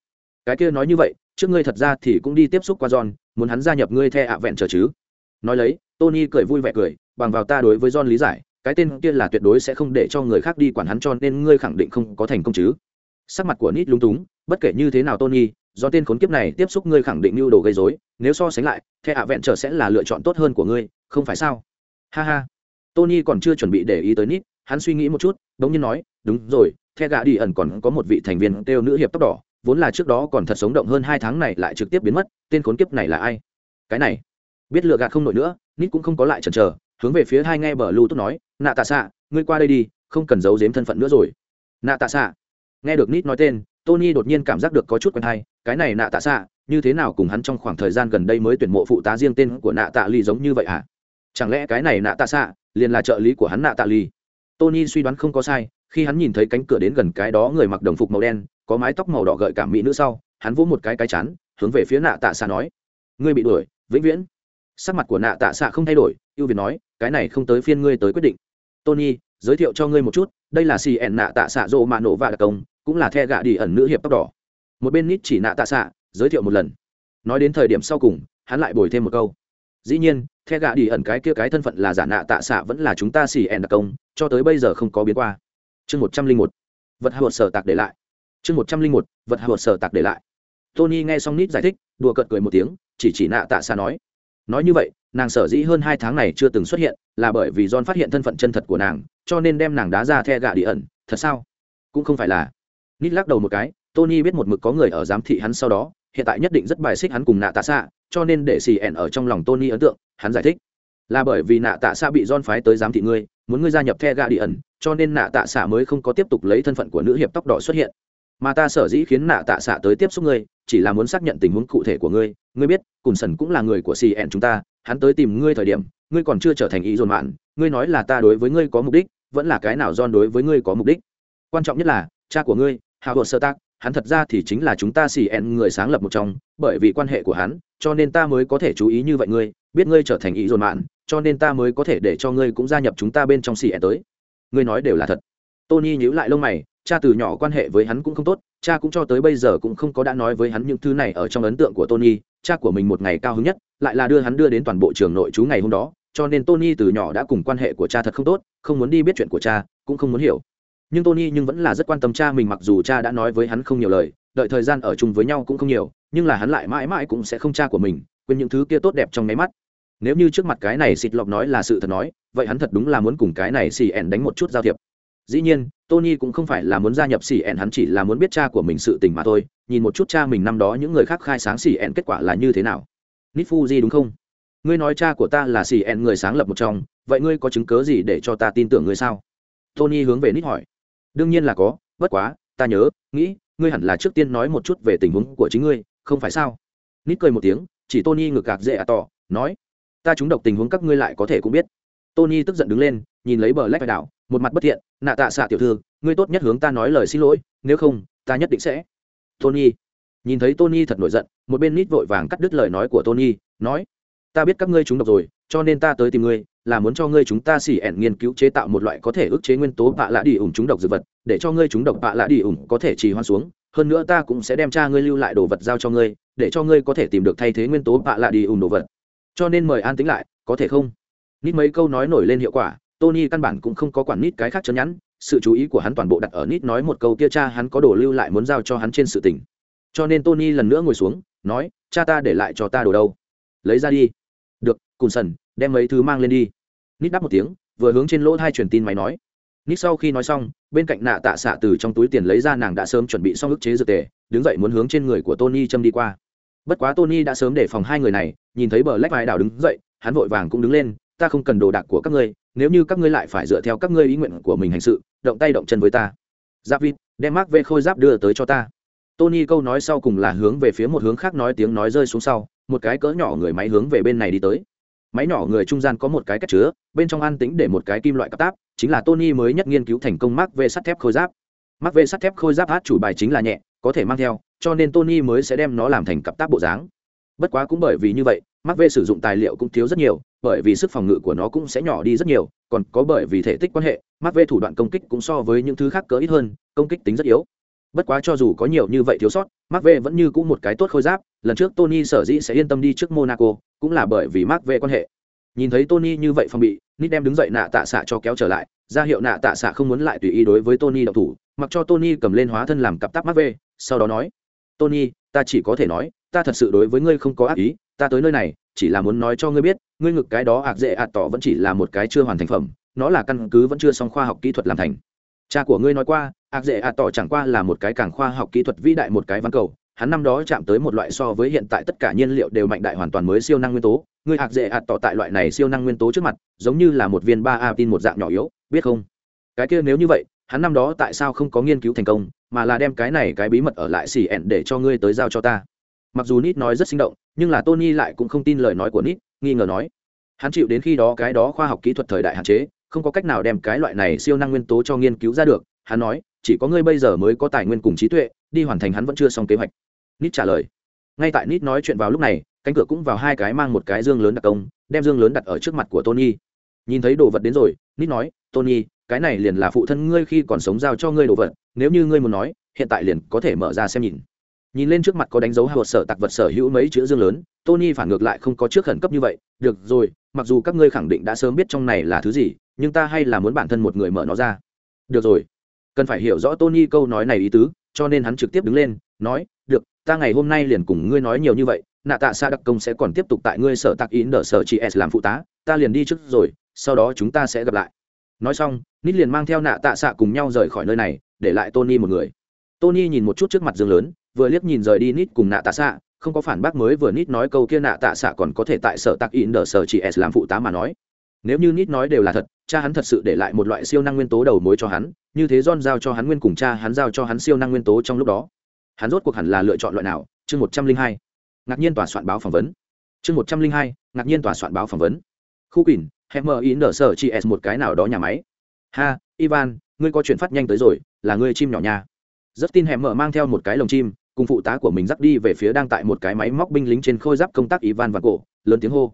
cái kia nói như vậy trước ngươi thật ra thì cũng đi tiếp xúc qua john muốn hắn gia nhập ngươi the ạ vẹn chờ chứ. Nói lấy tony cười vui vẻ cười bằng vào ta đối với john lý giải cái tên kia là tuyệt đối sẽ không để cho người khác đi quản hắn cho nên ngươi khẳng định không có thành công chứ. Sắc mặt của nít lúng túng bất kể như thế nào tony do tên khốn kiếp này tiếp xúc ngươi khẳng định mưu đồ gây rối, nếu so sánh lại the ạ vẹn trở sẽ là lựa chọn tốt hơn của ngươi không phải sao? Ha ha. Tony còn chưa chuẩn bị để ý tới nít hắn suy nghĩ một chút đống nhiên nói đúng rồi the gã đi ẩn còn có một vị thành viên kêu nữ hiệp tóc đỏ vốn là trước đó còn thật sống động hơn hai tháng này lại trực tiếp biến mất, tên khốn kiếp này là ai? Cái này, biết lựa gạt không nổi nữa, nít cũng không có lại chần chờ, hướng về phía hai nghe bờ lưu tốt nói nạ tạ xạ ngươi qua đây đi, không cần giấu giếm thân phận nữa rồi. Nạ tạ xạ nghe được nít nói tên, tony đột nhiên cảm giác được có chút quen hay, cái này nạ tạ xạ như thế nào cùng hắn trong khoảng thời gian gần đây mới tuyển mộ phụ tá riêng tên của nạ tạ ly giống như vậy à chẳng lẽ cái này nạ tạ xạ liền là trợ lý của hắn nạ tạ ly tony suy đoán không có sai, khi hắn nhìn thấy cánh cửa đến gần cái đó người mặc đồng phục màu đen có mái tóc màu đỏ gợi cảm mỹ nữ sau, hắn vỗ một cái cái chán, hướng về phía nạ tạ xạ nói, ngươi bị đuổi, vĩnh viễn. Sắc mặt của nạ tạ xạ không thay đổi, ưu việt nói, cái này không tới phiên ngươi tới quyết định. Tony, giới thiệu cho ngươi một chút, đây là xì ẻn nạ tạ xạ rộ mạ nổ và đặc công, cũng là the gạ đi ẩn nữ hiệp tóc đỏ. Một bên nít chỉ nạ tạ xạ giới thiệu một lần. Nói đến thời điểm sau cùng, hắn lại bồi thêm một câu. Dĩ nhiên, the gạ đi ẩn cái kia cái thân phận là giả nạ tạ xạ vẫn là chúng ta xì ẻn đặc công, cho tới bây giờ không có biến qua. Chương một trăm linh một. Vật hạ sở tạc để lại chương một trăm linh một, vật hạ sở tạc để lại. Tony nghe xong nít giải thích, đùa cợt cười một tiếng, chỉ chỉ nạ tạ xa nói. Nói như vậy, nàng sở dĩ hơn hai tháng này chưa từng xuất hiện, là bởi vì john phát hiện thân phận chân thật của nàng, cho nên đem nàng đá ra the gạ đi ẩn. Thật sao? Cũng không phải là. Nít lắc đầu một cái, tony biết một mực có người ở giám thị hắn sau đó, hiện tại nhất định rất bài xích hắn cùng nạ tạ xạ, cho nên để xì ẻn ở trong lòng tony ấn tượng, hắn giải thích. Là bởi vì nạ tạ xạ bị don phái tới giám thị ngươi, muốn ngươi gia nhập the gà đi ẩn, cho nên nạ tạ xạ mới không có tiếp tục lấy thân phận của nữ hiệp tóc đỏ xuất hiện mà ta sở dĩ khiến nạ tạ xạ tới tiếp xúc ngươi, chỉ là muốn xác nhận tình huống cụ thể của ngươi. Ngươi biết, cùn sần cũng là người của cn chúng ta, hắn tới tìm ngươi thời điểm, ngươi còn chưa trở thành ý dồn mạn. Ngươi nói là ta đối với ngươi có mục đích, vẫn là cái nào don đối với ngươi có mục đích? Quan trọng nhất là, cha của ngươi, hào hột sơ tác hắn thật ra thì chính là chúng ta cn người sáng lập một trong, bởi vì quan hệ của hắn, cho nên ta mới có thể chú ý như vậy ngươi. Biết ngươi trở thành ý dồn mạn, cho nên ta mới có thể để cho ngươi cũng gia nhập chúng ta bên trong cn tới. Ngươi nói đều là thật tony nhíu lại lông mày, cha từ nhỏ quan hệ với hắn cũng không tốt, cha cũng cho tới bây giờ cũng không có đã nói với hắn những thứ này ở trong ấn tượng của tony, cha của mình một ngày cao hứng nhất, lại là đưa hắn đưa đến toàn bộ trường nội trú ngày hôm đó, cho nên tony từ nhỏ đã cùng quan hệ của cha thật không tốt, không muốn đi biết chuyện của cha, cũng không muốn hiểu. Nhưng tony nhưng vẫn là rất quan tâm cha mình mặc dù cha đã nói với hắn không nhiều lời, đợi thời gian ở chung với nhau cũng không nhiều, nhưng là hắn lại mãi mãi cũng sẽ không cha của mình, quên những thứ kia tốt đẹp trong máy mắt. Nếu như trước mặt cái này xịt lọc nói là sự thật nói, vậy hắn thật đúng là muốn cùng cái này xì ẻn đánh một chút giao thiệp dĩ nhiên, tony cũng không phải là muốn gia nhập xì ẹn hắn chỉ là muốn biết cha của mình sự tình mà thôi. Nhìn một chút cha mình năm đó những người khác khai sáng xì ẹn kết quả là như thế nào. Nít fuji đúng không? Ngươi nói cha của ta là xì ẹn người sáng lập một trong. Vậy ngươi có chứng cớ gì để cho ta tin tưởng ngươi sao? Tony hướng về nít hỏi. Đương nhiên là có, bất quá, ta nhớ, nghĩ, ngươi hẳn là trước tiên nói một chút về tình huống của chính ngươi, không phải sao? Nít cười một tiếng, chỉ tony ngược gạc dễ à tỏ, nói, ta trúng độc tình huống các ngươi lại có thể cũng biết. Tony tức giận đứng lên nhìn lấy bờ lách vai đảo, một mặt bất thiện, nạ tạ xạ tiểu thư, ngươi tốt nhất hướng ta nói lời xin lỗi, nếu không, ta nhất định sẽ. Tony nhìn thấy tony thật nổi giận, một bên nít vội vàng cắt đứt lời nói của tony, nói, ta biết các ngươi chúng độc rồi, cho nên ta tới tìm ngươi, là muốn cho ngươi chúng ta xỉ ẻn nghiên cứu chế tạo một loại có thể ức chế nguyên tố bạ lạ đi ủng chúng độc dược vật, để cho ngươi chúng độc bạ lạ đi ủng có thể trì hoãn xuống, hơn nữa ta cũng sẽ đem cha ngươi lưu lại đồ vật giao cho ngươi, để cho ngươi có thể tìm được thay thế nguyên tố bạ lạ đi ủng đồ vật. Cho nên mời an tính lại, có thể không? Nít mấy câu nói nổi lên hiệu quả tony căn bản cũng không có quản nít cái khác chân nhắn, sự chú ý của hắn toàn bộ đặt ở nít nói một câu kia cha hắn có đồ lưu lại muốn giao cho hắn trên sự tình. Cho nên tony lần nữa ngồi xuống, nói, cha ta để lại cho ta đồ đâu? Lấy ra đi. Được, cùn sần, đem mấy thứ mang lên đi. Nít đáp một tiếng, vừa hướng trên lỗ hai truyền tin máy nói. Nít sau khi nói xong, bên cạnh nạ tạ xạ từ trong túi tiền lấy ra nàng đã sớm chuẩn bị xong ức chế dược tề, đứng dậy muốn hướng trên người của tony châm đi qua. Bất quá tony đã sớm để phòng hai người này, nhìn thấy bờ lách vai đảo đứng dậy, hắn vội vàng cũng đứng lên, ta không cần đồ đạc của các ngươi nếu như các ngươi lại phải dựa theo các ngươi ý nguyện của mình hành sự, động tay động chân với ta. Giáp vịt, đem mác vê khôi giáp đưa tới cho ta. Tony câu nói sau cùng là hướng về phía một hướng khác nói tiếng nói rơi xuống sau, một cái cỡ nhỏ người máy hướng về bên này đi tới. Máy nhỏ người trung gian có một cái cách chứa, bên trong an tính để một cái kim loại cặp táp, chính là tony mới nhất nghiên cứu thành công mác vê sắt thép khôi giáp. Mác vê sắt thép khôi giáp hát chủ bài chính là nhẹ, có thể mang theo, cho nên tony mới sẽ đem nó làm thành cặp táp bộ dáng. Bất quá cũng bởi vì như vậy mắc vê sử dụng tài liệu cũng thiếu rất nhiều, bởi vì sức phòng ngự của nó cũng sẽ nhỏ đi rất nhiều, còn có bởi vì thể tích quan hệ mắc vê thủ đoạn công kích cũng so với những thứ khác cỡ ít hơn, công kích tính rất yếu. Bất quá cho dù có nhiều như vậy thiếu sót mắc vê vẫn như cũng một cái tốt khôi giáp, lần trước tony sở dĩ sẽ yên tâm đi trước monaco, cũng là bởi vì mắc vê quan hệ. Nhìn thấy tony như vậy phòng bị nít đem đứng dậy nạ tạ xạ cho kéo trở lại, ra hiệu nạ tạ xạ không muốn lại tùy ý đối với tony đậu thủ, mặc cho tony cầm lên hóa thân làm cặp tắp mắc vê sau đó nói, tony, ta chỉ có thể nói, ta thật sự đối với ngươi không có ác ý ta tới nơi này, chỉ là muốn nói cho ngươi biết, ngươi ngực cái đó ạc dễ ạt tỏ vẫn chỉ là một cái chưa hoàn thành phẩm, nó là căn cứ vẫn chưa xong khoa học kỹ thuật làm thành. Cha của ngươi nói qua, ạc dễ ạt tỏ chẳng qua là một cái càng khoa học kỹ thuật vĩ đại một cái văn cầu, hắn năm đó chạm tới một loại so với hiện tại tất cả nhiên liệu đều mạnh đại hoàn toàn mới siêu năng nguyên tố, ngươi ạc dễ ạt tỏ tại loại này siêu năng nguyên tố trước mặt, giống như là một viên ba a tin một dạng nhỏ yếu, biết không? Cái kia nếu như vậy, hắn năm đó tại sao không có nghiên cứu thành công, mà là đem cái này cái bí mật ở lại xì ẹn để cho ngươi tới giao cho ta? Mặc dù nít nói rất sinh động, nhưng là tony lại cũng không tin lời nói của nít, nghi ngờ nói. Hắn chịu đến khi đó cái đó khoa học kỹ thuật thời đại hạn chế, không có cách nào đem cái loại này siêu năng nguyên tố cho nghiên cứu ra được. Hắn nói, chỉ có ngươi bây giờ mới có tài nguyên cùng trí tuệ, đi hoàn thành hắn vẫn chưa xong kế hoạch. Nít trả lời. Ngay tại nít nói chuyện vào lúc này, cánh cửa cũng vào hai cái mang một cái dương lớn đặc công, đem dương lớn đặt ở trước mặt của tony. Nhìn thấy đồ vật đến rồi, nít nói, tony, cái này liền là phụ thân ngươi khi còn sống giao cho ngươi đồ vật, nếu như ngươi muốn nói, hiện tại liền có thể mở ra xem nhìn nhìn lên trước mặt có đánh dấu hột sở tạc vật sở hữu mấy chữ dương lớn, tony phản ngược lại không có trước khẩn cấp như vậy, được rồi, mặc dù các ngươi khẳng định đã sớm biết trong này là thứ gì, nhưng ta hay là muốn bản thân một người mở nó ra. Được rồi. Cần phải hiểu rõ tony câu nói này ý tứ, cho nên hắn trực tiếp đứng lên, nói, được, ta ngày hôm nay liền cùng ngươi nói nhiều như vậy, nạ tạ xa đặc công sẽ còn tiếp tục tại ngươi sở tạc in đỡ sở chị s làm phụ tá, ta liền đi trước rồi, sau đó chúng ta sẽ gặp lại. Nói xong, nít liền mang theo nạ tạ xạ cùng nhau rời khỏi nơi này, để lại tony một người. Tony nhìn một chút trước mặt dương lớn vừa liếc nhìn rời đi nít cùng nạ tạ xạ, không có phản bác mới vừa nít nói câu kia nạ tạ xạ còn có thể tại sở tạc in đờ sở chị s làm phụ tá mà nói. Nếu như nít nói đều là thật, cha hắn thật sự để lại một loại siêu năng nguyên tố đầu mối cho hắn, như thế don giao cho hắn nguyên cùng cha hắn giao cho hắn siêu năng nguyên tố trong lúc đó. Hắn rốt cuộc hẳn là lựa chọn loại nào? Chương một trăm linh hai. Ngạc nhiên tòa soạn báo phỏng vấn. Chương một trăm linh hai. Ngạc nhiên tòa soạn báo phỏng vấn. Khu kỳnh hẹn mờ ý nở sở chị s một cái nào đó nhà máy. Ha, ivan, ngươi có chuyện phát nhanh tới rồi, là ngươi chim nhỏ nha. Rất tin hẹn mở mang theo một cái lồng chim cùng phụ tá của mình dắt đi về phía đang tại một cái máy móc binh lính trên khôi giáp công tác ivan và cổ, lớn tiếng hô.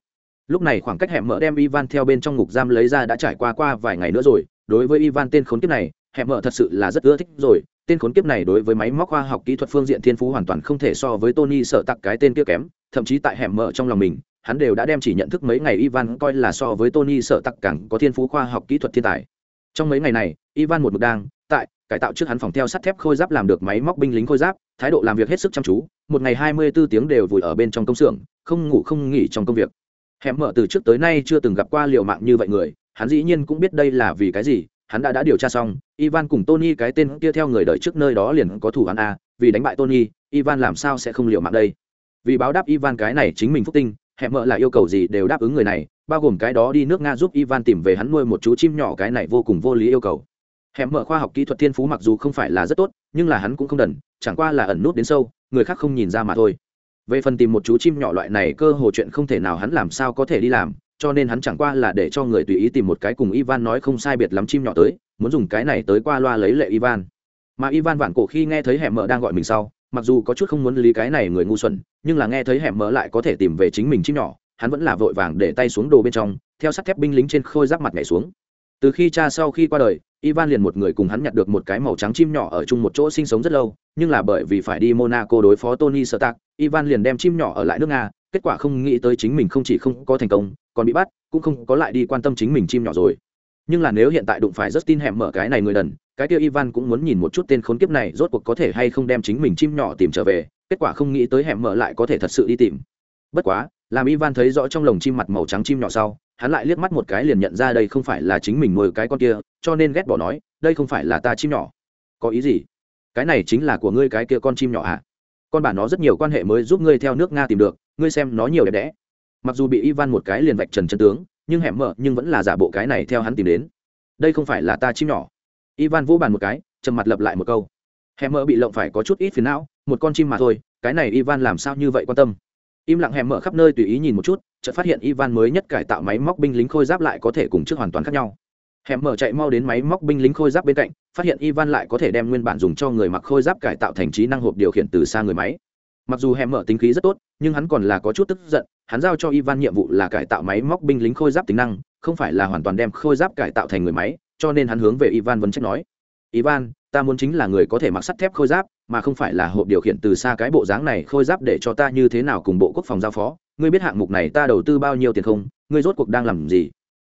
Lúc này khoảng cách hẻm mở đem ivan theo bên trong ngục giam lấy ra đã trải qua qua vài ngày nữa rồi, đối với ivan tên khốn kiếp này, hẻm mở thật sự là rất ưa thích rồi. Tên khốn kiếp này đối với máy móc khoa học kỹ thuật phương diện thiên phú hoàn toàn không thể so với tony sợ tặc cái tên kia kém, thậm chí tại hẻm mở trong lòng mình, hắn đều đã đem chỉ nhận thức mấy ngày ivan coi là so với tony sợ tặc càng có thiên phú khoa học kỹ thuật thiên tài. Trong mấy ngày này, ivan một mực đang tại cải tạo trước hắn phòng theo sắt thép khôi giáp làm được máy móc binh lính khôi giáp, thái độ làm việc hết sức chăm chú, một ngày hai mươi 24 tiếng đều vùi ở bên trong công xưởng, không ngủ không nghỉ trong công việc. Hẻm mở từ trước tới nay chưa từng gặp qua liệu mạng như vậy người, hắn dĩ nhiên cũng biết đây là vì cái gì, hắn đã đã điều tra xong, ivan cùng tony cái tên kia theo người đợi trước nơi đó liền có thủ hắn a, vì đánh bại tony, ivan làm sao sẽ không liệu mạng đây? Vì báo đáp ivan cái này chính mình phúc tinh hẹn mợ là yêu cầu gì đều đáp ứng người này, bao gồm cái đó đi nước nga giúp ivan tìm về hắn nuôi một chú chim nhỏ cái này vô cùng vô lý yêu cầu. Hẻm mở khoa học kỹ thuật thiên phú mặc dù không phải là rất tốt, nhưng là hắn cũng không đần, chẳng qua là ẩn nút đến sâu, người khác không nhìn ra mà thôi. Về phần tìm một chú chim nhỏ loại này cơ hồ chuyện không thể nào hắn làm sao có thể đi làm, cho nên hắn chẳng qua là để cho người tùy ý tìm một cái cùng ivan nói không sai biệt lắm chim nhỏ tới, muốn dùng cái này tới qua loa lấy lệ ivan. Mà ivan vạn cổ khi nghe thấy hẻm mở đang gọi mình sau, mặc dù có chút không muốn lý cái này người ngu xuẩn, nhưng là nghe thấy hẻm mở lại có thể tìm về chính mình chim nhỏ, hắn vẫn là vội vàng để tay xuống đồ bên trong, theo sắt thép binh lính trên khôi giáp mặt nhảy xuống từ khi cha sau khi qua đời, ivan liền một người cùng hắn nhặt được một cái màu trắng chim nhỏ ở chung một chỗ sinh sống rất lâu, nhưng là bởi vì phải đi monaco đối phó tony sơ tạc ivan liền đem chim nhỏ ở lại nước nga, kết quả không nghĩ tới chính mình không chỉ không có thành công, còn bị bắt, cũng không có lại đi quan tâm chính mình chim nhỏ rồi. Nhưng là nếu hiện tại đụng phải rất tin hẻm mở cái này người đần, cái kia ivan cũng muốn nhìn một chút tên khốn kiếp này rốt cuộc có thể hay không đem chính mình chim nhỏ tìm trở về, kết quả không nghĩ tới hẻm mở lại có thể thật sự đi tìm. Bất quá, làm ivan thấy rõ trong lồng chim mặt màu trắng chim nhỏ sau hắn lại liếc mắt một cái liền nhận ra đây không phải là chính mình nuôi cái con kia, cho nên ghét bỏ nói, đây không phải là ta chim nhỏ. Có ý gì? Cái này chính là của ngươi cái kia con chim nhỏ à con bà nó rất nhiều quan hệ mới giúp ngươi theo nước nga tìm được, ngươi xem nó nhiều đẹp đẽ. Mặc dù bị ivan một cái liền vạch trần chân tướng, nhưng hẻm mở nhưng vẫn là giả bộ cái này theo hắn tìm đến. Đây không phải là ta chim nhỏ. Ivan vô bàn một cái, trầm mặt lập lại một câu. Hẻm mở bị lộng phải có chút ít phiền não, một con chim mà thôi, cái này ivan làm sao như vậy quan tâm? Im lặng hẻm mở khắp nơi tùy ý nhìn một chút, chợt phát hiện ivan mới nhất cải tạo máy móc binh lính khôi giáp lại có thể cùng trước hoàn toàn khác nhau. Hẻm mở chạy mau đến máy móc binh lính khôi giáp bên cạnh, phát hiện ivan lại có thể đem nguyên bản dùng cho người mặc khôi giáp cải tạo thành trí năng hộp điều khiển từ xa người máy. Mặc dù hẻm mở tính khí rất tốt, nhưng hắn còn là có chút tức giận, hắn giao cho ivan nhiệm vụ là cải tạo máy móc binh lính khôi giáp tính năng, không phải là hoàn toàn đem khôi giáp cải tạo thành người máy, cho nên hắn hướng về ivan vấn trách nói ivan, ta muốn chính là người có thể mặc sắt thép khôi giáp, mà không phải là hộp điều khiển từ xa cái bộ dáng này khôi giáp để cho ta như thế nào cùng bộ quốc phòng giao phó. Ngươi biết hạng mục này ta đầu tư bao nhiêu tiền không? Ngươi rốt cuộc đang làm gì?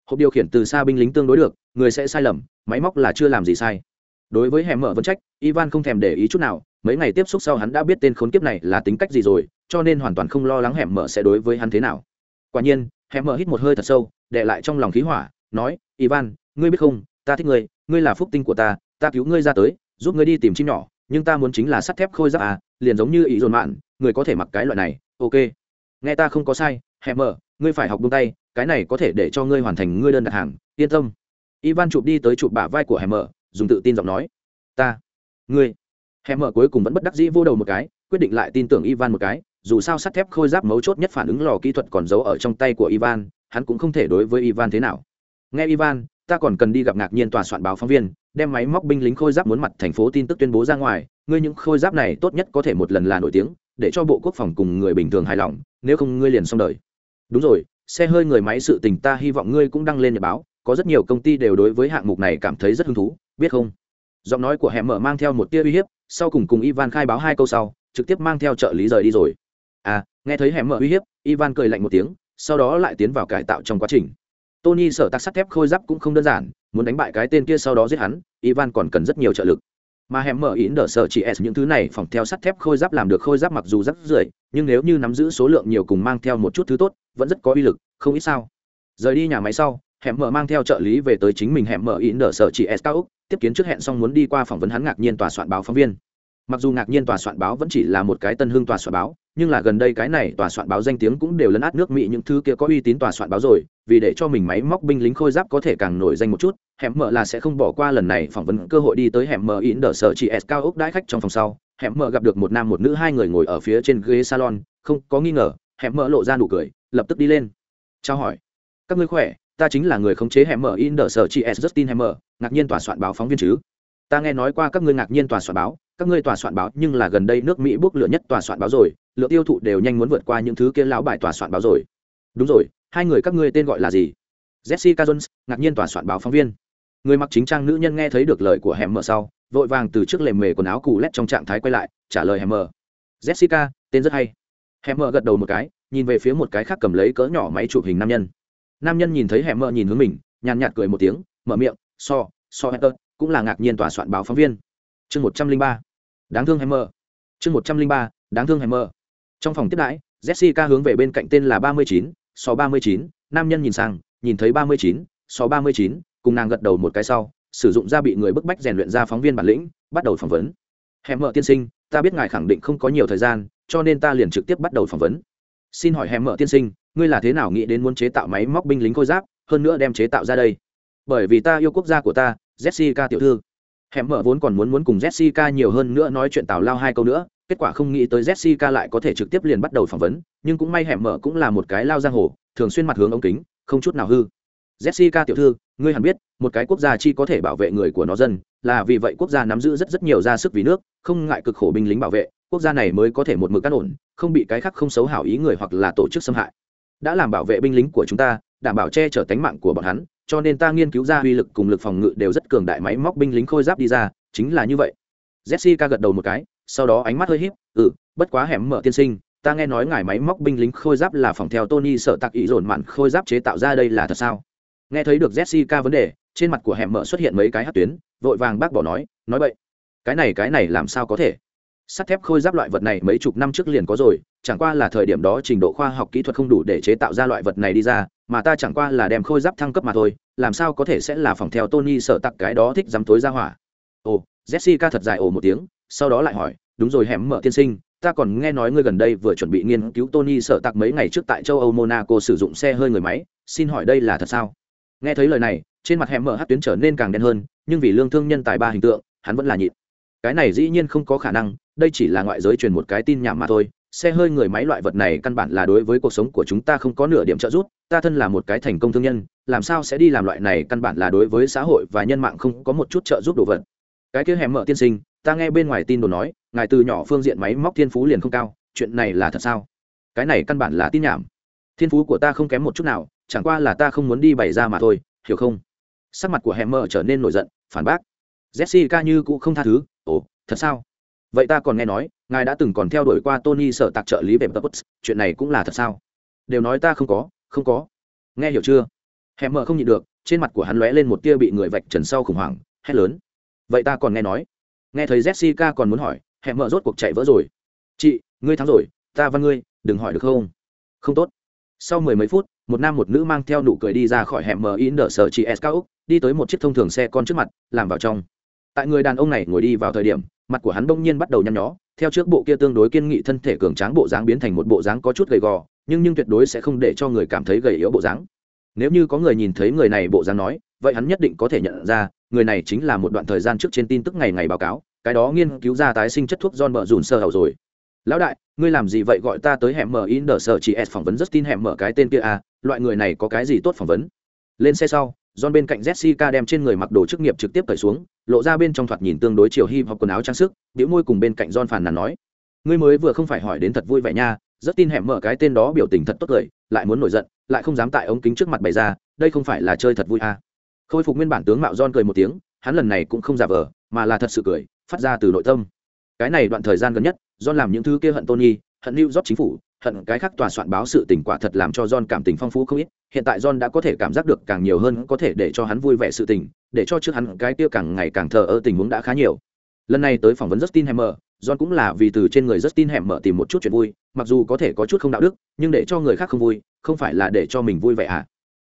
Hộp điều khiển từ xa binh lính tương đối được, người sẽ sai lầm, máy móc là chưa làm gì sai. Đối với hẻm mở vấn trách, ivan không thèm để ý chút nào, mấy ngày tiếp xúc sau hắn đã biết tên khốn kiếp này là tính cách gì rồi, cho nên hoàn toàn không lo lắng hẻm mở sẽ đối với hắn thế nào. Quả nhiên, hẻm mở hít một hơi thật sâu, để lại trong lòng khí hỏa, nói, ivan, ngươi biết không, ta thích ngươi ngươi là phúc tinh của ta ta cứu ngươi ra tới, giúp ngươi đi tìm chim nhỏ, nhưng ta muốn chính là sắt thép khôi giáp à liền giống như ý dồn mạn, người có thể mặc cái loại này, ok. Nghe ta không có sai hẻm mở ngươi phải học bông tay, cái này có thể để cho ngươi hoàn thành ngươi đơn đặt hàng, yên tâm. Ivan chụp đi tới chụp bả vai của hẻm mở dùng tự tin giọng nói. Ta, ngươi. Hẻm mở cuối cùng vẫn bất đắc dĩ vô đầu một cái, quyết định lại tin tưởng ivan một cái, dù sao sắt thép khôi giáp mấu chốt nhất phản ứng lò kỹ thuật còn giấu ở trong tay của ivan, hắn cũng không thể đối với ivan thế nào. Nghe ivan, ta còn cần đi gặp ngạc nhiên tòa soạn báo phóng viên đem máy móc binh lính khôi giáp muốn mặt thành phố tin tức tuyên bố ra ngoài, ngươi những khôi giáp này tốt nhất có thể một lần là nổi tiếng, để cho bộ quốc phòng cùng người bình thường hài lòng, nếu không ngươi liền xong đời. Đúng rồi, xe hơi người máy sự tình ta hy vọng ngươi cũng đăng lên nhật báo, có rất nhiều công ty đều đối với hạng mục này cảm thấy rất hứng thú, biết không? Giọng nói của hẻm mở mang theo một tia uy hiếp, sau cùng cùng ivan khai báo hai câu sau, trực tiếp mang theo trợ lý rời đi rồi. À nghe thấy hẻm mở uy hiếp, ivan cười lạnh một tiếng, sau đó lại tiến vào cải tạo trong quá trình. Tony sở tạc sắt thép khôi giáp cũng không đơn giản muốn đánh bại cái tên kia sau đó giết hắn, ivan còn cần rất nhiều trợ lực. Mà hẻm mở ý đỡ sở chỉ s, những thứ này phòng theo sắt thép khôi giáp làm được khôi giáp mặc dù rất rưởi, nhưng nếu như nắm giữ số lượng nhiều cùng mang theo một chút thứ tốt, vẫn rất có uy lực, không ít sao. Rời đi nhà máy sau, hẻm mở mang theo trợ lý về tới chính mình hẻm mở ý đỡ sở chỉ s cao úc, tiếp kiến trước hẹn xong muốn đi qua phỏng vấn hắn ngạc nhiên tòa soạn báo phóng viên. Mặc dù ngạc nhiên tòa soạn báo vẫn chỉ là một cái tân hương tòa soạn báo, nhưng là gần đây cái này tòa soạn báo danh tiếng cũng đều lấn át nước mỹ những thứ kia có uy tín tòa soạn báo rồi vì để cho mình máy móc binh lính khôi giáp có thể càng nổi danh một chút, hẻm mở là sẽ không bỏ qua lần này phỏng vấn cơ hội đi tới hẻm mở in đờ sở chị s cao ốc đãi khách trong phòng sau. Hẻm mở gặp được một nam một nữ, hai người ngồi ở phía trên ghế salon, không có nghi ngờ, hẻm mở lộ ra nụ cười, lập tức đi lên. Trao hỏi. Các ngươi khỏe, ta chính là người khống chế hẻm mở in đờ sở chị s justin hẻm mở ngạc nhiên tòa soạn báo phóng viên chứ? Ta nghe nói qua các ngươi ngạc nhiên tòa soạn báo, các ngươi tòa soạn báo nhưng là gần đây nước mỹ bốc lửa nhất tòa soạn báo rồi, lượng tiêu thụ đều nhanh muốn vượt qua những thứ kia lão bài tòa soạn báo rồi. Đúng rồi hai người các ngươi tên gọi là gì? Jessica jones, ngạc nhiên tòa soạn báo phóng viên. Người mặc chính trang nữ nhân nghe thấy được lời của hẻm mở sau, vội vàng từ trước lề mề quần áo cù lét trong trạng thái quay lại, trả lời hẻm mở jessica, tên rất hay. Hẻm mở gật đầu một cái, nhìn về phía một cái khác cầm lấy cỡ nhỏ máy chụp hình nam nhân. Nam nhân nhìn thấy hẻm mở nhìn hướng mình, nhàn nhạt cười một tiếng, mở miệng, so so hector, cũng là ngạc nhiên tòa soạn báo phóng viên. Chương một trăm linh ba. Đáng thương hammer chương một trăm linh ba, đáng thương hammer trong phòng tiếp đãi, jessica hướng về bên cạnh tên là ba mươi chín so ba mươi chín, nam nhân nhìn sang, nhìn thấy ba mươi chín, so ba mươi chín, cùng nàng gật đầu một cái sau, sử dụng ra bị người bức bách rèn luyện ra phóng viên bản lĩnh, bắt đầu phỏng vấn. Hẻm mở tiên sinh, ta biết ngài khẳng định không có nhiều thời gian, cho nên ta liền trực tiếp bắt đầu phỏng vấn. Xin hỏi hẻm mở tiên sinh, ngươi là thế nào nghĩ đến muốn chế tạo máy móc binh lính khôi giáp, hơn nữa đem chế tạo ra đây? Bởi vì ta yêu quốc gia của ta, jessica tiểu thư. Hẻm mở vốn còn muốn muốn cùng jessica nhiều hơn nữa nói chuyện tào lao hai câu nữa kết quả không nghĩ tới jessica lại có thể trực tiếp liền bắt đầu phỏng vấn, nhưng cũng may hẻm mở cũng là một cái lao giang hồ, thường xuyên mặt hướng ống kính, không chút nào hư. Jessica tiểu thư, ngươi hẳn biết, một cái quốc gia chi có thể bảo vệ người của nó dân, là vì vậy quốc gia nắm giữ rất rất nhiều ra sức vì nước, không ngại cực khổ binh lính bảo vệ, quốc gia này mới có thể một mực cắt ổn, không bị cái khác không xấu hảo ý người hoặc là tổ chức xâm hại. Đã làm bảo vệ binh lính của chúng ta, đảm bảo che chở tánh mạng của bọn hắn, cho nên ta nghiên cứu ra uy lực cùng lực phòng ngự đều rất cường đại máy móc binh lính khôi giáp đi ra, chính là như vậy. Jessica gật đầu một cái sau đó ánh mắt hơi híp ừ bất quá hẻm mở tiên sinh, ta nghe nói ngài máy móc binh lính khôi giáp là phòng theo tony sợ tặc ý dồn mặn khôi giáp chế tạo ra đây là thật sao? Nghe thấy được jessica vấn đề, trên mặt của hẻm mở xuất hiện mấy cái hát tuyến, vội vàng bác bỏ nói nói vậy cái này cái này làm sao có thể? Sắt thép khôi giáp loại vật này mấy chục năm trước liền có rồi, chẳng qua là thời điểm đó trình độ khoa học kỹ thuật không đủ để chế tạo ra loại vật này đi ra, mà ta chẳng qua là đem khôi giáp thăng cấp mà thôi, làm sao có thể sẽ là phòng theo tony sợ tặc cái đó thích dám tối ra hỏa? Ồ, jessica thật dài ồ một tiếng sau đó lại hỏi, đúng rồi hẻm mở tiên sinh, ta còn nghe nói ngươi gần đây vừa chuẩn bị nghiên cứu tony sợ tặc mấy ngày trước tại châu âu monaco sử dụng xe hơi người máy, xin hỏi đây là thật sao? Nghe thấy lời này, trên mặt hẻm mở hát tuyến trở nên càng đen hơn, nhưng vì lương thương nhân tài ba hình tượng, hắn vẫn là nhịn. Cái này dĩ nhiên không có khả năng, đây chỉ là ngoại giới truyền một cái tin nhảm mà thôi, xe hơi người máy loại vật này căn bản là đối với cuộc sống của chúng ta không có nửa điểm trợ giúp, ta thân là một cái thành công thương nhân, làm sao sẽ đi làm loại này căn bản là đối với xã hội và nhân mạng không có một chút trợ giúp đồ vật. Cái kia hẻm mở tiên sinh ta nghe bên ngoài tin đồn nói, ngài từ nhỏ phương diện máy móc thiên phú liền không cao, chuyện này là thật sao? Cái này căn bản là tin nhảm. Thiên phú của ta không kém một chút nào, chẳng qua là ta không muốn đi bày ra mà thôi, hiểu không? Sắc mặt của hẻm mở trở nên nổi giận, phản bác. Jessica như cũng không tha thứ, ồ, thật sao? Vậy ta còn nghe nói, ngài đã từng còn theo đuổi qua tony sở tạc trợ lý về tập chuyện này cũng là thật sao? Đều nói ta không có không có. Nghe hiểu chưa? Hẻm mở không nhịn được, trên mặt của hắn lóe lên một tia bị người vạch trần sau khủng hoảng, hét lớn. Vậy ta còn nghe nói nghe thấy jessica còn muốn hỏi hẻm mở rốt cuộc chạy vỡ rồi. Chị, ngươi thắng rồi, ta văn ngươi, đừng hỏi được không? Không tốt. Sau mười mấy phút, một nam một nữ mang theo nụ cười đi ra khỏi hẻm mở in đỡ sở chị s cao úc đi tới một chiếc thông thường xe con trước mặt, làm vào trong. Tại người đàn ông này ngồi đi vào thời điểm, mặt của hắn bỗng nhiên bắt đầu nhăn nhó, theo trước bộ kia tương đối kiên nghị thân thể cường tráng bộ dáng biến thành một bộ dáng có chút gầy gò, nhưng nhưng tuyệt đối sẽ không để cho người cảm thấy gầy yếu bộ dáng. Nếu như có người nhìn thấy người này bộ dáng nói, vậy hắn nhất định có thể nhận ra người này chính là một đoạn thời gian trước trên tin tức ngày ngày báo cáo cái đó nghiên cứu ra tái sinh chất thuốc john bờ dùn sơ hầu rồi. Lão đại ngươi làm gì vậy gọi ta tới hẻm mở in đờ sở chỉ s phỏng vấn rất tin hẻm mở cái tên kia à loại người này có cái gì tốt phỏng vấn? Lên xe sau John bên cạnh Jessica đem trên người mặc đồ chức nghiệp trực tiếp cởi xuống, lộ ra bên trong thoạt nhìn tương đối chiều hi hoặc quần áo trang sức, bĩu môi cùng bên cạnh John phàn nàn nói: "Ngươi mới vừa không phải hỏi đến thật vui vẻ nha, rất tin hẻm mở cái tên đó biểu tình thật tốt cười, lại muốn nổi giận, lại không dám tại ống kính trước mặt bày ra, đây không phải là chơi thật vui à?" Khôi phục nguyên bản tướng mạo John cười một tiếng, hắn lần này cũng không giả vờ, mà là thật sự cười, phát ra từ nội tâm. Cái này đoạn thời gian gần nhất, John làm những thứ kia hận Tony, hận New job chính phủ, hận cái khác tòa soạn báo sự tình quả thật làm cho John cảm tình phong phú không ít. Hiện tại John đã có thể cảm giác được càng nhiều hơn, có thể để cho hắn vui vẻ sự tình, để cho trước hắn cái kia càng ngày càng thờ ơ tình huống đã khá nhiều. Lần này tới phỏng vấn Justin Hammer, John cũng là vì từ trên người Justin Hammer tìm một chút chuyện vui, mặc dù có thể có chút không đạo đức, nhưng để cho người khác không vui, không phải là để cho mình vui vẻ à?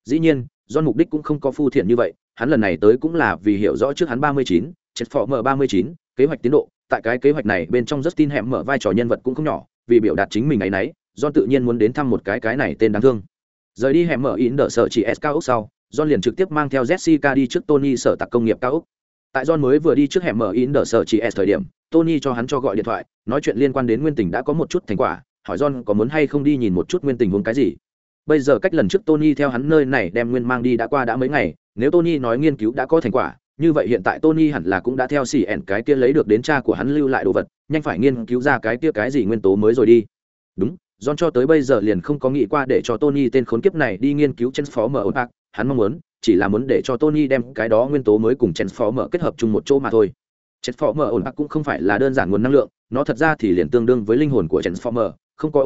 Dĩ nhiên, do mục đích cũng không có phu thiện như vậy, hắn lần này tới cũng là vì hiểu rõ trước hắn 39, chết phỏ mở 39, kế hoạch tiến độ, tại cái kế hoạch này bên trong rất tin hẹm mở vai trò nhân vật cũng không nhỏ, vì biểu đạt chính mình ấy nấy john tự nhiên muốn đến thăm một cái cái này tên đáng thương. Rời đi hẻm mở in đỡ sở chỉ s cao ốc sau john liền trực tiếp mang theo jessica đi trước tony sở tạc công nghiệp cao ốc tại john mới vừa đi trước hẻm mở in đỡ sở chỉ s thời điểm tony cho hắn cho gọi điện thoại nói chuyện liên quan đến nguyên tình đã có một chút thành quả. Hỏi john có muốn hay không đi nhìn một chút nguyên tình huống cái gì bây giờ cách lần trước tony theo hắn nơi này đem nguyên mang đi đã qua đã mấy ngày nếu tony nói nghiên cứu đã có thành quả như vậy hiện tại tony hẳn là cũng đã theo xì ẻn cái kia lấy được đến cha của hắn lưu lại đồ vật nhanh phải nghiên cứu ra cái kia cái gì nguyên tố mới rồi đi đúng John cho tới bây giờ liền không có nghĩ qua để cho Tony tên khốn kiếp này đi nghiên cứu Transformer Park, hắn mong muốn chỉ là muốn để cho Tony đem cái đó nguyên tố mới cùng Transformer kết hợp chung một chỗ mà thôi. Transformer bạc cũng không phải là đơn giản nguồn năng lượng, nó thật ra thì liền tương đương với linh hồn của Transformer, không có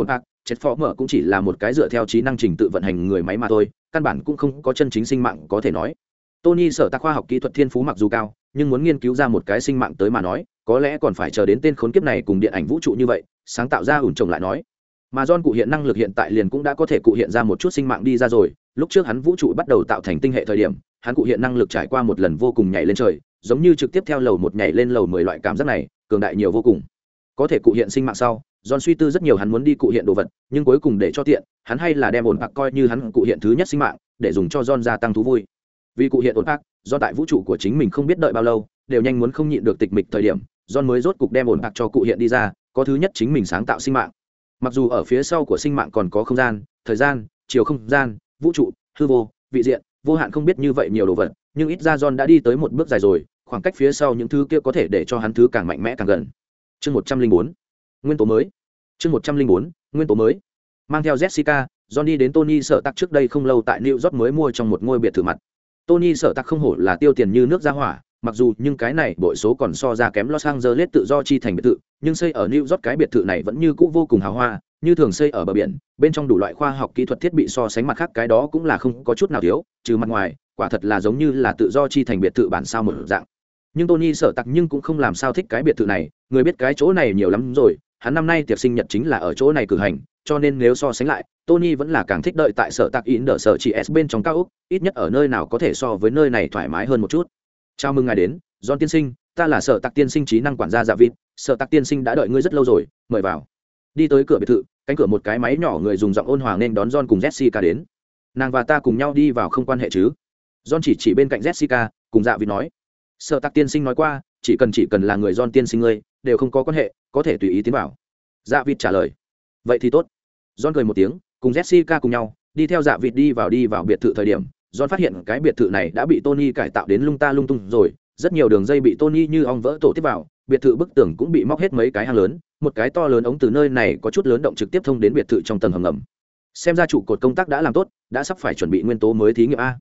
chết phó mở cũng chỉ là một cái dựa theo trí năng trình tự vận hành người máy mà thôi, căn bản cũng không có chân chính sinh mạng có thể nói. Tony sở tác khoa học kỹ thuật thiên phú mặc dù cao, nhưng muốn nghiên cứu ra một cái sinh mạng tới mà nói, có lẽ còn phải chờ đến tên khốn kiếp này cùng điện ảnh vũ trụ như vậy, sáng tạo ra ủn trồng lại nói mà John cụ hiện năng lực hiện tại liền cũng đã có thể cụ hiện ra một chút sinh mạng đi ra rồi lúc trước hắn vũ trụ bắt đầu tạo thành tinh hệ thời điểm hắn cụ hiện năng lực trải qua một lần vô cùng nhảy lên trời giống như trực tiếp theo lầu một nhảy lên lầu mười loại cảm giác này cường đại nhiều vô cùng có thể cụ hiện sinh mạng sau John suy tư rất nhiều hắn muốn đi cụ hiện đồ vật, nhưng cuối cùng để cho tiện, hắn hay là đem ổn bạc coi như hắn cụ hiện thứ nhất sinh mạng, để dùng cho John gia tăng thú vui. Vì cụ hiện ổn bạc, do tại vũ trụ của chính mình không biết đợi bao lâu, đều nhanh muốn không nhịn được tịch mịch thời điểm, John mới rốt cục đem ổn bạc cho cụ hiện đi ra, có thứ nhất chính mình sáng tạo sinh mạng. Mặc dù ở phía sau của sinh mạng còn có không gian, thời gian, chiều không gian, vũ trụ, hư vô, vị diện, vô hạn không biết như vậy nhiều đồ vật, nhưng ít ra John đã đi tới một bước dài rồi, khoảng cách phía sau những thứ kia có thể để cho hắn thứ càng mạnh mẽ càng gần. Chương một trăm linh bốn Nguyên tố mới. Chương một trăm linh bốn, nguyên tố mới. Mang theo jessica john đi đến tony sợ tặc trước đây không lâu tại new york mới mua trong một ngôi biệt thự mặt. Tony sợ tặc không hổ là tiêu tiền như nước ra hỏa, mặc dù nhưng cái này bội số còn so ra kém los angeles tự do chi thành biệt thự, nhưng xây ở new york cái biệt thự này vẫn như cũ vô cùng hào hoa, như thường xây ở bờ biển, bên trong đủ loại khoa học kỹ thuật thiết bị so sánh mặt khác cái đó cũng là không có chút nào thiếu, trừ mặt ngoài, quả thật là giống như là tự do chi thành biệt thự bản sao một dạng. Nhưng tony sợ tặc nhưng cũng không làm sao thích cái biệt thự này, người biết cái chỗ này nhiều lắm rồi hắn năm nay tiệc sinh nhật chính là ở chỗ này cử hành, cho nên nếu so sánh lại, tony vẫn là càng thích đợi tại sở tạc in đỡ sở chị s bên trong cao úc, ít nhất ở nơi nào có thể so với nơi này thoải mái hơn một chút. Chào mừng ngài đến, john tiên sinh, ta là sở tạc tiên sinh trí năng quản gia dạ vịt, sở tạc tiên sinh đã đợi ngươi rất lâu rồi, mời vào. Đi tới cửa biệt thự, cánh cửa một cái máy nhỏ người dùng giọng ôn hòa nên đón john cùng jessica đến. Nàng và ta cùng nhau đi vào không quan hệ chứ? John chỉ chỉ bên cạnh jessica, cùng dạ vịt nói. Sở tạc tiên sinh nói qua, chỉ cần chỉ cần là người john tiên sinh ngươi, đều không có quan hệ có thể tùy ý tiến vào. Dạ vịt trả lời. Vậy thì tốt. John cười một tiếng, cùng jessica cùng nhau, đi theo dạ vịt đi vào đi vào biệt thự thời điểm, john phát hiện cái biệt thự này đã bị tony cải tạo đến lung ta lung tung rồi, rất nhiều đường dây bị tony như ong vỡ tổ tiếp vào, biệt thự bức tường cũng bị móc hết mấy cái hang lớn, một cái to lớn ống từ nơi này có chút lớn động trực tiếp thông đến biệt thự trong tầng hầm ngầm. Xem ra trụ cột công tác đã làm tốt, đã sắp phải chuẩn bị nguyên tố mới thí nghiệm a.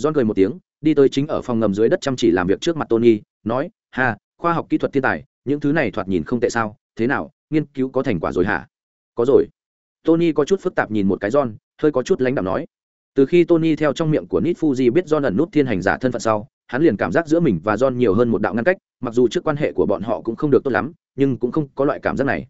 John cười một tiếng, đi tới chính ở phòng ngầm dưới đất chăm chỉ làm việc trước mặt tony, nói, ha, khoa học kỹ thuật thiên tài những thứ này thoạt nhìn không tệ sao? Thế nào, nghiên cứu có thành quả rồi hả? Có rồi. Tony có chút phức tạp nhìn một cái john, hơi có chút lãnh đạo nói. Từ khi tony theo trong miệng của nit fuji biết john ẩn nút thiên hành giả thân phận sau, hắn liền cảm giác giữa mình và john nhiều hơn một đạo ngăn cách, mặc dù trước quan hệ của bọn họ cũng không được tốt lắm, nhưng cũng không có loại cảm giác này.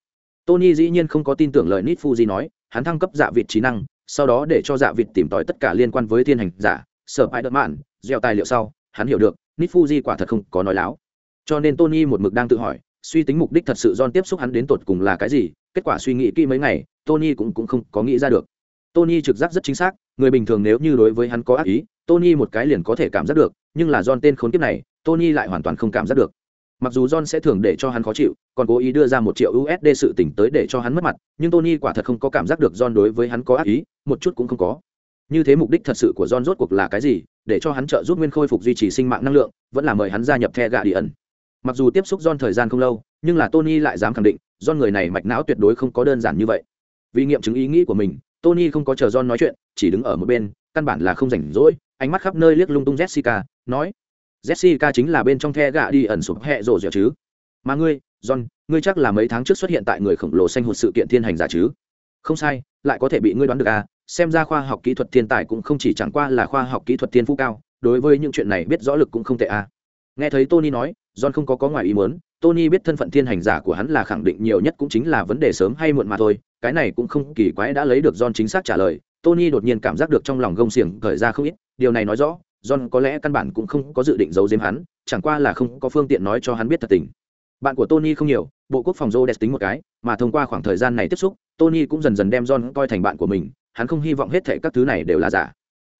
Tony dĩ nhiên không có tin tưởng lời nit fuji nói, hắn thăng cấp dạ vịt trí năng, sau đó để cho dạ vịt tìm tòi tất cả liên quan với thiên hành giả sở ai đất mạn gieo tài liệu sau, hắn hiểu được nit fuji quả thật không có nói láo cho nên tony một mực đang tự hỏi suy tính mục đích thật sự don tiếp xúc hắn đến tột cùng là cái gì kết quả suy nghĩ kỹ mấy ngày tony cũng, cũng không có nghĩ ra được. Tony trực giác rất chính xác người bình thường nếu như đối với hắn có ác ý tony một cái liền có thể cảm giác được nhưng là don tên khốn kiếp này tony lại hoàn toàn không cảm giác được. Mặc dù john sẽ thường để cho hắn khó chịu còn cố ý đưa ra một triệu usd sự tỉnh tới để cho hắn mất mặt nhưng tony quả thật không có cảm giác được john đối với hắn có ác ý một chút cũng không có. Như thế mục đích thật sự của john rốt cuộc là cái gì để cho hắn trợ giúp nguyên khôi phục duy trì sinh mạng năng lượng vẫn là mời hắn gia nhập the gà đi ẩn mặc dù tiếp xúc John thời gian không lâu, nhưng là tony lại dám khẳng định, John người này mạch não tuyệt đối không có đơn giản như vậy. Vì nghiệm chứng ý nghĩ của mình, tony không có chờ John nói chuyện, chỉ đứng ở một bên, căn bản là không rảnh rỗi, ánh mắt khắp nơi liếc lung tung jessica, nói, jessica chính là bên trong the gạ đi ẩn sụp hẹ rổ rẻ chứ? Mà ngươi, john, ngươi chắc là mấy tháng trước xuất hiện tại người khổng lồ xanh hụt sự kiện thiên hành giả chứ? Không sai, lại có thể bị ngươi đoán được à xem ra khoa học kỹ thuật thiên tài cũng không chỉ chẳng qua là khoa học kỹ thuật thiên phú cao, đối với những chuyện này biết rõ lực cũng không tệ à. Nghe thấy tony nói john không có có ngoài ý muốn, tony biết thân phận thiên hành giả của hắn là khẳng định nhiều nhất cũng chính là vấn đề sớm hay muộn mà thôi, cái này cũng không kỳ quái đã lấy được john chính xác trả lời, tony đột nhiên cảm giác được trong lòng gông xiềng cởi ra không ít, điều này nói rõ, john có lẽ căn bản cũng không có dự định giấu giếm hắn, chẳng qua là không có phương tiện nói cho hắn biết thật tình. Bạn của tony không nhiều, bộ quốc phòng joe tính một cái, mà thông qua khoảng thời gian này tiếp xúc, tony cũng dần dần đem john coi thành bạn của mình, hắn không hy vọng hết thảy các thứ này đều là giả.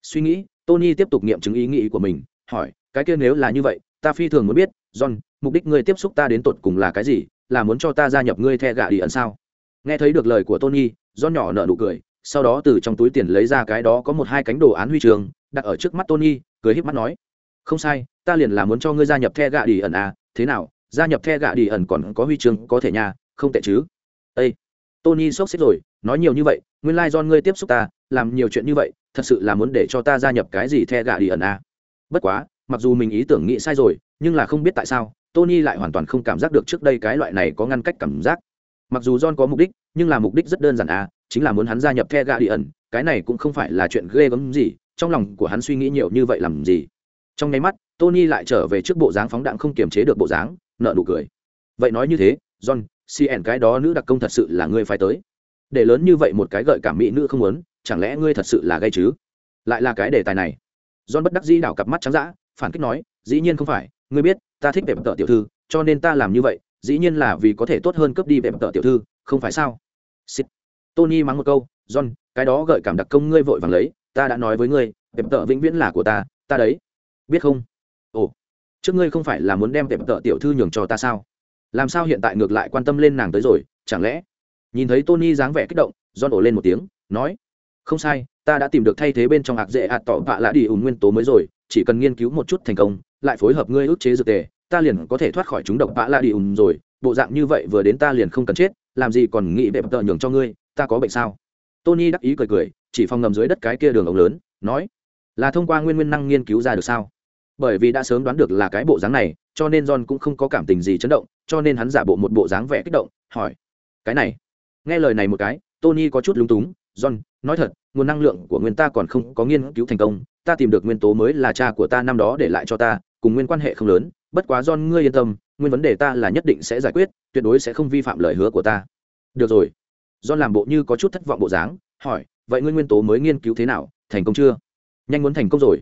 Suy nghĩ, tony tiếp tục nghiệm chứng ý nghĩ của mình, hỏi, cái kia nếu là như vậy, ta phi thường muốn biết john, mục đích ngươi tiếp xúc ta đến tột cùng là cái gì? Là muốn cho ta gia nhập ngươi the gạ đi ẩn sao? Nghe thấy được lời của tony, john nhỏ nở nụ cười, sau đó từ trong túi tiền lấy ra cái đó có một hai cánh đồ án huy trường, đặt ở trước mắt tony, cười híp mắt nói, không sai, ta liền là muốn cho ngươi gia nhập the gạ đi ẩn à thế nào? Gia nhập the gạ đi ẩn còn có huy chương có thể nhà không tệ chứ? Ây tony sốc xếp rồi, nói nhiều như vậy, nguyên lai like ngươi tiếp xúc ta, làm nhiều chuyện như vậy, thật sự là muốn để cho ta gia nhập cái gì the gạ đi ẩn à? Bất quá mặc dù mình ý tưởng nghĩ sai rồi, nhưng là không biết tại sao, tony lại hoàn toàn không cảm giác được trước đây cái loại này có ngăn cách cảm giác. Mặc dù john có mục đích, nhưng là mục đích rất đơn giản à chính là muốn hắn gia nhập the gà đi ẩn cái này cũng không phải là chuyện ghê gớm gì, trong lòng của hắn suy nghĩ nhiều như vậy làm gì? Trong nháy mắt, tony lại trở về trước bộ dáng phóng đạn không kiềm chế được bộ dáng nợ nụ cười. Vậy nói như thế, john cn cái đó nữ đặc công thật sự là ngươi phải tới. Để lớn như vậy một cái gợi cảm mỹ nữ không muốn, chẳng lẽ ngươi thật sự là gây chứ? Lại là cái đề tài này. John bất đắc dĩ đảo cặp mắt trắng dã phản kích nói, dĩ nhiên không phải, ngươi biết, ta thích vẹp tợ tiểu thư, cho nên ta làm như vậy, dĩ nhiên là vì có thể tốt hơn cướp đi vẹp tợ tiểu thư, không phải sao? Xịt. tony mắng một câu, john, cái đó gợi cảm đặc công ngươi vội vàng lấy, ta đã nói với ngươi, vẹp tợ vĩnh viễn là của ta ta đấy. Biết không? Ồ, trước ngươi không phải là muốn đem vẹp tợ tiểu thư nhường cho ta sao? Làm sao hiện tại ngược lại quan tâm lên nàng tới rồi, chẳng lẽ? Nhìn thấy tony dáng vẻ kích động, john ổ lên một tiếng, nói, không sai, ta đã tìm được thay thế bên trong hạc dễ ạt tỏ vạ lạ đi ủng nguyên tố mới rồi chỉ cần nghiên cứu một chút thành công, lại phối hợp ngươi ức chế dược tề, ta liền có thể thoát khỏi chúng độc vạ la đi rồi. Bộ dạng như vậy vừa đến ta liền không cần chết, làm gì còn nghĩ đẹp tợ nhường cho ngươi, ta có bệnh sao? Tony đắc ý cười cười, chỉ phòng ngầm dưới đất cái kia đường ống lớn, nói, là thông qua nguyên nguyên năng nghiên cứu ra được sao? Bởi vì đã sớm đoán được là cái bộ dáng này, cho nên john cũng không có cảm tình gì chấn động, cho nên hắn giả bộ một bộ dáng vẻ kích động, hỏi, cái này? Nghe lời này một cái, tony có chút lúng túng, john, nói thật, nguồn năng lượng của nguyên ta còn không có nghiên cứu thành công ta tìm được nguyên tố mới là cha của ta năm đó để lại cho ta, cùng nguyên quan hệ không lớn, bất quá john, ngươi yên tâm, nguyên vấn đề ta là nhất định sẽ giải quyết, tuyệt đối sẽ không vi phạm lời hứa của ta. Được rồi. John làm bộ như có chút thất vọng bộ dáng, hỏi, vậy ngươi nguyên tố mới nghiên cứu thế nào, thành công chưa? Nhanh muốn thành công rồi.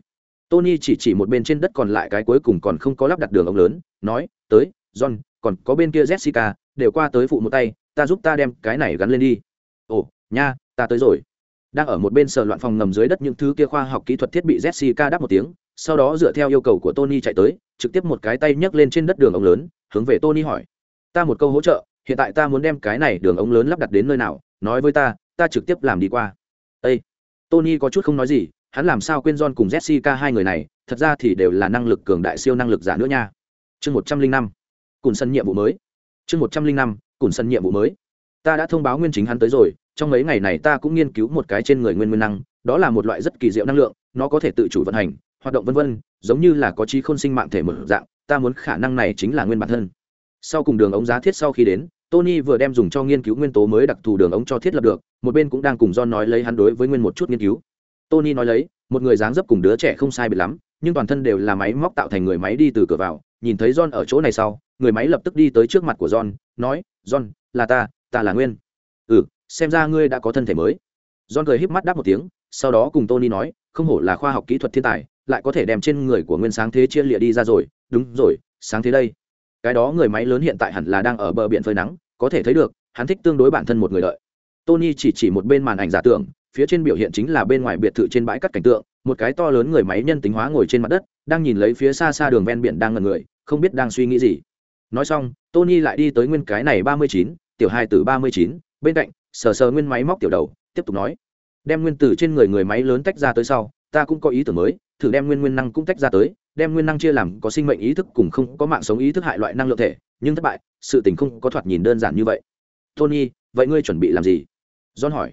Tony chỉ chỉ một bên trên đất còn lại cái cuối cùng còn không có lắp đặt đường ống lớn, nói, tới, john, còn có bên kia jessica, đều qua tới phụ một tay, ta giúp ta đem cái này gắn lên đi. Ồ, nha, ta tới rồi đang ở một bên sờ loạn phòng ngầm dưới đất những thứ kia khoa học kỹ thuật thiết bị jessica đáp một tiếng, sau đó dựa theo yêu cầu của tony chạy tới, trực tiếp một cái tay nhấc lên trên đất đường ống lớn, hướng về tony hỏi. Ta một câu hỗ trợ, hiện tại ta muốn đem cái này đường ống lớn lắp đặt đến nơi nào, nói với ta ta trực tiếp làm đi qua. Ây tony có chút không nói gì, hắn làm sao quên john cùng jessica hai người này, thật ra thì đều là năng lực cường đại siêu năng lực giả nữa nha. Chương một trăm linh năm, cùn sân nhiệm vụ mới. Chương một trăm linh năm, cùn sân nhiệm vụ mới. Ta đã thông báo nguyên chính hắn tới rồi trong mấy ngày này ta cũng nghiên cứu một cái trên người nguyên nguyên năng, đó là một loại rất kỳ diệu năng lượng, nó có thể tự chủ vận hành, hoạt động vân vân, giống như là có trí khôn sinh mạng thể mở dạng, ta muốn khả năng này chính là nguyên bản thân. Sau cùng đường ống giá thiết sau khi đến, tony vừa đem dùng cho nghiên cứu nguyên tố mới đặc thù đường ống cho thiết lập được, một bên cũng đang cùng john nói lấy hắn đối với nguyên một chút nghiên cứu. Tony nói lấy, một người dáng dấp cùng đứa trẻ không sai biệt lắm, nhưng toàn thân đều là máy móc tạo thành người máy đi từ cửa vào, nhìn thấy john ở chỗ này sau, người máy lập tức đi tới trước mặt của john, nói, john, là ta ta là nguyên. Ừ xem ra ngươi đã có thân thể mới. John cười híp mắt đáp một tiếng, sau đó cùng tony nói, không hổ là khoa học kỹ thuật thiên tài, lại có thể đem trên người của nguyên sáng thế chia lịa đi ra rồi. Đúng rồi, sáng thế đây. Cái đó người máy lớn hiện tại hẳn là đang ở bờ biển phơi nắng, có thể thấy được, hắn thích tương đối bản thân một người đợi. Tony chỉ chỉ một bên màn ảnh giả tưởng, phía trên biểu hiện chính là bên ngoài biệt thự trên bãi cắt cảnh tượng, một cái to lớn người máy nhân tính hóa ngồi trên mặt đất, đang nhìn lấy phía xa xa đường ven biển đang ngần người, không biết đang suy nghĩ gì. Nói xong, tony lại đi tới nguyên cái này ba mươi chín, tiểu hai từ ba mươi chín, bên cạnh sờ sờ nguyên máy móc tiểu đầu, tiếp tục nói. Đem nguyên tử trên người người máy lớn tách ra tới sau, ta cũng có ý tưởng mới, thử đem nguyên nguyên năng cũng tách ra tới, đem nguyên năng chia làm có sinh mệnh ý thức cùng không có mạng sống ý thức hại loại năng lượng thể, nhưng thất bại, sự tình không có thoạt nhìn đơn giản như vậy. Tony, vậy ngươi chuẩn bị làm gì? John hỏi.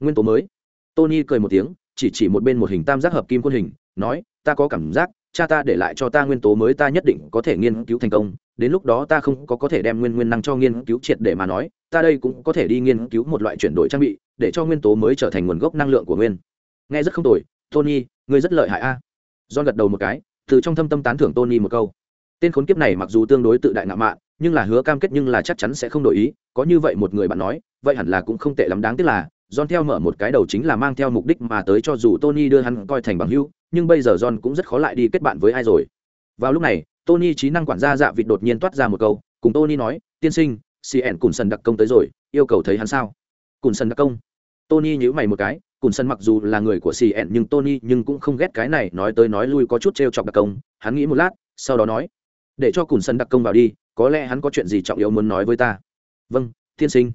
Nguyên tố mới. Tony cười một tiếng, chỉ chỉ một bên một hình tam giác hợp kim quân hình, nói, ta có cảm giác cha ta để lại cho ta nguyên tố mới ta nhất định có thể nghiên cứu thành công đến lúc đó ta không có có thể đem nguyên nguyên năng cho nghiên cứu triệt để mà nói ta đây cũng có thể đi nghiên cứu một loại chuyển đổi trang bị để cho nguyên tố mới trở thành nguồn gốc năng lượng của nguyên nghe rất không tồi tony ngươi rất lợi hại a à. john gật đầu một cái từ trong thâm tâm tán thưởng tony một câu tên khốn kiếp này mặc dù tương đối tự đại ngạo mạn nhưng là hứa cam kết nhưng là chắc chắn sẽ không đổi ý có như vậy một người bạn nói vậy hẳn là cũng không tệ lắm đáng tiếc là John theo mở một cái đầu chính là mang theo mục đích mà tới cho dù Tony đưa hắn coi thành bằng hữu, nhưng bây giờ John cũng rất khó lại đi kết bạn với ai rồi. Vào lúc này, Tony trí năng quản gia dạ vịt đột nhiên toát ra một câu, cùng Tony nói, "Tiên sinh, CN Cùn Sân đặc công tới rồi, yêu cầu thấy hắn sao?" Cùn Sân đặc công. Tony nhíu mày một cái, Cùn Sân mặc dù là người của CN nhưng Tony nhưng cũng không ghét cái này, nói tới nói lui có chút trêu chọc đặc công, hắn nghĩ một lát, sau đó nói, "Để cho Cùn Sân đặc công vào đi, có lẽ hắn có chuyện gì trọng yếu muốn nói với ta." "Vâng, tiên sinh."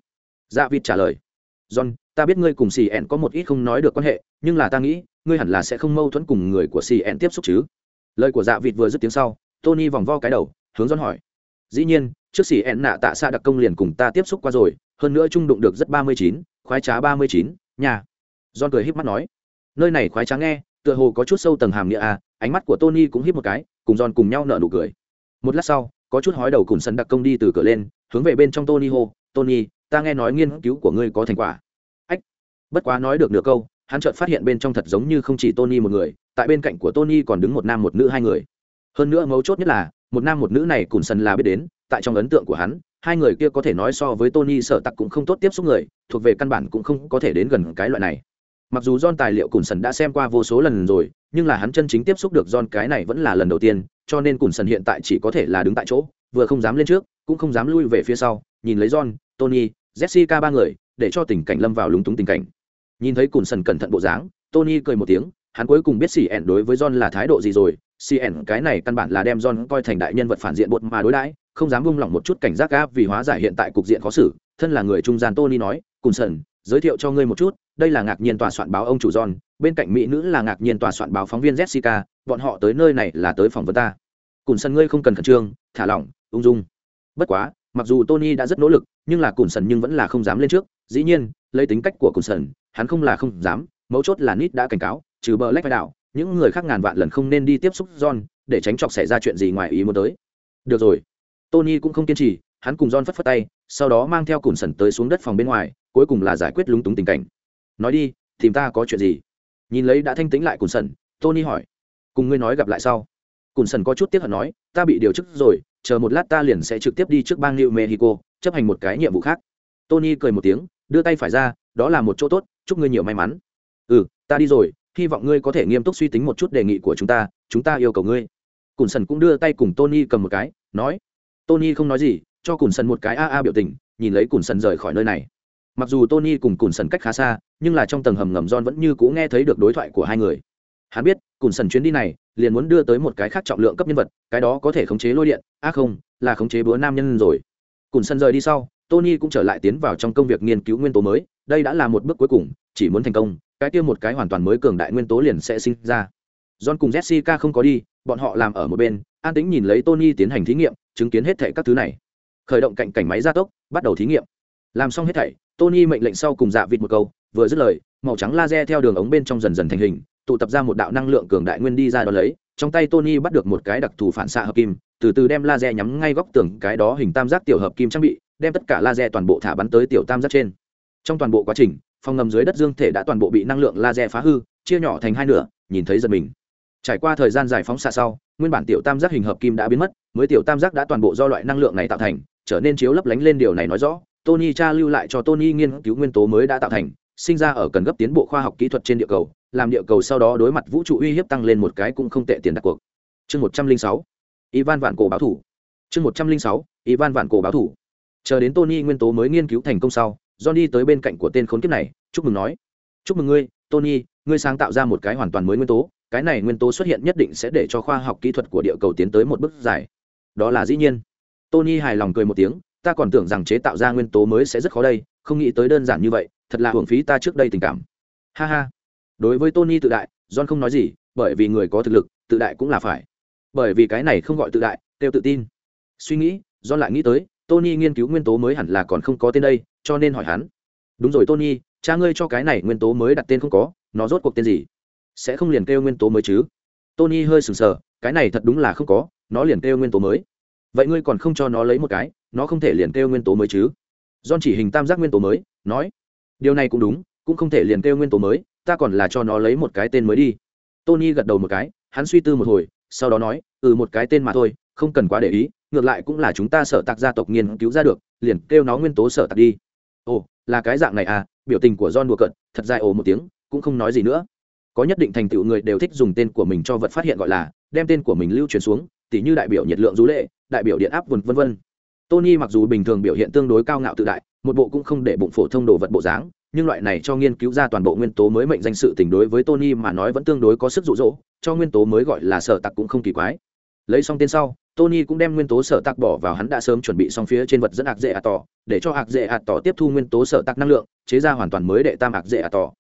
Dạ vịt trả lời. "John, ta biết ngươi cùng xì ẹn có một ít không nói được quan hệ, nhưng là ta nghĩ, ngươi hẳn là sẽ không mâu thuẫn cùng người của xì ẹn tiếp xúc chứ. Lời của dạ vịt vừa dứt tiếng sau, tony vòng vo cái đầu, hướng dẫn hỏi. Dĩ nhiên, trước xì ẹn nạ tạ xa đặc công liền cùng ta tiếp xúc qua rồi, hơn nữa trung đụng được rất ba mươi chín, khoái trá ba mươi chín nhà john cười híp mắt nói. Nơi này khoái trá nghe, tựa hồ có chút sâu tầng hàm nghĩa à ánh mắt của tony cũng híp một cái, cùng john cùng nhau nở nụ cười. Một lát sau, có chút hói đầu cùng sân đặc công đi từ cửa lên, hướng về bên trong tony hô, tony, ta nghe nói nghiên cứu của ngươi có thành quả bất quá nói được nửa câu, hắn chợt phát hiện bên trong thật giống như không chỉ tony một người, tại bên cạnh của tony còn đứng một nam một nữ hai người. Hơn nữa mấu chốt nhất là, một nam một nữ này cùng sân là biết đến, tại trong ấn tượng của hắn, hai người kia có thể nói so với tony sở tặc cũng không tốt tiếp xúc người, thuộc về căn bản cũng không có thể đến gần cái loại này. Mặc dù John tài liệu cùn sân đã xem qua vô số lần rồi, nhưng là hắn chân chính tiếp xúc được John cái này vẫn là lần đầu tiên, cho nên cùn sân hiện tại chỉ có thể là đứng tại chỗ, vừa không dám lên trước, cũng không dám lui về phía sau, nhìn lấy john, tony, jessica ba người, để cho tình cảnh lâm vào lúng túng tình cảnh nhìn thấy cùn sần cẩn thận bộ dáng, tony cười một tiếng, hắn cuối cùng biết xì ẻn đối với john là thái độ gì rồi. Xì ẻn cái này căn bản là đem john coi thành đại nhân vật phản diện bột mà đối đãi, không dám buông lỏng một chút cảnh giác gáp vì hóa giải hiện tại cục diện khó xử, thân là người trung gian tony nói, cùn sần, giới thiệu cho ngươi một chút, đây là ngạc nhiên tòa soạn báo ông chủ john, bên cạnh mỹ nữ là ngạc nhiên tòa soạn báo phóng viên jessica, bọn họ tới nơi này là tới phỏng vấn ta. Cùn sần ngươi không cần khẩn trương, thả lỏng, ung dung. Bất quá, mặc dù tony đã rất nỗ lực, nhưng là cùn sần nhưng vẫn là không dám lên trước dĩ nhiên, lấy tính cách của cùn sần hắn không là không dám, mấu chốt là nít đã cảnh cáo, trừ bờ lách vai đạo, những người khác ngàn vạn lần không nên đi tiếp xúc john, để tránh chọc xảy ra chuyện gì ngoài ý muốn tới. Được rồi. Tony cũng không kiên trì, hắn cùng john phất phất tay, sau đó mang theo cùn sần tới xuống đất phòng bên ngoài, cuối cùng là giải quyết lúng túng tình cảnh. Nói đi, tìm ta có chuyện gì? Nhìn lấy đã thanh tĩnh lại cùn sần tony hỏi. Cùng ngươi nói gặp lại sau. Cùn sần có chút tiếc hận nói, ta bị điều chức rồi, chờ một lát ta liền sẽ trực tiếp đi trước bang new mexico, chấp hành một cái nhiệm vụ khác. Tony cười một tiếng đưa tay phải ra, đó là một chỗ tốt, chúc ngươi nhiều may mắn. Ừ ta đi rồi, hy vọng ngươi có thể nghiêm túc suy tính một chút đề nghị của chúng ta chúng ta yêu cầu ngươi. Cùn sần cũng đưa tay cùng tony cầm một cái, nói, tony không nói gì, cho cùn sần một cái a a biểu tình, nhìn lấy cùn sần rời khỏi nơi này. Mặc dù tony cùng cùn sần cách khá xa, nhưng là trong tầng hầm ngầm john vẫn như cũ nghe thấy được đối thoại của hai người. Hắn biết, cùn sần chuyến đi này, liền muốn đưa tới một cái khác trọng lượng cấp nhân vật, cái đó có thể khống chế lôi điện á không, là khống chế búa nam nhân rồi. Cùn sần rời đi sau tony cũng trở lại tiến vào trong công việc nghiên cứu nguyên tố mới, đây đã là một bước cuối cùng, chỉ muốn thành công, cái kia một cái hoàn toàn mới cường đại nguyên tố liền sẽ sinh ra. John cùng jessica không có đi, bọn họ làm ở một bên, an tĩnh nhìn lấy tony tiến hành thí nghiệm, chứng kiến hết thảy các thứ này. Khởi động cạnh cảnh máy gia tốc, bắt đầu thí nghiệm. Làm xong hết thảy, tony mệnh lệnh sau cùng dạ vịt một câu, vừa dứt lời, màu trắng laser theo đường ống bên trong dần dần thành hình, tụ tập ra một đạo năng lượng cường đại nguyên đi ra đó lấy, trong tay tony bắt được một cái đặc thù phản xạ hợp kim, từ từ đem laser nhắm ngay góc tường, cái đó hình tam giác tiểu hợp kim trang bị đem tất cả laser toàn bộ thả bắn tới tiểu tam giác trên. Trong toàn bộ quá trình, phòng ngầm dưới đất dương thể đã toàn bộ bị năng lượng laser phá hư, chia nhỏ thành hai nửa, nhìn thấy giật mình. Trải qua thời gian giải phóng xạ sau, nguyên bản tiểu tam giác hình hợp kim đã biến mất, mới tiểu tam giác đã toàn bộ do loại năng lượng này tạo thành, trở nên chiếu lấp lánh lên điều này nói rõ, tony cha lưu lại cho tony nghiên cứu nguyên tố mới đã tạo thành, sinh ra ở cần gấp tiến bộ khoa học kỹ thuật trên địa cầu, làm địa cầu sau đó đối mặt vũ trụ uy hiếp tăng lên một cái cũng không tệ tiền đặt cuộc. Chương một trăm linh sáu, ivan vạn cổ báo thủ. Chương một trăm linh sáu, ivan vạn cổ báo thủ chờ đến tony nguyên tố mới nghiên cứu thành công sau john đi tới bên cạnh của tên khốn kiếp này, chúc mừng nói. Chúc mừng ngươi, tony, ngươi sáng tạo ra một cái hoàn toàn mới nguyên tố, cái này nguyên tố xuất hiện nhất định sẽ để cho khoa học kỹ thuật của địa cầu tiến tới một bước dài. Đó là dĩ nhiên. Tony hài lòng cười một tiếng, ta còn tưởng rằng chế tạo ra nguyên tố mới sẽ rất khó đây, không nghĩ tới đơn giản như vậy, thật là hưởng phí ta trước đây tình cảm. Ha ha. Đối với tony tự đại, john không nói gì, bởi vì người có thực lực, tự đại cũng là phải. Bởi vì cái này không gọi tự đại, kêu tự tin. Suy nghĩ, john lại nghĩ tới tony nghiên cứu nguyên tố mới hẳn là còn không có tên đây, cho nên hỏi hắn. Đúng rồi tony, cha ngươi cho cái này nguyên tố mới đặt tên không có, nó rốt cuộc tên gì? Sẽ không liền kêu nguyên tố mới chứ? Tony hơi sừng sờ, cái này thật đúng là không có, nó liền kêu nguyên tố mới. Vậy ngươi còn không cho nó lấy một cái, nó không thể liền kêu nguyên tố mới chứ? John chỉ hình tam giác nguyên tố mới, nói, điều này cũng đúng, cũng không thể liền kêu nguyên tố mới, ta còn là cho nó lấy một cái tên mới đi. Tony gật đầu một cái, hắn suy tư một hồi, sau đó nói ừ một cái tên mà thôi, không cần quá để ý ngược lại cũng là chúng ta sở tạc gia tộc nghiên cứu ra được, liền kêu nó nguyên tố sở tạc đi. Ồ, là cái dạng này à biểu tình của john đùa cận thật dài ồ một tiếng, cũng không nói gì nữa. Có nhất định thành tựu người đều thích dùng tên của mình cho vật phát hiện gọi là, đem tên của mình lưu truyền xuống, tỉ như đại biểu nhiệt lượng du lệ, đại biểu điện áp vân vân tony mặc dù bình thường biểu hiện tương đối cao ngạo tự đại, một bộ cũng không để bụng phổ thông đồ vật bộ dáng, nhưng loại này cho nghiên cứu ra toàn bộ nguyên tố mới mệnh danh sự tình đối với tony mà nói vẫn tương đối có sức dụ dỗ, cho nguyên tố mới gọi là sở tặc cũng không kỳ quái lấy xong tên sau, tony cũng đem nguyên tố sở tạc bỏ vào hắn đã sớm chuẩn bị xong phía trên vật dẫn ạc dễ ạt tỏ, để cho ạc dễ ạt tỏ tiếp thu nguyên tố sở tạc năng lượng, chế ra hoàn toàn mới đệ tam ạc dễ ạt tỏ.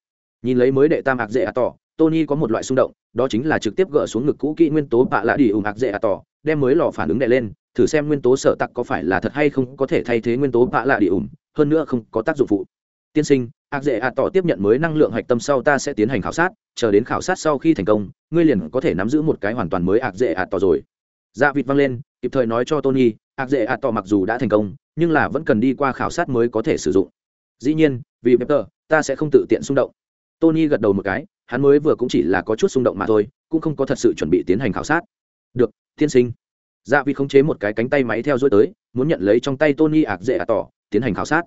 Nhìn lấy mới đệ tam ạc dễ ạt tỏ, tony có một loại xung động, đó chính là trực tiếp gỡ xuống ngực cũ kỹ nguyên tố bạ lạ đi ủng ạc dễ ạt tỏ, đem mới lò phản ứng đệ lên, thử xem nguyên tố sở tặc có phải là thật hay không có thể thay thế nguyên tố bạ lạ đi ủng hơn nữa không có tác dụng phụ. Tiên sinh ạc dễ ạt tỏ tiếp nhận mới năng lượng hạch tâm sau ta sẽ tiến hành khảo sát, chờ đến khảo sát sau khi thành công, ngươi liền có thể nắm giữ một cái hoàn toàn mới ạc dễ ạt tỏ rồi dạ vịt vang lên, kịp thời nói cho tony ạc dễ ạt tỏ mặc dù đã thành công, nhưng là vẫn cần đi qua khảo sát mới có thể sử dụng. Dĩ nhiên, vì pepper, ta sẽ không tự tiện xung động. Tony gật đầu một cái, hắn mới vừa cũng chỉ là có chút xung động mà thôi, cũng không có thật sự chuẩn bị tiến hành khảo sát. Được, tiên sinh. Dạ vịt khống chế một cái cánh tay máy theo dõi tới, muốn nhận lấy trong tay tony ạc dễ ạt tỏ, tiến hành khảo sát.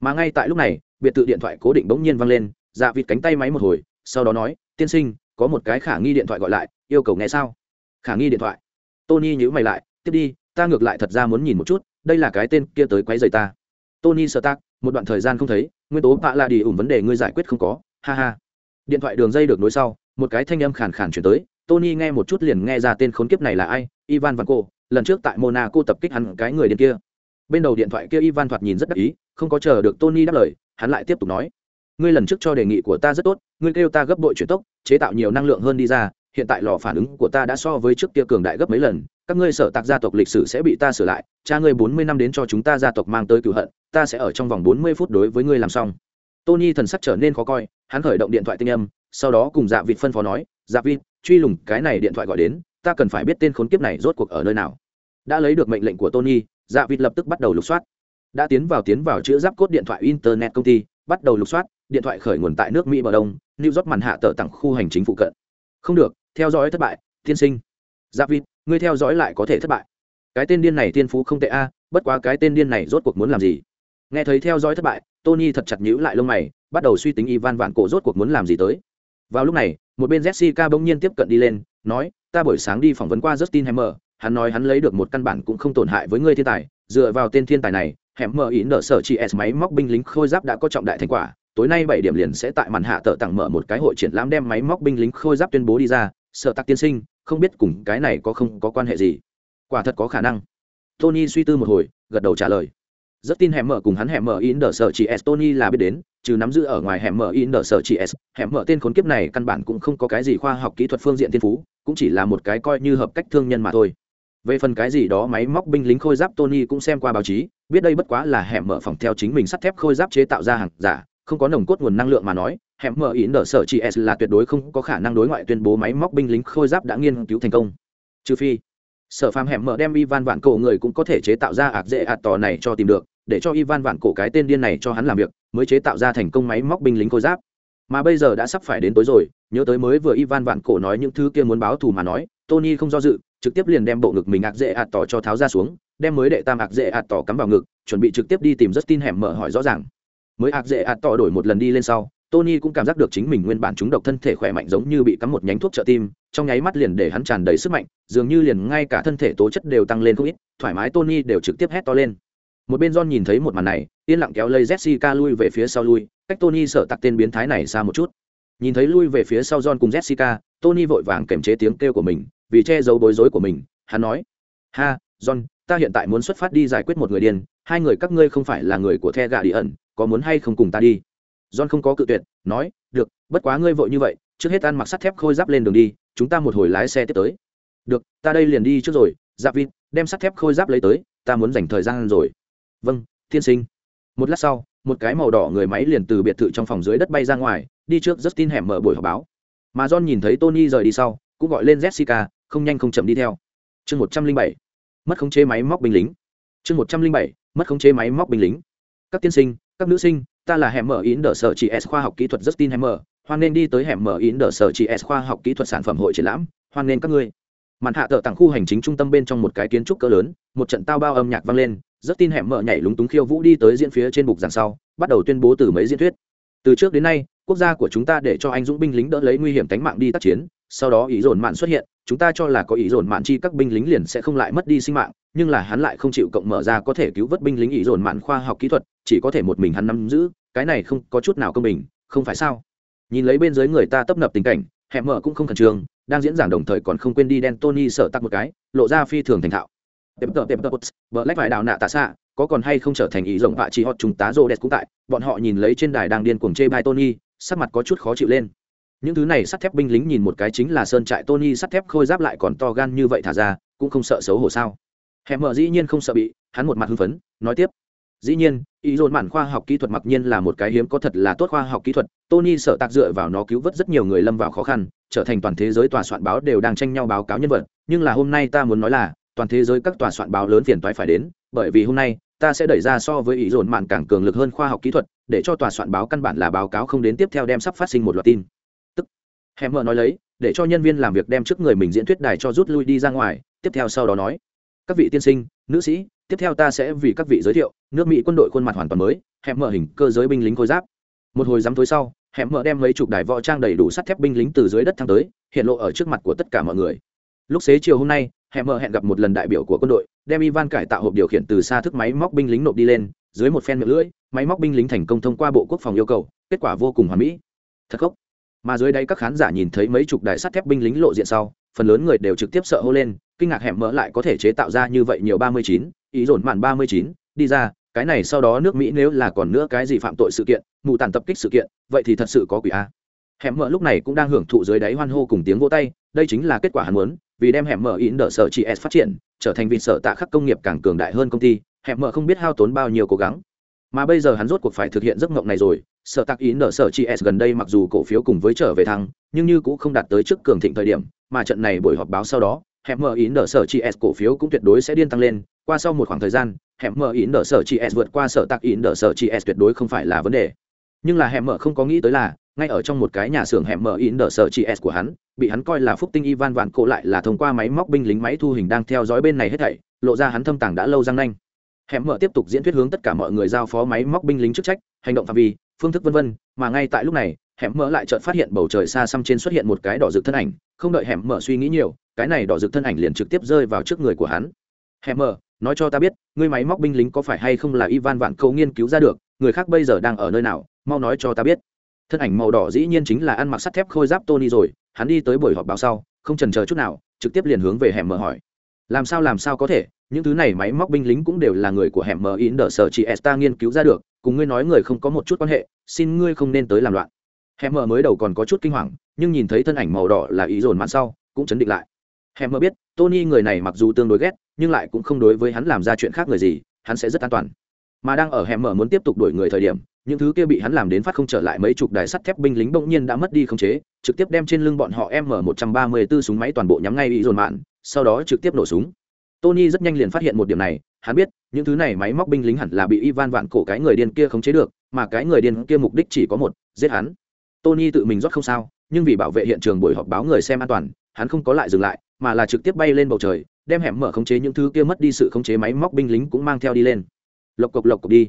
Mà ngay tại lúc này, biệt thự điện thoại cố định bỗng nhiên vang lên dạ vịt cánh tay máy một hồi, sau đó nói, tiên sinh, có một cái khả nghi điện thoại gọi lại, yêu cầu nghe sao? Khả nghi điện thoại? Tony nhữ mày lại, tiếp đi, ta ngược lại thật ra muốn nhìn một chút, đây là cái tên kia tới quấy rầy ta. Tony sợ tác một đoạn thời gian không thấy, nguyên tố bạ là đi ủng vấn đề ngươi giải quyết không có. Ha ha. Điện thoại đường dây được nối sau, một cái thanh âm khàn khàn chuyển tới, tony nghe một chút liền nghe ra tên khốn kiếp này là ai, ivan văn cô lần trước tại monaco tập kích hắn cái người điên kia. Bên đầu điện thoại kia ivan thoạt nhìn rất đắc ý, không có chờ được tony đáp lời, hắn lại tiếp tục nói, ngươi lần trước cho đề nghị của ta rất tốt, ngươi kêu ta gấp bội chuyển tốc, chế tạo nhiều năng lượng hơn đi ra hiện tại lò phản ứng của ta đã so với trước kia cường đại gấp mấy lần, các ngươi sở tạc gia tộc lịch sử sẽ bị ta sửa lại, cha ngươi bốn mươi năm đến cho chúng ta gia tộc mang tới cửu hận, ta sẽ ở trong vòng bốn mươi phút đối với ngươi làm xong. Tony thần sắc trở nên khó coi, hắn khởi động điện thoại tinh âm, sau đó cùng dạ vịt phân phó nói dạ vịt, truy lùng, cái này điện thoại gọi đến, ta cần phải biết tên khốn kiếp này rốt cuộc ở nơi nào. Đã lấy được mệnh lệnh của tony dạ vịt lập tức bắt đầu lục soát. Đã tiến vào tiến vào chữ giáp cốt điện thoại internet công ty, bắt đầu lục soát, điện thoại khởi nguồn tại nước mỹ bờ đông, new york màn hạ tờ tặng khu hành chính phụ cận. Không được theo dõi thất bại, tiên sinh. Giáp vịt, ngươi theo dõi lại có thể thất bại. Cái tên điên này tiên phú không tệ a, bất quá cái tên điên này rốt cuộc muốn làm gì? Nghe thấy theo dõi thất bại, tony thật chặt nhữ lại lông mày, bắt đầu suy tính ivan vạn cổ rốt cuộc muốn làm gì tới. Vào lúc này, một bên jessica bỗng nhiên tiếp cận đi lên, nói, ta buổi sáng đi phỏng vấn qua justin hammer, hắn nói hắn lấy được một căn bản cũng không tổn hại với ngươi thiên tài, dựa vào tên thiên tài này hẻm mở ý nở sở chị s máy móc binh lính khôi giáp đã có trọng đại thành quả, tối nay bảy điểm liền sẽ tại màn hạ tờ tặng mở một cái hội triển lãm đem máy móc binh lính khôi giáp tuyên bố đi ra sợ tặc tiên sinh, không biết cùng cái này có không có quan hệ gì? Quả thật có khả năng. Tony suy tư một hồi, gật đầu trả lời. Rất tin hẻm mở cùng hắn hẻm mở in đờ sở chị s tony là biết đến, trừ nắm giữ ở ngoài hẻm mở in đờ sở chị s hẻm mở tên khốn kiếp này căn bản cũng không có cái gì khoa học kỹ thuật phương diện thiên phú, cũng chỉ là một cái coi như hợp cách thương nhân mà thôi. Về phần cái gì đó máy móc binh lính khôi giáp, tony cũng xem qua báo chí, biết đây bất quá là hẻm mở phòng theo chính mình sắt thép khôi giáp chế tạo ra hàng giả, không có nồng cốt nguồn năng lượng mà nói hẻm mở ý nở sở chị s là tuyệt đối không có khả năng đối ngoại tuyên bố máy móc binh lính khôi giáp đã nghiên cứu thành công. Trừ phi, sở phàm hẻm mở đem ivan vạn cổ người cũng có thể chế tạo ra ạc dễ ạt tò này cho tìm được, để cho ivan vạn cổ cái tên điên này cho hắn làm việc, mới chế tạo ra thành công máy móc binh lính khôi giáp. Mà bây giờ đã sắp phải đến tối rồi, nhớ tới mới vừa ivan vạn cổ nói những thứ kia muốn báo thù mà nói, tony không do dự, trực tiếp liền đem bộ ngực mình ạc dễ ạt tỏ cho tháo ra xuống, đem mới đệ tam ạc dễ ạt tỏ cắm vào ngực, chuẩn bị trực tiếp đi tìm rất tin hẻm mở hỏi rõ ràng. Mới ạc dễ ạt tỏ đổi một lần đi lên sau tony cũng cảm giác được chính mình nguyên bản chúng độc thân thể khỏe mạnh giống như bị cắm một nhánh thuốc trợ tim, trong nháy mắt liền để hắn tràn đầy sức mạnh, dường như liền ngay cả thân thể tố chất đều tăng lên không ít, thoải mái tony đều trực tiếp hét to lên. Một bên john nhìn thấy một màn này, yên lặng kéo lây jessica lui về phía sau lui, cách tony sợ tặc tên biến thái này xa một chút. Nhìn thấy lui về phía sau john cùng jessica, tony vội vàng kềm chế tiếng kêu của mình, vì che giấu bối rối của mình, hắn nói, ha, john, ta hiện tại muốn xuất phát đi giải quyết một người điên, hai người các ngươi không phải là người của the gà đi ẩn có muốn hay không cùng ta đi? John không có cự tuyệt, nói, được, bất quá ngươi vội như vậy, trước hết ăn mặc sắt thép khôi giáp lên đường đi, chúng ta một hồi lái xe tiếp tới. Được, ta đây liền đi trước rồi, giáp vịt, đem sắt thép khôi giáp lấy tới, ta muốn dành thời gian rồi. Vâng thiên sinh. Một lát sau, một cái màu đỏ người máy liền từ biệt thự trong phòng dưới đất bay ra ngoài, đi trước rất tin hẻm mở buổi họp báo. Mà john nhìn thấy tony rời đi sau, cũng gọi lên jessica, không nhanh không chậm đi theo. Chương một trăm linh bảy, mất khống chế máy móc binh lính. Chương một trăm linh bảy, mất khống chế máy móc binh lính. Các tiên sinh, các nữ sinh ta là hẻm mở in đờ sở chị s khoa học kỹ thuật justin hẻm mở, hoan nên đi tới hẻm mở in đờ sở chị s khoa học kỹ thuật sản phẩm hội triển lãm, hoan nên các ngươi. Màn hạ tờ tặng khu hành chính trung tâm bên trong một cái kiến trúc cỡ lớn, một trận tao bao âm nhạc vang lên rất tin hẻm mở nhảy lúng túng khiêu vũ đi tới diễn phía trên bục giảng sau, bắt đầu tuyên bố từ mấy diễn thuyết. Từ trước đến nay, quốc gia của chúng ta để cho anh dũng binh lính đỡ lấy nguy hiểm tánh mạng đi tác chiến, sau đó ý dồn mạn xuất hiện, chúng ta cho là có ý dồn mạn chi các binh lính liền sẽ không lại mất đi sinh mạng, nhưng là hắn lại không chịu cộng mở ra có thể cứu vớt binh lính ý dồn mạn khoa học kỹ thuật, chỉ có thể một mình hắn nắm giữ cái này không có chút nào công bình, không phải sao? Nhìn lấy bên dưới người ta tấp nập tình cảnh hẹn mở cũng không khẩn trương, đang diễn giảng đồng thời còn không quên đi đen tony sợ tắc một cái, lộ ra phi thường thành thạo. Tệp tờ tệp tờ vợ lách vải đào nạ tạ xạ, có còn hay không trở thành ý rộng vạ chỉ họ chúng tá rô đẹp cũng tại, bọn họ nhìn lấy trên đài đang điên cuồng chê bai tony, sắc mặt có chút khó chịu lên. Những thứ này sắt thép binh lính nhìn một cái chính là sơn trại tony sắt thép khôi giáp lại còn to gan như vậy thả ra, cũng không sợ xấu hổ sao? Hẹn mở dĩ nhiên không sợ bị, hắn một mặt hưng phấn, nói tiếp dĩ nhiên, ý dồn mạn khoa học kỹ thuật mặc nhiên là một cái hiếm có thật là tốt khoa học kỹ thuật. Tony sợ tạc dựa vào nó cứu vớt rất nhiều người lâm vào khó khăn, trở thành toàn thế giới tòa soạn báo đều đang tranh nhau báo cáo nhân vật. Nhưng là hôm nay ta muốn nói là, toàn thế giới các tòa soạn báo lớn phiền toái phải đến, bởi vì hôm nay, ta sẽ đẩy ra so với ý dồn mạn càng cường lực hơn khoa học kỹ thuật, để cho tòa soạn báo căn bản là báo cáo không đến tiếp theo đem sắp phát sinh một loạt tin. Tức hèm mờ nói lấy, để cho nhân viên làm việc đem trước người mình diễn thuyết đài cho rút lui đi ra ngoài, tiếp theo sau đó nói, các vị tiên sinh, nữ sĩ tiếp theo ta sẽ vì các vị giới thiệu, nước mỹ quân đội khuôn mặt hoàn toàn mới, hẹp mở hình cơ giới binh lính khôi giáp. Một hồi dám tối sau hẻm mở đem mấy chục đài võ trang đầy đủ sắt thép binh lính từ dưới đất thăng tới, hiện lộ ở trước mặt của tất cả mọi người. Lúc xế chiều hôm nay hẻm mở hẹn gặp một lần đại biểu của quân đội, đem ivan cải tạo hộp điều khiển từ xa thức máy móc binh lính nộp đi lên, dưới một phen miệng lưỡi, máy móc binh lính thành công thông qua bộ quốc phòng yêu cầu, kết quả vô cùng hoàn mỹ. Thật khốc mà dưới đây các khán giả nhìn thấy mấy chục đài sắt thép binh lính lộ diện sau, phần lớn người đều trực tiếp sợ hô lên, kinh ngạc hẻm mở lại có thể chế tạo ra như vậy nhiều ba mươi chín ý dồn mạn ba mươi chín, đi ra, cái này sau đó nước mỹ nếu là còn nữa cái gì phạm tội sự kiện, mù tàn tập kích sự kiện, vậy thì thật sự có quỷ a. Hẻm mở lúc này cũng đang hưởng thụ dưới đáy hoan hô cùng tiếng vỗ tay, đây chính là kết quả hắn muốn, vì đem hẻm mở in đỡ sở chị s phát triển, trở thành vị sở tạ khắc công nghiệp càng cường đại hơn công ty, hẻm mở không biết hao tốn bao nhiêu cố gắng. Mà bây giờ hắn rốt cuộc phải thực hiện giấc mộng này rồi, sở tạc ý nở sở chị s gần đây mặc dù cổ phiếu cùng với trở về thăng, nhưng như cũng không đạt tới trước cường thịnh thời điểm, mà trận này buổi họp báo sau đó, hẻm mở ý nở sở chị s cổ phiếu cũng tuyệt đối sẽ điên tăng lên qua sau một khoảng thời gian, hẻm mở ý nở sở chị s vượt qua sở tạc ý nở sở chị s tuyệt đối không phải là vấn đề. Nhưng là hẻm mở không có nghĩ tới là, ngay ở trong một cái nhà xưởng hẻm mở in đờ sở chị s của hắn, bị hắn coi là phúc tinh ivan vạn cổ lại là thông qua máy móc binh lính máy thu hình đang theo dõi bên này hết thảy, lộ ra hắn thâm tàng đã lâu răng nanh. Hẻm mở tiếp tục diễn thuyết hướng tất cả mọi người giao phó máy móc binh lính chức trách, hành động phạm vi, phương thức vân vân, mà ngay tại lúc này, hẻm mở lại chợt phát hiện bầu trời xa xăm trên xuất hiện một cái đỏ rực thân ảnh, không đợi hẻm mở suy nghĩ nhiều, cái này đỏ rực thân ảnh liền trực tiếp rơi vào trước người của hắn. Hẻm mở nói cho ta biết, ngươi máy móc binh lính có phải hay không là ivan vạn câu nghiên cứu ra được, người khác bây giờ đang ở nơi nào, mau nói cho ta biết. Thân ảnh màu đỏ dĩ nhiên chính là ăn mặc sắt thép khôi giáp tony rồi, hắn đi tới buổi họp báo sau, không trần chờ chút nào, trực tiếp liền hướng về hẻm mở hỏi. Làm sao làm sao có thể, những thứ này máy móc binh lính cũng đều là người của hẻm mở in đờ sở chị esta nghiên cứu ra được, cùng ngươi nói người không có một chút quan hệ, xin ngươi không nên tới làm loạn. Hẻm mở mới đầu còn có chút kinh hoàng, nhưng nhìn thấy thân ảnh màu đỏ là ý dồn mạn sau, cũng chấn định lại. Hẻm mở biết, tony người này mặc dù tương đối ghét nhưng lại cũng không đối với hắn làm ra chuyện khác người gì, hắn sẽ rất an toàn. Mà đang ở hẻm mở muốn tiếp tục đuổi người thời điểm, những thứ kia bị hắn làm đến phát không trở lại mấy chục đài sắt thép binh lính bỗng nhiên đã mất đi khống chế, trực tiếp đem trên lưng bọn họ m một trăm ba mươi 134 súng máy toàn bộ nhắm ngay ý dồn mạn, sau đó trực tiếp nổ súng. Tony rất nhanh liền phát hiện một điểm này, hắn biết, những thứ này máy móc binh lính hẳn là bị ivan vạn cổ cái người điên kia khống chế được, mà cái người điên kia mục đích chỉ có một, giết hắn. Tony tự mình rót không sao, nhưng vì bảo vệ hiện trường buổi họp báo người xem an toàn, hắn không có lại dừng lại, mà là trực tiếp bay lên bầu trời đem hẻm mở khống chế những thứ kia mất đi sự khống chế máy móc binh lính cũng mang theo đi lên. Lộc cộc lộc cộc đi.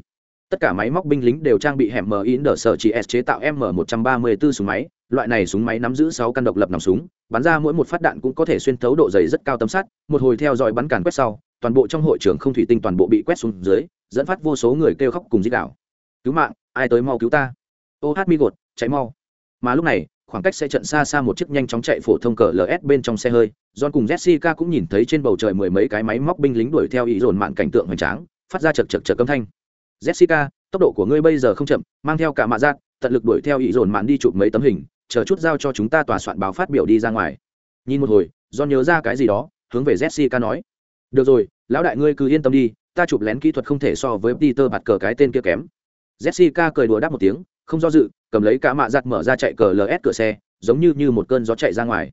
Tất cả máy móc binh lính đều trang bị hẻm mở in đờ sở chỉ s chế tạo m 134 súng máy. Loại này súng máy nắm giữ sáu căn độc lập nòng súng, bắn ra mỗi một phát đạn cũng có thể xuyên thấu độ dày rất cao tấm sắt. Một hồi theo dõi bắn càn quét sau, toàn bộ trong hội trường không thủy tinh toàn bộ bị quét xuống dưới, dẫn phát vô số người kêu khóc cùng dích đạo cứu mạng, ai tới mau cứu ta? Ô hát mi gột cháy mau. Mà lúc này khoảng cách xe trận xa xa một chiếc nhanh chóng chạy phổ thông cờ ls bên trong xe hơi. John cùng jessica cũng nhìn thấy trên bầu trời mười mấy cái máy móc binh lính đuổi theo ý dồn mạng cảnh tượng hoành tráng, phát ra chật chật chật âm thanh. Jessica, tốc độ của ngươi bây giờ không chậm, mang theo cả mạ giác, tận lực đuổi theo ý dồn mạng đi chụp mấy tấm hình, chờ chút giao cho chúng ta tòa soạn báo phát biểu đi ra ngoài. Nhìn một hồi, John nhớ ra cái gì đó, hướng về jessica nói. Được rồi, lão đại ngươi cứ yên tâm đi, ta chụp lén kỹ thuật không thể so với peter bạt cờ cái tên kia kém. Jessica cười đùa đáp một tiếng, không do dự cầm lấy cả mạ giặt mở ra chạy cờ ls cửa xe giống như như một cơn gió chạy ra ngoài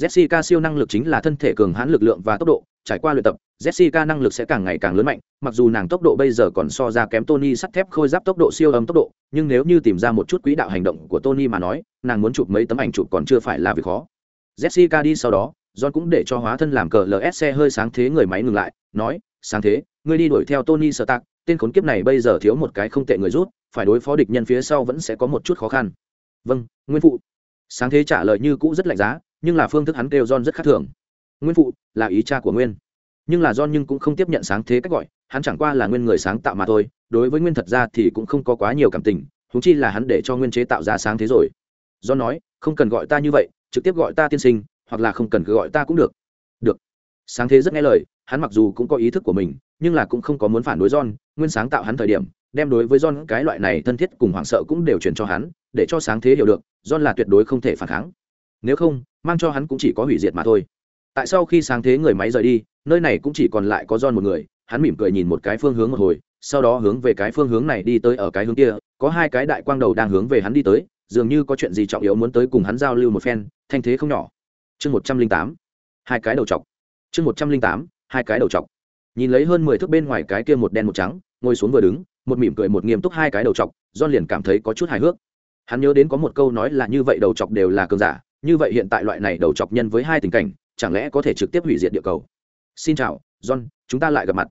jessica siêu năng lực chính là thân thể cường hãn lực lượng và tốc độ trải qua luyện tập Jessica năng lực sẽ càng ngày càng lớn mạnh, mặc dù nàng tốc độ bây giờ còn so ra kém Tony sắt thép khôi giáp tốc độ siêu âm tốc độ, nhưng nếu như tìm ra một chút quỹ đạo hành động của Tony mà nói, nàng muốn chụp mấy tấm ảnh chụp còn chưa phải là việc khó. Jessica đi sau đó, John cũng để cho hóa thân làm cờ LS xe hơi sáng thế người máy ngừng lại, nói, "Sáng thế, ngươi đi đuổi theo Tony Stark, tên khốn kiếp này bây giờ thiếu một cái không tệ người rút, phải đối phó địch nhân phía sau vẫn sẽ có một chút khó khăn." "Vâng, nguyên phụ." Sáng thế trả lời như cũ rất lạnh giá, nhưng là phương thức hắn kêu John rất khác thường. "Nguyên phụ, là ý cha của Nguyên." nhưng là John nhưng cũng không tiếp nhận sáng thế cách gọi, hắn chẳng qua là nguyên người sáng tạo mà thôi, đối với nguyên thật ra thì cũng không có quá nhiều cảm tình, huống chi là hắn để cho nguyên chế tạo ra sáng thế rồi. John nói, không cần gọi ta như vậy, trực tiếp gọi ta tiên sinh, hoặc là không cần cứ gọi ta cũng được. Được. Sáng thế rất nghe lời, hắn mặc dù cũng có ý thức của mình, nhưng là cũng không có muốn phản đối John, nguyên sáng tạo hắn thời điểm, đem đối với John cái loại này thân thiết cùng hoảng sợ cũng đều truyền cho hắn, để cho sáng thế hiểu được, John là tuyệt đối không thể phản kháng. Nếu không, mang cho hắn cũng chỉ có hủy diệt mà thôi. Tại sau khi sáng thế người máy rời đi, nơi này cũng chỉ còn lại có John một người, hắn mỉm cười nhìn một cái phương hướng một hồi, sau đó hướng về cái phương hướng này đi tới ở cái hướng kia, có hai cái đại quang đầu đang hướng về hắn đi tới, dường như có chuyện gì trọng yếu muốn tới cùng hắn giao lưu một phen, thanh thế không nhỏ. Chương một trăm linh tám, hai cái đầu chọc. Chương một trăm linh tám, hai cái đầu chọc, Nhìn lấy hơn mười thước bên ngoài cái kia một đen một trắng, ngồi xuống vừa đứng, một mỉm cười một nghiêm túc hai cái đầu chọc, John liền cảm thấy có chút hài hước. Hắn nhớ đến có một câu nói là như vậy đầu chọc đều là cường giả, như vậy hiện tại loại này đầu chọc nhân với hai tình cảnh, chẳng lẽ có thể trực tiếp hủy diệt địa cầu? Xin chào john chúng ta lại gặp mặt.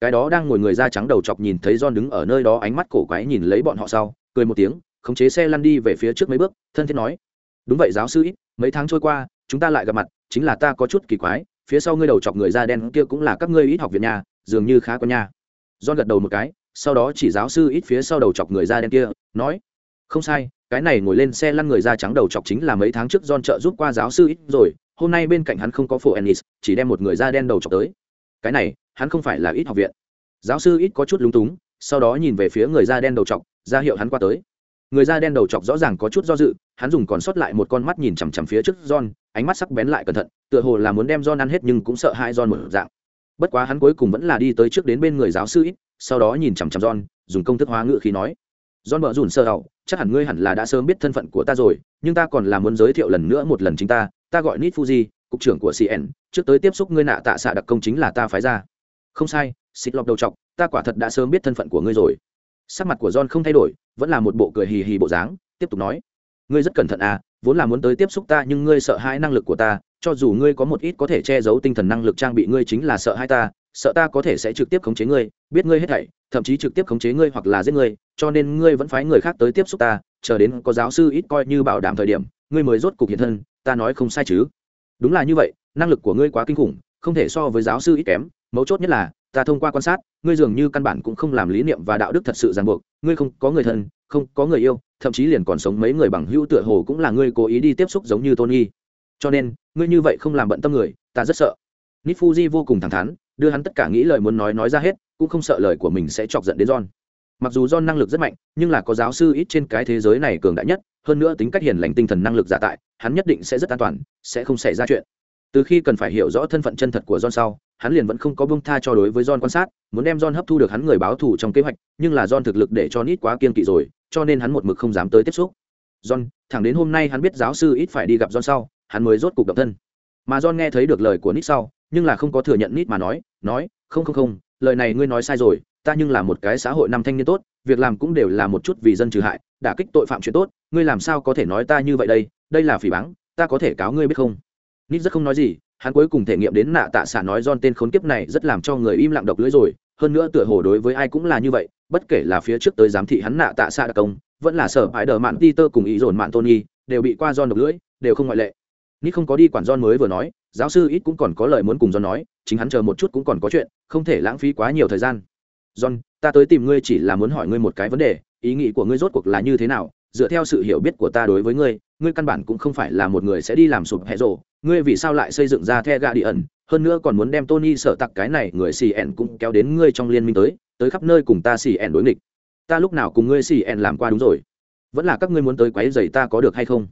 Cái đó đang ngồi người da trắng đầu chọc nhìn thấy john đứng ở nơi đó ánh mắt cổ quái nhìn lấy bọn họ sau cười một tiếng khống chế xe lăn đi về phía trước mấy bước thân thiết nói đúng vậy giáo sư ít mấy tháng trôi qua chúng ta lại gặp mặt chính là ta có chút kỳ quái phía sau ngươi đầu chọc người da đen kia cũng là các ngươi ít học viện nhà dường như khá có nhà john gật đầu một cái, sau đó chỉ giáo sư ít phía sau đầu chọc người da đen kia, nói, không sai, cái này ngồi lên xe lăn người da trắng đầu chọc chính là mấy tháng trước John trợ giúp qua giáo sư ít rồi, hôm nay bên cạnh hắn không có phổ ennis, chỉ đem một người da đen đầu chọc tới. Cái này, hắn không phải là ít học viện. Giáo sư ít có chút lúng túng, sau đó nhìn về phía người da đen đầu chọc, ra hiệu hắn qua tới người da đen đầu chọc rõ ràng có chút do dự, hắn dùng còn sót lại một con mắt nhìn chằm chằm phía trước john, ánh mắt sắc bén lại cẩn thận, tựa hồ là muốn đem john ăn hết nhưng cũng sợ hai john một dạng. Bất quá hắn cuối cùng vẫn là đi tới trước đến bên người giáo sư ít, sau đó nhìn chằm chằm john, dùng công thức hóa ngữ khí nói, john bợ rủn sơ hậu, chắc hẳn ngươi hẳn là đã sớm biết thân phận của ta rồi, nhưng ta còn là muốn giới thiệu lần nữa một lần chính ta ta gọi nít fuji, cục trưởng của cn trước tới tiếp xúc ngươi nạ tạ xạ đặc công chính là ta phái ra. Không sai xịt lọc đầu chọc, ta quả thật đã sớm biết thân phận của ngươi rồi. Sắc mặt của john không thay đổi vẫn là một bộ cười hì hì bộ dáng, tiếp tục nói, ngươi rất cẩn thận à vốn là muốn tới tiếp xúc ta nhưng ngươi sợ hãi năng lực của ta, cho dù ngươi có một ít có thể che giấu tinh thần năng lực trang bị ngươi chính là sợ hai ta, sợ ta có thể sẽ trực tiếp khống chế ngươi, biết ngươi hết thảy, thậm chí trực tiếp khống chế ngươi hoặc là giết ngươi, cho nên ngươi vẫn phái người khác tới tiếp xúc ta, chờ đến có giáo sư ít coi như bảo đảm thời điểm, ngươi mới rốt cục hiện thân, ta nói không sai chứ. Đúng là như vậy, năng lực của ngươi quá kinh khủng, không thể so với giáo sư ít kém, mấu chốt nhất là ta thông qua quan sát, ngươi dường như căn bản cũng không làm lý niệm và đạo đức thật sự ràng buộc, ngươi không có người thân, không có người yêu, thậm chí liền còn sống mấy người bằng hữu tựa hồ cũng là ngươi cố ý đi tiếp xúc giống như tony. Cho nên, ngươi như vậy không làm bận tâm người, ta rất sợ. Nifuji vô cùng thẳng thắn, đưa hắn tất cả nghĩ lời muốn nói nói ra hết, cũng không sợ lời của mình sẽ chọc giận đến john. Mặc dù john năng lực rất mạnh, nhưng là có giáo sư ít trên cái thế giới này cường đại nhất, hơn nữa tính cách hiền lành tinh thần năng lực giả tại, hắn nhất định sẽ rất an toàn, sẽ không xảy ra chuyện. Từ khi cần phải hiểu rõ thân phận chân thật của john sau hắn liền vẫn không có bông tha cho đối với john quan sát, muốn đem john hấp thu được hắn người báo thù trong kế hoạch, nhưng là john thực lực để cho nít quá kiên kỵ rồi, cho nên hắn một mực không dám tới tiếp xúc. John, thẳng đến hôm nay hắn biết giáo sư ít phải đi gặp john sau, hắn mới rốt cục động thân. Mà john nghe thấy được lời của nít sau, nhưng là không có thừa nhận nít mà nói nói, không không không, lời này ngươi nói sai rồi, ta nhưng là một cái xã hội năm thanh niên tốt, việc làm cũng đều là một chút vì dân trừ hại, đả kích tội phạm chuyện tốt, ngươi làm sao có thể nói ta như vậy đây đây là phỉ báng, ta có thể cáo ngươi biết không? Nít rất không nói gì hắn cuối cùng thể nghiệm đến nạ tạ xạ nói don tên khốn kiếp này rất làm cho người im lặng độc lưỡi rồi, hơn nữa tựa hồ đối với ai cũng là như vậy, bất kể là phía trước tới giám thị hắn nạ tạ xạ đặc công, vẫn là sở hãi đờ mạn peter cùng ý dồn mạn tony, đều bị qua don độc lưỡi, đều không ngoại lệ. Nít không có đi quản don mới vừa nói, giáo sư ít cũng còn có lời muốn cùng don nói, chính hắn chờ một chút cũng còn có chuyện, không thể lãng phí quá nhiều thời gian. John, ta tới tìm ngươi chỉ là muốn hỏi ngươi một cái vấn đề, ý nghĩ của ngươi rốt cuộc là như thế nào? Dựa theo sự hiểu biết của ta đối với ngươi ngươi căn bản cũng không phải là một người sẽ đi làm sụp hệ rộ ngươi vì sao lại xây dựng ra the gà đi ẩn hơn nữa còn muốn đem tony sợ tặc cái này, người xì ẻn cũng kéo đến ngươi trong liên minh tới tới khắp nơi cùng ta xì ẻn đối nghịch. Ta lúc nào cùng ngươi xì ẻn làm qua đúng rồi? Vẫn là các ngươi muốn tới quấy giày ta có được hay không?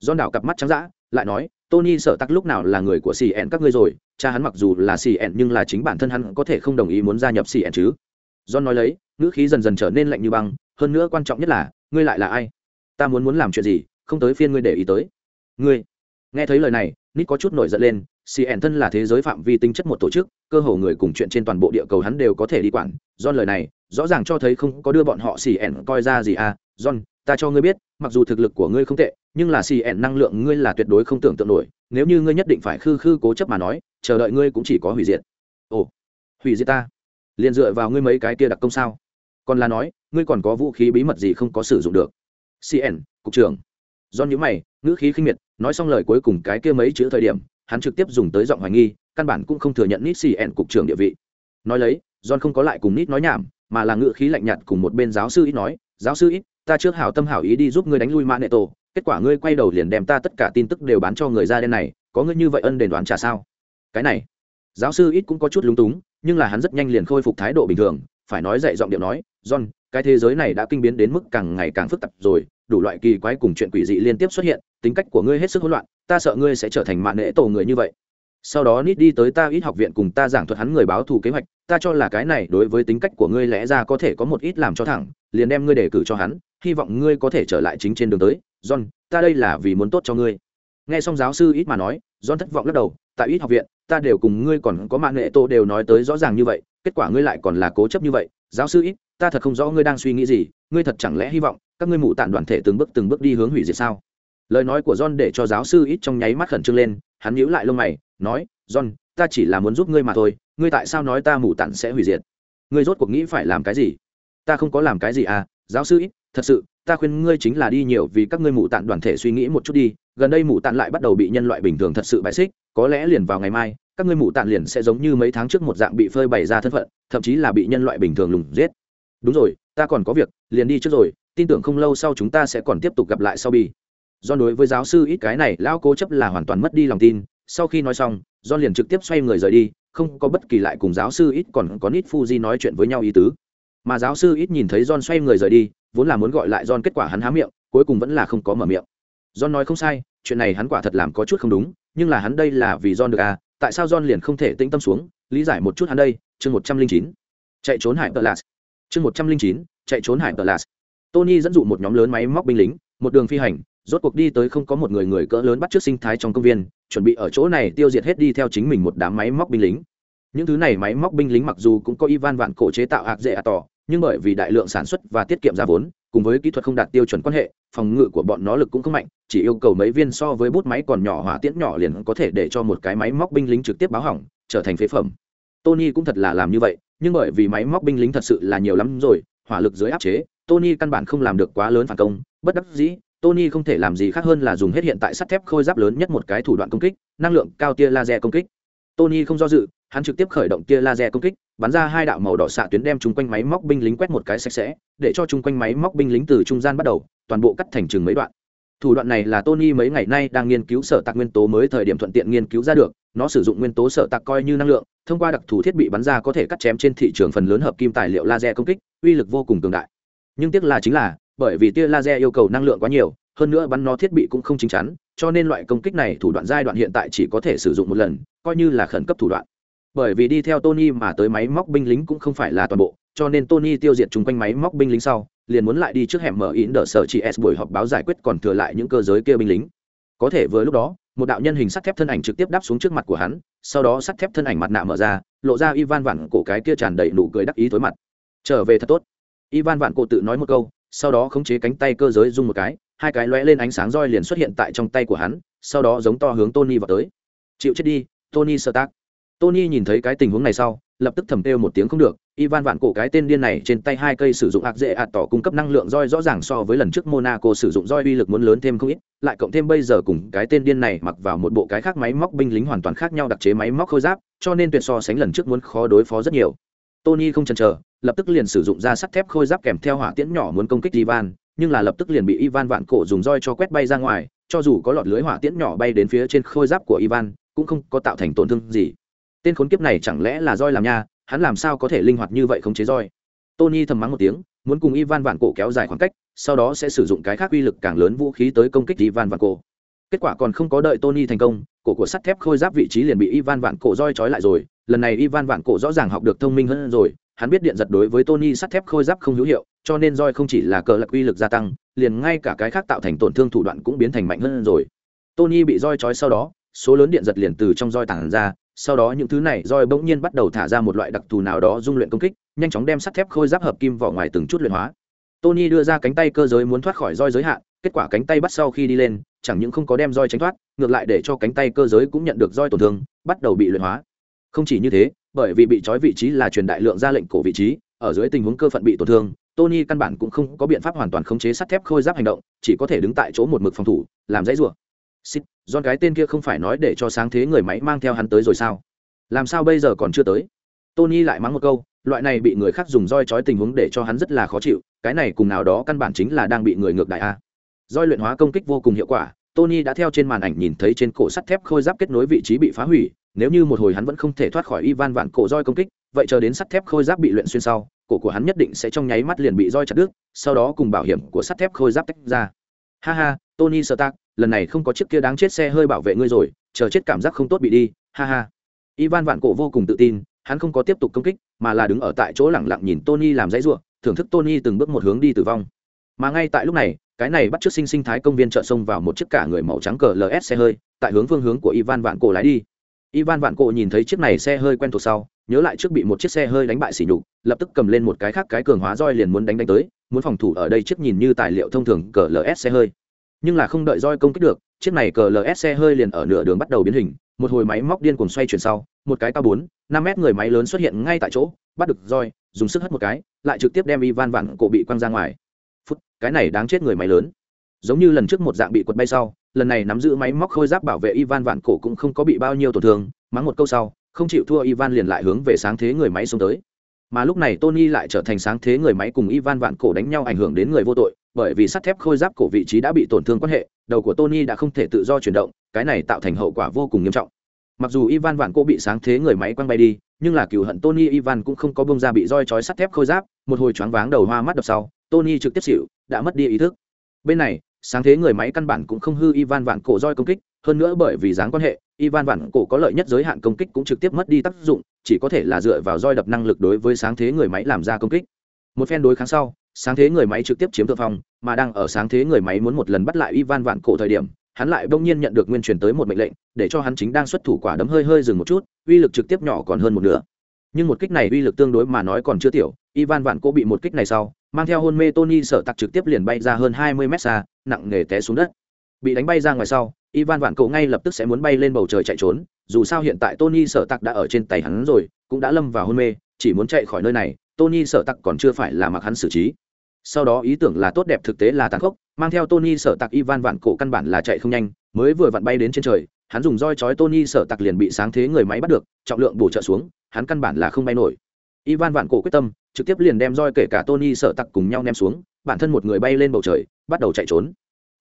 Do đảo cặp mắt trắng dã, lại nói, tony sợ tặc lúc nào là người của xì ẻn các ngươi rồi? Cha hắn mặc dù là xì ẻn nhưng là chính bản thân hắn có thể không đồng ý muốn gia nhập xì ẻn chứ? John nói lấy, ngữ khí dần dần trở nên lạnh như băng, hơn nữa quan trọng nhất là, ngươi lại là ai? Ta muốn muốn làm chuyện gì, không tới phiên ngươi để ý tới. Ngươi, nghe thấy lời này, nít có chút nổi giận lên cn thân là thế giới phạm vi tinh chất một tổ chức, cơ hồ người cùng chuyện trên toàn bộ địa cầu hắn đều có thể đi quản. Do lời này, rõ ràng cho thấy không có đưa bọn họ cn coi ra gì à. John, ta cho ngươi biết, mặc dù thực lực của ngươi không tệ, nhưng là cn năng lượng ngươi là tuyệt đối không tưởng tượng nổi. Nếu như ngươi nhất định phải khư khư cố chấp mà nói, chờ đợi ngươi cũng chỉ có hủy diệt. Ồ, hủy diệt ta? Liền dựa vào ngươi mấy cái kia đặc công sao? Còn là nói, ngươi còn có vũ khí bí mật gì không có sử dụng được? Cn cục trưởng. Do những mày, ngữ khí khinh miệt, nói xong lời cuối cùng cái kia mấy chữ thời điểm, hắn trực tiếp dùng tới giọng hoài nghi, căn bản cũng không thừa nhận nít cn cục trưởng địa vị. Nói lấy, john không có lại cùng nít nói nhảm, mà là ngữ khí lạnh nhạt cùng một bên giáo sư ít nói, giáo sư ít ta trước hảo tâm hảo ý đi giúp ngươi đánh lui mã nệ tổ, kết quả ngươi quay đầu liền đem ta tất cả tin tức đều bán cho người da đen này, có ngươi như vậy ân đền đoán trả sao? Cái này, giáo sư ít cũng có chút lúng túng, nhưng là hắn rất nhanh liền khôi phục thái độ bình thường phải nói dạy giọng điệu nói, john, cái thế giới này đã kinh biến đến mức càng ngày càng phức tạp rồi, đủ loại kỳ quái cùng chuyện quỷ dị liên tiếp xuất hiện, tính cách của ngươi hết sức hỗn loạn, ta sợ ngươi sẽ trở thành mạng nễ tổ người như vậy. Sau đó nít đi tới ta ít học viện cùng ta giảng thuật hắn người báo thù kế hoạch, ta cho là cái này đối với tính cách của ngươi lẽ ra có thể có một ít làm cho thẳng, liền đem ngươi đề cử cho hắn, hy vọng ngươi có thể trở lại chính trên đường tới. John, ta đây là vì muốn tốt cho ngươi. Nghe xong giáo sư ít mà nói, john thất vọng lắc đầu, tại ít học viện, ta đều cùng ngươi còn có mạng nghệ tô đều nói tới rõ ràng như vậy kết quả ngươi lại còn là cố chấp như vậy, giáo sư ít, ta thật không rõ ngươi đang suy nghĩ gì, ngươi thật chẳng lẽ hy vọng các ngươi mụ tản đoàn thể từng bước từng bước đi hướng hủy diệt sao? Lời nói của john để cho giáo sư ít trong nháy mắt khẩn trương lên, hắn nhíu lại lông mày, nói, john, ta chỉ là muốn giúp ngươi mà thôi, ngươi tại sao nói ta mụ tản sẽ hủy diệt? Ngươi rốt cuộc nghĩ phải làm cái gì? Ta không có làm cái gì à giáo sư ít, thật sự, ta khuyên ngươi chính là đi nhiều vì các ngươi mù tạn đoàn thể suy nghĩ một chút đi, gần đây mù tạn lại bắt đầu bị nhân loại bình thường thật sự bài xích, có lẽ liền vào ngày mai các ngươi mù tạn liền sẽ giống như mấy tháng trước một dạng bị phơi bày ra thân phận, thậm chí là bị nhân loại bình thường lùng giết. Đúng rồi, ta còn có việc, liền đi trước rồi, tin tưởng không lâu sau chúng ta sẽ còn tiếp tục gặp lại sau bi. Do đối với giáo sư ít cái này, lão cố chấp là hoàn toàn mất đi lòng tin. Sau khi nói xong, do liền trực tiếp xoay người rời đi, không có bất kỳ lại cùng giáo sư ít còn có nít fuji nói chuyện với nhau ý tứ. Mà giáo sư ít nhìn thấy john xoay người rời đi, vốn là muốn gọi lại john kết quả hắn há miệng, cuối cùng vẫn là không có mở miệng. John nói không sai, chuyện này hắn quả thật làm có chút không đúng, nhưng là hắn đây là vì john được à tại sao john liền không thể tĩnh tâm xuống lý giải một chút hắn đây, chương một trăm linh chín chạy trốn hải Atlas. chương một trăm linh chín, chạy trốn hải Atlas. tony dẫn dụ một nhóm lớn máy móc binh lính, một đường phi hành, rốt cuộc đi tới không có một người người cỡ lớn bắt trước sinh thái trong công viên, chuẩn bị ở chỗ này tiêu diệt hết đi theo chính mình một đám máy móc binh lính những thứ này máy móc binh lính mặc dù cũng có ivan vạn cổ chế tạo hạc dễ à tỏ nhưng bởi vì đại lượng sản xuất và tiết kiệm ra vốn, cùng với kỹ thuật không đạt tiêu chuẩn quan hệ, phòng ngự của bọn nó lực cũng không mạnh, chỉ yêu cầu mấy viên so với bút máy còn nhỏ hỏa tiễn nhỏ liền có thể để cho một cái máy móc binh lính trực tiếp báo hỏng, trở thành phế phẩm. Tony cũng thật là làm như vậy, nhưng bởi vì máy móc binh lính thật sự là nhiều lắm rồi, hỏa lực dưới áp chế, tony căn bản không làm được quá lớn phản công, bất đắc dĩ, tony không thể làm gì khác hơn là dùng hết hiện tại sắt thép khôi giáp lớn nhất một cái thủ đoạn công kích, năng lượng cao tia laser công kích. Tony không do dự, hắn trực tiếp khởi động tia laser công kích bắn ra hai đạo màu đỏ xạ tuyến đem chung quanh máy móc binh lính quét một cái sạch sẽ, để cho chung quanh máy móc binh lính từ trung gian bắt đầu, toàn bộ cắt thành chừng mấy đoạn. Thủ đoạn này là tony mấy ngày nay đang nghiên cứu sở tạc nguyên tố mới thời điểm thuận tiện nghiên cứu ra được, nó sử dụng nguyên tố sở tạc coi như năng lượng, thông qua đặc thù thiết bị bắn ra có thể cắt chém trên thị trường phần lớn hợp kim tài liệu laser công kích, uy lực vô cùng cường đại. Nhưng tiếc là chính là, bởi vì tia laser yêu cầu năng lượng quá nhiều, hơn nữa bắn nó thiết bị cũng không chính chắn, cho nên loại công kích này thủ đoạn giai đoạn hiện tại chỉ có thể sử dụng một lần, coi như là khẩn cấp thủ đoạn bởi vì đi theo tony mà tới máy móc binh lính cũng không phải là toàn bộ, cho nên tony tiêu diệt chung quanh máy móc binh lính sau, liền muốn lại đi trước hẻm mở in đỡ sở chị s buổi họp báo giải quyết còn thừa lại những cơ giới kia binh lính. Có thể vừa lúc đó, một đạo nhân hình sắt thép thân ảnh trực tiếp đáp xuống trước mặt của hắn, sau đó sắt thép thân ảnh mặt nạ mở ra, lộ ra ivan vạn cổ cái kia tràn đầy nụ cười đắc ý tối mặt. Trở về thật tốt. Ivan vạn cổ tự nói một câu, sau đó khống chế cánh tay cơ giới rung một cái, hai cái lóe lên ánh sáng roi liền xuất hiện tại trong tay của hắn, sau đó giống to hướng tony vào tới. Chịu chết đi, tony sơ tác tony nhìn thấy cái tình huống này sau, lập tức thầm kêu một tiếng không được, ivan vạn cổ cái tên điên này trên tay hai cây sử dụng hạt dễ ạt tỏ cung cấp năng lượng roi rõ ràng so với lần trước monaco sử dụng roi uy lực muốn lớn thêm không ít, lại cộng thêm bây giờ cùng cái tên điên này mặc vào một bộ cái khác máy móc binh lính hoàn toàn khác nhau đặc chế máy móc khôi giáp, cho nên tuyệt so sánh lần trước muốn khó đối phó rất nhiều. Tony không chần chờ, lập tức liền sử dụng ra sắt thép khôi giáp kèm theo hỏa tiễn nhỏ muốn công kích ivan, nhưng là lập tức liền bị ivan vạn cổ dùng roi cho quét bay ra ngoài, cho dù có lọt lưới hỏa tiễn nhỏ bay đến phía trên khôi giáp của ivan, cũng không có tạo thành tổn thương gì tên khốn kiếp này chẳng lẽ là roi làm nha, hắn làm sao có thể linh hoạt như vậy không chế roi? Tony thầm mắng một tiếng, muốn cùng ivan vạn cổ kéo dài khoảng cách, sau đó sẽ sử dụng cái khác uy lực càng lớn vũ khí tới công kích ivan vạn cổ. Kết quả còn không có đợi tony thành công, cổ của sắt thép khôi giáp vị trí liền bị ivan vạn cổ roi trói lại rồi, lần này ivan vạn cổ rõ ràng học được thông minh hơn rồi, hắn biết điện giật đối với tony sắt thép khôi giáp không hữu hiệu, cho nên roi không chỉ là cờ lạc uy lực gia tăng, liền ngay cả cái khác tạo thành tổn thương thủ đoạn cũng biến thành mạnh hơn rồi. Tony bị roi trói sau đó, số lớn điện giật liền từ trong roi tản ra sau đó những thứ này roi bỗng nhiên bắt đầu thả ra một loại đặc thù nào đó dung luyện công kích, nhanh chóng đem sắt thép khôi giáp hợp kim vỏ ngoài từng chút luyện hóa. Tony đưa ra cánh tay cơ giới muốn thoát khỏi roi giới hạn, kết quả cánh tay bắt sau khi đi lên, chẳng những không có đem roi tránh thoát, ngược lại để cho cánh tay cơ giới cũng nhận được roi tổn thương, bắt đầu bị luyện hóa. Không chỉ như thế, bởi vì bị trói vị trí là truyền đại lượng ra lệnh cổ vị trí, ở dưới tình huống cơ phận bị tổn thương, tony căn bản cũng không có biện pháp hoàn toàn khống chế sắt thép khôi giáp hành động, chỉ có thể đứng tại chỗ một mực phòng thủ, làm dãy rủa. Xịt, John cái tên kia không phải nói để cho sáng thế người máy mang theo hắn tới rồi sao? Làm sao bây giờ còn chưa tới? Tony lại mắng một câu loại này bị người khác dùng roi chói tình huống để cho hắn rất là khó chịu cái này cùng nào đó căn bản chính là đang bị người ngược đại a. Roi luyện hóa công kích vô cùng hiệu quả tony đã theo trên màn ảnh nhìn thấy trên cổ sắt thép khôi giáp kết nối vị trí bị phá hủy nếu như một hồi hắn vẫn không thể thoát khỏi ivan vạn cổ roi công kích vậy chờ đến sắt thép khôi giáp bị luyện xuyên sau cổ của hắn nhất định sẽ trong nháy mắt liền bị roi chặt đứt sau đó cùng bảo hiểm của sắt thép khôi giáp tách ra. Ha ha tony sơ tác lần này không có chiếc kia đáng chết xe hơi bảo vệ ngươi rồi, chờ chết cảm giác không tốt bị đi, ha ha. Ivan vạn cổ vô cùng tự tin, hắn không có tiếp tục công kích, mà là đứng ở tại chỗ lẳng lặng nhìn tony làm dãy ruộng, thưởng thức tony từng bước một hướng đi tử vong. Mà ngay tại lúc này, cái này bắt t r ư ớ c sinh sinh thái công viên chợ sông vào một chiếc cả người màu trắng cờ ls xe hơi, tại hướng phương hướng của ivan vạn cổ lái đi. Ivan vạn cổ nhìn thấy chiếc này xe hơi quen thuộc sau, nhớ lại trước bị một chiếc xe hơi đánh bại xỉ nhục, lập tức cầm lên một cái khác cái cường hóa roi liền muốn đánh đánh tới, muốn phòng thủ ở đây chiếc nhìn như tài liệu thông thường cờ ls xe hơi nhưng là không đợi roi công kích được, chiếc này cờ ls xe hơi liền ở nửa đường bắt đầu biến hình, một hồi máy móc điên cuồng xoay chuyển sau, một cái cao bốn, năm mét người máy lớn xuất hiện ngay tại chỗ, bắt được roi, dùng sức hất một cái, lại trực tiếp đem ivan vặn cổ bị quăng ra ngoài. Phút, cái này đáng chết người máy lớn. Giống như lần trước một dạng bị quật bay sau, lần này nắm giữ máy móc khôi giáp bảo vệ ivan vạn cổ cũng không có bị bao nhiêu tổn thương, mắng một câu sau, không chịu thua ivan liền lại hướng về sáng thế người máy xuống tới. Mà lúc này tony lại trở thành sáng thế người máy cùng ivan vạn cổ đánh nhau ảnh hưởng đến người vô tội bởi vì sắt thép khôi giáp cổ vị trí đã bị tổn thương quan hệ, đầu của tony đã không thể tự do chuyển động, cái này tạo thành hậu quả vô cùng nghiêm trọng. Mặc dù ivan vạn cổ bị sáng thế người máy quăng bay đi, nhưng là cựu hận tony ivan cũng không có bông ra bị roi chói sắt thép khôi giáp, một hồi choáng váng đầu hoa mắt đập sau, tony trực tiếp xịu đã mất đi ý thức. Bên này, sáng thế người máy căn bản cũng không hư ivan vạn cổ roi công kích, hơn nữa bởi vì dáng quan hệ, ivan vạn cổ có lợi nhất giới hạn công kích cũng trực tiếp mất đi tác dụng, chỉ có thể là dựa vào roi đập năng lực đối với sáng thế người máy làm ra công kích. Một phen đối kháng sau sáng thế người máy trực tiếp chiếm thượng phong, mà đang ở sáng thế người máy muốn một lần bắt lại ivan vạn cổ thời điểm, hắn lại bỗng nhiên nhận được nguyên truyền tới một mệnh lệnh, để cho hắn chính đang xuất thủ quả đấm hơi hơi dừng một chút, uy lực trực tiếp nhỏ còn hơn một nửa. Nhưng một kích này uy lực tương đối mà nói còn chưa tiểu, ivan vạn cổ bị một kích này sau, mang theo hôn mê tony sợ tặc trực tiếp liền bay ra hơn hai mươi mét xa, nặng nề té xuống đất. Bị đánh bay ra ngoài sau, ivan vạn cổ ngay lập tức sẽ muốn bay lên bầu trời chạy trốn, dù sao hiện tại tony sợ tặc đã ở trên tay hắn rồi, cũng đã lâm vào hôn mê, chỉ muốn chạy khỏi nơi này, tony sợ tặc còn chưa phải là mặc hắn xử trí sau đó ý tưởng là tốt đẹp thực tế là tàn khốc, mang theo tony sở tặc ivan vạn cổ căn bản là chạy không nhanh, mới vừa vặn bay đến trên trời, hắn dùng roi chói tony sở tặc liền bị sáng thế người máy bắt được, trọng lượng bổ trợ xuống, hắn căn bản là không bay nổi. Ivan vạn cổ quyết tâm, trực tiếp liền đem roi kể cả tony sở tặc cùng nhau ném xuống, bản thân một người bay lên bầu trời, bắt đầu chạy trốn.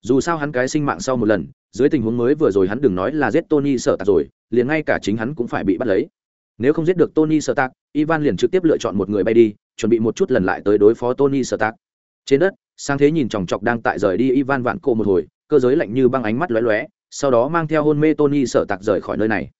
Dù sao hắn cái sinh mạng sau một lần, dưới tình huống mới vừa rồi hắn đừng nói là giết tony sở tặc rồi, liền ngay cả chính hắn cũng phải bị bắt lấy. Nếu không giết được tony sở tặc ivan liền trực tiếp lựa chọn một người bay đi, chuẩn bị một chút lần lại tới đối phó tony sở tặc trên đất, sang thế nhìn chòng chọc đang tại rời đi ivan vạn cổ một hồi, cơ giới lạnh như băng ánh mắt lóe lóe, sau đó mang theo hôn mê tony sợ tặc rời khỏi nơi này.